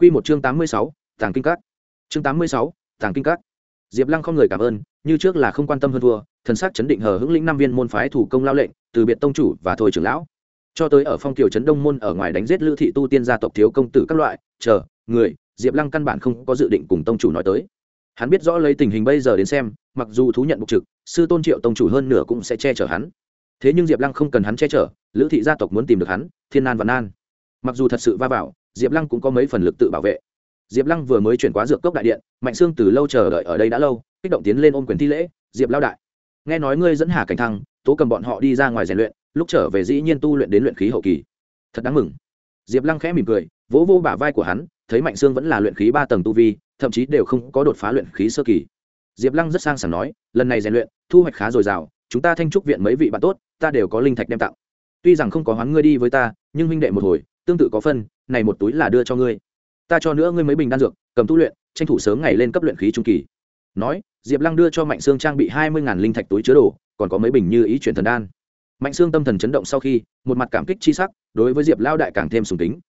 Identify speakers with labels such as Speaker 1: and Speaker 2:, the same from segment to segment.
Speaker 1: Quy một chương tám mươi sáu, Tàng kinh các. Chương tám mươi sáu, Tàng kinh các. Diệp Lăng không người cảm ơn, như trước là không quan tâm hơn thua, thần sắc chấn định hờ hững lĩnh năm viên môn phái thủ công lao lệnh, từ biệt tông chủ và thôi trưởng lão. Cho tới ở phong tiểu trấn Đông môn ở ngoài đánh giết Lữ thị tu tiên gia tộc thiếu công tử các loại, chờ, người, Diệp Lăng căn bản không có dự định cùng tông chủ nói tới. Hắn biết rõ lấy tình hình bây giờ đến xem, mặc dù thú nhận bục trực, sư tôn Triệu tông chủ hơn nửa cũng sẽ che chở hắn. Thế nhưng Diệp Lăng không cần hắn che chở, Lữ thị gia tộc muốn tìm được hắn, thiên nan và nan. Mặc dù thật sự va vào, Diệp Lăng cũng có mấy phần lực tự bảo vệ. Diệp lăng vừa mới chuyển qua dược cốc đại điện, mạnh sương từ lâu chờ đợi ở đây đã lâu, kích động tiến lên ôm quyền thi lễ, diệp lao đại, nghe nói ngươi dẫn hà cảnh thăng, tố cầm bọn họ đi ra ngoài rèn luyện, lúc trở về dĩ nhiên tu luyện đến luyện khí hậu kỳ. Thật đáng mừng. Diệp lăng khẽ mỉm cười, vỗ vô bả vai của hắn, thấy mạnh sương vẫn là luyện khí ba tầng tu vi, thậm chí đều không có đột phá luyện khí sơ kỳ. Diệp lăng rất sang sảng nói, lần này rèn luyện, thu hoạch khá dồi dào, chúng ta thanh trúc viện mấy vị bạn tốt, ta đều có linh thạch đem tặng. Tuy rằng không có hoán ngươi đi với ta, nhưng huynh đệ một hồi tương tự có phân, này một túi là đưa cho ngươi. Ta cho nữa ngươi mấy bình đan dược, cầm tu luyện, tranh thủ sớm ngày lên cấp luyện khí trung kỳ. Nói, diệp lăng đưa cho mạnh sương trang bị hai mươi linh thạch túi chứa đồ, còn có mấy bình như ý chuyển thần đan. Mạnh sương tâm thần chấn động sau khi, một mặt cảm kích chi sắc, đối với diệp lao đại càng thêm sùng kính.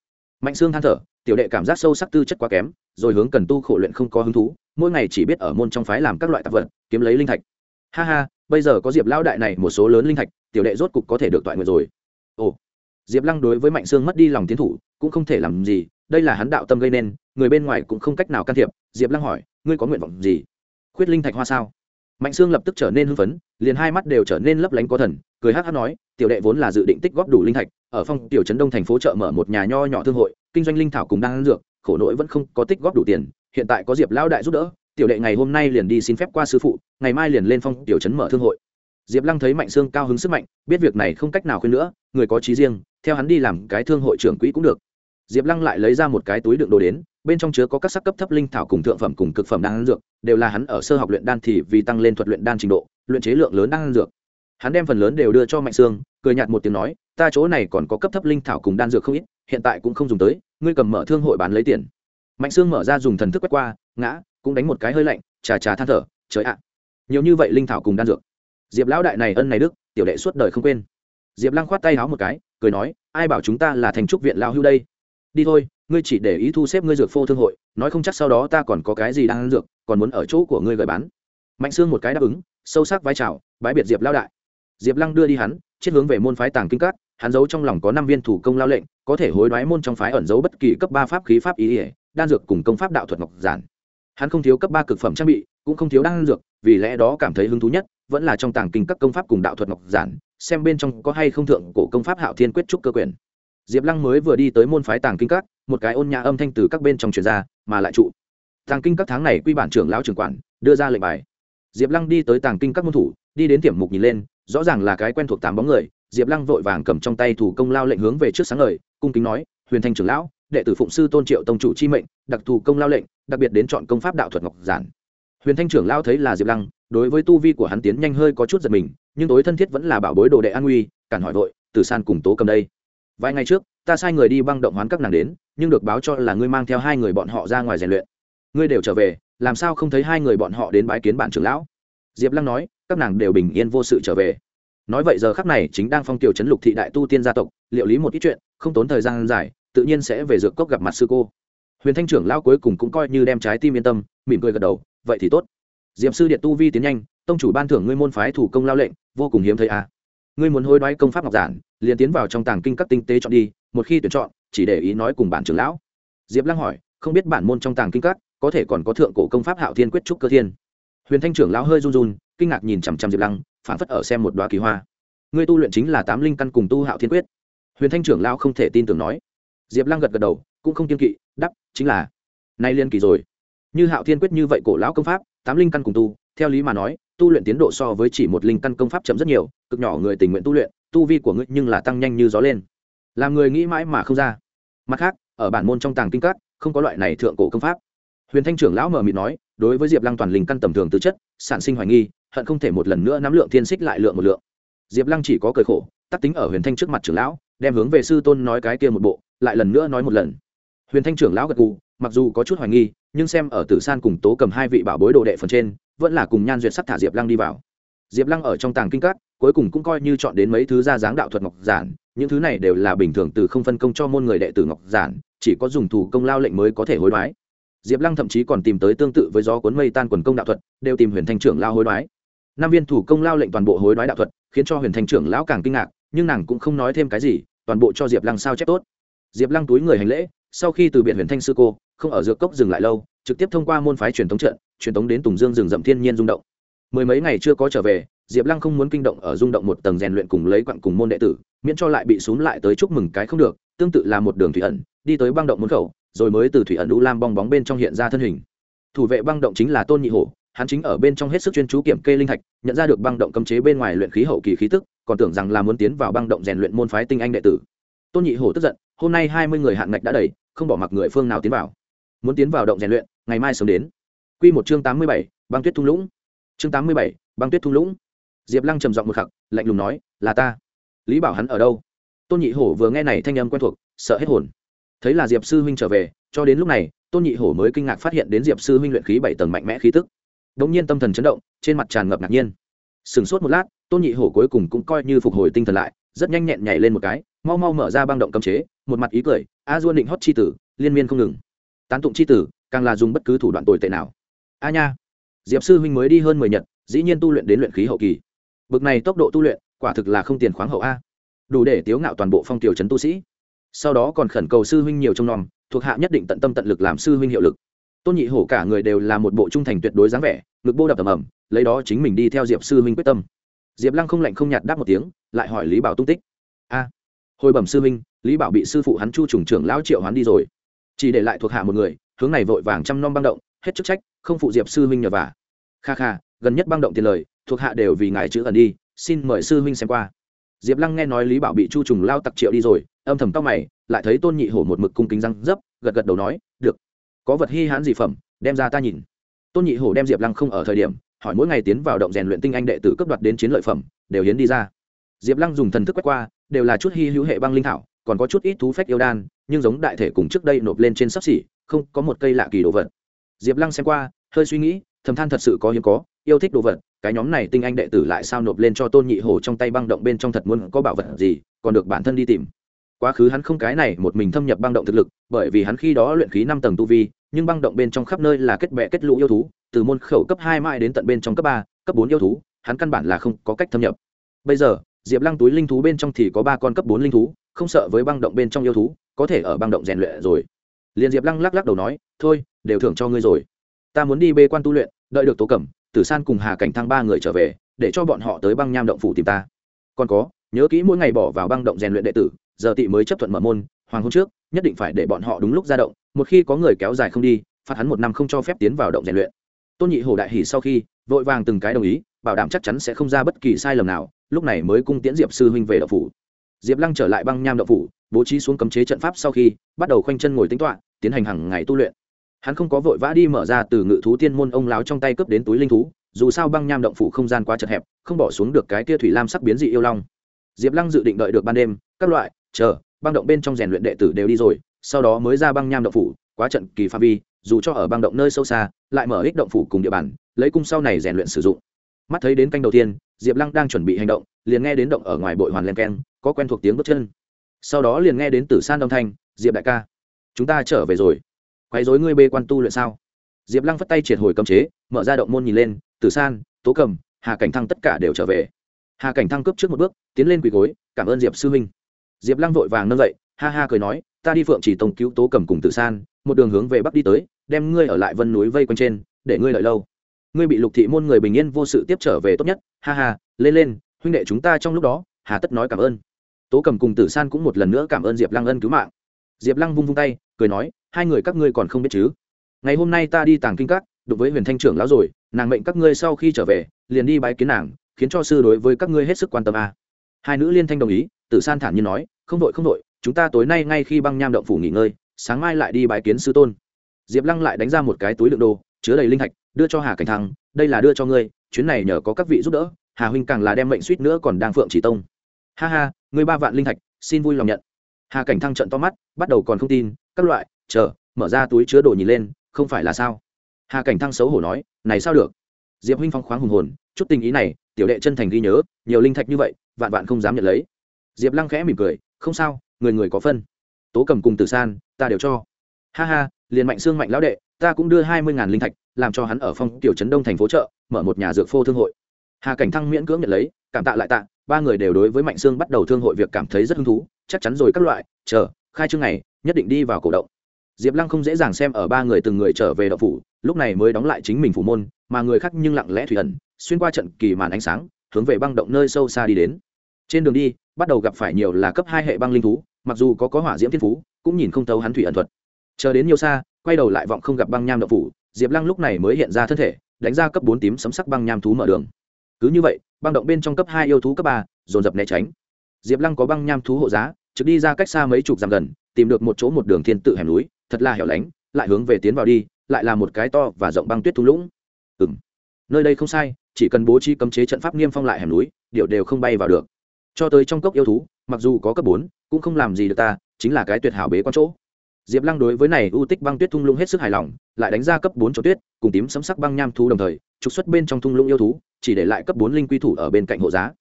Speaker 1: Mạnh sương than thở, tiểu đệ cảm giác sâu sắc tư chất quá kém, rồi hướng cần tu khổ luyện không có hứng thú, mỗi ngày chỉ biết ở môn trong phái làm các loại tạp vật, kiếm lấy linh thạch. Ha ha, bây giờ có diệp lao đại này một số lớn linh thạch, tiểu đệ rốt cục có thể được toại nguyện rồi. Ồ diệp lăng đối với mạnh sương mất đi lòng tiến thủ, cũng không thể làm gì, đây là hắn đạo tâm gây nên, người bên ngoài cũng không cách nào can thiệp. Diệp lăng hỏi, ngươi có nguyện vọng gì? Khuyết linh thạch hoa sao? Mạnh sương lập tức trở nên hưng phấn, liền hai mắt đều trở nên lấp lánh có thần, cười hát hát nói, tiểu đệ vốn là dự định tích góp đủ linh thạch, ở phong tiểu trấn đông thành phố chợ mở một nhà nho nhỏ thương hội, kinh doanh linh thảo cùng đang ăn dược, khổ nỗi vẫn không có tích góp đủ tiền, hiện tại có diệp lão đại giúp đỡ, tiểu đệ ngày hôm nay liền đi xin phép qua sư phụ, ngày mai liền lên phong tiểu trấn mở thương hội. Diệp lăng thấy mạnh sương cao hứng sức mạnh, biết việc này không cách nào khuyên nữa, người có trí riêng theo hắn đi làm cái thương hội trưởng quỹ cũng được. Diệp lăng lại lấy ra một cái túi đựng đồ đến, bên trong chứa có các sắc cấp thấp linh thảo cùng thượng phẩm cùng cực phẩm đan dược, đều là hắn ở sơ học luyện đan thì vì tăng lên thuật luyện đan trình độ, luyện chế lượng lớn đan dược. Hắn đem phần lớn đều đưa cho mạnh sương, cười nhạt một tiếng nói, ta chỗ này còn có cấp thấp linh thảo cùng đan dược không ít, hiện tại cũng không dùng tới, ngươi cầm mở thương hội bán lấy tiền. Mạnh sương mở ra dùng thần thức quét qua, ngã, cũng đánh một cái hơi lạnh trà trà than thở, trời ạ, nhiều như vậy linh thảo cùng đan dược. Diệp lão đại này ân này đức, tiểu đệ suốt đời không quên. Diệp lăng khoát tay háo một cái cười nói, ai bảo chúng ta là thành trúc viện lao hưu đây? Đi thôi, ngươi chỉ để ý thu xếp ngươi dược phô thương hội, nói không chắc sau đó ta còn có cái gì đang ăn dược, còn muốn ở chỗ của ngươi gửi bán. Mạnh xương một cái đáp ứng, sâu sắc vai trào bái biệt diệp lao đại. Diệp lăng đưa đi hắn, chết hướng về môn phái tàng kinh các, hắn giấu trong lòng có năm viên thủ công lao lệnh, có thể hối đoái môn trong phái ẩn giấu bất kỳ cấp ba pháp khí pháp ý ỉa đan dược cùng công pháp đạo thuật ngọc giản. Hắn không thiếu cấp ba cực phẩm trang bị, cũng không thiếu đan dược, vì lẽ đó cảm thấy hứng thú nhất, vẫn là trong tàng kinh các công pháp cùng đạo thuật ngọc giản xem bên trong có hay không thượng cổ công pháp hạo thiên quyết trúc cơ quyền. Diệp lăng mới vừa đi tới môn phái tàng kinh các, một cái ôn nhã âm thanh từ các bên trong truyền ra, mà lại trụ. Tàng kinh các tháng này quy bản trưởng lão trưởng quản, đưa ra lệnh bài. Diệp lăng đi tới tàng kinh các môn thủ, đi đến tiệm mục nhìn lên, rõ ràng là cái quen thuộc tám bóng người. Diệp lăng vội vàng cầm trong tay thủ công lao lệnh hướng về trước sáng ngời, cung kính nói, huyền thanh trưởng lão, đệ tử phụng sư tôn triệu tông chủ chi mệnh, đặc thù công lao lệnh, đặc biệt đến chọn công pháp đạo thuật ngọc giản. Huyền thanh trưởng lao thấy là diệp lăng, đối với tu vi của hắn tiến nhanh hơi có chút giật mình nhưng tối thân thiết vẫn là bảo bối đồ đệ an nguy, cản hỏi vội từ san cùng tố cầm đây. Vài ngày trước, ta sai người đi băng động hoán các nàng đến, nhưng được báo cho là ngươi mang theo hai người bọn họ ra ngoài rèn luyện. Ngươi đều trở về, làm sao không thấy hai người bọn họ đến bái kiến bản trưởng lão? Diệp lăng nói, các nàng đều bình yên vô sự trở về. Nói vậy giờ khắc này chính đang phong tiểu chấn lục thị đại tu tiên gia tộc, liệu lý một ít chuyện, không tốn thời gian dài, tự nhiên sẽ về dược cốc gặp mặt sư cô. Huyền thanh trưởng lão cuối cùng cũng coi như đem trái tim yên tâm, mỉm cười gật đầu, vậy thì tốt. Diệp sư điện tu vi tiến nhanh tông chủ ban thưởng ngươi môn phái thủ công lao lệnh, vô cùng hiếm thấy à. ngươi muốn hối đoái công pháp ngọc giản, liền tiến vào trong tàng kinh các tinh tế chọn đi, một khi tuyển chọn, chỉ để ý nói cùng bản trưởng lão. Diệp lăng hỏi, không biết bản môn trong tàng kinh các, có thể còn có thượng cổ công pháp hạo thiên quyết trúc cơ thiên. Huyền thanh trưởng lão hơi run run, kinh ngạc nhìn chằm chằm diệp lăng, phản phất ở xem một đoá kỳ hoa. Ngươi tu luyện chính là tám linh căn cùng tu hạo thiên quyết. Huyền thanh trưởng lão không thể tin tưởng nói. Diệp lăng gật gật đầu, cũng không kiên kỵ đắp chính là, nay liên kỳ rồi. Như hạo thiên quyết như vậy cổ lão công pháp, tám linh căn cùng tu theo lý mà nói, tu luyện tiến độ so với chỉ một linh căn công pháp chậm rất nhiều, cực nhỏ người tình nguyện tu luyện, tu vi của ngươi nhưng là tăng nhanh như gió lên. Làm người nghĩ mãi mà không ra. Mặt khác, ở bản môn trong tàng kinh các, không có loại này thượng cổ công pháp. Huyền thanh trưởng lão mờ mịt nói, đối với diệp lăng toàn linh căn tầm thường tư chất, sản sinh hoài nghi, hận không thể một lần nữa nắm lượng thiên xích lại lượng một lượng. Diệp lăng chỉ có cười khổ tắt tính ở huyền thanh trước mặt trưởng lão, đem hướng về sư tôn nói cái kia một bộ, lại lần nữa nói một lần. Huyền thanh trưởng lão gật gù mặc dù có chút hoài nghi, nhưng xem ở tử san cùng tố cầm hai vị bảo bối đồ đệ phần trên, vẫn là cùng nhan duyệt sắp thả diệp lăng đi vào. Diệp lăng ở trong tàng kinh các, cuối cùng cũng coi như chọn đến mấy thứ ra dáng đạo thuật ngọc giản, những thứ này đều là bình thường từ không phân công cho môn người đệ tử ngọc giản, chỉ có dùng thủ công lao lệnh mới có thể hối đoái. Diệp lăng thậm chí còn tìm tới tương tự với gió cuốn mây tan quần công đạo thuật, đều tìm huyền thanh trưởng lao hối đoái. Năm viên thủ công lao lệnh toàn bộ hối đoái đạo thuật, khiến cho huyền thanh trưởng lão càng kinh ngạc, nhưng nàng cũng không nói thêm cái gì, toàn bộ cho diệp lăng sao chép tốt. Diệp lăng túi người hành lễ, sau khi từ biệt huyền thanh sư cô không ở dược cốc dừng lại lâu, trực tiếp thông qua môn phái truyền thống trận, truyền thống đến tùng dương rừng rậm thiên nhiên rung động. Mười mấy ngày chưa có trở về, diệp lăng không muốn kinh động ở rung động một tầng rèn luyện cùng lấy quặng cùng môn đệ tử, miễn cho lại bị x u ố n g lại tới chúc mừng cái không được, tương tự là một đường thủy ẩn, đi tới băng động môn khẩu, rồi mới từ thủy ẩn u lam bong bóng bên trong hiện ra thân hình. Thủ vệ băng động chính là tôn nhị hổ, hắn chính ở bên trong hết sức chuyên chú kiểm kê linh thạch, nhận ra được băng động cấm chế bên ngoài luyện khí hậu kỳ khí tức, còn tưởng rằng là muốn tiến vào băng động rèn luyện môn phái tinh anh đệ tử. Tôn nhị hổ tức giận, hôm nay hai mươi người hạn ngạch đã đầy, không bỏ mặc người phương nào tiến vào muốn tiến vào động rèn luyện, ngày mai sớm đến. Q một chương tám mươi bảy, băng tuyết thung lũng. Chương tám mươi bảy, băng tuyết thung lũng. Diệp lăng trầm giọng một khắc, lạnh lùng nói, là ta. Lý bảo hắn ở đâu? Tôn nhị hổ vừa nghe này thanh âm quen thuộc, sợ hết hồn. Thấy là diệp sư huynh trở về, cho đến lúc này, tôn nhị hổ mới kinh ngạc phát hiện đến diệp sư huynh luyện khí bảy tầng mạnh mẽ khí tức. Đ ỗ n g nhiên tâm thần chấn động, trên mặt tràn ngập ngạc nhiên. Sửng sốt một lát, tôn nhị hổ cuối cùng cũng coi như phục hồi tinh thần lại, rất nhanh nhẹn nhảy lên một cái, mau mau mở ra băng động cấm chế, một mặt ý cười, a duôn định hót c h i tử, liên miên không ngừng tán tụng c h i tử, càng là dùng bất cứ thủ đoạn tồi tệ nào. A nha. Diệp sư huynh mới đi hơn mười nhật, dĩ nhiên tu luyện đến luyện khí hậu kỳ. Bực này tốc độ tu luyện, quả thực là không tiền khoáng hậu a. Đủ để tiếu ngạo toàn bộ phong tiểu trấn tu sĩ. Sau đó còn khẩn cầu sư huynh nhiều trong nom, thuộc hạ nhất định tận tâm tận lực làm sư huynh hiệu lực. Tôn nhị hổ cả người đều là một bộ trung thành tuyệt đối dáng vẻ, ngực bô đập tầm ẩm lấy đó chính mình đi theo diệp sư huynh quyết tâm. Diệp lăng không lạnh không nhạt đáp một tiếng, lại hỏi lý bảo tung tích. A. Hồi bẩm sư huynh, lý bảo bị sư phụ hắn chu trùng trưởng lão triệu hắn đi rồi chỉ để lại thuộc hạ một người, hướng này vội vàng chăm nom băng động, hết chức trách, không phụ diệp sư huynh nhờ vả. Kha kha, gần nhất băng động tiền lời, thuộc hạ đều vì ngài chữ ẩn đi, xin mời sư huynh xem qua. Diệp lăng nghe nói lý bảo bị chu trùng lao tặc triệu đi rồi, âm thầm tóc mày, lại thấy tôn nhị hổ một mực cung kính răng dấp, gật gật đầu nói, được, có vật hy hãn gì phẩm, đem ra ta nhìn. Tôn nhị hổ đem diệp lăng không ở thời điểm, hỏi mỗi ngày tiến vào động rèn luyện tinh anh đệ tử cấp đoạt đến chiến lợi phẩm, đều hiến đi ra. Diệp lăng dùng thần thức quét qua, đều là chút hy hữu hệ băng linh thảo, còn có chút ít thú phách yêu đan nhưng giống đại thể cùng trước đây nộp lên trên sắp xỉ, không có một cây lạ kỳ đồ vật. Diệp lăng xem qua, hơi suy nghĩ, thầm than thật sự có hiếm có, yêu thích đồ vật, cái nhóm này tinh anh đệ tử lại sao nộp lên cho tôn nhị hổ trong tay băng động bên trong thật muốn có bảo vật gì, còn được bản thân đi tìm. Quá khứ hắn không cái này, một mình thâm nhập băng động thực lực, bởi vì hắn khi đó luyện khí năm tầng tu vi, nhưng băng động bên trong khắp nơi là kết bệ kết lũ yêu thú, từ môn khẩu cấp hai mãi đến tận bên trong cấp ba, cấp bốn yêu thú, hắn căn bản là không có cách thâm nhập. Bây giờ, diệp lăng túi linh thú bên trong thì có ba con cấp bốn linh thú không sợ với băng động bên trong yêu thú, có thể ở băng động rèn luyện rồi. Liền diệp lăng lắc lắc đầu nói, thôi, đều thưởng cho ngươi rồi. Ta muốn đi bê quan tu luyện, đợi được tố cẩm, tử san cùng hà cảnh thăng ba người trở về, để cho bọn họ tới băng nham động phủ tìm ta. Còn có, nhớ kỹ mỗi ngày bỏ vào băng động rèn luyện đệ tử, giờ tị mới chấp thuận mở môn, hoàng hôn trước, nhất định phải để bọn họ đúng lúc ra động, một khi có người kéo dài không đi, phạt hắn một năm không cho phép tiến vào động rèn luyện. Tôn nhị hồ đại hỉ sau khi, vội vàng từng cái đồng ý, bảo đảm chắc chắn sẽ không ra bất kỳ sai lầm nào, lúc này mới cung tiễn diệp sư huynh về đậu phủ diệp lăng trở lại băng nham đậu phủ, bố trí xuống cấm chế trận pháp sau khi bắt đầu khoanh chân ngồi tính toạ tiến hành hàng ngày tu luyện. Hắn không có vội vã đi mở ra từ ngự thú tiên môn ông láo trong tay cướp đến túi linh thú, dù sao băng nham động phủ không gian quá chật hẹp, không bỏ xuống được cái tia thủy lam sắc biến dị yêu long. Diệp lăng dự định đợi được ban đêm, các loại, chờ, băng động bên trong rèn luyện đệ tử đều đi rồi, sau đó mới ra băng nham động phủ, quá trận kỳ pha vi, dù cho ở băng động nơi sâu xa, lại mở ích động phủ cùng địa bàn, lấy cung sau này rèn luyện sử dụng. Mắt thấy đến canh đầu tiên, diệp lăng đang chuẩn bị hành động, liền nghe đến động ở ngoài bội hoàn len keng có quen thuộc tiếng bước chân. Sau đó liền nghe đến tử san đồng thanh, diệp đại ca, chúng ta trở về rồi. Quấy dối ngươi bê quan tu luyện sao? Diệp lăng phất tay triệt hồi cấm chế, mở ra động môn nhìn lên, tử san, tố cầm, hà cảnh thăng tất cả đều trở về. Hà cảnh thăng cướp trước một bước, tiến lên quỳ gối, cảm ơn diệp sư huynh. Diệp lăng vội vàng nâng dậy, ha ha cười nói, ta đi phượng chỉ tông cứu tố cầm cùng tử san, một đường hướng về bắc đi tới, đem ngươi ở lại vân núi vây quanh trên, để ngươi lợi lâu. Ngươi bị lục thị môn người bình yên vô sự tiếp trở về tốt nhất, ha ha, lên lên, huynh đệ chúng ta trong lúc đó, hà tất nói cảm ơn tố cầm cùng tử san cũng một lần nữa cảm ơn diệp lăng ân cứu mạng. Diệp lăng vung vung tay, cười nói, hai người các ngươi còn không biết chứ? Ngày hôm nay ta đi tàng kinh các, đụng với huyền thanh trưởng lão rồi, nàng mệnh các ngươi sau khi trở về, liền đi bái kiến nàng, khiến cho sư đối với các ngươi hết sức quan tâm a. À. hai nữ liên thanh đồng ý, tử san thản nhiên nói, không đội không đội, chúng ta tối nay ngay khi băng nham động phủ nghỉ ngơi, sáng mai lại đi bái kiến sư tôn. Diệp lăng lại đánh ra một cái túi đựng đồ, chứa đầy linh thạch đưa cho hà cảnh thăng, đây là đưa cho ngươi, chuyến này nhờ có các vị giúp đỡ, hà huynh càng là đem mệnh suýt nữa còn đang phượng chỉ tông ha ha người ba vạn linh thạch, xin vui lòng nhận. Hà cảnh thăng trận to mắt, bắt đầu còn không tin, các loại, chờ, mở ra túi chứa đồ nhìn lên, không phải là sao? Hà cảnh thăng xấu hổ nói, này sao được? Diệp huynh phong khoáng hùng hồn, chút tình ý này, tiểu đệ chân thành ghi nhớ, nhiều linh thạch như vậy, vạn vạn không dám nhận lấy. Diệp lăng khẽ mỉm cười, không sao, người người có phân. Tố cầm cùng tử san, ta đều cho. Ha ha, liền mạnh xương mạnh lão đệ, ta cũng đưa hai mươi ngàn linh thạch, làm cho hắn ở phong tiểu trấn đông thành phố chợ, mở một nhà dược phô thương hội. Hà cảnh thăng miễn cưỡng nhận lấy, cảm tạ lại tạ ba người đều đối với mạnh xương bắt đầu thương hội việc cảm thấy rất hứng thú, chắc chắn rồi các loại, chờ, khai trương này nhất định đi vào cổ động. Diệp lăng không dễ dàng xem ở ba người từng người trở về đậu phủ, lúc này mới đóng lại chính mình phủ môn, mà người khác nhưng lặng lẽ thủy ẩn, xuyên qua trận kỳ màn ánh sáng, hướng về băng động nơi sâu xa đi đến. Trên đường đi, bắt đầu gặp phải nhiều là cấp hai hệ băng linh thú, mặc dù có có hỏa diễm thiên phú, cũng nhìn không thấu hắn thủy ẩn thuật. Chờ đến nhiều xa, quay đầu lại vọng không gặp băng nham đậu phủ, diệp lăng lúc này mới hiện ra thân thể, đánh ra cấp bốn tím sấm sắc băng nham thú mở đường. Cứ như vậy băng động bên trong cấp hai yêu thú cấp ba, dồn dập né tránh. Diệp lăng có băng nham thú hộ giá, trực đi ra cách xa mấy chục dặm gần, tìm được một chỗ một đường thiên tự hẻm núi, thật là hẻo lánh, lại hướng về tiến vào đi, lại là một cái to và rộng băng tuyết thung lũng. Ừ m nơi đây không sai, chỉ cần bố trí cấm chế trận pháp nghiêm phong lại hẻm núi điệu đều không bay vào được. Cho tới trong cốc yêu thú, mặc dù có cấp bốn, cũng không làm gì được ta, chính là cái tuyệt hảo bế con chỗ. Diệp lăng đối với này ưu tích băng tuyết thung lũng hết sức hài lòng, lại đánh ra cấp bốn chỗ tuyết, cùng tím sấm sắc băng nham thú đồng thời, trục xuất bên trong thung lũng yêu thú chỉ để lại cấp bốn linh quy thủ ở bên cạnh hộ giá.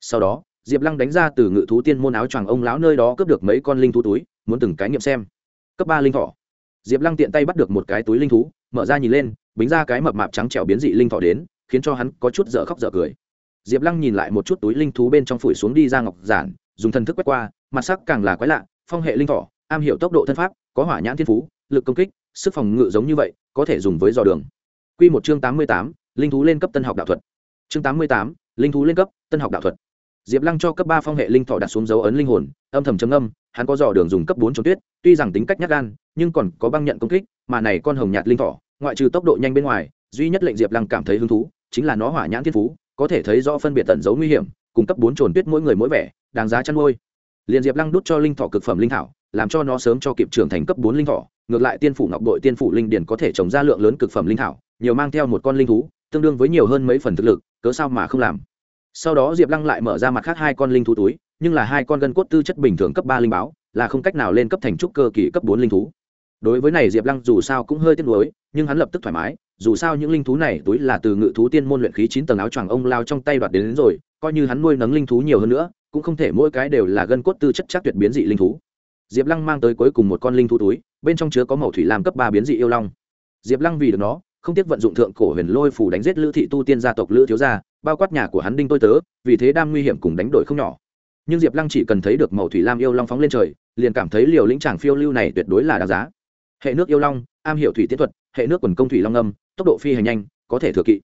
Speaker 1: Sau đó, diệp lăng đánh ra từ ngự thú tiên môn áo choàng ông lão nơi đó cướp được mấy con linh thú túi, muốn từng cái nghiệm xem. Cấp ba linh thỏ diệp lăng tiện tay bắt được một cái túi linh thú, mở ra nhìn lên, bính ra cái mập mạp trắng trẻo biến dị linh thỏ đến, khiến cho hắn có chút dở khóc dở cười. Diệp lăng nhìn lại một chút túi linh thú bên trong phủi xuống đi ra ngọc giản, dùng thần thức quét qua, mặt sắc càng là quái lạ, phong hệ linh thỏ am hiểu tốc độ thân pháp, có hỏa nhãn thiên phú, lực công kích, sức phòng ngự giống như vậy, có thể dùng với dò đường. Q một chương tám mươi tám, linh thú lên cấp tân học đạo thuật chương tám mươi tám, linh thú lên cấp, tân học đạo thuật. Diệp lăng cho cấp ba phong hệ linh thọ đặt xuống dấu ấn linh hồn, âm thầm chấm âm hắn có dò đường dùng cấp bốn trốn tuyết, tuy rằng tính cách nhát gan, nhưng còn có băng nhận công kích, mà này con hồng nhạt linh thọ, ngoại trừ tốc độ nhanh bên ngoài, duy nhất lệnh diệp lăng cảm thấy hứng thú, chính là nó hỏa nhãn thiên phú, có thể thấy rõ phân biệt tận dấu nguy hiểm, cùng cấp bốn trồn tuyết mỗi người mỗi vẻ, đáng giá chăn nuôi. Liền diệp lăng đút cho linh thọ cực phẩm linh thảo, làm cho nó sớm cho kịp trưởng thành cấp bốn linh thọ, ngược lại tiên phủ ngọc đội tiên phủ linh điển có thể trồng ra lượng lớn cực phẩm linh thảo, nhiều mang theo một con linh thú tương đương với nhiều hơn mấy phần thực lực cớ sao mà không làm? Sau đó diệp lăng lại mở ra mặt khác hai con linh thú túi nhưng là hai con gân cốt tư chất bình thường cấp ba linh báo là không cách nào lên cấp thành trúc cơ kỳ cấp bốn linh thú. Đối với này diệp lăng dù sao cũng hơi tiếc nuối nhưng hắn lập tức thoải mái dù sao những linh thú này túi là từ ngự thú tiên môn luyện khí chín tầng áo choàng ông lao trong tay đoạt đến, đến rồi coi như hắn nuôi nấng linh thú nhiều hơn nữa cũng không thể mỗi cái đều là gân cốt tư chất chắc tuyệt biến dị linh thú. Diệp lăng mang tới cuối cùng một con linh thú túi bên trong chứa có màu thủy làm cấp ba biến dị yêu long. Diệp lăng vì được nó không tiếc vận dụng thượng cổ huyền lôi phủ đánh giết lữ thị tu tiên gia tộc lữ thiếu gia, bao quát nhà của hắn đinh tôi tớ, vì thế đam nguy hiểm cùng đánh đổi không nhỏ. Nhưng diệp lăng chỉ cần thấy được màu thủy lam yêu long phóng lên trời, liền cảm thấy liều lĩnh tràng phiêu lưu này tuyệt đối là đáng giá. Hệ nước yêu long, am hiểu thủy tiến thuật, hệ nước quần công thủy long âm, tốc độ phi hành nhanh, có thể thừa kỵ.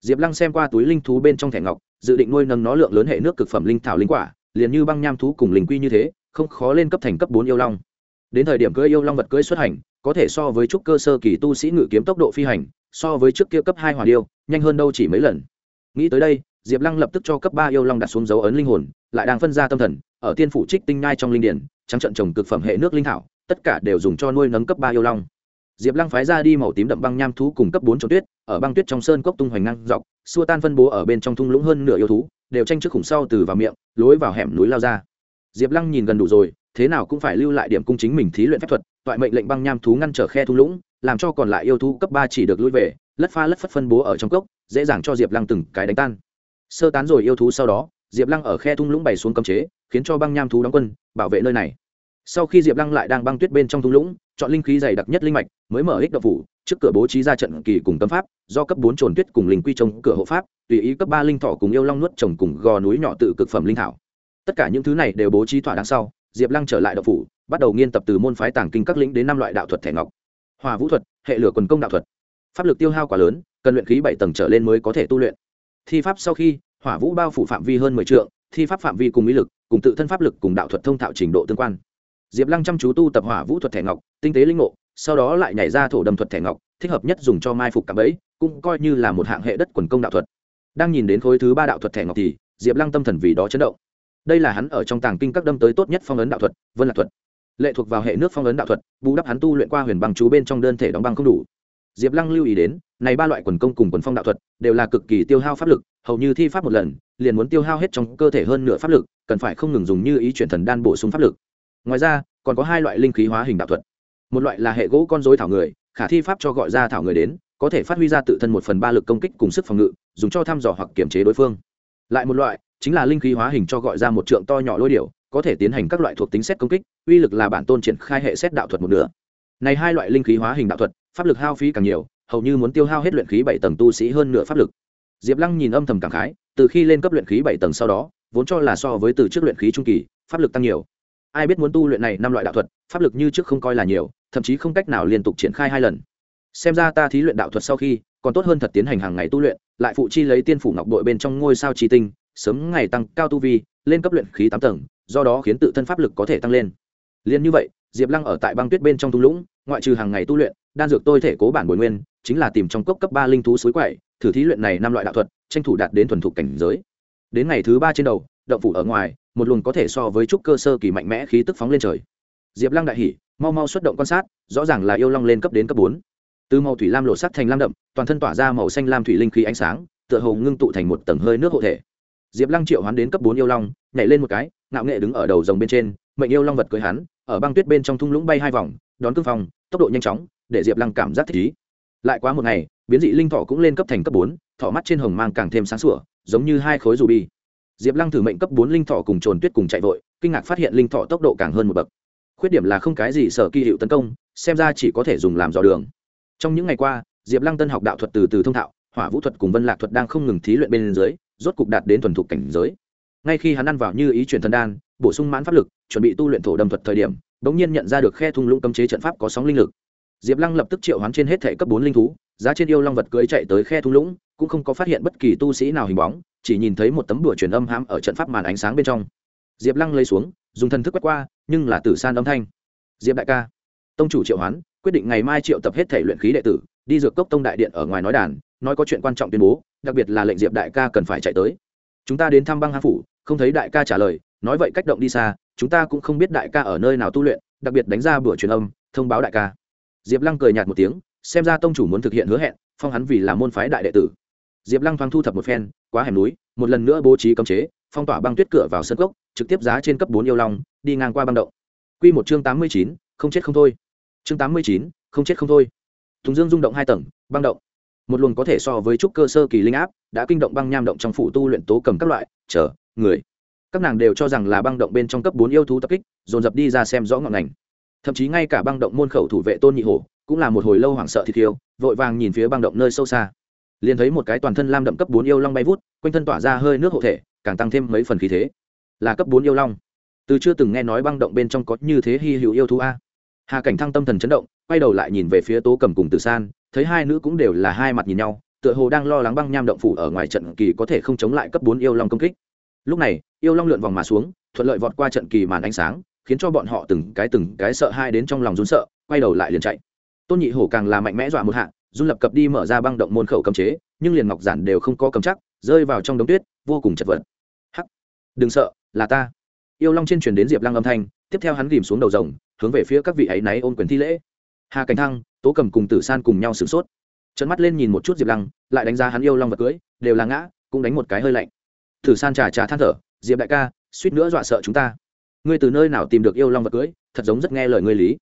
Speaker 1: Diệp lăng xem qua túi linh thú bên trong thẻ ngọc, dự định nuôi nâng nó lượng lớn hệ nước cực phẩm linh thảo linh quả, liền như băng nham thú cùng linh quy như thế, không khó lên cấp thành cấp bốn yêu long. Đến thời điểm cưỡi yêu long vật cưỡi xuất hành, có thể so với trúc cơ sơ kỳ tu sĩ ngự kiếm tốc độ phi hành so với trước kia cấp hai hỏa điêu, nhanh hơn đâu chỉ mấy lần. Nghĩ tới đây, diệp lăng lập tức cho cấp ba yêu long đặt xuống dấu ấn linh hồn, lại đang phân ra tâm thần, ở tiên phủ trích tinh nhai trong linh điển, trắng trận trồng cực phẩm hệ nước linh thảo, tất cả đều dùng cho nuôi nấng cấp ba yêu long. Diệp lăng phái ra đi màu tím đậm băng nham thú cùng cấp bốn trốn tuyết, ở băng tuyết trong sơn cốc tung hoành năng dọc, xua tan phân bố ở bên trong thung lũng hơn nửa yêu thú, đều tranh trước khủng sau từ vào miệng, lối vào hẻm núi lao ra. Diệp lăng nhìn gần đủ rồi thế nào cũng phải lưu lại điểm cung chính mình thí luyện phép thuật, toại mệnh lệnh băng nham thú ngăn trở khe thung lũng, làm cho còn lại yêu thú cấp ba chỉ được lui về, lất pha lất phất phân bố ở trong cốc, dễ dàng cho diệp lăng từng cái đánh tan. Sơ tán rồi yêu thú sau đó, diệp lăng ở khe thung lũng bày xuống cấm chế, khiến cho băng nham thú đóng quân, bảo vệ nơi này. Sau khi diệp lăng lại đang băng tuyết bên trong thung lũng, chọn linh khí dày đặc nhất linh mạch, mới mở ích đậu phủ, trước cửa bố trí ra trận kỳ cùng cấm pháp, do cấp bốn trồn tuyết cùng linh quy trồng cửa hộ pháp, tùy ý cấp ba linh thọ cùng yêu long nuốt trồng cùng gò núi nhỏ tự cực phẩm linh thảo. Tất cả những thứ này đều bố trí thỏa đáng sau diệp lăng trở lại đậu phủ, bắt đầu nghiên tập từ môn phái tàng kinh các lĩnh đến năm loại đạo thuật thẻ ngọc. Hòa vũ thuật, hệ lửa quần công đạo thuật. Pháp lực tiêu hao quá lớn, cần luyện khí bảy tầng trở lên mới có thể tu luyện. Thi pháp sau khi, hỏa vũ bao phủ phạm vi hơn mười t thi pháp phạm vi cùng ý lực, cùng tự thân pháp lực cùng đạo thuật thông thạo trình độ tương quan. Diệp lăng chăm chú tu tập hỏa vũ thuật thẻ ngọc, tinh tế linh ngộ, sau đó lại nhảy ra thổ đầm thuật thẻ ngọc, thích hợp nhất dùng cho mai phục cạm ấy cũng coi như là một hạng hệ đất quần công đạo thuật. Đang nhìn đến khối thứ ba đạo thuật thẻ ngọc thì, diệp lăng tâm thần vì đó chấn động đây là hắn ở trong tàng kinh các đâm tới tốt nhất phong ấn đạo thuật, vân lạc thuật. Lệ thuộc vào hệ nước phong ấn đạo thuật, bù đắp hắn tu luyện qua huyền băng chú bên trong đơn thể đóng băng không đủ. Diệp lăng lưu ý đến, này ba loại quần công cùng quần phong đạo thuật đều là cực kỳ tiêu hao pháp lực, hầu như thi pháp một lần, liền muốn tiêu hao hết trong cơ thể hơn nửa pháp lực, cần phải không ngừng dùng như ý chuyển thần đan bổ sung pháp lực. Ngoài ra, còn có hai loại linh khí hóa hình đạo thuật. Một loại là hệ gỗ con dối thảo người, khả thi pháp cho gọi ra thảo người đến, có thể phát huy ra tự thân một phần ba lực công kích cùng sức phòng ngự, dùng cho thăm dò hoặc kiểm chế đối phương. Lại một loại chính là linh khí hóa hình cho gọi ra một trượng to nhỏ lôi điểu, có thể tiến hành các loại thuộc tính xét công kích, uy lực là bản tôn triển khai hệ xét đạo thuật một nửa. Này hai loại linh khí hóa hình đạo thuật, pháp lực hao phí càng nhiều, hầu như muốn tiêu hao hết luyện khí bảy tầng tu sĩ hơn nửa pháp lực. Diệp lăng nhìn âm thầm cảm khái, từ khi lên cấp luyện khí bảy tầng sau đó, vốn cho là so với từ trước luyện khí trung kỳ, pháp lực tăng nhiều. Ai biết muốn tu luyện này năm loại đạo thuật, pháp lực như trước không coi là nhiều, thậm chí không cách nào liên tục triển khai hai lần. Xem ra ta thí luyện đạo thuật sau khi, còn tốt hơn thật tiến hành hàng ngày tu luyện, lại phụ chi lấy tiên phủ ngọc đội bên trong ngôi sao tri tinh sớm ngày tăng cao tu vi, lên cấp luyện khí tám tầng, do đó khiến tự thân pháp lực có thể tăng lên. Liền như vậy, diệp lăng ở tại băng tuyết bên trong thung lũng, ngoại trừ hàng ngày tu luyện, đan dược tôi thể cố bản bồi nguyên, chính là tìm trong cốc cấp ba linh thú suối quậy, thử thí luyện này năm loại đạo thuật, tranh thủ đạt đến thuần thục cảnh giới. Đến ngày thứ ba trên đầu, động phủ ở ngoài, một luồng có thể so với trúc cơ sơ kỳ mạnh mẽ khí tức phóng lên trời. Diệp lăng đại hỉ, mau mau xuất động quan sát, rõ ràng là yêu long lên cấp đến cấp bốn. Từ màu thủy lam lộ sắc thành lam đậm, toàn thân tỏa ra màu xanh lam thủy linh khí ánh sáng, tựa hồ ngưng tụ thành một tầng hơi nước hộ thể diệp lăng triệu hoán đến cấp bốn yêu long, nhảy lên một cái, ngạo nghệ đứng ở đầu rồng bên trên, mệnh yêu long vật cưới hắn, ở băng tuyết bên trong thung lũng bay hai vòng, đón cương phong, tốc độ nhanh chóng, để diệp lăng cảm giác thích ý. Lại quá một ngày, biến dị linh thọ cũng lên cấp thành cấp bốn, thọ mắt trên hồng mang càng thêm sáng sủa, giống như hai khối dù bi diệp lăng thử mệnh cấp bốn linh thọ cùng trồn tuyết cùng chạy vội, kinh ngạc phát hiện linh thọ tốc độ càng hơn một bậc. Khuyết điểm là không cái gì sở kỳ hiệu tấn công, xem ra chỉ có thể dùng làm dò đường. Trong những ngày qua, diệp lăng tân học đạo thuật từ từ thông thạo, hỏa vũ thuật cùng vân lạc thuật đang không ngừng thí luyện bên dưới rốt cục đạt đến thuần thục cảnh giới. Ngay khi hắn ăn vào như ý chuyển thần đan, bổ sung mãn pháp lực, chuẩn bị tu luyện thổ đâm thuật thời điểm đ ỗ n g nhiên nhận ra được khe thung lũng cấm chế trận pháp có sóng linh lực. Diệp lăng lập tức triệu hoán trên hết thể cấp bốn linh thú, giá trên yêu long vật cưới chạy tới khe thung lũng, cũng không có phát hiện bất kỳ tu sĩ nào hình bóng, chỉ nhìn thấy một tấm đùa truyền âm hãm ở trận pháp màn ánh sáng bên trong. Diệp lăng lấy xuống, dùng thần thức quét qua, nhưng là tử san âm thanh. Diệp đại ca. Tông chủ triệu hoán, quyết định ngày mai triệu tập hết thể luyện khí đệ tử, đi dược cốc tông đại điện ở ngoài nói đàn, nói có chuyện quan trọng tuyên bố đặc biệt là lệnh diệp đại ca cần phải chạy tới. Chúng ta đến thăm băng hang phủ, không thấy đại ca trả lời, nói vậy cách động đi xa, chúng ta cũng không biết đại ca ở nơi nào tu luyện, đặc biệt đánh ra bữa truyền âm, thông báo đại ca. Diệp lăng cười nhạt một tiếng, xem ra tông chủ muốn thực hiện hứa hẹn, phong hắn vì là môn phái đại đệ tử. Diệp lăng thoáng thu thập một phen, quá hẻm núi, một lần nữa bố trí cấm chế, phong tỏa băng tuyết cửa vào sân cốc, trực tiếp giá trên cấp bốn yêu long, đi ngang qua băng động. Q một chương tám mươi chín, không chết không thôi. Chương tám mươi chín, không chết không thôi. Thùng dương rung động hai tầng, băng động một luồng có thể so với trúc cơ sơ kỳ linh áp, đã kinh động băng nham động trong phủ tu luyện tố cầm các loại, chờ, người. Các nàng đều cho rằng là băng động bên trong cấp bốn yêu thú tập kích, dồn dập đi ra xem rõ ngọn ngành. Thậm chí ngay cả băng động môn khẩu thủ vệ tôn nhị hổ, cũng là một hồi lâu hoảng sợ thì thiêu, vội vàng nhìn phía băng động nơi sâu xa. Liền thấy một cái toàn thân lam đậm cấp bốn yêu long bay vút, quanh thân tỏa ra hơi nước hộ thể, càng tăng thêm mấy phần khí thế. Là cấp bốn yêu long. Từ chưa từng nghe nói băng động bên trong có như thế hy hữu yêu thú a. Hà cảnh thăng tâm thần chấn động, quay đầu lại nhìn về phía tố cầm cùng từ san thấy hai nữ cũng đều là hai mặt nhìn nhau tựa hồ đang lo lắng băng nham động phủ ở ngoài trận kỳ có thể không chống lại cấp bốn yêu long công kích. Lúc này yêu long lượn vòng mà xuống thuận lợi vọt qua trận kỳ màn ánh sáng khiến cho bọn họ từng cái từng cái sợ hai đến trong lòng run sợ quay đầu lại liền chạy. Tôn nhị hổ càng là mạnh mẽ dọa một hạng, run lập cập đi mở ra băng động môn khẩu cấm chế nhưng liền ngọc giản đều không có cầm chắc rơi vào trong đống tuyết vô cùng chật vật. Hắc! Đừng sợ là ta. Yêu long trên truyền đến diệp lăng âm thanh tiếp theo hắn ghìm xuống đầu rồng hướng về phía các vị ấy náy ôn quyền thi lễ hà cảnh thăng tố cầm cùng tử san cùng nhau sửng sốt trận mắt lên nhìn một chút diệp lăng lại đánh giá hắn yêu long vật cưới đều là ngã cũng đánh một cái hơi lạnh tử san trà trà than thở diệp đại ca suýt nữa dọa sợ chúng ta ngươi từ nơi nào tìm được yêu long vật cưới thật giống rất nghe lời ngươi lý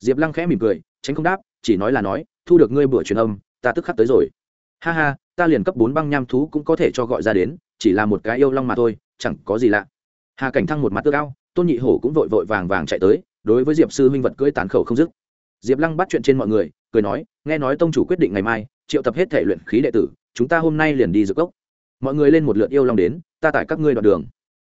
Speaker 1: diệp lăng khẽ mỉm cười tránh không đáp chỉ nói là nói thu được ngươi bữa truyền âm ta tức khắc tới rồi ha ha ta liền cấp bốn băng nham thú cũng có thể cho gọi ra đến chỉ là một cái yêu long mà thôi chẳng có gì lạ hà cảnh thăng một mặt tước ao tôn nhị hổ cũng vội vội vàng vàng chạy tới đối với diệp sư huynh vật cưỡi tán khẩu không dứt diệp lăng bắt chuyện trên mọi người, cười nói, nghe nói tông chủ quyết định ngày mai, triệu tập hết thể luyện khí đệ tử, chúng ta hôm nay liền đi dược cốc. Mọi người lên một lượt yêu long đến, ta tải các ngươi đoạn đường.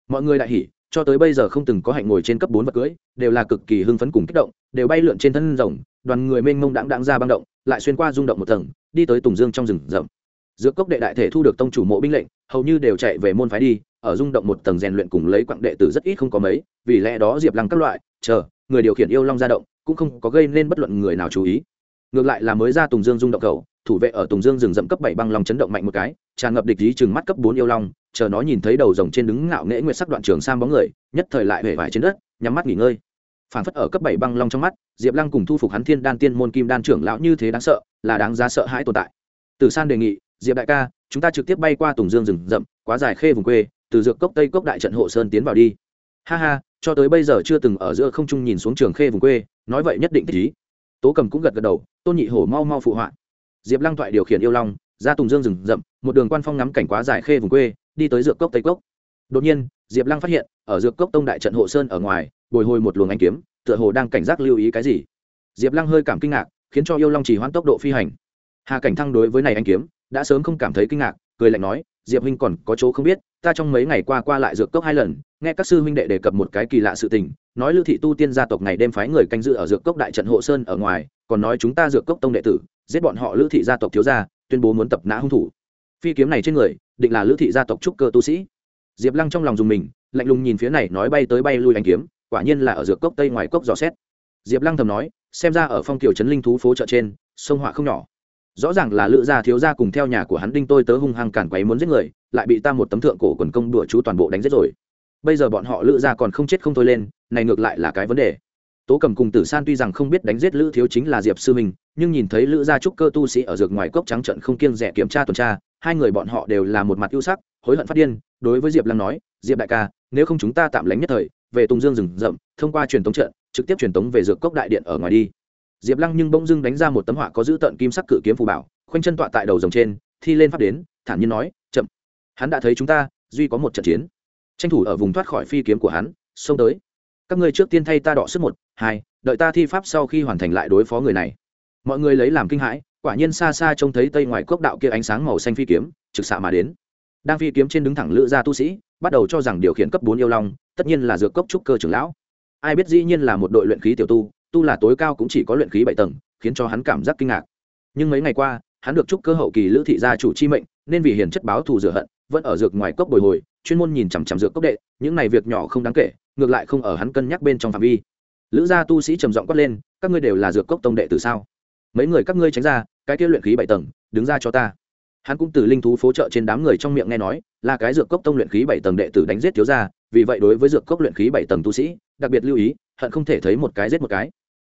Speaker 1: Mọi người đại hỉ, cho tới bây giờ không từng có hạnh ngồi trên cấp bốn vật cưỡi đều là cực kỳ hưng phấn cùng kích động, đều bay lượn trên thân rồng, đoàn người mênh mông đãng đãng ra băng động, lại xuyên qua rung động một tầng, đi tới tùng dương trong rừng rậm. Dược cốc đệ đại thể thu được tông chủ mộ binh lệnh, hầu như đều chạy về môn phái đi, ở rung động một tầng rèn luyện cùng lấy quặng đệ tử rất ít không có mấy, vì lẽ đó diệp lăng các loại, chờ, người điều khiển yêu long ra động cũng không có gây nên bất luận người nào chú ý. Ngược lại là mới ra tùng dương rung động cầu, thủ vệ ở tùng dương rừng rậm cấp bảy băng long chấn động mạnh một cái, tràn ngập địch ý chừng mắt cấp bốn yêu long, chờ nó nhìn thấy đầu rồng trên đứng ngạo nghễ nguyệt sắc đoạn trường sang bóng người, nhất thời lại hể vải trên đất, nhắm mắt nghỉ ngơi. Phản phất ở cấp bảy băng long trong mắt, diệp lăng cùng thu phục hắn thiên đan tiên môn kim đan trưởng lão như thế đáng sợ, là đáng giá sợ hãi tồn tại. Từ san đề nghị, diệp đại ca, chúng ta trực tiếp bay qua tùng dương rừng rậm, quá dài khê vùng quê, từ dược cốc tây cốc đại trận hộ sơn tiến vào đi. Ha ha cho tới bây giờ chưa từng ở giữa không trung nhìn xuống trường khê vùng quê, nói vậy nhất định thích ý. Tố cầm cũng gật gật đầu, tôn nhị hổ mau mau phụ họa. Diệp lăng thoại điều khiển yêu long, ra tùng dương rừng rậm, một đường quan phong ngắm cảnh quá dài khê vùng quê, đi tới dược cốc tây cốc. Đột nhiên, diệp lăng phát hiện, ở dược cốc tông đại trận hộ sơn ở ngoài, bồi hồi một luồng anh kiếm, tựa hồ đang cảnh giác lưu ý cái gì. Diệp lăng hơi cảm kinh ngạc, khiến cho yêu long chỉ hoãn tốc độ phi hành. Hà cảnh thăng đối với này anh kiếm, đã sớm không cảm thấy kinh ngạc, cười lạnh nói, diệp huynh còn có chỗ không biết ta trong mấy ngày qua qua lại dược cốc hai lần, nghe các sư huynh đệ đề cập một cái kỳ lạ sự tình, nói lưu thị tu tiên gia tộc ngày đêm phái người canh giữ ở dược cốc đại trận hộ sơn ở ngoài, còn nói chúng ta dược cốc tông đệ tử, giết bọn họ lữ thị gia tộc thiếu gia, tuyên bố muốn tập nã hung thủ. Phi kiếm này trên người, định là lữ thị gia tộc trúc cơ tu sĩ. Diệp lăng trong lòng dùng mình, lạnh lùng nhìn phía này nói bay tới bay lui anh kiếm, quả nhiên là ở dược cốc tây ngoài cốc dò xét. Diệp lăng thầm nói, xem ra ở phong kiểu trấn linh thú phố chợ trên, sông họa không nhỏ. Rõ ràng là lữ gia thiếu gia cùng theo nhà của hắn đinh tôi tớ hung hăng cản quấy muốn giết người lại bị ta một tấm thượng cổ quần công đùa chú toàn bộ đánh giết rồi. Bây giờ bọn họ lữ gia còn không chết không thôi lên này ngược lại là cái vấn đề. Tố cầm cùng tử san tuy rằng không biết đánh giết lữ thiếu chính là diệp sư mình, nhưng nhìn thấy lữ gia trúc cơ tu sĩ ở dược ngoài cốc trắng trận không kiêng rẻ kiểm tra tuần tra hai người bọn họ đều là một mặt ưu sắc hối hận phát điên đối với diệp lăng nói diệp đại ca nếu không chúng ta tạm lánh nhất thời về tùng dương rừng rậm thông qua truyền tống trận trực tiếp truyền tống về dược cốc đại điện ở ngoài đi. Diệp lăng nhưng bỗng dưng đánh ra một tấm họa có giữ tận kim sắc cự kiếm phù bảo khoanh chân tọa tại đầu rồng trên thi lên pháp đến thản nhiên nói hắn đã thấy chúng ta, duy có một trận chiến. Tranh thủ ở vùng thoát khỏi phi kiếm của hắn, xông tới. Các ngươi trước tiên thay ta đọ sức một, hai, đợi ta thi pháp sau khi hoàn thành lại đối phó người này. Mọi người lấy làm kinh hãi, quả nhiên xa xa trông thấy tây ngoài cốc đạo kia ánh sáng màu xanh phi kiếm, trực xạ mà đến. Đang phi kiếm trên đứng thẳng lữ gia tu sĩ, bắt đầu cho rằng điều khiển cấp bốn yêu long, tất nhiên là dược cốc trúc cơ trưởng lão. Ai biết dĩ nhiên là một đội luyện khí tiểu tu tu là tối cao cũng chỉ có luyện khí bảy tầng, khiến cho hắn cảm giác kinh ngạc. Nhưng mấy ngày qua hắn được trúc cơ hậu kỳ lữ thị gia chủ chi mệnh, nên vì hiền chất báo thù rửa hận, vẫn ở dược ngoài cốc bồi hồi, chuyên môn nhìn chằm chằm dược cốc đệ, những này việc nhỏ không đáng kể, ngược lại không ở hắn cân nhắc bên trong phạm vi. Lữ gia tu sĩ trầm giọng quát lên, các ngươi đều là dược cốc tông đệ từ sao? Mấy người các ngươi tránh ra, cái kia luyện khí bảy tầng, đứng ra cho ta. Hắn cũng từ linh thú phố trợ trên đám người trong miệng nghe nói, là cái dược cốc tông luyện khí bảy tầng đệ tử đánh giết thiếu gia, vì vậy đối với dược cốc luyện khí bảy tầng tu sĩ, đặc biệt lưu ý, hận không thể thấy một cái giết một cái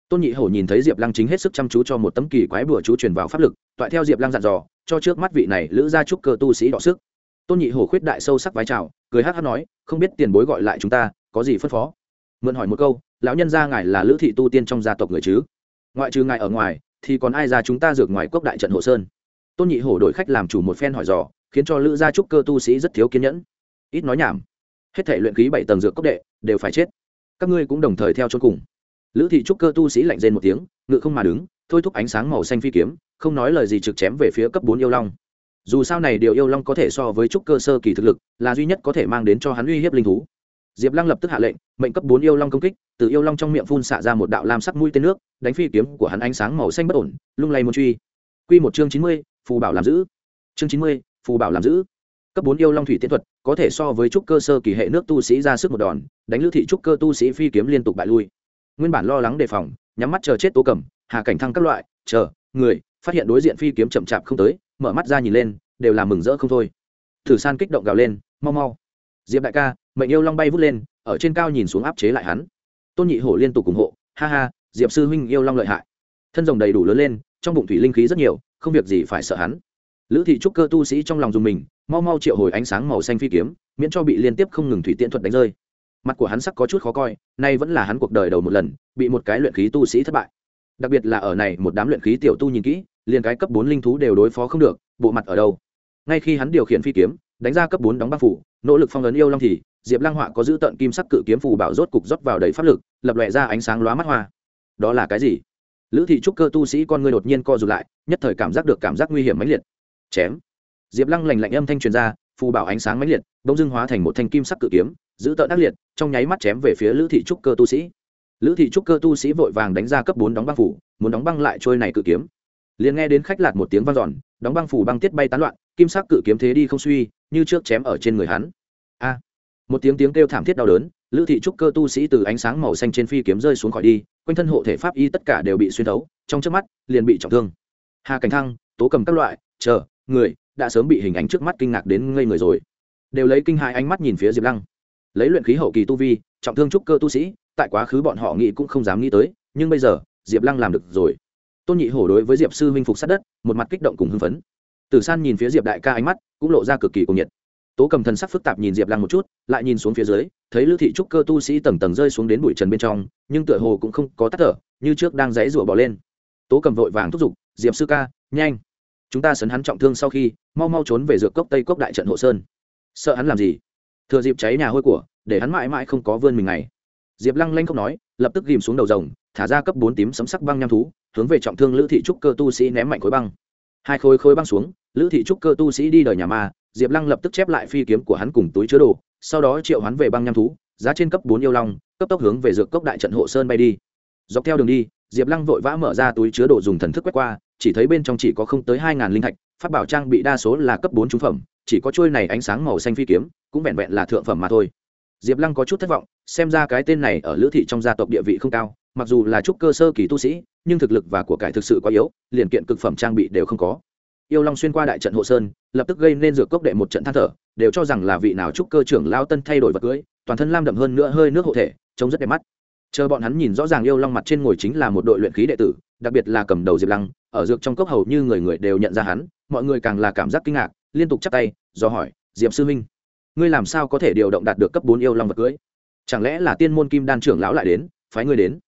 Speaker 1: tôn nhị hổ nhìn thấy diệp lăng chính hết sức chăm chú cho một tấm kỳ quái bùa chú truyền vào pháp lực, toại theo diệp lăng dặn dò, cho trước mắt vị này lữ gia trúc cơ tu sĩ đọ sức. Tôn nhị hổ khuyết đại sâu sắc vái chào, cười hát hát nói, không biết tiền bối gọi lại chúng ta, có gì phân phó? Mượn hỏi một câu, lão nhân gia ngài là lữ thị tu tiên trong gia tộc người chứ? Ngoại trừ ngài ở ngoài, thì còn ai ra chúng ta dược ngoài cốc đại trận hộ sơn? Tôn nhị hổ đổi khách làm chủ một phen hỏi dò, khiến cho lữ gia trúc cơ tu sĩ rất thiếu kiên nhẫn. Ít nói nhảm. Hết thể luyện khí bảy tầng dược cốc đệ, đều phải chết. Các ngươi cũng đồng thời theo cho cùng lữ thị trúc cơ tu sĩ lạnh rên một tiếng, ngự không mà đứng, thôi thúc ánh sáng màu xanh phi kiếm, không nói lời gì trực chém về phía cấp bốn yêu long. Dù sao này điều yêu long có thể so với trúc cơ sơ kỳ thực lực, là duy nhất có thể mang đến cho hắn uy hiếp linh thú. Diệp lăng lập tức hạ lệnh, mệnh cấp bốn yêu long công kích, từ yêu long trong miệng phun xạ ra một đạo lam sắc mũi tên nước, đánh phi kiếm của hắn ánh sáng màu xanh bất ổn, lung lay một truy. Q một chương chín mươi, phù bảo làm giữ. Chương chín mươi, phù bảo làm giữ. Cấp bốn yêu long thủy tiến thuật, có thể so với trúc cơ sơ kỳ hệ nước tu sĩ ra sức một đòn, đánh lữ thị trúc cơ tu sĩ phi kiếm liên tục bại lui nguyên bản lo lắng đề phòng, nhắm mắt chờ chết tố cầm, hà cảnh thăng các loại, chờ, người, phát hiện đối diện phi kiếm chậm chạp không tới, mở mắt ra nhìn lên, đều là mừng rỡ không thôi. Thử san kích động gào lên, mau mau. Diệp đại ca, mệnh yêu long bay vút lên, ở trên cao nhìn xuống áp chế lại hắn. Tôn nhị hổ liên tục ủng hộ, ha ha, diệp sư huynh yêu long lợi hại. Thân rồng đầy đủ lớn lên, trong bụng thủy linh khí rất nhiều, không việc gì phải sợ hắn. Lữ thị trúc cơ tu sĩ trong lòng dùng mình, mau mau triệu hồi ánh sáng màu xanh phi kiếm, miễn cho bị liên tiếp không ngừng thủy tiễn thuật đánh rơi mặt của hắn sắc có chút khó coi, nay vẫn là hắn cuộc đời đầu một lần, bị một cái luyện khí tu sĩ thất bại. Đặc biệt là ở này, một đám luyện khí tiểu tu nhìn kỹ, liền cái cấp bốn linh thú đều đối phó không được, bộ mặt ở đâu? Ngay khi hắn điều khiển phi kiếm, đánh ra cấp bốn đóng băng phủ, nỗ lực phong ấn yêu long thì, diệp lăng họa có giữ tận kim sắc cự kiếm phù bảo rốt cục rót vào đầy pháp lực, lập lòe ra ánh sáng lóa mắt hoa. Đó là cái gì? Lữ thị trúc cơ tu sĩ con người đột nhiên co rụt lại, nhất thời cảm giác được cảm giác nguy hiểm mãnh liệt. Chém. Diệp lăng lành lạnh âm thanh truyền ra, phù bảo ánh sáng mãnh liệt, bỗng dưng hóa thành một thanh kim sắc cự kiếm giữ tợn ác liệt, trong nháy mắt chém về phía lữ thị trúc cơ tu sĩ. Lữ thị trúc cơ tu sĩ vội vàng đánh ra cấp bốn đóng băng phủ, muốn đóng băng lại trôi này cự kiếm. Liền nghe đến khách lạt một tiếng vang giòn đóng băng phủ băng tiết bay tán loạn, kim sắc cự kiếm thế đi không suy, như trước chém ở trên người hắn. A! Một tiếng tiếng kêu thảm thiết đau đớn, lữ thị trúc cơ tu sĩ từ ánh sáng màu xanh trên phi kiếm rơi xuống khỏi đi, quanh thân hộ thể pháp y tất cả đều bị xuyên thấu, trong trước mắt, liền bị trọng thương. Hà cảnh thăng, tố cầm các loại, chờ, người, đã sớm bị hình ảnh trước mắt kinh ngạc đến ngây người rồi. Đều lấy kinh hại ánh mắt nhìn phía diệp lăng lấy luyện khí hậu kỳ tu vi, trọng thương trúc cơ tu sĩ, tại quá khứ bọn họ nghĩ cũng không dám nghĩ tới, nhưng bây giờ, diệp lăng làm được rồi. Tôn nhị hổ đối với diệp sư huynh phục sát đất, một mặt kích động cùng hưng phấn. Tử san nhìn phía diệp đại ca ánh mắt, cũng lộ ra cực kỳ cuồng nhiệt. Tố cầm thần sắc phức tạp nhìn diệp lăng một chút, lại nhìn xuống phía dưới, thấy lữ thị trúc cơ tu sĩ tầng tầng rơi xuống đến bụi trần bên trong, nhưng tựa hồ cũng không có tắt thở, như trước đang dãy rủa bỏ lên. Tố cầm vội vàng thúc giục, diệp sư ca, nhanh. Chúng ta sấn hắn trọng thương sau khi, mau mau trốn về dược cốc tây cốc đại trận hộ sơn. Sợ hắn làm gì? Thừa dịp cháy nhà hôi của, để hắn mãi mãi không có vươn mình này diệp lăng lanh không nói, lập tức ghìm xuống đầu rồng, thả ra cấp bốn tím sấm sắc băng nham thú, hướng về trọng thương lữ thị trúc cơ tu sĩ ném mạnh khối băng. Hai khối khối băng xuống, lữ thị trúc cơ tu sĩ đi đời nhà ma, diệp lăng lập tức chép lại phi kiếm của hắn cùng túi chứa đồ, sau đó triệu hắn về băng nham thú, giá trên cấp bốn yêu long, cấp tốc hướng về dược cốc đại trận hộ sơn bay đi. Dọc theo đường đi, diệp lăng vội vã mở ra túi chứa đồ dùng thần thức quét qua, chỉ thấy bên trong chỉ có không tới hai ngàn linh thạch phát bảo trang bị đa số là cấp bốn trung phẩm, chỉ có trôi này ánh sáng màu xanh phi kiếm, cũng vẹn vẹn là thượng phẩm mà thôi. Diệp lăng có chút thất vọng, xem ra cái tên này ở lữ thị trong gia tộc địa vị không cao, mặc dù là trúc cơ sơ kỳ tu sĩ, nhưng thực lực và của cải thực sự quá yếu, liền kiện cực phẩm trang bị đều không có. Yêu long xuyên qua đại trận hộ sơn, lập tức gây nên dược cốc đệ một trận than thở, đều cho rằng là vị nào trúc cơ trưởng lao tân thay đổi vật cưới, toàn thân lam đậm hơn nữa, hơi nước hộ thể, trông rất đẹp mắt chờ bọn hắn nhìn rõ ràng yêu long mặt trên ngồi chính là một đội luyện khí đệ tử, đặc biệt là cầm đầu diệp lăng, ở dược trong cốc hầu như người người đều nhận ra hắn, mọi người càng là cảm giác kinh ngạc, liên tục chắp tay, do hỏi, diệp sư minh ngươi làm sao có thể điều động đạt được cấp bốn yêu long vật cưới? Chẳng lẽ là tiên môn kim đan trưởng lão lại đến, phái ngươi đến?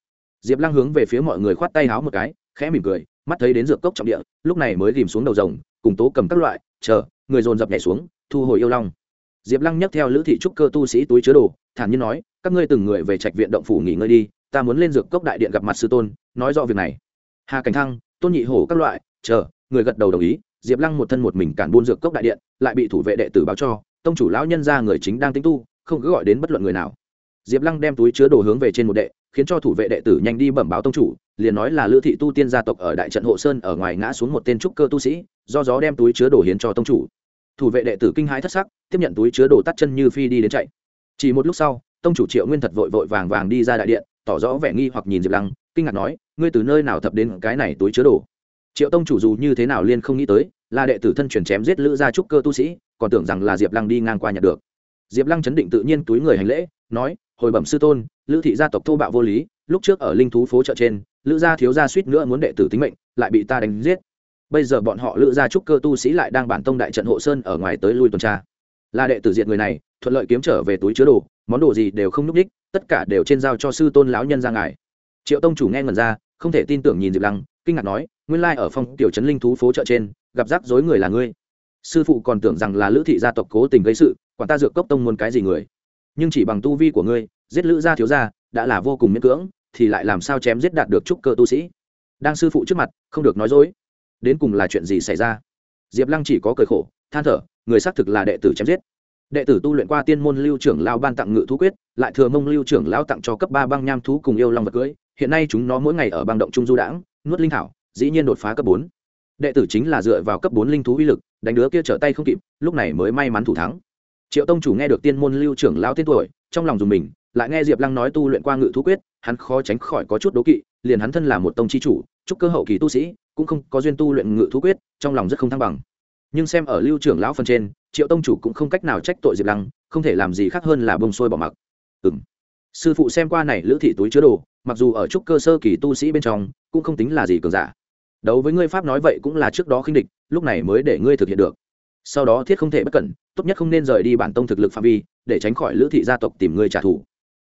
Speaker 1: Diệp lăng hướng về phía mọi người khoát tay háo một cái, khẽ mỉm cười, mắt thấy đến dược cốc trọng địa, lúc này mới ghìm xuống đầu rồng, cùng tố cầm các loại, chờ, người dồn dập nhảy xuống, thu hồi yêu long. Diệp lăng nhấc theo lữ thị trúc cơ tu sĩ túi chứa đồ, thản nhiên nói các ngươi từng người về trạch viện động phủ nghỉ ngơi đi, ta muốn lên dược cốc đại điện gặp mặt sư tôn, nói rõ việc này. Hà cảnh thăng, tôn nhị hổ các loại, chờ, người gật đầu đồng ý, diệp lăng một thân một mình cản buôn dược cốc đại điện, lại bị thủ vệ đệ tử báo cho, tông chủ lão nhân ra người chính đang tính tu, không cứ gọi đến bất luận người nào. Diệp lăng đem túi chứa đồ hướng về trên một đệ, khiến cho thủ vệ đệ tử nhanh đi bẩm báo tông chủ, liền nói là lữ thị tu tiên gia tộc ở đại trận hộ sơn ở ngoài ngã xuống một tên trúc cơ tu sĩ, do gió đem túi chứa đồ hiến cho tông chủ. Thủ vệ đệ tử kinh hãi thất sắc, tiếp nhận túi chứa đồ tắt chân như phi đi đến chạy. Chỉ một lúc sau tông chủ triệu nguyên thật vội vội vàng vàng đi ra đại điện, tỏ rõ vẻ nghi hoặc nhìn diệp lăng, kinh ngạc nói, ngươi từ nơi nào thập đến cái này túi chứa đồ? Triệu tông chủ dù như thế nào liên không nghĩ tới, là đệ tử thân truyền chém giết lữ gia trúc cơ tu sĩ, còn tưởng rằng là diệp lăng đi ngang qua nhận được. Diệp lăng chấn định tự nhiên túi người hành lễ, nói, hồi bẩm sư tôn, lữ thị gia tộc thô bạo vô lý, lúc trước ở linh thú phố chợ trên, lữ gia thiếu gia suýt nữa muốn đệ tử tính mệnh, lại bị ta đánh giết. Bây giờ bọn họ lữ gia trúc cơ tu sĩ lại đang bản tông đại trận hộ sơn ở ngoài tới lui tuần tra. Là đệ tử diện người này thuận lợi kiếm trở về túi chứa đồ, món đồ gì đều không núp đích tất cả đều trên giao cho sư tôn lão nhân ra ngài. Triệu tông chủ nghe ngần ra, không thể tin tưởng nhìn diệp lăng, kinh ngạc nói, nguyên lai ở phong tiểu trấn linh thú phố chợ trên, gặp rắc rối người là ngươi. Sư phụ còn tưởng rằng là lữ thị gia tộc cố tình gây sự, quản ta dược cốc tông muốn cái gì người. Nhưng chỉ bằng tu vi của ngươi, giết lữ gia thiếu gia, đã là vô cùng miễn cưỡng, thì lại làm sao chém giết đạt được trúc cơ tu sĩ. Đang sư phụ trước mặt, không được nói dối. Đến cùng là chuyện gì xảy ra? Diệp lăng chỉ có cười khổ, than thở, người xác thực là đệ tử chém giết đệ tử tu luyện qua tiên môn lưu trưởng lao ban tặng ngự thú quyết, lại thừa mông lưu trưởng lao tặng cho cấp ba băng nham thú cùng yêu long vật cưới. Hiện nay chúng nó mỗi ngày ở băng động trung du đãng, nuốt linh thảo, dĩ nhiên đột phá cấp bốn. Đệ tử chính là dựa vào cấp bốn linh thú uy lực, đánh đứa kia trở tay không kịp, lúc này mới may mắn thủ thắng. Triệu tông chủ nghe được tiên môn lưu trưởng lao tên tuổi, trong lòng dùng mình, lại nghe diệp lăng nói tu luyện qua ngự thú quyết, hắn khó tránh khỏi có chút đố kỵ, liền hắn thân là một tông chi chủ, chúc cơ hậu kỳ tu sĩ, cũng không có duyên tu luyện ngự thú quyết, trong lòng rất không thăng bằng. Nhưng xem ở lưu trưởng lão phần trên triệu tông chủ cũng không cách nào trách tội diệp lăng, không thể làm gì khác hơn là bông sôi bỏ mặc. Ừ m sư phụ xem qua này lữ thị túi chứa đồ, mặc dù ở trúc cơ sơ kỳ tu sĩ bên trong, cũng không tính là gì cường giả. Đấu với ngươi pháp nói vậy cũng là trước đó khinh địch, lúc này mới để ngươi thực hiện được. Sau đó thiết không thể bất cẩn, tốt nhất không nên rời đi bản tông thực lực phạm vi, để tránh khỏi lữ thị gia tộc tìm ngươi trả thù.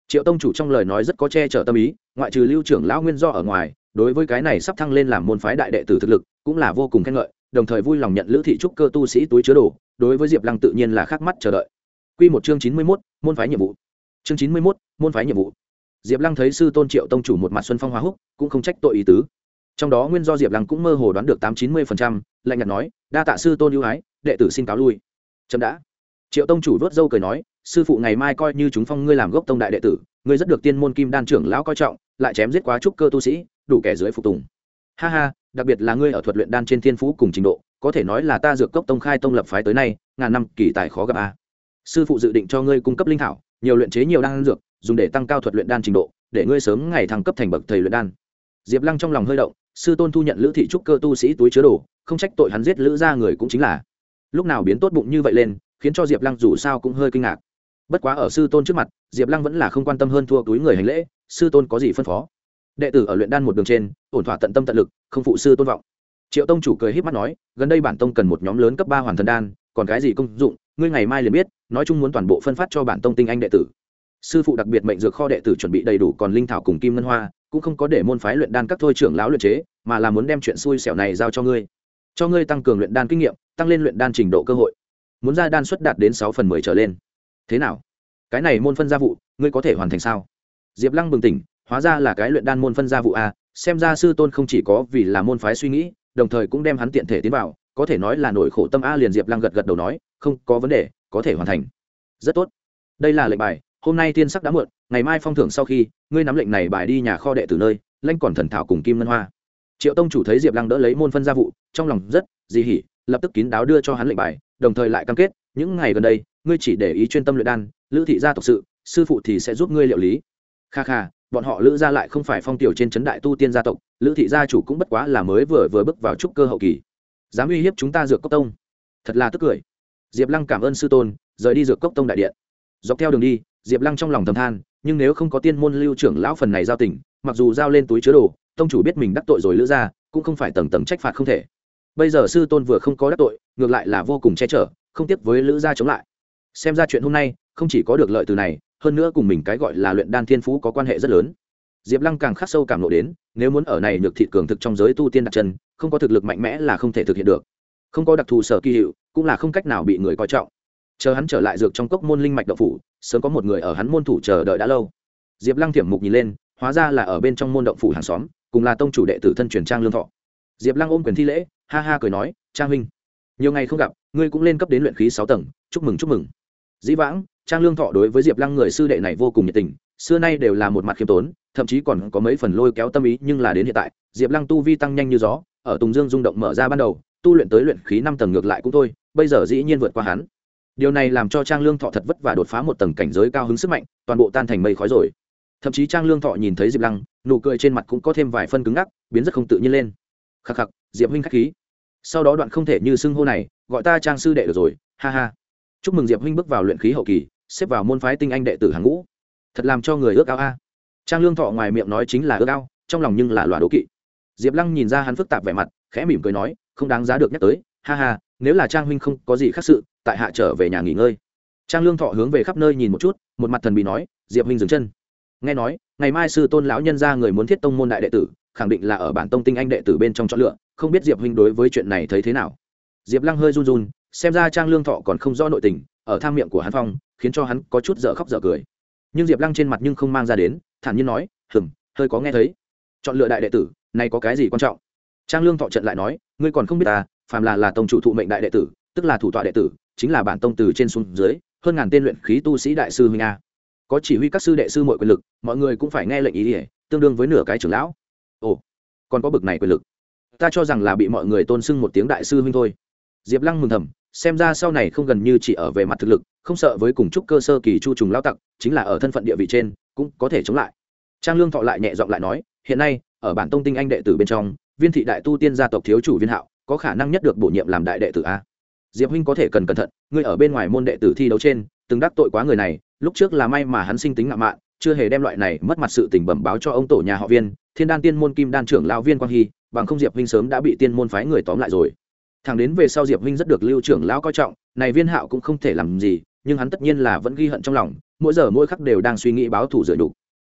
Speaker 1: Triệu tông chủ trong lời nói rất có che chở tâm ý, ngoại trừ lưu trưởng lão nguyên do ở ngoài, đối với cái này sắp thăng lên làm môn phái đại đệ tử thực lực, cũng là vô cùng khen ngợi, đồng thời vui lòng nhận lữ thị trúc cơ tu sĩ túi chứa đồ đối với diệp lăng tự nhiên là khắc mắt chờ đợi. Q một chương chín mươi mốt, môn phái nhiệm vụ. Chương chín mươi mốt, môn phái nhiệm vụ. Diệp lăng thấy sư tôn triệu tông chủ một mặt xuân phong hoa húc, cũng không trách tội ý tứ. Trong đó nguyên do diệp lăng cũng mơ hồ đoán được tám chín mươi phần trăm, lạnh nhạt nói, đa tạ sư tôn ưu ái, đệ tử xin cáo lui. Chậm đã. Triệu tông chủ vớt dâu cười nói, sư phụ ngày mai coi như chúng phong ngươi làm gốc tông đại đệ tử, ngươi rất được tiên môn kim đan trưởng lão coi trọng, lại chém giết quá trúc cơ tu sĩ, đủ kẻ dưới phục tùng. Ha ha, đặc biệt là ngươi ở thuật luyện đan trên thiên phú cùng trình độ có thể nói là ta dược cốc tông khai tông lập phái tới nay, ngàn năm kỳ tài khó gặp a. Sư phụ dự định cho ngươi cung cấp linh thảo, nhiều luyện chế nhiều đan dược, dùng để tăng cao thuật luyện đan trình độ, để ngươi sớm ngày thăng cấp thành bậc thầy luyện đan. Diệp lăng trong lòng hơi động, sư tôn thu nhận lữ thị trúc cơ tu sĩ túi chứa đồ, không trách tội hắn giết lữ ra người cũng chính là. Lúc nào biến tốt bụng như vậy lên, khiến cho diệp lăng dù sao cũng hơi kinh ngạc. Bất quá ở sư tôn trước mặt, diệp lăng vẫn là không quan tâm hơn thua túi người hành lễ, sư tôn có gì phân phó? Đệ tử ở luyện đan một đường trên, ổn thỏa tận tâm tận lực, không phụ sư tôn vọng triệu tông chủ cười h í p mắt nói, gần đây bản tông cần một nhóm lớn cấp ba hoàn thần đan, còn cái gì công dụng, ngươi ngày mai liền biết, nói chung muốn toàn bộ phân phát cho bản tông tinh anh đệ tử. Sư phụ đặc biệt mệnh dược kho đệ tử chuẩn bị đầy đủ còn linh thảo cùng kim ngân hoa, cũng không có để môn phái luyện đan các thôi trưởng lão luyện chế, mà là muốn đem chuyện xui xẻo này giao cho ngươi. Cho ngươi tăng cường luyện đan kinh nghiệm, tăng lên luyện đan trình độ cơ hội. Muốn ra đan suất đạt đến sáu phần mười trở lên. Thế nào? Cái này môn phân gia vụ, ngươi có thể hoàn thành sao? Diệp lăng bừng tỉnh, hóa ra là cái luyện đan môn phân gia vụ a xem ra sư tôn không chỉ có vì là môn phái suy nghĩ đồng thời cũng đem hắn tiện thể tiến vào, có thể nói là nỗi khổ tâm a liền diệp lăng gật gật đầu nói, không, có vấn đề, có thể hoàn thành. Rất tốt. Đây là lệnh bài, hôm nay tiên sắc đã muộn, ngày mai phong thưởng sau khi, ngươi nắm lệnh này bài đi nhà kho đệ từ nơi lanh còn thần thảo cùng kim ngân hoa. Triệu tông chủ thấy diệp lăng đỡ lấy môn phân gia vụ, trong lòng rất di hỉ, lập tức kín đáo đưa cho hắn lệnh bài, đồng thời lại cam kết, những ngày gần đây, ngươi chỉ để ý chuyên tâm luyện đan, lữ thị gia tộc sự, sư phụ thì sẽ giúp ngươi liệu lý. Kha kha bọn họ lữ gia lại không phải phong tiểu trên trấn đại tu tiên gia tộc, lữ thị gia chủ cũng bất quá là mới vừa vừa bước vào trúc cơ hậu kỳ. Dám uy hiếp chúng ta dược cốc tông. Thật là tức cười. Diệp lăng cảm ơn sư tôn, rời đi dược cốc tông đại điện. Dọc theo đường đi, diệp lăng trong lòng thầm than, nhưng nếu không có tiên môn lưu trưởng lão phần này giao tình, mặc dù giao lên túi chứa đồ, tông chủ biết mình đắc tội rồi lữ ra cũng không phải tầng tầng trách phạt không thể. Bây giờ sư tôn vừa không có đắc tội, ngược lại là vô cùng che chở, không tiếc với lữ gia chống lại. Xem ra chuyện hôm nay, không chỉ có được lợi từ này hơn nữa cùng mình cái gọi là luyện đan thiên phú có quan hệ rất lớn. Diệp lăng càng khắc sâu cảm lộ đến, nếu muốn ở này được thị cường thực trong giới tu tiên đặt chân, không có thực lực mạnh mẽ là không thể thực hiện được. Không có đặc thù sở kỳ hiệu, cũng là không cách nào bị người coi trọng. Chờ hắn trở lại dược trong cốc môn linh mạch đậu phủ, sớm có một người ở hắn môn thủ chờ đợi đã lâu. Diệp lăng thiểm mục nhìn lên, hóa ra là ở bên trong môn động phủ hàng xóm, cùng là tông chủ đệ tử thân truyền trang lương thọ. Diệp lăng ôm quyền thi lễ, ha ha cười nói, trang huynh, nhiều ngày không gặp, ngươi cũng lên cấp đến luyện khí sáu tầng, chúc mừng chúc mừng. Dĩ vãng trang lương thọ đối với diệp lăng người sư đệ này vô cùng nhiệt tình, xưa nay đều là một mặt khiêm tốn, thậm chí còn có mấy phần lôi kéo tâm ý, nhưng là đến hiện tại, diệp lăng tu vi tăng nhanh như gió, ở tùng dương rung động mở ra ban đầu, tu luyện tới luyện khí năm tầng ngược lại cũng thôi, bây giờ dĩ nhiên vượt qua hắn. Điều này làm cho trang lương thọ thật vất vả đột phá một tầng cảnh giới cao hứng sức mạnh, toàn bộ tan thành mây khói rồi. Thậm chí trang lương thọ nhìn thấy diệp lăng, nụ cười trên mặt cũng có thêm vài phân cứng ngắc, biến rất không tự nhiên lên. Khắc khắc, diệp huynh k h á c h khí. Sau đó đoạn không thể như xưng hô này, gọi ta trang sư đệ được rồi, ha ha. Chúc mừng diệp huynh bước vào luyện khí hậu kỳ xếp vào môn phái tinh anh đệ tử hàng ngũ. Thật làm cho người ước ao a. Trang lương thọ ngoài miệng nói chính là ước ao, trong lòng nhưng là loà đố kỵ. Diệp lăng nhìn ra hắn phức tạp vẻ mặt, khẽ mỉm cười nói, không đáng giá được nhắc tới, ha ha, nếu là trang huynh không có gì khác sự, tại hạ trở về nhà nghỉ ngơi. Trang lương thọ hướng về khắp nơi nhìn một chút, một mặt thần bị nói, diệp huynh dừng chân. Nghe nói, ngày mai sư tôn lão nhân ra người muốn thiết tông môn đại đệ tử, khẳng định là ở bản tông tinh anh đệ tử bên trong chọn lựa, không biết diệp huynh đối với chuyện này thấy thế nào. Diệp lăng hơi run run, xem ra trang lương thọ còn không rõ nội tình ở tham miệng của hắn phong, khiến cho hắn có chút dở khóc dở cười. Nhưng diệp lăng trên mặt nhưng không mang ra đến, thản nhiên nói hừng hơi có nghe thấy. Chọn lựa đại đệ tử, này có cái gì quan trọng? Trang lương thọ trận lại nói, ngươi còn không biết ta, phàm là là tông chủ thụ mệnh đại đệ tử, tức là thủ tọa đệ tử, chính là bản tông từ trên xuống dưới, hơn ngàn tên luyện khí tu sĩ đại sư huynh a. Có chỉ huy các sư đệ sư mọi quyền lực, mọi người cũng phải nghe lệnh ý ỉa tương đương với nửa cái trưởng lão. Ồ, còn có bực này quyền lực. Ta cho rằng là bị mọi người tôn sưng một tiếng đại sư huynh thôi. Diệp lăng mừng thầm xem ra sau này không gần như chỉ ở về mặt thực lực, không sợ với cùng chúc cơ sơ kỳ chu trùng lao tặc, chính là ở thân phận địa vị trên, cũng có thể chống lại. Trang lương thọ lại nhẹ giọng lại nói, hiện nay, ở bản tông tinh anh đệ tử bên trong, viên thị đại tu tiên gia tộc thiếu chủ viên hạo, có khả năng nhất được bổ nhiệm làm đại đệ tử a. Diệp huynh có thể cần cẩn thận, ngươi ở bên ngoài môn đệ tử thi đấu trên, từng đắc tội quá người này, lúc trước là may mà hắn sinh tính ngạo mạn, chưa hề đem loại này mất mặt sự tình bẩm báo cho ông tổ nhà họ viên, thiên đan tiên môn kim đan trưởng lão viên quang hy, bằng không diệp huynh sớm đã bị tiên môn phái người tóm lại rồi thằng đến về sau diệp huynh rất được lưu trưởng lão coi trọng, này viên hạo cũng không thể làm gì, nhưng hắn tất nhiên là vẫn ghi hận trong lòng, mỗi giờ mỗi khắc đều đang suy nghĩ báo thù rửa đủ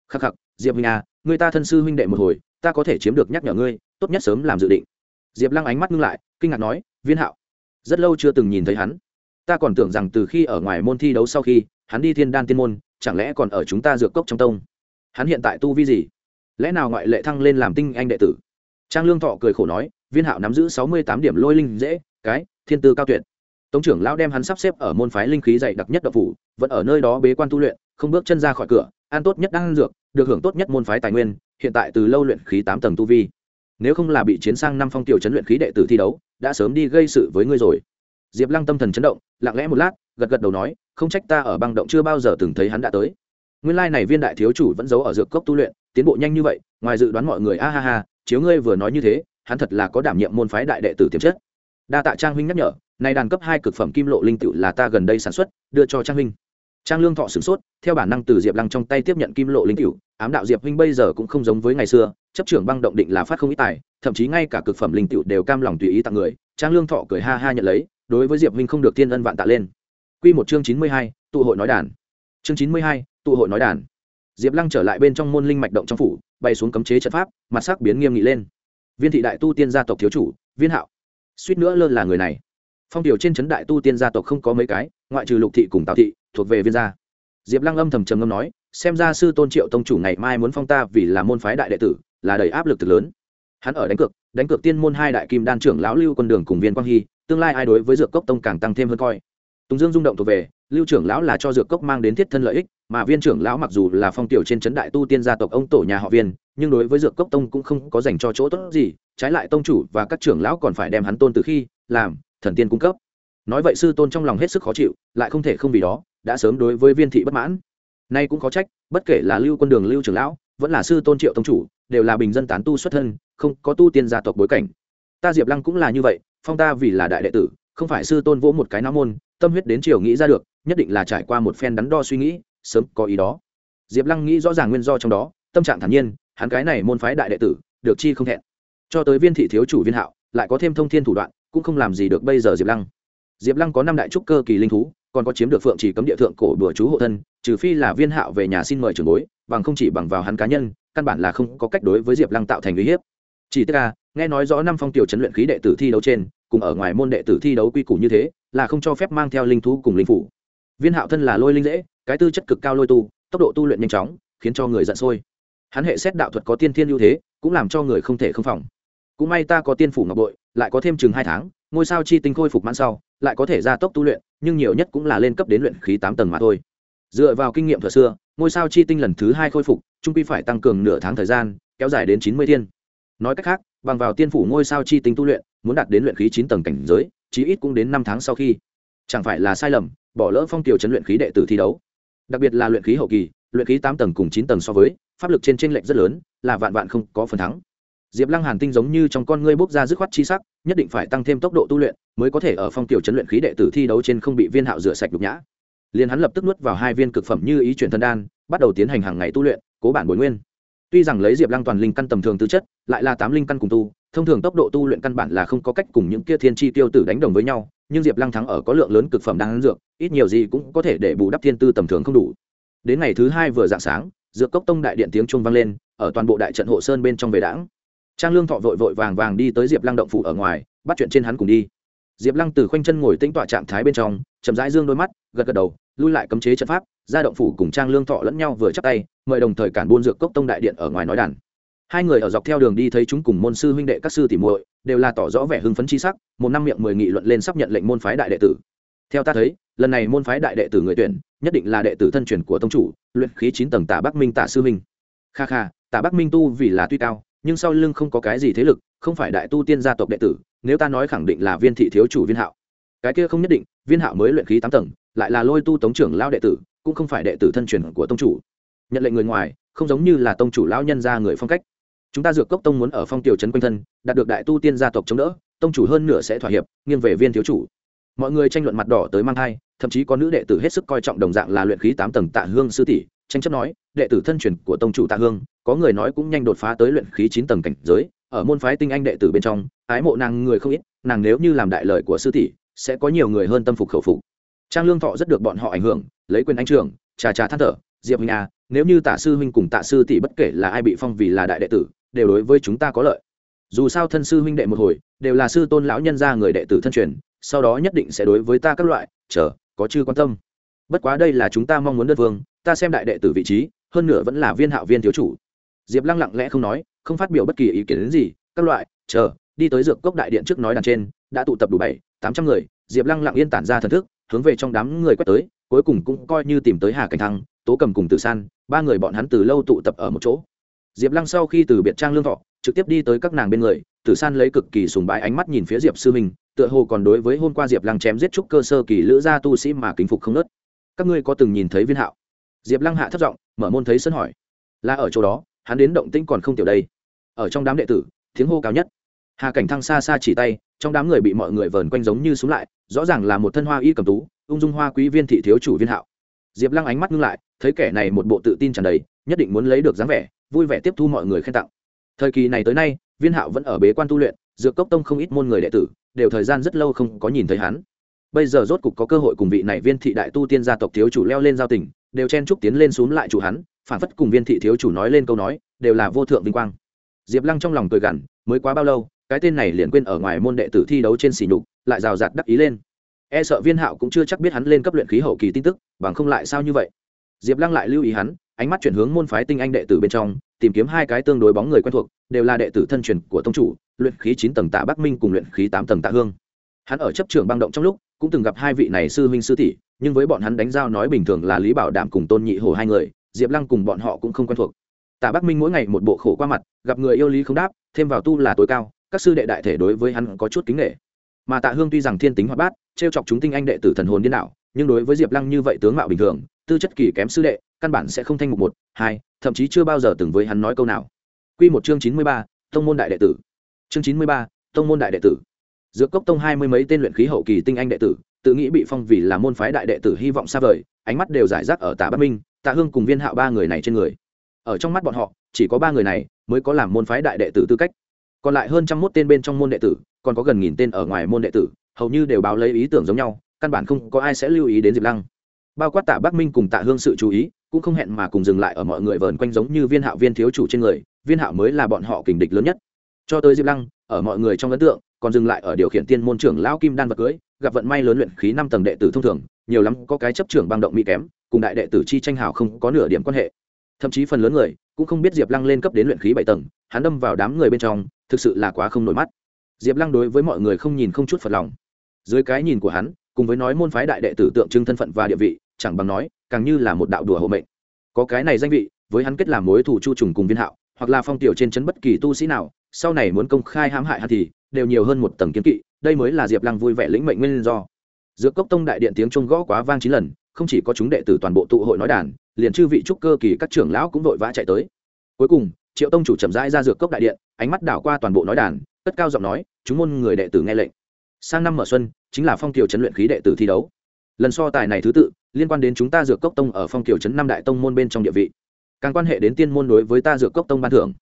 Speaker 1: khắc khắc, diệp huynh à người ta thân sư huynh đệ một hồi, ta có thể chiếm được nhắc nhở ngươi, tốt nhất sớm làm dự định. Diệp lăng ánh mắt ngưng lại, kinh ngạc nói, viên hạo, rất lâu chưa từng nhìn thấy hắn. Ta còn tưởng rằng từ khi ở ngoài môn thi đấu sau khi, hắn đi thiên đan tiên môn, chẳng lẽ còn ở chúng ta dược cốc trong tông? Hắn hiện tại tu vi gì? Lẽ nào ngoại lệ thăng lên làm tinh anh đệ tử? Trang lương thọ cười khổ nói viên hạo nắm giữ sáu mươi tám điểm lôi linh dễ, cái, thiên tư cao tuyệt. Tống trưởng lão đem hắn sắp xếp ở môn phái linh khí dày đặc nhất độc phủ, vẫn ở nơi đó bế quan tu luyện, không bước chân ra khỏi cửa an tốt nhất đang dược, được hưởng tốt nhất môn phái tài nguyên, hiện tại từ lâu luyện khí tám tầng tu vi. Nếu không là bị chiến sang năm phong tiểu chấn luyện khí đệ tử thi đấu, đã sớm đi gây sự với ngươi rồi. Diệp lăng tâm thần chấn động, lặng lẽ một lát, gật gật đầu nói, không trách ta ở băng động chưa bao giờ từng thấy hắn đã tới. Nguyên lai này viên đại thiếu chủ vẫn giấu ở dược cốc tu luyện, tiến bộ nhanh như vậy, ngoài dự đoán mọi người, a ha ha, chiếu ngươi vừa nói như thế hắn thật là có đảm nhiệm môn phái đại đệ tử tiềm chất. Đa tạ trang huynh nhắc nhở này đàn cấp hai cực phẩm kim lộ linh tựu là ta gần đây sản xuất, đưa cho trang huynh. Trang lương thọ sửng sốt, theo bản năng từ diệp lăng trong tay tiếp nhận kim lộ linh cựu ám đạo diệp huynh bây giờ cũng không giống với ngày xưa, chấp trưởng băng động định là phát không ít tài, thậm chí ngay cả cực phẩm linh cựu đều cam lòng tùy ý tặng người. Trang lương thọ cười ha ha nhận lấy, đối với diệp huynh không được thiên ân vạn tạ lên. Q một chương chín mươi hai, tụ hội nói đàn. Chương chín mươi hai, tụ hội nói đàn. Diệp lăng trở lại bên trong môn linh mạch động trong phủ bay xuống cấm chế trận pháp, mặt sắc biến nghiêm nghị lên viên thị đại tu tiên gia tộc thiếu chủ, viên hạo. Suýt nữa lơ là người này. Phong điều trên trấn đại tu tiên gia tộc không có mấy cái, ngoại trừ lục thị cùng tào thị, thuộc về viên gia. Diệp lăng âm thầm trầm ngâm nói, xem ra sư tôn triệu tông chủ ngày mai muốn phong ta vì là môn phái đại đệ tử, là đầy áp lực thực lớn. Hắn ở đánh cược đánh cược tiên môn hai đại kim đan trưởng lão lưu quân đường cùng viên quang hy, tương lai ai đối với dược cốc tông càng tăng thêm hơn coi. Tùng dương rung động thuộc về, lưu trưởng lão là cho dược cốc mang đến thiết thân lợi ích, mà viên trưởng lão mặc dù là phong tiểu trên trấn đại tu tiên gia tộc ông tổ nhà họ viên nhưng đối với dược cốc tông cũng không có dành cho chỗ tốt gì, trái lại tông chủ và các trưởng lão còn phải đem hắn tôn từ khi, làm, thần tiên cung cấp. Nói vậy sư tôn trong lòng hết sức khó chịu, lại không thể không vì đó, đã sớm đối với viên thị bất mãn. Nay cũng có trách, bất kể là lưu quân đường, lưu trưởng lão, vẫn là sư tôn triệu tông chủ, đều là bình dân tán tu xuất thân, không có tu tiên gia tộc bối cảnh. Ta diệp lăng cũng là như vậy, phong ta vì là đại đệ tử, không phải sư tôn vỗ một cái nam môn, tâm huyết đến chiều nghĩ ra được, nhất định là trải qua một phen đắn đo suy nghĩ, sớm có ý đó. Diệp lăng nghĩ rõ ràng nguyên do trong đó, tâm trạng thản nhiên hắn cái này môn phái đại đệ tử, được chi không thẹn. Cho tới viên thị thiếu chủ viên hạo, lại có thêm thông thiên thủ đoạn, cũng không làm gì được bây giờ diệp lăng. Diệp lăng có năm đại trúc cơ kỳ linh thú, còn có chiếm được phượng chỉ cấm địa thượng cổ đùa chú hộ thân, trừ phi là viên hạo về nhà xin mời trường bối, bằng không chỉ bằng vào hắn cá nhân, căn bản là không có cách đối với diệp lăng tạo thành uy hiếp. Chỉ tức là, nghe nói rõ năm phong tiểu chấn luyện khí đệ tử thi đấu trên, cùng ở ngoài môn đệ tử thi đấu quy củ như thế, là không cho phép mang theo linh thú cùng linh phủ. Viên hạo thân là lôi linh dễ, cái tư chất cực cao lôi tu, tốc độ tu luyện nhanh chóng, khiến cho người giận sôi hắn hệ xét đạo thuật có tiên thiên ưu thế, cũng làm cho người không thể không phòng. Cũng may ta có tiên phủ ngọc bội, lại có thêm chừng hai tháng, ngôi sao chi tinh khôi phục mãn sau, lại có thể gia tốc tu luyện, nhưng nhiều nhất cũng là lên cấp đến luyện khí tám tầng mà thôi. Dựa vào kinh nghiệm thừa xưa, ngôi sao chi tinh lần thứ hai khôi phục, trung quy phải tăng cường nửa tháng thời gian, kéo dài đến chín mươi thiên. Nói cách khác, bằng vào tiên phủ ngôi sao chi tinh tu luyện, muốn đạt đến luyện khí chín tầng cảnh giới, chí ít cũng đến năm tháng sau khi. Chẳng phải là sai lầm, bỏ lỡ phong tiểu chấn luyện khí đệ tử thi đấu. Đặc biệt là luyện khí hậu kỳ luyện khí tám tầng cùng chín tầng so với, pháp lực trên t r ê n lệch rất lớn, là vạn vạn không có phần thắng. Diệp lăng hàn tinh giống như trong con ngươi bốc ra dứt khoát chi sắc, nhất định phải tăng thêm tốc độ tu luyện, mới có thể ở phong tiểu chấn luyện khí đệ tử thi đấu trên không bị viên hạo rửa sạch nhục nhã. Liền hắn lập tức nuốt vào hai viên cực phẩm như ý chuyển thân đan, bắt đầu tiến hành hàng ngày tu luyện, cố bản bồi nguyên. Tuy rằng lấy diệp lăng toàn linh căn tầm thường tư chất, lại là tám linh căn cùng tu, thông thường tốc độ tu luyện căn bản là không có cách cùng những kia thiên chi tiêu tử đánh đồng với nhau, nhưng diệp lăng thắng ở có lượng lớn cực phẩm đang dược, ít nhiều gì cũng có thể để bù đắp thiên tư tầm thường không đủ đến ngày thứ hai vừa dạng sáng, dược cốc tông đại điện tiếng trung vang lên, ở toàn bộ đại trận hộ sơn bên trong về đảng. Trang lương thọ vội vội vàng vàng đi tới diệp lăng động phủ ở ngoài, bắt chuyện trên hắn cùng đi. Diệp lăng từ khoanh chân ngồi tĩnh tọa trạng thái bên trong, chậm rãi dương đôi mắt, gật gật đầu, lui lại cấm chế trận pháp, ra động phủ cùng trang lương thọ lẫn nhau vừa chắc tay, mời đồng thời cản buôn dược cốc tông đại điện ở ngoài nói đàn. Hai người ở dọc theo đường đi thấy chúng cùng môn sư huynh đệ các sư tỉ muội, đều là tỏ rõ vẻ hưng phấn chi sắc, một năm miệng mười nghị luận lên sắp nhận lệnh môn phái đại đệ tử. Theo ta thấy lần này môn phái đại đệ tử người tuyển, nhất định là đệ tử thân truyền của tông chủ, luyện khí chín tầng tả bắc minh tả sư minh kha kha, tả bắc minh tu vì là tuy cao, nhưng sau lưng không có cái gì thế lực, không phải đại tu tiên gia tộc đệ tử, nếu ta nói khẳng định là viên thị thiếu chủ viên hạo. Cái kia không nhất định, viên hạo mới luyện khí tám tầng, lại là lôi tu tống trưởng lao đệ tử, cũng không phải đệ tử thân truyền của tông chủ. Nhận lệnh người ngoài, không giống như là tông chủ lão nhân ra người phong cách. Chúng ta dược cốc tông muốn ở phong tiểu trấn quanh thân, đạt được đại tu tiên gia tộc chống đỡ, tông chủ hơn nửa sẽ thỏa hiệp, nghiêng về viên thiếu chủ mọi người tranh luận mặt đỏ tới mang thai, thậm chí có nữ đệ tử hết sức coi trọng đồng dạng là luyện khí tám tầng tạ hương sư tỷ, tranh chấp nói, đệ tử thân truyền của tông chủ tạ hương, có người nói cũng nhanh đột phá tới luyện khí chín tầng cảnh giới, ở môn phái tinh anh đệ tử bên trong, ái mộ nàng người không ít, nàng nếu như làm đại lời của sư tỷ, sẽ có nhiều người hơn tâm phục khẩu phục. Trang lương thọ rất được bọn họ ảnh hưởng, lấy quyền anh trưởng, trà trà than thở, diệp huynh à nếu như tạ sư huynh cùng tạ sư tỷ bất kể là ai bị phong vì là đại đệ tử, đều đối với chúng ta có lợi. Dù sao thân sư huynh đệ một hồi, đều là sư tôn lão nhân gia người đệ tử thân truyền sau đó nhất định sẽ đối với ta các loại, chờ, có chưa quan tâm. Bất quá đây là chúng ta mong muốn đơn vương ta xem đại đệ tử vị trí, hơn nữa vẫn là viên hạo viên thiếu chủ. Diệp lăng lặng lẽ không nói, không phát biểu bất kỳ ý kiến đến gì, các loại, chờ, đi tới dược cốc đại điện trước nói đàn trên, đã tụ tập đủ bảy, tám trăm người, diệp lăng lặng yên tản ra thần thức, hướng về trong đám người quét tới, cuối cùng cũng coi như tìm tới hà cảnh thăng, tố cầm cùng từ san, ba người bọn hắn từ lâu tụ tập ở một chỗ. Diệp lăng sau khi từ biệt trang lương thọ, trực tiếp đi tới các nàng bên người tử san lấy cực kỳ sùng bái ánh mắt nhìn phía diệp sư minh, tựa hồ còn đối với hôm qua diệp lăng chém giết trúc cơ sơ kỳ lữ gia tu sĩ mà kính phục không nớt. Các ngươi có từng nhìn thấy viên hạo? Diệp lăng hạ thất giọng, mở môn thấy sân hỏi. Là ở chỗ đó, hắn đến động tĩnh còn không tiểu đây. Ở trong đám đệ tử, tiếng hô cao nhất. Hà cảnh thăng xa xa chỉ tay, trong đám người bị mọi người vờn quanh giống như xuống lại, rõ ràng là một thân hoa y cầm tú, ung dung hoa quý viên thị thiếu chủ viên hạo. Diệp lăng ánh mắt ngưng lại, thấy kẻ này một bộ tự tin tràn đầy, nhất định muốn lấy được dáng vẻ, vui vẻ tiếp thu mọi người khen tặng thời kỳ này tới nay, viên hạo vẫn ở bế quan tu luyện, dược cốc tông không ít môn người đệ tử, đều thời gian rất lâu không có nhìn thấy hắn. Bây giờ rốt cục có cơ hội cùng vị này viên thị đại tu tiên gia tộc thiếu chủ leo lên giao tình, đều chen trúc tiến lên xuống lại chủ hắn, phản phất cùng viên thị thiếu chủ nói lên câu nói, đều là vô thượng vinh quang. Diệp lăng trong lòng cười gằn, mới quá bao lâu, cái tên này liền quên ở ngoài môn đệ tử thi đấu trên xỉ nhục, lại rào rạt đắc ý lên. E sợ viên hạo cũng chưa chắc biết hắn lên cấp luyện khí hậu kỳ tin tức, bằng không lại sao như vậy? Diệp lăng lại lưu ý hắn ánh mắt chuyển hướng môn phái tinh anh đệ tử bên trong, tìm kiếm hai cái tương đối bóng người quen thuộc, đều là đệ tử thân truyền của tông chủ, luyện khí chín tầng tạ bắc minh cùng luyện khí tám tầng tạ hương. Hắn ở chấp trường băng động trong lúc, cũng từng gặp hai vị này sư huynh sư tỷ, nhưng với bọn hắn đánh giao nói bình thường là lý bảo đảm cùng tôn nhị hồ hai người, diệp lăng cùng bọn họ cũng không quen thuộc. Tạ bắc minh mỗi ngày một bộ khổ qua mặt, gặp người yêu lý không đáp, thêm vào tu là tối cao, các sư đệ đại thể đối với hắn có chút kính nghệ mà tạ hương tuy rằng thiên tính hoạt bát t r e o chọc chúng tinh anh đệ tử thần hồn điên đạo nhưng đối với diệp lăng như vậy tướng mạo bình thường, tư chất kỳ kém sư đệ căn bản sẽ không thanh mục một, hai, thậm chí chưa bao giờ từng với hắn nói câu nào. Q một chương chín mươi ba, tông môn đại đệ tử. Chương chín mươi ba, tông môn đại đệ tử. Giữa cốc tông hai mươi mấy tên luyện khí hậu kỳ tinh anh đệ tử, tự nghĩ bị phong vì là môn phái đại đệ tử hy vọng xa vời, ánh mắt đều giải rác ở tạ bắc minh, tạ hương cùng viên hạo ba người này trên người. Ở trong mắt bọn họ, chỉ có ba người này mới có làm môn phái đại đệ tử tư cách. Còn lại hơn trăm mốt tên bên trong môn đệ tử, còn có gần nghìn tên ở ngoài môn đệ tử, hầu như đều báo lấy ý tưởng giống nhau, căn bản không có ai sẽ lưu ý đến diệp lăng. Bao quát tạ bắc minh cùng tạ hương sự chú ý cũng không hẹn mà cùng dừng lại ở mọi người vờn quanh giống như viên hạo viên thiếu chủ trên người, viên hạo mới là bọn họ kình địch lớn nhất. Cho tới diệp lăng, ở mọi người trong ấn tượng, còn dừng lại ở điều khiển tiên môn trưởng lão kim đan vật cưới, gặp vận may lớn luyện khí năm tầng đệ tử thông thường, nhiều lắm có cái chấp trưởng băng động mỹ kém, cùng đại đệ tử chi tranh hào không có nửa điểm quan hệ. Thậm chí phần lớn người cũng không biết diệp lăng lên cấp đến luyện khí bảy tầng, hắn đâm vào đám người bên trong, thực sự là quá không nổi mắt. Diệp lăng đối với mọi người không nhìn không chút phật lòng. Dưới cái nhìn của hắn, cùng với nói môn phái đại đệ tử tượng trưng thân phận và địa vị chẳng bằng nói, càng như là một đạo đùa hộ mệnh. Có cái này danh vị, với hắn kết làm mối thủ chu trùng cùng viên hạo, hoặc là phong tiểu trên chấn bất kỳ tu sĩ nào, sau này muốn công khai hãm hại hắn thì đều nhiều hơn một tầng kiến kỵ, đây mới là diệp lăng vui vẻ lĩnh mệnh nguyên do. Giữa cốc tông đại điện tiếng trung gõ quá vang chín lần, không chỉ có chúng đệ tử toàn bộ tụ hội nói đàn, liền chư vị trúc cơ kỳ các trưởng lão cũng vội vã chạy tới. Cuối cùng, triệu tông chủ chậm rãi ra dược cốc đại điện, ánh mắt đảo qua toàn bộ nói đàn, cất cao giọng nói, chúng môn người đệ tử nghe lệnh. Sang năm mở xuân, chính là phong tiểu chấn luyện khí đệ tử thi đấu. Lần so tài này thứ tự liên quan đến chúng ta dược cốc tông ở phong kiều trấn năm đại tông môn bên trong địa vị. Càng quan hệ đến tiên môn đối với ta dược cốc tông ban thưởng.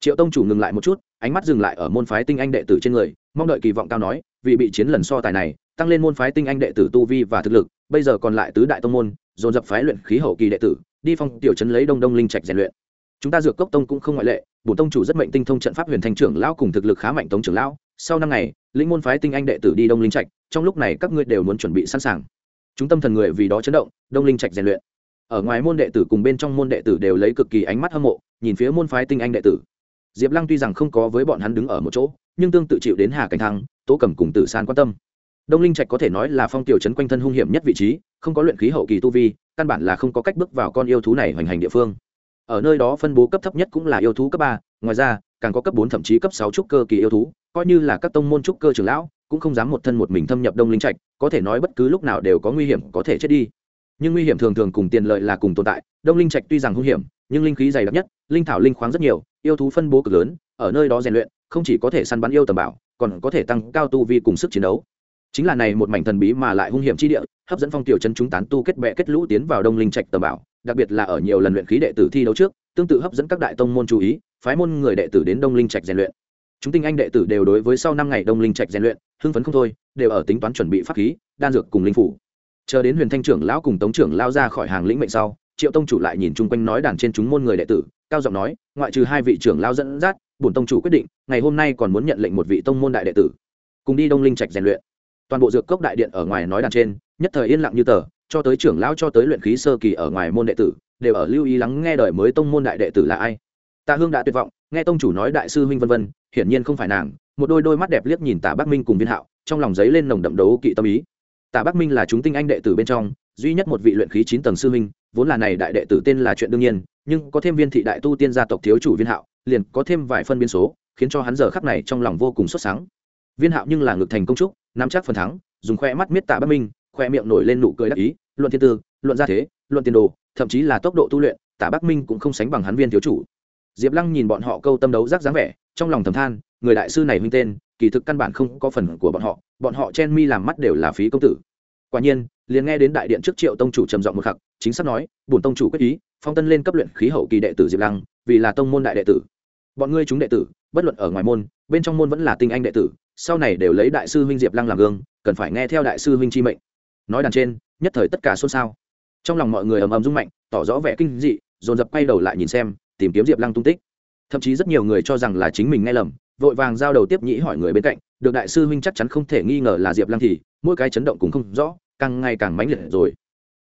Speaker 1: Triệu tông chủ ngừng lại một chút, ánh mắt dừng lại ở môn phái tinh anh đệ tử trên người, mong đợi kỳ vọng cao nói, vì bị chiến lần so tài này, tăng lên môn phái tinh anh đệ tử tu vi và thực lực, bây giờ còn lại tứ đại tông môn, dồn dập phái luyện khí hậu kỳ đệ tử, đi phong tiểu trấn lấy đông đông linh trạch rèn luyện. Chúng ta dược cốc tông cũng không ngoại lệ, bổn tông chủ rất mệnh tinh thông trận pháp huyền thanh trưởng lão cùng thực lực khá mạnh tống trưởng lão, sau năm ngày lĩnh môn phái tinh anh đệ tử đi đông linh trạch, trong lúc này các ngươi đều muốn chuẩn bị sẵn sàng chúng tâm thần người vì đó chấn động, đông linh trạch rèn luyện. Ở ngoài môn đệ tử cùng bên trong môn đệ tử đều lấy cực kỳ ánh mắt hâm mộ, nhìn phía môn phái tinh anh đệ tử. Diệp lăng tuy rằng không có với bọn hắn đứng ở một chỗ, nhưng tương tự chịu đến hà cảnh thăng, tố cầm cùng tử san quan tâm. Đông linh trạch có thể nói là phong tiểu trấn quanh thân hung hiểm nhất vị trí, không có luyện khí hậu kỳ tu vi, căn bản là không có cách bước vào con yêu thú này hoành hành địa phương. Ở nơi đó phân bố cấp thấp nhất cũng là yêu thú cấp ba, ngoài ra, càng có cấp bốn thậm chí cấp sáu trúc cơ kỳ yêu thú, coi như là các tông môn trúc cơ trưởng lão cũng không dám một thân một mình thâm nhập đông linh trạch, có thể nói bất cứ lúc nào đều có nguy hiểm có thể chết đi. Nhưng nguy hiểm thường thường cùng tiền lợi là cùng tồn tại, đông linh trạch tuy rằng hung hiểm, nhưng linh khí dày đặc nhất, linh thảo linh khoáng rất nhiều, yêu thú phân bố cực lớn, ở nơi đó rèn luyện, không chỉ có thể săn bắn yêu tầm bảo, còn có thể tăng cao tu vi cùng sức chiến đấu. Chính là này một mảnh thần bí mà lại hung hiểm chi địa, hấp dẫn phong tiểu chân chúng tán tu kết bè kết lũ tiến vào đông linh trạch tầm bảo, đặc biệt là ở nhiều lần luyện khí đệ tử thi đấu trước, tương tự hấp dẫn các đại tông môn chú ý, phái môn người đệ tử đến đông linh trạch rèn luyện chúng tinh anh đệ tử đều đối với sau năm ngày đông linh trạch rèn luyện, hưng phấn không thôi, đều ở tính toán chuẩn bị pháp khí, đan dược cùng linh phủ. Chờ đến huyền thanh trưởng lão cùng tống trưởng lao ra khỏi hàng lĩnh mệnh sau, triệu tông chủ lại nhìn chung quanh nói đàn trên chúng môn người đệ tử, cao giọng nói, ngoại trừ hai vị trưởng lao dẫn dắt, bổn tông chủ quyết định, ngày hôm nay còn muốn nhận lệnh một vị tông môn đại đệ tử, cùng đi đông linh trạch rèn luyện. Toàn bộ dược cốc đại điện ở ngoài nói đàn trên, nhất thời yên lặng như tờ, cho tới trưởng lão cho tới luyện khí sơ kỳ ở ngoài môn đệ tử, đều ở lưu ý lắng nghe đời mới tông môn đại đệ tử là ai. Tạ hương đã tuyệt vọng, nghe tông chủ nói đại sư huynh vân vân hiển nhiên không phải nàng, một đôi đôi mắt đẹp liếc nhìn tạ bắc minh cùng viên hạo, trong lòng giấy lên nồng đậm đấu kỵ tâm ý. Tạ bắc minh là chúng tinh anh đệ tử bên trong, duy nhất một vị luyện khí chín tầng sư huynh, vốn là này đại đệ tử tên là chuyện đương nhiên, nhưng có thêm viên thị đại tu tiên gia tộc thiếu chủ viên hạo, liền có thêm vài phân biên số, khiến cho hắn giờ khắc này trong lòng vô cùng xuất sáng. Viên hạo nhưng là ngực thành công trúc, nắm chắc phần thắng, dùng khoe mắt miết tạ bắc minh, khoe miệng nổi lên nụ cười đắc ý, luận thiên tư, luận gia thế, luận tiền đồ, thậm chí là tốc độ tu luyện tạ bắc minh cũng không sánh bằng hắn viên thiếu chủ. Diệp lăng nhìn bọn họ câu tâm đấu rác dáng vẻ trong lòng thầm than, người đại sư này huynh tên, kỳ thực căn bản không có phần của bọn họ bọn họ chen mi làm mắt đều là phí công tử. Quả nhiên, liền nghe đến đại điện trước triệu tông chủ trầm giọng một khắc, chính xác nói, bổn tông chủ quyết ý, phong tân lên cấp luyện khí hậu kỳ đệ tử diệp lăng, vì là tông môn đại đệ tử. Bọn ngươi chúng đệ tử, bất luận ở ngoài môn, bên trong môn vẫn là tinh anh đệ tử, sau này đều lấy đại sư huynh diệp lăng làm gương, cần phải nghe theo đại sư huynh chi mệnh. Nói đàn trên, nhất thời tất cả xôn xao. Trong lòng mọi người ầm ầm rung mạnh, tỏ rõ vẻ kinh dị, dồn dập quay đầu lại nhìn xem, tìm kiếm diệp lăng tung tích thậm chí rất nhiều người cho rằng là chính mình nghe lầm, vội vàng giao đầu tiếp nhĩ hỏi người bên cạnh, được đại sư huynh chắc chắn không thể nghi ngờ là diệp lăng thì, mỗi cái chấn động cũng không rõ, càng ngày càng mãnh liệt rồi.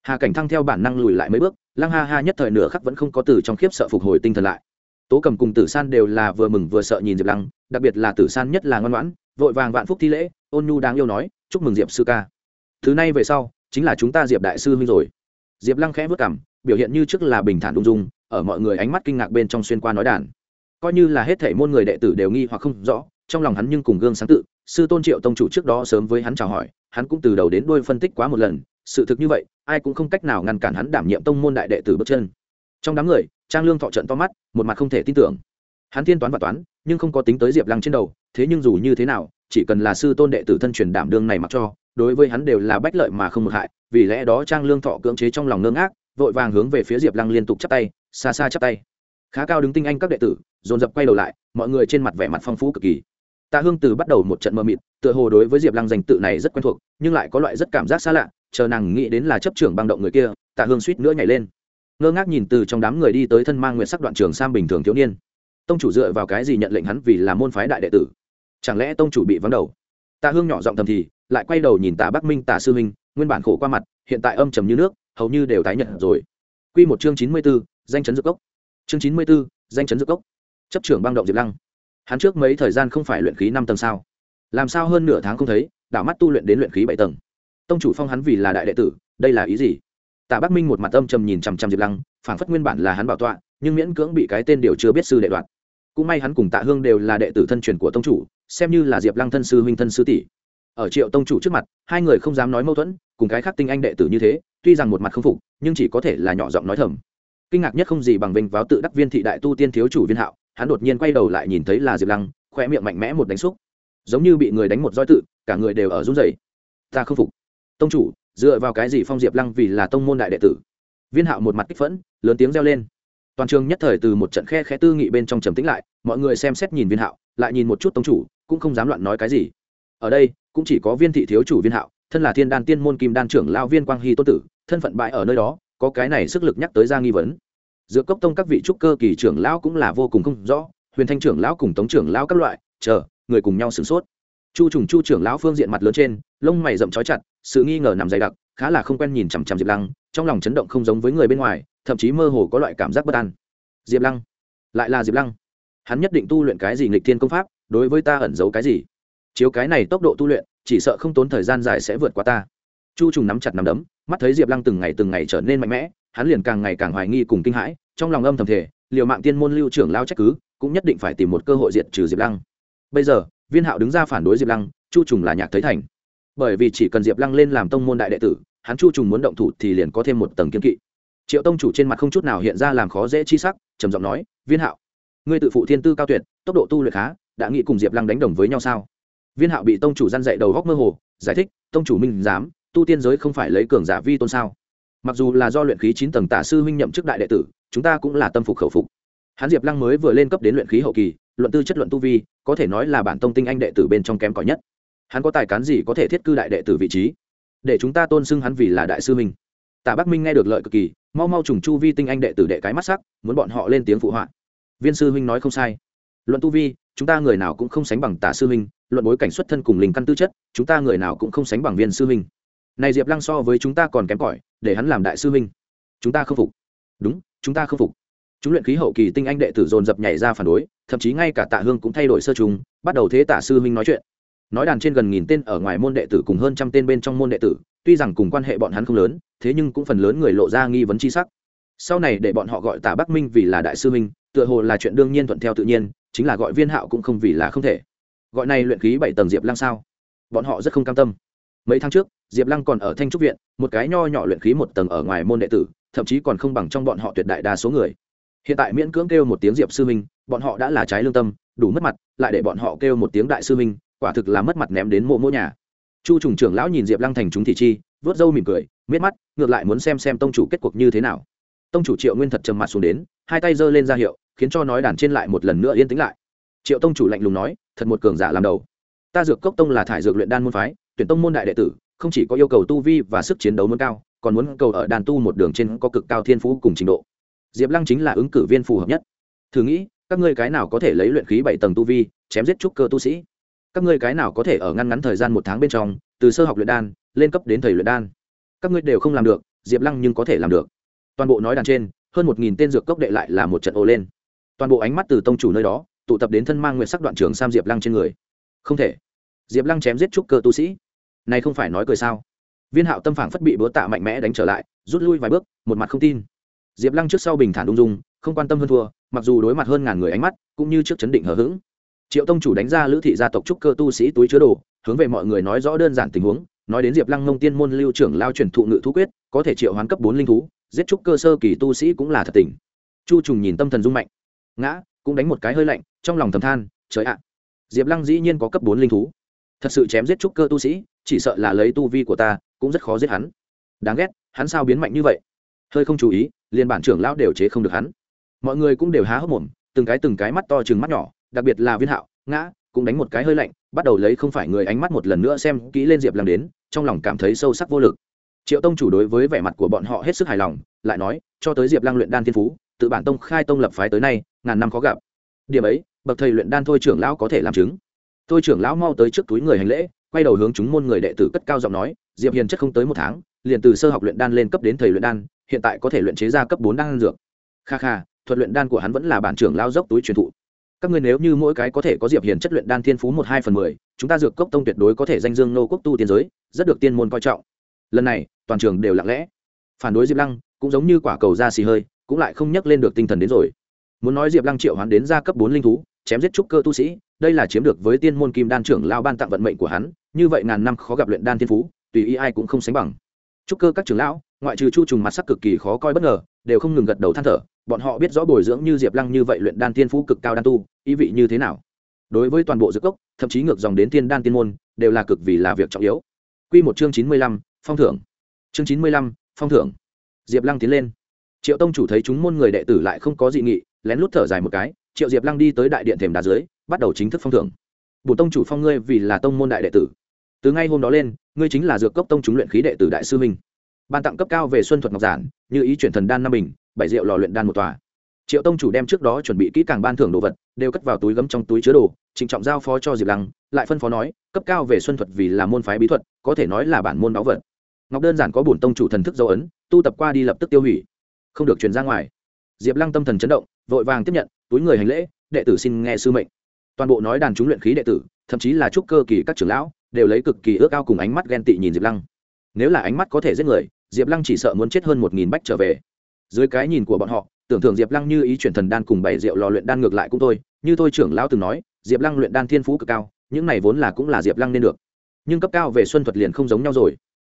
Speaker 1: Hà cảnh thăng theo bản năng lùi lại mấy bước, lăng ha ha nhất thời nửa khắc vẫn không có từ trong khiếp sợ phục hồi tinh thần lại. Tố cầm cùng tử san đều là vừa mừng vừa sợ nhìn diệp lăng, đặc biệt là tử san nhất là ngoan ngoãn, vội vàng vạn phúc thi lễ, ôn nhu đáng yêu nói, chúc mừng diệp sư ca. Thứ này về sau, chính là chúng ta diệp đại sư huynh rồi. Diệp lăng khẽ vất cảm biểu hiện như trước là bình thản ung dung, ở mọi người ánh mắt kinh ngạc bên trong xuyên qua nói đàn coi như là hết thể môn người đệ tử đều nghi hoặc không rõ, trong lòng hắn nhưng cùng gương sáng tự, sư tôn triệu tông chủ trước đó sớm với hắn chào hỏi, hắn cũng từ đầu đến đuôi phân tích quá một lần, sự thực như vậy, ai cũng không cách nào ngăn cản hắn đảm nhiệm tông môn đại đệ tử bước chân. Trong đám người, trang lương thọ trận to mắt, một mặt không thể tin tưởng. Hắn thiên toán và toán, nhưng không có tính tới diệp lăng trên đầu, thế nhưng dù như thế nào, chỉ cần là sư tôn đệ tử thân truyền đảm đương này mặc cho, đối với hắn đều là bách lợi mà không một hại, vì lẽ đó trang lương thọ cưỡng chế trong lòng ngưng ác vội vàng hướng về phía diệp lăng liên tục chắp tay, xa xa chắp tay. Khá cao đứng tinh anh các đệ tử dồn dập quay đầu lại mọi người trên mặt vẻ mặt phong phú cực kỳ. Tạ hương từ bắt đầu một trận mơ mịt tựa hồ đối với diệp lăng danh tự này rất quen thuộc nhưng lại có loại rất cảm giác xa lạ chờ nàng nghĩ đến là chấp trưởng băng động người kia tạ hương suýt nữa nhảy lên. Ngơ ngác nhìn từ trong đám người đi tới thân mang nguyện sắc đoạn trường sam bình thường thiếu niên. Tông chủ dựa vào cái gì nhận lệnh hắn vì là môn phái đại đệ tử? Chẳng lẽ tông chủ bị vắng đầu? Tạ hương nhỏ giọng thầm thì lại quay đầu nhìn tạ bắc minh tạ sư Minh, nguyên bản khổ qua mặt hiện tại âm trầm như nước hầu như đều tái nhận rồi. Q một chương chín mươi b ố danh chấn dược cốc. Chương chín mươi b ố danh chấn dược cốc chấp trưởng băng động diệp lăng. Hắn trước mấy thời gian không phải luyện khí năm tầng sao? Làm sao hơn nửa tháng không thấy, đảo mắt tu luyện đến luyện khí bảy tầng. Tông chủ phong hắn vì là đại đệ tử, đây là ý gì? Tạ bắc minh một mặt âm trầm nhìn chằm chằm diệp lăng phản phất nguyên bản là hắn bảo tọa, nhưng miễn cưỡng bị cái tên điều chưa biết sư đệ đoạn cũng may hắn cùng tạ hương đều là đệ tử thân truyền của tông chủ, xem như là diệp lăng thân sư huynh thân sư tỷ. Ở triệu tông chủ trước mặt, hai người không dám nói mâu thuẫn, cùng cái khác tinh anh đệ tử như thế, tuy rằng một mặt không phục, nhưng chỉ có thể là nhỏ giọng nói thầm. Kinh ngạc nhất không gì bằng vinh váo tự đắc viên thị đại tu tiên thiếu chủ viên hạo hắn đột nhiên quay đầu lại nhìn thấy là diệp lăng khoe miệng mạnh mẽ một đánh xúc. Giống như bị người đánh một roi tự, cả người đều ở run rẩy. Ta không phục. Tông chủ, dựa vào cái gì phong diệp lăng vì là tông môn đại đệ tử? Viên hạo một mặt kích phẫn, lớn tiếng reo lên. Toàn trường nhất thời từ một trận khe khẽ tư nghị bên trong trầm tĩnh lại, mọi người xem xét nhìn viên hạo, lại nhìn một chút tông chủ, cũng không dám loạn nói cái gì. Ở đây, cũng chỉ có viên thị thiếu chủ viên hạo, thân là thiên đan tiên môn kim đan trưởng lao viên quang hy tôn tử, thân phận bại ở nơi đó, có cái này sức lực nhắc tới ra nghi vấn giữa cốc tông các vị trúc cơ kỳ trưởng lão cũng là vô cùng không rõ, huyền thanh trưởng lão cùng tống trưởng lão các loại, chờ, người cùng nhau sửng sốt. Chu trùng chu trưởng lão phương diện mặt lớn trên, lông mày rậm trói chặt, sự nghi ngờ nằm dày đặc, khá là không quen nhìn chằm chằm diệp lăng, trong lòng chấn động không giống với người bên ngoài, thậm chí mơ hồ có loại cảm giác bất an. Diệp lăng, lại là diệp lăng. Hắn nhất định tu luyện cái gì nghịch thiên công pháp, đối với ta ẩn giấu cái gì? Chiếu cái này tốc độ tu luyện, chỉ sợ không tốn thời gian dài sẽ vượt qua ta. Chu trùng nắm chặt nắm đấm mắt thấy diệp lăng từng ngày từng ngày trở nên mạnh mẽ, hắn liền càng ngày càng hoài nghi cùng kinh hãi, trong lòng âm thầm thể liều mạng tiên môn lưu trưởng lao trách cứ, cũng nhất định phải tìm một cơ hội diệt trừ diệp lăng. Bây giờ, viên hạo đứng ra phản đối diệp lăng, chu trùng là nhạc thấy thành. Bởi vì chỉ cần diệp lăng lên làm tông môn đại đệ tử, hắn chu trùng muốn động thủ thì liền có thêm một tầng kiên kỵ. Triệu tông chủ trên mặt không chút nào hiện ra làm khó dễ chi sắc, trầm giọng nói, viên hạo, ngươi tự phụ thiên tư cao tuyệt, tốc độ tu luyện khá, đã nghĩ cùng diệp lăng đánh đồng với nhau sao? Viên hạo bị tông chủ g dạy đầu góc mơ hồ, giải thích, tông chủ minh giám tu tiên giới không phải lấy cường giả vi tôn sao? Mặc dù là do luyện khí chín tầng tả sư huynh nhậm chức đại đệ tử, chúng ta cũng là tâm phục khẩu phục. Hắn diệp lăng mới vừa lên cấp đến luyện khí hậu kỳ, luận tư chất luận tu vi, có thể nói là bản tông tinh anh đệ tử bên trong kém cỏi nhất. Hắn có tài cán gì có thể thiết cư đại đệ tử vị trí? Để chúng ta tôn xưng hắn vì là đại sư minh tạ bắc minh nghe được lợi cực kỳ, mau mau trùng chu vi tinh anh đệ tử đệ cái mắt sắc, muốn bọn họ lên tiếng phụ họa. Viên sư huynh nói không sai. Luận tu vi, chúng ta người nào cũng không sánh bằng tả sư huynh, luận bối cảnh xuất thân cùng linh căn tư chất, chúng ta người nào cũng không sánh bằng viên sư huynh này diệp lăng so với chúng ta còn kém cỏi, để hắn làm đại sư huynh. Chúng ta không phục. Đúng, chúng ta không phục. Chúng luyện khí hậu kỳ tinh anh đệ tử dồn dập nhảy ra phản đối, thậm chí ngay cả tạ hương cũng thay đổi sơ chúng bắt đầu thế Tạ sư huynh nói chuyện. Nói đàn trên gần nghìn tên ở ngoài môn đệ tử cùng hơn trăm tên bên trong môn đệ tử, tuy rằng cùng quan hệ bọn hắn không lớn, thế nhưng cũng phần lớn người lộ ra nghi vấn c h i sắc. Sau này để bọn họ gọi Tạ bắc minh vì là đại sư minh tựa hồ là chuyện đương nhiên thuận theo tự nhiên, chính là gọi viên hạo cũng không vì là không thể. Gọi này luyện khí bảy tầng diệp lăng sao? Bọn họ rất không cam tâm mấy tháng trước, diệp lăng còn ở thanh trúc viện, một cái nho nhỏ luyện khí một tầng ở ngoài môn đệ tử, thậm chí còn không bằng trong bọn họ tuyệt đại đa số người. Hiện tại miễn cưỡng kêu một tiếng diệp sư minh, bọn họ đã là trái lương tâm, đủ mất mặt, lại để bọn họ kêu một tiếng đại sư minh, quả thực là mất mặt ném đến mộ mỗ nhà. Chu trùng trưởng lão nhìn diệp lăng thành chúng thị chi vớt râu mỉm cười, miết mắt, ngược lại muốn xem xem tông chủ kết cuộc như thế nào. Tông chủ triệu nguyên thật trầm mặt xuống đến, hai tay giơ lên ra hiệu, khiến cho nói đàn trên lại một lần nữa yên tĩnh lại. Triệu tông chủ lạnh lùng nói, thật một cường giả làm đầu. Ta dược cốc tông là thải dược luyện đan môn phái tuyển tông môn đại đệ tử, không chỉ có yêu cầu tu vi và sức chiến đấu muốn cao, còn muốn cầu ở đàn tu một đường trên có cực cao thiên phú cùng trình độ. Diệp lăng chính là ứng cử viên phù hợp nhất. Thử nghĩ, các ngươi cái nào có thể lấy luyện khí bảy tầng tu vi, chém giết trúc cơ tu sĩ? Các ngươi cái nào có thể ở ngăn ngắn thời gian một tháng bên trong, từ sơ học luyện đan, lên cấp đến thầy luyện đan? Các ngươi đều không làm được, diệp lăng nhưng có thể làm được. Toàn bộ nói đàn trên, hơn một nghìn tên dược cốc đệ lại là một trận ô lên. Toàn bộ ánh mắt từ tông chủ nơi đó, tụ tập đến thân mang nguyện sắc đoạn trường sam diệp lăng trên người. Không thể. Diệp lăng chém giết trúc cơ tu sĩ này không phải nói cười sao? Viên hạo tâm phản phất bị búa tạ mạnh mẽ đánh trở lại, rút lui vài bước, một mặt không tin. Diệp lăng trước sau bình thản ung dung, không quan tâm hơn thua, mặc dù đối mặt hơn ngàn người ánh mắt, cũng như trước chấn định hờ hững. Triệu tông chủ đánh ra lữ thị gia tộc trúc cơ tu sĩ túi chứa đồ, hướng về mọi người nói rõ đơn giản tình huống, nói đến diệp lăng mông tiên môn lưu trưởng lao truyền thụ ngự thú quyết, có thể triệu hoán cấp bốn linh thú, giết trúc cơ sơ kỳ tu sĩ cũng là thật tình. Chu trùng nhìn tâm thần dung mạnh. Ngã, cũng đánh một cái hơi lạnh, trong lòng thầm than, trời ạ. Diệp lăng dĩ nhiên có cấp bốn linh thú thật sự chém giết trúc cơ tu sĩ, chỉ sợ là lấy tu vi của ta, cũng rất khó giết hắn. Đáng ghét, hắn sao biến mạnh như vậy? Hơi không chú ý, liền bản trưởng lão đều chế không được hắn. Mọi người cũng đều há hốc mồm, từng cái từng cái mắt to chừng mắt nhỏ, đặc biệt là viên hạo, ngã, cũng đánh một cái hơi lạnh, bắt đầu lấy không phải người ánh mắt một lần nữa xem kỹ lên diệp làm đến, trong lòng cảm thấy sâu sắc vô lực. Triệu tông chủ đối với vẻ mặt của bọn họ hết sức hài lòng, lại nói, cho tới diệp lăng luyện đan thiên phú, tự bản tông khai tông lập phái tới nay, ngàn năm khó gặp. Điểm ấy, bậc thầy luyện đan thôi trưởng lão có thể làm chứng thôi trưởng lão mau tới trước túi người hành lễ, quay đầu hướng chúng môn người đệ tử cất cao giọng nói, diệp hiền chất không tới một tháng, liền từ sơ học luyện đan lên cấp đến thầy luyện đan, hiện tại có thể luyện chế ra cấp bốn đan dược. Kha kha, thuật luyện đan của hắn vẫn là bản trưởng lao dốc túi truyền thụ. Các ngươi nếu như mỗi cái có thể có diệp hiền chất luyện đan thiên phú một hai phần mười, chúng ta dược cốc tông tuyệt đối có thể danh dương nô quốc tu tiên giới, rất được tiên môn coi trọng. Lần này, toàn trường đều lặng lẽ. Phản đối diệp lăng, cũng giống như quả cầu da xì hơi, cũng lại không nhắc lên được tinh thần đến rồi. Muốn nói diệp lăng triệu hắn đến ra cấp bốn linh thú, chém giết trúc cơ tu sĩ đây là chiếm được với tiên môn kim đan trưởng lao ban tặng vận mệnh của hắn, như vậy ngàn năm khó gặp luyện đan thiên phú, tùy ý ai cũng không sánh bằng. Chúc cơ các trưởng lão, ngoại trừ chu trùng mặt sắc cực kỳ khó coi bất ngờ, đều không ngừng gật đầu than thở, bọn họ biết rõ bồi dưỡng như diệp lăng như vậy luyện đan thiên phú cực cao đan tu, ý vị như thế nào. Đối với toàn bộ dược cốc, thậm chí ngược dòng đến tiên đan tiên môn, đều là cực vì là việc trọng yếu. Q một chương chín mươi lăm, phong thưởng. Chương chín mươi lăm, phong thưởng. Diệp lăng tiến lên. Triệu tông chủ thấy chúng môn người đệ tử lại không có dị nghị, lén lút thở dài một cái, triệu diệp lăng đi tới đại điện thềm đá dưới bắt đầu chính thức phong thưởng. Bổ tông chủ phong ngươi vì là tông môn đại đệ tử. Từ ngay hôm đó lên, ngươi chính là dược cốc tông chúng luyện khí đệ tử đại sư minh ban tặng cấp cao về xuân thuật ngọc giản, như ý chuyển thần đan năm bình, bảy rượu lò luyện đan một tòa. Triệu tông chủ đem trước đó chuẩn bị kỹ càng ban thưởng đồ vật, đều cất vào túi gấm trong túi chứa đồ, trịnh trọng giao phó cho diệp lăng, lại phân phó nói, cấp cao về xuân thuật vì là môn phái bí thuật, có thể nói là bản môn báu vật. Ngọc đơn giản có bổn tông chủ thần thức dấu ấn, tu tập qua đi lập tức tiêu hủy. Không được truyền ra ngoài. Diệp lăng tâm thần chấn động, vội vàng tiếp nhận, túi người hành lễ, đệ tử xin nghe sư mệnh toàn bộ nói đàn chúng luyện khí đệ tử, thậm chí là trúc cơ kỳ các trưởng lão, đều lấy cực kỳ ước ao cùng ánh mắt ghen tị nhìn diệp lăng. Nếu là ánh mắt có thể giết người, diệp lăng chỉ sợ muốn chết hơn một nghìn bách trở về. Dưới cái nhìn của bọn họ, tưởng tượng diệp lăng như ý chuyển thần đan cùng bảy rượu lò luyện đan ngược lại cũng thôi, như tôi trưởng lão từng nói, diệp lăng luyện đan thiên phú cực cao, những này vốn là cũng là diệp lăng nên được. Nhưng cấp cao về xuân thuật liền không giống nhau rồi.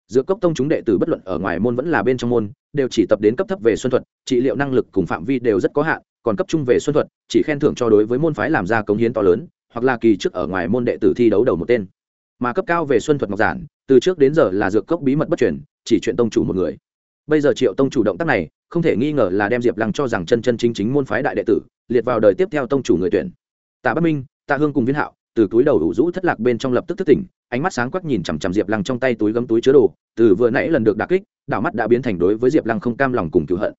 Speaker 1: Giữa cốc tông chúng đệ tử bất luận ở ngoài môn vẫn là bên trong môn, đều chỉ tập đến cấp thấp về xuân thuật, trị liệu năng lực cùng phạm vi đều rất có hạn còn cấp trung về xuân thuật, chỉ khen thưởng cho đối với môn phái làm ra cống hiến to lớn, hoặc là kỳ trước ở ngoài môn đệ tử thi đấu đầu một tên. Mà cấp cao về xuân thuật ngọc giản, từ trước đến giờ là dược cốc bí mật bất truyền, chỉ chuyện tông chủ một người. Bây giờ triệu tông chủ động tác này, không thể nghi ngờ là đem diệp lăng cho rằng chân chân chính chính môn phái đại đệ tử, liệt vào đời tiếp theo tông chủ người tuyển. Tạ bắc minh, tạ hương cùng viên hạo, từ túi đầu đủ rũ thất lạc bên trong lập tức thức tỉnh, ánh mắt sáng quắc nhìn chằm chằm diệp lăng trong tay túi gấm túi chứa đồ, từ vừa nãy lần được đà kích, đảo mắt đã biến thành đối với diệp lăng không cam lòng cùng cựu hận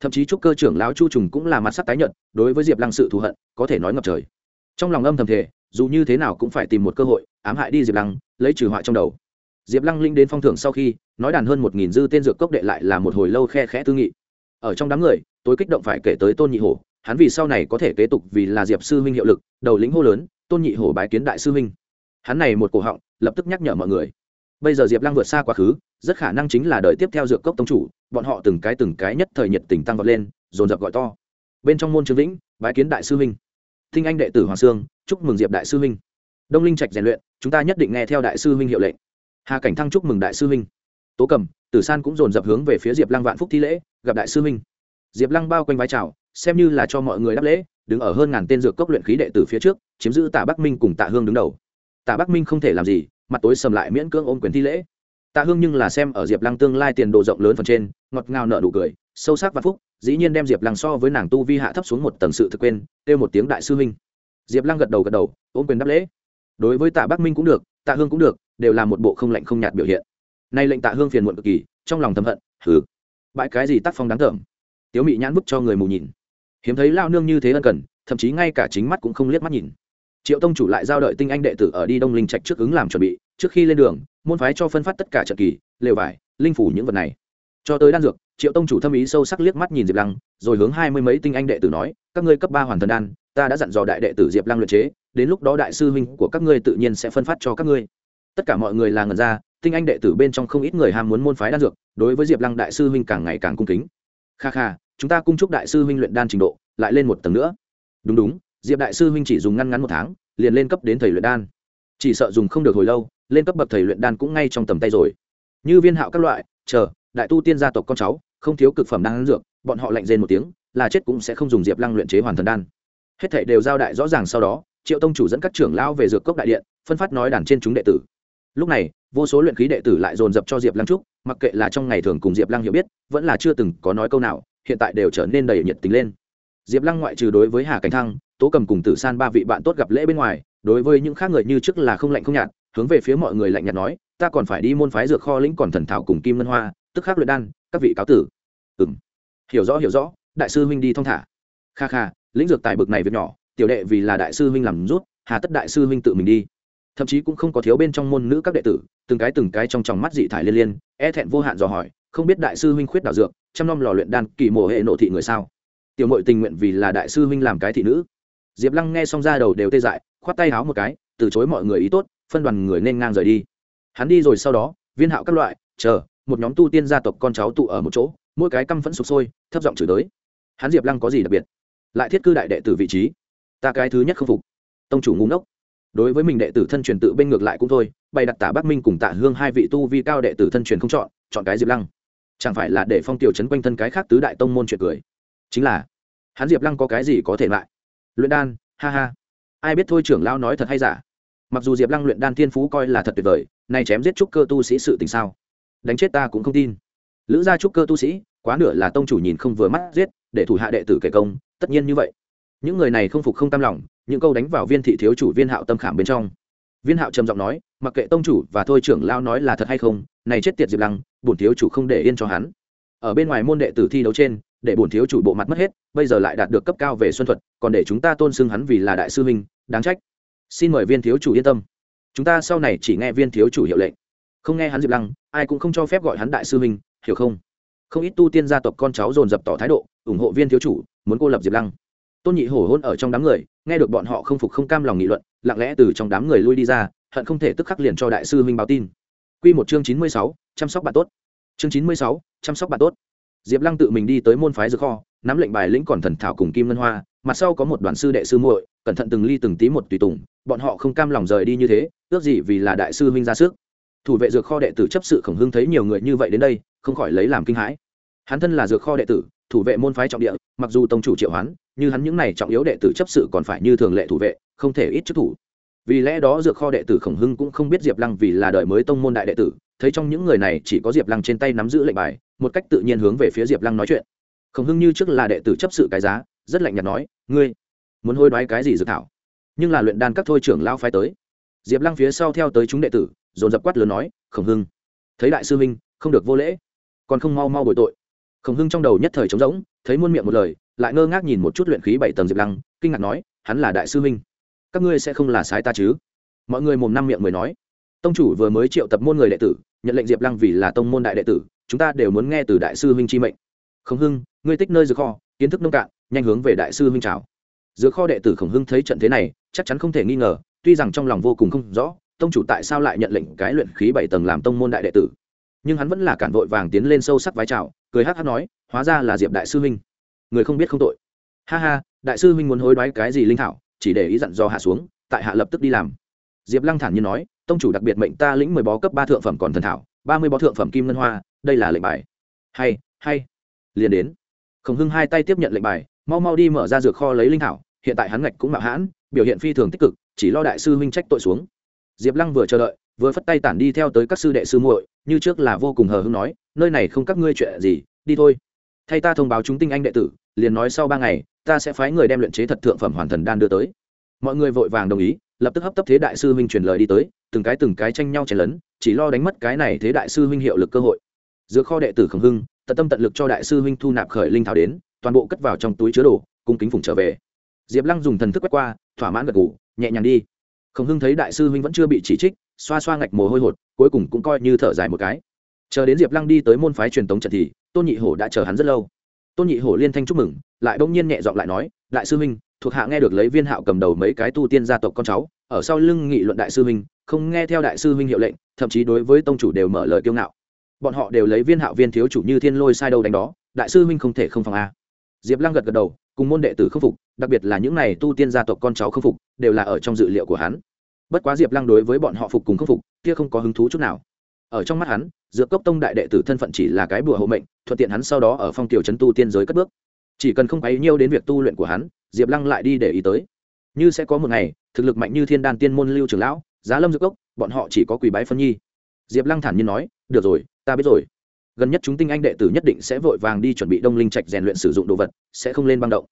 Speaker 1: thậm chí chúc cơ trưởng lão chu trùng cũng là mặt sắc tái nhợt, đối với diệp lăng sự thù hận, có thể nói ngập trời. Trong lòng âm thầm thể dù như thế nào cũng phải tìm một cơ hội, ám hại đi diệp lăng, lấy trừ họa trong đầu. Diệp lăng linh đến phong thưởng sau khi, nói đàn hơn một nghìn dư tên dược cốc đệ lại là một hồi lâu khe khẽ tư nghị. Ở trong đám người tôi kích động phải kể tới tôn nhị hổ, hắn vì sau này có thể kế tục vì là diệp sư huynh hiệu lực, đầu lĩnh hô lớn, tôn nhị hổ bái kiến đại sư huynh. Hắn này một cổ họng, lập tức nhắc nhở mọi người bây giờ diệp lăng vượt xa quá khứ, rất khả năng chính là đời tiếp theo dược cốc tông chủ, bọn họ từng cái từng cái nhất thời nhiệt tình tăng vọt lên, dồn dập gọi to. Bên trong môn trương vĩnh, bái kiến đại sư huynh. Thinh anh đệ tử hoàng sương, chúc mừng diệp đại sư huynh. Đông linh trạch rèn luyện, chúng ta nhất định nghe theo đại sư huynh hiệu lệnh. Hà cảnh thăng chúc mừng đại sư huynh. Tố cầm, tử san cũng dồn dập hướng về phía diệp lăng vạn phúc thi lễ, gặp đại sư huynh. Diệp lăng bao quanh vai trào xem như là cho mọi người đáp lễ, đứng ở hơn ngàn tên dược cốc luyện khí đệ tử phía trước, chiếm giữ tạ bắc minh cùng tạ hương đứng đầu. Tạ bắc minh không thể làm gì mặt tối sầm lại miễn cưỡng ôm quyền thi lễ. Tạ hương nhưng là xem ở diệp lăng tương lai tiền đồ rộng lớn phần trên, ngọt ngào nợ nụ cười, sâu sắc và phúc, dĩ nhiên đem diệp lăng so với nàng tu vi hạ thấp xuống một tầng sự thực quên, kêu một tiếng đại sư huynh. Diệp lăng gật đầu gật đầu, ôm quyền đáp lễ. Đối với tạ bắc minh cũng được, tạ hương cũng được, đều là một bộ không lạnh không nhạt biểu hiện. Nay lệnh tạ hương phiền muộn cực kỳ, trong lòng thầm hận, hừ. Bãi cái gì tác phong đáng thởm? Tiếu mị nhãn bức cho người mù nhìn. Hiếm thấy lao nương như thế ân cần, thậm chí ngay cả chính mắt cũng không liếc mắt nhìn triệu tông chủ lại giao đợi tinh anh đệ tử ở đi đông linh trạch trước ứng làm chuẩn bị, trước khi lên đường, môn phái cho phân phát tất cả trận kỳ, lều vải, linh phủ những vật này. Cho tới đan dược, triệu tông chủ thâm ý sâu sắc liếc mắt nhìn diệp lăng, rồi hướng hai mươi mấy tinh anh đệ tử nói, các ngươi cấp ba hoàn thần đan, ta đã dặn dò đại đệ tử diệp lăng luyện chế, đến lúc đó đại sư huynh của các ngươi tự nhiên sẽ phân phát cho các ngươi. Tất cả mọi người là ngần ra, tinh anh đệ tử bên trong không ít người ham muốn môn phái đan dược, đối với diệp lăng đại sư huynh càng ngày càng cung kính. Kha kha, chúng ta cung chúc đại sư huynh luyện đan trình độ, lại lên một tầng nữa. Đúng đúng diệp đại sư huynh chỉ dùng ngăn ngắn một tháng, liền lên cấp đến thầy luyện đan. Chỉ sợ dùng không được hồi lâu, lên cấp bậc thầy luyện đan cũng ngay trong tầm tay rồi. Như viên hạo các loại, chờ, đại tu tiên gia tộc con cháu, không thiếu cực phẩm đan dược, bọn họ lạnh rên một tiếng, là chết cũng sẽ không dùng diệp lăng luyện chế hoàn thần đan. Hết thảy đều giao đại rõ ràng sau đó, triệu tông chủ dẫn các trưởng lão về dược cốc đại điện, phân phát nói đàn trên chúng đệ tử. Lúc này, vô số luyện khí đệ tử lại dồn dập cho diệp lăng trúc, mặc kệ là trong ngày thường cùng diệp lăng hiểu biết, vẫn là chưa từng có nói câu nào, hiện tại đều trở nên đầy nhiệt tình lên. Diệp lăng ngoại trừ đối với hà cảnh thăng tố cầm cùng tử san ba vị bạn tốt gặp lễ bên ngoài, đối với những khác người như trước là không lạnh không nhạt, hướng về phía mọi người lạnh nhạt nói, ta còn phải đi môn phái dược kho lĩnh còn thần thảo cùng kim ngân hoa, tức khắc luyện đan, các vị cáo tử. Ừ m hiểu rõ hiểu rõ, đại sư huynh đi thong thả. Kha kha, lĩnh dược tài bực này việc nhỏ, tiểu đệ vì là đại sư huynh làm rút, hà tất đại sư huynh tự mình đi. Thậm chí cũng không có thiếu bên trong môn nữ các đệ tử, từng cái từng cái trong tròng mắt dị thải liên liên e thẹn vô hạn dò hỏi, không biết đại sư huynh khuyết đảo dược, chăm nom lò luyện đan kỳ mộ hệ nộ thị người sao? Tiểu mội tình nguyện vì là đại sư huynh làm cái thị nữ diệp lăng nghe xong ra đầu đều tê dại, khoát tay háo một cái, từ chối mọi người ý tốt, phân đoàn người nên ngang rời đi. Hắn đi rồi sau đó, viên hạo các loại, chờ, một nhóm tu tiên gia tộc con cháu tụ ở một chỗ, mỗi cái căm phẫn sụp sôi, thấp giọng chửi tới. Hắn diệp lăng có gì đặc biệt? Lại thiết cư đại đệ tử vị trí. Ta cái thứ nhất không phục. Tông chủ ngu ngốc. Đối với mình đệ tử thân truyền tự bên ngược lại cũng thôi, bày đặt tả bắc minh cùng tạ hương hai vị tu vi cao đệ tử thân truyền không chọn chọn cái diệp lăng. Chẳng phải là để phong tiểu chấn quanh thân cái khác tứ đại tông môn chuyện cười. Chính là, hắn diệp lăng có cái gì có thể lại? Luyện đan, ha ha. Ai biết thôi trưởng lão nói thật hay giả? Mặc dù diệp lăng luyện đan thiên phú coi là thật tuyệt vời, nay chém giết trúc cơ tu sĩ sự tình sao? Đánh chết ta cũng không tin. Lữ gia trúc cơ tu sĩ, quá nửa là tông chủ nhìn không vừa mắt giết, để thủ hạ đệ tử kể công, tất nhiên như vậy. Những người này không phục không tam lòng, những câu đánh vào viên thị thiếu chủ viên hạo tâm khảm bên trong. Viên hạo trầm giọng nói, mặc kệ tông chủ và thôi trưởng lao nói là thật hay không, này chết tiệt diệp lăng, bổn thiếu chủ không để yên cho hắn. Ở bên ngoài môn đệ tử thi đấu trên để bổn thiếu chủ bộ mặt mất hết, bây giờ lại đạt được cấp cao về xuân thuật, còn để chúng ta tôn xưng hắn vì là đại sư minh đáng trách. Xin mời viên thiếu chủ yên tâm. Chúng ta sau này chỉ nghe viên thiếu chủ hiệu lệnh. Không nghe hắn diệp lăng, ai cũng không cho phép gọi hắn đại sư minh hiểu không? Không ít tu tiên gia tộc con cháu dồn dập tỏ thái độ, ủng hộ viên thiếu chủ, muốn cô lập diệp lăng. Tôn nhị hổ hôn ở trong đám người, nghe được bọn họ không phục không cam lòng nghị luận, lặng lẽ từ trong đám người lui đi ra, hận không thể tức khắc liền cho đại sư minh báo tin. Q một chương chín mươi sáu, chăm sóc bạn tốt. Chương chín mươi sáu, chăm sóc bạn tốt diệp lăng tự mình đi tới môn phái dược kho, nắm lệnh bài lĩnh còn thần thảo cùng kim ngân hoa, mặt sau có một đoàn sư đệ sư muội, cẩn thận từng ly từng tí một tùy tùng, bọn họ không cam lòng rời đi như thế, ước gì vì là đại sư huynh ra sức. Thủ vệ dược kho đệ tử chấp sự khổng hưng thấy nhiều người như vậy đến đây, không khỏi lấy làm kinh hãi. Hắn thân là dược kho đệ tử, thủ vệ môn phái trọng địa, mặc dù tông chủ triệu hoán như hắn những này trọng yếu đệ tử chấp sự còn phải như thường lệ thủ vệ, không thể ít chức thủ. Vì lẽ đó dược kho đệ tử khổng hưng cũng không biết diệp lăng vì là đời mới tông môn đại đệ tử, thấy trong những người này chỉ có diệp lăng trên tay nắm giữ lệnh bài một cách tự nhiên hướng về phía diệp lăng nói chuyện. Khổng hưng như trước là đệ tử chấp sự cái giá, rất lạnh nhạt nói, ngươi muốn hôi đoái cái gì dược thảo? Nhưng là luyện đan các thôi trưởng lao phái tới. Diệp lăng phía sau theo tới chúng đệ tử, dồn dập quát lớn nói khổng hưng, thấy đại sư minh không được vô lễ, còn không mau mau bồi tội. Khổng hưng trong đầu nhất thời trống rỗng, thấy muôn miệng một lời, lại ngơ ngác nhìn một chút luyện khí bảy tầng diệp lăng, kinh ngạc nói, hắn là đại sư minh các ngươi sẽ không là sái ta chứ? Mọi người mồm năm miệng mới nói. Tông chủ vừa mới triệu tập môn người đệ tử, nhận lệnh diệp lăng vì là tông môn đại đệ tử chúng ta đều muốn nghe từ đại sư huynh chi mệnh. Khổng hưng, ngươi tích nơi dược kho, kiến thức nông cạn, nhanh hướng về đại sư huynh trào dược kho đệ tử khổng hưng thấy trận thế này, chắc chắn không thể nghi ngờ, tuy rằng trong lòng vô cùng không rõ, tông chủ tại sao lại nhận lệnh cái luyện khí bảy tầng làm tông môn đại đệ tử. Nhưng hắn vẫn là cản vội vàng tiến lên sâu sắc vái chào, cười hát hát nói, hóa ra là diệp đại sư huynh. Người không biết không tội. Ha ha, đại sư huynh muốn hối đoái cái gì linh thảo, chỉ để ý dặn do hạ xuống, tại hạ lập tức đi làm. Diệp lăng thản nhiên nói, tông chủ đặc biệt mệnh ta lĩnh mười bó cấp ba thượng phẩm còn thần thảo, ba mươi bó thượng phẩm kim ngân hoa đây là lệnh bài. Hay hay. Liền đến. Khổng hưng hai tay tiếp nhận lệnh bài, mau mau đi mở ra dược kho lấy linh thảo, hiện tại hắn ngạch cũng mạo hãn, biểu hiện phi thường tích cực, chỉ lo đại sư huynh trách tội xuống. Diệp lăng vừa chờ đợi, vừa phất tay tản đi theo tới các sư đệ sư muội, như trước là vô cùng hờ hưng nói, nơi này không các ngươi chuyện gì, đi thôi. Thay ta thông báo chúng tinh anh đệ tử, liền nói sau ba ngày, ta sẽ phái người đem luyện chế thật thượng phẩm hoàn thần đan đưa tới. Mọi người vội vàng đồng ý, lập tức hấp tấp thế đại sư huynh truyền lời đi tới, từng cái từng cái tranh nhau chen lấn, chỉ lo đánh mất cái này thế đại sư huynh hiệu lực cơ hội giữa kho đệ tử khổng hưng, tận tâm tận lực cho đại sư huynh thu nạp khởi linh thảo đến, toàn bộ cất vào trong túi chứa đồ, cung kính phủng trở về. Diệp lăng dùng thần thức quét qua, thỏa mãn gật g ủ nhẹ nhàng đi. Khổng hưng thấy đại sư huynh vẫn chưa bị chỉ trích, xoa xoa ngạch mồ hôi hột, cuối cùng cũng coi như thở dài một cái. Chờ đến diệp lăng đi tới môn phái truyền tống trận thì, tôn nhị hổ đã chờ hắn rất lâu. Tôn nhị hổ liên thanh chúc mừng, lại bỗng nhiên nhẹ giọng lại nói, đại sư huynh, thuộc hạ nghe được lấy viên hạo cầm đầu mấy cái tu tiên gia tộc con cháu, ở sau lưng nghị luận đại sư huynh, không nghe theo đại sư huynh hiệu lệnh, thậm chí đối với tông chủ đều mở lời kiêu ngạo bọn họ đều lấy viên hạo viên thiếu chủ như thiên lôi sai đâu đánh đó, đại sư huynh không thể không phòng a. Diệp lăng gật gật đầu, cùng môn đệ tử không phục, đặc biệt là những này tu tiên gia tộc con cháu không phục, đều là ở trong dự liệu của hắn. Bất quá diệp lăng đối với bọn họ phục cùng không phục, kia không có hứng thú chút nào. Ở trong mắt hắn, dược cốc tông đại đệ tử thân phận chỉ là cái bùa hộ mệnh, thuận tiện hắn sau đó ở phong tiểu trấn tu tiên giới cất bước. Chỉ cần không ấy nhiêu đến việc tu luyện của hắn, diệp lăng lại đi để ý tới. Như sẽ có một ngày, thực lực mạnh như thiên đan tiên môn lưu trường lão, giá lâm dược cốc, bọn họ chỉ có quỳ bái phân nhi. Diệp lăng thản nhiên nói, được rồi ta biết rồi. Gần nhất chúng tinh anh đệ tử nhất định sẽ vội vàng đi chuẩn bị đông linh trạch rèn luyện sử dụng đồ vật, sẽ không lên băng động.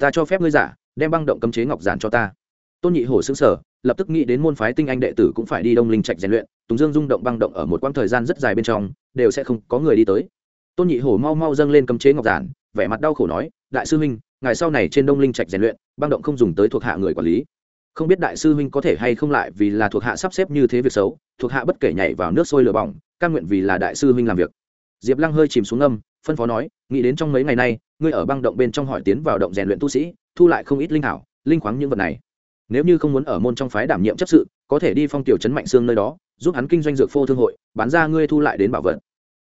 Speaker 1: Ta cho phép ngươi giả, đem băng động cấm chế ngọc giản cho ta. Tôn nhị hổ xứng sở lập tức nghĩ đến môn phái tinh anh đệ tử cũng phải đi đông linh trạch rèn luyện, tùng dương rung động băng động ở một quãng thời gian rất dài bên trong, đều sẽ không có người đi tới. Tôn nhị hổ mau mau dâng lên cấm chế ngọc giản, vẻ mặt đau khổ nói, đại sư huynh, ngày sau này trên đông linh trạch rèn luyện, băng động không dùng tới thuộc hạ người quản lý không biết đại sư huynh có thể hay không lại vì là thuộc hạ sắp xếp như thế việc xấu, thuộc hạ bất kể nhảy vào nước sôi lửa bỏng căn nguyện vì là đại sư huynh làm việc. Diệp lăng hơi chìm xuống âm phân phó nói, nghĩ đến trong mấy ngày nay, ngươi ở băng động bên trong hỏi tiến vào động rèn luyện tu sĩ, thu lại không ít linh thảo, linh khoáng những vật này. Nếu như không muốn ở môn trong phái đảm nhiệm chấp sự, có thể đi phong tiểu trấn mạnh xương nơi đó, giúp hắn kinh doanh dược phô thương hội, bán ra ngươi thu lại đến bảo vật.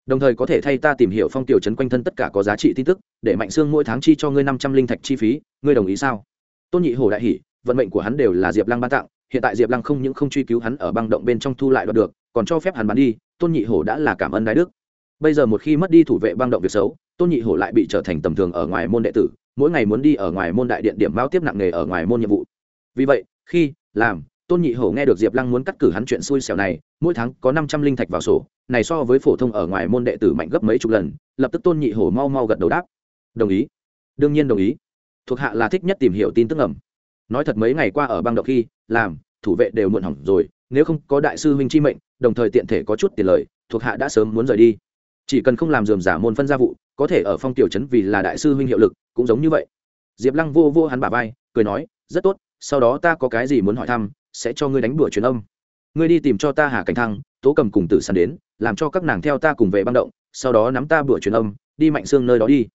Speaker 1: Đồng thời có thể thay ta tìm hiểu phong tiểu trấn quanh thân tất cả có giá trị tin tức, để mạnh xương mỗi tháng chi cho ngươi năm trăm linh thạch chi phí, ngươi đồng ý sao? Tôn nhị hồ đại hỷ vận mệnh của hắn đều là diệp lăng ban tặng, hiện tại diệp lăng không những không truy cứu hắn ở băng động bên trong thu lại đoạt được, còn cho phép hắn bán đi, tôn nhị hổ đã là cảm ơn đại đức. Bây giờ một khi mất đi thủ vệ băng động việc xấu, tôn nhị hổ lại bị trở thành tầm thường ở ngoài môn đệ tử, mỗi ngày muốn đi ở ngoài môn đại điện điểm bao tiếp nặng nghề ở ngoài môn nhiệm vụ. Vì vậy, khi, làm, tôn nhị hổ nghe được diệp lăng muốn cắt cử hắn chuyện xui xẻo này, mỗi tháng có năm trăm linh thạch vào sổ, này so với phổ thông ở ngoài môn đệ tử mạnh gấp mấy chục lần, lập tức tôn nhị hổ mau mau gật đầu đáp. Đồng ý. Đương nhiên đồng ý. Thuộc hạ là thích nhất tìm hiểu tin tức ẩm nói thật mấy ngày qua ở băng động khi, làm, thủ vệ đều muộn hỏng rồi, nếu không có đại sư huynh chi mệnh, đồng thời tiện thể có chút tiền lời, thuộc hạ đã sớm muốn rời đi. Chỉ cần không làm dườm giả môn phân gia vụ, có thể ở phong tiểu trấn vì là đại sư huynh hiệu lực, cũng giống như vậy. Diệp lăng vô vô hắn bà vai, cười nói, rất tốt, sau đó ta có cái gì muốn hỏi thăm, sẽ cho ngươi đánh đùa truyền âm. Ngươi đi tìm cho ta hà cảnh thăng, tố cầm cùng tử sàn đến, làm cho các nàng theo ta cùng về băng động, sau đó nắm ta bữa truyền âm, đi mạnh xương nơi đó đi.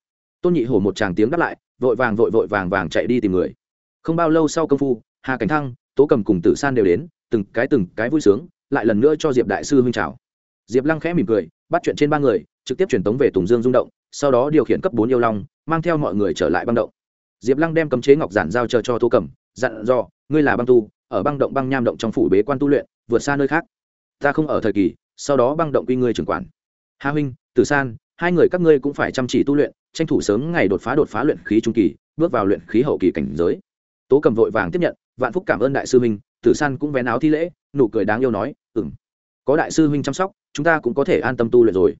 Speaker 1: Tôn nhị hổ một tràng tiếng đáp lại, vội vàng vội vội vàng vàng chạy đi tìm người không bao lâu sau công phu, hà cảnh thăng, tố cầm cùng tử san đều đến, từng cái từng cái vui sướng, lại lần nữa cho diệp đại sư huynh chào. Diệp lăng khẽ mỉm cười, bắt chuyện trên ba người, trực tiếp truyền tống về tùng dương rung động, sau đó điều khiển cấp bốn yêu long, mang theo mọi người trở lại băng động. Diệp lăng đem cấm chế ngọc giản giao chờ cho tô cẩm dặn dò, ngươi là băng tu, ở băng động băng nham động trong phủ bế quan tu luyện, vượt xa nơi khác. Ta không ở thời kỳ, sau đó băng động quy ngươi trưởng quản. Hà huynh, tử san, hai người các ngươi cũng phải chăm chỉ tu luyện, tranh thủ sớm ngày đột phá đột phá luyện khí trung kỳ, bước vào luyện khí hậu kỳ cảnh giới tố cầm vội vàng tiếp nhận, vạn phúc cảm ơn đại sư huynh, tử san cũng vén áo thi lễ, nụ cười đáng yêu nói ừ m có đại sư huynh chăm sóc, chúng ta cũng có thể an tâm tu luyện rồi.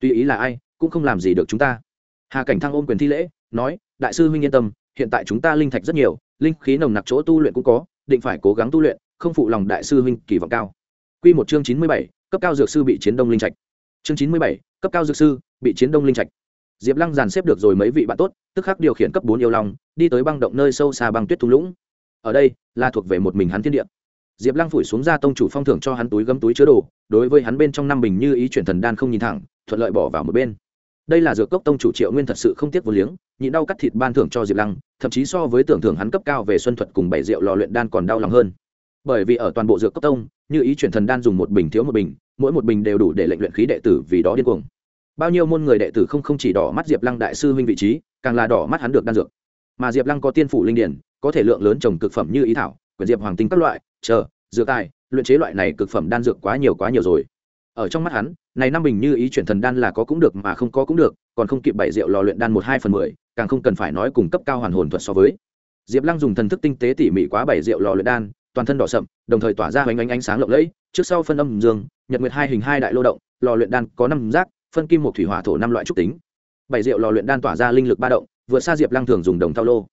Speaker 1: Tuy ý là ai, cũng không làm gì được chúng ta. Hà cảnh thăng ôm quyền thi lễ, nói, đại sư huynh yên tâm, hiện tại chúng ta linh thạch rất nhiều, linh khí nồng nặc chỗ tu luyện cũng có, định phải cố gắng tu luyện, không phụ lòng đại sư huynh kỳ vọng cao. Q một chương chín mươi bảy, cấp cao dược sư bị chiến đông linh trạch. Chương chín mươi bảy, cấp cao dược sư bị chiến đông linh trạch diệp lăng dàn xếp được rồi mấy vị bạn tốt, tức khắc điều khiển cấp bốn yêu long, đi tới băng động nơi sâu xa băng tuyết thung lũng. Ở đây, là thuộc về một mình hắn thiên địa. Diệp lăng phủi xuống ra tông chủ phong thưởng cho hắn túi gấm túi chứa đồ, đối với hắn bên trong năm bình như ý chuyển thần đan không nhìn thẳng, thuận lợi bỏ vào một bên. Đây là dược cốc tông chủ triệu nguyên thật sự không tiếc vô liếng, nhịn đau cắt thịt ban thưởng cho diệp lăng, thậm chí so với tưởng thưởng hắn cấp cao về xuân thuật cùng bảy rượu lò luyện đan còn đau lòng hơn. Bởi vì ở toàn bộ dược cốc tông, như ý chuyển thần đan dùng một bình thiếu một bình, mỗi một bình đều đủ để lệnh luyện khí đệ tử vì đó điên cuồng bao nhiêu môn người đệ tử không không chỉ đỏ mắt diệp lăng đại sư huynh vị trí, càng là đỏ mắt hắn được đan dược. Mà diệp lăng có tiên phủ linh điển, có thể lượng lớn trồng cực phẩm như ý thảo, quyển diệp hoàng tinh các loại, chờ, dược tài, luyện chế loại này cực phẩm đan dược quá nhiều quá nhiều rồi. Ở trong mắt hắn, này năm bình như ý chuyển thần đan là có cũng được mà không có cũng được, còn không kịp bảy rượu lò luyện đan một hai phần mười, càng không cần phải nói cùng cấp cao hoàn hồn thuật so với. Diệp lăng dùng thần thức tinh tế tỉ mỉ quá bảy rượu lò luyện đan, toàn thân đỏ sậm, đồng thời tỏa ra hoành ánh ánh sáng lộng lẫy, trước sau phân âm dương, nhật nguyệt hai hình hai đại lô động, lò luyện đan có năm rác phân kim một thủy hỏa thổ năm loại trúc tính. Bảy rượu lò luyện đan tỏa ra linh lực ba động, vượt xa diệp lăng thường dùng đồng thao lô.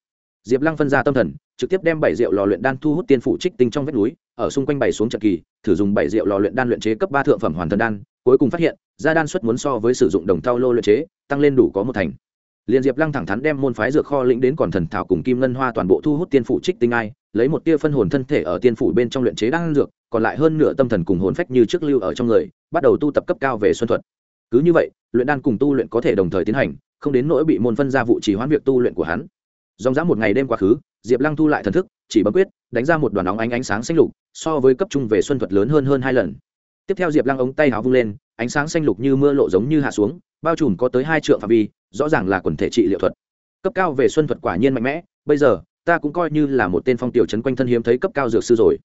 Speaker 1: Diệp lăng phân ra tâm thần, trực tiếp đem bảy rượu lò luyện đan thu hút tiên phủ trích tinh trong vách núi, ở xung quanh bảy xuống trận kỳ, thử dùng bảy rượu lò luyện đan luyện chế cấp ba thượng phẩm hoàn thần đan, cuối cùng phát hiện gia đan suất muốn so với sử dụng đồng thau lô luyện chế, tăng lên đủ có một thành. Liền diệp lăng thẳng thắn đem môn phái dược kho lĩnh đến còn thần thảo cùng kim ngân hoa toàn bộ thu hút tiên phủ trích tinh ai, lấy một tia phân hồn thân thể ở tiên phủ bên trong luyện chế đan dược, còn lại hơn nửa tâm thần cùng hồn phách như trước lưu ở trong người, bắt đầu tu tập cấp cao về xuân thuật cứ như vậy, luyện đan cùng tu luyện có thể đồng thời tiến hành, không đến nỗi bị môn phân ra vụ trì hoãn việc tu luyện của hắn. Dòng dã một ngày đêm quá khứ, diệp lăng thu lại thần thức, chỉ bấm quyết, đánh ra một đoàn óng ánh ánh sáng xanh lục, so với cấp trung về xuân thuật lớn hơn hơn hai lần. Tiếp theo diệp lăng ống tay háo vung lên, ánh sáng xanh lục như mưa lộ giống như hạ xuống, bao trùm có tới hai trượng phạm vi, rõ ràng là quần thể trị liệu thuật. Cấp cao về xuân thuật quả nhiên mạnh mẽ, bây giờ, ta cũng coi như là một tên phong tiểu trấn quanh thân hiếm thấy cấp cao dược sư rồi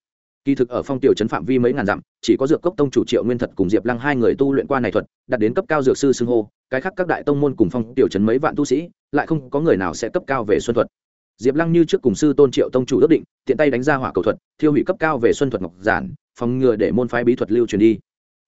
Speaker 1: kỳ thực ở phong tiểu trấn phạm vi mấy ngàn dặm, chỉ có dược cốc tông chủ triệu nguyên thật cùng diệp lăng hai người tu luyện qua này thuật, đạt đến cấp cao dược sư xưng hô, cái khác các đại tông môn cùng phong tiểu trấn mấy vạn tu sĩ, lại không có người nào sẽ cấp cao về xuân thuật. Diệp lăng như trước cùng sư tôn triệu tông chủ ước định, tiện tay đánh ra hỏa cầu thuật, thiêu hủy cấp cao về xuân thuật ngọc giản, phòng ngừa để môn phái bí thuật lưu truyền đi.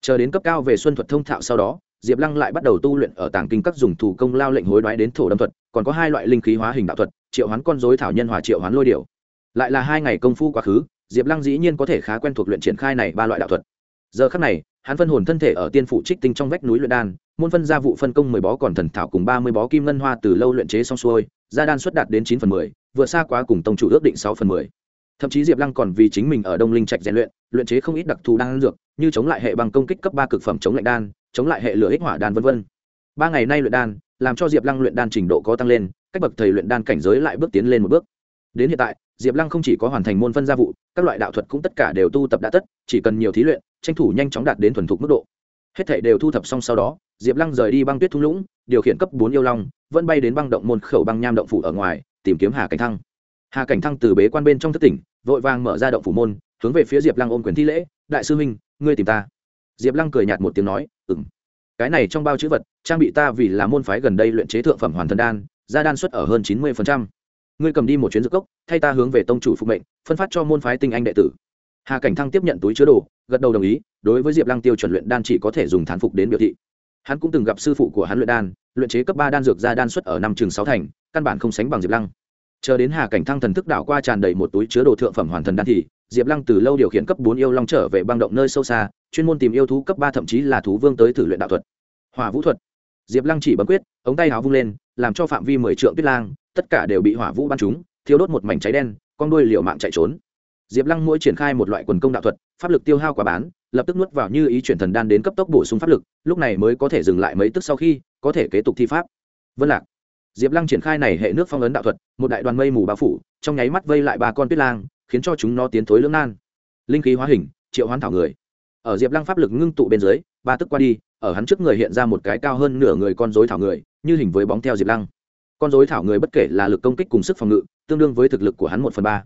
Speaker 1: Chờ đến cấp cao về xuân thuật thông thạo sau đó, diệp lăng lại bắt đầu tu luyện ở tàng kinh các dùng thủ công lao lệnh hối đoái đến thổ đâm thuật, còn có hai loại linh khí hóa hình đạo thuật, triệu hoán con dối thảo nhân hòa triệu hoán lôi điệu lại là hai ngày công phu quá khứ diệp lăng dĩ nhiên có thể khá quen thuộc luyện triển khai này ba loại đạo thuật. Giờ khắc này, hắn phân hồn thân thể ở tiên phủ trích tinh trong vách núi luyện đan, môn phân gia vụ phân công mười bó còn thần thảo cùng ba mươi bó kim ngân hoa từ lâu luyện chế xong xuôi, gia đan xuất đạt đến chín phần mười vượt xa quá cùng tông chủ ước định sáu phần mười. Thậm chí diệp lăng còn vì chính mình ở đông linh trạch rèn luyện luyện chế không ít đặc thù đan dược, như chống lại hệ bằng công kích cấp ba cực phẩm chống lạnh đan, chống lại hệ lửa ích hỏa đan v v ba ngày nay luyện đan, làm cho diệp lăng luyện đan trình độ có tăng lên, cách bậc thầy luyện đan cảnh giới lại bước tiến lên một bước. Đến hiện tại diệp lăng không chỉ có hoàn thành môn phân gia vụ, các loại đạo thuật cũng tất cả đều tu tập đã tất, chỉ cần nhiều thí luyện, tranh thủ nhanh chóng đạt đến thuần thục mức độ. Hết thể đều thu thập xong sau đó, diệp lăng rời đi băng tuyết thung lũng, điều khiển cấp bốn yêu long, vẫn bay đến băng động môn khẩu băng nham động phủ ở ngoài, tìm kiếm hà cảnh thăng. Hà cảnh thăng từ bế quan bên trong thất tỉnh, vội vàng mở ra động phủ môn, hướng về phía diệp lăng ôm quyền thi lễ, đại sư huynh, ngươi tìm ta. Diệp lăng cười nhạt một tiếng nói ừng cái này trong bao chữ vật, trang bị ta vì là môn phái gần đây luyện chế thượng phẩm hoàn thần đan, gia đan xuất ở hơn chín mươi phần trăm ngươi cầm đi một chuyến dược cốc, thay ta hướng về tông chủ phục mệnh, phân phát cho môn phái tinh anh đệ tử. Hà cảnh thăng tiếp nhận túi chứa đồ, gật đầu đồng ý, đối với diệp lăng tiêu chuẩn luyện đan chỉ có thể dùng thán phục đến biểu thị. Hắn cũng từng gặp sư phụ của hắn luyện đan, luyện chế cấp ba đan dược ra đan xuất ở năm trường sáu thành, căn bản không sánh bằng diệp lăng. Chờ đến hà cảnh thăng thần thức đảo qua tràn đầy một túi chứa đồ thượng phẩm hoàn thần đan thì, diệp lăng từ lâu điều khiển cấp bốn yêu long trở về băng động nơi sâu xa, chuyên môn tìm yêu thú cấp ba thậm chí là thú vương tới thử luyện đạo thuật. Hỏa vũ thuật. Diệp lăng chỉ bấm quyết, ống tay áo vung lên làm cho phạm vi mười trượng tuyết lang, tất cả đều bị hỏa vũ bắn trúng thiếu đốt một mảnh cháy đen, con đuôi liều mạng chạy trốn. Diệp lăng mỗi triển khai một loại quần công đạo thuật, pháp lực tiêu hao quả bán, lập tức nuốt vào như ý chuyển thần đan đến cấp tốc bổ sung pháp lực, lúc này mới có thể dừng lại mấy tức sau khi, có thể kế tục thi pháp. Vân lạc. Diệp lăng triển khai này hệ nước phong ấn đạo thuật, một đại đoàn mây mù bao phủ, trong nháy mắt vây lại ba con tuyết lang, khiến cho chúng nó tiến thối lưỡng nan. Linh khí hóa hình, triệu hoán thảo người. Ở diệp lăng pháp lực ngưng tụ bên dưới, ba tức qua đi ở hắn trước người hiện ra một cái cao hơn nửa người con dối thảo người, như hình với bóng theo diệp lăng. Con dối thảo người bất kể là lực công kích cùng sức phòng ngự, tương đương với thực lực của hắn một phần ba.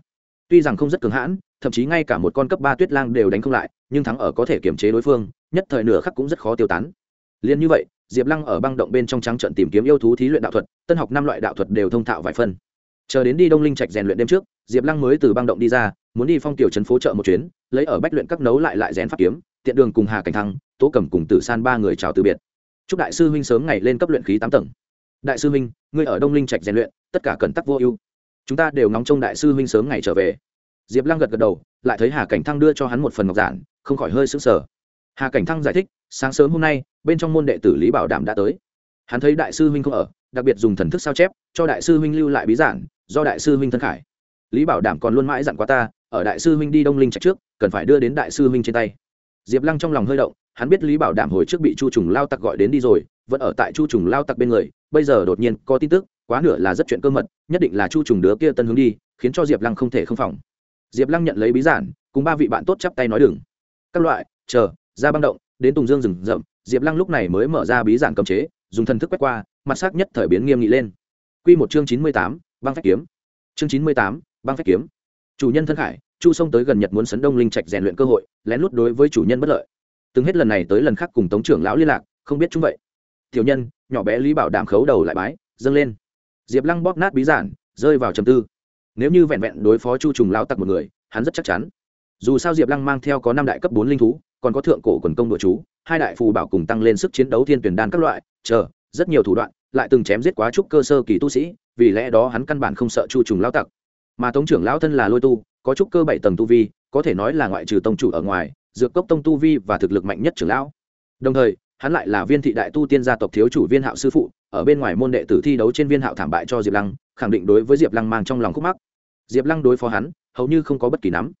Speaker 1: Tuy rằng không rất cường hãn, thậm chí ngay cả một con cấp ba tuyết lang đều đánh không lại, nhưng thắng ở có thể kiềm chế đối phương, nhất thời nửa khắc cũng rất khó tiêu tán. Liền như vậy, diệp lăng ở băng động bên trong trắng trận tìm kiếm yêu thú thí luyện đạo thuật, tân học năm loại đạo thuật đều thông thạo vài phân chờ đến đi đông linh trạch rèn luyện đêm trước, diệp lăng mới từ băng động đi ra, muốn đi phong tiểu trấn phố chợ một chuyến, lấy ở bách luyện các nấu lại lại rèn pháp kiếm, tiện đường cùng hà cảnh thăng tố cầm cùng tử san ba người chào từ biệt. Chúc đại sư huynh sớm ngày lên cấp luyện khí tám tầng. Đại sư huynh, ngươi ở đông linh trạch rèn luyện, tất cả cần tắc vô ưu. Chúng ta đều ngóng trông đại sư huynh sớm ngày trở về. Diệp lăng gật gật đầu, lại thấy hà cảnh thăng đưa cho hắn một phần ngọc giản, không khỏi hơi sững sờ. Hà cảnh thăng giải thích, sáng sớm hôm nay, bên trong môn đệ tử lý bảo đảm đã tới. Hắn thấy đại sư huynh không ở, đặc biệt dùng thần thức sao chép, cho đại sư huynh lưu lại bí giản, do đại sư huynh thân khải. Lý bảo đảm còn luôn mãi dặn qua ta, ở đại sư huynh đi đông linh trạch trước, cần phải đưa đến đại sư huynh trên tay diệp lăng trong lòng hơi động, hắn biết lý bảo đảm hồi trước bị chu trùng lao tặc gọi đến đi rồi, vẫn ở tại chu trùng lao tặc bên người, bây giờ đột nhiên có tin tức, quá nửa là rất chuyện cơ mật, nhất định là chu trùng đứa kia tân hướng đi, khiến cho diệp lăng không thể không phòng. Diệp lăng nhận lấy bí giản, cùng ba vị bạn tốt chắp tay nói đừng. Các loại, chờ, ra băng động, đến tùng dương rừng rậm, diệp lăng lúc này mới mở ra bí giản cầm chế, dùng thần thức quét qua, mặt sắc nhất thời biến nghiêm nghị lên. Q một chương chín mươi tám, băng phép kiếm. Chương chín mươi tám, băng phép kiếm. Chủ nhân thân khải chu sông tới gần nhật muốn sấn đông linh trạch rèn luyện cơ hội, lén lút đối với chủ nhân bất lợi. Từng hết lần này tới lần khác cùng tống trưởng lão liên lạc, không biết chúng vậy. Tiểu nhân, nhỏ bé lý bảo đảm khấu đầu lại bái, dâng lên. Diệp lăng bóp nát bí giản, rơi vào trầm tư. Nếu như vẹn vẹn đối phó chu trùng lao tặc một người, hắn rất chắc chắn. Dù sao diệp lăng mang theo có năm đại cấp bốn linh thú, còn có thượng cổ quần công đội chú, hai đại phù bảo cùng tăng lên sức chiến đấu thiên tuyển đan các loại, chờ, rất nhiều thủ đoạn, lại từng chém giết quá trúc cơ sơ kỳ tu sĩ, vì lẽ đó hắn căn bản không sợ chu trùng lao tặc. Mà tống trưởng lão thân là lôi tu có trúc cơ bảy tầng tu vi, có thể nói là ngoại trừ tông chủ ở ngoài, dược cốc tông tu vi và thực lực mạnh nhất trưởng lão. Đồng thời, hắn lại là viên thị đại tu tiên gia tộc thiếu chủ viên hạo sư phụ, ở bên ngoài môn đệ tử thi đấu trên viên hạo thảm bại cho diệp lăng, khẳng định đối với diệp lăng mang trong lòng khúc mắc. Diệp lăng đối phó hắn, hầu như không có bất kỳ nắm.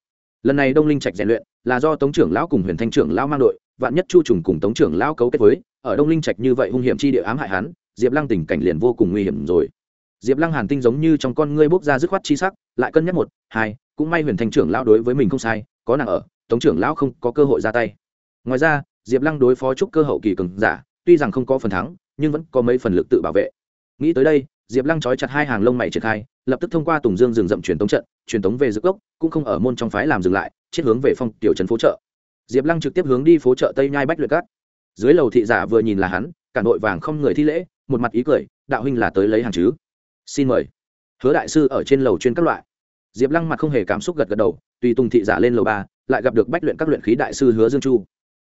Speaker 1: Lần này đông linh trạch rèn luyện, là do tống trưởng lão cùng huyền thanh trưởng lão mang đội, vạn nhất chu trùng cùng tống trưởng lão cấu kết với, ở đông linh trạch như vậy hung hiểm chi địa ám hại hắn, diệp lăng tình cảnh liền vô cùng nguy hiểm rồi. Diệp lăng hàn tinh giống như trong con ngươi bốc ra dứt khoát chi sắc, lại cân nhắc một, hai cũng may huyền thanh trưởng lão đối với mình không sai, có nàng ở, tống trưởng lão không có cơ hội ra tay. Ngoài ra, diệp lăng đối phó trúc cơ hậu kỳ cường giả, tuy rằng không có phần thắng, nhưng vẫn có mấy phần lực tự bảo vệ. Nghĩ tới đây, diệp lăng trói chặt hai hàng lông mày triển khai, lập tức thông qua tùng dương rừng rậm truyền tống trận, truyền tống về dược gốc, cũng không ở môn trong phái làm dừng lại, chết hướng về phong tiểu trấn phố chợ. Diệp lăng trực tiếp hướng đi phố chợ tây nhai bách luyện cát. Dưới lầu thị giả vừa nhìn là hắn, cả nội vàng không người thi lễ, một mặt ý cười, đạo huynh là tới lấy hàng chứ? Xin mời. Hứa đại sư ở trên lầu chuyên các loại diệp lăng mặt không hề cảm xúc gật gật đầu, tùy tùng thị giả lên lầu ba, lại gặp được bách luyện các luyện khí đại sư hứa dương chu.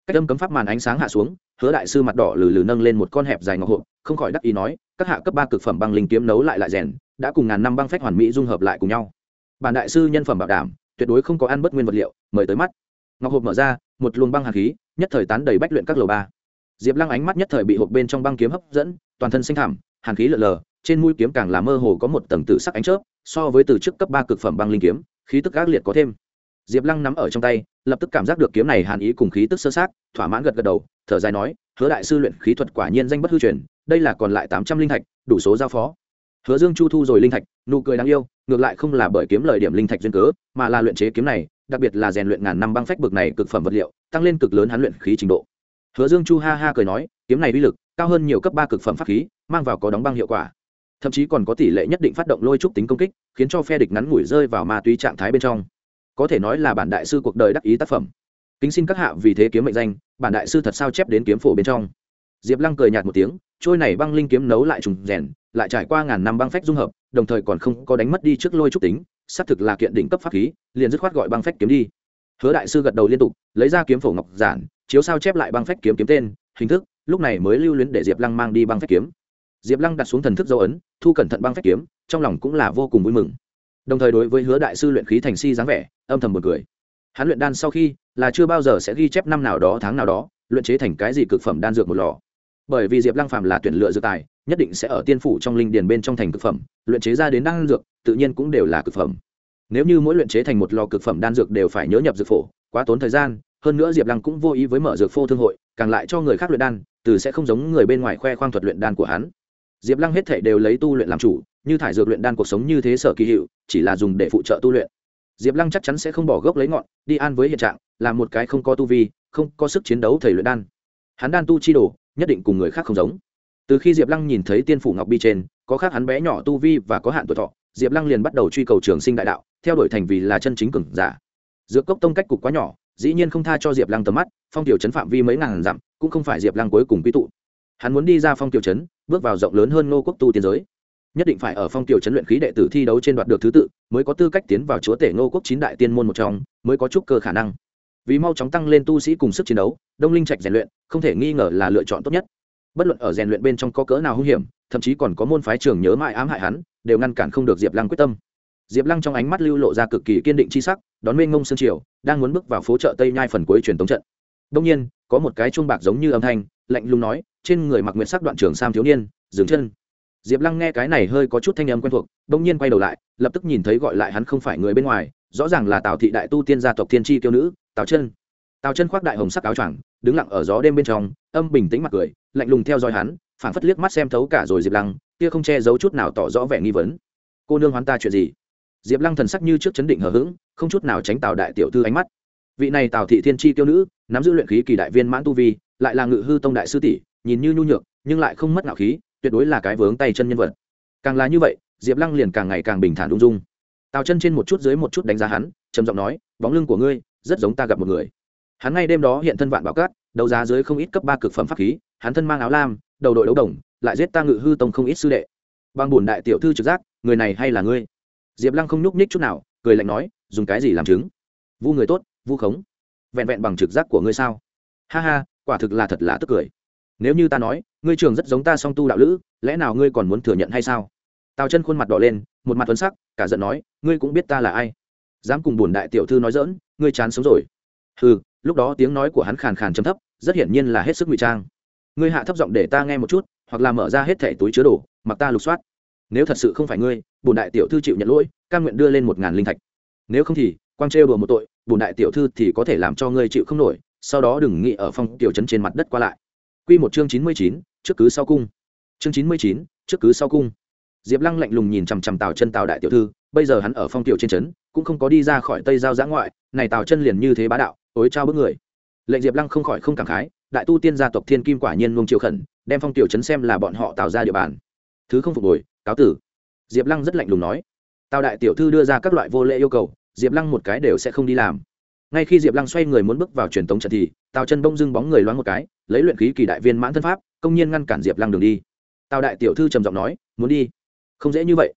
Speaker 1: Cách âm cấm pháp màn ánh sáng hạ xuống, hứa đại sư mặt đỏ lừ lừ nâng lên một con hẹp dài ngọc hộp, không khỏi đắc ý nói, các hạ cấp ba cực phẩm băng linh kiếm nấu lại lại rèn, đã cùng ngàn năm băng phách hoàn mỹ dung hợp lại cùng nhau. Bản đại sư nhân phẩm bảo đảm, tuyệt đối không có ăn bất nguyên vật liệu, mời tới mắt. Ngọc hộp mở ra, một luồng băng hạt khí, nhất thời tán đầy bách luyện các lầu ba. Diệp lăng ánh mắt nhất thời bị hộp bên trong băng kiếm hấp dẫn, toàn thân xanh thảm hàn khí lợn lờ, trên mũi kiếm càng là mơ hồ có một tầng tử sắc ánh chớp so với từ trước cấp ba cực phẩm băng linh kiếm, khí tức ác liệt có thêm. Diệp lăng nắm ở trong tay, lập tức cảm giác được kiếm này hàn ý cùng khí tức sơ sát thỏa mãn gật gật đầu, thở dài nói, hứa đại sư luyện khí thuật quả nhiên danh bất hư truyền, đây là còn lại tám trăm linh thạch, đủ số giao phó. Hứa dương chu thu rồi linh thạch, nụ cười đáng yêu, ngược lại không là bởi kiếm lời điểm linh thạch duyên cớ, mà là luyện chế kiếm này, đặc biệt là rèn luyện ngàn năm băng phách bực này cực phẩm vật liệu, tăng lên cực lớn hắn luyện khí trình độ. Hứa dương chu ha ha cười nói, kiếm này uy lực, cao hơn nhiều cấp ba cực phẩm pháp khí, mang vào có đóng băng hiệu quả thậm chí còn có tỷ lệ nhất định phát động lôi trúc tính công kích, khiến cho phe địch ngắn ngủi rơi vào ma túy trạng thái bên trong. Có thể nói là bản đại sư cuộc đời đắc ý tác phẩm. Kính xin các hạ vì thế kiếm mệnh danh, bản đại sư thật sao chép đến kiếm phổ bên trong. Diệp lăng cười nhạt một tiếng, trôi này băng linh kiếm nấu lại trùng rèn, lại trải qua ngàn năm băng phách dung hợp, đồng thời còn không có đánh mất đi trước lôi trúc tính, xác thực là kiện đỉnh cấp pháp khí, liền dứt khoát gọi băng phách kiếm đi. Hứa đại sư gật đầu liên tục, lấy ra kiếm phổ ngọc giản, chiếu sao chép lại băng phách kiếm kiếm tên, hình thức, lúc này mới lưu luyến để diệp lăng mang đi băng phách kiếm diệp lăng đặt xuống thần thức dấu ấn, thu cẩn thận băng phách kiếm, trong lòng cũng là vô cùng vui mừng. Đồng thời đối với hứa đại sư luyện khí thành si dáng vẻ, âm thầm một cười. Hắn luyện đan sau khi, là chưa bao giờ sẽ ghi chép năm nào đó, tháng nào đó, luyện chế thành cái gì cực phẩm đan dược một lò. Bởi vì diệp lăng phàm là tuyển lựa dược tài, nhất định sẽ ở tiên phủ trong linh điền bên trong thành cực phẩm, luyện chế ra đến đan dược, tự nhiên cũng đều là cực phẩm. Nếu như mỗi luyện chế thành một lò cực phẩm đan dược đều phải nhớ nhập dược phổ, quá tốn thời gian, hơn nữa diệp lăng cũng vô ý với mở dược phô thương hội, càng lại cho người khác luyện đan, từ sẽ không giống người bên ngoài khoe khoang thuật luyện đan của hắn diệp lăng hết thể đều lấy tu luyện làm chủ, như thải dược luyện đan cuộc sống như thế sở kỳ hiệu, chỉ là dùng để phụ trợ tu luyện. Diệp lăng chắc chắn sẽ không bỏ gốc lấy ngọn, đi an với hiện trạng, là một cái không có tu vi, không có sức chiến đấu thầy luyện đan. Hắn đan tu chi đồ, nhất định cùng người khác không giống. Từ khi diệp lăng nhìn thấy tiên phủ ngọc bi trên, có khác hắn bé nhỏ tu vi và có hạn tuổi thọ, diệp lăng liền bắt đầu truy cầu trường sinh đại đạo, theo đuổi thành vì là chân chính cường giả. Dược cốc tông cách cục quá nhỏ, dĩ nhiên không tha cho diệp lăng tầm mắt, phong điều chấn phạm vi mấy ngàn dặm, cũng không phải diệp lăng cuối cùng quy tụ hắn muốn đi ra phong tiểu Trấn, bước vào rộng lớn hơn Ngô quốc tu tiến giới. Nhất định phải ở phong tiểu Trấn luyện khí đệ tử thi đấu trên đoạt được thứ tự mới có tư cách tiến vào chúa tể ngô quốc chín đại tiên môn một trong mới có chút cơ khả năng. Vì mau chóng tăng lên tu sĩ cùng sức chiến đấu đông linh trạch rèn luyện không thể nghi ngờ là lựa chọn tốt nhất. Bất luận ở rèn luyện bên trong có cỡ nào hung hiểm thậm chí còn có môn phái trường nhớ mãi ám hại hắn đều ngăn cản không được diệp lăng quyết tâm. Diệp lăng trong ánh mắt lưu lộ ra cực kỳ kiên định c h i sắc đón mênh ngông sương triều đang muốn bước vào phố chợ tây nhai phần cuối truyền tống trận. Đông nhiên có một cái chuông bạc giống như âm thanh lạnh lùng nói, trên người mặc nguyện sắc đoạn trường sam thiếu niên, dừng chân. Diệp lăng nghe cái này hơi có chút thanh âm quen thuộc đông nhiên quay đầu lại, lập tức nhìn thấy gọi lại hắn không phải người bên ngoài, rõ ràng là tào thị đại tu tiên gia tộc thiên tri tiêu nữ, tào chân. Tào chân khoác đại hồng sắc áo choàng, đứng lặng ở gió đêm bên trong, âm bình tĩnh mặt cười, lạnh lùng theo dõi hắn, phảng phất liếc mắt xem thấu cả rồi diệp lăng, kia không che giấu chút nào tỏ rõ vẻ nghi vấn. Cô nương hoán ta chuyện gì? Diệp lăng thần sắc như trước chấn định hờ hững, không chút nào tránh tào đại tiểu thư ánh mắt. Vị này tào thị thiên tri tiêu nữ, nắm giữ luyện khí kỳ đại viên mãn tu vi lại là ngự hư tông đại sư tỷ, nhìn như nhu nhược, nhưng lại không mất ngạo khí, tuyệt đối là cái vướng tay chân nhân vật. Càng là như vậy, diệp lăng liền càng ngày càng bình thản ung dung. Tào chân trên một chút dưới một chút đánh giá hắn, trầm giọng nói, bóng lưng của ngươi, rất giống ta gặp một người. Hắn ngay đêm đó hiện thân vạn bảo cát, đấu giá dưới không ít cấp ba cực phẩm pháp khí, hắn thân mang áo lam, đầu đội đấu đồng, lại giết ta ngự hư tông không ít sư đệ. Bằng bùn đại tiểu thư trực giác, người này hay là ngươi? Diệp lăng không nhúc nhích chút nào, cười lạnh nói, dùng cái gì làm chứng? Vu người tốt, vu khống. Vẹn vẹn bằng trực giác của ngươi sao? Ha ha quả thực là thật là tức cười. Nếu như ta nói, ngươi trường rất giống ta song tu đạo lữ, lẽ nào ngươi còn muốn thừa nhận hay sao? Tào chân khuôn mặt đỏ lên, một mặt tuấn sắc, cả giận nói, ngươi cũng biết ta là ai. Dám cùng bổn đại tiểu thư nói dỡn ngươi chán sống rồi. Ừ lúc đó tiếng nói của hắn khàn khàn chấm thấp, rất hiển nhiên là hết sức ngụy trang. Ngươi hạ thấp giọng để ta nghe một chút, hoặc là mở ra hết thẻ túi chứa đồ, mặc ta lục soát. Nếu thật sự không phải ngươi, bổn đại tiểu thư chịu nhận lỗi căn nguyện đưa lên một ngàn linh thạch. Nếu không thì, quang trêu đùa một tội, bổn đại tiểu thư thì có thể làm cho ngươi chịu không nổi sau đó đừng nghĩ ở phong tiểu trấn trên mặt đất qua lại Quy một chương chín mươi chín, trước cứ sau cung. Chương chín mươi chín, trước cứ sau cung. Diệp Lăng lạnh lùng nhìn chằm chằm Tào Chân Tào đại tiểu thư, bây giờ hắn ở phong tiểu trên trấn, cũng không có đi ra khỏi Tây giao giã ngoại, này Tào Chân liền như thế bá đạo, ối trao bước người. Lệnh Diệp Lăng không khỏi không cảm khái, đại tu tiên gia tộc Thiên Kim quả nhiên luôn triệu khẩn, đem phong tiểu trấn xem là bọn họ tạo ra địa bàn. Thứ không phục hồi, cáo tử. Diệp Lăng rất lạnh lùng nói. Tào đại tiểu thư đưa ra các loại vô lễ yêu cầu, Diệp Lăng một cái đều sẽ không đi làm. Ngay khi Diệp Lăng xoay người muốn bước vào truyền tống trận thì, Tào Chân bông dưng bóng người loáng một cái, lấy luyện khí kỳ đại viên mãn thân pháp, công nhiên ngăn cản Diệp Lăng đường đi. Tào đại tiểu thư trầm giọng nói, muốn đi, không dễ như vậy.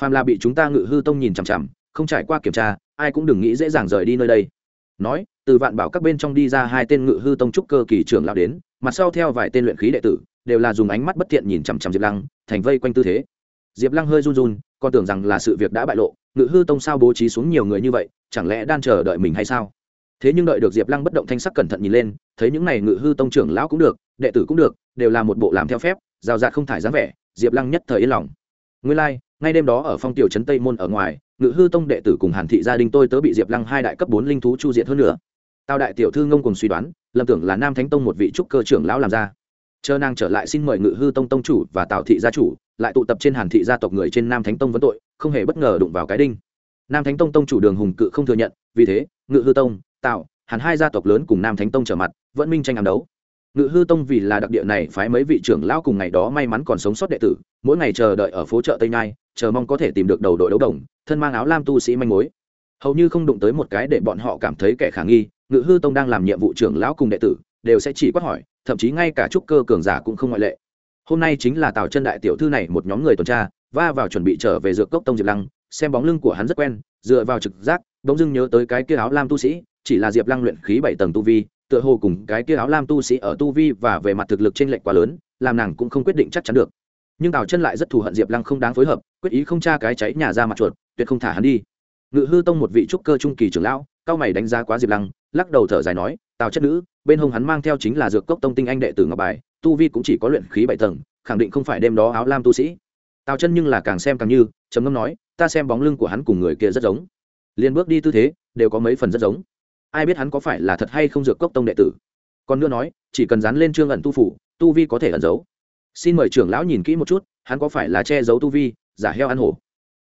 Speaker 1: Phàm là bị chúng ta Ngự Hư Tông nhìn chằm chằm, không trải qua kiểm tra, ai cũng đừng nghĩ dễ dàng rời đi nơi đây. Nói, từ vạn bảo các bên trong đi ra hai tên Ngự Hư Tông trúc cơ kỳ trưởng lão đến, mặt sau theo vài tên luyện khí đệ tử, đều là dùng ánh mắt bất thiện nhìn chằm chằm Diệp Lăng, thành vây quanh tư thế. Diệp Lăng hơi run run, còn tưởng rằng là sự việc đã bại lộ, Ngự Hư Tông sao bố trí xuống nhiều người như vậy, chẳng lẽ đang chờ đợi mình hay sao? thế nhưng đợi được diệp lăng bất động thanh sắc cẩn thận nhìn lên thấy những n à y ngự hư tông trưởng lão cũng được đệ tử cũng được đều là một bộ làm theo phép rào rạt không thải dáng vẻ diệp lăng nhất thời yên lòng. Nguyên lai、like, ngay đêm đó ở phong tiểu trấn tây môn ở ngoài ngự hư tông đệ tử cùng hàn thị gia đình tôi tớ bị diệp lăng hai đại cấp bốn linh thú chu diện hơn nữa. Tao đại tiểu thư ngông cùng suy đoán lầm tưởng là nam thánh tông một vị trúc cơ trưởng lão làm ra. Chờ nàng trở lại xin mời ngự hư tông tông chủ và tào thị gia chủ lại tụ tập trên hàn thị gia tộc người trên nam thánh tông vấn tội không hề bất ngờ đụng vào cái đinh nam thánh tông tông chủ đường hùng cự không thừa nhận, vì thế, ngự hư tông tạo hẳn hai gia tộc lớn cùng nam thánh tông trở mặt, vẫn minh tranh hàng đấu. Ngự hư tông vì là đặc địa này phái mấy vị trưởng lão cùng ngày đó may mắn còn sống sót đệ tử, mỗi ngày chờ đợi ở phố chợ tây nhai chờ mong có thể tìm được đầu đội đấu đồng, thân mang áo lam tu sĩ manh mối. Hầu như không đụng tới một cái để bọn họ cảm thấy kẻ khả nghi, ngự hư tông đang làm nhiệm vụ trưởng lão cùng đệ tử, đều sẽ chỉ quát hỏi, thậm chí ngay cả trúc cơ cường giả cũng không ngoại lệ. Hôm nay chính là tào chân đại tiểu thư này một nhóm người tuần tra, va vào chuẩn bị trở về dược cốc tông diệp lăng xem bóng lưng của hắn rất quen, dựa vào trực giác, bỗng dưng nhớ tới cái kia áo lam tu sĩ, chỉ là diệp lăng luyện khí bảy tầng tu vi, tựa hồ cùng cái kia áo lam tu sĩ ở tu vi và về mặt thực lực trên lệnh quá lớn, làm nàng cũng không quyết định chắc chắn được. Nhưng tào chân lại rất thù hận diệp lăng không đáng phối hợp, quyết ý không tra cái cháy nhà ra mặt chuột, tuyệt không thả hắn đi. Ngự hư tông một vị trúc cơ trung kỳ trưởng lão, cao mày đánh giá quá diệp lăng, lắc đầu thở dài nói, tào chất nữ, bên hông hắn mang theo chính là dược cốc tông tinh anh đệ tử ngọc bài, tu vi cũng chỉ có luyện khí bảy tầng, khẳng định không phải đêm đó áo lam tu sĩ. Tào chân nhưng là càng xem càng như trầm ngâm nói, ta xem bóng lưng của hắn cùng người kia rất giống. Liền bước đi tư thế, đều có mấy phần rất giống. Ai biết hắn có phải là thật hay không dược cốc tông đệ tử. Còn nữa nói, chỉ cần dán lên trương ẩn tu phủ, tu vi có thể ẩn giấu. Xin mời trưởng lão nhìn kỹ một chút, hắn có phải là che giấu tu vi, giả heo ăn hổ.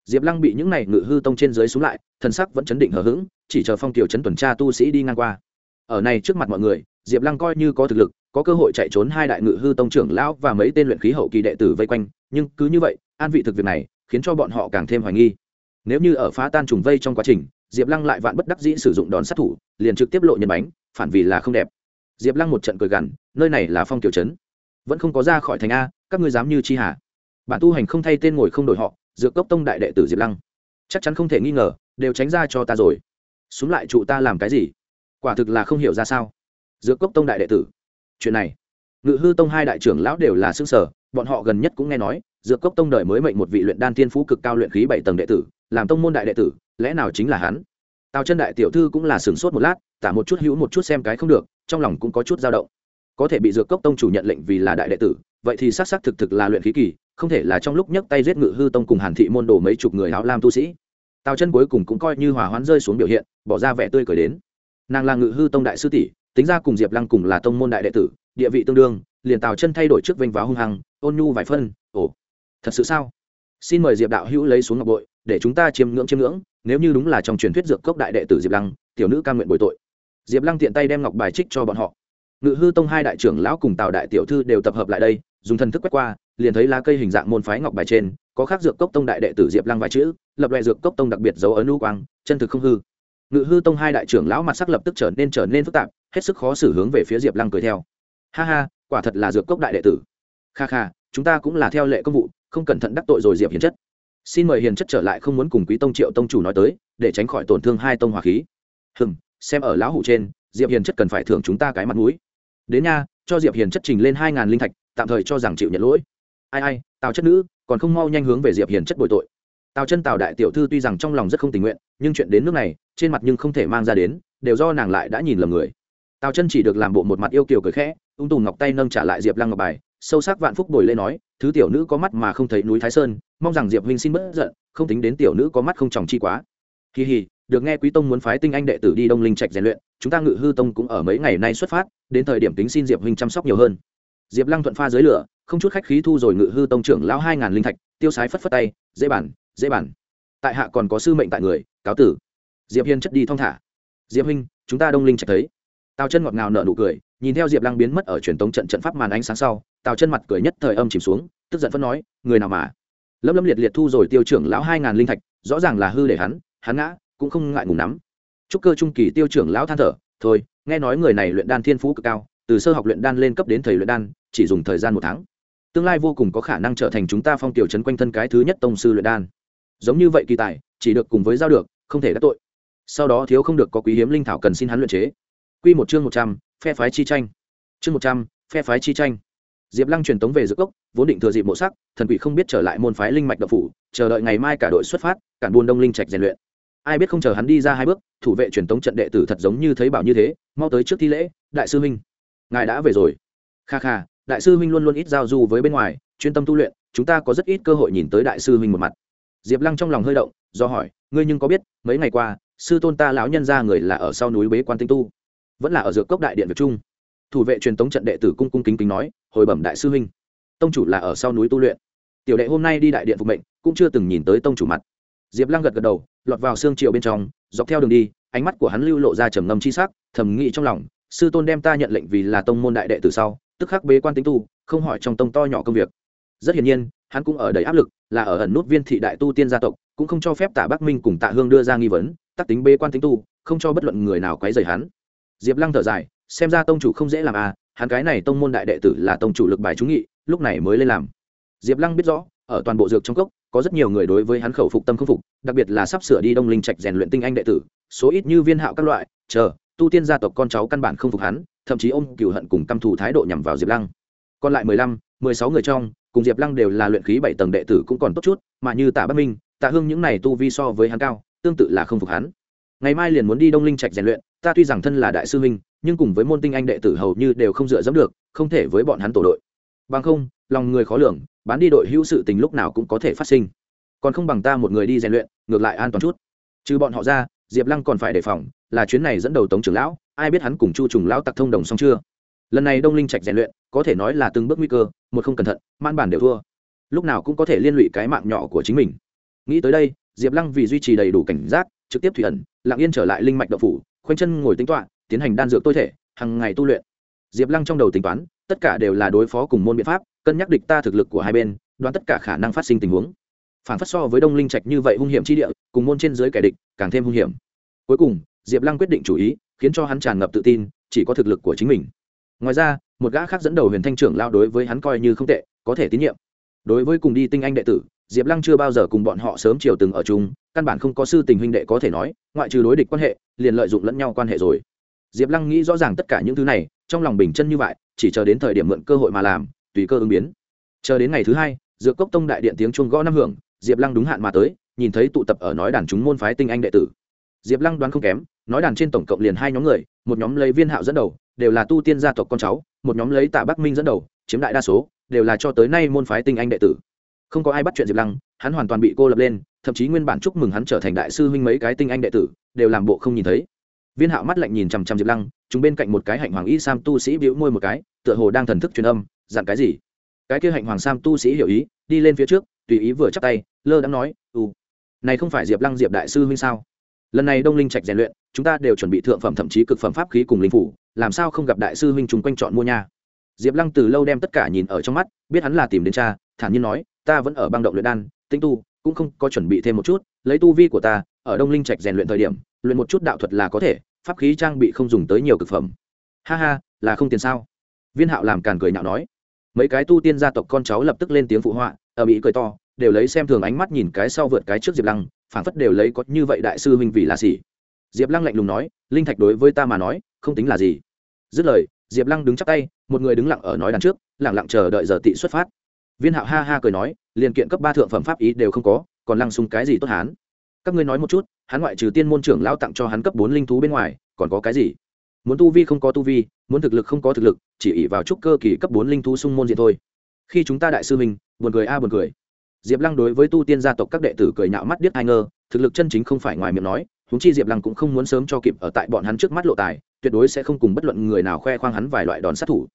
Speaker 1: Diệp lăng bị những này ngự hư tông trên dưới xuống lại, thần sắc vẫn chấn định hờ hững, chỉ chờ phong tiểu chấn tuần tra tu sĩ đi ngang qua. Ở này trước mặt mọi người, diệp lăng coi như có thực lực, có cơ hội chạy trốn hai đại ngự hư tông trưởng lão và mấy tên luyện khí hậu kỳ đệ tử vây quanh, nhưng cứ như vậy, an vị thực việc này khiến cho bọn họ càng thêm hoài nghi. Nếu như ở phá tan trùng vây trong quá trình, diệp lăng lại vạn bất đắc dĩ sử dụng đòn sát thủ, liền trực tiếp lộ nhân bánh, phản vì là không đẹp. Diệp lăng một trận cười gằn, nơi này là phong tiểu trấn. Vẫn không có ra khỏi thành a, các ngươi dám như chi hà. Bản tu hành không thay tên ngồi không đổi họ, dược cốc tông đại đệ tử diệp lăng. Chắc chắn không thể nghi ngờ, đều tránh ra cho ta rồi. Xuống lại trụ ta làm cái gì? Quả thực là không hiểu ra sao. Dược cốc tông đại đệ tử. Chuyện này ngự hư tông hai đại trưởng lão đều là xương sở bọn họ gần nhất cũng nghe nói, dược cốc tông đời mới mệnh một vị luyện đan thiên phú cực cao luyện khí bảy tầng đệ tử, làm tông môn đại đệ tử, lẽ nào chính là hắn? Tào chân đại tiểu thư cũng là sửng sốt một lát, tả một chút hữu một chút xem cái không được, trong lòng cũng có chút dao động. Có thể bị dược cốc tông chủ nhận lệnh vì là đại đệ tử, vậy thì xác xác thực thực là luyện khí kỳ, không thể là trong lúc nhấc tay giết ngự hư tông cùng hàn thị môn đồ mấy chục người áo lam tu sĩ. Tào chân cuối cùng cũng coi như hòa hoãn rơi xuống biểu hiện, bỏ ra vẻ tươi cười đến. Nàng là ngự hư tông đại sư tỷ, tính ra cùng diệp lăng cùng là tông môn đại đệ tử địa vị tương đương, liền tào chân thay đổi trước vinh váo hung hăng, ôn nhu vài phân, ồ, thật sự sao? Xin mời diệp đạo hữu lấy xuống ngọc bội, để chúng ta chiêm ngưỡng chiêm ngưỡng, nếu như đúng là trong truyền thuyết dược cốc đại đệ tử diệp lăng, tiểu nữ ca nguyện bồi tội. Diệp lăng tiện tay đem ngọc bài trích cho bọn họ. Ngự hư tông hai đại trưởng lão cùng tào đại tiểu thư đều tập hợp lại đây, dùng thần thức quét qua, liền thấy lá cây hình dạng môn phái ngọc bài trên, có khác dược cốc tông đại đệ tử diệp lăng vài chữ, lập loại dược cốc tông đặc biệt dấu ấn lưu quang, chân thực không hư. Ngự hư tông hai đại trưởng lão mặt sắc lập tức trở nên trở nên phức tạp, hết sức khó xử hướng về phía diệp lăng cười theo ha ha, quả thật là dược cốc đại đệ tử. Kha kha, chúng ta cũng là theo lệ công vụ, không cẩn thận đắc tội rồi diệp hiền chất. Xin mời hiền chất trở lại không muốn cùng quý tông triệu tông chủ nói tới, để tránh khỏi tổn thương hai tông hòa khí. Hừm, xem ở lão hủ trên, diệp hiền chất cần phải thưởng chúng ta cái mặt mũi. Đến nha, cho diệp hiền chất trình lên hai ngàn linh thạch, tạm thời cho rằng chịu nhận lỗi. Ai ai, tào chất nữ, còn không mau nhanh hướng về diệp hiền chất bồi tội. Tào chân tào đại tiểu thư tuy rằng trong lòng rất không tình nguyện, nhưng chuyện đến nước này, trên mặt nhưng không thể mang ra đến, đều do nàng lại đã nhìn lầm người. Tào chân chỉ được làm bộ một mặt yêu kiều cười khẽ ung tùng ngọc tay nâng trả lại diệp lăng ngọc bài, sâu sắc vạn phúc bồi lê nói, thứ tiểu nữ có mắt mà không thấy núi thái sơn, mong rằng diệp huynh xin bớt giận, không tính đến tiểu nữ có mắt không tròng chi quá. Kỳ hì được nghe quý tông muốn phái tinh anh đệ tử đi đông linh trạch rèn luyện, chúng ta ngự hư tông cũng ở mấy ngày nay xuất phát, đến thời điểm tính xin diệp huynh chăm sóc nhiều hơn. Diệp lăng thuận pha dưới lửa, không chút khách khí thu rồi ngự hư tông trưởng lão hai ngàn linh thạch, tiêu sái phất phất tay, dễ bản dễ bản. Tại hạ còn có sư mệnh tại người, cáo tử. Diệp hiên chất đi thong thả. Diệp huynh, chúng ta đông linh trạch thấy. Tào chân ngọt ngào nở nụ cười nhìn theo diệp lăng biến mất ở truyền tống trận trận pháp màn ánh sáng sau, tào chân mặt cười nhất thời âm chìm xuống, tức giận phân nói, người nào mà? Lâm lâm liệt liệt thu rồi tiêu trưởng lão hai ngàn linh thạch, rõ ràng là hư để hắn hắn ngã, cũng không ngại ngùng nắm. Chúc cơ trung kỳ tiêu trưởng lão than thở, thôi, nghe nói người này luyện đan thiên phú cực cao, từ sơ học luyện đan lên cấp đến thầy luyện đan, chỉ dùng thời gian một tháng. Tương lai vô cùng có khả năng trở thành chúng ta phong tiểu trấn quanh thân cái thứ nhất tông sư luyện đan. Giống như vậy kỳ tài, chỉ được cùng với giao được, không thể đắc tội. Sau đó thiếu không được có quý hiếm linh thảo cần xin hắn luyện chế. Quy một chương một trăm phe phái chi tranh. Chương một trăm, phe phái chi tranh. Diệp lăng truyền tống về giữa cốc, vốn định thừa dịp mộ sắc, thần quỷ không biết trở lại môn phái linh mạch độc phủ, chờ đợi ngày mai cả đội xuất phát, cản buôn đông linh trạch rèn luyện. Ai biết không chờ hắn đi ra hai bước, thủ vệ truyền tống trận đệ tử thật giống như thấy bảo như thế, mau tới trước thi lễ, đại sư huynh. Ngài đã về rồi. Kha kha, đại sư huynh luôn luôn ít giao du với bên ngoài, chuyên tâm tu luyện, chúng ta có rất ít cơ hội nhìn tới đại sư huynh một mặt. Diệp lăng trong lòng hơi động, do hỏi, ngươi nhưng có biết, mấy ngày qua, sư tôn ta lão nhân ra người là ở sau núi bế quan tinh tu? Vẫn là ở dược cốc đại điện việt trung. Thủ vệ truyền tống trận đệ tử cung cung kính kính nói, hồi bẩm đại sư huynh, tông chủ là ở sau núi tu luyện. Tiểu đệ hôm nay đi đại điện phục mệnh, cũng chưa từng nhìn tới tông chủ mặt. Diệp lăng gật gật đầu, lọt vào xương triệu bên trong, dọc theo đường đi, ánh mắt của hắn lưu lộ ra trầm ngâm chi sắc, thầm nghĩ trong lòng, sư tôn đem ta nhận lệnh vì là tông môn đại đệ từ sau, tức khắc bế quan tính tu, không hỏi trong tông to nhỏ công việc. Rất hiển nhiên, hắn cũng ở đầy áp lực, là ở ẩn nút viên thị đại tu tiên gia tộc, cũng không cho phép tạ bắc minh cùng tạ hương đưa ra nghi vấn, tắc tính bế quan tính tu, không cho bất luận người nào quấy rầy hắn diệp lăng thở dài, xem ra tông chủ không dễ làm à hắn cái này tông môn đại đệ tử là tông chủ lực bài trúng nghị, lúc này mới lên làm. Diệp lăng biết rõ, ở toàn bộ dược trong cốc, có rất nhiều người đối với hắn khẩu phục tâm không phục, đặc biệt là sắp sửa đi đông linh trạch rèn luyện tinh anh đệ tử, số ít như viên hạo các loại, chờ, tu tiên gia tộc con cháu căn bản không phục hắn, thậm chí ôm cựu hận cùng căm thù thái độ nhằm vào diệp lăng. Còn lại mười lăm, mười sáu người trong, cùng diệp lăng đều là luyện khí bảy tầng đệ tử cũng còn tốt chút, mà như tạ bắc minh, tạ hương những này tu vi so với hắn cao, tương tự là không phục hắn. Ngày mai liền muốn đi đông linh trạch rèn luyện ta tuy rằng thân là đại sư huynh, nhưng cùng với môn tinh anh đệ tử hầu như đều không dựa dẫm được, không thể với bọn hắn tổ đội. Bằng không, lòng người khó lường, bán đi đội hữu sự tình lúc nào cũng có thể phát sinh. Còn không bằng ta một người đi rèn luyện, ngược lại an toàn chút. Trừ bọn họ ra, diệp lăng còn phải đề phòng, là chuyến này dẫn đầu tống trưởng lão, ai biết hắn cùng chu trùng lão tặc thông đồng xong chưa? Lần này đông linh trạch rèn luyện, có thể nói là từng bước nguy cơ, một không cẩn thận man bản đều thua. Lúc nào cũng có thể liên lụy cái mạng nhỏ của chính mình. Nghĩ tới đây, diệp lăng vì duy trì đầy đủ cảnh giác, trực tiếp thủy ẩn, lặng yên trở lại linh mạch đậu phủ khoanh chân ngồi tính toạ tiến hành đan dược tôi thể hàng ngày tu luyện. Diệp lăng trong đầu tính toán, tất cả đều là đối phó cùng môn biện pháp, cân nhắc địch ta thực lực của hai bên, đoán tất cả khả năng phát sinh tình huống. Phản phát so với đông linh trạch như vậy hung hiểm chi địa, cùng môn trên dưới kẻ địch, càng thêm hung hiểm. Cuối cùng, diệp lăng quyết định chủ ý, khiến cho hắn tràn ngập tự tin, chỉ có thực lực của chính mình. Ngoài ra, một gã khác dẫn đầu huyền thanh trưởng lao đối với hắn coi như không tệ, có thể tín nhiệm. Đối với cùng đi tinh anh đệ tử diệp lăng chưa bao giờ cùng bọn họ sớm chiều từng ở chung, căn bản không có sư tình huynh đệ có thể nói, ngoại trừ đối địch quan hệ, liền lợi dụng lẫn nhau quan hệ rồi. Diệp lăng nghĩ rõ ràng tất cả những thứ này, trong lòng bình chân như vậy, chỉ chờ đến thời điểm mượn cơ hội mà làm, tùy cơ ứng biến. Chờ đến ngày thứ hai dựa cốc tông đại điện tiếng chuông gõ năm hưởng, diệp lăng đúng hạn mà tới, nhìn thấy tụ tập ở nói đàn chúng môn phái tinh anh đệ tử. Diệp lăng đoán không kém, nói đàn trên tổng cộng liền hai nhóm người, một nhóm lấy viên hạo dẫn đầu, đều là tu tiên gia tộc con cháu, một nhóm lấy tạ bắc minh dẫn đầu, chiếm đại đa số, đều là cho tới nay môn phái tinh anh đệ tử không có ai bắt chuyện diệp lăng, hắn hoàn toàn bị cô lập lên, thậm chí nguyên bản chúc mừng hắn trở thành đại sư huynh mấy cái tinh anh đệ tử, đều làm bộ không nhìn thấy. Viên hạo mắt lạnh nhìn chằm chằm diệp lăng, chúng bên cạnh một cái hạnh hoàng y sam tu sĩ bĩu môi một cái, tựa hồ đang thần thức truyền âm, dặn cái gì? Cái kia hạnh hoàng sam tu sĩ hiểu ý, đi lên phía trước, tùy ý vừa chắp tay, lơ đã nói ừ này không phải diệp lăng diệp đại sư huynh sao? Lần này đông linh trạch rèn luyện, chúng ta đều chuẩn bị thượng phẩm thậm chí cực phẩm pháp khí cùng linh phủ, làm sao không gặp đại sư huynh chúng quanh chọn mua nha? Diệp lăng từ lâu đem tất cả nhìn ở trong mắt, biết hắn là tìm đến cha, thản nhiên nói ta vẫn ở băng động luyện đan, tinh tu, cũng không có chuẩn bị thêm một chút, lấy tu vi của ta, ở đông linh trạch rèn luyện thời điểm, luyện một chút đạo thuật là có thể, pháp khí trang bị không dùng tới nhiều cực phẩm. Ha ha, là không tiền sao? Viên hạo làm càn cười nhạo nói. Mấy cái tu tiên gia tộc con cháu lập tức lên tiếng phụ họa, ở mỹ cười to, đều lấy xem thường ánh mắt nhìn cái sau vượt cái trước diệp lăng phản phất đều lấy có như vậy đại sư huynh vì là gì diệp lăng lạnh lùng nói, linh thạch đối với ta mà nói, không tính là gì. Dứt lời, diệp lăng đứng chắc tay, một người đứng lặng ở nói đằng trước lẳng lặng chờ đợi giờ tị xuất phát viên hạo ha ha cười nói, liền kiện cấp ba thượng phẩm pháp ý đều không có, còn lăng xung cái gì tốt hán? Các ngươi nói một chút, hắn ngoại trừ tiên môn trưởng lao tặng cho hắn cấp bốn linh thú bên ngoài, còn có cái gì? Muốn tu vi không có tu vi, muốn thực lực không có thực lực, chỉ ỉ vào trúc cơ kỳ cấp bốn linh thú sung môn diện thôi. Khi chúng ta đại sư mình buồn cười a à buồn cười. Diệp lăng đối với tu tiên gia tộc các đệ tử cười nhạo mắt điếc ai ngơ thực lực chân chính không phải ngoài miệng nói húng chi diệp lăng cũng không muốn sớm cho kịp ở tại bọn hắn trước mắt lộ tài, tuyệt đối sẽ không cùng bất luận người nào khoe khoang hắn vài loại đòn sát thủ.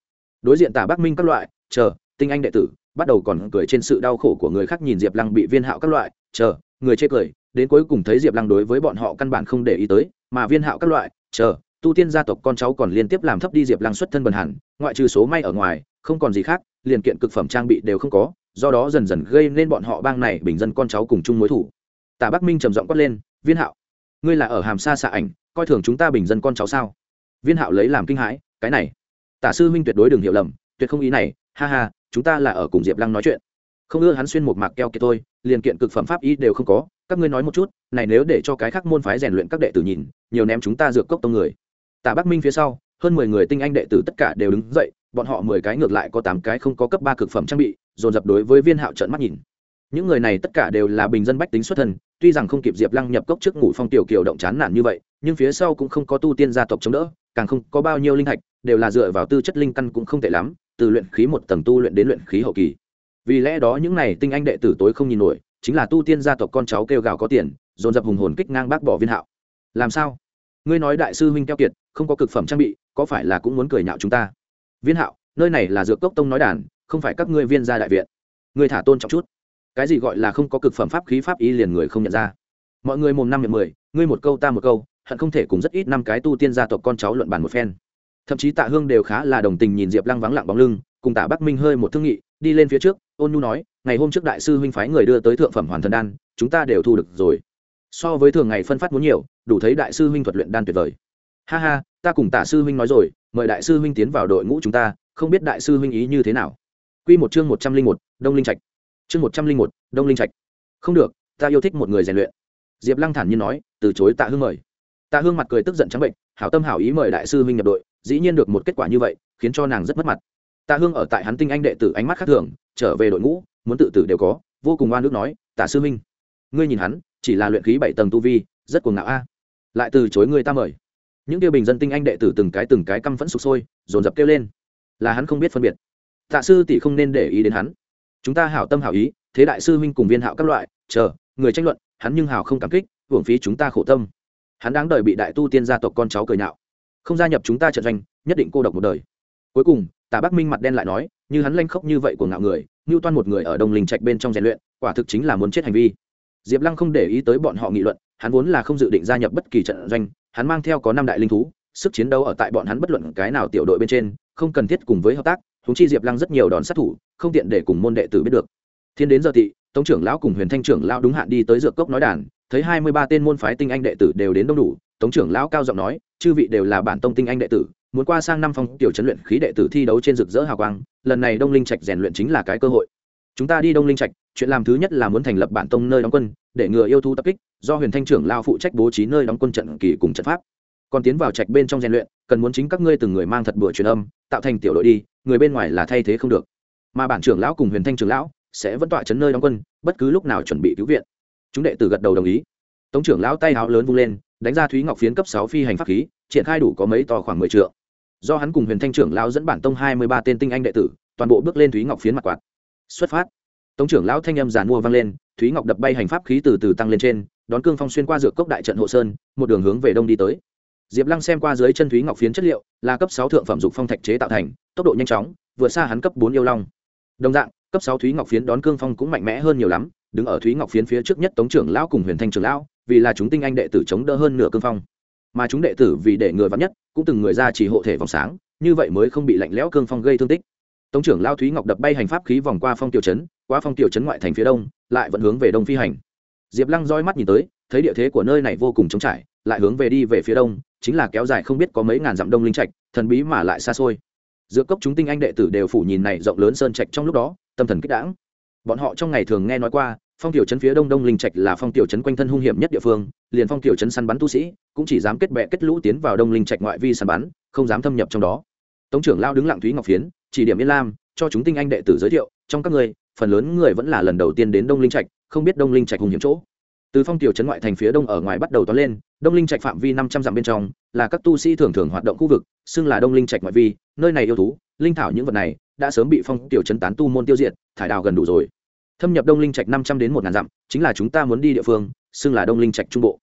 Speaker 1: Đối diện tả bắc minh các loại, chờ, tinh anh đệ tử bắt đầu còn cười trên sự đau khổ của người khác nhìn diệp lăng bị viên hạo các loại, chờ, người chê cười, đến cuối cùng thấy diệp lăng đối với bọn họ căn bản không để ý tới, mà viên hạo các loại, chờ, tu tiên gia tộc con cháu còn liên tiếp làm thấp đi diệp lăng xuất thân bần hẳn, ngoại trừ số may ở ngoài, không còn gì khác, liền kiện cực phẩm trang bị đều không có, do đó dần dần gây nên bọn họ bang này bình dân con cháu cùng chung mối thủ. Tả bắc minh trầm giọng quát lên, viên hạo, ngươi là ở hàm xa xạ ảnh, coi thường chúng ta bình dân con cháu sao? Viên hạo lấy làm kinh hãi, cái này, tả sư huynh tuyệt đối đừng hiểu lầm, tuyệt không ý này, ha ha chúng ta là ở cùng diệp lăng nói chuyện. Không ưa hắn xuyên một mạc keo kiệt tôi liền kiện cực phẩm pháp y đều không có, các ngươi nói một chút, này nếu để cho cái khác môn phái rèn luyện các đệ tử nhìn, nhiều ném chúng ta dược cốc tông người. Tạ bắc minh phía sau, hơn mười người tinh anh đệ tử tất cả đều đứng dậy, bọn họ mười cái ngược lại có tám cái không có cấp ba cực phẩm trang bị, dồn dập đối với viên hạo trận mắt nhìn. Những người này tất cả đều là bình dân bách tính xuất thân, tuy rằng không kịp diệp lăng nhập cốc trước ngủ phong tiểu kiều động chán nản như vậy, nhưng phía sau cũng không có tu tiên gia tộc chống đỡ, càng không có bao nhiêu linh thạch, đều là dựa vào tư chất linh căn cũng không tệ lắm từ luyện khí một tầng tu luyện đến luyện khí hậu kỳ. Vì lẽ đó những này tinh anh đệ tử tối không nhìn nổi, chính là tu tiên gia tộc con cháu kêu gào có tiền, dồn dập hùng hồn kích ngang bác bỏ viên hạo. Làm sao? Ngươi nói đại sư huynh keo kiệt, không có cực phẩm trang bị, có phải là cũng muốn cười nhạo chúng ta? Viên hạo, nơi này là dược cốc tông nói đàn, không phải các ngươi viên gia đại viện. Ngươi thả tôn trọng chút. Cái gì gọi là không có cực phẩm pháp khí pháp ý liền người không nhận ra. Mọi người mồm năm miệng mười, ngươi một câu ta một câu, hận không thể cùng rất ít năm cái tu tiên gia tộc con cháu luận bàn một phen thậm chí tạ hương đều khá là đồng tình nhìn diệp lăng vắng lặng bóng lưng, cùng tạ bắc minh hơi một thương nghị, đi lên phía trước, ôn nhu nói, ngày hôm trước đại sư huynh phái người đưa tới thượng phẩm hoàn thần đan, chúng ta đều thu được rồi. So với thường ngày phân phát muốn nhiều, đủ thấy đại sư huynh thuật luyện đan tuyệt vời. Ha ha, ta cùng tạ sư huynh nói rồi, mời đại sư huynh tiến vào đội ngũ chúng ta, không biết đại sư huynh ý như thế nào. Quy một chương một trăm linh một, đông linh trạch. Chương một trăm linh một, đông linh trạch. Không được, ta yêu thích một người rèn luyện. Diệp lăng thản nhiên nói, từ chối tạ hương mời. Tạ hương mặt cười tức giận trắng bệnh, hảo tâm hảo ý mời đại sư huynh nhập đội dĩ nhiên được một kết quả như vậy, khiến cho nàng rất mất mặt. Tạ hương ở tại hắn tinh anh đệ tử ánh mắt khác thường, trở về đội ngũ, muốn tự tử đều có, vô cùng oan ước nói, tạ sư huynh, ngươi nhìn hắn, chỉ là luyện khí bảy tầng tu vi, rất cuồng ngạo a. Lại từ chối người ta mời. Những tiêu bình dân tinh anh đệ tử từng cái từng cái căm phẫn sụp sôi, dồn dập kêu lên. Là hắn không biết phân biệt. Tạ sư tỷ không nên để ý đến hắn. Chúng ta hảo tâm hảo ý, thế đại sư huynh cùng viên hạo các loại, chờ, người tranh luận, hắn nhưng hảo không cảm kích, hưởng phí chúng ta khổ tâm. Hắn đáng đời bị đại tu tiên gia tộc con cháu cười nhạo không gia nhập chúng ta trận doanh, nhất định cô độc một đời. Cuối cùng, tả bắc minh mặt đen lại nói, như hắn lanh khóc như vậy của ngạo người Ngưu toan một người ở đông linh trạch bên trong rèn luyện, quả thực chính là muốn chết hành vi. Diệp lăng không để ý tới bọn họ nghị luận, hắn vốn là không dự định gia nhập bất kỳ trận doanh, hắn mang theo có năm đại linh thú, sức chiến đấu ở tại bọn hắn bất luận cái nào tiểu đội bên trên, không cần thiết cùng với hợp tác húng chi diệp lăng rất nhiều đòn sát thủ, không tiện để cùng môn đệ tử biết được. Thiên đến giờ thị tống trưởng lão cùng huyền thanh trưởng lão đúng hạn đi tới dược cốc nói đàn, thấy hai mươi ba tên môn phái tinh anh đệ tử đều đến đông đủ tống trưởng lão cao giọng nói, chư vị đều là bản tông tinh anh đệ tử, muốn qua sang năm phong tiểu chấn luyện khí đệ tử thi đấu trên rực rỡ hào quang, lần này đông linh trạch rèn luyện chính là cái cơ hội. Chúng ta đi đông linh trạch, chuyện làm thứ nhất là muốn thành lập bản tông nơi đóng quân, để ngừa yêu thú tập kích, do huyền thanh trưởng lao phụ trách bố trí nơi đóng quân trận kỳ cùng trận pháp. Còn tiến vào trạch bên trong rèn luyện, cần muốn chính các ngươi từng người mang thật bữa truyền âm, tạo thành tiểu đội đi, người bên ngoài là thay thế không được. Mà bản trưởng lão cùng huyền thanh trưởng lão sẽ vẫn tọa chấn nơi đóng quân, bất cứ lúc nào chuẩn bị cứu viện. Chúng đệ tử gật đầu đồng ý. Tống trưởng lão tay áo lớn vung lên đánh ra thúy ngọc phiến cấp sáu phi hành pháp khí, triển khai đủ có mấy to khoảng mười t do hắn cùng huyền thanh trưởng lão dẫn bản tông hai mươi ba tên tinh anh đệ tử, toàn bộ bước lên thúy ngọc phiến mặt quạt. Xuất phát. Tống trưởng lão thanh âm giàn mua vang lên, thúy ngọc đập bay hành pháp khí từ từ tăng lên trên, đón cương phong xuyên qua dược cốc đại trận hộ sơn, một đường hướng về đông đi tới. Diệp lăng xem qua dưới chân thúy ngọc phiến chất liệu, là cấp sáu thượng phẩm dục phong thạch chế tạo thành, tốc độ nhanh chóng, vượt xa hắn cấp bốn yêu long. Đồng dạng, cấp sáu thúy ngọc phiến đón cương phong cũng mạnh mẽ hơn nhiều lắm đứng ở thúy ngọc phiến phía trước nhất tống trưởng lão cùng huyền thanh trưởng lão, vì là chúng tinh anh đệ tử chống đỡ hơn nửa cương phong. Mà chúng đệ tử vì để người vắn nhất, cũng từng người ra chỉ hộ thể vòng sáng, như vậy mới không bị lạnh lẽo cương phong gây thương tích. Tống trưởng lao thúy ngọc đập bay hành pháp khí vòng qua phong tiểu trấn, qua phong tiểu trấn ngoại thành phía đông, lại vẫn hướng về đông phi hành. Diệp lăng roi mắt nhìn tới, thấy địa thế của nơi này vô cùng trống trải, lại hướng về đi về phía đông, chính là kéo dài không biết có mấy ngàn dặm đông linh trạch, thần bí mà lại xa xôi. Giữa cốc chúng tinh anh đệ tử đều phủ nhìn này rộng lớn sơn trạch trong lúc đó, tâm thần kích đãng bọn họ trong ngày thường nghe nói qua, phong tiểu trấn phía đông đông linh trạch là phong tiểu trấn quanh thân hung hiểm nhất địa phương, liền phong tiểu trấn săn bắn tu sĩ cũng chỉ dám kết bệ kết lũ tiến vào đông linh trạch ngoại vi săn bắn, không dám thâm nhập trong đó. Tống trưởng lao đứng lặng thúy ngọc phiến, chỉ điểm yên lam, cho chúng tinh anh đệ tử giới thiệu, trong các người, phần lớn người vẫn là lần đầu tiên đến đông linh trạch, không biết đông linh trạch hùng hiểm chỗ. Từ phong tiểu trấn ngoại thành phía đông ở ngoài bắt đầu toán lên, đông linh trạch phạm vi năm trăm dặm bên trong, là các tu sĩ thường thường hoạt động khu vực, xưng là đông linh trạch ngoại vi, nơi này yêu thú, linh thảo những vật này đã sớm bị phong tiểu trấn tán tu môn tiêu diệt, thải đào gần đủ rồi. Thâm nhập đông linh trạch năm trăm đến một ngàn dặm, chính là chúng ta muốn đi địa phương, xưng là đông linh trạch trung bộ.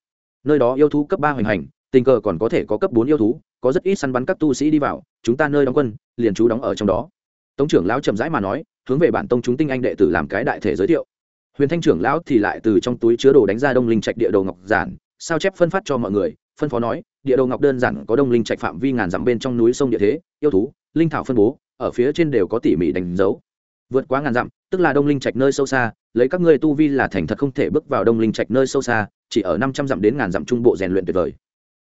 Speaker 1: Nơi đó yêu thú cấp ba hoành hành, tình cờ còn có thể có cấp bốn yêu thú, có rất ít săn bắn các tu sĩ đi vào, chúng ta nơi đóng quân, liền trú đóng ở trong đó. Tống trưởng lão chậm rãi mà nói, hướng về bản tông chúng tinh anh đệ tử làm cái đại thể giới thiệu. Huyền thanh trưởng lão thì lại từ trong túi chứa đồ đánh ra đông linh trạch địa đồ ngọc giản, sao chép phân phát cho mọi người, phân phó nói, địa đồ ngọc đơn giản có đông linh trạch phạm vi ngàn dặm bên trong núi sông địa thế, yêu thú, linh thảo phân bố ở phía trên đều có tỉ mỉ đánh dấu. Vượt quá ngàn dặm, tức là đông linh trạch nơi sâu xa, lấy các ngươi tu vi là thành thật không thể bước vào đông linh trạch nơi sâu xa, chỉ ở năm trăm dặm đến ngàn dặm trung bộ rèn luyện tuyệt vời.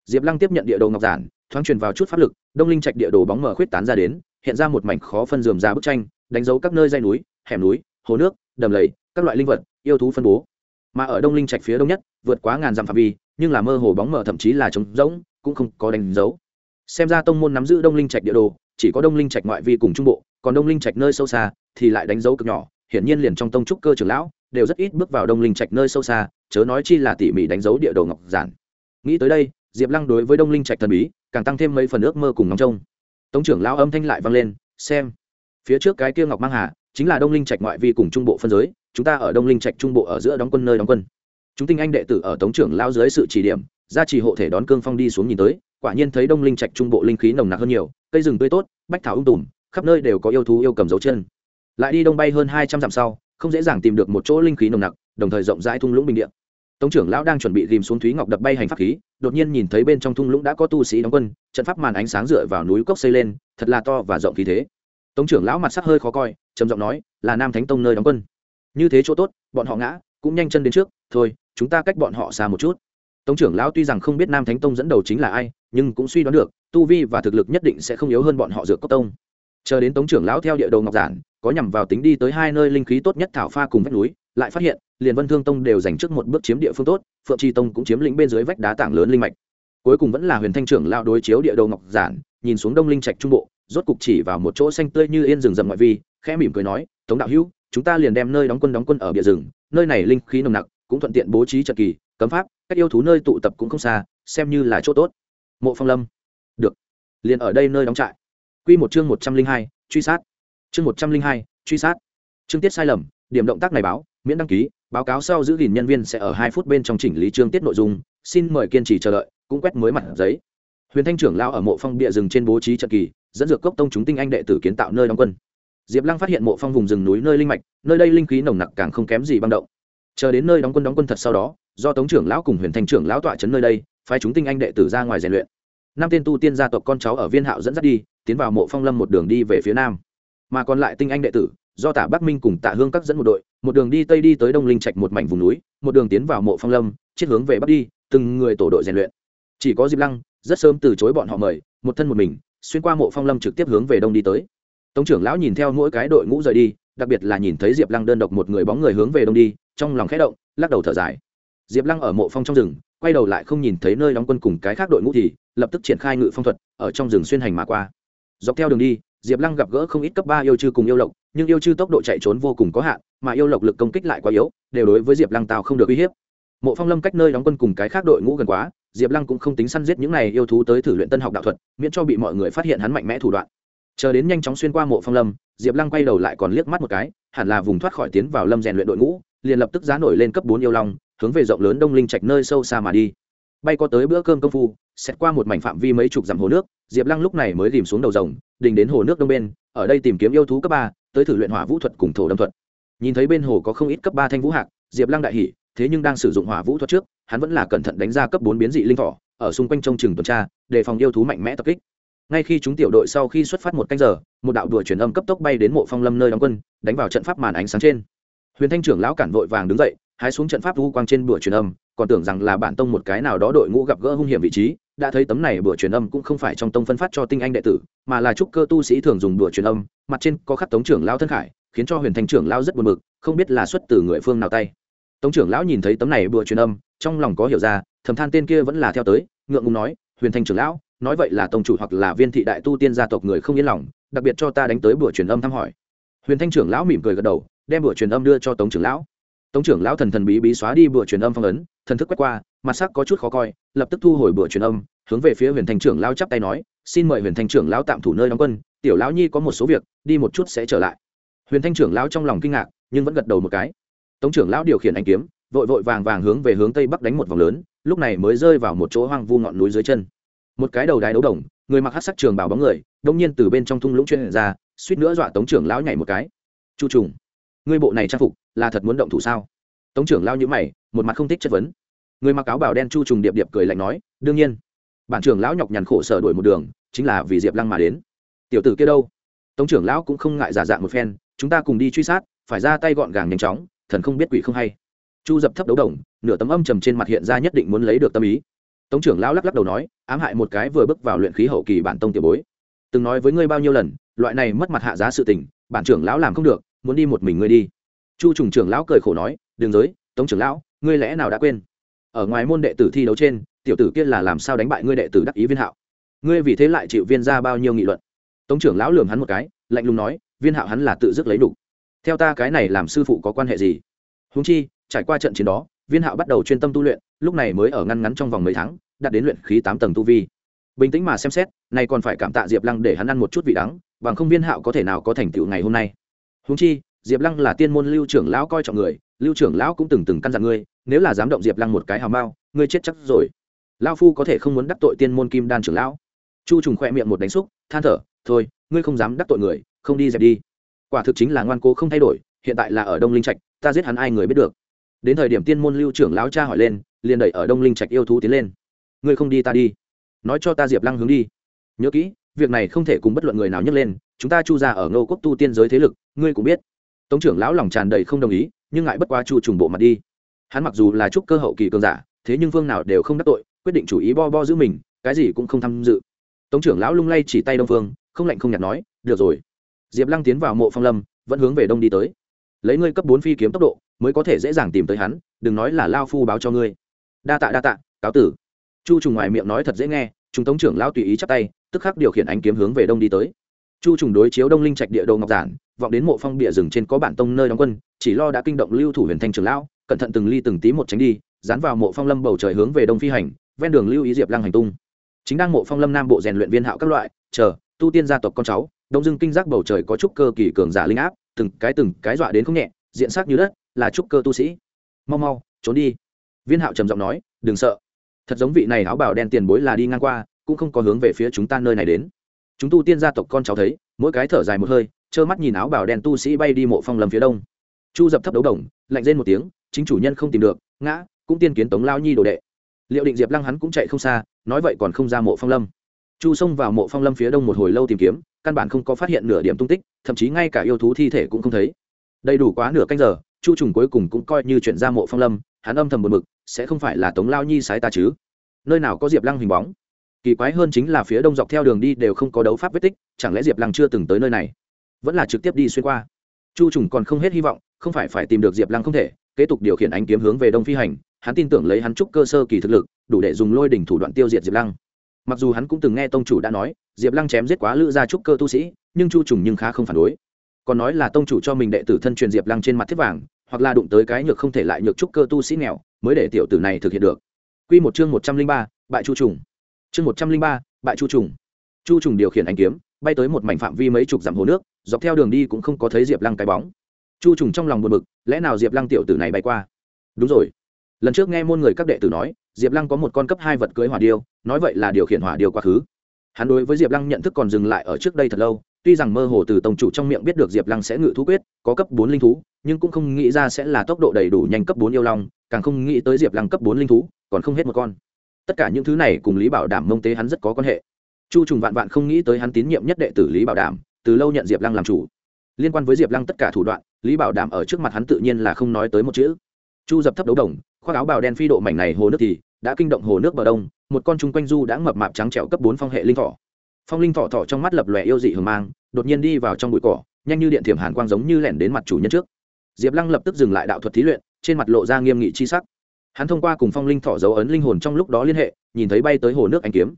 Speaker 1: Diệp lăng tiếp nhận địa đồ ngọc giản, thoáng truyền vào chút pháp lực, đông linh trạch địa đồ bóng mở khuyết tán ra đến, hiện ra một mảnh khó phân dườm ra bức tranh, đánh dấu các nơi dây núi, hẻm núi, hồ nước, đầm lầy, các loại linh vật, yêu thú phân bố. Mà ở đông linh trạch phía đông nhất, vượt quá ngàn dặm phạm vi, nhưng là mơ hồ bóng mở thậm chí là trống rỗng, cũng không có đánh dấu. Xem ra tông môn nắm giữ đông linh trạch địa đồ chỉ có đông linh trạch ngoại vi cùng trung bộ, còn đông linh trạch nơi sâu xa thì lại đánh dấu cực nhỏ, hiển nhiên liền trong tông trúc cơ trưởng lão đều rất ít bước vào đông linh trạch nơi sâu xa, chớ nói chi là tỉ mỉ đánh dấu địa đồ ngọc giản. Nghĩ tới đây, diệp lăng đối với đông linh trạch thần bí, càng tăng thêm mấy phần ước mơ cùng ngóng trông. Tống trưởng lão âm thanh lại vang lên, xem, phía trước cái kia ngọc mang hà chính là đông linh trạch ngoại vi cùng trung bộ phân giới, chúng ta ở đông linh trạch trung bộ ở giữa đóng quân nơi đóng quân. Chúng tinh anh đệ tử ở tống trưởng lao dưới sự chỉ điểm ra chỉ hộ thể đón cương phong đi xuống nhìn tới quả nhiên thấy đông linh trạch trung bộ linh khí nồng nặc hơn nhiều, cây rừng tươi tốt, bách thảo ung tùm, khắp nơi đều có yêu thú yêu cầm dấu chân. Lại đi đông bay hơn hai trăm dặm sau, không dễ dàng tìm được một chỗ linh khí nồng nặc, đồng thời rộng rãi thung lũng bình điện tống trưởng lão đang chuẩn bị ghìm xuống thúy ngọc đập bay hành pháp khí, đột nhiên nhìn thấy bên trong thung lũng đã có tu sĩ đóng quân, trận pháp màn ánh sáng dựa vào núi cốc xây lên, thật là to và rộng khí thế. Tống trưởng lão mặt sắc hơi khó coi, trầm giọng nói, là nam thánh tông nơi đóng quân. Như thế chỗ tốt, bọn họ ngã, cũng nhanh chân đến trước, thôi, chúng ta cách bọn họ xa một chút tống trưởng lão tuy rằng không biết nam thánh tông dẫn đầu chính là ai, nhưng cũng suy đoán được, tu vi và thực lực nhất định sẽ không yếu hơn bọn họ dược cốc tông. Chờ đến tống trưởng lão theo địa đồ ngọc giản, có nhằm vào tính đi tới hai nơi linh khí tốt nhất thảo pha cùng vách núi, lại phát hiện, liền vân thương tông đều dành trước một bước chiếm địa phương tốt, phượng tri tông cũng chiếm lĩnh bên dưới vách đá tảng lớn linh mạch. Cuối cùng vẫn là huyền thanh trưởng lão đối chiếu địa đồ ngọc giản, nhìn xuống đông linh trạch trung bộ, rốt cục chỉ vào một chỗ xanh tươi như yên rừng rậm ngoại vi, khẽ mỉm cười nói, tống đạo hữu, chúng ta liền đem nơi đóng quân đóng quân ở bìa rừng, nơi này linh khí nồng nặc, cũng thuận tiện bố trí trận kỳ, cấm pháp các yêu thú nơi tụ tập cũng không xa, xem như là chỗ tốt. Mộ phong lâm. Được. Liền ở đây nơi đóng trại. Q một chương một trăm linh hai, truy sát. Chương một trăm linh hai, truy sát. Chương tiết sai lầm, điểm động tác này báo, miễn đăng ký, báo cáo sau giữ gìn nhân viên sẽ ở hai phút bên trong chỉnh lý chương tiết nội dung, xin mời kiên trì chờ đợi, cũng quét mới mặt giấy. Huyền thanh trưởng lao ở mộ phong bịa rừng trên bố trí trận kỳ, dẫn dược cốc tông chúng tinh anh đệ tử kiến tạo nơi đóng quân. Diệp lăng phát hiện mộ phong vùng rừng núi nơi linh mạch, nơi đây linh khí nồng nặc càng không kém gì băng động. Chờ đến nơi đóng quân đóng quân thật sau đó do tống trưởng lão cùng huyền thanh trưởng lão tọa trấn nơi đây, phái chúng tinh anh đệ tử ra ngoài rèn luyện. Năm tên tu tiên gia tộc con cháu ở viên hạo dẫn dắt đi, tiến vào mộ phong lâm một đường đi về phía nam. Mà còn lại tinh anh đệ tử, do tả bắc minh cùng tạ hương các dẫn một đội, một đường đi tây đi tới đông linh trạch một mảnh vùng núi, một đường tiến vào mộ phong lâm chết hướng về bắc đi, từng người tổ đội rèn luyện. Chỉ có diệp lăng, rất sớm từ chối bọn họ mời, một thân một mình, xuyên qua mộ phong lâm trực tiếp hướng về đông đi tới. Tống trưởng lão nhìn theo mỗi cái đội ngũ rời đi, đặc biệt là nhìn thấy diệp lăng đơn độc một người bóng người hướng về đông đi, trong lòng khẽ động, lắc đầu thở dài diệp lăng ở mộ phong trong rừng, quay đầu lại không nhìn thấy nơi đóng quân cùng cái khác đội ngũ thì, lập tức triển khai ngự phong thuật, ở trong rừng xuyên hành mà qua. Dọc theo đường đi, diệp lăng gặp gỡ không ít cấp ba yêu chư cùng yêu lộc, nhưng yêu chư tốc độ chạy trốn vô cùng có hạn, mà yêu lộc lực công kích lại quá yếu, đều đối với diệp lăng tào không được uy hiếp. Mộ phong lâm cách nơi đóng quân cùng cái khác đội ngũ gần quá, diệp lăng cũng không tính săn giết những này yêu thú tới thử luyện tân học đạo thuật, miễn cho bị mọi người phát hiện hắn mạnh mẽ thủ đoạn. Chờ đến nhanh chóng xuyên qua mộ phong lâm, diệp lăng quay đầu lại còn liếc mắt một cái, hẳn là vùng thoát khỏi tiến vào lâm rèn luyện đội ngũ, liền lập tức giá nổi lên cấp bốn yêu long hướng về rộng lớn đông linh trạch nơi sâu xa mà đi. Bay có tới bữa cơm công phu, xét qua một mảnh phạm vi mấy chục dặm hồ nước, diệp lăng lúc này mới tìm xuống đầu rồng, đình đến hồ nước đông bên, ở đây tìm kiếm yêu thú cấp ba, tới thử luyện hỏa vũ thuật cùng thổ đâm thuật. Nhìn thấy bên hồ có không ít cấp ba thanh vũ hạc, diệp lăng đại hỉ, thế nhưng đang sử dụng hỏa vũ thuật trước, hắn vẫn là cẩn thận đánh ra cấp bốn biến dị linh thỏ, ở xung quanh trông chừng tuần tra, đề phòng yêu thú mạnh mẽ tập kích. Ngay khi chúng tiểu đội sau khi xuất phát một canh giờ, một đạo đùa truyền âm cấp tốc bay đến mộ phong lâm nơi đóng quân, đánh vào trận pháp màn ánh sáng trên. Huyền thanh trưởng lão cản vội vàng đứng dậy hái xuống trận pháp vu quang trên bữa truyền âm, còn tưởng rằng là bản tông một cái nào đó đội ngũ gặp gỡ hung hiểm vị trí, đã thấy tấm này bữa truyền âm cũng không phải trong tông phân phát cho tinh anh đệ tử, mà là trúc cơ tu sĩ thường dùng bữa truyền âm, mặt trên có khắc tống trưởng lão thân khải, khiến cho huyền thanh trưởng lão rất buồn bực, không biết là xuất từ người phương nào tay. Tống trưởng lão nhìn thấy tấm này bữa truyền âm, trong lòng có hiểu ra, thầm than tên kia vẫn là theo tới, ngượng ngùng nói, huyền thanh trưởng lão, nói vậy là tông chủ hoặc là viên thị đại tu tiên gia tộc người không yên lòng, đặc biệt cho ta đánh tới bữa truyền âm thăm hỏi. Huyền thanh trưởng lão mỉm cười gật đầu, đem bữa truyền âm đưa cho tống trưởng lão tống trưởng lão thần thần bí bí xóa đi bữa truyền âm phong ấn, thần thức quét qua, mặt sắc có chút khó coi, lập tức thu hồi bữa truyền âm, hướng về phía huyền thanh trưởng lão chắp tay nói, xin mời huyền thanh trưởng lão tạm thủ nơi đóng quân, tiểu lão nhi có một số việc, đi một chút sẽ trở lại. Huyền thanh trưởng lão trong lòng kinh ngạc, nhưng vẫn gật đầu một cái. Tống trưởng lão điều khiển anh kiếm, vội vội vàng vàng hướng về hướng tây bắc đánh một vòng lớn, lúc này mới rơi vào một chỗ hoang vu ngọn núi dưới chân. Một cái đầu đài đấu đồng, người mặc hát sắc trường bảo bóng người, đông nhiên từ bên trong thung lũng chuyên ra, suýt nữa dọa tống trưởng lão nhảy một cái. Chu trùng ngươi bộ này trang phục là thật muốn động thủ sao? Tống trưởng lao nhữ mày, một mặt không thích chất vấn. Người mặc áo bảo đen chu trùng điệp điệp cười lạnh nói, đương nhiên. Bản trưởng lão nhọc nhằn khổ sở đổi một đường, chính là vì diệp lăng mà đến. Tiểu tử kia đâu? Tống trưởng lão cũng không ngại giả dạng một phen, chúng ta cùng đi truy sát, phải ra tay gọn gàng nhanh chóng, thần không biết quỷ không hay. Chu dập thấp đấu đồng, nửa tấm âm trầm trên mặt hiện ra nhất định muốn lấy được tâm ý. Tống trưởng lão lắc lắc đầu nói, ám hại một cái vừa bước vào luyện khí hậu kỳ bản tông tiểu bối. Từng nói với ngươi bao nhiêu lần, loại này mất mặt hạ giá sự tình, bản trưởng lão làm không được muốn đi một mình ngươi đi. Chu trùng trưởng lão cười khổ nói, đường giới, tống trưởng lão, ngươi lẽ nào đã quên? Ở ngoài môn đệ tử thi đấu trên, tiểu tử kia là làm sao đánh bại ngươi đệ tử đắc ý viên hạo? Ngươi vì thế lại chịu viên ra bao nhiêu nghị luận? Tống trưởng lão lường hắn một cái, lạnh lùng nói, viên hạo hắn là tự dứt lấy đủ. theo ta cái này làm sư phụ có quan hệ gì? Húng chi, trải qua trận chiến đó, viên hạo bắt đầu chuyên tâm tu luyện, lúc này mới ở ngăn ngắn trong vòng mấy tháng, đạt đến luyện khí tám tầng tu vi. Bình tĩnh mà xem xét, nay còn phải cảm tạ diệp lăng để hắn ăn một chút vị đắng, bằng không viên hạo có thể nào có thành tựu ngày hôm nay húng chi, diệp lăng là tiên môn lưu trưởng lão coi trọng người, lưu trưởng lão cũng từng từng căn dặn ngươi, nếu là dám động diệp lăng một cái hào mao, ngươi chết chắc rồi. Lao phu có thể không muốn đắc tội tiên môn kim đan trưởng lão. Chu trùng khoe miệng một đánh xúc, than thở, thôi, ngươi không dám đắc tội người, không đi dẹp đi. Quả thực chính là ngoan cố không thay đổi, hiện tại là ở đông linh trạch, ta giết hắn ai người biết được. Đến thời điểm tiên môn lưu trưởng lão cha hỏi lên, liền đẩy ở đông linh trạch yêu thú tiến lên. Ngươi không đi ta đi, nói cho ta diệp lăng hướng đi. Nhớ kỹ việc này không thể cùng bất luận người nào nhấc lên, chúng ta chu ra ở ngô quốc tu tiên giới thế lực, ngươi cũng biết. Tống trưởng lão lòng tràn đầy không đồng ý, nhưng ngại bất quá chu trùng bộ mặt đi. Hắn mặc dù là trúc cơ hậu kỳ cường giả, thế nhưng phương nào đều không đắc tội, quyết định chủ ý bo bo giữ mình, cái gì cũng không tham dự. Tống trưởng lão lung lay chỉ tay đông phương, không lạnh không nhạt nói, được rồi. Diệp lăng tiến vào mộ phong lâm, vẫn hướng về đông đi tới. Lấy ngươi cấp bốn phi kiếm tốc độ, mới có thể dễ dàng tìm tới hắn, đừng nói là lao phu báo cho ngươi. Đa tạ đa tạ, cáo tử. Chu trùng ngoài miệng nói thật dễ nghe, chúng tống trưởng lão tùy ý chắp tay tức khắc điều khiển ánh kiếm hướng về đông đi tới. Chu trùng đối chiếu đông linh trạch địa đồ ngọc giản, vọng đến mộ phong bìa rừng trên có bản tông nơi đóng quân, chỉ lo đã kinh động lưu thủ huyền thanh trưởng lão, cẩn thận từng ly từng tí một tránh đi, dán vào mộ phong lâm bầu trời hướng về đông phi hành, ven đường lưu ý diệp lăng hành tung. Chính đang mộ phong lâm nam bộ rèn luyện viên hạo các loại, chờ, tu tiên gia tộc con cháu, đông dưng kinh giác bầu trời có trúc cơ kỳ cường giả linh áp, từng cái từng cái dọa đến không nhẹ, diện sắc như đất, là trúc cơ tu sĩ. Mau mau, trốn đi. Viên hạo trầm giọng nói, đừng sợ. Thật giống vị này áo bào đen tiền bối là đi ngang qua cũng không có hướng về phía chúng ta nơi này đến. Chúng tu tiên gia tộc con cháu thấy, mỗi cái thở dài một hơi, trơ mắt nhìn áo bào đen tu sĩ bay đi mộ phong lâm phía đông. Chu dập thấp đấu đồng, lạnh rên một tiếng, chính chủ nhân không tìm được, ngã, cũng tiên kiến tống lao nhi đồ đệ. Liệu định diệp lăng hắn cũng chạy không xa, nói vậy còn không ra mộ phong lâm. Chu xông vào mộ phong lâm phía đông một hồi lâu tìm kiếm, căn bản không có phát hiện nửa điểm tung tích, thậm chí ngay cả yêu thú thi thể cũng không thấy. Đầy đủ quá nửa canh giờ, chu trùng cuối cùng cũng coi như chuyện ra mộ phong lâm, hắn âm thầm một mực sẽ không phải là tống lao nhi sái ta chứ? Nơi nào có diệp lăng hình bóng? Kỳ quái hơn chính là phía đông dọc theo đường đi đều không có đấu pháp vết tích, chẳng lẽ diệp lăng chưa từng tới nơi này? Vẫn là trực tiếp đi xuyên qua. Chu trùng còn không hết hy vọng, không phải phải tìm được diệp lăng không thể, kế tục điều khiển ánh kiếm hướng về đông phi hành, hắn tin tưởng lấy hắn trúc cơ sơ kỳ thực lực, đủ để dùng lôi đỉnh thủ đoạn tiêu diệt diệp lăng. Mặc dù hắn cũng từng nghe tông chủ đã nói, diệp lăng chém giết quá lữ gia trúc cơ tu sĩ, nhưng chu trùng nhưng khá không phản đối. Còn nói là tông chủ cho mình đệ tử thân truyền diệp lăng trên mặt thiết vàng, hoặc là đụng tới cái nhược không thể lại nhược trúc cơ tu sĩ nghèo, mới để tiểu tử này thực hiện được. Q một chương một trăm linh ba, bại chu trùng chương một trăm linh ba, bại chu trùng. Chu trùng điều khiển ánh kiếm, bay tới một mảnh phạm vi mấy chục dặm hồ nước, dọc theo đường đi cũng không có thấy diệp lăng cái bóng. Chu trùng trong lòng buồn bực, lẽ nào diệp lăng tiểu tử này bay qua? Đúng rồi. Lần trước nghe môn người các đệ tử nói, diệp lăng có một con cấp hai vật cưới hỏa điêu, nói vậy là điều khiển hỏa điêu quá khứ. Hắn đối với diệp lăng nhận thức còn dừng lại ở trước đây thật lâu, tuy rằng mơ hồ từ tổng chủ trong miệng biết được diệp lăng sẽ ngự thú quyết, có cấp bốn linh thú, nhưng cũng không nghĩ ra sẽ là tốc độ đầy đủ nhanh cấp bốn yêu long, càng không nghĩ tới diệp lăng cấp bốn linh thú, còn không hết một con tất cả những thứ này cùng lý bảo đảm mông tế hắn rất có quan hệ. Chu trùng vạn vạn không nghĩ tới hắn tín nhiệm nhất đệ tử lý bảo đảm, từ lâu nhận diệp lăng làm chủ. Liên quan với diệp lăng tất cả thủ đoạn, lý bảo đảm ở trước mặt hắn tự nhiên là không nói tới một chữ. Chu dập thấp đấu đồng, khoác áo bào đen phi độ mảnh này hồ nước thì đã kinh động hồ nước bờ đông, một con chung quanh du đã mập mạp trắng trẹo cấp bốn phong hệ linh thỏ phong linh thỏ thỏ trong mắt lập lòe yêu dị hưởng mang, đột nhiên đi vào trong bụi cỏ, nhanh như điện thiểm hàn quang giống như lẻn đến mặt chủ nhân trước. Diệp lăng lập tức dừng lại đạo thuật thí luyện, trên mặt lộ ra nghiêm nghị chi sắc hắn thông qua cùng phong linh thọ dấu ấn linh hồn trong lúc đó liên hệ, nhìn thấy bay tới hồ nước ánh kiếm.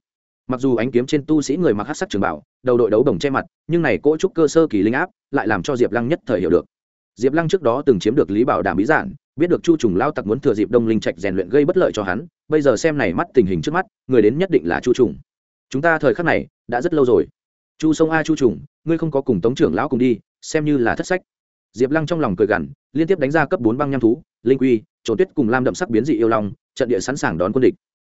Speaker 1: Mặc dù ánh kiếm trên tu sĩ người mặc hát sắc trường bảo, đầu đội đấu đồng che mặt, nhưng này cỗ trúc cơ sơ kỳ linh áp lại làm cho diệp lăng nhất thời hiểu được. Diệp lăng trước đó từng chiếm được lý bảo đảm bí giản, biết được chu trùng lao tặc muốn thừa dịp đông linh trạch rèn luyện gây bất lợi cho hắn, bây giờ xem này mắt tình hình trước mắt, người đến nhất định là chu trùng. Chúng ta thời khắc này đã rất lâu rồi. Chu sông a chu trùng, ngươi không có cùng tống trưởng lão cùng đi, xem như là thất sách. Diệp lăng trong lòng cười gằn, liên tiếp đánh ra cấp bốn băng nham thú, linh quy trốn tuyết cùng lam đậm sắc biến dị yêu long, trận địa sẵn sàng đón quân địch.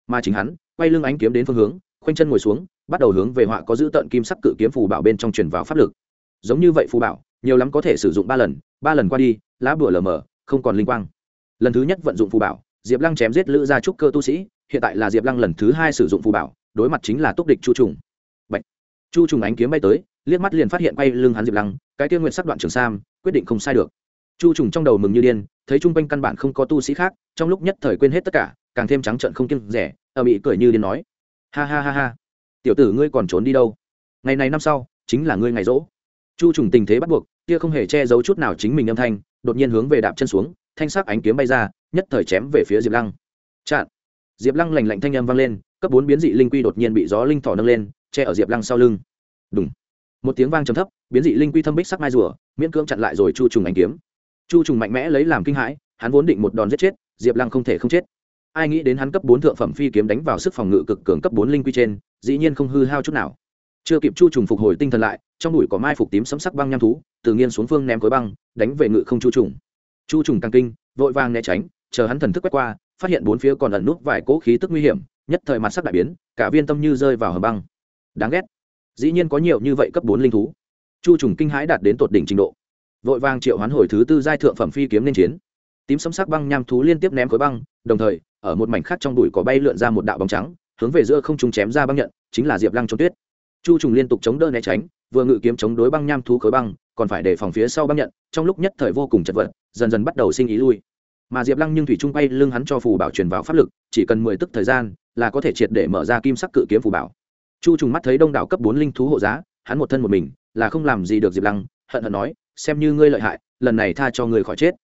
Speaker 1: Mà chính hắn, quay lưng ánh kiếm đến phương hướng, khoanh chân ngồi xuống, bắt đầu hướng về họa có giữ tận kim sắc cự kiếm phù bảo bên trong truyền vào pháp lực. Giống như vậy phù bảo, nhiều lắm có thể sử dụng ba lần ba lần qua đi, lá bùa lờ mờ, không còn linh quang. Lần thứ nhất vận dụng phù bảo, diệp lăng chém giết lữ gia trúc cơ tu sĩ, hiện tại là diệp lăng lần thứ hai sử dụng phù bảo, đối mặt chính là túc địch chu trùng. Bạch. chu trùng ánh kiếm bay tới, liếc mắt liền phát hiện quay lưng hắn diệp lăng, cái tiêu nguyện sắc đoạn trường sam, quyết định không sai được. Chu trùng trong đầu mừng như điên thấy chung quanh căn bản không có tu sĩ khác, trong lúc nhất thời quên hết tất cả, càng thêm trắng trợn không kiêng rẻ, ở bị cười như điên nói. Ha ha ha ha. Tiểu tử ngươi còn trốn đi đâu? Ngày này năm sau, chính là ngươi ngày rỗ. Chu trùng tình thế bắt buộc, kia không hề che giấu chút nào chính mình âm thanh, đột nhiên hướng về đạp chân xuống, thanh sắc ánh kiếm bay ra, nhất thời chém về phía diệp lăng. Chặn. Diệp lăng lành lạnh thanh âm vang lên, cấp bốn biến dị linh quy đột nhiên bị gió linh thỏ nâng lên, che ở diệp lăng sau lưng. Đúng một tiếng vang trầm thấp, biến dị linh quy thâm bích sắc mai rùa, miễn cưỡng chặn lại rồi chu trùng ánh kiếm chu trùng mạnh mẽ lấy làm kinh hãi, hắn vốn định một đòn giết chết, diệp lăng không thể không chết. Ai nghĩ đến hắn cấp bốn thượng phẩm phi kiếm đánh vào sức phòng ngự cực cường cấp bốn linh quy trên, dĩ nhiên không hư hao chút nào. Chưa kịp chu trùng phục hồi tinh thần lại, trong đùi có mai phục tím sấm sắc băng nham thú tự nhiên xuống phương ném khối băng, đánh về ngự không chu trùng. Chu trùng càng kinh, vội vàng né tránh, chờ hắn thần thức quét qua, phát hiện bốn phía còn ẩn nút vài cỗ khí tức nguy hiểm, nhất thời mặt sắc đại biến, cả viên tâm như rơi vào hầm băng. Đáng ghét. Dĩ nhiên có nhiều như vậy cấp bốn linh thú. Chu trùng kinh hãi đạt đến tột đỉnh trình độ vội vàng triệu hoán hồi thứ tư giai thượng phẩm phi kiếm lên chiến. Tím sấm sắc băng nham thú liên tiếp ném khối băng, đồng thời, ở một mảnh khác trong bụi có bay lượn ra một đạo bóng trắng, hướng về giữa không trung chém ra băng nhận, chính là diệp lăng trốn tuyết. Chu trùng liên tục chống đỡ né tránh, vừa ngự kiếm chống đối băng nham thú khối băng, còn phải để phòng phía sau băng nhận, trong lúc nhất thời vô cùng chật vật, dần dần bắt đầu sinh ý lui. Mà diệp lăng nhưng thủy trung bay lưng hắn cho phù bảo truyền vào pháp lực, chỉ cần mười tức thời gian là có thể triệt để mở ra kim sắc cự kiếm phù bảo. Chu trùng mắt thấy đông đảo cấp bốn linh thú hộ giá, hắn một thân một mình, là không làm gì được diệp lăng, hận hận nói xem như ngươi lợi hại lần này tha cho ngươi khỏi chết.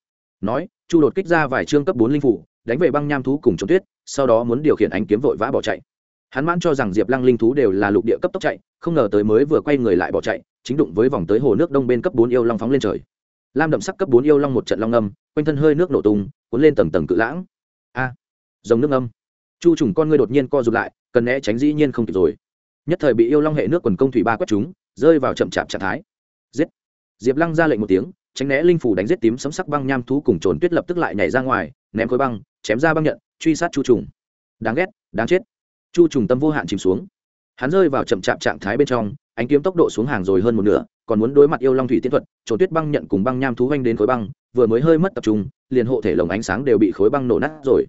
Speaker 1: Nói chu đột kích ra vài chương cấp bốn linh phủ đánh về băng nham thú cùng trốn tuyết sau đó muốn điều khiển ánh kiếm vội vã bỏ chạy. Hắn mãn cho rằng diệp lăng linh thú đều là lục địa cấp tốc chạy không ngờ tới mới vừa quay người lại bỏ chạy chính đụng với vòng tới hồ nước đông bên cấp bốn yêu long phóng lên trời. Lam đậm sắc cấp bốn yêu long một trận long âm quanh thân hơi nước nổ tung cuốn lên tầng tầng cự lãng. A à, dòng nước âm chu trùng con ngươi đột nhiên co rụt lại cần né tránh dĩ nhiên không kịp rồi. Nhất thời bị yêu long hệ nước quần công thủy ba quét chúng rơi vào chậm chạp trạng thái diệp lăng ra lệnh một tiếng, tránh né linh phủ đánh giết tím sấm sắc băng nham thú cùng trồn tuyết lập tức lại nhảy ra ngoài, ném khối băng, chém ra băng nhận, truy sát chu trùng. Đáng ghét, đáng chết. Chu trùng tâm vô hạn chìm xuống. Hắn rơi vào chậm chạp trạng thái bên trong, ánh kiếm tốc độ xuống hàng rồi hơn một nửa, còn muốn đối mặt yêu long thủy tiến thuật, trồn tuyết băng nhận cùng băng nham thú vanh đến khối băng, vừa mới hơi mất tập trung, liền hộ thể lồng ánh sáng đều bị khối băng nổ nát rồi.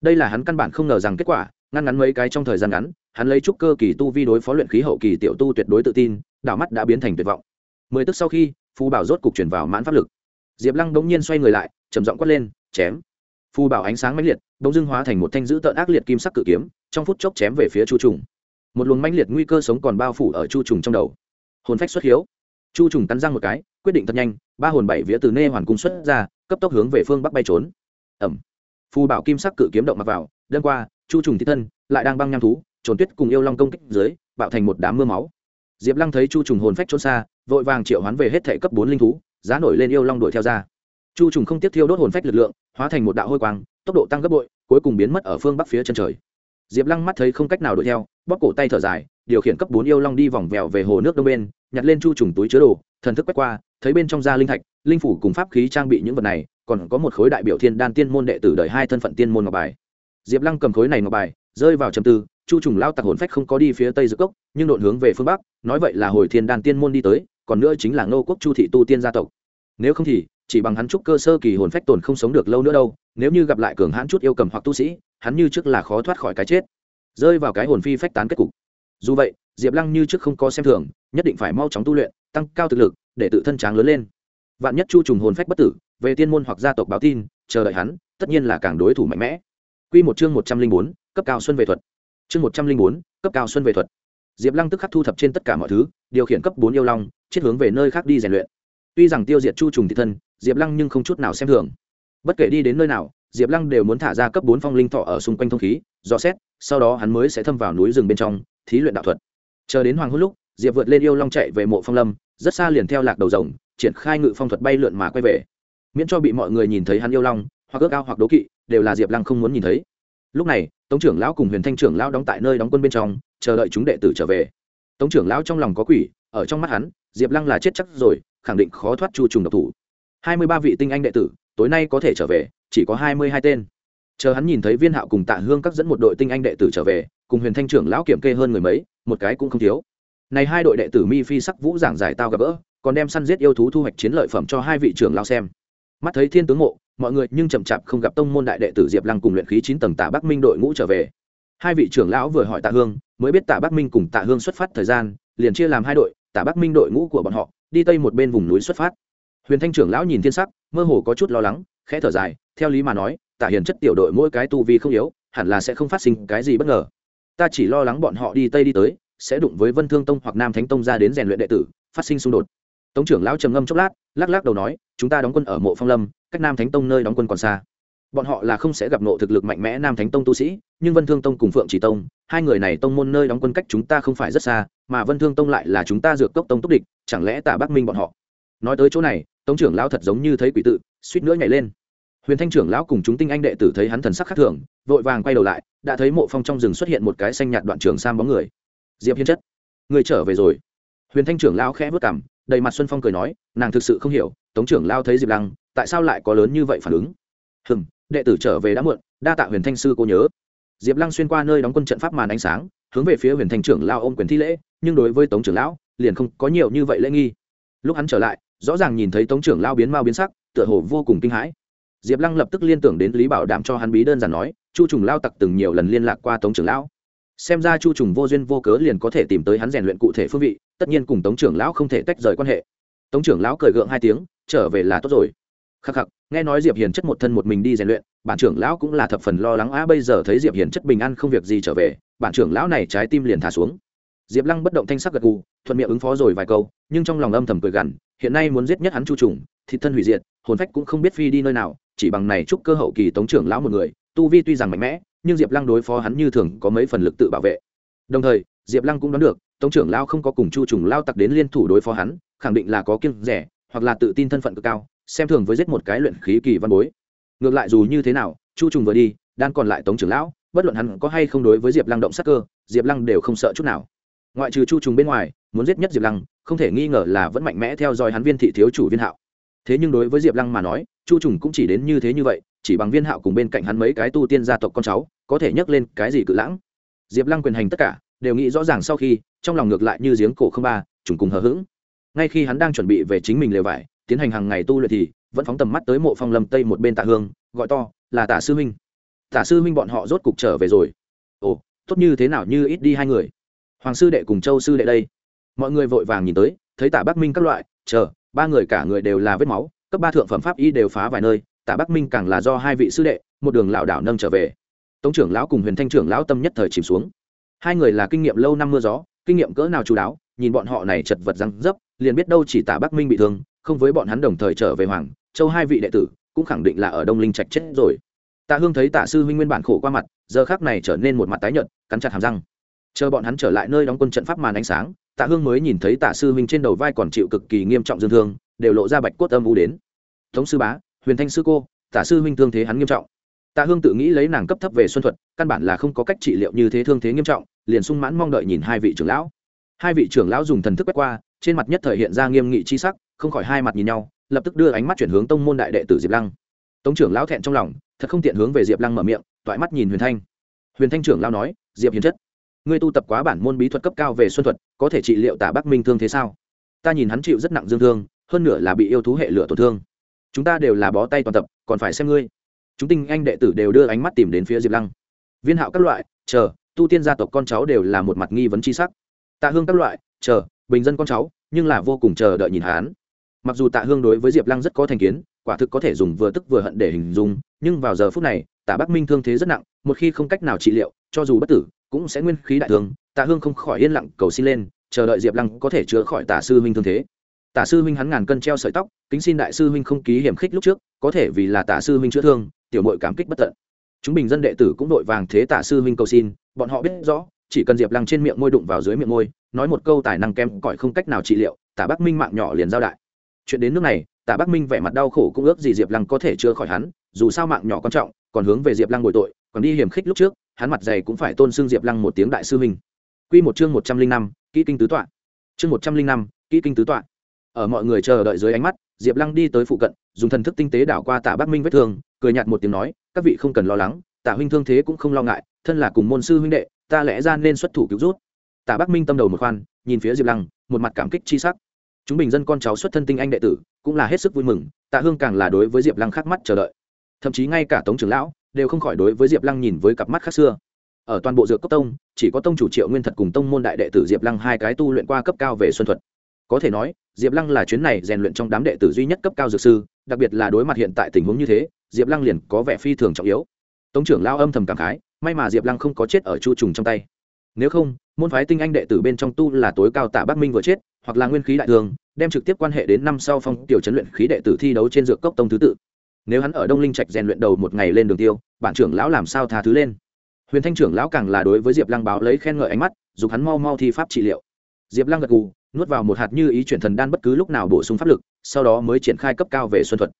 Speaker 1: Đây là hắn căn bản không ngờ rằng kết quả, ngăn ngắn mấy cái trong thời gian ngắn, hắn lấy trúc cơ kỳ tu vi đối phó luyện khí hậu kỳ tiểu tu tuyệt đối tự tin đảo mắt đã biến thành tuyệt vọng. Mười tức sau khi phù bảo rốt cục chuyển vào mãn pháp lực. Diệp lăng bỗng nhiên xoay người lại, trầm giọng quát lên, chém. Phù bảo ánh sáng mãnh liệt, bỗng dưng hóa thành một thanh dữ tợn ác liệt kim sắc cự kiếm, trong phút chốc chém về phía chu trùng. Một luồng mãnh liệt nguy cơ sống còn bao phủ ở chu trùng trong đầu. Hồn phách xuất hiếu. Chu trùng cắn răng một cái, quyết định thật nhanh, ba hồn bảy vía từ nê hoàn cung xuất ra, cấp tốc hướng về phương bắc bay trốn. Ẩm. Phù bảo kim sắc cự kiếm động mặc vào, đâm qua, chu trùng thi thân, lại đang băng nham thú, trồn tuyết cùng yêu long công kích dưới, bạo thành một đám mưa máu. Diệp lăng thấy chu trùng hồn phách trốn xa vội vàng triệu hoán về hết thể cấp bốn linh thú, giá nổi lên yêu long đuổi theo ra. Chu trùng không tiếp thiêu đốt hồn phách lực lượng, hóa thành một đạo hôi quang, tốc độ tăng gấp bội, cuối cùng biến mất ở phương bắc phía chân trời. Diệp lăng mắt thấy không cách nào đuổi theo, bóp cổ tay thở dài, điều khiển cấp bốn yêu long đi vòng vèo về hồ nước đông bên, nhặt lên chu trùng túi chứa đồ, thần thức quét qua, thấy bên trong da linh thạch, linh phủ cùng pháp khí trang bị những vật này, còn có một khối đại biểu thiên đan tiên môn đệ tử đời hai thân phận tiên môn ngọc bài. Diệp lăng cầm khối này ngọc bài, rơi vào trầm tư, chu trùng lao tặc hồn phách không có đi phía tây dược cốc, nhưng độn hướng về phương bắc, nói vậy là hồi thiên đan tiên môn đi tới còn nữa chính là ngô quốc chu thị tu tiên gia tộc. Nếu không thì, chỉ bằng hắn trúc cơ sơ kỳ hồn phách tồn không sống được lâu nữa đâu, nếu như gặp lại cường hãn chút yêu cầm hoặc tu sĩ, hắn như trước là khó thoát khỏi cái chết. Rơi vào cái hồn phi phách tán kết cục. Dù vậy, diệp lăng như trước không có xem thường, nhất định phải mau chóng tu luyện, tăng cao thực lực, để tự thân tráng lớn lên. Vạn nhất chu trùng hồn phách bất tử, về tiên môn hoặc gia tộc báo tin, chờ đợi hắn, tất nhiên là càng đối thủ mạnh mẽ. Q một chương một trăm linh bốn, cấp cao xuân về thuật. Chương một trăm linh bốn, cấp cao xuân về thuật. Diệp lăng tức khắc thu thập trên tất cả mọi thứ, điều khiển cấp bốn yêu long chết hướng về nơi khác đi rèn luyện. Tuy rằng tiêu diệt chu trùng thị thân, diệp lăng nhưng không chút nào xem thường. Bất kể đi đến nơi nào, diệp lăng đều muốn thả ra cấp bốn phong linh thọ ở xung quanh thông khí, dò xét, sau đó hắn mới sẽ thâm vào núi rừng bên trong, thí luyện đạo thuật. Chờ đến hoàng hôn lúc, diệp vượt lên yêu long chạy về mộ phong lâm, rất xa liền theo lạc đầu rồng, triển khai ngự phong thuật bay lượn mà quay về. Miễn cho bị mọi người nhìn thấy hắn yêu long, hoặc ước ao hoặc đố kỵ, đều là diệp lăng không muốn nhìn thấy. Lúc này, tống trưởng lão cùng huyền thanh trưởng lão đóng tại nơi đóng quân bên trong, chờ đợi chúng đệ tử trở về. Tống trưởng lão trong lòng có quỷ, ở trong mắt hắn diệp lăng là chết chắc rồi, khẳng định khó thoát chu trùng độc thủ. Hai mươi ba vị tinh anh đệ tử, tối nay có thể trở về, chỉ có hai mươi hai tên. Chờ hắn nhìn thấy viên hạo cùng tạ hương các dẫn một đội tinh anh đệ tử trở về, cùng huyền thanh trưởng lão kiểm kê hơn người mấy, một cái cũng không thiếu. Này hai đội đệ tử mi phi sắc vũ giảng giải tao gặp gỡ, còn đem săn giết yêu thú thu hoạch chiến lợi phẩm cho hai vị trưởng lao xem. Mắt thấy thiên tướng mộ, mọi người nhưng chậm chạp không gặp tông môn đại đệ tử diệp lăng cùng luyện khí chín tầng tạ bắc minh đội ngũ trở về. Hai vị trưởng lão vừa hỏi tạ hương, mới biết tạ bắc minh cùng tạ hương xuất phát thời gian, liền chia làm hai đội tả bắc minh đội ngũ của bọn họ, đi tây một bên vùng núi xuất phát. Huyền thanh trưởng lão nhìn thiên sắc, mơ hồ có chút lo lắng, khẽ thở dài, theo lý mà nói, Tả hiền chất tiểu đội mỗi cái tu vi không yếu, hẳn là sẽ không phát sinh cái gì bất ngờ. Ta chỉ lo lắng bọn họ đi tây đi tới, sẽ đụng với vân thương tông hoặc nam thánh tông ra đến rèn luyện đệ tử, phát sinh xung đột. Tống trưởng lão trầm ngâm chốc lát, lắc lắc đầu nói, chúng ta đóng quân ở mộ phong lâm, cách nam thánh tông nơi đóng quân còn xa. Bọn họ là không sẽ gặp nộ thực lực mạnh mẽ nam thánh tông tu sĩ nhưng vân thương tông cùng phượng chỉ tông, hai người này tông môn nơi đóng quân cách chúng ta không phải rất xa, mà vân thương tông lại là chúng ta dược cốc tông túc địch, chẳng lẽ tả bắc minh bọn họ? Nói tới chỗ này tống trưởng lão thật giống như thấy quỷ tự, suýt nữa nhảy lên. Huyền thanh trưởng lão cùng chúng tinh anh đệ tử thấy hắn thần sắc khác thường, vội vàng quay đầu lại, đã thấy mộ phong trong rừng xuất hiện một cái xanh nhạt đoạn trường sam bóng người. Diệp hiên chất, người trở về rồi. Huyền thanh trưởng lão khẽ vất cảm đầy mặt xuân phong cười nói, nàng thực sự không hiểu, tống trưởng lao thấy diệp lăng, tại sao lại có lớn như vậy phản ứng? Hừng đệ tử trở về đã muộn, đa tạ huyền thanh sư cô nhớ diệp lăng xuyên qua nơi đóng quân trận pháp màn ánh sáng, hướng về phía huyền Thành trưởng lao ôm quyền thi lễ, nhưng đối với tống trưởng lão, liền không có nhiều như vậy lễ nghi. Lúc hắn trở lại, rõ ràng nhìn thấy tống trưởng lao biến mau biến sắc, tựa hồ vô cùng kinh hãi. Diệp lăng lập tức liên tưởng đến lý bảo đảm cho hắn bí đơn giản nói, chu trùng lao tặc từng nhiều lần liên lạc qua tống trưởng lão. Xem ra chu trùng vô duyên vô cớ liền có thể tìm tới hắn rèn luyện cụ thể phương vị, tất nhiên cùng tống trưởng lão không thể tách rời quan hệ. Tống trưởng lão cười gượng hai tiếng, trở về là tốt rồi. Khắc khắc, nghe nói diệp hiền chất một thân một mình đi rèn luyện bản trưởng lão cũng là thập phần lo lắng, á, bây giờ thấy diệp hiền chất bình an không việc gì trở về, bản trưởng lão này trái tim liền thả xuống. Diệp lăng bất động thanh sắc gật gù, thuận miệng ứng phó rồi vài câu, nhưng trong lòng âm thầm cười gằn, hiện nay muốn giết nhất hắn chu trùng, thịt thân hủy diệt, hồn phách cũng không biết phi đi nơi nào, chỉ bằng này chúc cơ hậu kỳ tống trưởng lão một người, tu vi tuy rằng mạnh mẽ, nhưng diệp lăng đối phó hắn như thường có mấy phần lực tự bảo vệ. Đồng thời, diệp lăng cũng đoán được, tống trưởng lao không có cùng chu trùng lao tặc đến liên thủ đối phó hắn, khẳng định là có kiêng rẻ, hoặc là tự tin thân phận cực cao, xem thường với giết một cái luyện khí kỳ văn bối ngược lại dù như thế nào, chu trùng vừa đi đang còn lại tống trưởng lão, bất luận hắn có hay không đối với diệp lăng động sắc cơ, diệp lăng đều không sợ chút nào. Ngoại trừ chu trùng bên ngoài, muốn giết nhất diệp lăng, không thể nghi ngờ là vẫn mạnh mẽ theo dõi hắn viên thị thiếu chủ viên hạo. Thế nhưng đối với diệp lăng mà nói, chu trùng cũng chỉ đến như thế như vậy, chỉ bằng viên hạo cùng bên cạnh hắn mấy cái tu tiên gia tộc con cháu, có thể nhấc lên cái gì cự lãng. Diệp lăng quyền hành tất cả, đều nghĩ rõ ràng sau khi, trong lòng ngược lại như giếng cổ không ba, trùng cùng hờ hững. Ngay khi hắn đang chuẩn bị về chính mình lều vải, tiến hành hàng ngày tu luyện thì vẫn phóng tầm mắt tới mộ phong lâm tây một bên tạ hương, gọi to, là tả sư huynh. Tả sư huynh bọn họ rốt cục trở về rồi. Ồ, tốt như thế nào như ít đi hai người. Hoàng sư đệ cùng châu sư đệ đây. Mọi người vội vàng nhìn tới, thấy tả bắc minh các loại, chờ, ba người cả người đều là vết máu, cấp ba thượng phẩm pháp y đều phá vài nơi tả bắc minh càng là do hai vị sư đệ, một đường lảo đảo nâng trở về. Tống trưởng lão cùng huyền thanh trưởng lão tâm nhất thời chìm xuống. Hai người là kinh nghiệm lâu năm mưa gió, kinh nghiệm cỡ nào chú đáo, nhìn bọn họ này chật vật răng dấp, liền biết đâu chỉ tả bắc minh bị thương, không với bọn hắn đồng thời trở về hoàng châu hai vị đệ tử cũng khẳng định là ở đông linh trạch chết rồi. Tạ hương thấy tạ sư huynh nguyên bản khổ qua mặt, giờ khác này trở nên một mặt tái nhợt, cắn chặt hàm răng. Chờ bọn hắn trở lại nơi đóng quân trận pháp màn ánh sáng, tạ hương mới nhìn thấy tạ sư huynh trên đầu vai còn chịu cực kỳ nghiêm trọng dương thương, đều lộ ra bạch cốt âm u đến. Tống sư bá, huyền thanh sư cô, tạ sư huynh thương thế hắn nghiêm trọng. Tạ hương tự nghĩ lấy nàng cấp thấp về xuân thuật, căn bản là không có cách trị liệu như thế thương thế nghiêm trọng, liền sung mãn mong đợi nhìn hai vị trưởng lão. Hai vị trưởng lão dùng thần thức quét qua, trên mặt nhất thời hiện ra nghiêm nghị chi sắc, không khỏi hai mặt nhìn nhau lập tức đưa ánh mắt chuyển hướng tông môn đại đệ tử diệp lăng. Tống trưởng lão thẹn trong lòng, thật không tiện hướng về diệp lăng mở miệng, toại mắt nhìn huyền thanh. Huyền thanh trưởng lão nói, diệp hiền chất, ngươi tu tập quá bản môn bí thuật cấp cao về xuân thuật, có thể trị liệu tả bắc minh thương thế sao? Ta nhìn hắn chịu rất nặng dương thương, hơn nữa là bị yêu thú hệ lửa tổn thương. Chúng ta đều là bó tay toàn tập, còn phải xem ngươi. Chúng tinh anh đệ tử đều đưa ánh mắt tìm đến phía diệp lăng. Viên hạo các loại, chờ, tu tiên gia tộc con cháu đều là một mặt nghi vấn c h i sắc. Tạ hương các loại, chờ, bình dân con cháu, nhưng là vô cùng chờ đợi nhìn hán mặc dù tạ hương đối với diệp lăng rất có thành kiến, quả thực có thể dùng vừa tức vừa hận để hình dung, nhưng vào giờ phút này, tạ bắc minh thương thế rất nặng, một khi không cách nào trị liệu, cho dù bất tử, cũng sẽ nguyên khí đại thương. Tạ hương không khỏi yên lặng cầu xin lên, chờ đợi diệp lăng có thể chữa khỏi Tạ sư huynh thương thế. Tạ sư huynh hắn ngàn cân treo sợi tóc, kính xin đại sư huynh không ký hiểm khích lúc trước, có thể vì là Tạ sư huynh chữa thương, tiểu mội cảm kích bất tận. Chúng bình dân đệ tử cũng đội vàng thế Tạ sư huynh cầu xin, bọn họ biết rõ, chỉ cần diệp lăng trên miệng môi đụng vào dưới miệng môi, nói một câu tài năng kém cỏi không cách nào trị liệu tả bắc minh mạng nhỏ liền giao đại chuyện đến nước này tả bắc minh vẻ mặt đau khổ cũng ước gì diệp lăng có thể chữa khỏi hắn, dù sao mạng nhỏ quan trọng, còn hướng về diệp lăng bồi tội, còn đi hiểm khích lúc trước, hắn mặt dày cũng phải tôn xưng diệp lăng một tiếng đại sư huynh. Q một chương một trăm linh năm, kỹ kinh tứ tọa. Chương một trăm linh năm, kỹ kinh tứ tọa. Ở mọi người chờ đợi dưới ánh mắt, diệp lăng đi tới phụ cận, dùng thần thức tinh tế đảo qua tạ bắc minh vết thương, cười nhạt một tiếng nói, các vị không cần lo lắng, tạ huynh thương thế cũng không lo ngại, thân là cùng môn sư huynh đệ, ta lẽ ra nên xuất thủ cứu rút. Tạ bắc minh tâm đầu một khoan, nhìn phía diệp lăng, một mặt cảm kích chi sắc chúng bình dân con cháu xuất thân tinh anh đệ tử, cũng là hết sức vui mừng, tạ hương càng là đối với diệp lăng khắc mắt chờ đợi. Thậm chí ngay cả tống trưởng lão đều không khỏi đối với diệp lăng nhìn với cặp mắt khác xưa. Ở toàn bộ dược cấp tông, chỉ có tông chủ triệu nguyên thật cùng tông môn đại đệ tử diệp lăng hai cái tu luyện qua cấp cao về xuân thuật. Có thể nói, diệp lăng là chuyến này rèn luyện trong đám đệ tử duy nhất cấp cao dược sư, đặc biệt là đối mặt hiện tại tình huống như thế, diệp lăng liền có vẻ phi thường trọng yếu. Tống trưởng lao âm thầm cảm khái, may mà diệp lăng không có chết ở chu trùng trong tay nếu không, môn phái tinh anh đệ tử bên trong tu là tối cao tạ bắc minh vừa chết, hoặc là nguyên khí đại thường, đem trực tiếp quan hệ đến năm sau phong tiểu chấn luyện khí đệ tử thi đấu trên dược cốc tông thứ tự. Nếu hắn ở đông linh trạch rèn luyện đầu một ngày lên đường tiêu bản trưởng lão làm sao tha thứ lên? Huyền thanh trưởng lão càng là đối với diệp lăng báo lấy khen ngợi ánh mắt giục hắn mau mau thi pháp trị liệu. Diệp lăng gật gù, nuốt vào một hạt như ý chuyển thần đan bất cứ lúc nào bổ sung pháp lực, sau đó mới triển khai cấp cao về xuân thuật.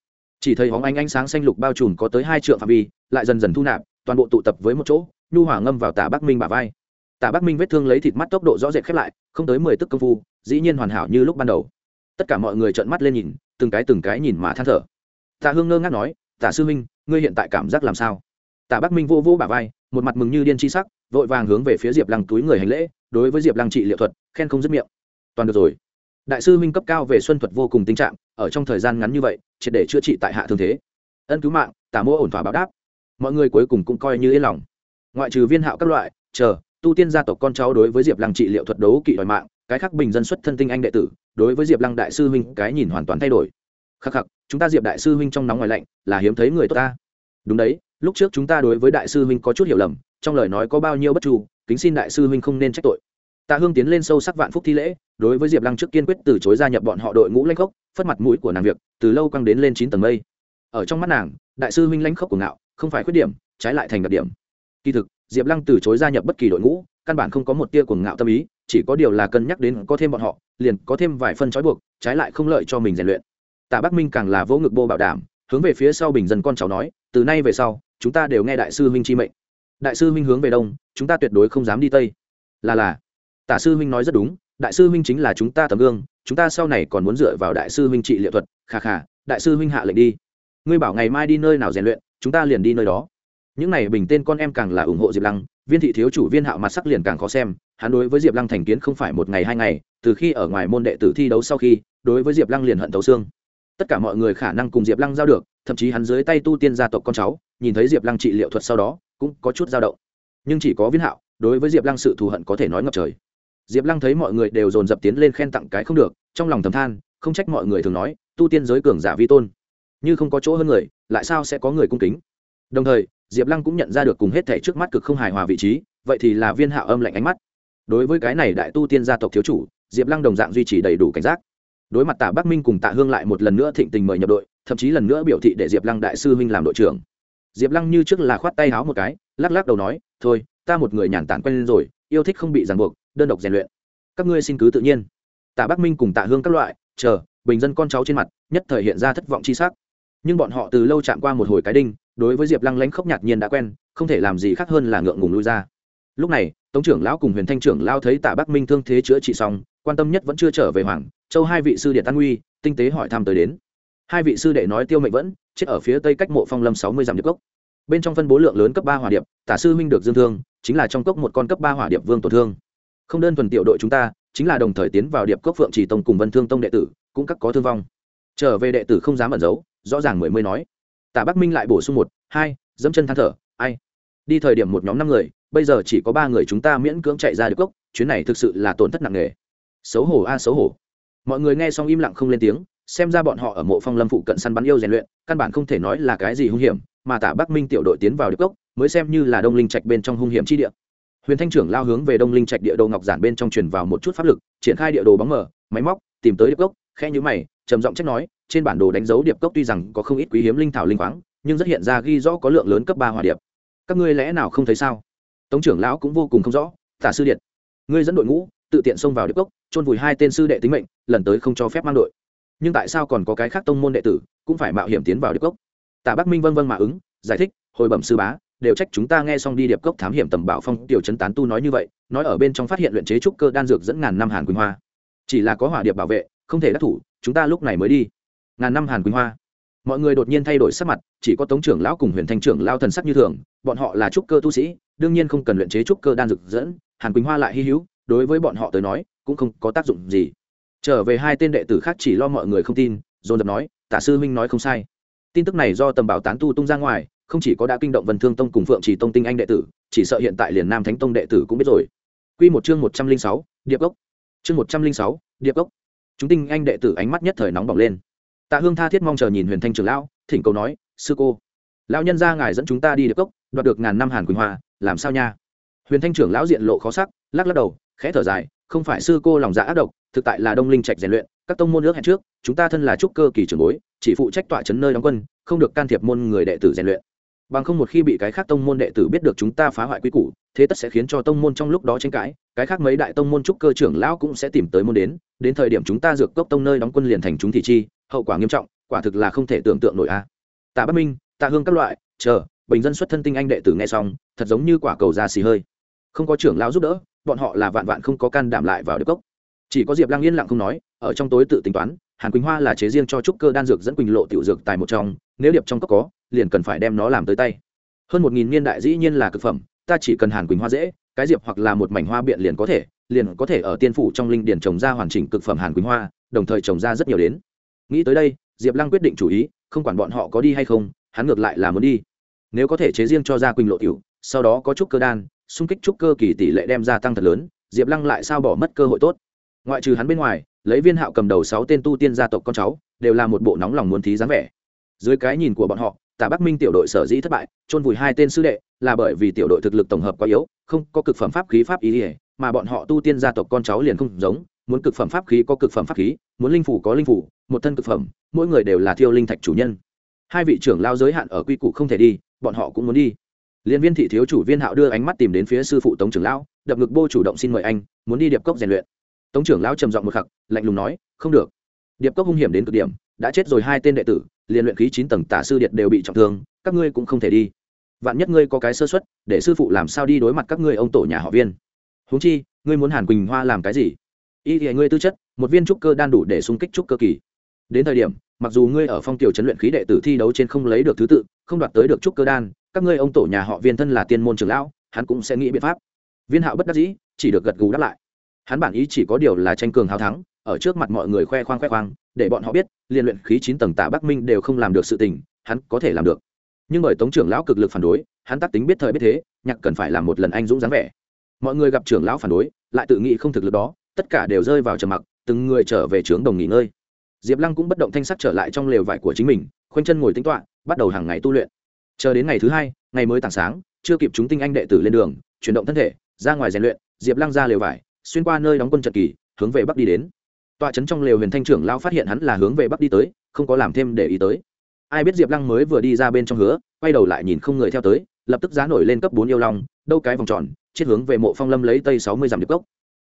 Speaker 1: Chỉ thấy hóng ánh ánh sáng xanh lục bao trùm có tới hai trượng phạm vi, lại dần dần thu nạp, toàn bộ tụ tập với một chỗ, nhu hỏa ngâm vào tả bắc minh bả vai tả bắc minh vết thương lấy thịt mắt tốc độ rõ rệt khép lại, không tới mười tức công phu, dĩ nhiên hoàn hảo như lúc ban đầu. Tất cả mọi người trợn mắt lên nhìn, từng cái từng cái nhìn mà than thở. Tạ hương ngơ ngác nói Tạ sư minh ngươi hiện tại cảm giác làm sao? Tạ bắc minh vô vô bả vai, một mặt mừng như điên chi sắc, vội vàng hướng về phía diệp lăng túi người hành lễ, đối với diệp lăng trị liệu thuật, khen không dứt miệng. Toàn được rồi. Đại sư minh cấp cao về xuân thuật vô cùng tình trạng, ở trong thời gian ngắn như vậy, triệt để chữa trị tại hạ thương thế. Ân cứu mạng, tả mô ổn thỏa báo đáp. Mọi người cuối cùng cũng coi như yên lòng. Ngoại trừ viên hạo các loại, chờ tu tiên gia tộc con cháu đối với diệp lăng trị liệu thuật đấu kỵ đòi mạng, cái khác bình dân xuất thân tinh anh đệ tử, đối với diệp lăng đại sư huynh cái nhìn hoàn toàn thay đổi. Khắc khắc, chúng ta diệp đại sư huynh trong nóng ngoài lạnh, là hiếm thấy người tốt ta. Đúng đấy, lúc trước chúng ta đối với đại sư huynh có chút hiểu lầm, trong lời nói có bao nhiêu bất chu, kính xin đại sư huynh không nên trách tội. Tạ hương tiến lên sâu sắc vạn phúc thi lễ, đối với diệp lăng trước kiên quyết từ chối gia nhập bọn họ đội ngũ lãnh khốc, phất mặt mũi của nàng việc, từ lâu căng đến lên chín tầng mây. Ở trong mắt nàng, đại sư huynh lãnh khốc của ngạo, không phải khuyết điểm, trái lại thành đặc điểm. Kỳ thực diệp lăng từ chối gia nhập bất kỳ đội ngũ, căn bản không có một tia cuồng ngạo tâm ý, chỉ có điều là cân nhắc đến có thêm bọn họ, liền có thêm vài phân trói buộc, trái lại không lợi cho mình rèn luyện. Tạ bắc minh càng là vỗ ngực bô bảo đảm, hướng về phía sau bình dân con cháu nói, từ nay về sau, chúng ta đều nghe đại sư huynh chi mệnh. Đại sư huynh hướng về đông, chúng ta tuyệt đối không dám đi tây. Là là. Tả sư huynh nói rất đúng, đại sư huynh chính là chúng ta tấm gương, chúng ta sau này còn muốn dựa vào đại sư huynh trị liệu thuật khà khà đại sư huynh hạ lệnh đi. Ngươi bảo ngày mai đi nơi nào rèn luyện, chúng ta liền đi nơi đó những này bình tên con em càng là ủng hộ diệp lăng, viên thị thiếu chủ viên hạo mặt sắc liền càng khó xem, hắn đối với diệp lăng thành kiến không phải một ngày hai ngày, từ khi ở ngoài môn đệ tử thi đấu sau khi, đối với diệp lăng liền hận thấu xương. Tất cả mọi người khả năng cùng diệp lăng giao được, thậm chí hắn dưới tay tu tiên gia tộc con cháu, nhìn thấy diệp lăng trị liệu thuật sau đó, cũng có chút dao động. Nhưng chỉ có viên hạo, đối với diệp lăng sự thù hận có thể nói ngập trời. Diệp lăng thấy mọi người đều dồn dập tiến lên khen tặng cái không được, trong lòng thầm than, không trách mọi người thường nói, tu tiên giới cường giả vi tôn. Như không có chỗ hơn người, lại sao sẽ có người cung kính? Đồng thời diệp lăng cũng nhận ra được cùng hết thể trước mắt cực không hài hòa vị trí, vậy thì là viên hạo âm lạnh ánh mắt. Đối với cái này đại tu tiên gia tộc thiếu chủ, diệp lăng đồng dạng duy trì đầy đủ cảnh giác. Đối mặt tạ bắc minh cùng tạ hương lại một lần nữa thịnh tình mời nhập đội, thậm chí lần nữa biểu thị để diệp lăng đại sư huynh làm đội trưởng. Diệp lăng như trước là khoát tay háo một cái, lắc lắc đầu nói, thôi, ta một người nhàn tản quen lên rồi, yêu thích không bị ràng buộc, đơn độc rèn luyện. Các ngươi xin cứ tự nhiên. Tạ bắc minh cùng tạ hương các loại, chờ, bình dân con cháu trên mặt, nhất thời hiện ra thất vọng chi sắc. Nhưng bọn họ từ lâu chạm qua một hồi cái đinh đối với diệp lăng lánh khốc nhạt nhiên đã quen, không thể làm gì khác hơn là ngượng ngùng lui ra. Lúc này, tống trưởng lão cùng huyền thanh trưởng lao thấy tạ bắc minh thương thế chữa trị xong, quan tâm nhất vẫn chưa trở về hoàng, châu hai vị sư điện tăng uy, tinh tế hỏi thăm tới đến. Hai vị sư đệ nói tiêu mệnh vẫn, chết ở phía tây cách mộ phong lâm sáu mươi dặm điệp cốc. Bên trong phân bố lượng lớn cấp ba hỏa điệp, tả sư minh được dương thương, chính là trong cốc một con cấp ba hỏa điệp vương tổn thương. Không đơn thuần tiểu đội chúng ta, chính là đồng thời tiến vào điệp cốc phượng chỉ tông cùng vân thương tông đệ tử, cũng các có thương vong. Trở về đệ tử không dám ẩn giấu, rõ ràng mười mươi nói tả bắc minh lại bổ sung một, hai, dẫm chân than thở, ai? Đi thời điểm một nhóm năm người, bây giờ chỉ có ba người chúng ta miễn cưỡng chạy ra được cốc, chuyến này thực sự là tổn thất nặng nề. Xấu hổ a, xấu hổ. Mọi người nghe xong im lặng không lên tiếng, xem ra bọn họ ở mộ phong lâm phụ cận săn bắn yêu rèn luyện, căn bản không thể nói là cái gì hung hiểm, mà tả bắc minh tiểu đội tiến vào điệp cốc, mới xem như là đông linh trạch bên trong hung hiểm chi địa. Huyền thanh trưởng lao hướng về đông linh trạch địa đồ ngọc giản bên trong truyền vào một chút pháp lực, triển khai địa đồ bóng mở máy móc, tìm tới điệp cốc khe nhữ mày, trầm giọng trách nói trên bản đồ đánh dấu điệp cốc tuy rằng có không ít quý hiếm linh thảo linh khoáng, nhưng rất hiện ra ghi rõ có lượng lớn cấp ba hỏa điệp. Các ngươi lẽ nào không thấy sao? Tống trưởng lão cũng vô cùng không rõ. Tả sư điện ngươi dẫn đội ngũ, tự tiện xông vào điệp cốc trôn vùi hai tên sư đệ tính mệnh, lần tới không cho phép mang đội. Nhưng tại sao còn có cái khác tông môn đệ tử, cũng phải mạo hiểm tiến vào điệp cốc? Tạ bắc minh vân vân mà ứng, giải thích, hồi bẩm sư bá, đều trách chúng ta nghe xong đi điệp cốc thám hiểm tầm bảo phong tiểu chấn tán tu nói như vậy, nói ở bên trong phát hiện luyện chế trúc cơ đan dược dẫn ngàn năm hàn quỳnh hoa. Chỉ là có hỏa điệp bảo vệ, không thể đắc thủ, chúng ta lúc này mới đi ngàn năm hàn quỳnh hoa mọi người đột nhiên thay đổi sắc mặt chỉ có tống trưởng lão cùng huyền thanh trưởng lao thần sắc như thường bọn họ là trúc cơ tu sĩ đương nhiên không cần luyện chế trúc cơ đan dược dẫn hàn quỳnh hoa lại hy hữu đối với bọn họ tới nói cũng không có tác dụng gì trở về hai tên đệ tử khác chỉ lo mọi người không tin dồn dập nói tả sư huynh nói không sai tin tức này do tầm bảo tán tu tung ra ngoài không chỉ có đã kinh động vân thương tông cùng phượng chỉ tông tinh anh đệ tử chỉ sợ hiện tại liền nam thánh tông đệ tử cũng biết rồi Quy một chương một trăm linh sáu, điệp gốc chương một trăm linh sáu, điệp gốc chúng tinh anh đệ tử ánh mắt nhất thời nóng bỏng lên tạ hương tha thiết mong chờ nhìn huyền thanh trưởng lão, thỉnh cầu nói, sư cô, lão nhân ra ngài dẫn chúng ta đi được cốc, đoạt được ngàn năm hàn quỳnh hoa, làm sao nha? Huyền thanh trưởng lão diện lộ khó sắc, lắc lắc đầu, khẽ thở dài, không phải sư cô lòng dạ ác độc, thực tại là đông linh trạch rèn luyện, các tông môn nước hẹn trước, chúng ta thân là trúc cơ kỳ trưởng bối, chỉ phụ trách tọa chấn nơi đóng quân, không được can thiệp môn người đệ tử rèn luyện bằng không một khi bị cái khác tông môn đệ tử biết được chúng ta phá hoại quy củ, thế tất sẽ khiến cho tông môn trong lúc đó tranh cãi, cái khác mấy đại tông môn trúc cơ trưởng lão cũng sẽ tìm tới môn đến đến thời điểm chúng ta dược cốc tông nơi đóng quân liền thành chúng thị chi, hậu quả nghiêm trọng, quả thực là không thể tưởng tượng nổi a. Tạ bất minh, tạ hương các loại, chờ, bình dân xuất thân tinh anh đệ tử nghe xong, thật giống như quả cầu ra xì hơi. Không có trưởng lão giúp đỡ, bọn họ là vạn vạn không có can đảm lại vào được cốc. Chỉ có diệp lang yên lặng không nói, ở trong tối tự tính toán, hàn quỳnh hoa là chế riêng cho trúc cơ đan dược dẫn quỳnh lộ tiểu dược tài một trong, nếu điệp trong cốc có liền cần phải đem nó làm tới tay. Hơn một nghìn niên đại dĩ nhiên là cực phẩm, ta chỉ cần hàn quỳnh hoa dễ, cái diệp hoặc là một mảnh hoa biện liền có thể, liền có thể ở tiên phủ trong linh điền trồng ra hoàn chỉnh cực phẩm hàn quỳnh hoa, đồng thời trồng ra rất nhiều đến. Nghĩ tới đây, diệp lăng quyết định chủ ý, không quản bọn họ có đi hay không, hắn ngược lại là muốn đi. Nếu có thể chế riêng cho ra quỳnh lộ tiểu, sau đó có chút cơ đan, xung kích trúc cơ kỳ tỷ lệ đem ra tăng thật lớn, diệp lăng lại sao bỏ mất cơ hội tốt. Ngoại trừ hắn bên ngoài, lấy viên hạo cầm đầu sáu tên tu tiên gia tộc con cháu, đều là một bộ nóng lòng muốn thí dáng vẻ. Dưới cái nhìn của bọn họ tả bắc minh tiểu đội sở dĩ thất bại, chôn vùi hai tên sư đệ, là bởi vì tiểu đội thực lực tổng hợp quá yếu, không có cực phẩm pháp khí pháp ý ỉa mà bọn họ tu tiên gia tộc con cháu liền không giống, muốn cực phẩm pháp khí có cực phẩm pháp khí, muốn linh phủ có linh phủ, một thân cực phẩm, mỗi người đều là thiêu linh thạch chủ nhân. Hai vị trưởng lao giới hạn ở quy củ không thể đi, bọn họ cũng muốn đi. Liên viên thị thiếu chủ viên hạo đưa ánh mắt tìm đến phía sư phụ tống trưởng lão, đập ngực bô chủ động xin mời anh, muốn đi điệp cốc rèn luyện. Tống trưởng lão trầm giọng một khắc, lạnh lùng nói, không được. Điệp cốc hung hiểm đến cực điểm, đã chết rồi hai tên đệ tử liền luyện khí chín tầng tả sư điệt đều bị trọng thương, các ngươi cũng không thể đi. Vạn nhất ngươi có cái sơ xuất để sư phụ làm sao đi đối mặt các ngươi ông tổ nhà họ viên? Huống chi, ngươi muốn hàn quỳnh hoa làm cái gì? Y thì ngươi tư chất, một viên trúc cơ đan đủ để xung kích trúc cơ kỳ. Đến thời điểm, mặc dù ngươi ở phong tiểu chấn luyện khí đệ tử thi đấu trên không lấy được thứ tự, không đoạt tới được trúc cơ đan, các ngươi ông tổ nhà họ viên thân là tiên môn trưởng lão, hắn cũng sẽ nghĩ biện pháp. Viên hạo bất đắc dĩ, chỉ được gật gù đáp lại. Hắn bản ý chỉ có điều là tranh cường hào thắng ở trước mặt mọi người khoe khoang khoe khoang, để bọn họ biết, liên luyện khí chín tầng tả bắc minh đều không làm được sự tình, hắn có thể làm được. Nhưng bởi tống trưởng lão cực lực phản đối, hắn tác tính biết thời biết thế, nhạc cần phải làm một lần anh dũng dáng vẻ. Mọi người gặp trưởng lão phản đối, lại tự nghĩ không thực lực đó, tất cả đều rơi vào trầm mặc, từng người trở về trướng đồng nghỉ ngơi. Diệp lăng cũng bất động thanh sắc trở lại trong lều vải của chính mình, khoanh chân ngồi tính toạ bắt đầu hàng ngày tu luyện. Chờ đến ngày thứ hai, ngày mới tảng sáng, chưa kịp chúng tinh anh đệ tử lên đường, chuyển động thân thể, ra ngoài rèn luyện, diệp lăng ra lều vải, xuyên qua nơi đóng quân trận kỳ, hướng về bắc đi đến tọa trấn trong lều huyền thanh trưởng lao phát hiện hắn là hướng về bắc đi tới, không có làm thêm để ý tới. Ai biết diệp lăng mới vừa đi ra bên trong hứa, quay đầu lại nhìn không người theo tới, lập tức giá nổi lên cấp bốn yêu long, đâu cái vòng tròn, chết hướng về mộ phong lâm lấy tây sáu mươi dặm điệp cốc.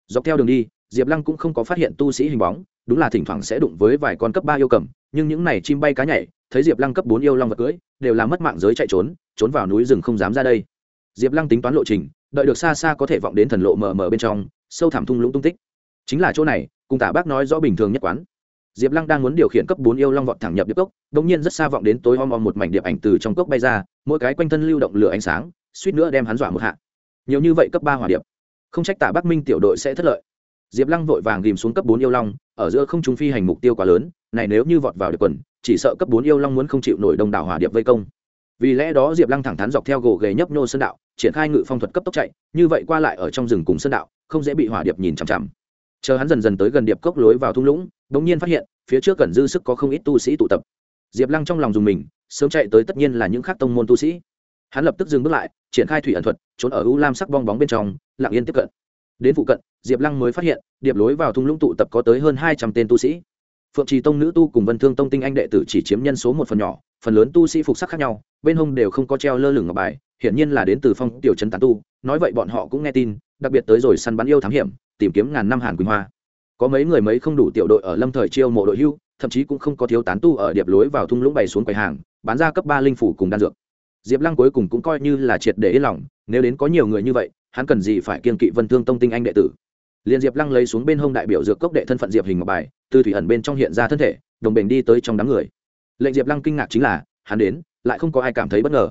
Speaker 1: Dọc theo đường đi, diệp lăng cũng không có phát hiện tu sĩ hình bóng, đúng là thỉnh thoảng sẽ đụng với vài con cấp ba yêu cầm, nhưng những này chim bay cá nhảy, thấy diệp lăng cấp bốn yêu long vật cưỡi đều là mất mạng giới chạy trốn trốn vào núi rừng không dám ra đây. Diệp lăng tính toán lộ trình, đợi được xa xa có thể vọng đến thần lộ mờ mờ bên trong, sâu thẳm thung lũng tung tích. Chính là chỗ này cùng tả bác nói rõ bình thường nhất quán. Diệp lăng đang muốn điều khiển cấp bốn yêu long vọt thẳng nhập điệp cốc đ ỗ n g nhiên rất xa vọng đến tối om om một mảnh điệp ảnh từ trong cốc bay ra, mỗi cái quanh thân lưu động lửa ánh sáng, suýt nữa đem hắn dọa một hạ. Nhiều như vậy cấp ba hỏa điệp, không trách tả bắc minh tiểu đội sẽ thất lợi. Diệp lăng vội vàng ghìm xuống cấp bốn yêu long, ở giữa không trung phi hành mục tiêu quá lớn, này nếu như vọt vào điệp quần, chỉ sợ cấp bốn yêu long muốn không chịu nổi đông đảo hỏa điệp vây công. Vì lẽ đó diệp lăng thẳng thắn dọc theo gỗ ghề nhấp nhô sơn đạo, triển khai ngự phong thuật cấp tốc chạy, như vậy qua lại ở trong rừng cùng sơn đạo, không dễ bị hỏa điệp nhìn chằm chằm chờ hắn dần dần tới gần điệp cốc lối vào thung lũng đ ỗ n g nhiên phát hiện, phía trước cần dư sức có không ít tu sĩ tụ tập. Diệp lăng trong lòng dùng mình, sớm chạy tới tất nhiên là những khác tông môn tu sĩ. Hắn lập tức dừng bước lại, triển khai thủy ẩn thuật, trốn ở u lam sắc bong bóng bên trong, lặng yên tiếp cận. Đến phụ cận, diệp lăng mới phát hiện, điệp lối vào thung lũng tụ tập có tới hơn hai trăm tên tu sĩ. Phượng trì tông nữ tu cùng vân thương tông tinh anh đệ tử chỉ chiếm nhân số một phần nhỏ, phần lớn tu sĩ phục sắc khác nhau, bên hông đều không có treo lơ lửng ngọc bài, hiển nhiên là đến từ phong tiểu trấn tán tu, nói vậy bọn họ cũng nghe tin, đặc biệt tới rồi săn bắn yêu thám hiểm tìm kiếm ngàn năm hàn quỳnh hoa. Có mấy người mấy không đủ tiểu đội ở lâm thời chiêu mộ đội hưu, thậm chí cũng không có thiếu tán tu ở điệp lối vào thung lũng bày xuống quầy hàng, bán ra cấp ba linh phủ cùng đan dược. Diệp lăng cuối cùng cũng coi như là triệt để yên lòng, nếu đến có nhiều người như vậy, hắn cần gì phải kiên kỵ vân thương tông tinh anh đệ tử? Liền diệp lăng lấy xuống bên hông đại biểu dược cốc đệ thân phận diệp hình ngọc bài, từ thủy ẩn bên trong hiện ra thân thể, đồng bình đi tới trong đám người. Lệnh diệp lăng kinh ngạc chính là, hắn đến, lại không có ai cảm thấy bất ngờ.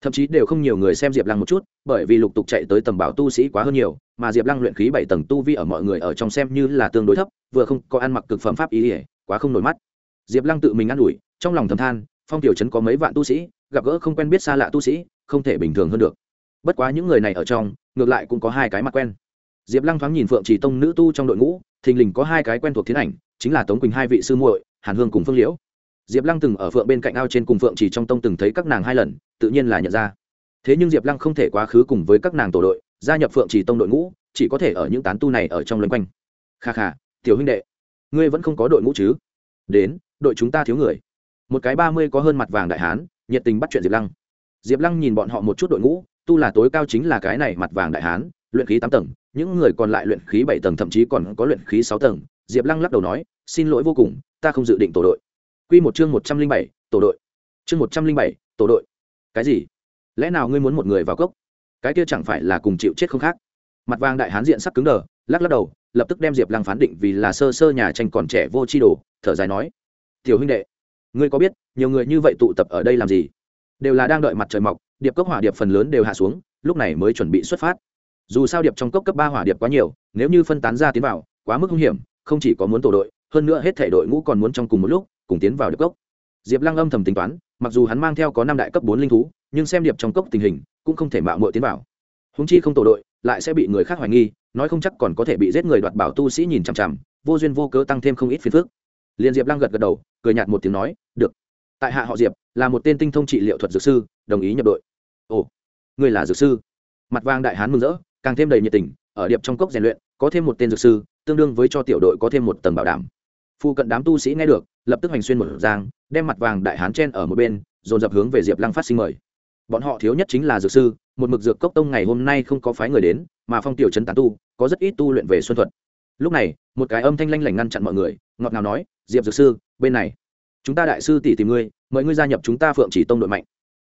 Speaker 1: Thậm chí đều không nhiều người xem diệp lăng một chút, bởi vì lục tục chạy tới tầm bảo tu sĩ quá hơn nhiều mà diệp lăng luyện khí bảy tầng tu vi ở mọi người ở trong xem như là tương đối thấp, vừa không có ăn mặc cực phẩm pháp ý ỉa quá không nổi mắt. Diệp lăng tự mình ă n ủi, trong lòng thầm than, phong tiểu trấn có mấy vạn tu sĩ, gặp gỡ không quen biết xa lạ tu sĩ, không thể bình thường hơn được. Bất quá những người này ở trong, ngược lại cũng có hai cái mặt quen. Diệp lăng thoáng nhìn phượng chỉ tông nữ tu trong đội ngũ, thình lình có hai cái quen thuộc thiên ảnh, chính là tống quỳnh hai vị sư muội, hàn hương cùng phương liễu. Diệp lăng từng ở phượng bên cạnh ao trên cùng phượng chỉ trong tông từng thấy các nàng hai lần, tự nhiên là nhận ra. Thế nhưng diệp lăng không thể quá khứ cùng với các nàng tổ đội gia nhập phượng chỉ tông đội ngũ, chỉ có thể ở những tán tu này ở trong loanh quanh. Kha kha, tiểu huynh đệ, ngươi vẫn không có đội ngũ chứ? Đến, đội chúng ta thiếu người. Một cái ba mươi có hơn mặt vàng đại hán, nhiệt tình bắt chuyện diệp lăng. Diệp lăng nhìn bọn họ một chút đội ngũ, tu là tối cao chính là cái này mặt vàng đại hán, luyện khí tám tầng, những người còn lại luyện khí bảy tầng thậm chí còn có luyện khí sáu tầng. Diệp lăng lắc đầu nói, xin lỗi vô cùng, ta không dự định tổ đội. Q một chương một trăm linh bảy, tổ đội. Chương một trăm linh bảy, tổ đội. Cái gì? Lẽ nào ngươi muốn một người vào cốc? Cái kia chẳng phải là cùng chịu chết không khác. Mặt vàng đại hán diện sắc cứng đờ, lắc lắc đầu, lập tức đem diệp lăng phán định vì là sơ sơ nhà tranh còn trẻ vô tri đồ, thở dài nói, tiểu huynh đệ, ngươi có biết nhiều người như vậy tụ tập ở đây làm gì? Đều là đang đợi mặt trời mọc, điệp cốc hỏa điệp phần lớn đều hạ xuống, lúc này mới chuẩn bị xuất phát. Dù sao điệp trong cốc cấp ba hỏa điệp quá nhiều, nếu như phân tán ra tiến vào, quá mức hung hiểm, không chỉ có muốn tổ đội, hơn nữa hết thể đội ngũ còn muốn trong cùng một lúc, cùng tiến vào điệp cốc diệp lăng âm thầm tính toán, mặc dù hắn mang theo có năm đại cấp bốn linh thú, nhưng xem điệp trong cốc tình hình, cũng không thể mạo muội tiến vào. Húng chi không tổ đội, lại sẽ bị người khác hoài nghi, nói không chắc còn có thể bị giết người đoạt bảo tu sĩ nhìn chằm chằm, vô duyên vô cớ tăng thêm không ít phiền phức. Liền diệp lăng gật gật đầu, cười nhạt một tiếng nói, được. Tại hạ họ diệp, là một tên tinh thông trị liệu thuật dược sư, đồng ý nhập đội. Ồ người là dược sư? Mặt vang đại hán mừng rỡ, càng thêm đầy nhiệt tình, ở điệp trong cốc rèn luyện, có thêm một tên dược sư, tương đương với cho tiểu đội có thêm một tầng bảo đảm phu cận đám tu sĩ nghe được, lập tức hành xuyên một giang, đem mặt vàng đại hán chen ở một bên, dồn dập hướng về diệp lăng phát sinh mời. Bọn họ thiếu nhất chính là dược sư, một mực dược cốc tông ngày hôm nay không có phái người đến, mà phong tiểu trấn tán tu, có rất ít tu luyện về xuân thuật. Lúc này, một cái âm thanh lanh lảnh ngăn chặn mọi người, ngọt ngào nói, diệp dược sư, bên này, chúng ta đại sư tỷ tìm ngươi, mời ngươi gia nhập chúng ta phượng chỉ tông đội mạnh.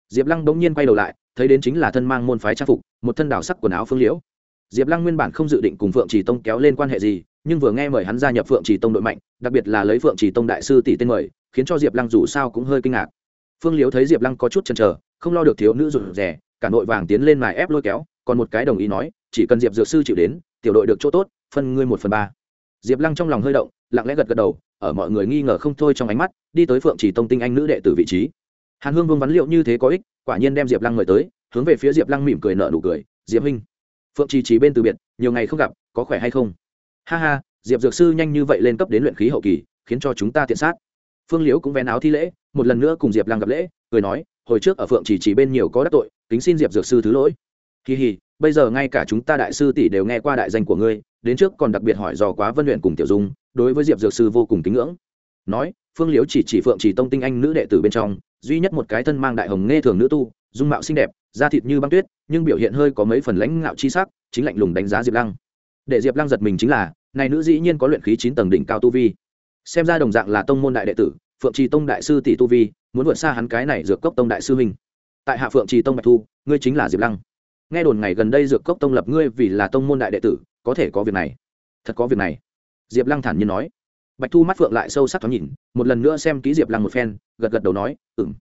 Speaker 1: Diệp lăng bỗng nhiên quay đầu lại, thấy đến chính là thân mang môn phái trang phục, một thân đảo sắc quần áo phương liễu. Diệp lăng nguyên bản không dự định cùng phượng chỉ tông kéo lên quan hệ gì nhưng vừa nghe mời hắn gia nhập phượng chỉ tông đội mạnh, đặc biệt là lấy phượng chỉ tông đại sư tỷ tên mời, khiến cho diệp lăng dù sao cũng hơi kinh ngạc. Phương liễu thấy diệp lăng có chút chần chờ, không lo được thiếu nữ rụt rè, cả nội vàng tiến lên mài ép lôi kéo, còn một cái đồng ý nói, chỉ cần diệp dược sư chịu đến, tiểu đội được chỗ tốt, phân ngươi một phần ba. Diệp lăng trong lòng hơi động, lặng lẽ gật gật đầu, ở mọi người nghi ngờ không thôi trong ánh mắt, đi tới phượng chỉ tông tinh anh nữ đệ tử vị trí. Hàn hương vương vắn liệu như thế có ích, quả nhiên đem diệp lăng mời tới, hướng về phía diệp lăng mỉm cười nợ nụ cười, diệp huynh, phượng chỉ chỉ bên từ biệt, nhiều ngày không gặp, có khỏe hay không? Ha ha, diệp dược sư nhanh như vậy lên cấp đến luyện khí hậu kỳ, khiến cho chúng ta tiện sát. Phương liễu cũng vén áo thi lễ, một lần nữa cùng diệp lăng gặp lễ, cười nói, hồi trước ở phượng chỉ chỉ bên nhiều có đắc tội, kính xin diệp dược sư thứ lỗi. Kỳ hì, bây giờ ngay cả chúng ta đại sư tỷ đều nghe qua đại danh của ngươi, đến trước còn đặc biệt hỏi dò quá vân luyện cùng tiểu dung, đối với diệp dược sư vô cùng kính ngưỡng. Nói, phương liễu chỉ chỉ phượng chỉ tông tinh anh nữ đệ tử bên trong, duy nhất một cái thân mang đại hồng nghe thường nữ tu, dung mạo xinh đẹp, da thịt như băng tuyết, nhưng biểu hiện hơi có mấy phần lãnh ngạo chi sắc, chính lạnh lùng đánh giá diệp lăng để diệp lăng giật mình chính là, này nữ dĩ nhiên có luyện khí chín tầng đỉnh cao tu vi. Xem ra đồng dạng là tông môn đại đệ tử, phượng trì tông đại sư tỷ tu vi, muốn vượt xa hắn cái này dược cốc tông đại sư huynh. Tại hạ phượng trì tông bạch thu, ngươi chính là diệp lăng. Nghe đồn ngày gần đây dược cốc tông lập ngươi vì là tông môn đại đệ tử, có thể có việc này. Thật có việc này. Diệp lăng thản nhiên nói. Bạch thu mắt phượng lại sâu sắc thoáng nhìn, một lần nữa xem ký diệp lăng một phen, gật gật đầu nói ừng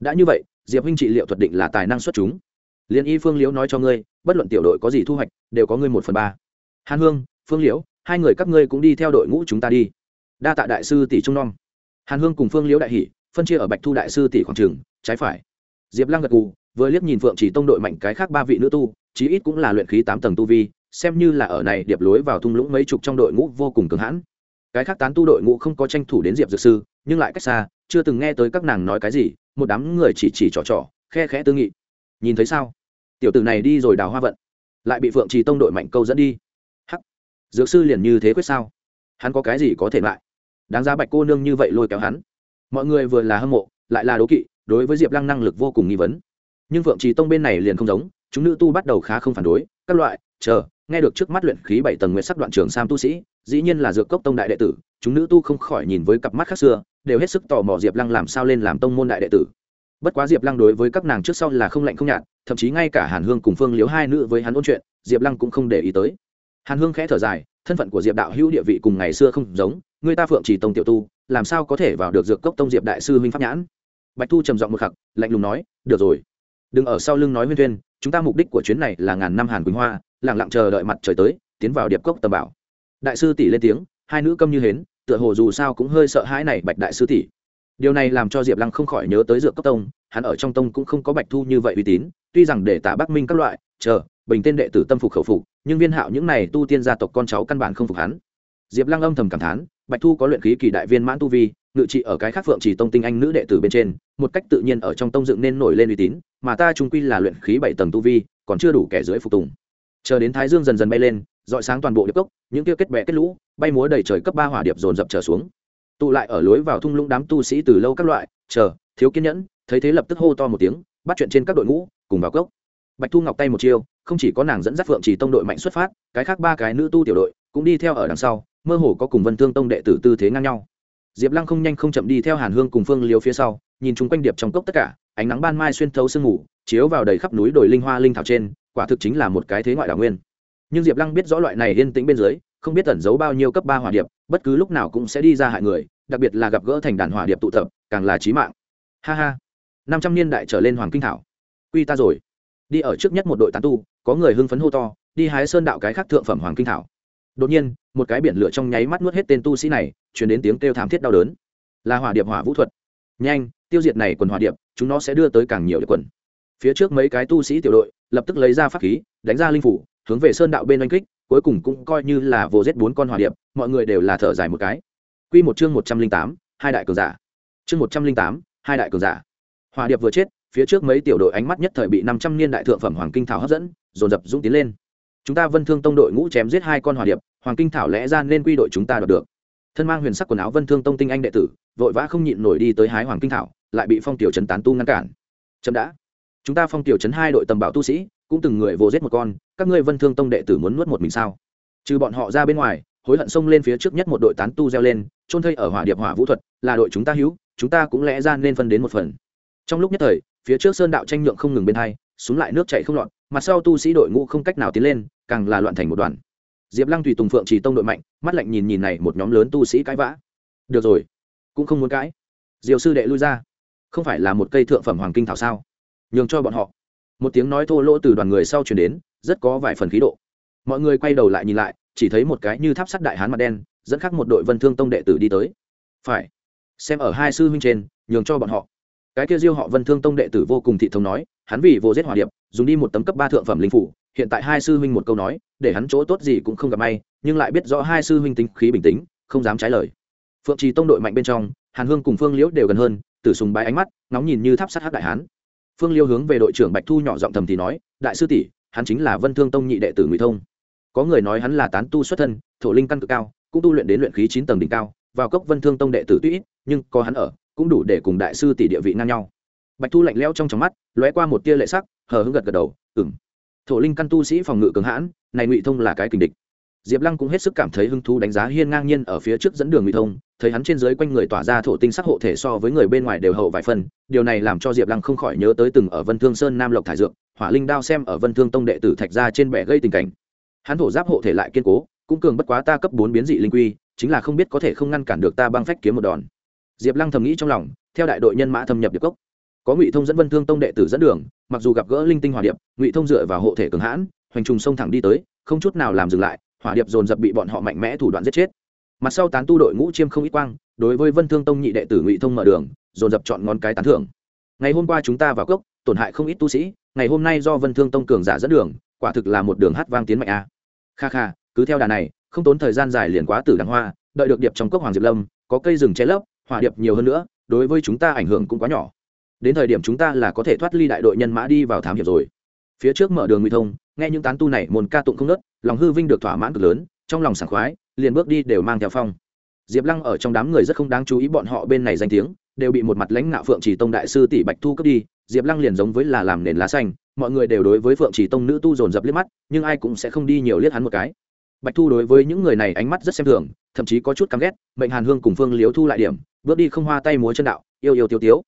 Speaker 1: đã như vậy, diệp huynh trị liệu thuật định là tài năng xuất chúng. Liền y phương liễu nói cho ngươi, bất luận tiểu đội có gì thu hoạch, đều có ngươi một phần ba hàn hương, phương liễu, hai người các ngươi cũng đi theo đội ngũ chúng ta đi. Đa tạ đại sư tỷ trung non hàn hương cùng phương liễu đại hỷ phân chia ở bạch thu đại sư tỷ khoảng trường, trái phải. Diệp lăng gật gù, vừa liếc nhìn phượng chỉ tông đội mạnh cái khác ba vị nữ tu, chí ít cũng là luyện khí tám tầng tu vi, xem như là ở này điệp lối vào thung lũng mấy chục trong đội ngũ vô cùng cứng hãn. Cái khác tán tu đội ngũ không có tranh thủ đến diệp dược sư, nhưng lại cách xa, chưa từng nghe tới các nàng nói cái gì, một đám người chỉ chỉ trò trò, khe khẽ tư nghị. Nhìn thấy sao? Tiểu tử này đi rồi đào hoa vận. Lại bị phượng trì tông đội mạnh câu dẫn đi dược sư liền như thế quyết sao? Hắn có cái gì có thể lại đáng giá bạch cô nương như vậy lôi kéo hắn. Mọi người vừa là hâm mộ, lại là đố kỵ, đối với diệp lăng năng lực vô cùng nghi vấn. Nhưng phượng trì tông bên này liền không giống, chúng nữ tu bắt đầu khá không phản đối, các loại, chờ, nghe được trước mắt luyện khí bảy tầng nguyện sắc đoạn trường sam tu sĩ, dĩ nhiên là dược cốc tông đại đệ tử, chúng nữ tu không khỏi nhìn với cặp mắt khác xưa, đều hết sức tò mò diệp lăng làm sao lên làm tông môn đại đệ tử. Bất quá diệp lăng đối với các nàng trước sau là không lạnh không nhạt, thậm chí ngay cả hàn hương cùng phương liếu hai nữ với hắn ôn chuyện, diệp lăng cũng không để ý tới hàn hương khẽ thở dài, thân phận của diệp đạo hữu địa vị cùng ngày xưa không giống, người ta phượng chỉ tông tiểu tu, làm sao có thể vào được dược cốc tông diệp đại sư huynh pháp nhãn? Bạch thu trầm giọng một khắc, lạnh lùng nói, được rồi, đừng ở sau lưng nói huyên thuyên, chúng ta mục đích của chuyến này là ngàn năm hàn quỳnh hoa lẳng lặng chờ đợi mặt trời tới, tiến vào điệp cốc tầm bảo. Đại sư tỷ lên tiếng, hai nữ câm như hến, tựa hồ dù sao cũng hơi sợ hãi này bạch đại sư tỷ. Điều này làm cho diệp lăng không khỏi nhớ tới dược cốc tông, hắn ở trong tông cũng không có bạch thu như vậy uy tín, tuy rằng để tả bắc minh các loại, chờ bình tên đệ tử tâm phục khẩu phục, nhưng viên hạo những này tu tiên gia tộc con cháu căn bản không phục hắn. Diệp lăng âm thầm cảm thán, bạch thu có luyện khí kỳ đại viên mãn tu vi, ngự trị ở cái khác phượng chỉ tông tinh anh nữ đệ tử bên trên, một cách tự nhiên ở trong tông dựng nên nổi lên uy tín, mà ta trung quy là luyện khí bảy tầng tu vi, còn chưa đủ kẻ dưới phục tùng. Chờ đến thái dương dần dần bay lên dọi sáng toàn bộ điệp cốc, những kia kết bẹ kết lũ, bay múa đầy trời cấp ba hỏa điệp dồn dập trở xuống. Tụ lại ở lối vào thung lũng đám tu sĩ từ lâu các loại, chờ, thiếu kiên nhẫn, thấy thế lập tức hô to một tiếng, bắt chuyện trên các đội ngũ, cùng vào cốc. Bạch thu ngọc tay một chiêu không chỉ có nàng dẫn dắt phượng chỉ tông đội mạnh xuất phát, cái khác ba cái nữ tu tiểu đội cũng đi theo ở đằng sau, mơ hồ có cùng vân thương tông đệ tử tư thế ngang nhau. Diệp lăng không nhanh không chậm đi theo hàn hương cùng phương liều phía sau, nhìn chung quanh điệp trong cốc tất cả, ánh nắng ban mai xuyên thấu sương ngủ chiếu vào đầy khắp núi đồi linh hoa linh thảo trên, quả thực chính là một cái thế ngoại đảo nguyên. Nhưng diệp lăng biết rõ loại này yên tĩnh bên dưới, không biết tẩn giấu bao nhiêu cấp ba hỏa điệp, bất cứ lúc nào cũng sẽ đi ra hại người, đặc biệt là gặp gỡ thành đàn hỏa điệp tụ tập, càng là trí mạng. Ha ha. Năm trăm niên đại trở lên hoàng kinh thảo. Quy ta rồi đi ở trước nhất một đội tán tu, có người hưng phấn hô to, đi hái sơn đạo cái khác thượng phẩm hoàng kinh thảo. Đột nhiên, một cái biển lửa trong nháy mắt nuốt hết tên tu sĩ này chuyển đến tiếng kêu thảm thiết đau đớn. Là hỏa điệp hỏa vũ thuật. Nhanh, tiêu diệt này quần hỏa điệp, chúng nó sẽ đưa tới càng nhiều điệp quần. Phía trước mấy cái tu sĩ tiểu đội, lập tức lấy ra pháp khí, đánh ra linh phủ, hướng về sơn đạo bên oanh kích, cuối cùng cũng coi như là vô giết bốn con hỏa điệp, mọi người đều là thở dài một cái. Quy một chương một trăm linh tám, hai đại cường giả. Chương một trăm linh tám, hai đại cường giả hỏa điệp vừa chết, phía trước mấy tiểu đội ánh mắt nhất thời bị năm trăm niên đại thượng phẩm hoàng kinh thảo hấp dẫn, dồn dập dũng tiến lên. Chúng ta vân thương tông đội ngũ chém giết hai con hỏa điệp, hoàng kinh thảo lẽ ra nên quy đội chúng ta đoạt được. Thân mang huyền sắc quần áo vân thương tông tinh anh đệ tử, vội vã không nhịn nổi đi tới hái hoàng kinh thảo, lại bị phong tiểu trấn tán tu ngăn cản. Chậm đã. Chúng ta phong tiểu trấn hai đội tầm bảo tu sĩ, cũng từng người vô giết một con, các ngươi vân thương tông đệ tử muốn nuốt một mình sao? Trừ bọn họ ra bên ngoài, hối hận xông lên phía trước nhất một đội tán tu reo lên trôn thây ở hỏa điệp hỏa vũ thuật, là đội chúng ta hữu, chúng ta cũng lẽ ra nên phân đến một phần trong lúc nhất thời, phía trước sơn đạo tranh nhượng không ngừng bên hai xuống lại nước chạy không lọt mặt sau tu sĩ đội ngũ không cách nào tiến lên, càng là loạn thành một đoàn. Diệp lăng tùy tùng phượng chỉ tông đội mạnh, mắt lạnh nhìn nhìn này một nhóm lớn tu sĩ cãi vã. Được rồi, cũng không muốn cãi. Diều sư đệ lui ra. Không phải là một cây thượng phẩm hoàng kinh thảo sao? Nhường cho bọn họ. Một tiếng nói thô lỗ từ đoàn người sau chuyển đến, rất có vài phần khí độ. Mọi người quay đầu lại nhìn lại, chỉ thấy một cái như tháp sắt đại hán mặt đen, dẫn khắc một đội vân thương tông đệ tử đi tới. Phải, xem ở hai sư huynh trên, nhường cho bọn họ cái kia diêu họ vân thương tông đệ tử vô cùng thị thống nói, hắn vì vô giết hòa điệp, dùng đi một tấm cấp ba thượng phẩm linh phủ, hiện tại hai sư huynh một câu nói, để hắn chỗ tốt gì cũng không gặp may, nhưng lại biết rõ hai sư huynh tính khí bình tĩnh, không dám trái lời. Phượng trì tông đội mạnh bên trong, hàn hương cùng phương liễu đều gần hơn, tử sùng bái ánh mắt nóng nhìn như tháp sát hát đại hán. Phương liêu hướng về đội trưởng bạch thu nhỏ giọng thầm thì nói, đại sư tỷ, hắn chính là vân thương tông nhị đệ tử ngụy thông. Có người nói hắn là tán tu xuất thân, thổ linh căn cực cao, cũng tu luyện đến luyện khí chín tầng đỉnh cao, vào cốc vân thương tông đệ tử tuy ít, nhưng có hắn ở cũng đủ để cùng đại sư tỷ địa vị ngang nhau. Bạch thu lạnh lẽo trong trong mắt, lóe qua một tia lệ sắc, hờ hững gật gật đầu ừng thổ linh căn tu sĩ phòng ngự cường hãn, này ngụy thông là cái kình địch. Diệp lăng cũng hết sức cảm thấy hứng thú đánh giá hiên ngang nhiên ở phía trước dẫn đường ngụy thông, thấy hắn trên dưới quanh người tỏa ra thổ tinh sắc hộ thể so với người bên ngoài đều hậu vài phần, điều này làm cho diệp lăng không khỏi nhớ tới từng ở vân thương sơn nam lộc thải dược, hỏa linh đao xem ở vân thương tông đệ tử thạch ra trên bệ gây tình cảnh. Hắn thổ giáp hộ thể lại kiên cố, cũng cường bất quá ta cấp bốn biến dị linh quy, chính là không biết có thể không ngăn cản được ta băng phách kiếm một đòn diệp lăng thầm nghĩ trong lòng, theo đại đội nhân mã thâm nhập điệp cốc. Có ngụy thông dẫn vân thương tông đệ tử dẫn đường, mặc dù gặp gỡ linh tinh hỏa điệp, ngụy thông dựa vào hộ thể cường hãn, hoành trùng sông thẳng đi tới, không chút nào làm dừng lại, hỏa điệp dồn dập bị bọn họ mạnh mẽ thủ đoạn giết chết. Mặt sau tán tu đội ngũ chiêm không ít quang, đối với vân thương tông nhị đệ tử ngụy thông mở đường, dồn dập chọn ngón cái tán thưởng. Ngày hôm qua chúng ta vào cốc, tổn hại không ít tu sĩ, ngày hôm nay do vân thương tông cường giả dẫn đường, quả thực là một đường hát vang tiến mạnh a. Kha kha, cứ theo đà này, không tốn thời gian dài liền quá tử đằng hoa, đợi được điệp trong cốc hoàng diệp lâm, có cây rừng che lấp hỏa điệp nhiều hơn nữa, đối với chúng ta ảnh hưởng cũng quá nhỏ. Đến thời điểm chúng ta là có thể thoát ly đại đội nhân mã đi vào thám hiểm rồi. Phía trước mở đường nguy thông, nghe những tán tu này, môn ca tụng không nớt, lòng hư vinh được thỏa mãn cực lớn, trong lòng sảng khoái, liền bước đi đều mang theo phong. Diệp lăng ở trong đám người rất không đáng chú ý bọn họ bên này danh tiếng, đều bị một mặt lãnh ngạo phượng chỉ tông đại sư tỷ bạch thu cướp đi, diệp lăng liền giống với là làm nền lá xanh, mọi người đều đối với phượng chỉ tông nữ tu dồn dập liếc mắt, nhưng ai cũng sẽ không đi nhiều liếc hắn một cái. Bạch thu đối với những người này ánh mắt rất xem thường, thậm chí có chút căm ghét, mệnh hàn hương cùng phương liếu thu lại điểm bước đi không hoa tay múa chân đạo, yêu yêu tiêu tiếu.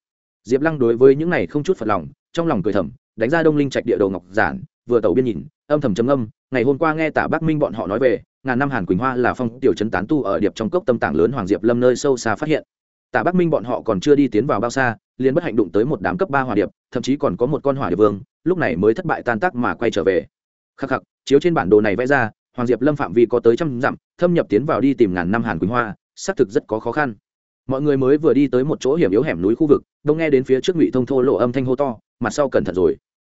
Speaker 1: Diệp lăng đối với những này không chút phật lòng, trong lòng cười thầm, đánh ra đông linh trạch địa đồ ngọc giản, vừa tẩu biên nhìn, âm thầm trầm âm ngày hôm qua nghe tả bắc minh bọn họ nói về, ngàn năm hàn quỳnh hoa là phong tiểu trấn tán tu ở điệp trong cốc tâm tảng lớn hoàng diệp lâm nơi sâu xa phát hiện. Tạ bắc minh bọn họ còn chưa đi tiến vào bao xa, liền bất hạnh đụng tới một đám cấp ba hỏa điệp, thậm chí còn có một con hỏa điệp vương, lúc này mới thất bại tan tác mà quay trở về. Khắc khắc, chiếu trên bản đồ này vẽ ra, hoàng diệp lâm phạm vi có tới trăm dặm, thâm nhập tiến vào đi tìm ngàn năm hàn quỳnh hoa, xác thực rất có khó khăn mọi người mới vừa đi tới một chỗ hiểm yếu hẻm núi khu vực, đông nghe đến phía trước ngụy thông thô lộ âm thanh hô to, mặt sau cẩn thận rồi.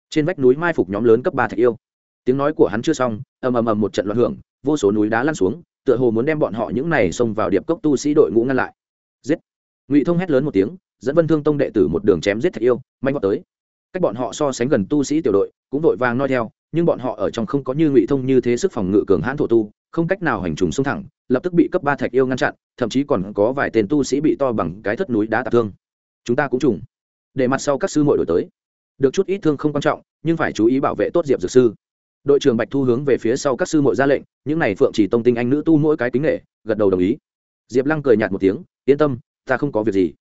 Speaker 1: Trên vách núi mai phục nhóm lớn cấp ba thạch yêu. Tiếng nói của hắn chưa xong, ầm ầm ầm một trận loạn hưởng, vô số núi đá lăn xuống, tựa hồ muốn đem bọn họ những này xông vào điệp cốc tu sĩ đội ngũ ngăn lại. Giết! Ngụy thông hét lớn một tiếng, dẫn vân thương tông đệ tử một đường chém giết thạch yêu manh vào tới. Cách bọn họ so sánh gần tu sĩ tiểu đội, cũng vội vàng nói theo, nhưng bọn họ ở trong không có như ngụy thông như thế sức phòng ngự cường hãn thổ tu, không cách nào hành trùng xông thẳng lập tức bị cấp ba thạch yêu ngăn chặn, thậm chí còn có vài tên tu sĩ bị to bằng cái thất núi đá tạc thương. Chúng ta cũng trùng. Để mặt sau các sư muội đổi tới. Được chút ít thương không quan trọng, nhưng phải chú ý bảo vệ tốt diệp dược sư. Đội trưởng bạch thu hướng về phía sau các sư muội ra lệnh, những này phượng chỉ tông tinh anh nữ tu mỗi cái kính nghệ gật đầu đồng ý. Diệp lăng cười nhạt một tiếng, yên tâm, ta không có việc gì.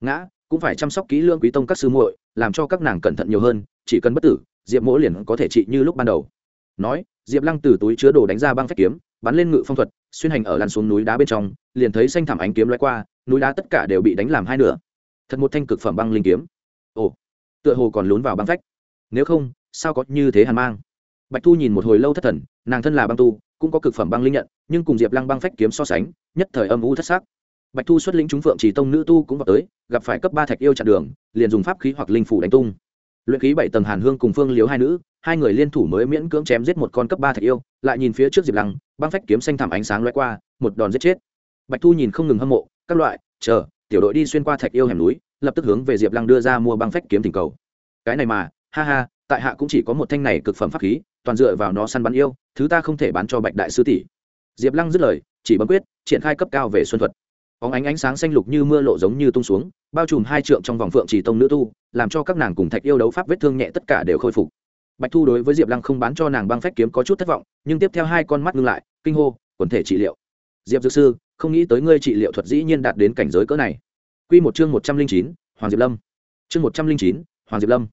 Speaker 1: Ngã, cũng phải chăm sóc kỹ lương quý tông các sư muội, làm cho các nàng cẩn thận nhiều hơn, chỉ cần bất tử, diệp mỗi liền có thể trị như lúc ban đầu. Nói, diệp lăng từ túi chứa đồ đánh ra băng phách kiếm bắn lên ngự phong thuật, xuyên hành ở lăn xuống núi đá bên trong, liền thấy xanh thảm ánh kiếm loay qua, núi đá tất cả đều bị đánh làm hai nửa. Thật một thanh cực phẩm băng linh kiếm. Ồ, tựa hồ còn lún vào băng phách. Nếu không, sao có như thế hàn mang? Bạch thu nhìn một hồi lâu thất thần, nàng thân là băng tu, cũng có cực phẩm băng linh nhận, nhưng cùng diệp lăng băng phách kiếm so sánh, nhất thời âm u thất xác bạch thu xuất lĩnh chúng phượng chỉ tông nữ tu cũng vào tới, gặp phải cấp ba thạch yêu chặn đường, liền dùng pháp khí hoặc linh phủ đánh tung. Luyện khí bảy tầng hàn hương cùng phương liếu hai nữ hai người liên thủ mới miễn cưỡng chém giết một con cấp ba thạch yêu, lại nhìn phía trước diệp lăng, băng phách kiếm xanh thảm ánh sáng loay qua, một đòn giết chết. Bạch thu nhìn không ngừng hâm mộ, các loại, chờ, tiểu đội đi xuyên qua thạch yêu hẻm núi, lập tức hướng về diệp lăng đưa ra mua băng phách kiếm tình cầu. Cái này mà, ha ha, tại hạ cũng chỉ có một thanh này cực phẩm pháp khí, toàn dựa vào nó săn bắn yêu, thứ ta không thể bán cho bạch đại sư tỷ. Diệp lăng dứt lời, chỉ bấm quyết, triển khai cấp cao về xuân thuật. Óng ánh ánh sáng xanh lục như mưa lộ giống như tung xuống, bao trùm hai trượng trong vòng phượng chỉ tông nữ tu, làm cho các nàng cùng thạch yêu đấu pháp vết thương nhẹ tất cả đều khôi phục bạch thu đối với diệp lăng không bán cho nàng băng phách kiếm có chút thất vọng, nhưng tiếp theo hai con mắt ngưng lại, kinh hô, quần thể trị liệu. Diệp dược sư, không nghĩ tới ngươi trị liệu thuật dĩ nhiên đạt đến cảnh giới cỡ này. Q một chương một trăm linh chín, hoàng diệp lâm. Chương một trăm linh chín, hoàng diệp lâm.